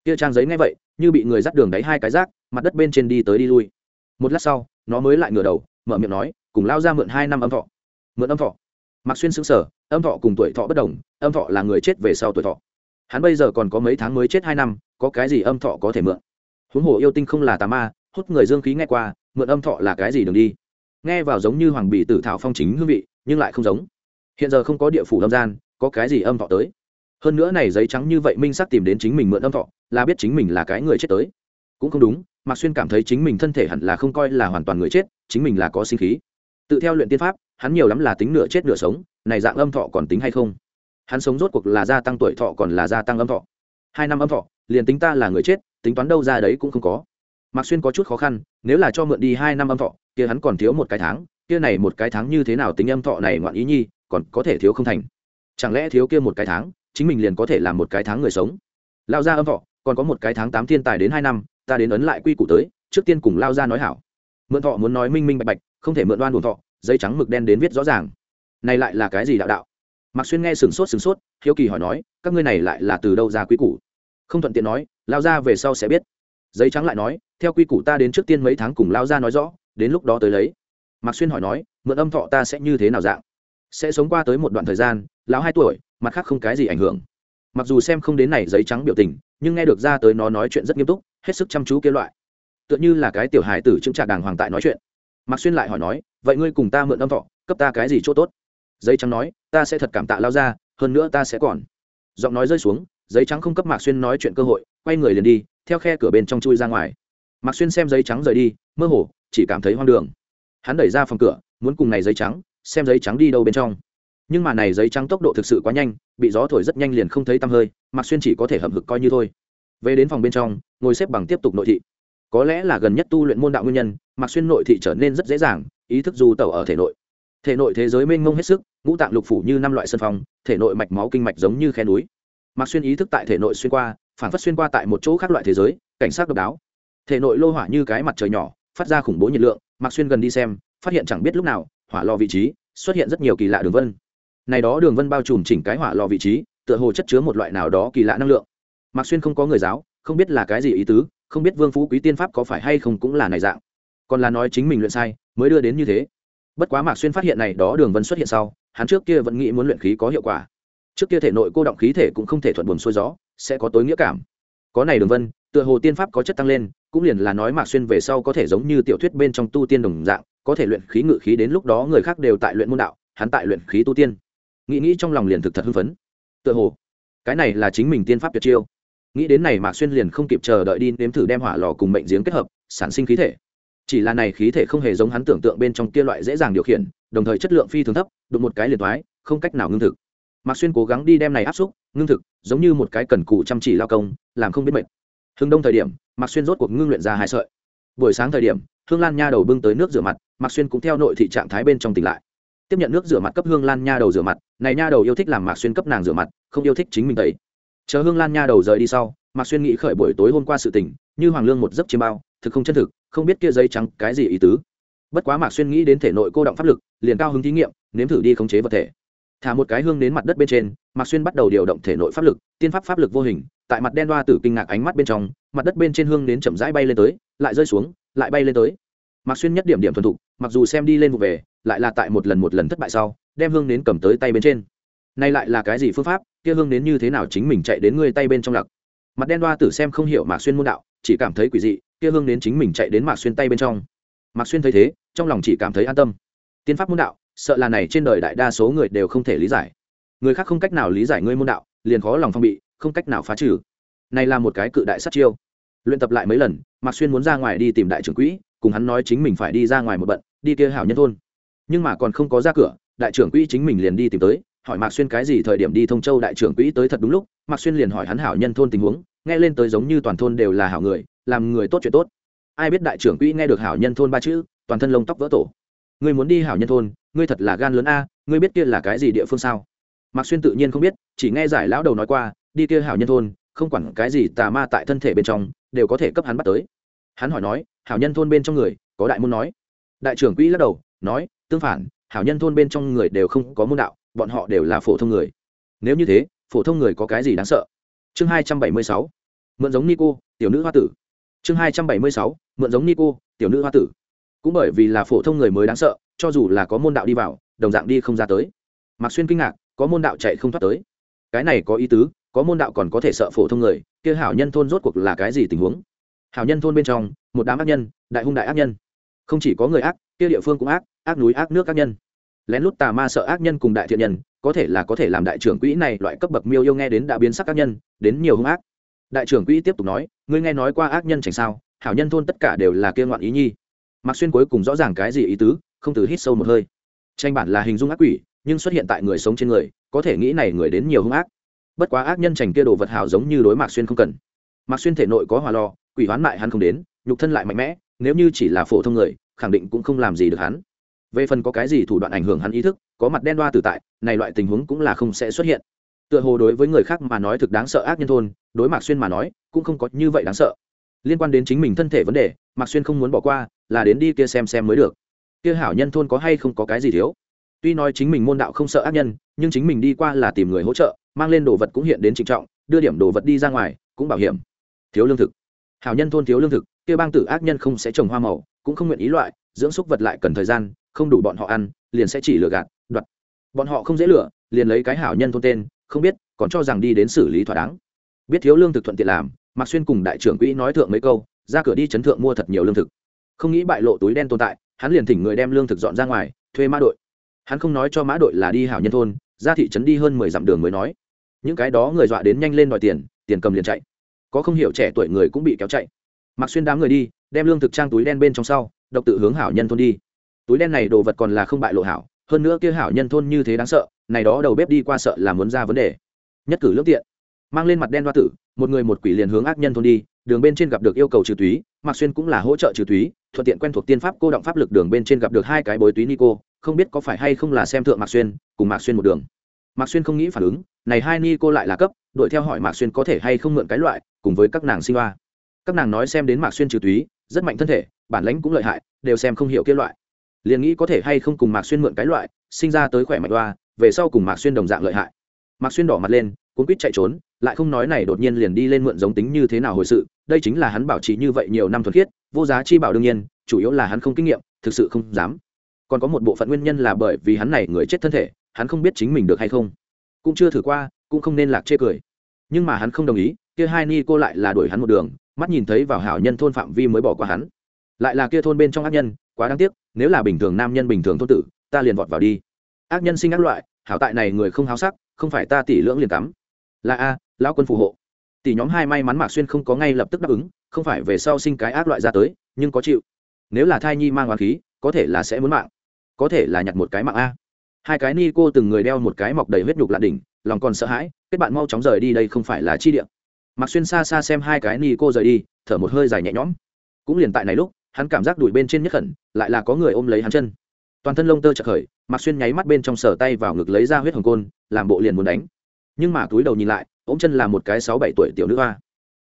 Kia trang giấy ngay vậy, như bị người dắt đường đáy hai cái rác, mặt đất bên trên đi tới đi lui. Một lát sau, nó mới lại ngửa đầu, mở miệng nói, cùng lao ra mượn hai năm âm thọ. Mượn âm thọ. Mạc xuyên xứng sở âm thọ cùng tuổi thọ bất đồng, âm thọ là người chết về sau tuổi thọ. Hắn bây giờ còn có mấy tháng mới chết hai năm, có cái gì âm thọ có thể mượn? Huống hồ yêu tinh không là tà ma, hút người dương khí nghe qua, mượn âm thọ là cái gì đừng đi? Nghe vào giống như hoàng bị tử thảo phong chính hương vị, nhưng lại không giống. Hiện giờ không có địa phủ lâm gian, có cái gì âm thọ tới? Hơn nữa này giấy trắng như vậy minh sắc tìm đến chính mình mượn âm thọ, là biết chính mình là cái người chết tới. Cũng không đúng, mạc xuyên cảm thấy chính mình thân thể hẳn là không coi là hoàn toàn người chết, chính mình là có sinh khí. Tự theo luyện tiên pháp, hắn nhiều lắm là tính nửa chết nửa sống, này dạng âm thọ còn tính hay không? Hắn sống rốt cuộc là gia tăng tuổi thọ còn là gia tăng âm thọ? Hai năm âm thọ, liền tính ta là người chết, tính toán đâu ra đấy cũng không có. Mạc xuyên có chút khó khăn, nếu là cho mượn đi hai năm âm thọ kia hắn còn thiếu một cái tháng, kia này một cái tháng như thế nào tính âm thọ này ngoạn ý nhi, còn có thể thiếu không thành. Chẳng lẽ thiếu kia một cái tháng, chính mình liền có thể làm một cái tháng người sống? Lao ra âm thọ, còn có một cái tháng tám thiên tài đến hai năm, ta đến ấn lại quy củ tới, trước tiên cùng lao ra nói hảo. Mượn thọ muốn nói minh minh bạch bạch, không thể mượn đoan buồn thọ giấy trắng mực đen đến viết rõ ràng. Này lại là cái gì đạo đạo? Mạc xuyên nghe sửng sốt sửng sốt, hiếu kỳ hỏi nói, các ngươi này lại là từ đâu ra quy củ? Không thuận tiện nói, lao ra về sau sẽ biết. Giấy trắng lại nói, theo quy củ ta đến trước tiên mấy tháng cùng lao ra nói rõ đến lúc đó tới lấy. Mạc xuyên hỏi nói, mượn âm thọ ta sẽ như thế nào dạng? Sẽ sống qua tới một đoạn thời gian, lão hai tuổi, mặt khác không cái gì ảnh hưởng. Mặc dù xem không đến này giấy trắng biểu tình, nhưng nghe được ra tới nó nói chuyện rất nghiêm túc, hết sức chăm chú kêu loại. Tựa như là cái tiểu hài tử chứng trạc đàng hoàng tại nói chuyện. Mạc xuyên lại hỏi nói, vậy ngươi cùng ta mượn âm thọ, cấp ta cái gì chỗ tốt? Giấy trắng nói, ta sẽ thật cảm tạ lao ra hơn nữa ta sẽ còn. Giọng nói rơi xuống, giấy trắng không cấp mạc xuyên nói chuyện cơ hội, quay người liền đi, theo khe cửa bên trong chui ra ngoài. Mạc xuyên xem giấy trắng rời đi, mơ hồ chỉ cảm thấy hoang đường. Hắn đẩy ra phòng cửa, muốn cùng này giấy trắng, xem giấy trắng đi đâu bên trong. Nhưng mà này giấy trắng tốc độ thực sự quá nhanh, bị gió thổi rất nhanh liền không thấy tăm hơi mặc xuyên chỉ có thể hậm hực coi như thôi. Về đến phòng bên trong, ngồi xếp bằng tiếp tục nội thị. Có lẽ là gần nhất tu luyện môn đạo nguyên nhân mặc xuyên nội thị trở nên rất dễ dàng, ý thức du tẩu ở thể nội. Thể nội thế giới mênh mông hết sức, ngũ tạng lục phủ như năm loại sân phong, thể nội mạch máu kinh mạch giống như khe núi. Mặc xuyên ý thức tại thể nội xuyên qua phản phất xuyên qua tại một chỗ khác loại thế giới, cảnh sát độc đáo. Thể nội lô hỏa như cái mặt trời nhỏ phát ra khủng bố nhiệt lượng, mạc xuyên gần đi xem, phát hiện chẳng biết lúc nào, hỏa lò vị trí, xuất hiện rất nhiều kỳ lạ đường vân. Này đó đường vân bao trùm chỉnh cái hỏa lò vị trí, tựa hồ chất chứa một loại nào đó kỳ lạ năng lượng. Mạc xuyên không có người giáo, không biết là cái gì ý tứ, không biết vương phú quý tiên pháp có phải hay không cũng là này dạng. Còn là nói chính mình luyện sai, mới đưa đến như thế. Bất quá mạc xuyên phát hiện này đó đường vân xuất hiện sau, hắn trước kia vẫn nghĩ muốn luyện khí có hiệu quả. Trước kia thể nội cô động khí thể cũng không thể thuận buồm xuôi gió, sẽ có tối nghĩa cảm. Có này đường vân tựa hồ tiên pháp có chất tăng lên, cũng liền là nói mạc xuyên về sau có thể giống như tiểu thuyết bên trong tu tiên đồng dạng, có thể luyện khí ngự khí đến lúc đó người khác đều tại luyện môn đạo, hắn tại luyện khí tu tiên. Nghĩ nghĩ trong lòng liền thực thật hưng phấn. Tựa hồ, cái này là chính mình tiên pháp tuyệt chiêu. Nghĩ đến này mạc xuyên liền không kịp chờ đợi đi nếm thử đem hỏa lò cùng mệnh giếng kết hợp, sản sinh khí thể. Chỉ là này khí thể không hề giống hắn tưởng tượng bên trong kia loại dễ dàng điều khiển, đồng thời chất lượng phi thường thấp, đụng một cái liền thoái, không cách nào ngưng thực. Mạc xuyên cố gắng đi đem này áp xúc, ngưng thực, giống như một cái cần cù chăm chỉ lao công, làm không biết mệt hưng đông thời điểm, mạc xuyên rốt cuộc ngưng luyện ra hai sợi. Buổi sáng thời điểm, hương lan nha đầu bưng tới nước rửa mặt, mạc xuyên cũng theo nội thị trạng thái bên trong tỉnh lại. Tiếp nhận nước rửa mặt cấp hương lan nha đầu rửa mặt, này nha đầu yêu thích làm mạc xuyên cấp nàng rửa mặt, không yêu thích chính mình tẩy. Chờ hương lan nha đầu rời đi sau, mạc xuyên nghĩ khởi buổi tối hôm qua sự tình, như hoàng lương một giấc chiêm bao, thực không chân thực, không biết kia giấy trắng cái gì ý tứ. Bất quá mạc xuyên nghĩ đến thể nội cô động pháp lực, liền cao hứng thí nghiệm, nếm thử đi khống chế vật thể thả một cái hương đến mặt đất bên trên, mạc xuyên bắt đầu điều động thể nội pháp lực, tiên pháp pháp lực vô hình, tại mặt đen đoa tử kinh ngạc ánh mắt bên trong, mặt đất bên trên hương đến chậm rãi bay lên tới, lại rơi xuống, lại bay lên tới. Mạc xuyên nhất điểm điểm thuần thục, mặc dù xem đi lên vụ về, lại là tại một lần một lần thất bại sau, đem hương đến cầm tới tay bên trên. Nay lại là cái gì phương pháp, kia hương đến như thế nào chính mình chạy đến ngươi tay bên trong lặc? Mặt đen đoa tử xem không hiểu mạc xuyên môn đạo, chỉ cảm thấy quỷ dị, kia hương đến chính mình chạy đến mạc xuyên tay bên trong. Mạc xuyên thấy thế, trong lòng chỉ cảm thấy an tâm. Tiên pháp môn đạo sợ là này trên đời đại đa số người đều không thể lý giải. Người khác không cách nào lý giải ngươi môn đạo, liền khó lòng phong bị, không cách nào phá trừ. Này là một cái cự đại sát chiêu. Luyện tập lại mấy lần, mạc xuyên muốn ra ngoài đi tìm đại trưởng quỹ, cùng hắn nói chính mình phải đi ra ngoài một bận, đi kia hảo nhân thôn. Nhưng mà còn không có ra cửa, đại trưởng quỹ chính mình liền đi tìm tới, hỏi mạc xuyên cái gì thời điểm đi thông châu đại trưởng quỹ tới thật đúng lúc, mạc xuyên liền hỏi hắn hảo nhân thôn tình huống, nghe lên tới giống như toàn thôn đều là hảo người, làm người tốt chuyện tốt. Ai biết đại trưởng quỹ nghe được hảo nhân thôn ba chữ, toàn thân lông tóc vỡ tổ ngươi muốn đi hảo nhân thôn, ngươi thật là gan lớn a, ngươi biết kia là cái gì địa phương sao? Mạc xuyên tự nhiên không biết, chỉ nghe giải lão đầu nói qua, đi kia hảo nhân thôn, không quản cái gì tà ma tại thân thể bên trong, đều có thể cấp hắn bắt tới. Hắn hỏi nói, hảo nhân thôn bên trong người, có đại môn nói? Đại trưởng quỹ lắc đầu, nói, tương phản, hảo nhân thôn bên trong người đều không có môn đạo, bọn họ đều là phổ thông người. Nếu như thế, phổ thông người có cái gì đáng sợ? Chương hai trăm bảy mươi sáu, mượn giống nico tiểu nữ hoa tử. Chương hai trăm bảy mươi sáu, mượn giống nico tiểu nữ hoa tử cũng bởi vì là phổ thông người mới đáng sợ, cho dù là có môn đạo đi vào, đồng dạng đi không ra tới. Mặc xuyên kinh ngạc, có môn đạo chạy không thoát tới. Cái này có ý tứ, có môn đạo còn có thể sợ phổ thông người, kia hảo nhân thôn rốt cuộc là cái gì tình huống? Hảo nhân thôn bên trong, một đám ác nhân, đại hung đại ác nhân. Không chỉ có người ác, kia địa phương cũng ác ác núi, ác nước, ác nhân. Lén lút tà ma sợ ác nhân cùng đại thiện nhân, có thể là có thể làm đại trưởng quỹ này loại cấp bậc miêu yêu nghe đến đã biến sắc ác nhân, đến nhiều hung ác. Đại trưởng quỹ tiếp tục nói, ngươi nghe nói qua ác nhân chẳng sao? Hảo nhân thôn tất cả đều là kia ngoạn ý nhi mạc xuyên cuối cùng rõ ràng cái gì ý tứ, không từ hít sâu một hơi. Tranh bản là hình dung ác quỷ, nhưng xuất hiện tại người sống trên người, có thể nghĩ này người đến nhiều hung ác. Bất quá ác nhân trành kia đồ vật hảo giống như đối mạc xuyên không cần. Mạc xuyên thể nội có hòa lo quỷ hoán mại hắn không đến, nhục thân lại mạnh mẽ, nếu như chỉ là phổ thông người, khẳng định cũng không làm gì được hắn. Về phần có cái gì thủ đoạn ảnh hưởng hắn ý thức, có mặt đen đoa tử tại, này loại tình huống cũng là không sẽ xuất hiện. Tựa hồ đối với người khác mà nói thực đáng sợ ác nhân thôn, đối mạc xuyên mà nói, cũng không có như vậy đáng sợ. Liên quan đến chính mình thân thể vấn đề, mạc xuyên không muốn bỏ qua là đến đi kia xem xem mới được. Kia hảo nhân thôn có hay không có cái gì thiếu? Tuy nói chính mình môn đạo không sợ ác nhân, nhưng chính mình đi qua là tìm người hỗ trợ, mang lên đồ vật cũng hiện đến trịnh trọng, đưa điểm đồ vật đi ra ngoài, cũng bảo hiểm. Thiếu lương thực. Hảo nhân thôn thiếu lương thực, kia bang tử ác nhân không sẽ trồng hoa màu, cũng không nguyện ý loại, dưỡng súc vật lại cần thời gian, không đủ bọn họ ăn, liền sẽ chỉ lừa gạt, đoạt. Bọn họ không dễ lừa, liền lấy cái hảo nhân thôn tên, không biết, còn cho rằng đi đến xử lý thỏa đáng. Biết thiếu lương thực thuận tiện làm, mạc xuyên cùng đại trưởng quỹ nói thượng mấy câu, ra cửa đi chấn thượng mua thật nhiều lương thực không nghĩ bại lộ túi đen tồn tại, hắn liền thỉnh người đem lương thực dọn ra ngoài, thuê mã đội. Hắn không nói cho mã đội là đi hảo nhân thôn, ra thị trấn đi hơn mười dặm đường mới nói. Những cái đó người dọa đến nhanh lên đòi tiền tiền cầm liền chạy. Có không hiểu trẻ tuổi người cũng bị kéo chạy. Mặc xuyên đám người đi, đem lương thực trang túi đen bên trong sau, độc tự hướng hảo nhân thôn đi. Túi đen này đồ vật còn là không bại lộ hảo, hơn nữa kia hảo nhân thôn như thế đáng sợ, này đó đầu bếp đi qua sợ là muốn ra vấn đề. Nhất cử lương tiện. Mang lên mặt đen hoa tử, một người một quỷ liền hướng ác nhân thôn đi đường bên trên gặp được yêu cầu trừ túy, mạc xuyên cũng là hỗ trợ trừ túy, thuận tiện quen thuộc tiên pháp cô động pháp lực đường bên trên gặp được hai cái bối túy nico, không biết có phải hay không là xem thượng mạc xuyên, cùng mạc xuyên một đường. Mạc xuyên không nghĩ phản ứng, này hai nico cô lại là cấp, đuổi theo hỏi mạc xuyên có thể hay không mượn cái loại, cùng với các nàng sinh hoa. Các nàng nói xem đến mạc xuyên trừ túy, rất mạnh thân thể, bản lãnh cũng lợi hại, đều xem không hiểu kia loại. Liền nghĩ có thể hay không cùng mạc xuyên mượn cái loại, sinh ra tới khỏe mạnh hoa, về sau cùng mạc xuyên đồng dạng lợi hại. Mạc xuyên đỏ mặt lên cuốn quýt chạy trốn, lại không nói này đột nhiên liền đi lên mượn giống tính như thế nào hồi sự, đây chính là hắn bảo trì như vậy nhiều năm thuần khiết, vô giá chi bảo đương nhiên, chủ yếu là hắn không kinh nghiệm, thực sự không dám. Còn có một bộ phận nguyên nhân là bởi vì hắn này người chết thân thể, hắn không biết chính mình được hay không. Cũng chưa thử qua, cũng không nên lạc chê cười. Nhưng mà hắn không đồng ý, kia hai ni cô lại là đuổi hắn một đường, mắt nhìn thấy vào hảo nhân thôn phạm vi mới bỏ qua hắn. Lại là kia thôn bên trong ác nhân, quá đáng tiếc, nếu là bình thường nam nhân bình thường thôn tử, ta liền vọt vào đi. Ác nhân sinh ác loại, hảo tại này người không háo sắc, không phải ta tỷ lưỡng liền tắm là a, lão quân phù hộ. Tỷ nhóm hai may mắn mạc xuyên không có ngay lập tức đáp ứng, không phải về sau sinh cái ác loại ra tới, nhưng có chịu. Nếu là thai nhi mang hoàng khí, có thể là sẽ muốn mạng. Có thể là nhặt một cái mạng a. Hai cái ni cô từng người đeo một cái mọc đầy huyết nhục lạ đỉnh, lòng còn sợ hãi, kết bạn mau chóng rời đi đây không phải là chi địa. Mạc xuyên xa xa xem hai cái ni cô rời đi, thở một hơi dài nhẹ nhõm. Cũng liền tại này lúc, hắn cảm giác đuổi bên trên nhất khẩn, lại là có người ôm lấy hắn chân. Toàn thân lông tơ chợt khởi, mạc xuyên nháy mắt bên trong sở tay vào ngực lấy ra huyết hồng côn, làm bộ liền muốn đánh nhưng mà túi đầu nhìn lại, ôm chân là một cái sáu bảy tuổi tiểu nữ hoa.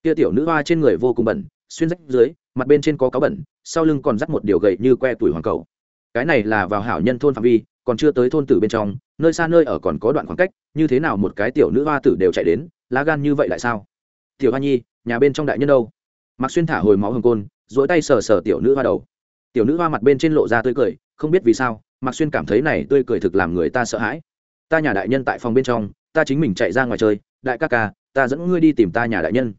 Kia tiểu nữ hoa trên người vô cùng bẩn, xuyên rách dưới, mặt bên trên có cáo bẩn, sau lưng còn dắt một điều gậy như que tuổi hoàng cầu. Cái này là vào hảo nhân thôn phạm vi, còn chưa tới thôn tử bên trong, nơi xa nơi ở còn có đoạn khoảng cách, như thế nào một cái tiểu nữ hoa tử đều chạy đến, lá gan như vậy lại sao? Tiểu hoa nhi, nhà bên trong đại nhân đâu? Mặc xuyên thả hồi máu hồng côn dỗi tay sờ sờ tiểu nữ hoa đầu. Tiểu nữ hoa mặt bên trên lộ ra tươi cười, không biết vì sao mặc xuyên cảm thấy này tươi cười thực làm người ta sợ hãi. Ta nhà đại nhân tại phòng bên trong ta chính mình chạy ra ngoài chơi đại ca ca ta dẫn ngươi đi tìm ta nhà đại nhân.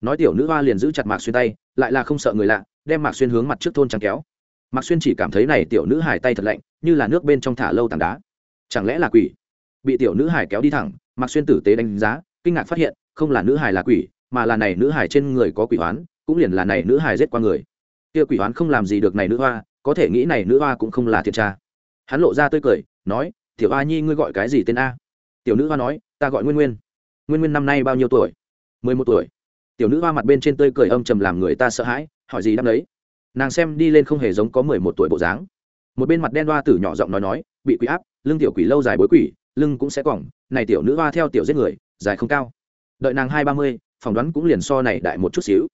Nói tiểu nữ hoa liền giữ chặt mạc xuyên tay lại là không sợ người lạ đem mạc xuyên hướng mặt trước thôn trắng kéo. Mạc xuyên chỉ cảm thấy này tiểu nữ hải tay thật lạnh như là nước bên trong thả lâu tảng đá. Chẳng lẽ là quỷ? Bị tiểu nữ hải kéo đi thẳng mạc xuyên tử tế đánh giá kinh ngạc phát hiện không là nữ hải là quỷ mà là này nữ hải trên người có quỷ oán, cũng liền là này nữ hải giết qua người. Kia quỷ oán không làm gì được này nữ hoa có thể nghĩ này nữ hoa cũng không là thiệt tra. Hắn lộ ra tươi cười nói tiểu a nhi ngươi gọi cái gì tên a? Tiểu nữ hoa nói, ta gọi nguyên nguyên. Nguyên nguyên năm nay bao nhiêu tuổi? Mười một tuổi. Tiểu nữ hoa mặt bên trên tươi cười âm trầm làm người ta sợ hãi, hỏi gì đáp đấy nàng xem đi lên không hề giống có mười một tuổi bộ dáng. Một bên mặt đen hoa tử nhỏ giọng nói nói, bị quỷ áp, lưng tiểu quỷ lâu dài bối quỷ, lưng cũng sẽ quỏng này tiểu nữ hoa theo tiểu giết người, dài không cao. Đợi nàng hai ba mươi, phỏng đoán cũng liền so này đại một chút xíu.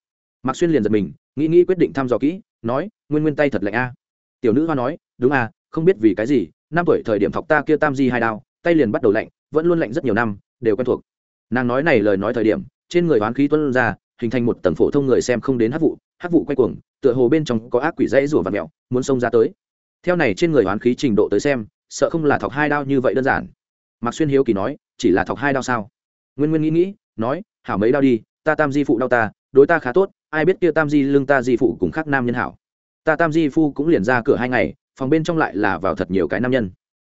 Mạc xuyên liền giật mình, nghĩ nghĩ quyết định thăm dò kỹ, nói, nguyên nguyên tay thật lạnh a. Tiểu nữ hoa nói, đúng a, không biết vì cái gì, năm tuổi thời điểm thọc ta kia tam di hai đao, tay liền bắt đầu lạnh vẫn luôn lạnh rất nhiều năm, đều quen thuộc. Nàng nói này lời nói thời điểm, trên người hoán khí tuân ra, hình thành một tầng phổ thông người xem không đến hát vụ hát vụ quay cuồng, tựa hồ bên trong có ác quỷ dãy rủa và mẹo, muốn xông ra tới. Theo này trên người hoán khí trình độ tới xem, sợ không là thọc hai đao như vậy đơn giản. Mạc xuyên hiếu kỳ nói, chỉ là thọc hai đao sao? Nguyên nguyên nghĩ nghĩ, nói, hảo mấy đao đi, ta tam di phụ đau ta, đối ta khá tốt, ai biết kia tam di lưng ta di phụ cùng khác nam nhân hảo. Ta tam di phu cũng liền ra cửa hai ngày, phòng bên trong lại là vào thật nhiều cái nam nhân.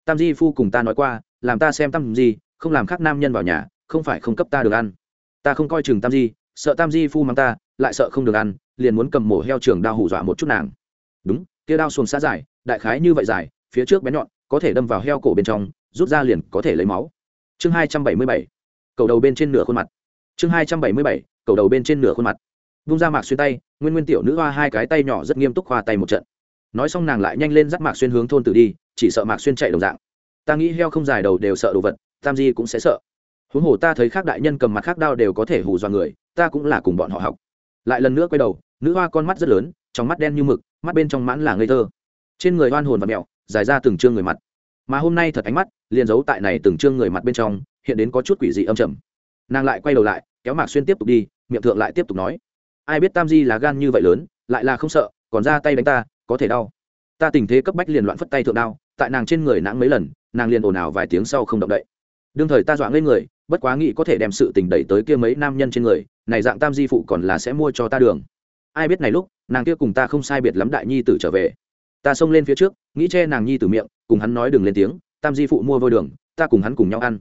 Tam di phu cùng ta nói qua làm ta xem tam di không làm khác nam nhân vào nhà, không phải không cấp ta được ăn. Ta không coi chừng tam di sợ tam di phu mang ta, lại sợ không được ăn, liền muốn cầm mổ heo trường đao hù dọa một chút nàng. Đúng, kia đao xuồng xa dài, đại khái như vậy dài, phía trước bé nhọn, có thể đâm vào heo cổ bên trong, rút ra liền có thể lấy máu. Chương hai trăm bảy mươi bảy, cầu đầu bên trên nửa khuôn mặt. Chương hai trăm bảy mươi bảy, cầu đầu bên trên nửa khuôn mặt. Vung ra mạc xuyên tay, nguyên nguyên tiểu nữ hoa hai cái tay nhỏ rất nghiêm túc hoa tay một trận. Nói xong nàng lại nhanh lên dắt mạc xuyên hướng thôn tử đi, chỉ sợ mạc xuyên chạy đồng dạng ta nghĩ heo không dài đầu đều sợ đồ vật, tam di cũng sẽ sợ. Huống hồ ta thấy khác đại nhân cầm mặt khác đao đều có thể hù dọa người, ta cũng là cùng bọn họ học. Lại lần nữa quay đầu, nữ hoa con mắt rất lớn, trong mắt đen như mực, mắt bên trong mãn là ngây thơ. Trên người hoan hồn và mẹo, dài ra từng chương người mặt. Mà hôm nay thật ánh mắt, liền giấu tại này từng chương người mặt bên trong, hiện đến có chút quỷ dị âm trầm. Nàng lại quay đầu lại, kéo mạc xuyên tiếp tục đi, miệng thượng lại tiếp tục nói, ai biết tam di là gan như vậy lớn, lại là không sợ, còn ra tay đánh ta, có thể đau. Ta tình thế cấp bách liền loạn phất tay thượng đao, tại nàng trên người nãng mấy lần nàng liền ồn ào vài tiếng sau không động đậy. Đương thời ta dọa lên người, bất quá nghĩ có thể đem sự tình đẩy tới kia mấy nam nhân trên người, này dạng tam di phụ còn là sẽ mua cho ta đường. Ai biết này lúc, nàng kia cùng ta không sai biệt lắm đại nhi tử trở về. Ta xông lên phía trước, nghĩ che nàng nhi tử miệng, cùng hắn nói đừng lên tiếng, tam di phụ mua vôi đường, ta cùng hắn cùng nhau ăn.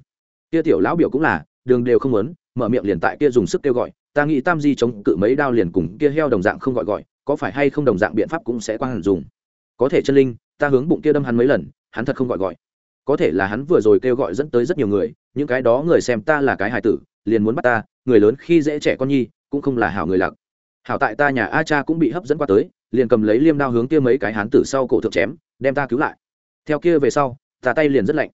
Kia tiểu lão biểu cũng là, đường đều không muốn, mở miệng liền tại kia dùng sức kêu gọi, ta nghĩ tam di chống cự mấy đao liền cùng kia heo đồng dạng không gọi gọi, có phải hay không đồng dạng biện pháp cũng sẽ quang hẳn dùng. Có thể chân linh, ta hướng bụng kia đâm hắn mấy lần, hắn thật không gọi gọi có thể là hắn vừa rồi kêu gọi dẫn tới rất nhiều người, những cái đó người xem ta là cái hài tử, liền muốn bắt ta, người lớn khi dễ trẻ con nhi, cũng không là hảo người lạc. Hảo tại ta nhà a cha cũng bị hấp dẫn qua tới, liền cầm lấy liêm đao hướng kia mấy cái hán tử sau cổ thượng chém, đem ta cứu lại. Theo kia về sau, ta tay liền rất lạnh.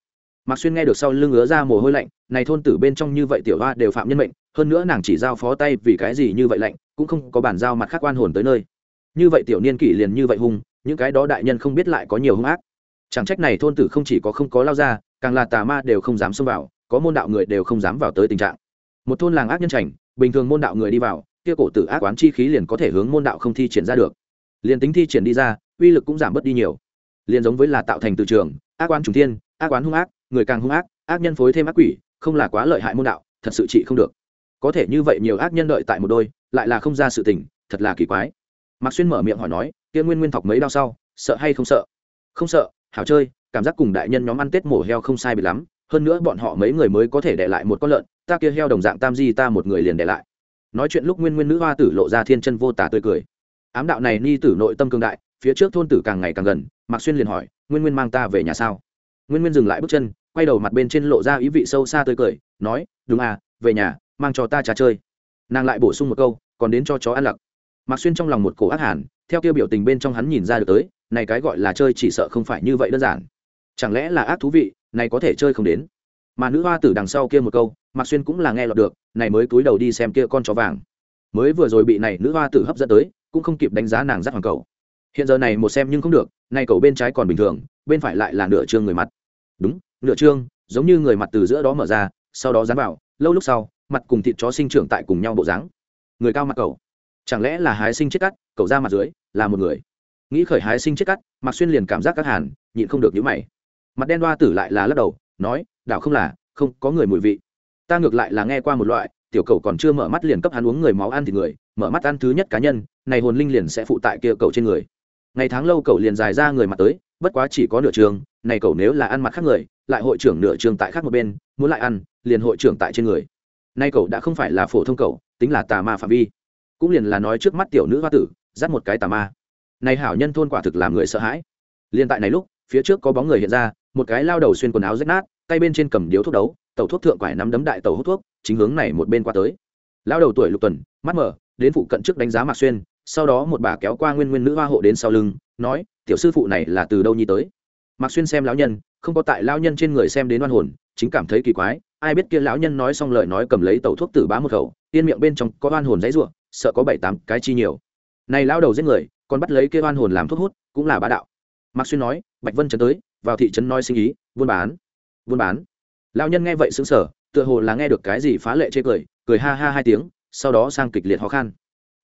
Mạc xuyên nghe được sau lưng ngứa ra mồ hôi lạnh, này thôn tử bên trong như vậy tiểu hoa đều phạm nhân mệnh, hơn nữa nàng chỉ giao phó tay vì cái gì như vậy lạnh, cũng không có bản giao mặt khác quan hồn tới nơi. Như vậy tiểu niên kỷ liền như vậy hung, những cái đó đại nhân không biết lại có nhiều hung ác chẳng trách này thôn tử không chỉ có không có lao ra, càng là tà ma đều không dám xông vào, có môn đạo người đều không dám vào tới tình trạng. Một thôn làng ác nhân trành bình thường môn đạo người đi vào, kia cổ tử ác quán chi khí liền có thể hướng môn đạo không thi triển ra được. Liền tính thi triển đi ra, uy lực cũng giảm bớt đi nhiều. Liền giống với là tạo thành từ trường, ác quán trùng thiên, ác quán hung ác, người càng hung ác ác nhân phối thêm ác quỷ, không là quá lợi hại môn đạo, thật sự trị không được. Có thể như vậy nhiều ác nhân đợi tại một đôi, lại là không ra sự tình, thật là kỳ quái. Mạc xuyên mở miệng hỏi nói, kia nguyên nguyên thọc mấy đau sau, sợ hay không sợ? Không sợ hảo chơi, cảm giác cùng đại nhân nhóm ăn tết mổ heo không sai bị lắm, hơn nữa bọn họ mấy người mới có thể để lại một con lợn, ta kia heo đồng dạng tam di ta một người liền để lại. Nói chuyện lúc nguyên nguyên nữ hoa tử lộ ra thiên chân vô tả tươi cười. Ám đạo này ni tử nội tâm cương đại, phía trước thôn tử càng ngày càng gần, mạc xuyên liền hỏi, nguyên nguyên mang ta về nhà sao? Nguyên nguyên dừng lại bước chân, quay đầu mặt bên trên lộ ra ý vị sâu xa tươi cười, nói, đúng à về nhà, mang cho ta trà chơi. Nàng lại bổ sung một câu, còn đến cho chó ăn lặc. Mạc xuyên trong lòng một cổ ác hẳn theo kia biểu tình bên trong hắn nhìn ra được tới này cái gọi là chơi chỉ sợ không phải như vậy đơn giản. Chẳng lẽ là ác thú vị, này có thể chơi không đến? Mà nữ hoa tử đằng sau kia một câu, mạc xuyên cũng là nghe lọt được, này mới cúi đầu đi xem kia con chó vàng. Mới vừa rồi bị này nữ hoa tử hấp dẫn tới, cũng không kịp đánh giá nàng rất hoàng cầu. Hiện giờ này một xem nhưng không được, này cầu bên trái còn bình thường, bên phải lại là nửa trương người mặt. Đúng, nửa trương, giống như người mặt từ giữa đó mở ra, sau đó dán vào, lâu lúc sau, mặt cùng thịt chó sinh trưởng tại cùng nhau bộ dáng. Người cao mặt cầu. Chẳng lẽ là hái sinh chết cắt, cầu ra mặt dưới, là một người? Nghĩ khởi hái sinh chết cắt, mạc xuyên liền cảm giác các hàn, nhịn không được nhíu mày. Mặt đen đoa tử lại là lắc đầu, nói, đảo không là, không, có người mùi vị. Ta ngược lại là nghe qua một loại, tiểu cầu còn chưa mở mắt liền cấp hắn uống người máu ăn thì người, mở mắt ăn thứ nhất cá nhân, này hồn linh liền sẽ phụ tại kia cầu trên người. Ngày tháng lâu cầu liền dài ra người mặt tới, bất quá chỉ có nửa trường, này cầu nếu là ăn mặt khác người, lại hội trưởng nửa trường tại khác một bên, muốn lại ăn, liền hội trưởng tại trên người. Nay cầu đã không phải là phổ thông cầu, tính là tà ma phạm vi. Cũng liền là nói trước mắt tiểu nữ hoa tử, dắt một cái tà ma này hảo nhân thôn quả thực làm người sợ hãi. Liên tại này lúc, phía trước có bóng người hiện ra, một cái lao đầu xuyên quần áo rách nát, tay bên trên cầm điếu thuốc đấu tàu thuốc thượng quải nắm đấm đại tàu hút thuốc, chính hướng này một bên qua tới. Lao đầu tuổi lục tuần, mắt mở, đến phụ cận trước đánh giá mạc xuyên, sau đó một bà kéo qua nguyên nguyên nữ hoa hộ đến sau lưng, nói, tiểu sư phụ này là từ đâu nhi tới? Mạc xuyên xem lão nhân, không có tại lão nhân trên người xem đến oan hồn, chính cảm thấy kỳ quái, ai biết kia lão nhân nói xong lời nói cầm lấy tàu thuốc tử bá một khẩu tiên miệng bên trong có oan hồn dãy ruộng sợ có bảy tám cái chi nhiều. Này lão đầu giết người còn bắt lấy kê oan hồn làm thuốc hút, cũng là bá đạo. Mạc xuyên nói, bạch vân trấn tới, vào thị trấn nói sinh ý, buôn bán. Buôn bán. Lão nhân nghe vậy xứng sở tựa hồ là nghe được cái gì phá lệ chê cười cười ha ha hai tiếng, sau đó sang kịch liệt ho khan.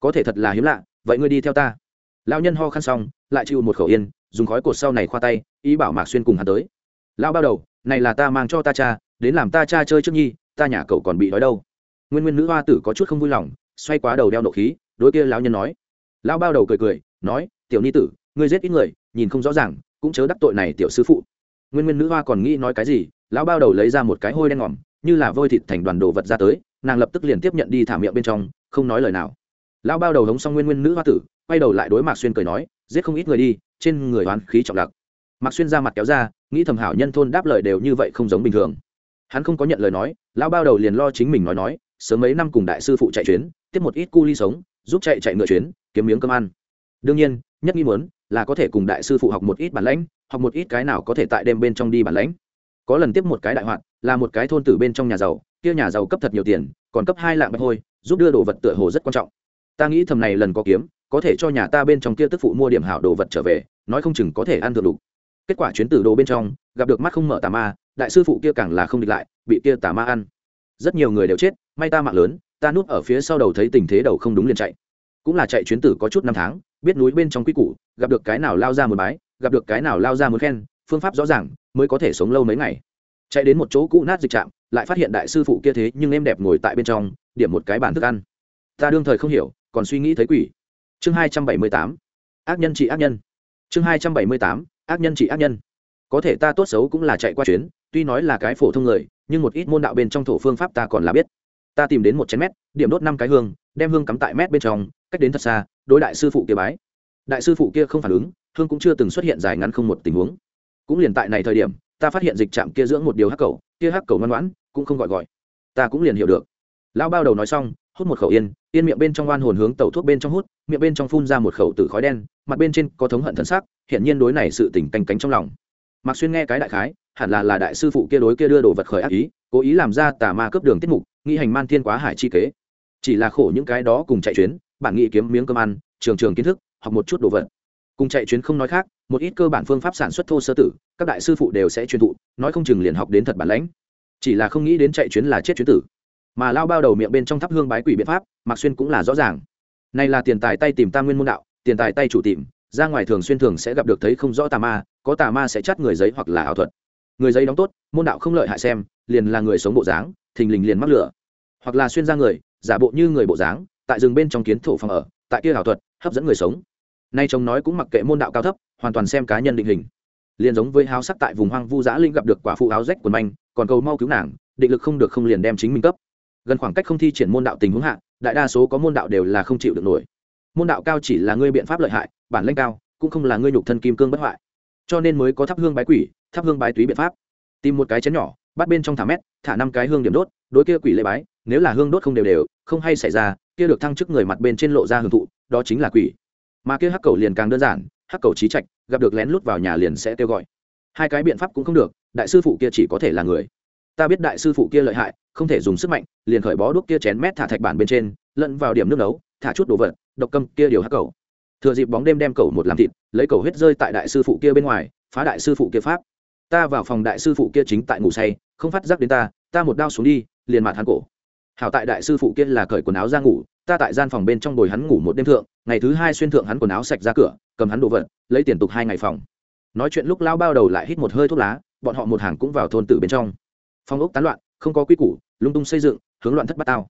Có thể thật là hiếm lạ, vậy ngươi đi theo ta. Lão nhân ho khan xong, lại chịu một khẩu yên, dùng khói cột sau này khoa tay, ý bảo mạc xuyên cùng hắn tới. Lão bao đầu, này là ta mang cho ta cha, đến làm ta cha chơi trước nhi, ta nhà cậu còn bị đói đâu. Nguyên nguyên nữ hoa tử có chút không vui lòng, xoay quá đầu đeo nộ khí, đối kia lão nhân nói. Lão bao đầu cười cười nói, tiểu ni tử, ngươi giết ít người, nhìn không rõ ràng, cũng chớ đắc tội này tiểu sư phụ. Nguyên nguyên nữ hoa còn nghĩ nói cái gì, lão bao đầu lấy ra một cái hôi đen ngòm, như là vôi thịt thành đoàn đồ vật ra tới, nàng lập tức liền tiếp nhận đi thả miệng bên trong, không nói lời nào. Lão bao đầu hống xong nguyên nguyên nữ hoa tử, quay đầu lại đối mạc xuyên cười nói, giết không ít người đi, trên người oán khí trọng đặc mạc xuyên ra mặt kéo ra, nghĩ thầm hảo nhân thôn đáp lời đều như vậy không giống bình thường. Hắn không có nhận lời nói, lão bao đầu liền lo chính mình nói nói, sớm mấy năm cùng đại sư phụ chạy chuyến, tiếp một ít cu ly sống, giúp chạy chạy ngựa chuyến, kiếm miếng cơm ăn đương nhiên, nhất nghi muốn là có thể cùng đại sư phụ học một ít bản lãnh, học một ít cái nào có thể tại đêm bên trong đi bản lãnh. Có lần tiếp một cái đại hoạn là một cái thôn tử bên trong nhà giàu, kia nhà giàu cấp thật nhiều tiền, còn cấp hai lạng bạch hôi, giúp đưa đồ vật tựa hồ rất quan trọng. Ta nghĩ thầm này lần có kiếm, có thể cho nhà ta bên trong kia tức phụ mua điểm hảo đồ vật trở về, nói không chừng có thể ăn thượng đủ. Kết quả chuyến tử đồ bên trong, gặp được mắt không mở tà ma, đại sư phụ kia càng là không địch lại, bị kia tà ma ăn. Rất nhiều người đều chết, may ta mạng lớn, ta núp ở phía sau đầu thấy tình thế đầu không đúng liền chạy. Cũng là chạy chuyến tử có chút năm tháng biết núi bên trong quy củ, gặp được cái nào lao ra một bái, gặp được cái nào lao ra một khen, phương pháp rõ ràng, mới có thể sống lâu mấy ngày. Chạy đến một chỗ cũ nát dịch trạm, lại phát hiện đại sư phụ kia thế nhưng em đẹp ngồi tại bên trong, điểm một cái bàn thức ăn. Ta đương thời không hiểu, còn suy nghĩ thấy quỷ. Chương hai trăm bảy mươi tám. Ác nhân trị ác nhân. Chương hai trăm bảy mươi tám. Ác nhân trị ác nhân. Có thể ta tốt xấu cũng là chạy qua chuyến, tuy nói là cái phổ thông người, nhưng một ít môn đạo bên trong thổ phương pháp ta còn là biết. Ta tìm đến một chén mét, điểm đốt năm cái hương, đem hương cắm tại mét bên trong, cách đến thật xa đối đại sư phụ kia bái. Đại sư phụ kia không phản ứng, hương cũng chưa từng xuất hiện dài ngắn không một tình huống. Cũng liền tại này thời điểm, ta phát hiện dịch trạm kia dưỡng một điều hắc cầu, kia hắc cầu ngoan ngoãn, cũng không gọi gọi. Ta cũng liền hiểu được. Lão bao đầu nói xong, hút một khẩu yên yên miệng bên trong oan hồn hướng tẩu thuốc bên trong hút, miệng bên trong phun ra một khẩu tử khói đen, mặt bên trên có thống hận thân xác hiện nhiên đối này sự tỉnh canh cánh trong lòng. Mạc xuyên nghe cái đại khái, hẳn là là đại sư phụ kia đối kia đưa đồ vật khởi ác ý, cố ý làm ra tà ma cướp đường tiết mục nghi hành man thiên quá hải chi kế. Chỉ là khổ những cái đó cùng chạy chuyến bạn nghĩ kiếm miếng cơm ăn, trường trường kiến thức, học một chút đồ vật. Cùng chạy chuyến không nói khác, một ít cơ bản phương pháp sản xuất thô sơ tử, các đại sư phụ đều sẽ truyền thụ, nói không chừng liền học đến thật bản lãnh. Chỉ là không nghĩ đến chạy chuyến là chết chuyến tử. Mà lao bao đầu miệng bên trong thắp hương bái quỷ biện pháp, mạc xuyên cũng là rõ ràng. Này là tiền tài tay tìm tam nguyên môn đạo, tiền tài tay chủ tìm, ra ngoài thường xuyên thường sẽ gặp được thấy không rõ tà ma, có tà ma sẽ chắt người giấy hoặc là ảo thuật. Người giấy đóng tốt, môn đạo không lợi hại xem, liền là người sống bộ dáng, thình lình liền mắc lửa. Hoặc là xuyên ra người, giả bộ như người bộ dáng tại rừng bên trong kiến thổ phòng ở, tại kia ảo thuật, hấp dẫn người sống. Nay chồng nói cũng mặc kệ môn đạo cao thấp, hoàn toàn xem cá nhân định hình. Liền giống với háo sắc tại vùng hoang vu giã linh gặp được quả phụ áo rách quần manh, còn cầu mau cứu nàng, định lực không được không liền đem chính mình cấp. Gần khoảng cách không thi triển môn đạo tình huống hạ, đại đa số có môn đạo đều là không chịu được nổi. Môn đạo cao chỉ là ngươi biện pháp lợi hại, bản lãnh cao, cũng không là ngươi nhục thân kim cương bất hoại. Cho nên mới có thắp hương bái quỷ, thắp hương bái túy biện pháp. Tìm một cái chén nhỏ, bắt bên trong thả mét, thả năm cái hương điểm đốt, đối kia quỷ lệ bái, nếu là hương đốt không đều đều, không hay xảy ra kia được thăng chức người mặt bên trên lộ ra hưởng thụ, đó chính là quỷ. Mà kia hắc cầu liền càng đơn giản, hắc cầu trí trạch, gặp được lén lút vào nhà liền sẽ kêu gọi. Hai cái biện pháp cũng không được, đại sư phụ kia chỉ có thể là người. Ta biết đại sư phụ kia lợi hại, không thể dùng sức mạnh, liền khởi bó đuốc kia chén mét thả thạch bản bên trên, lẫn vào điểm nước nấu, thả chút đồ vật, độc câm kia điều hắc cầu. Thừa dịp bóng đêm đem cầu một làm thịt, lấy cầu huyết rơi tại đại sư phụ kia bên ngoài, phá đại sư phụ kia pháp. Ta vào phòng đại sư phụ kia chính tại ngủ say, không phát giác đến ta ta một đao xuống đi, liền mặt hắn cổ. Hảo tại đại sư phụ kia là cởi quần áo ra ngủ ta tại gian phòng bên trong bồi hắn ngủ một đêm thượng, ngày thứ hai xuyên thượng hắn quần áo sạch ra cửa, cầm hắn đồ vật, lấy tiền tục hai ngày phòng. Nói chuyện lúc lao bao đầu lại hít một hơi thuốc lá, bọn họ một hàng cũng vào thôn tử bên trong. Phong ốc tán loạn, không có quy củ, lung tung xây dựng, hướng loạn thất bát tao.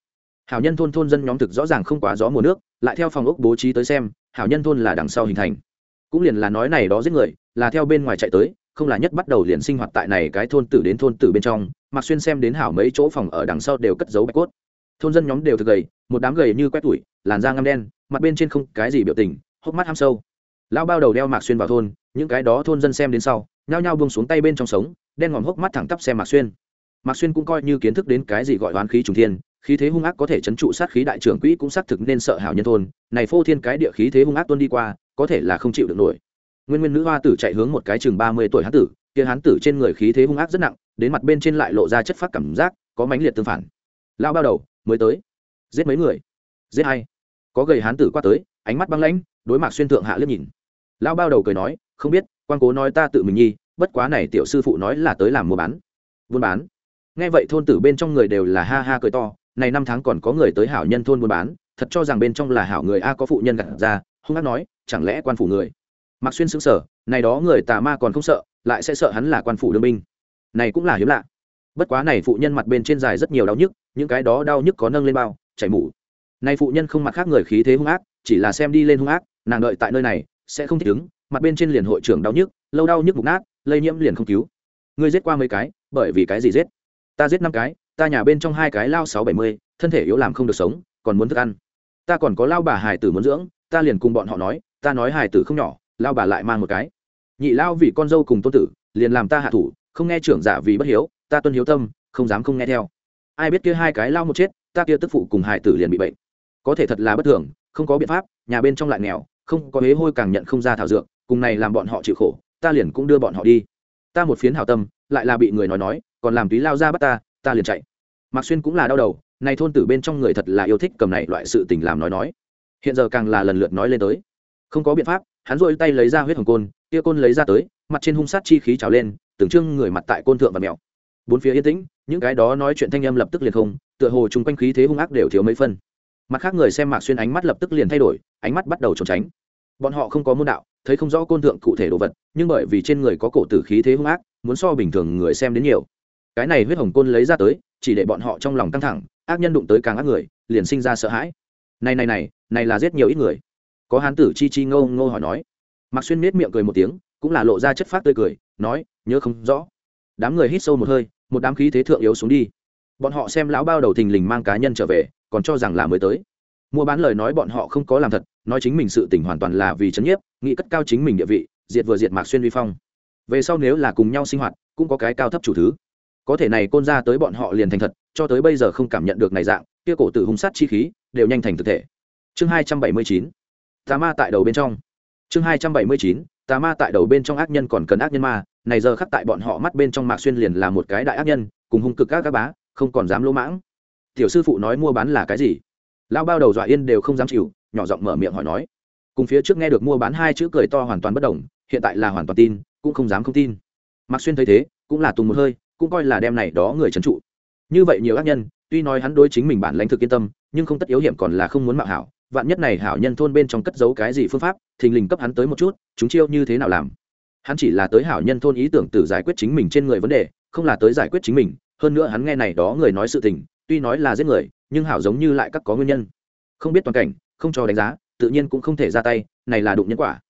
Hảo nhân thôn thôn dân nhóm thực rõ ràng không quá gió mùa nước, lại theo phòng ốc bố trí tới xem, hảo nhân thôn là đằng sau hình thành. Cũng liền là nói này đó giết người, là theo bên ngoài chạy tới, không là nhất bắt đầu liền sinh hoạt tại này cái thôn tử đến thôn tử bên trong, mặc xuyên xem đến hảo mấy chỗ phòng ở đằng sau đều cất giấu bạch cốt thôn dân nhóm đều thực gầy, một đám gầy như quét tủi, làn da ngăm đen, mặt bên trên không cái gì biểu tình, hốc mắt ham sâu. Lão bao đầu đeo mạc xuyên vào thôn, những cái đó thôn dân xem đến sau, nhao nhao buông xuống tay bên trong sống, đen ngòm hốc mắt thẳng tắp xem mạc xuyên. Mạc xuyên cũng coi như kiến thức đến cái gì gọi oán khí trùng thiên, khí thế hung ác có thể chấn trụ sát khí đại trưởng quỹ cũng xác thực nên sợ hảo nhân thôn, này phô thiên cái địa khí thế hung ác tuôn đi qua, có thể là không chịu được nổi. Nguyên nguyên nữ hoa tử chạy hướng một cái chừng ba mươi tuổi hán tử, kia hán tử trên người khí thế hung ác rất nặng, đến mặt bên trên lại lộ ra chất phát cảm giác, có mãnh liệt tương phản. Lao bao đầu mới tới. Giết mấy người? Giết hay có gầy hán tử qua tới, ánh mắt băng lãnh, đối mặt xuyên thượng hạ liếc nhìn. Lão bao đầu cười nói, không biết, quan cố nói ta tự mình nhi, bất quá này tiểu sư phụ nói là tới làm mua bán. Buôn bán? Nghe vậy thôn tử bên trong người đều là ha ha cười to, này năm tháng còn có người tới hảo nhân thôn buôn bán, thật cho rằng bên trong là hảo người a có phụ nhân gặt ra. Hung hát nói, chẳng lẽ quan phủ người? Mặc xuyên xứng sở này đó người tà ma còn không sợ, lại sẽ sợ hắn là quan phủ đương binh. Này cũng là hiếm lạ. Bất quá này phụ nhân mặt bên trên dài rất nhiều đau nhức những cái đó đau nhức có nâng lên bao, chảy mủ. Nay phụ nhân không mặt khác người khí thế hung ác, chỉ là xem đi lên hung ác, nàng đợi tại nơi này, sẽ không thích ứng, mặt bên trên liền hội trưởng đau nhức, lâu đau nhức mục nát, lây nhiễm liền không cứu. Ngươi giết qua mấy cái, bởi vì cái gì giết? Ta giết năm cái, ta nhà bên trong hai cái lao sáu bảy mươi, thân thể yếu làm không được sống, còn muốn thức ăn. Ta còn có lao bà hải tử muốn dưỡng, ta liền cùng bọn họ nói, ta nói hải tử không nhỏ, lao bà lại mang một cái. Nhị lao vì con dâu cùng tôn tử, liền làm ta hạ thủ, không nghe trưởng giả vì bất hiếu, ta tuân hiếu tâm, không dám không nghe theo ai biết kia hai cái lao một chết, ta kia tức phụ cùng hải tử liền bị bệnh. Có thể thật là bất thường, không có biện pháp, nhà bên trong lại nghèo, không có hế hôi càng nhận không ra thảo dược, cùng này làm bọn họ chịu khổ, ta liền cũng đưa bọn họ đi. Ta một phiến hảo tâm, lại là bị người nói nói, còn làm túy lao ra bắt ta ta liền chạy. Mạc xuyên cũng là đau đầu, này thôn tử bên trong người thật là yêu thích cầm này loại sự tình làm nói nói. Hiện giờ càng là lần lượt nói lên tới. Không có biện pháp, hắn rôi tay lấy ra huyết hồng côn, kia côn lấy ra tới, mặt trên hung sát chi khí trào lên tưởng trưng người mặt tại côn thượng và mèo bốn phía yên tĩnh, những cái đó nói chuyện thanh âm lập tức liền không, tựa hồ chung quanh khí thế hung ác đều thiếu mấy phân. Mặt khác người xem mạc xuyên ánh mắt lập tức liền thay đổi, ánh mắt bắt đầu trốn tránh. Bọn họ không có môn đạo, thấy không rõ côn thượng cụ thể đồ vật, nhưng bởi vì trên người có cổ tử khí thế hung ác, muốn so bình thường người xem đến nhiều. Cái này huyết hồng côn lấy ra tới, chỉ để bọn họ trong lòng căng thẳng, ác nhân đụng tới càng ác người, liền sinh ra sợ hãi. Này này này này là giết nhiều ít người. Có hán tử chi chi ngô ngô hỏi nói. Mạc xuyên nết miệng cười một tiếng, cũng là lộ ra chất phát tươi cười, nói, nhớ không rõ. Đám người hít sâu một hơi một đám khí thế thượng yếu xuống đi. Bọn họ xem lão bao đầu thình lình mang cá nhân trở về, còn cho rằng là mới tới. Mua bán lời nói bọn họ không có làm thật, nói chính mình sự tỉnh hoàn toàn là vì chấn nhiếp, nghĩ cất cao chính mình địa vị, diệt vừa diệt mạc xuyên vi phong. Về sau nếu là cùng nhau sinh hoạt, cũng có cái cao thấp chủ thứ. Có thể này côn ra tới bọn họ liền thành thật, cho tới bây giờ không cảm nhận được này dạng, kia cổ tử hung sát chi khí, đều nhanh thành thực thể. Chương hai trăm bảy mươi chín, tà ma tại đầu bên trong. Chương hai trăm bảy mươi chín, tà ma tại đầu bên trong ác nhân còn cần ác nhân ma này giờ khắc tại bọn họ mắt bên trong mạc xuyên liền là một cái đại ác nhân, cùng hung cực các các bá, không còn dám lỗ mãng. Tiểu sư phụ nói mua bán là cái gì? Lao bao đầu dọa yên đều không dám chịu, nhỏ giọng mở miệng hỏi nói. Cùng phía trước nghe được mua bán hai chữ cười to hoàn toàn bất đồng, hiện tại là hoàn toàn tin, cũng không dám không tin. Mạc xuyên thấy thế, cũng là tùng một hơi, cũng coi là đem này đó người trấn trụ. Như vậy nhiều ác nhân, tuy nói hắn đối chính mình bản lãnh thực yên tâm, nhưng không tất yếu hiểm còn là không muốn mạo hảo. Vạn nhất này hảo nhân thôn bên trong cất giấu cái gì phương pháp, thình lình cấp hắn tới một chút, chúng chiêu như thế nào làm? Hắn chỉ là tới hảo nhân thôn ý tưởng tự giải quyết chính mình trên người vấn đề, không là tới giải quyết chính mình, hơn nữa hắn nghe này đó người nói sự tình, tuy nói là giết người, nhưng hảo giống như lại các có nguyên nhân. Không biết toàn cảnh, không cho đánh giá, tự nhiên cũng không thể ra tay, này là đụng nhân quả.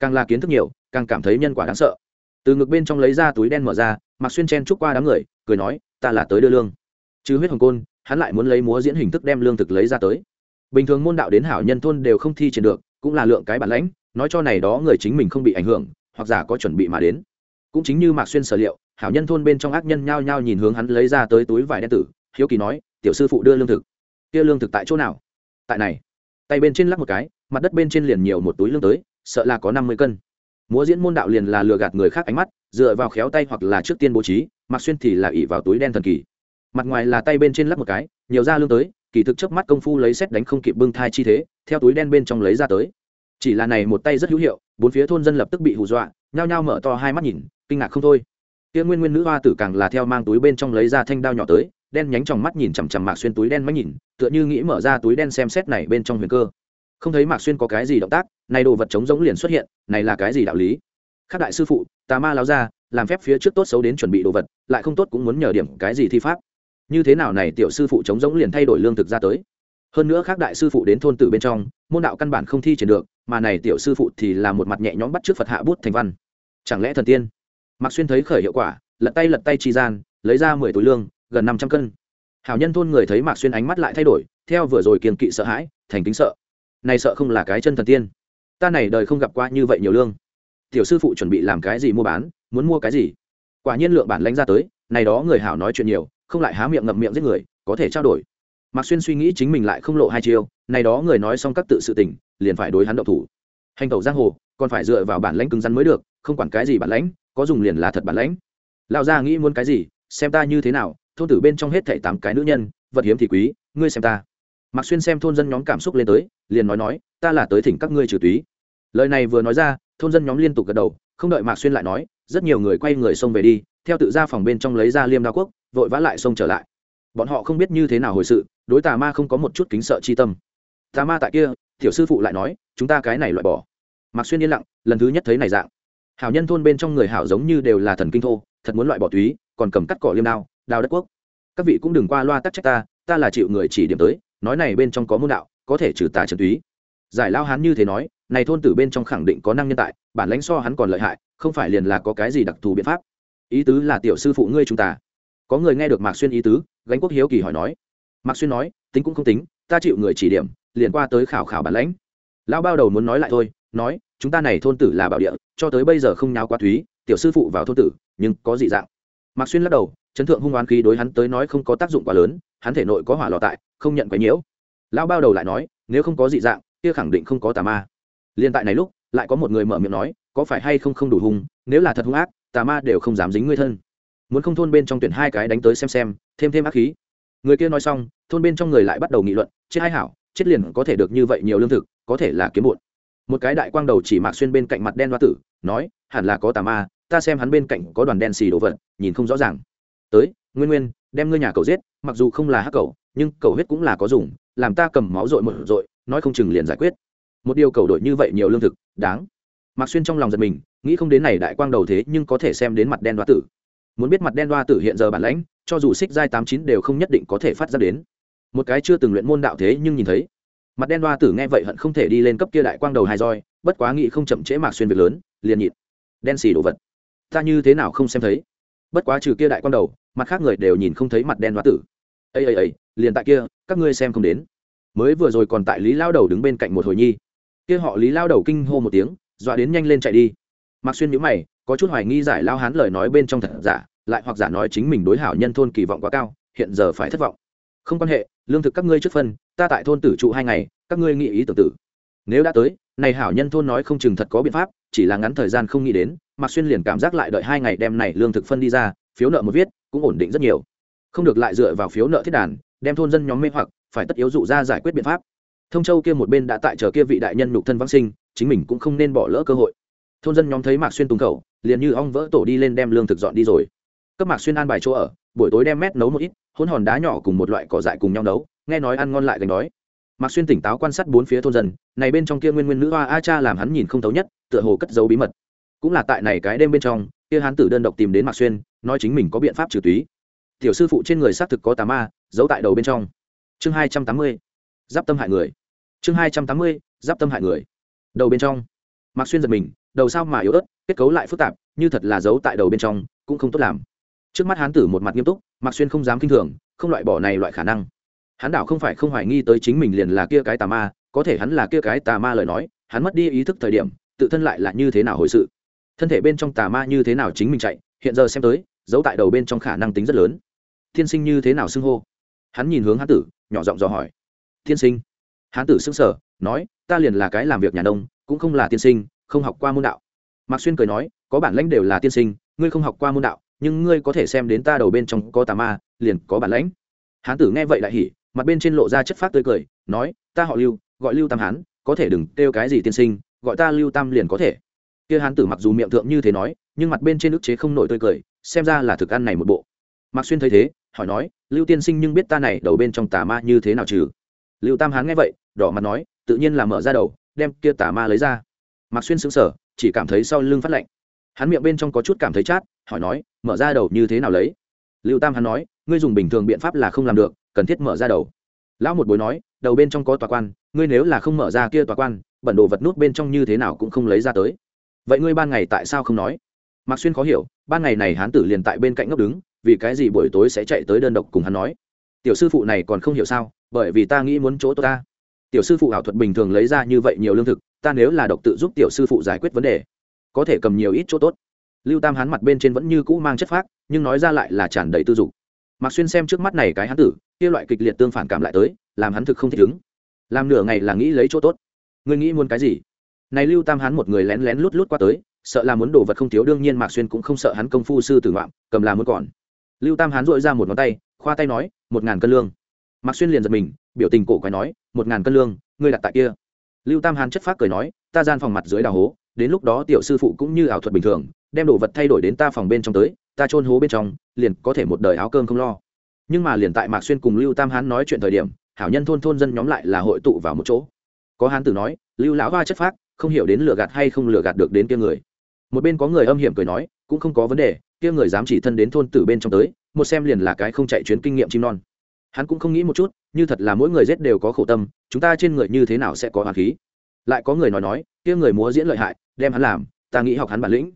Càng là kiến thức nhiều, càng cảm thấy nhân quả đáng sợ. Từ ngực bên trong lấy ra túi đen mở ra mặc xuyên chen chúc qua đám người, cười nói, ta là tới đưa lương. Chứ huyết hồng côn, hắn lại muốn lấy múa diễn hình thức đem lương thực lấy ra tới. Bình thường môn đạo đến hảo nhân thôn đều không thi triển được, cũng là lượng cái bản lãnh, nói cho này đó người chính mình không bị ảnh hưởng hoặc giả có chuẩn bị mà đến. Cũng chính như mạc xuyên sở liệu, hảo nhân thôn bên trong ác nhân nhao nhao nhìn hướng hắn lấy ra tới túi vải đen tử, hiếu kỳ nói, tiểu sư phụ đưa lương thực. Kia lương thực tại chỗ nào? Tại này. Tay bên trên lắc một cái, mặt đất bên trên liền nhiều một túi lương tới, sợ là có năm mươi cân. Múa diễn môn đạo liền là lừa gạt người khác ánh mắt, dựa vào khéo tay hoặc là trước tiên bố trí mặc xuyên thì là ỉ vào túi đen thần kỳ. Mặt ngoài là tay bên trên lắp một cái, nhiều ra lương tới, kỳ thực trước mắt công phu lấy xét đánh không kịp bưng thai chi thế, theo túi đen bên trong lấy ra tới chỉ là này một tay rất hữu hiệu, bốn phía thôn dân lập tức bị hù dọa, nhao nhao mở to hai mắt nhìn, kinh ngạc không thôi. Tiên nguyên nguyên nữ hoa tử càng là theo mang túi bên trong lấy ra thanh đao nhỏ tới, đen nhánh trong mắt nhìn chằm chằm mạc xuyên túi đen mắt nhìn, tựa như nghĩ mở ra túi đen xem xét này bên trong huyền cơ. Không thấy mạc xuyên có cái gì động tác, này đồ vật chống giống liền xuất hiện, này là cái gì đạo lý? Khác đại sư phụ, tà ma láo ra, làm phép phía trước tốt xấu đến chuẩn bị đồ vật, lại không tốt cũng muốn nhờ điểm cái gì thi pháp. Như thế nào này tiểu sư phụ chống giống liền thay đổi lương thực ra tới? Hơn nữa khác đại sư phụ đến thôn tử bên trong, môn đạo căn bản không thi triển được mà này tiểu sư phụ thì là một mặt nhẹ nhõm bắt trước phật hạ bút thành văn. Chẳng lẽ thần tiên? Mạc xuyên thấy khởi hiệu quả, lật tay lật tay chi gian, lấy ra mười túi lương, gần năm trăm cân. Hảo nhân thôn người thấy mạc xuyên ánh mắt lại thay đổi, theo vừa rồi kiềm kỵ sợ hãi, thành kính sợ. Này sợ không là cái chân thần tiên. Ta này đời không gặp qua như vậy nhiều lương. Tiểu sư phụ chuẩn bị làm cái gì mua bán, muốn mua cái gì? Quả nhiên lượng bản lãnh ra tới, này đó người hảo nói chuyện nhiều, không lại há miệng ngậm miệng giết người, có thể trao đổi. Mạc xuyên suy nghĩ chính mình lại không lộ hai chiêu, này đó người nói xong các tự sự tình liền phải đối hắn động thủ. Hành tẩu giang hồ, còn phải dựa vào bản lãnh cứng rắn mới được, không quản cái gì bản lãnh, có dùng liền là thật bản lãnh. Lão gia nghĩ muốn cái gì, xem ta như thế nào, thôn tử bên trong hết thảy tám cái nữ nhân, vật hiếm thì quý, ngươi xem ta. Mạc xuyên xem thôn dân nhóm cảm xúc lên tới, liền nói nói, ta là tới thỉnh các ngươi trừ túy. Lời này vừa nói ra, thôn dân nhóm liên tục gật đầu, không đợi mạc xuyên lại nói, rất nhiều người quay người xông về đi, theo tự ra phòng bên trong lấy ra liêm đao quốc, vội vã lại xông trở lại. Bọn họ không biết như thế nào hồi sự, đối tà ma không có một chút kính sợ chi tâm. Tà ma tại kia tiểu sư phụ lại nói, chúng ta cái này loại bỏ. Mạc xuyên yên lặng, lần thứ nhất thấy này dạng. Hảo nhân thôn bên trong người hảo giống như đều là thần kinh thô, thật muốn loại bỏ túy, còn cầm cắt cỏ liêm đao đao đất quốc. Các vị cũng đừng qua loa tắc trách ta ta là chịu người chỉ điểm tới, nói này bên trong có môn đạo, có thể trừ tà trần túy. Giải lao hán như thế nói, này thôn tử bên trong khẳng định có năng nhân tại, bản lãnh so hắn còn lợi hại, không phải liền là có cái gì đặc thù biện pháp. Ý tứ là tiểu sư phụ ngươi chúng ta. Có người nghe được mạc xuyên ý tứ, gánh quốc hiếu kỳ hỏi nói. Mạc xuyên nói, tính cũng không tính, ta chịu người chỉ điểm liền qua tới khảo khảo bản lãnh. Lão bao đầu muốn nói lại thôi, nói, chúng ta này thôn tử là bảo địa, cho tới bây giờ không nháo quá thúy, tiểu sư phụ vào thôn tử, nhưng có dị dạng. Mạc xuyên lắc đầu, chấn thượng hung oán khí đối hắn tới nói không có tác dụng quá lớn, hắn thể nội có hỏa lò tại, không nhận quấy nhiễu. Lão bao đầu lại nói, nếu không có dị dạng, kia khẳng định không có tà ma. Liên tại này lúc, lại có một người mở miệng nói, có phải hay không không đủ hung, nếu là thật hung ác, tà ma đều không dám dính ngươi thân. Muốn không thôn bên trong tuyển hai cái đánh tới xem xem, thêm thêm ác khí. Người kia nói xong, thôn bên trong người lại bắt đầu nghị luận, chết hai hảo chết liền có thể được như vậy nhiều lương thực, có thể là kiếm bụn một cái đại quang đầu chỉ mạc xuyên bên cạnh mặt đen hoa tử, nói, hẳn là có tà ma, ta xem hắn bên cạnh có đoàn đen xì đồ vật, nhìn không rõ ràng. Tới, nguyên nguyên, đem ngươi nhà cậu giết, mặc dù không là hắc cậu, nhưng cậu huyết cũng là có dùng, làm ta cầm máu dội một dội, nói không chừng liền giải quyết. Một điều cầu đổi như vậy nhiều lương thực, đáng. Mạc xuyên trong lòng giật mình, nghĩ không đến này đại quang đầu thế nhưng có thể xem đến mặt đen đoa tử. Muốn biết mặt đen đoa tử hiện giờ bản lãnh, cho dù xích giai tám chín đều không nhất định có thể phát ra đến một cái chưa từng luyện môn đạo thế nhưng nhìn thấy. Mặt đen đoa tử nghe vậy hận không thể đi lên cấp kia đại quang đầu hai roi, bất quá nghị không chậm trễ mạc xuyên việc lớn, liền nhịn. Đen xì đồ vật. Ta như thế nào không xem thấy? Bất quá trừ kia đại quang đầu, mặt khác người đều nhìn không thấy mặt đen đoa tử. Ây ây ây, liền tại kia, các ngươi xem không đến. Mới vừa rồi còn tại lý lao đầu đứng bên cạnh một hồi nhi. Kia họ lý lao đầu kinh hô một tiếng, dọa đến nhanh lên chạy đi. Mạc xuyên nhữ mày, có chút hoài nghi giải lao hán lời nói bên trong thật giả, lại hoặc giả nói chính mình đối hảo nhân thôn kỳ vọng quá cao, hiện giờ phải thất vọng. Không quan hệ lương thực các ngươi trước phân, ta tại thôn tử trụ hai ngày, các ngươi nghĩ ý tưởng tử. Nếu đã tới, này hảo nhân thôn nói không chừng thật có biện pháp, chỉ là ngắn thời gian không nghĩ đến, mạc xuyên liền cảm giác lại đợi hai ngày đem này lương thực phân đi ra, phiếu nợ một viết, cũng ổn định rất nhiều. Không được lại dựa vào phiếu nợ thiết đàn, đem thôn dân nhóm mê hoặc, phải tất yếu dụ ra giải quyết biện pháp. Thông châu kia một bên đã tại chờ kia vị đại nhân nhục thân vãng sinh, chính mình cũng không nên bỏ lỡ cơ hội. Thôn dân nhóm thấy mạc xuyên tùng khẩu, liền như ong vỡ tổ đi lên đem lương thực dọn đi rồi. Cấp mạc xuyên an bài chỗ ở buổi tối đem mét nấu một ít, hỗn hòn đá nhỏ cùng một loại cỏ dại cùng nhau nấu, nghe nói ăn ngon lại gánh đói. Mạc xuyên tỉnh táo quan sát bốn phía thôn dân, này bên trong kia nguyên nguyên nữ hoa a cha làm hắn nhìn không thấu nhất, tựa hồ cất giấu bí mật. Cũng là tại này cái đêm bên trong, kia hắn tử đơn độc tìm đến mạc xuyên, nói chính mình có biện pháp trừ túy. Tiểu sư phụ trên người xác thực có tà ma, giấu tại đầu bên trong. Chương hai trăm tám mươi, giáp tâm hại người. Chương hai trăm tám mươi, giáp tâm hại người. Đầu bên trong. Mạc xuyên giật mình, đầu sao mà yếu ớt, kết cấu lại phức tạp, như thật là giấu tại đầu bên trong, cũng không tốt làm trước mắt hán tử một mặt nghiêm túc mạc xuyên không dám k i n h thường, không loại bỏ này loại khả năng. Hắn đảo không phải không hoài nghi tới chính mình liền là kia cái tà ma, có thể hắn là kia cái tà ma lời nói, hắn mất đi ý thức thời điểm, tự thân lại là như thế nào hồi sự? Thân thể bên trong tà ma như thế nào chính mình chạy, hiện giờ xem tới, giấu tại đầu bên trong khả năng tính rất lớn. Thiên sinh như thế nào xưng hô? Hắn nhìn hướng hán tử, nhỏ giọng dò hỏi. Thiên sinh. Hán tử xưng sở nói, ta liền là cái làm việc nhà nông, cũng không là tiên sinh, không học qua môn đạo. Mạc xuyên cười nói, có bản lãnh đều là tiên sinh, ngươi không học qua môn đạo nhưng ngươi có thể xem đến ta đầu bên trong có tà ma, liền có bản lãnh. Hán tử nghe vậy lại hỉ, mặt bên trên lộ ra chất phát tươi cười, nói, ta họ lưu, gọi lưu tam hán, có thể đừng kêu cái gì tiên sinh, gọi ta lưu tam liền có thể. Kia hán tử mặc dù miệng thượng như thế nói, nhưng mặt bên trên ức chế không nổi tươi cười, xem ra là thực ăn này một bộ. Mạc xuyên thấy thế, hỏi nói, lưu tiên sinh nhưng biết ta này đầu bên trong tà ma như thế nào trừ lưu tam hán nghe vậy, đỏ mặt nói, tự nhiên là mở ra đầu, đem kia tà ma lấy ra. Mạc xuyên sững sờ, chỉ cảm thấy sau lưng phát lạnh. Hắn miệng bên trong có chút cảm thấy chát hỏi nói, mở ra đầu như thế nào lấy? Lưu tam hắn nói, ngươi dùng bình thường biện pháp là không làm được, cần thiết mở ra đầu. Lão một bối nói, đầu bên trong có tòa quan, ngươi nếu là không mở ra kia tòa quan, bẩn đồ vật nút bên trong như thế nào cũng không lấy ra tới. Vậy ngươi ban ngày tại sao không nói? Mạc xuyên khó hiểu, ban ngày này hán tử liền tại bên cạnh ngốc đứng, vì cái gì buổi tối sẽ chạy tới đơn độc cùng hắn nói? Tiểu sư phụ này còn không hiểu sao, bởi vì ta nghĩ muốn chỗ tôi ta. Tiểu sư phụ ảo thuật bình thường lấy ra như vậy nhiều lương thực, ta nếu là độc tự giúp tiểu sư phụ giải quyết vấn đề, có thể cầm nhiều ít chỗ tốt lưu tam hán mặt bên trên vẫn như cũ mang chất phác, nhưng nói ra lại là tràn đầy tư dục. Mặc xuyên xem trước mắt này cái hán tử, kia loại kịch liệt tương phản cảm lại tới, làm hắn thực không thích ứng. Làm nửa ngày là nghĩ lấy chỗ tốt. Ngươi nghĩ muốn cái gì? Này lưu tam hán một người lén lén lút lút qua tới, sợ là muốn đồ vật không thiếu, đương nhiên mạc xuyên cũng không sợ hắn công phu sư tử ngoạm, cầm là muốn còn. Lưu tam hán dội ra một ngón tay, khoa tay nói, một ngàn cân lương. Mạc xuyên liền giật mình, biểu tình cổ quái nói, một ngàn cân lương, ngươi đặt tại kia. Lưu tam hán chất phác cười nói, ta gian phòng mặt dưới đào hố, đến lúc đó tiểu sư phụ cũng như ảo thuật bình thường đem đồ vật thay đổi đến ta phòng bên trong tới, ta trôn hố bên trong, liền có thể một đời áo cơm không lo. Nhưng mà liền tại mạc xuyên cùng lưu tam hán nói chuyện thời điểm, hảo nhân thôn thôn dân nhóm lại là hội tụ vào một chỗ. Có hán tử nói, lưu lão va chất phác, không hiểu đến lừa gạt hay không lừa gạt được đến kia người. Một bên có người âm hiểm cười nói, cũng không có vấn đề, kia người dám chỉ thân đến thôn tử bên trong tới, một xem liền là cái không chạy chuyến kinh nghiệm chim non. Hắn cũng không nghĩ một chút, như thật là mỗi người rét đều có khổ tâm, chúng ta trên người như thế nào sẽ có hoàng khí? Lại có người nói nói, kia người múa diễn lợi hại, đem hắn làm, ta nghĩ học hắn bản lĩnh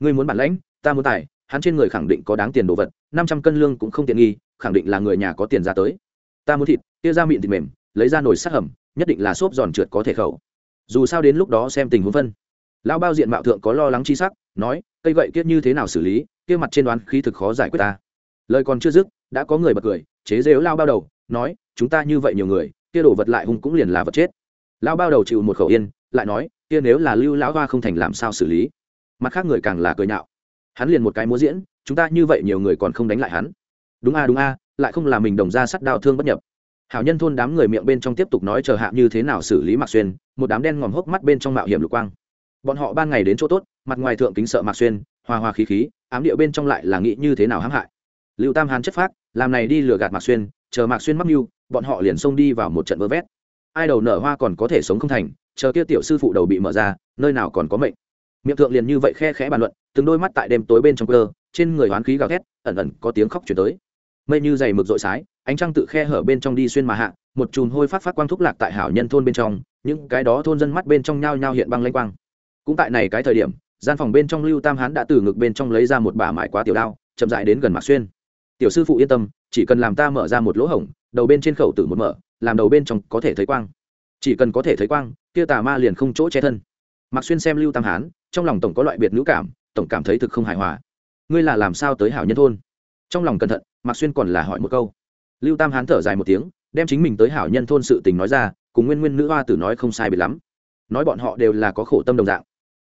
ngươi muốn bản lãnh, ta muốn tài, hắn trên người khẳng định có đáng tiền đồ vật, năm trăm cân lương cũng không tiện nghi, khẳng định là người nhà có tiền ra tới. Ta muốn thịt, kia ra miệng thịt mềm, lấy ra nồi sát hầm, nhất định là xốp giòn trượt có thể khẩu. Dù sao đến lúc đó xem tình huống phân. Lão bao diện mạo thượng có lo lắng chi sắc, nói, cây gậy kiết như thế nào xử lý, kia mặt trên đoán khí thực khó giải quyết ta. Lời còn chưa dứt, đã có người bật cười, chế rêu lao bao đầu, nói, chúng ta như vậy nhiều người, kia đồ vật lại hung cũng liền là vật chết. Lao bao đầu chịu một khẩu yên, lại nói, kia nếu là lưu lão hoa không thành làm sao xử lý? Mặt khác người càng là cười nhạo. Hắn liền một cái múa diễn, chúng ta như vậy nhiều người còn không đánh lại hắn. Đúng a đúng a, lại không là mình đồng ra sắt đao thương bất nhập. Hảo nhân thôn đám người miệng bên trong tiếp tục nói chờ hạ như thế nào xử lý mạc xuyên, một đám đen ngòm hốc mắt bên trong mạo hiểm lục quang. Bọn họ ban ngày đến chỗ tốt, mặt ngoài thượng kính sợ mạc xuyên hoa hoa khí khí, ám điệu bên trong lại là nghĩ như thế nào hãm hại. Lưu tam hán chất phác, làm này đi lừa gạt mạc xuyên, chờ mạc xuyên mắc mưu, bọn họ liền xông đi vào một trận vơ vét. Ai đầu nở hoa còn có thể sống không thành, chờ kia tiểu sư phụ đầu bị mở ra, nơi nào còn có mệnh miệng thượng liền như vậy khe khẽ bàn luận, từng đôi mắt tại đêm tối bên trong cơ, trên người hoán khí gào thét, ẩn ẩn có tiếng khóc chuyển tới. Mây như dày mực rội sái, ánh trăng tự khe hở bên trong đi xuyên mà hạ, một chùm hôi phát phát quang thúc lạc tại hảo nhân thôn bên trong, những cái đó thôn dân mắt bên trong nhao nhao hiện băng lanh quang. Cũng tại này cái thời điểm, gian phòng bên trong lưu tam hán đã từ ngực bên trong lấy ra một bà mải quá tiểu đao, chậm dại đến gần mạc xuyên. Tiểu sư phụ yên tâm, chỉ cần làm ta mở ra một lỗ hổng, đầu bên trên khẩu tử một mở, làm đầu bên trong có thể thấy quang. Chỉ cần có thể thấy quang, kia tà ma liền không chỗ che thân. Mạc xuyên xem lưu tam hán trong lòng tổng có loại biệt nữ cảm, tổng cảm thấy thực không hài hòa. Ngươi là làm sao tới hảo nhân thôn? Trong lòng cẩn thận, mạc xuyên còn là hỏi một câu. Lưu tam hán thở dài một tiếng, đem chính mình tới hảo nhân thôn sự tình nói ra, cùng nguyên nguyên nữ hoa tử nói không sai biệt lắm. Nói bọn họ đều là có khổ tâm đồng dạng.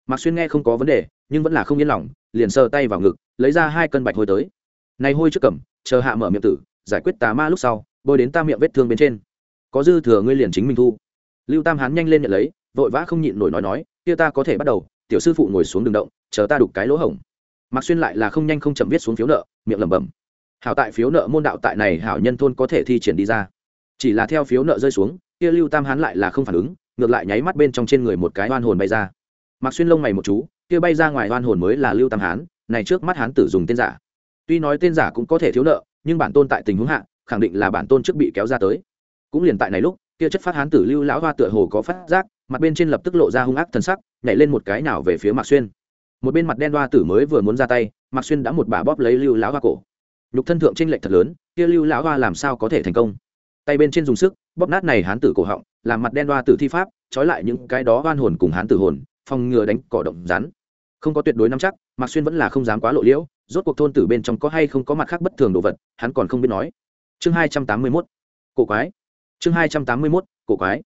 Mạc xuyên nghe không có vấn đề, nhưng vẫn là không yên lòng, liền sờ tay vào ngực, lấy ra hai cân bạch hôi tới. Này hôi trước cầm, chờ hạ mở miệng tử, giải quyết tà ma lúc sau, bôi đến ta miệng vết thương bên trên. Có dư thừa ngươi liền chính mình thu. Lưu tam hán nhanh lên nhận lấy, vội vã không nhịn nổi nói nói, kia ta có thể bắt đầu tiểu sư phụ ngồi xuống đường động, chờ ta đục cái lỗ hổng. Mặc xuyên lại là không nhanh không chậm viết xuống phiếu nợ, miệng lẩm bẩm. Hảo tại phiếu nợ môn đạo tại này hảo nhân thôn có thể thi triển đi ra. Chỉ là theo phiếu nợ rơi xuống, kia lưu tam hán lại là không phản ứng, ngược lại nháy mắt bên trong trên người một cái oan hồn bay ra. Mặc xuyên lông mày một chú, kia bay ra ngoài oan hồn mới là lưu tam hán, này trước mắt hán tử dùng tên giả. Tuy nói tên giả cũng có thể thiếu nợ, nhưng bản tôn tại tình huống hạ, khẳng định là bản tôn trước bị kéo ra tới. Cũng liền tại này lúc kia chất phát hán tử lưu lão hoa tựa hồ có phát giác, mặt bên trên lập tức lộ ra hung ác thần sắc, nhảy lên một cái nào về phía mạc xuyên. Một bên mặt đen hoa tử mới vừa muốn ra tay, mạc xuyên đã một bà bóp lấy lưu lão hoa cổ. Nhục thân thượng tranh lệch thật lớn, kia lưu lão hoa làm sao có thể thành công? Tay bên trên dùng sức, bóp nát này hán tử cổ họng, làm mặt đen hoa tử thi pháp, trói lại những cái đó oan hồn cùng hán tử hồn, phòng ngừa đánh cỏ động rắn. Không có tuyệt đối nắm chắc, mạc xuyên vẫn là không dám quá lộ liễu, rốt cuộc thôn tử bên trong có hay không có mặt khác bất thường đồ vật, hắn còn không biết nói. Chương hai trăm tám mươi mốt. Cổ quái chương hai trăm tám mươi mốt, cổ quái.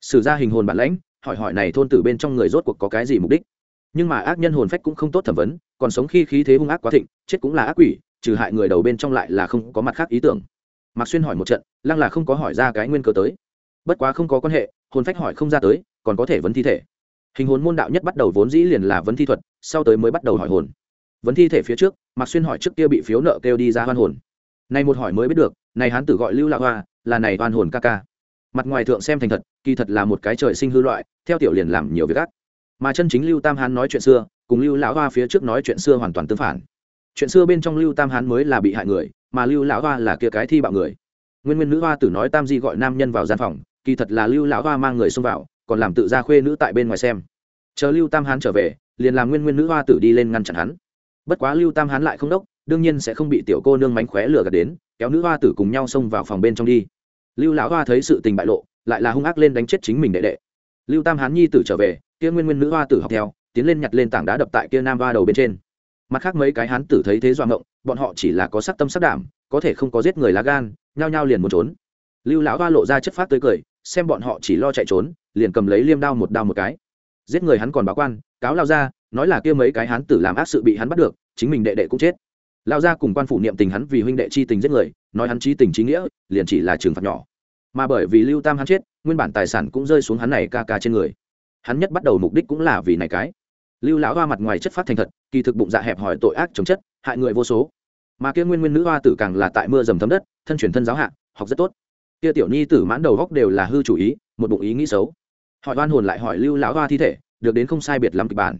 Sử ra hình hồn bản lãnh, hỏi hỏi này thôn tử bên trong người rốt cuộc có cái gì mục đích? Nhưng mà ác nhân hồn phách cũng không tốt thẩm vấn, còn sống khi khí thế hung ác quá thịnh, chết cũng là ác quỷ, trừ hại người đầu bên trong lại là không có mặt khác ý tưởng. Mạc xuyên hỏi một trận, lăng là không có hỏi ra cái nguyên cơ tới. Bất quá không có quan hệ, hồn phách hỏi không ra tới, còn có thể vấn thi thể. Hình hồn môn đạo nhất bắt đầu vốn dĩ liền là vấn thi thuật, sau tới mới bắt đầu hỏi hồn. Vấn thi thể phía trước, mạc xuyên hỏi trước kia bị phiếu nợ kêu đi ra hoan hồn. Nay một hỏi mới biết được này hán tử gọi lưu lạ hoa, là này oan hồn ca ca. Mặt ngoài thượng xem thành thật, kỳ thật là một cái trời sinh hư loại, theo tiểu liền làm nhiều việc ác. Mà chân chính lưu tam hán nói chuyện xưa, cùng lưu lão hoa phía trước nói chuyện xưa hoàn toàn tương phản. Chuyện xưa bên trong lưu tam hán mới là bị hại người, mà lưu lão hoa là kia cái thi bạo người. Nguyên nguyên nữ hoa tử nói tam di gọi nam nhân vào gian phòng, kỳ thật là lưu lão hoa mang người xông vào, còn làm tự ra khuê nữ tại bên ngoài xem. Chờ lưu tam hán trở về, liền làm nguyên nguyên nữ hoa tử đi lên ngăn chặn hắn. Bất quá lưu tam hán lại không đốc đương nhiên sẽ không bị tiểu cô nương mánh khóe lửa gạt đến, kéo nữ hoa tử cùng nhau xông vào phòng bên trong đi. Lưu lão hoa thấy sự tình bại lộ, lại là hung ác lên đánh chết chính mình đệ đệ. Lưu tam hán nhi tử trở về, kia nguyên nguyên nữ hoa tử học theo, tiến lên nhặt lên tảng đá đập tại kia nam hoa đầu bên trên. Mặt khác mấy cái hán tử thấy thế doạ ngộng, bọn họ chỉ là có sắc tâm sắc đảm, có thể không có giết người lá gan, nhao nhao liền muốn trốn. Lưu lão hoa lộ ra chất phát tới cười, xem bọn họ chỉ lo chạy trốn, liền cầm lấy liêm đao một đao một cái. Giết người hắn còn báo quan, cáo lao ra, nói là kia mấy cái hán tử làm ác sự bị hắn bắt được, chính mình đệ đệ cũng chết lao ra cùng quan phủ niệm tình hắn vì huynh đệ chi tình giết người, nói hắn chi tình trí nghĩa, liền chỉ là trường phạt nhỏ. Mà bởi vì lưu tam hắn chết, nguyên bản tài sản cũng rơi xuống hắn này ca ca trên người. Hắn nhất bắt đầu mục đích cũng là vì này cái. Lưu lão hoa mặt ngoài chất phát thành thật, kỳ thực bụng dạ hẹp hỏi tội ác chống chất, hại người vô số. Mà kia nguyên nguyên nữ hoa tử càng là tại mưa dầm thấm đất, thân truyền thân giáo hạ, học rất tốt. Kia tiểu nhi tử mãn đầu góc đều là hư chủ ý, một bụng ý nghĩ xấu. Hỏi oan hồn lại hỏi lưu lão hoa thi thể, được đến không sai biệt lắm kịch bản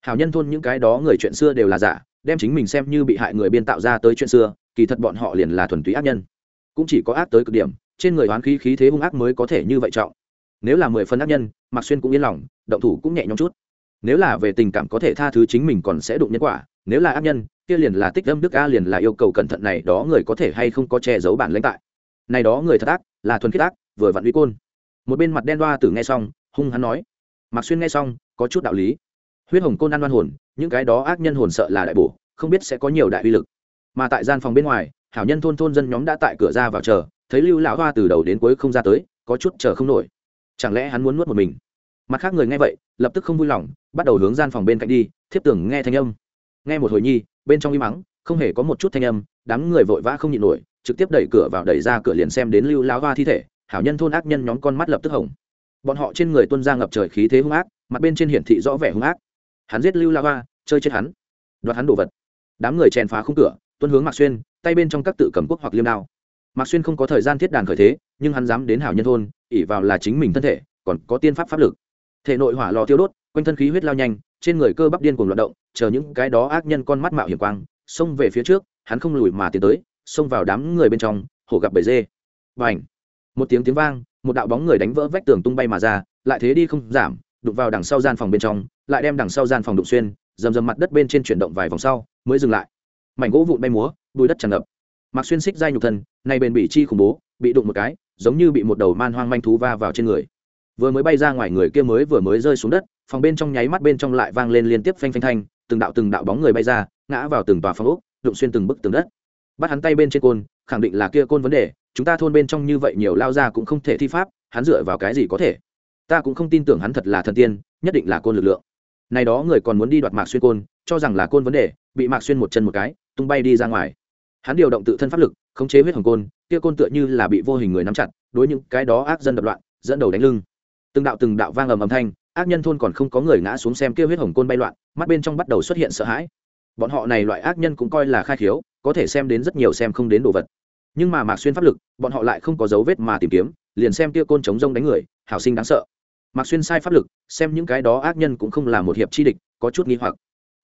hảo nhân thôn những cái đó người chuyện xưa đều là giả, đem chính mình xem như bị hại người biên tạo ra tới chuyện xưa, kỳ thật bọn họ liền là thuần túy ác nhân. Cũng chỉ có ác tới cực điểm, trên người oán khí khí thế hung ác mới có thể như vậy trọng. Nếu là mười phân ác nhân, mạc xuyên cũng yên lòng, động thủ cũng nhẹ nhõm chút. Nếu là về tình cảm có thể tha thứ chính mình còn sẽ đụng nhân quả, nếu là ác nhân, kia liền là tích âm đức a liền là yêu cầu cẩn thận này đó người có thể hay không có che giấu bản lãnh tại. Này đó người thật ác, là thuần khiết ác, vừa vặn uy côn. Một bên mặt đen đoa tử nghe xong, hung hắn nói. Mạc xuyên nghe xong, có chút đạo lý huyết hồng côn ăn oan hồn, những cái đó ác nhân hồn sợ là đại bổ, không biết sẽ có nhiều đại uy lực. Mà tại gian phòng bên ngoài, hảo nhân thôn thôn dân nhóm đã tại cửa ra vào chờ, thấy lưu lão hoa từ đầu đến cuối không ra tới, có chút chờ không nổi. Chẳng lẽ hắn muốn nuốt một mình? Mặt khác người nghe vậy, lập tức không vui lòng, bắt đầu hướng gian phòng bên cạnh đi, thiếp tưởng nghe thanh âm. Nghe một hồi nhi, bên trong im mắng, không hề có một chút thanh âm, đám người vội vã không nhịn nổi, trực tiếp đẩy cửa vào, đẩy ra cửa liền xem đến lưu lão hoa thi thể, hảo nhân thôn ác nhân nhóm con mắt lập tức hồng. Bọn họ trên người tuân ra ngập trời khí thế hung ác, mặt bên trên hiển thị rõ vẻ hung ác hắn giết lưu la hoa, chơi chết hắn. Đoạt hắn đồ vật. Đám người chèn phá khung cửa, tuân hướng mạc xuyên, tay bên trong các tự cầm quốc hoặc liêm đao. Mạc xuyên không có thời gian thiết đàn khởi thế, nhưng hắn dám đến hảo nhân thôn ỉ vào là chính mình thân thể, còn có tiên pháp pháp lực. Thể nội hỏa lò tiêu đốt, quanh thân khí huyết lao nhanh, trên người cơ bắp điên cuồng loạt động, chờ những cái đó ác nhân con mắt mạo hiểm quang, xông về phía trước, hắn không lùi mà tiến tới, xông vào đám người bên trong, hổ gặp bầy dê. Và ảnh một tiếng tiếng vang, một đạo bóng người đánh vỡ vách tường tung bay mà ra, lại thế đi không giảm đục vào đằng sau gian phòng bên trong lại đem đằng sau gian phòng đụng xuyên, dầm dầm mặt đất bên trên chuyển động vài vòng sau, mới dừng lại. Mảnh gỗ vụn bay múa, bùi đất tràn ngập. Mặc xuyên xích dai nhục thân này bền bị chi khủng bố, bị đụng một cái, giống như bị một đầu man hoang manh thú va vào trên người. Vừa mới bay ra ngoài người kia mới vừa mới rơi xuống đất, phòng bên trong nháy mắt bên trong lại vang lên liên tiếp phanh phanh thanh, từng đạo từng đạo bóng người bay ra, ngã vào từng tòa phòng ốc, đụng xuyên từng bức tường đất. Bắt hắn tay bên trên côn, khẳng định là kia côn vấn đề, chúng ta thôn bên trong như vậy nhiều lao ra cũng không thể thi pháp, hắn dựa vào cái gì có thể? Ta cũng không tin tưởng hắn thật là thần tiên, nhất định là côn lực lượng này đó người còn muốn đi đoạt mạc xuyên côn, cho rằng là côn vấn đề, bị mạc xuyên một chân một cái, tung bay đi ra ngoài. Hắn điều động tự thân pháp lực, khống chế huyết hồng côn, kia côn tựa như là bị vô hình người nắm chặt, đối những cái đó ác dân đập loạn, dẫn đầu đánh lưng. Từng đạo từng đạo vang ầm âm thanh, ác nhân thôn còn không có người ngã xuống xem kia huyết hồng côn bay loạn, mắt bên trong bắt đầu xuất hiện sợ hãi. Bọn họ này loại ác nhân cũng coi là khai khiếu, có thể xem đến rất nhiều xem không đến đồ vật. Nhưng mà mạc xuyên pháp lực, bọn họ lại không có dấu vết mà tìm kiếm, liền xem kia côn chống rông đánh người, hảo sinh đáng sợ mạc xuyên sai pháp lực, xem những cái đó ác nhân cũng không là một hiệp chi địch, có chút nghi hoặc.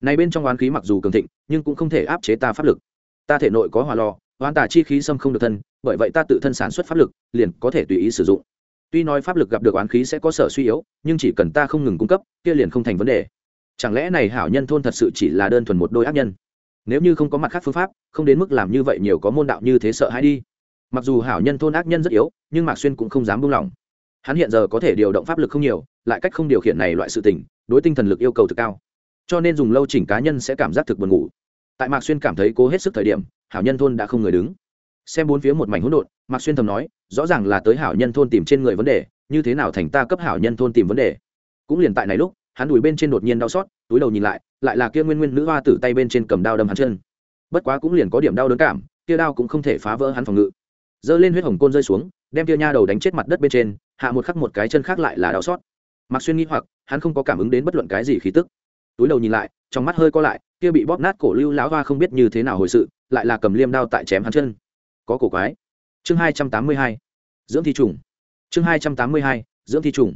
Này bên trong oán khí mặc dù cường thịnh, nhưng cũng không thể áp chế ta pháp lực. Ta thể nội có hỏa lò, oán tà chi khí xâm không được thân, bởi vậy ta tự thân sản xuất pháp lực, liền có thể tùy ý sử dụng. Tuy nói pháp lực gặp được oán khí sẽ có sở suy yếu, nhưng chỉ cần ta không ngừng cung cấp, kia liền không thành vấn đề. Chẳng lẽ này hảo nhân thôn thật sự chỉ là đơn thuần một đôi ác nhân? Nếu như không có mặt khác phương pháp, không đến mức làm như vậy nhiều có môn đạo như thế sợ hãi đi. Mặc dù hảo nhân thôn ác nhân rất yếu, nhưng mạc xuyên cũng không dám buông lỏng hắn hiện giờ có thể điều động pháp lực không nhiều, lại cách không điều khiển này loại sự tình, đối tinh thần lực yêu cầu thực cao. Cho nên dùng lâu chỉnh cá nhân sẽ cảm giác thực buồn ngủ. Tại mạc xuyên cảm thấy cố hết sức thời điểm, hảo nhân thôn đã không người đứng. Xem bốn phía một mảnh hỗn độn, mạc xuyên thầm nói, rõ ràng là tới hảo nhân thôn tìm trên người vấn đề, như thế nào thành ta cấp hảo nhân thôn tìm vấn đề. Cũng liền tại này lúc, hắn đùi bên trên đột nhiên đau xót, túi đầu nhìn lại lại là kia nguyên nguyên nữ hoa tử tay bên trên cầm đao đâm hắn chân. Bất quá cũng liền có điểm đau đớn cảm, kia đao cũng không thể phá vỡ hắn phòng ngự. Giơ lên huyết hồng côn rơi xuống, đem kia nha đầu đánh chết mặt đất bên trên hạ một khắc một cái chân khác lại là đau xót. Mặc xuyên nghĩ hoặc, hắn không có cảm ứng đến bất luận cái gì khí tức. Túi đầu nhìn lại, trong mắt hơi co lại, kia bị bóp nát cổ lưu lão hoa không biết như thế nào hồi sự, lại là cầm liêm đao tại chém hắn chân. Có cổ quái. Chương hai trăm tám mươi hai. Dưỡng thi trùng. Chương hai trăm tám mươi hai, dưỡng thi trùng.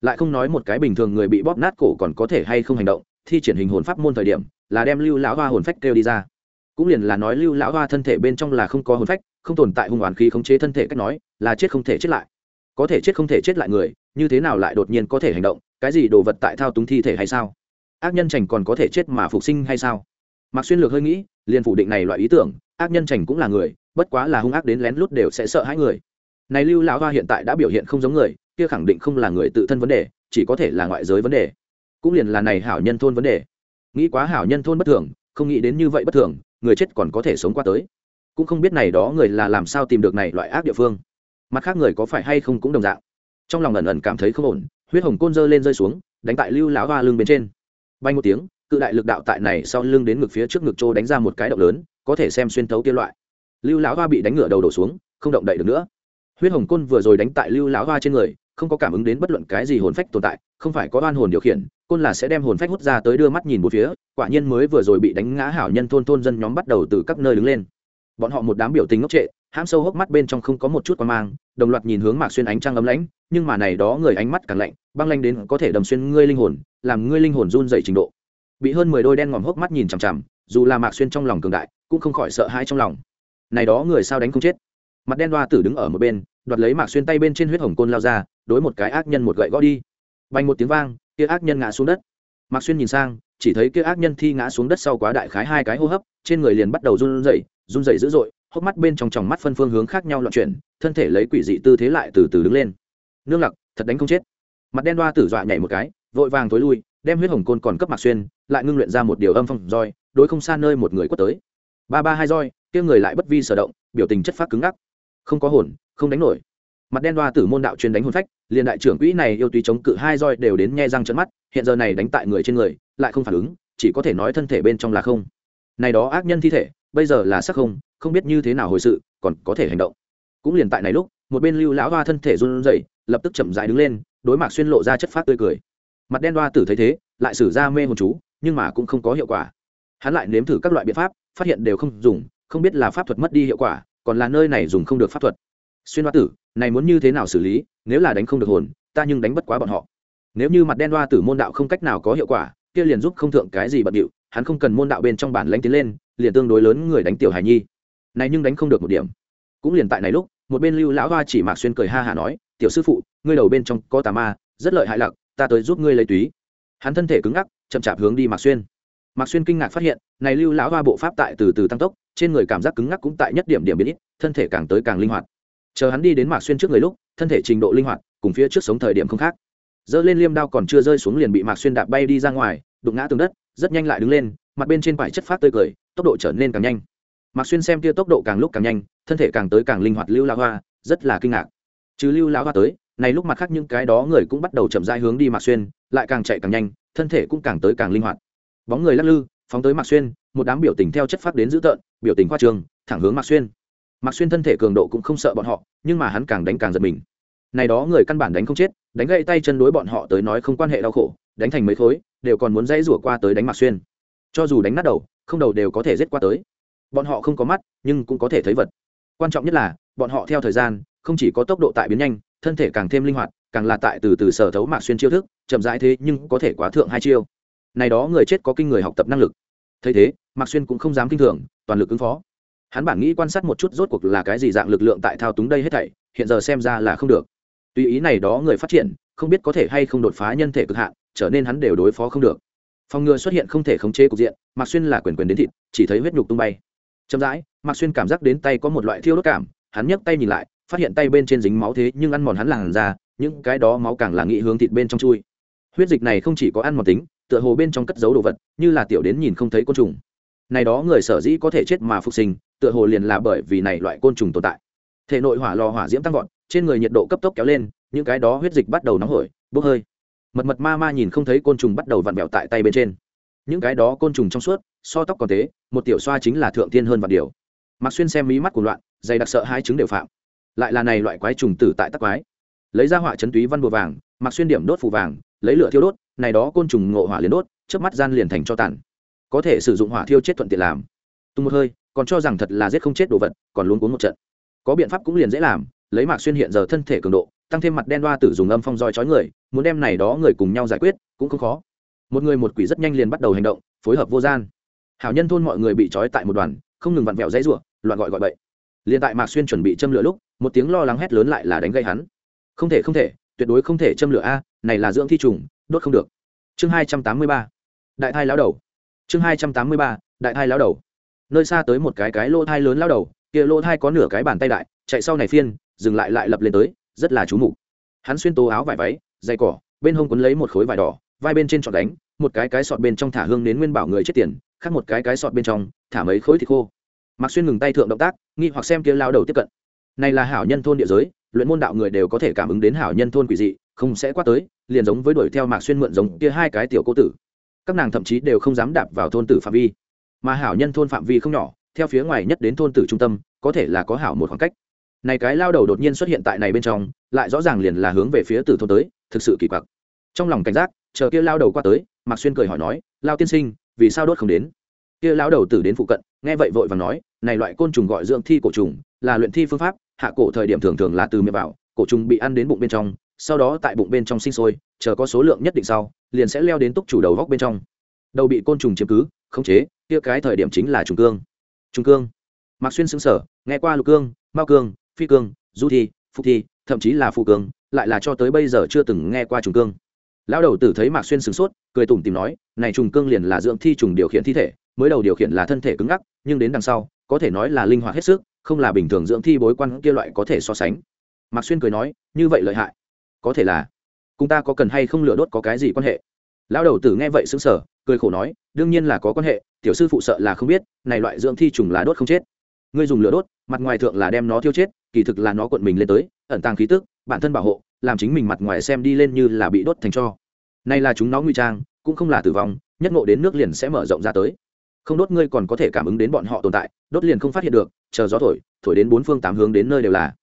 Lại không nói một cái bình thường người bị bóp nát cổ còn có thể hay không hành động, thi triển hình hồn pháp môn thời điểm, là đem lưu lão hoa hồn phách kêu đi ra. Cũng liền là nói lưu lão hoa thân thể bên trong là không có hồn phách, không tồn tại hung oán khí khống chế thân thể cách nói, là chết không thể chết lại có thể chết không thể chết lại người, như thế nào lại đột nhiên có thể hành động, cái gì đồ vật tại thao túng thi thể hay sao? Ác nhân chành còn có thể chết mà phục sinh hay sao? Mạc xuyên lược hơi nghĩ, liền phủ định này loại ý tưởng, ác nhân chành cũng là người, bất quá là hung ác đến lén lút đều sẽ sợ hãi người. Này lưu lão hoa hiện tại đã biểu hiện không giống người, kia khẳng định không là người tự thân vấn đề, chỉ có thể là ngoại giới vấn đề. Cũng liền là này hảo nhân thôn vấn đề. Nghĩ quá hảo nhân thôn bất thường, không nghĩ đến như vậy bất thường, người chết còn có thể sống qua tới. Cũng không biết này đó người là làm sao tìm được này loại ác địa phương mặt khác người có phải hay không cũng đồng dạng. Trong lòng ẩn ẩn cảm thấy không ổn, huyết hồng côn dơ lên rơi xuống, đánh tại lưu lão hoa lưng bên trên. Bay một tiếng, cự đại lực đạo tại này sau lưng đến ngực phía trước ngực trô đánh ra một cái động lớn, có thể xem xuyên thấu kia loại. Lưu lão hoa bị đánh ngựa đầu đổ xuống, không động đậy được nữa. Huyết hồng côn vừa rồi đánh tại lưu lão hoa trên người, không có cảm ứng đến bất luận cái gì hồn phách tồn tại, không phải có oan hồn điều khiển, côn là sẽ đem hồn phách hút ra tới đưa mắt nhìn một phía, quả nhiên mới vừa rồi bị đánh ngã hảo nhân thôn thôn dân nhóm bắt đầu từ các nơi đứng lên bọn họ một đám biểu tình ngốc trệ, hãm sâu hốc mắt bên trong không có một chút quan mang, đồng loạt nhìn hướng mạc xuyên ánh trăng ấm lãnh, nhưng mà này đó người ánh mắt càng lạnh, băng lanh đến có thể đầm xuyên ngươi linh hồn, làm ngươi linh hồn run dày trình độ. Bị hơn mười đôi đen ngòm hốc mắt nhìn chằm chằm, dù là mạc xuyên trong lòng cường đại, cũng không khỏi sợ hãi trong lòng. Này đó người sao đánh không chết? Mặt đen đoa tử đứng ở một bên, đoạt lấy mạc xuyên tay bên trên huyết hồng côn lao ra, đối một cái ác nhân một gậy gõ đi. Bành một tiếng vang, kia ác nhân ngã xuống đất. Mạc xuyên nhìn sang, chỉ thấy kia ác nhân thi ngã xuống đất sau quá đại khái hai cái hô hấp, trên người liền bắt đầu run rẩy run rẩy dữ dội, hốc mắt bên trong tròng mắt phân phương hướng khác nhau loạn chuyển, thân thể lấy quỷ dị tư thế lại từ từ đứng lên. Nương lặc, thật đánh không chết. Mặt đen đoa tử dọa nhảy một cái, vội vàng tối lui, đem huyết hồng côn còn cấp mạc xuyên, lại ngưng luyện ra một điều âm phong roi, đối không xa nơi một người quất tới. Ba ba hai roi, kia người lại bất vi sở động, biểu tình chất phát cứng ngắc. Không có hồn, không đánh nổi. Mặt đen đoa tử môn đạo truyền đánh hồn phách, liền đại trưởng quỹ này yêu tùy chống cự hai roi đều đến nghe răng trận mắt, hiện giờ này đánh tại người trên người, lại không phản ứng, chỉ có thể nói thân thể bên trong là không. Này đó ác nhân thi thể bây giờ là sắc không không biết như thế nào hồi sự, còn có thể hành động. Cũng liền tại này lúc, một bên lưu lão hoa thân thể run rẩy, lập tức chậm rãi đứng lên, đối mặt xuyên lộ ra chất phát tươi cười. Mặt đen đoa tử thấy thế, lại sử ra mê hồn chú, nhưng mà cũng không có hiệu quả. Hắn lại nếm thử các loại biện pháp, phát hiện đều không dùng, không biết là pháp thuật mất đi hiệu quả, còn là nơi này dùng không được pháp thuật. Xuyên đoa tử, này muốn như thế nào xử lý, nếu là đánh không được hồn, ta nhưng đánh bất quá bọn họ. Nếu như mặt đen đoa tử môn đạo không cách nào có hiệu quả, kia liền giúp không thượng cái gì bận điệu, hắn không cần môn đạo bên trong bản lãnh tiến lên liền tương đối lớn người đánh tiểu hài nhi. Này nhưng đánh không được một điểm. Cũng liền tại này lúc, một bên lưu lão hoa chỉ mạc xuyên cười ha hả nói, tiểu sư phụ, ngươi đầu bên trong có tà ma, rất lợi hại lặc, ta tới giúp ngươi lấy túy. Hắn thân thể cứng ngắc, chậm chạp hướng đi mạc xuyên. Mạc xuyên kinh ngạc phát hiện, này lưu lão hoa bộ pháp tại từ từ tăng tốc, trên người cảm giác cứng ngắc cũng tại nhất điểm điểm biến ít, thân thể càng tới càng linh hoạt. Chờ hắn đi đến mạc xuyên trước người lúc, thân thể trình độ linh hoạt, cùng phía trước sống thời điểm không khác. Dơ lên liêm đao còn chưa rơi xuống liền bị mạc xuyên đạp bay đi ra ngoài, đụng ngã tường đất, rất nhanh lại đứng lên, mặt bên trên vải chất phát tươi cười tốc độ trở nên càng nhanh. Mạc xuyên xem kia tốc độ càng lúc càng nhanh, thân thể càng tới càng linh hoạt lưu lão hoa, rất là kinh ngạc. Chứ lưu lão hoa tới, này lúc mặt khác những cái đó người cũng bắt đầu chậm rãi hướng đi mạc xuyên, lại càng chạy càng nhanh, thân thể cũng càng tới càng linh hoạt. Bóng người lắc lư, phóng tới mạc xuyên, một đám biểu tình theo chất phát đến dữ tợn, biểu tình khoa trường thẳng hướng mạc xuyên. Mạc xuyên thân thể cường độ cũng không sợ bọn họ, nhưng mà hắn càng đánh càng giật mình. Này đó người căn bản đánh không chết, đánh gãy tay chân đối bọn họ tới nói không quan hệ đau khổ, đánh thành mấy khối, đều còn muốn dãy rủa qua tới đánh mạc xuyên. Cho dù đánh nát đầu không đầu đều có thể giết qua tới. Bọn họ không có mắt, nhưng cũng có thể thấy vật. Quan trọng nhất là, bọn họ theo thời gian, không chỉ có tốc độ tại biến nhanh, thân thể càng thêm linh hoạt, càng là tại từ từ sở thấu mạc xuyên chiêu thức, chậm rãi thế nhưng có thể quá thượng hai chiêu. Này đó người chết có kinh người học tập năng lực. Thấy thế, mạc xuyên cũng không dám kinh thường, toàn lực ứng phó. Hắn bản nghĩ quan sát một chút rốt cuộc là cái gì dạng lực lượng tại thao túng đây hết thảy, hiện giờ xem ra là không được. Tùy ý này đó người phát triển, không biết có thể hay không đột phá nhân thể cực hạn, trở nên hắn đều đối phó không được phòng ngừa xuất hiện không thể khống chế cục diện, mạc xuyên là quyền quyền đến thịt, chỉ thấy huyết nhục tung bay. Chậm rãi, mạc xuyên cảm giác đến tay có một loại thiêu đốt cảm, hắn nhấc tay nhìn lại, phát hiện tay bên trên dính máu thế nhưng ăn mòn hắn làn ra những cái đó máu càng là nghị hướng thịt bên trong chui. Huyết dịch này không chỉ có ăn mòn tính, tựa hồ bên trong cất giấu đồ vật, như là tiểu đến nhìn không thấy côn trùng. Này đó người sở dĩ có thể chết mà phục sinh, tựa hồ liền là bởi vì này loại côn trùng tồn tại. Thể nội hỏa lò hỏa diễm tăng vọt, trên người nhiệt độ cấp tốc kéo lên, những cái đó huyết dịch bắt đầu nóng hổi, bốc hơi mật mật ma ma nhìn không thấy côn trùng bắt đầu vặn vẹo tại tay bên trên. Những cái đó côn trùng trong suốt, so tóc còn tế một tiểu xoa chính là thượng tiên hơn vạn điều. Mặc xuyên xem mí mắt của loạn, dày đặc sợ hai chứng đều phạm. Lại là này loại quái trùng tử tại tắc quái. Lấy ra họa chấn túy văn bùa vàng mặc xuyên điểm đốt phù vàng, lấy lửa thiêu đốt, này đó côn trùng ngộ hỏa liền đốt trước mắt gian liền thành cho tàn. Có thể sử dụng hỏa thiêu chết thuận tiện làm. Tung một hơi, còn cho rằng thật là giết không chết đồ vật, còn luôn cuốn một trận. Có biện pháp cũng liền dễ làm lấy mạc xuyên hiện giờ thân thể cường độ, tăng thêm mặt đen đoa tử dùng âm phong roi chói người, muốn đem này đó người cùng nhau giải quyết, cũng không khó. Một người một quỷ rất nhanh liền bắt đầu hành động, phối hợp vô gian. Hảo nhân thôn mọi người bị trói tại một đoàn, không ngừng vặn vẹo dãy rủa, loạn gọi gọi bậy. Liền tại mạc xuyên chuẩn bị châm lửa lúc, một tiếng lo lắng hét lớn lại là đánh gây hắn. Không thể không thể, tuyệt đối không thể châm lửa a, này là dưỡng thi trùng, đốt không được. Chương hai trăm tám mươi ba. Đại thai lão đầu. Chương hai trăm tám mươi ba. Đại thai lão đầu. Nơi xa tới một cái cái lô thai lớn lão đầu, kia lô thai có nửa cái bàn tay đại, chạy sau này phiên dừng lại lại lập lên tới, rất là chú mục. Hắn xuyên tố áo vải váy dây cỏ, bên hông quấn lấy một khối vải đỏ, vai bên trên trọt đánh một cái cái sọt bên trong thả hương đến nguyên bảo người chết tiền, khác một cái cái sọt bên trong, thả mấy khối thịt khô. Mặc xuyên ngừng tay thượng động tác, nghi hoặc xem kia lao đầu tiếp cận. Này là hảo nhân thôn địa giới, luyện môn đạo người đều có thể cảm ứng đến hảo nhân thôn quỷ dị, không sẽ qua tới, liền giống với đuổi theo mạc xuyên mượn giống kia hai cái tiểu cô tử. Các nàng thậm chí đều không dám đạp vào thôn tử phạm vi. Mà hảo nhân thôn phạm vi không nhỏ, theo phía ngoài nhất đến thôn tử trung tâm, có thể là có hảo một khoảng cách này cái lao đầu đột nhiên xuất hiện tại này bên trong, lại rõ ràng liền là hướng về phía tử thôn tới, thực sự kỳ quặc. Trong lòng cảnh giác, chờ kia lao đầu qua tới, mạc xuyên cười hỏi nói, lao tiên sinh, vì sao đốt không đến? Kia lao đầu tử đến phụ cận, nghe vậy vội và nói, này loại côn trùng gọi dưỡng thi cổ trùng, là luyện thi phương pháp, hạ cổ thời điểm thường thường là từ miệng vào, cổ trùng bị ăn đến bụng bên trong, sau đó tại bụng bên trong sinh sôi, chờ có số lượng nhất định sau, liền sẽ leo đến túc chủ đầu góc bên trong. Đầu bị côn trùng chiếm cứ, khống chế, kia cái thời điểm chính là trùng cương. Trùng cương? Mạc xuyên xứng sở nghe qua lục cương, mao cương phi cương, du thi, phục thi, thậm chí là phụ cương, lại là cho tới bây giờ chưa từng nghe qua trùng cương. Lão đầu tử thấy mạc xuyên sửng sốt, cười tủm tìm nói, này trùng cương liền là dưỡng thi trùng điều khiển thi thể, mới đầu điều khiển là thân thể cứng ngắc, nhưng đến đằng sau, có thể nói là linh hoạt hết sức, không là bình thường dưỡng thi bối quan kia loại có thể so sánh. Mạc xuyên cười nói, như vậy lợi hại. Có thể là. Cùng ta có cần hay không lửa đốt có cái gì quan hệ? Lão đầu tử nghe vậy xứng sở cười khổ nói, đương nhiên là có quan hệ, tiểu sư phụ sợ là không biết, này loại dưỡng thi trùng là đốt không chết ngươi dùng lửa đốt, mặt ngoài thượng là đem nó thiêu chết, kỳ thực là nó cuộn mình lên tới, ẩn tàng khí tức, bản thân bảo hộ, làm chính mình mặt ngoài xem đi lên như là bị đốt thành cho. Này là chúng nó nguy trang, cũng không là tử vong, nhất ngộ đến nước liền sẽ mở rộng ra tới. Không đốt ngươi còn có thể cảm ứng đến bọn họ tồn tại, đốt liền không phát hiện được, chờ gió thổi thổi đến bốn phương tám hướng đến nơi đều là.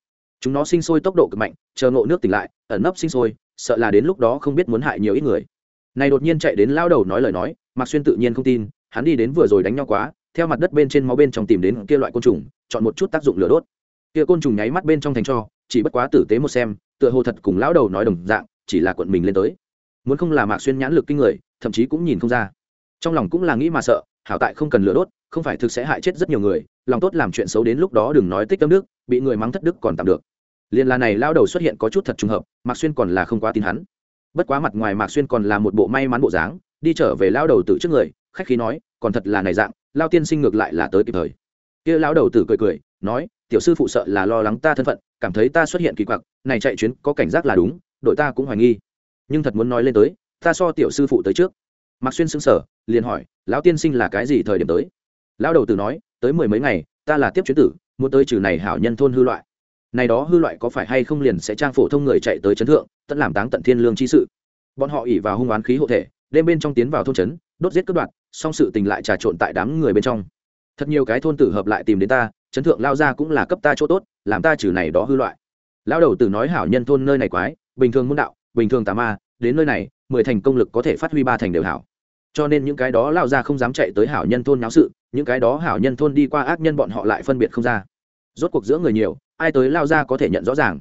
Chúng nó sinh sôi tốc độ cực mạnh, chờ ngộ nước tỉnh lại, ẩn nấp sinh sôi, sợ là đến lúc đó không biết muốn hại nhiều ít người. Này đột nhiên chạy đến lao đầu nói lời nói, mạc xuyên tự nhiên không tin, hắn đi đến vừa rồi đánh nhau quá theo mặt đất bên trên máu bên trong tìm đến kia loại côn trùng, chọn một chút tác dụng lửa đốt. Kia côn trùng nháy mắt bên trong thành cho, chỉ bất quá tử tế một xem, tựa hồ thật cùng lão đầu nói đồng dạng, chỉ là quận mình lên tới. Muốn không là mạc xuyên nhãn lực kinh người, thậm chí cũng nhìn không ra. Trong lòng cũng là nghĩ mà sợ, hảo tại không cần lửa đốt, không phải thực sẽ hại chết rất nhiều người, lòng tốt làm chuyện xấu đến lúc đó đừng nói tích tâm đức, bị người mắng thất đức còn tạm được. Liên là này lao đầu xuất hiện có chút thật trùng hợp, mạc xuyên còn là không quá tin hắn. Bất quá mặt ngoài mạc xuyên còn là một bộ may mắn bộ dáng, đi trở về lao đầu từ trước người, khách khí nói còn thật là này dạng, lao tiên sinh ngược lại là tới kịp thời. Kia lão đầu tử cười cười, nói, tiểu sư phụ sợ là lo lắng ta thân phận, cảm thấy ta xuất hiện kỳ quặc, này chạy chuyến có cảnh giác là đúng, đội ta cũng hoài nghi. Nhưng thật muốn nói lên tới, ta so tiểu sư phụ tới trước. Mạc xuyên xứng sở liền hỏi, lão tiên sinh là cái gì thời điểm tới? Lão đầu tử nói, tới mười mấy ngày, ta là tiếp chuyến tử, muốn tới trừ này hảo nhân thôn hư loại. Này đó hư loại có phải hay không liền sẽ trang phổ thông người chạy tới chấn thượng, tận làm táng tận thiên lương chi sự. Bọn họ ỉ vào hung oán khí hộ thể, đêm bên trong tiến vào thôn trấn, đốt giết cướp đoạt song sự tình lại trà trộn tại đám người bên trong. Thật nhiều cái thôn tử hợp lại tìm đến ta, chấn thượng lao ra cũng là cấp ta chỗ tốt, làm ta trừ này đó hư loại. Lao đầu tử nói hảo nhân thôn nơi này quái, bình thường môn đạo, bình thường tà ma, đến nơi này, mười thành công lực có thể phát huy ba thành đều hảo. Cho nên những cái đó lao ra không dám chạy tới hảo nhân thôn náo sự, những cái đó hảo nhân thôn đi qua ác nhân bọn họ lại phân biệt không ra. Rốt cuộc giữa người nhiều, ai tới lao ra có thể nhận rõ ràng.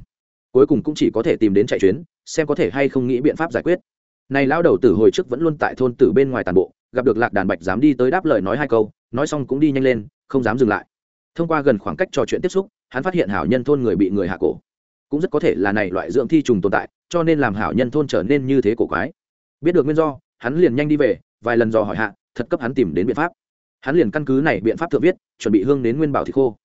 Cuối cùng cũng chỉ có thể tìm đến chạy chuyến, xem có thể hay không nghĩ biện pháp giải quyết này lão đầu tử hồi trước vẫn luôn tại thôn tử bên ngoài tàn bộ, gặp được lạc đàn bạch dám đi tới đáp lời nói hai câu, nói xong cũng đi nhanh lên, không dám dừng lại. Thông qua gần khoảng cách trò chuyện tiếp xúc, hắn phát hiện hảo nhân thôn người bị người hạ cổ. Cũng rất có thể là này loại dưỡng thi trùng tồn tại, cho nên làm hảo nhân thôn trở nên như thế cổ quái. Biết được nguyên do, hắn liền nhanh đi về, vài lần dò hỏi hạ, thật cấp hắn tìm đến biện pháp. Hắn liền căn cứ này biện pháp thượng viết, chuẩn bị hương đến nguyên bảo thịt khô.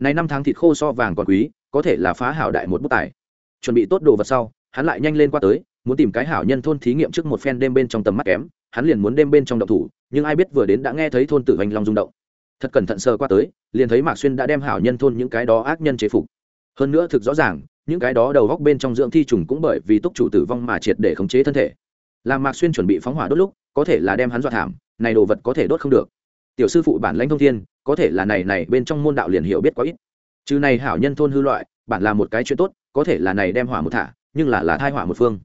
Này năm tháng thịt khô so vàng còn quý, có thể là phá hảo đại một bút tài. Chuẩn bị tốt đồ vật sau, hắn lại nhanh lên qua tới muốn tìm cái hảo nhân thôn thí nghiệm trước một phen đêm bên trong tầm mắt kém, hắn liền muốn đêm bên trong động thủ, nhưng ai biết vừa đến đã nghe thấy thôn tử hoành long rung động. Thật cẩn thận sờ qua tới, liền thấy mạc xuyên đã đem hảo nhân thôn những cái đó ác nhân chế phục. Hơn nữa thực rõ ràng, những cái đó đầu góc bên trong dưỡng thi trùng cũng bởi vì túc chủ tử vong mà triệt để khống chế thân thể. Làm mạc xuyên chuẩn bị phóng hỏa đốt lúc, có thể là đem hắn dọa thảm, này đồ vật có thể đốt không được. Tiểu sư phụ bản lãnh thông thiên, có thể là này này bên trong môn đạo liền hiểu biết quá ít. Chứ này hảo nhân thôn hư loại, bản là một cái chuyện tốt, có thể là này đem hỏa một thả, nhưng là là thai hỏa một phương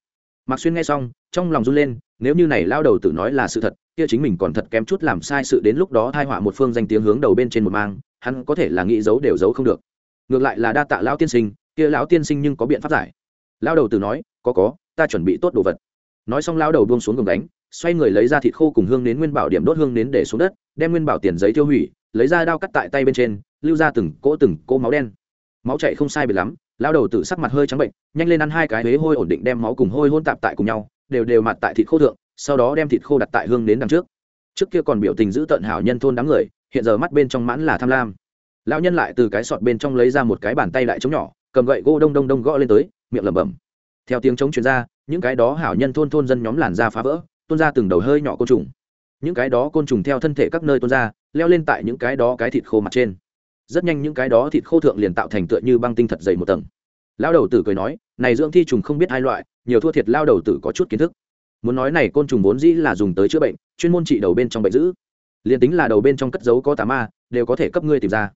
mạc xuyên nghe xong, trong lòng run lên, nếu như này lao đầu tử nói là sự thật, kia chính mình còn thật kém chút làm sai sự đến lúc đó thai họa một phương danh tiếng hướng đầu bên trên một mang, hắn có thể là nghĩ giấu đều giấu không được. Ngược lại là đa tạ lão tiên sinh, kia lão tiên sinh nhưng có biện pháp giải. Lao đầu tử nói, có có, ta chuẩn bị tốt đồ vật. Nói xong lao đầu buông xuống gồng đánh xoay người lấy ra thịt khô cùng hương đến nguyên bảo điểm đốt hương đến để xuống đất, đem nguyên bảo tiền giấy tiêu hủy, lấy ra đao cắt tại tay bên trên, lưu ra từng cỗ từng cỗ máu đen. Máu chạy không sai biệt lắm lao đầu tử sắc mặt hơi trắng bệnh, nhanh lên ăn hai cái huế hôi ổn định đem máu cùng hôi hôn tạp tại cùng nhau, đều đều mặt tại thịt khô thượng, sau đó đem thịt khô đặt tại hương đến đằng trước. Trước kia còn biểu tình giữ tận hảo nhân thôn đám người, hiện giờ mắt bên trong mãn là tham lam. Lão nhân lại từ cái sọt bên trong lấy ra một cái bàn tay đại trống nhỏ, cầm gậy gỗ đông đông đông gõ lên tới, miệng lẩm bẩm. Theo tiếng trống truyền ra, những cái đó hảo nhân thôn thôn dân nhóm làn da phá vỡ, tuôn ra từng đầu hơi nhỏ côn trùng. Những cái đó côn trùng theo thân thể các nơi tuôn ra, leo lên tại những cái đó cái thịt khô mặt trên rất nhanh những cái đó thịt khô thượng liền tạo thành tựa như băng tinh thật dày một tầng. Lao đầu tử cười nói, này dưỡng thi trùng không biết hai loại, nhiều thua thiệt lao đầu tử có chút kiến thức. Muốn nói này côn trùng vốn dĩ là dùng tới chữa bệnh, chuyên môn trị đầu bên trong bệnh dữ. Liền tính là đầu bên trong cất giấu có tà ma, đều có thể cấp ngươi tìm ra.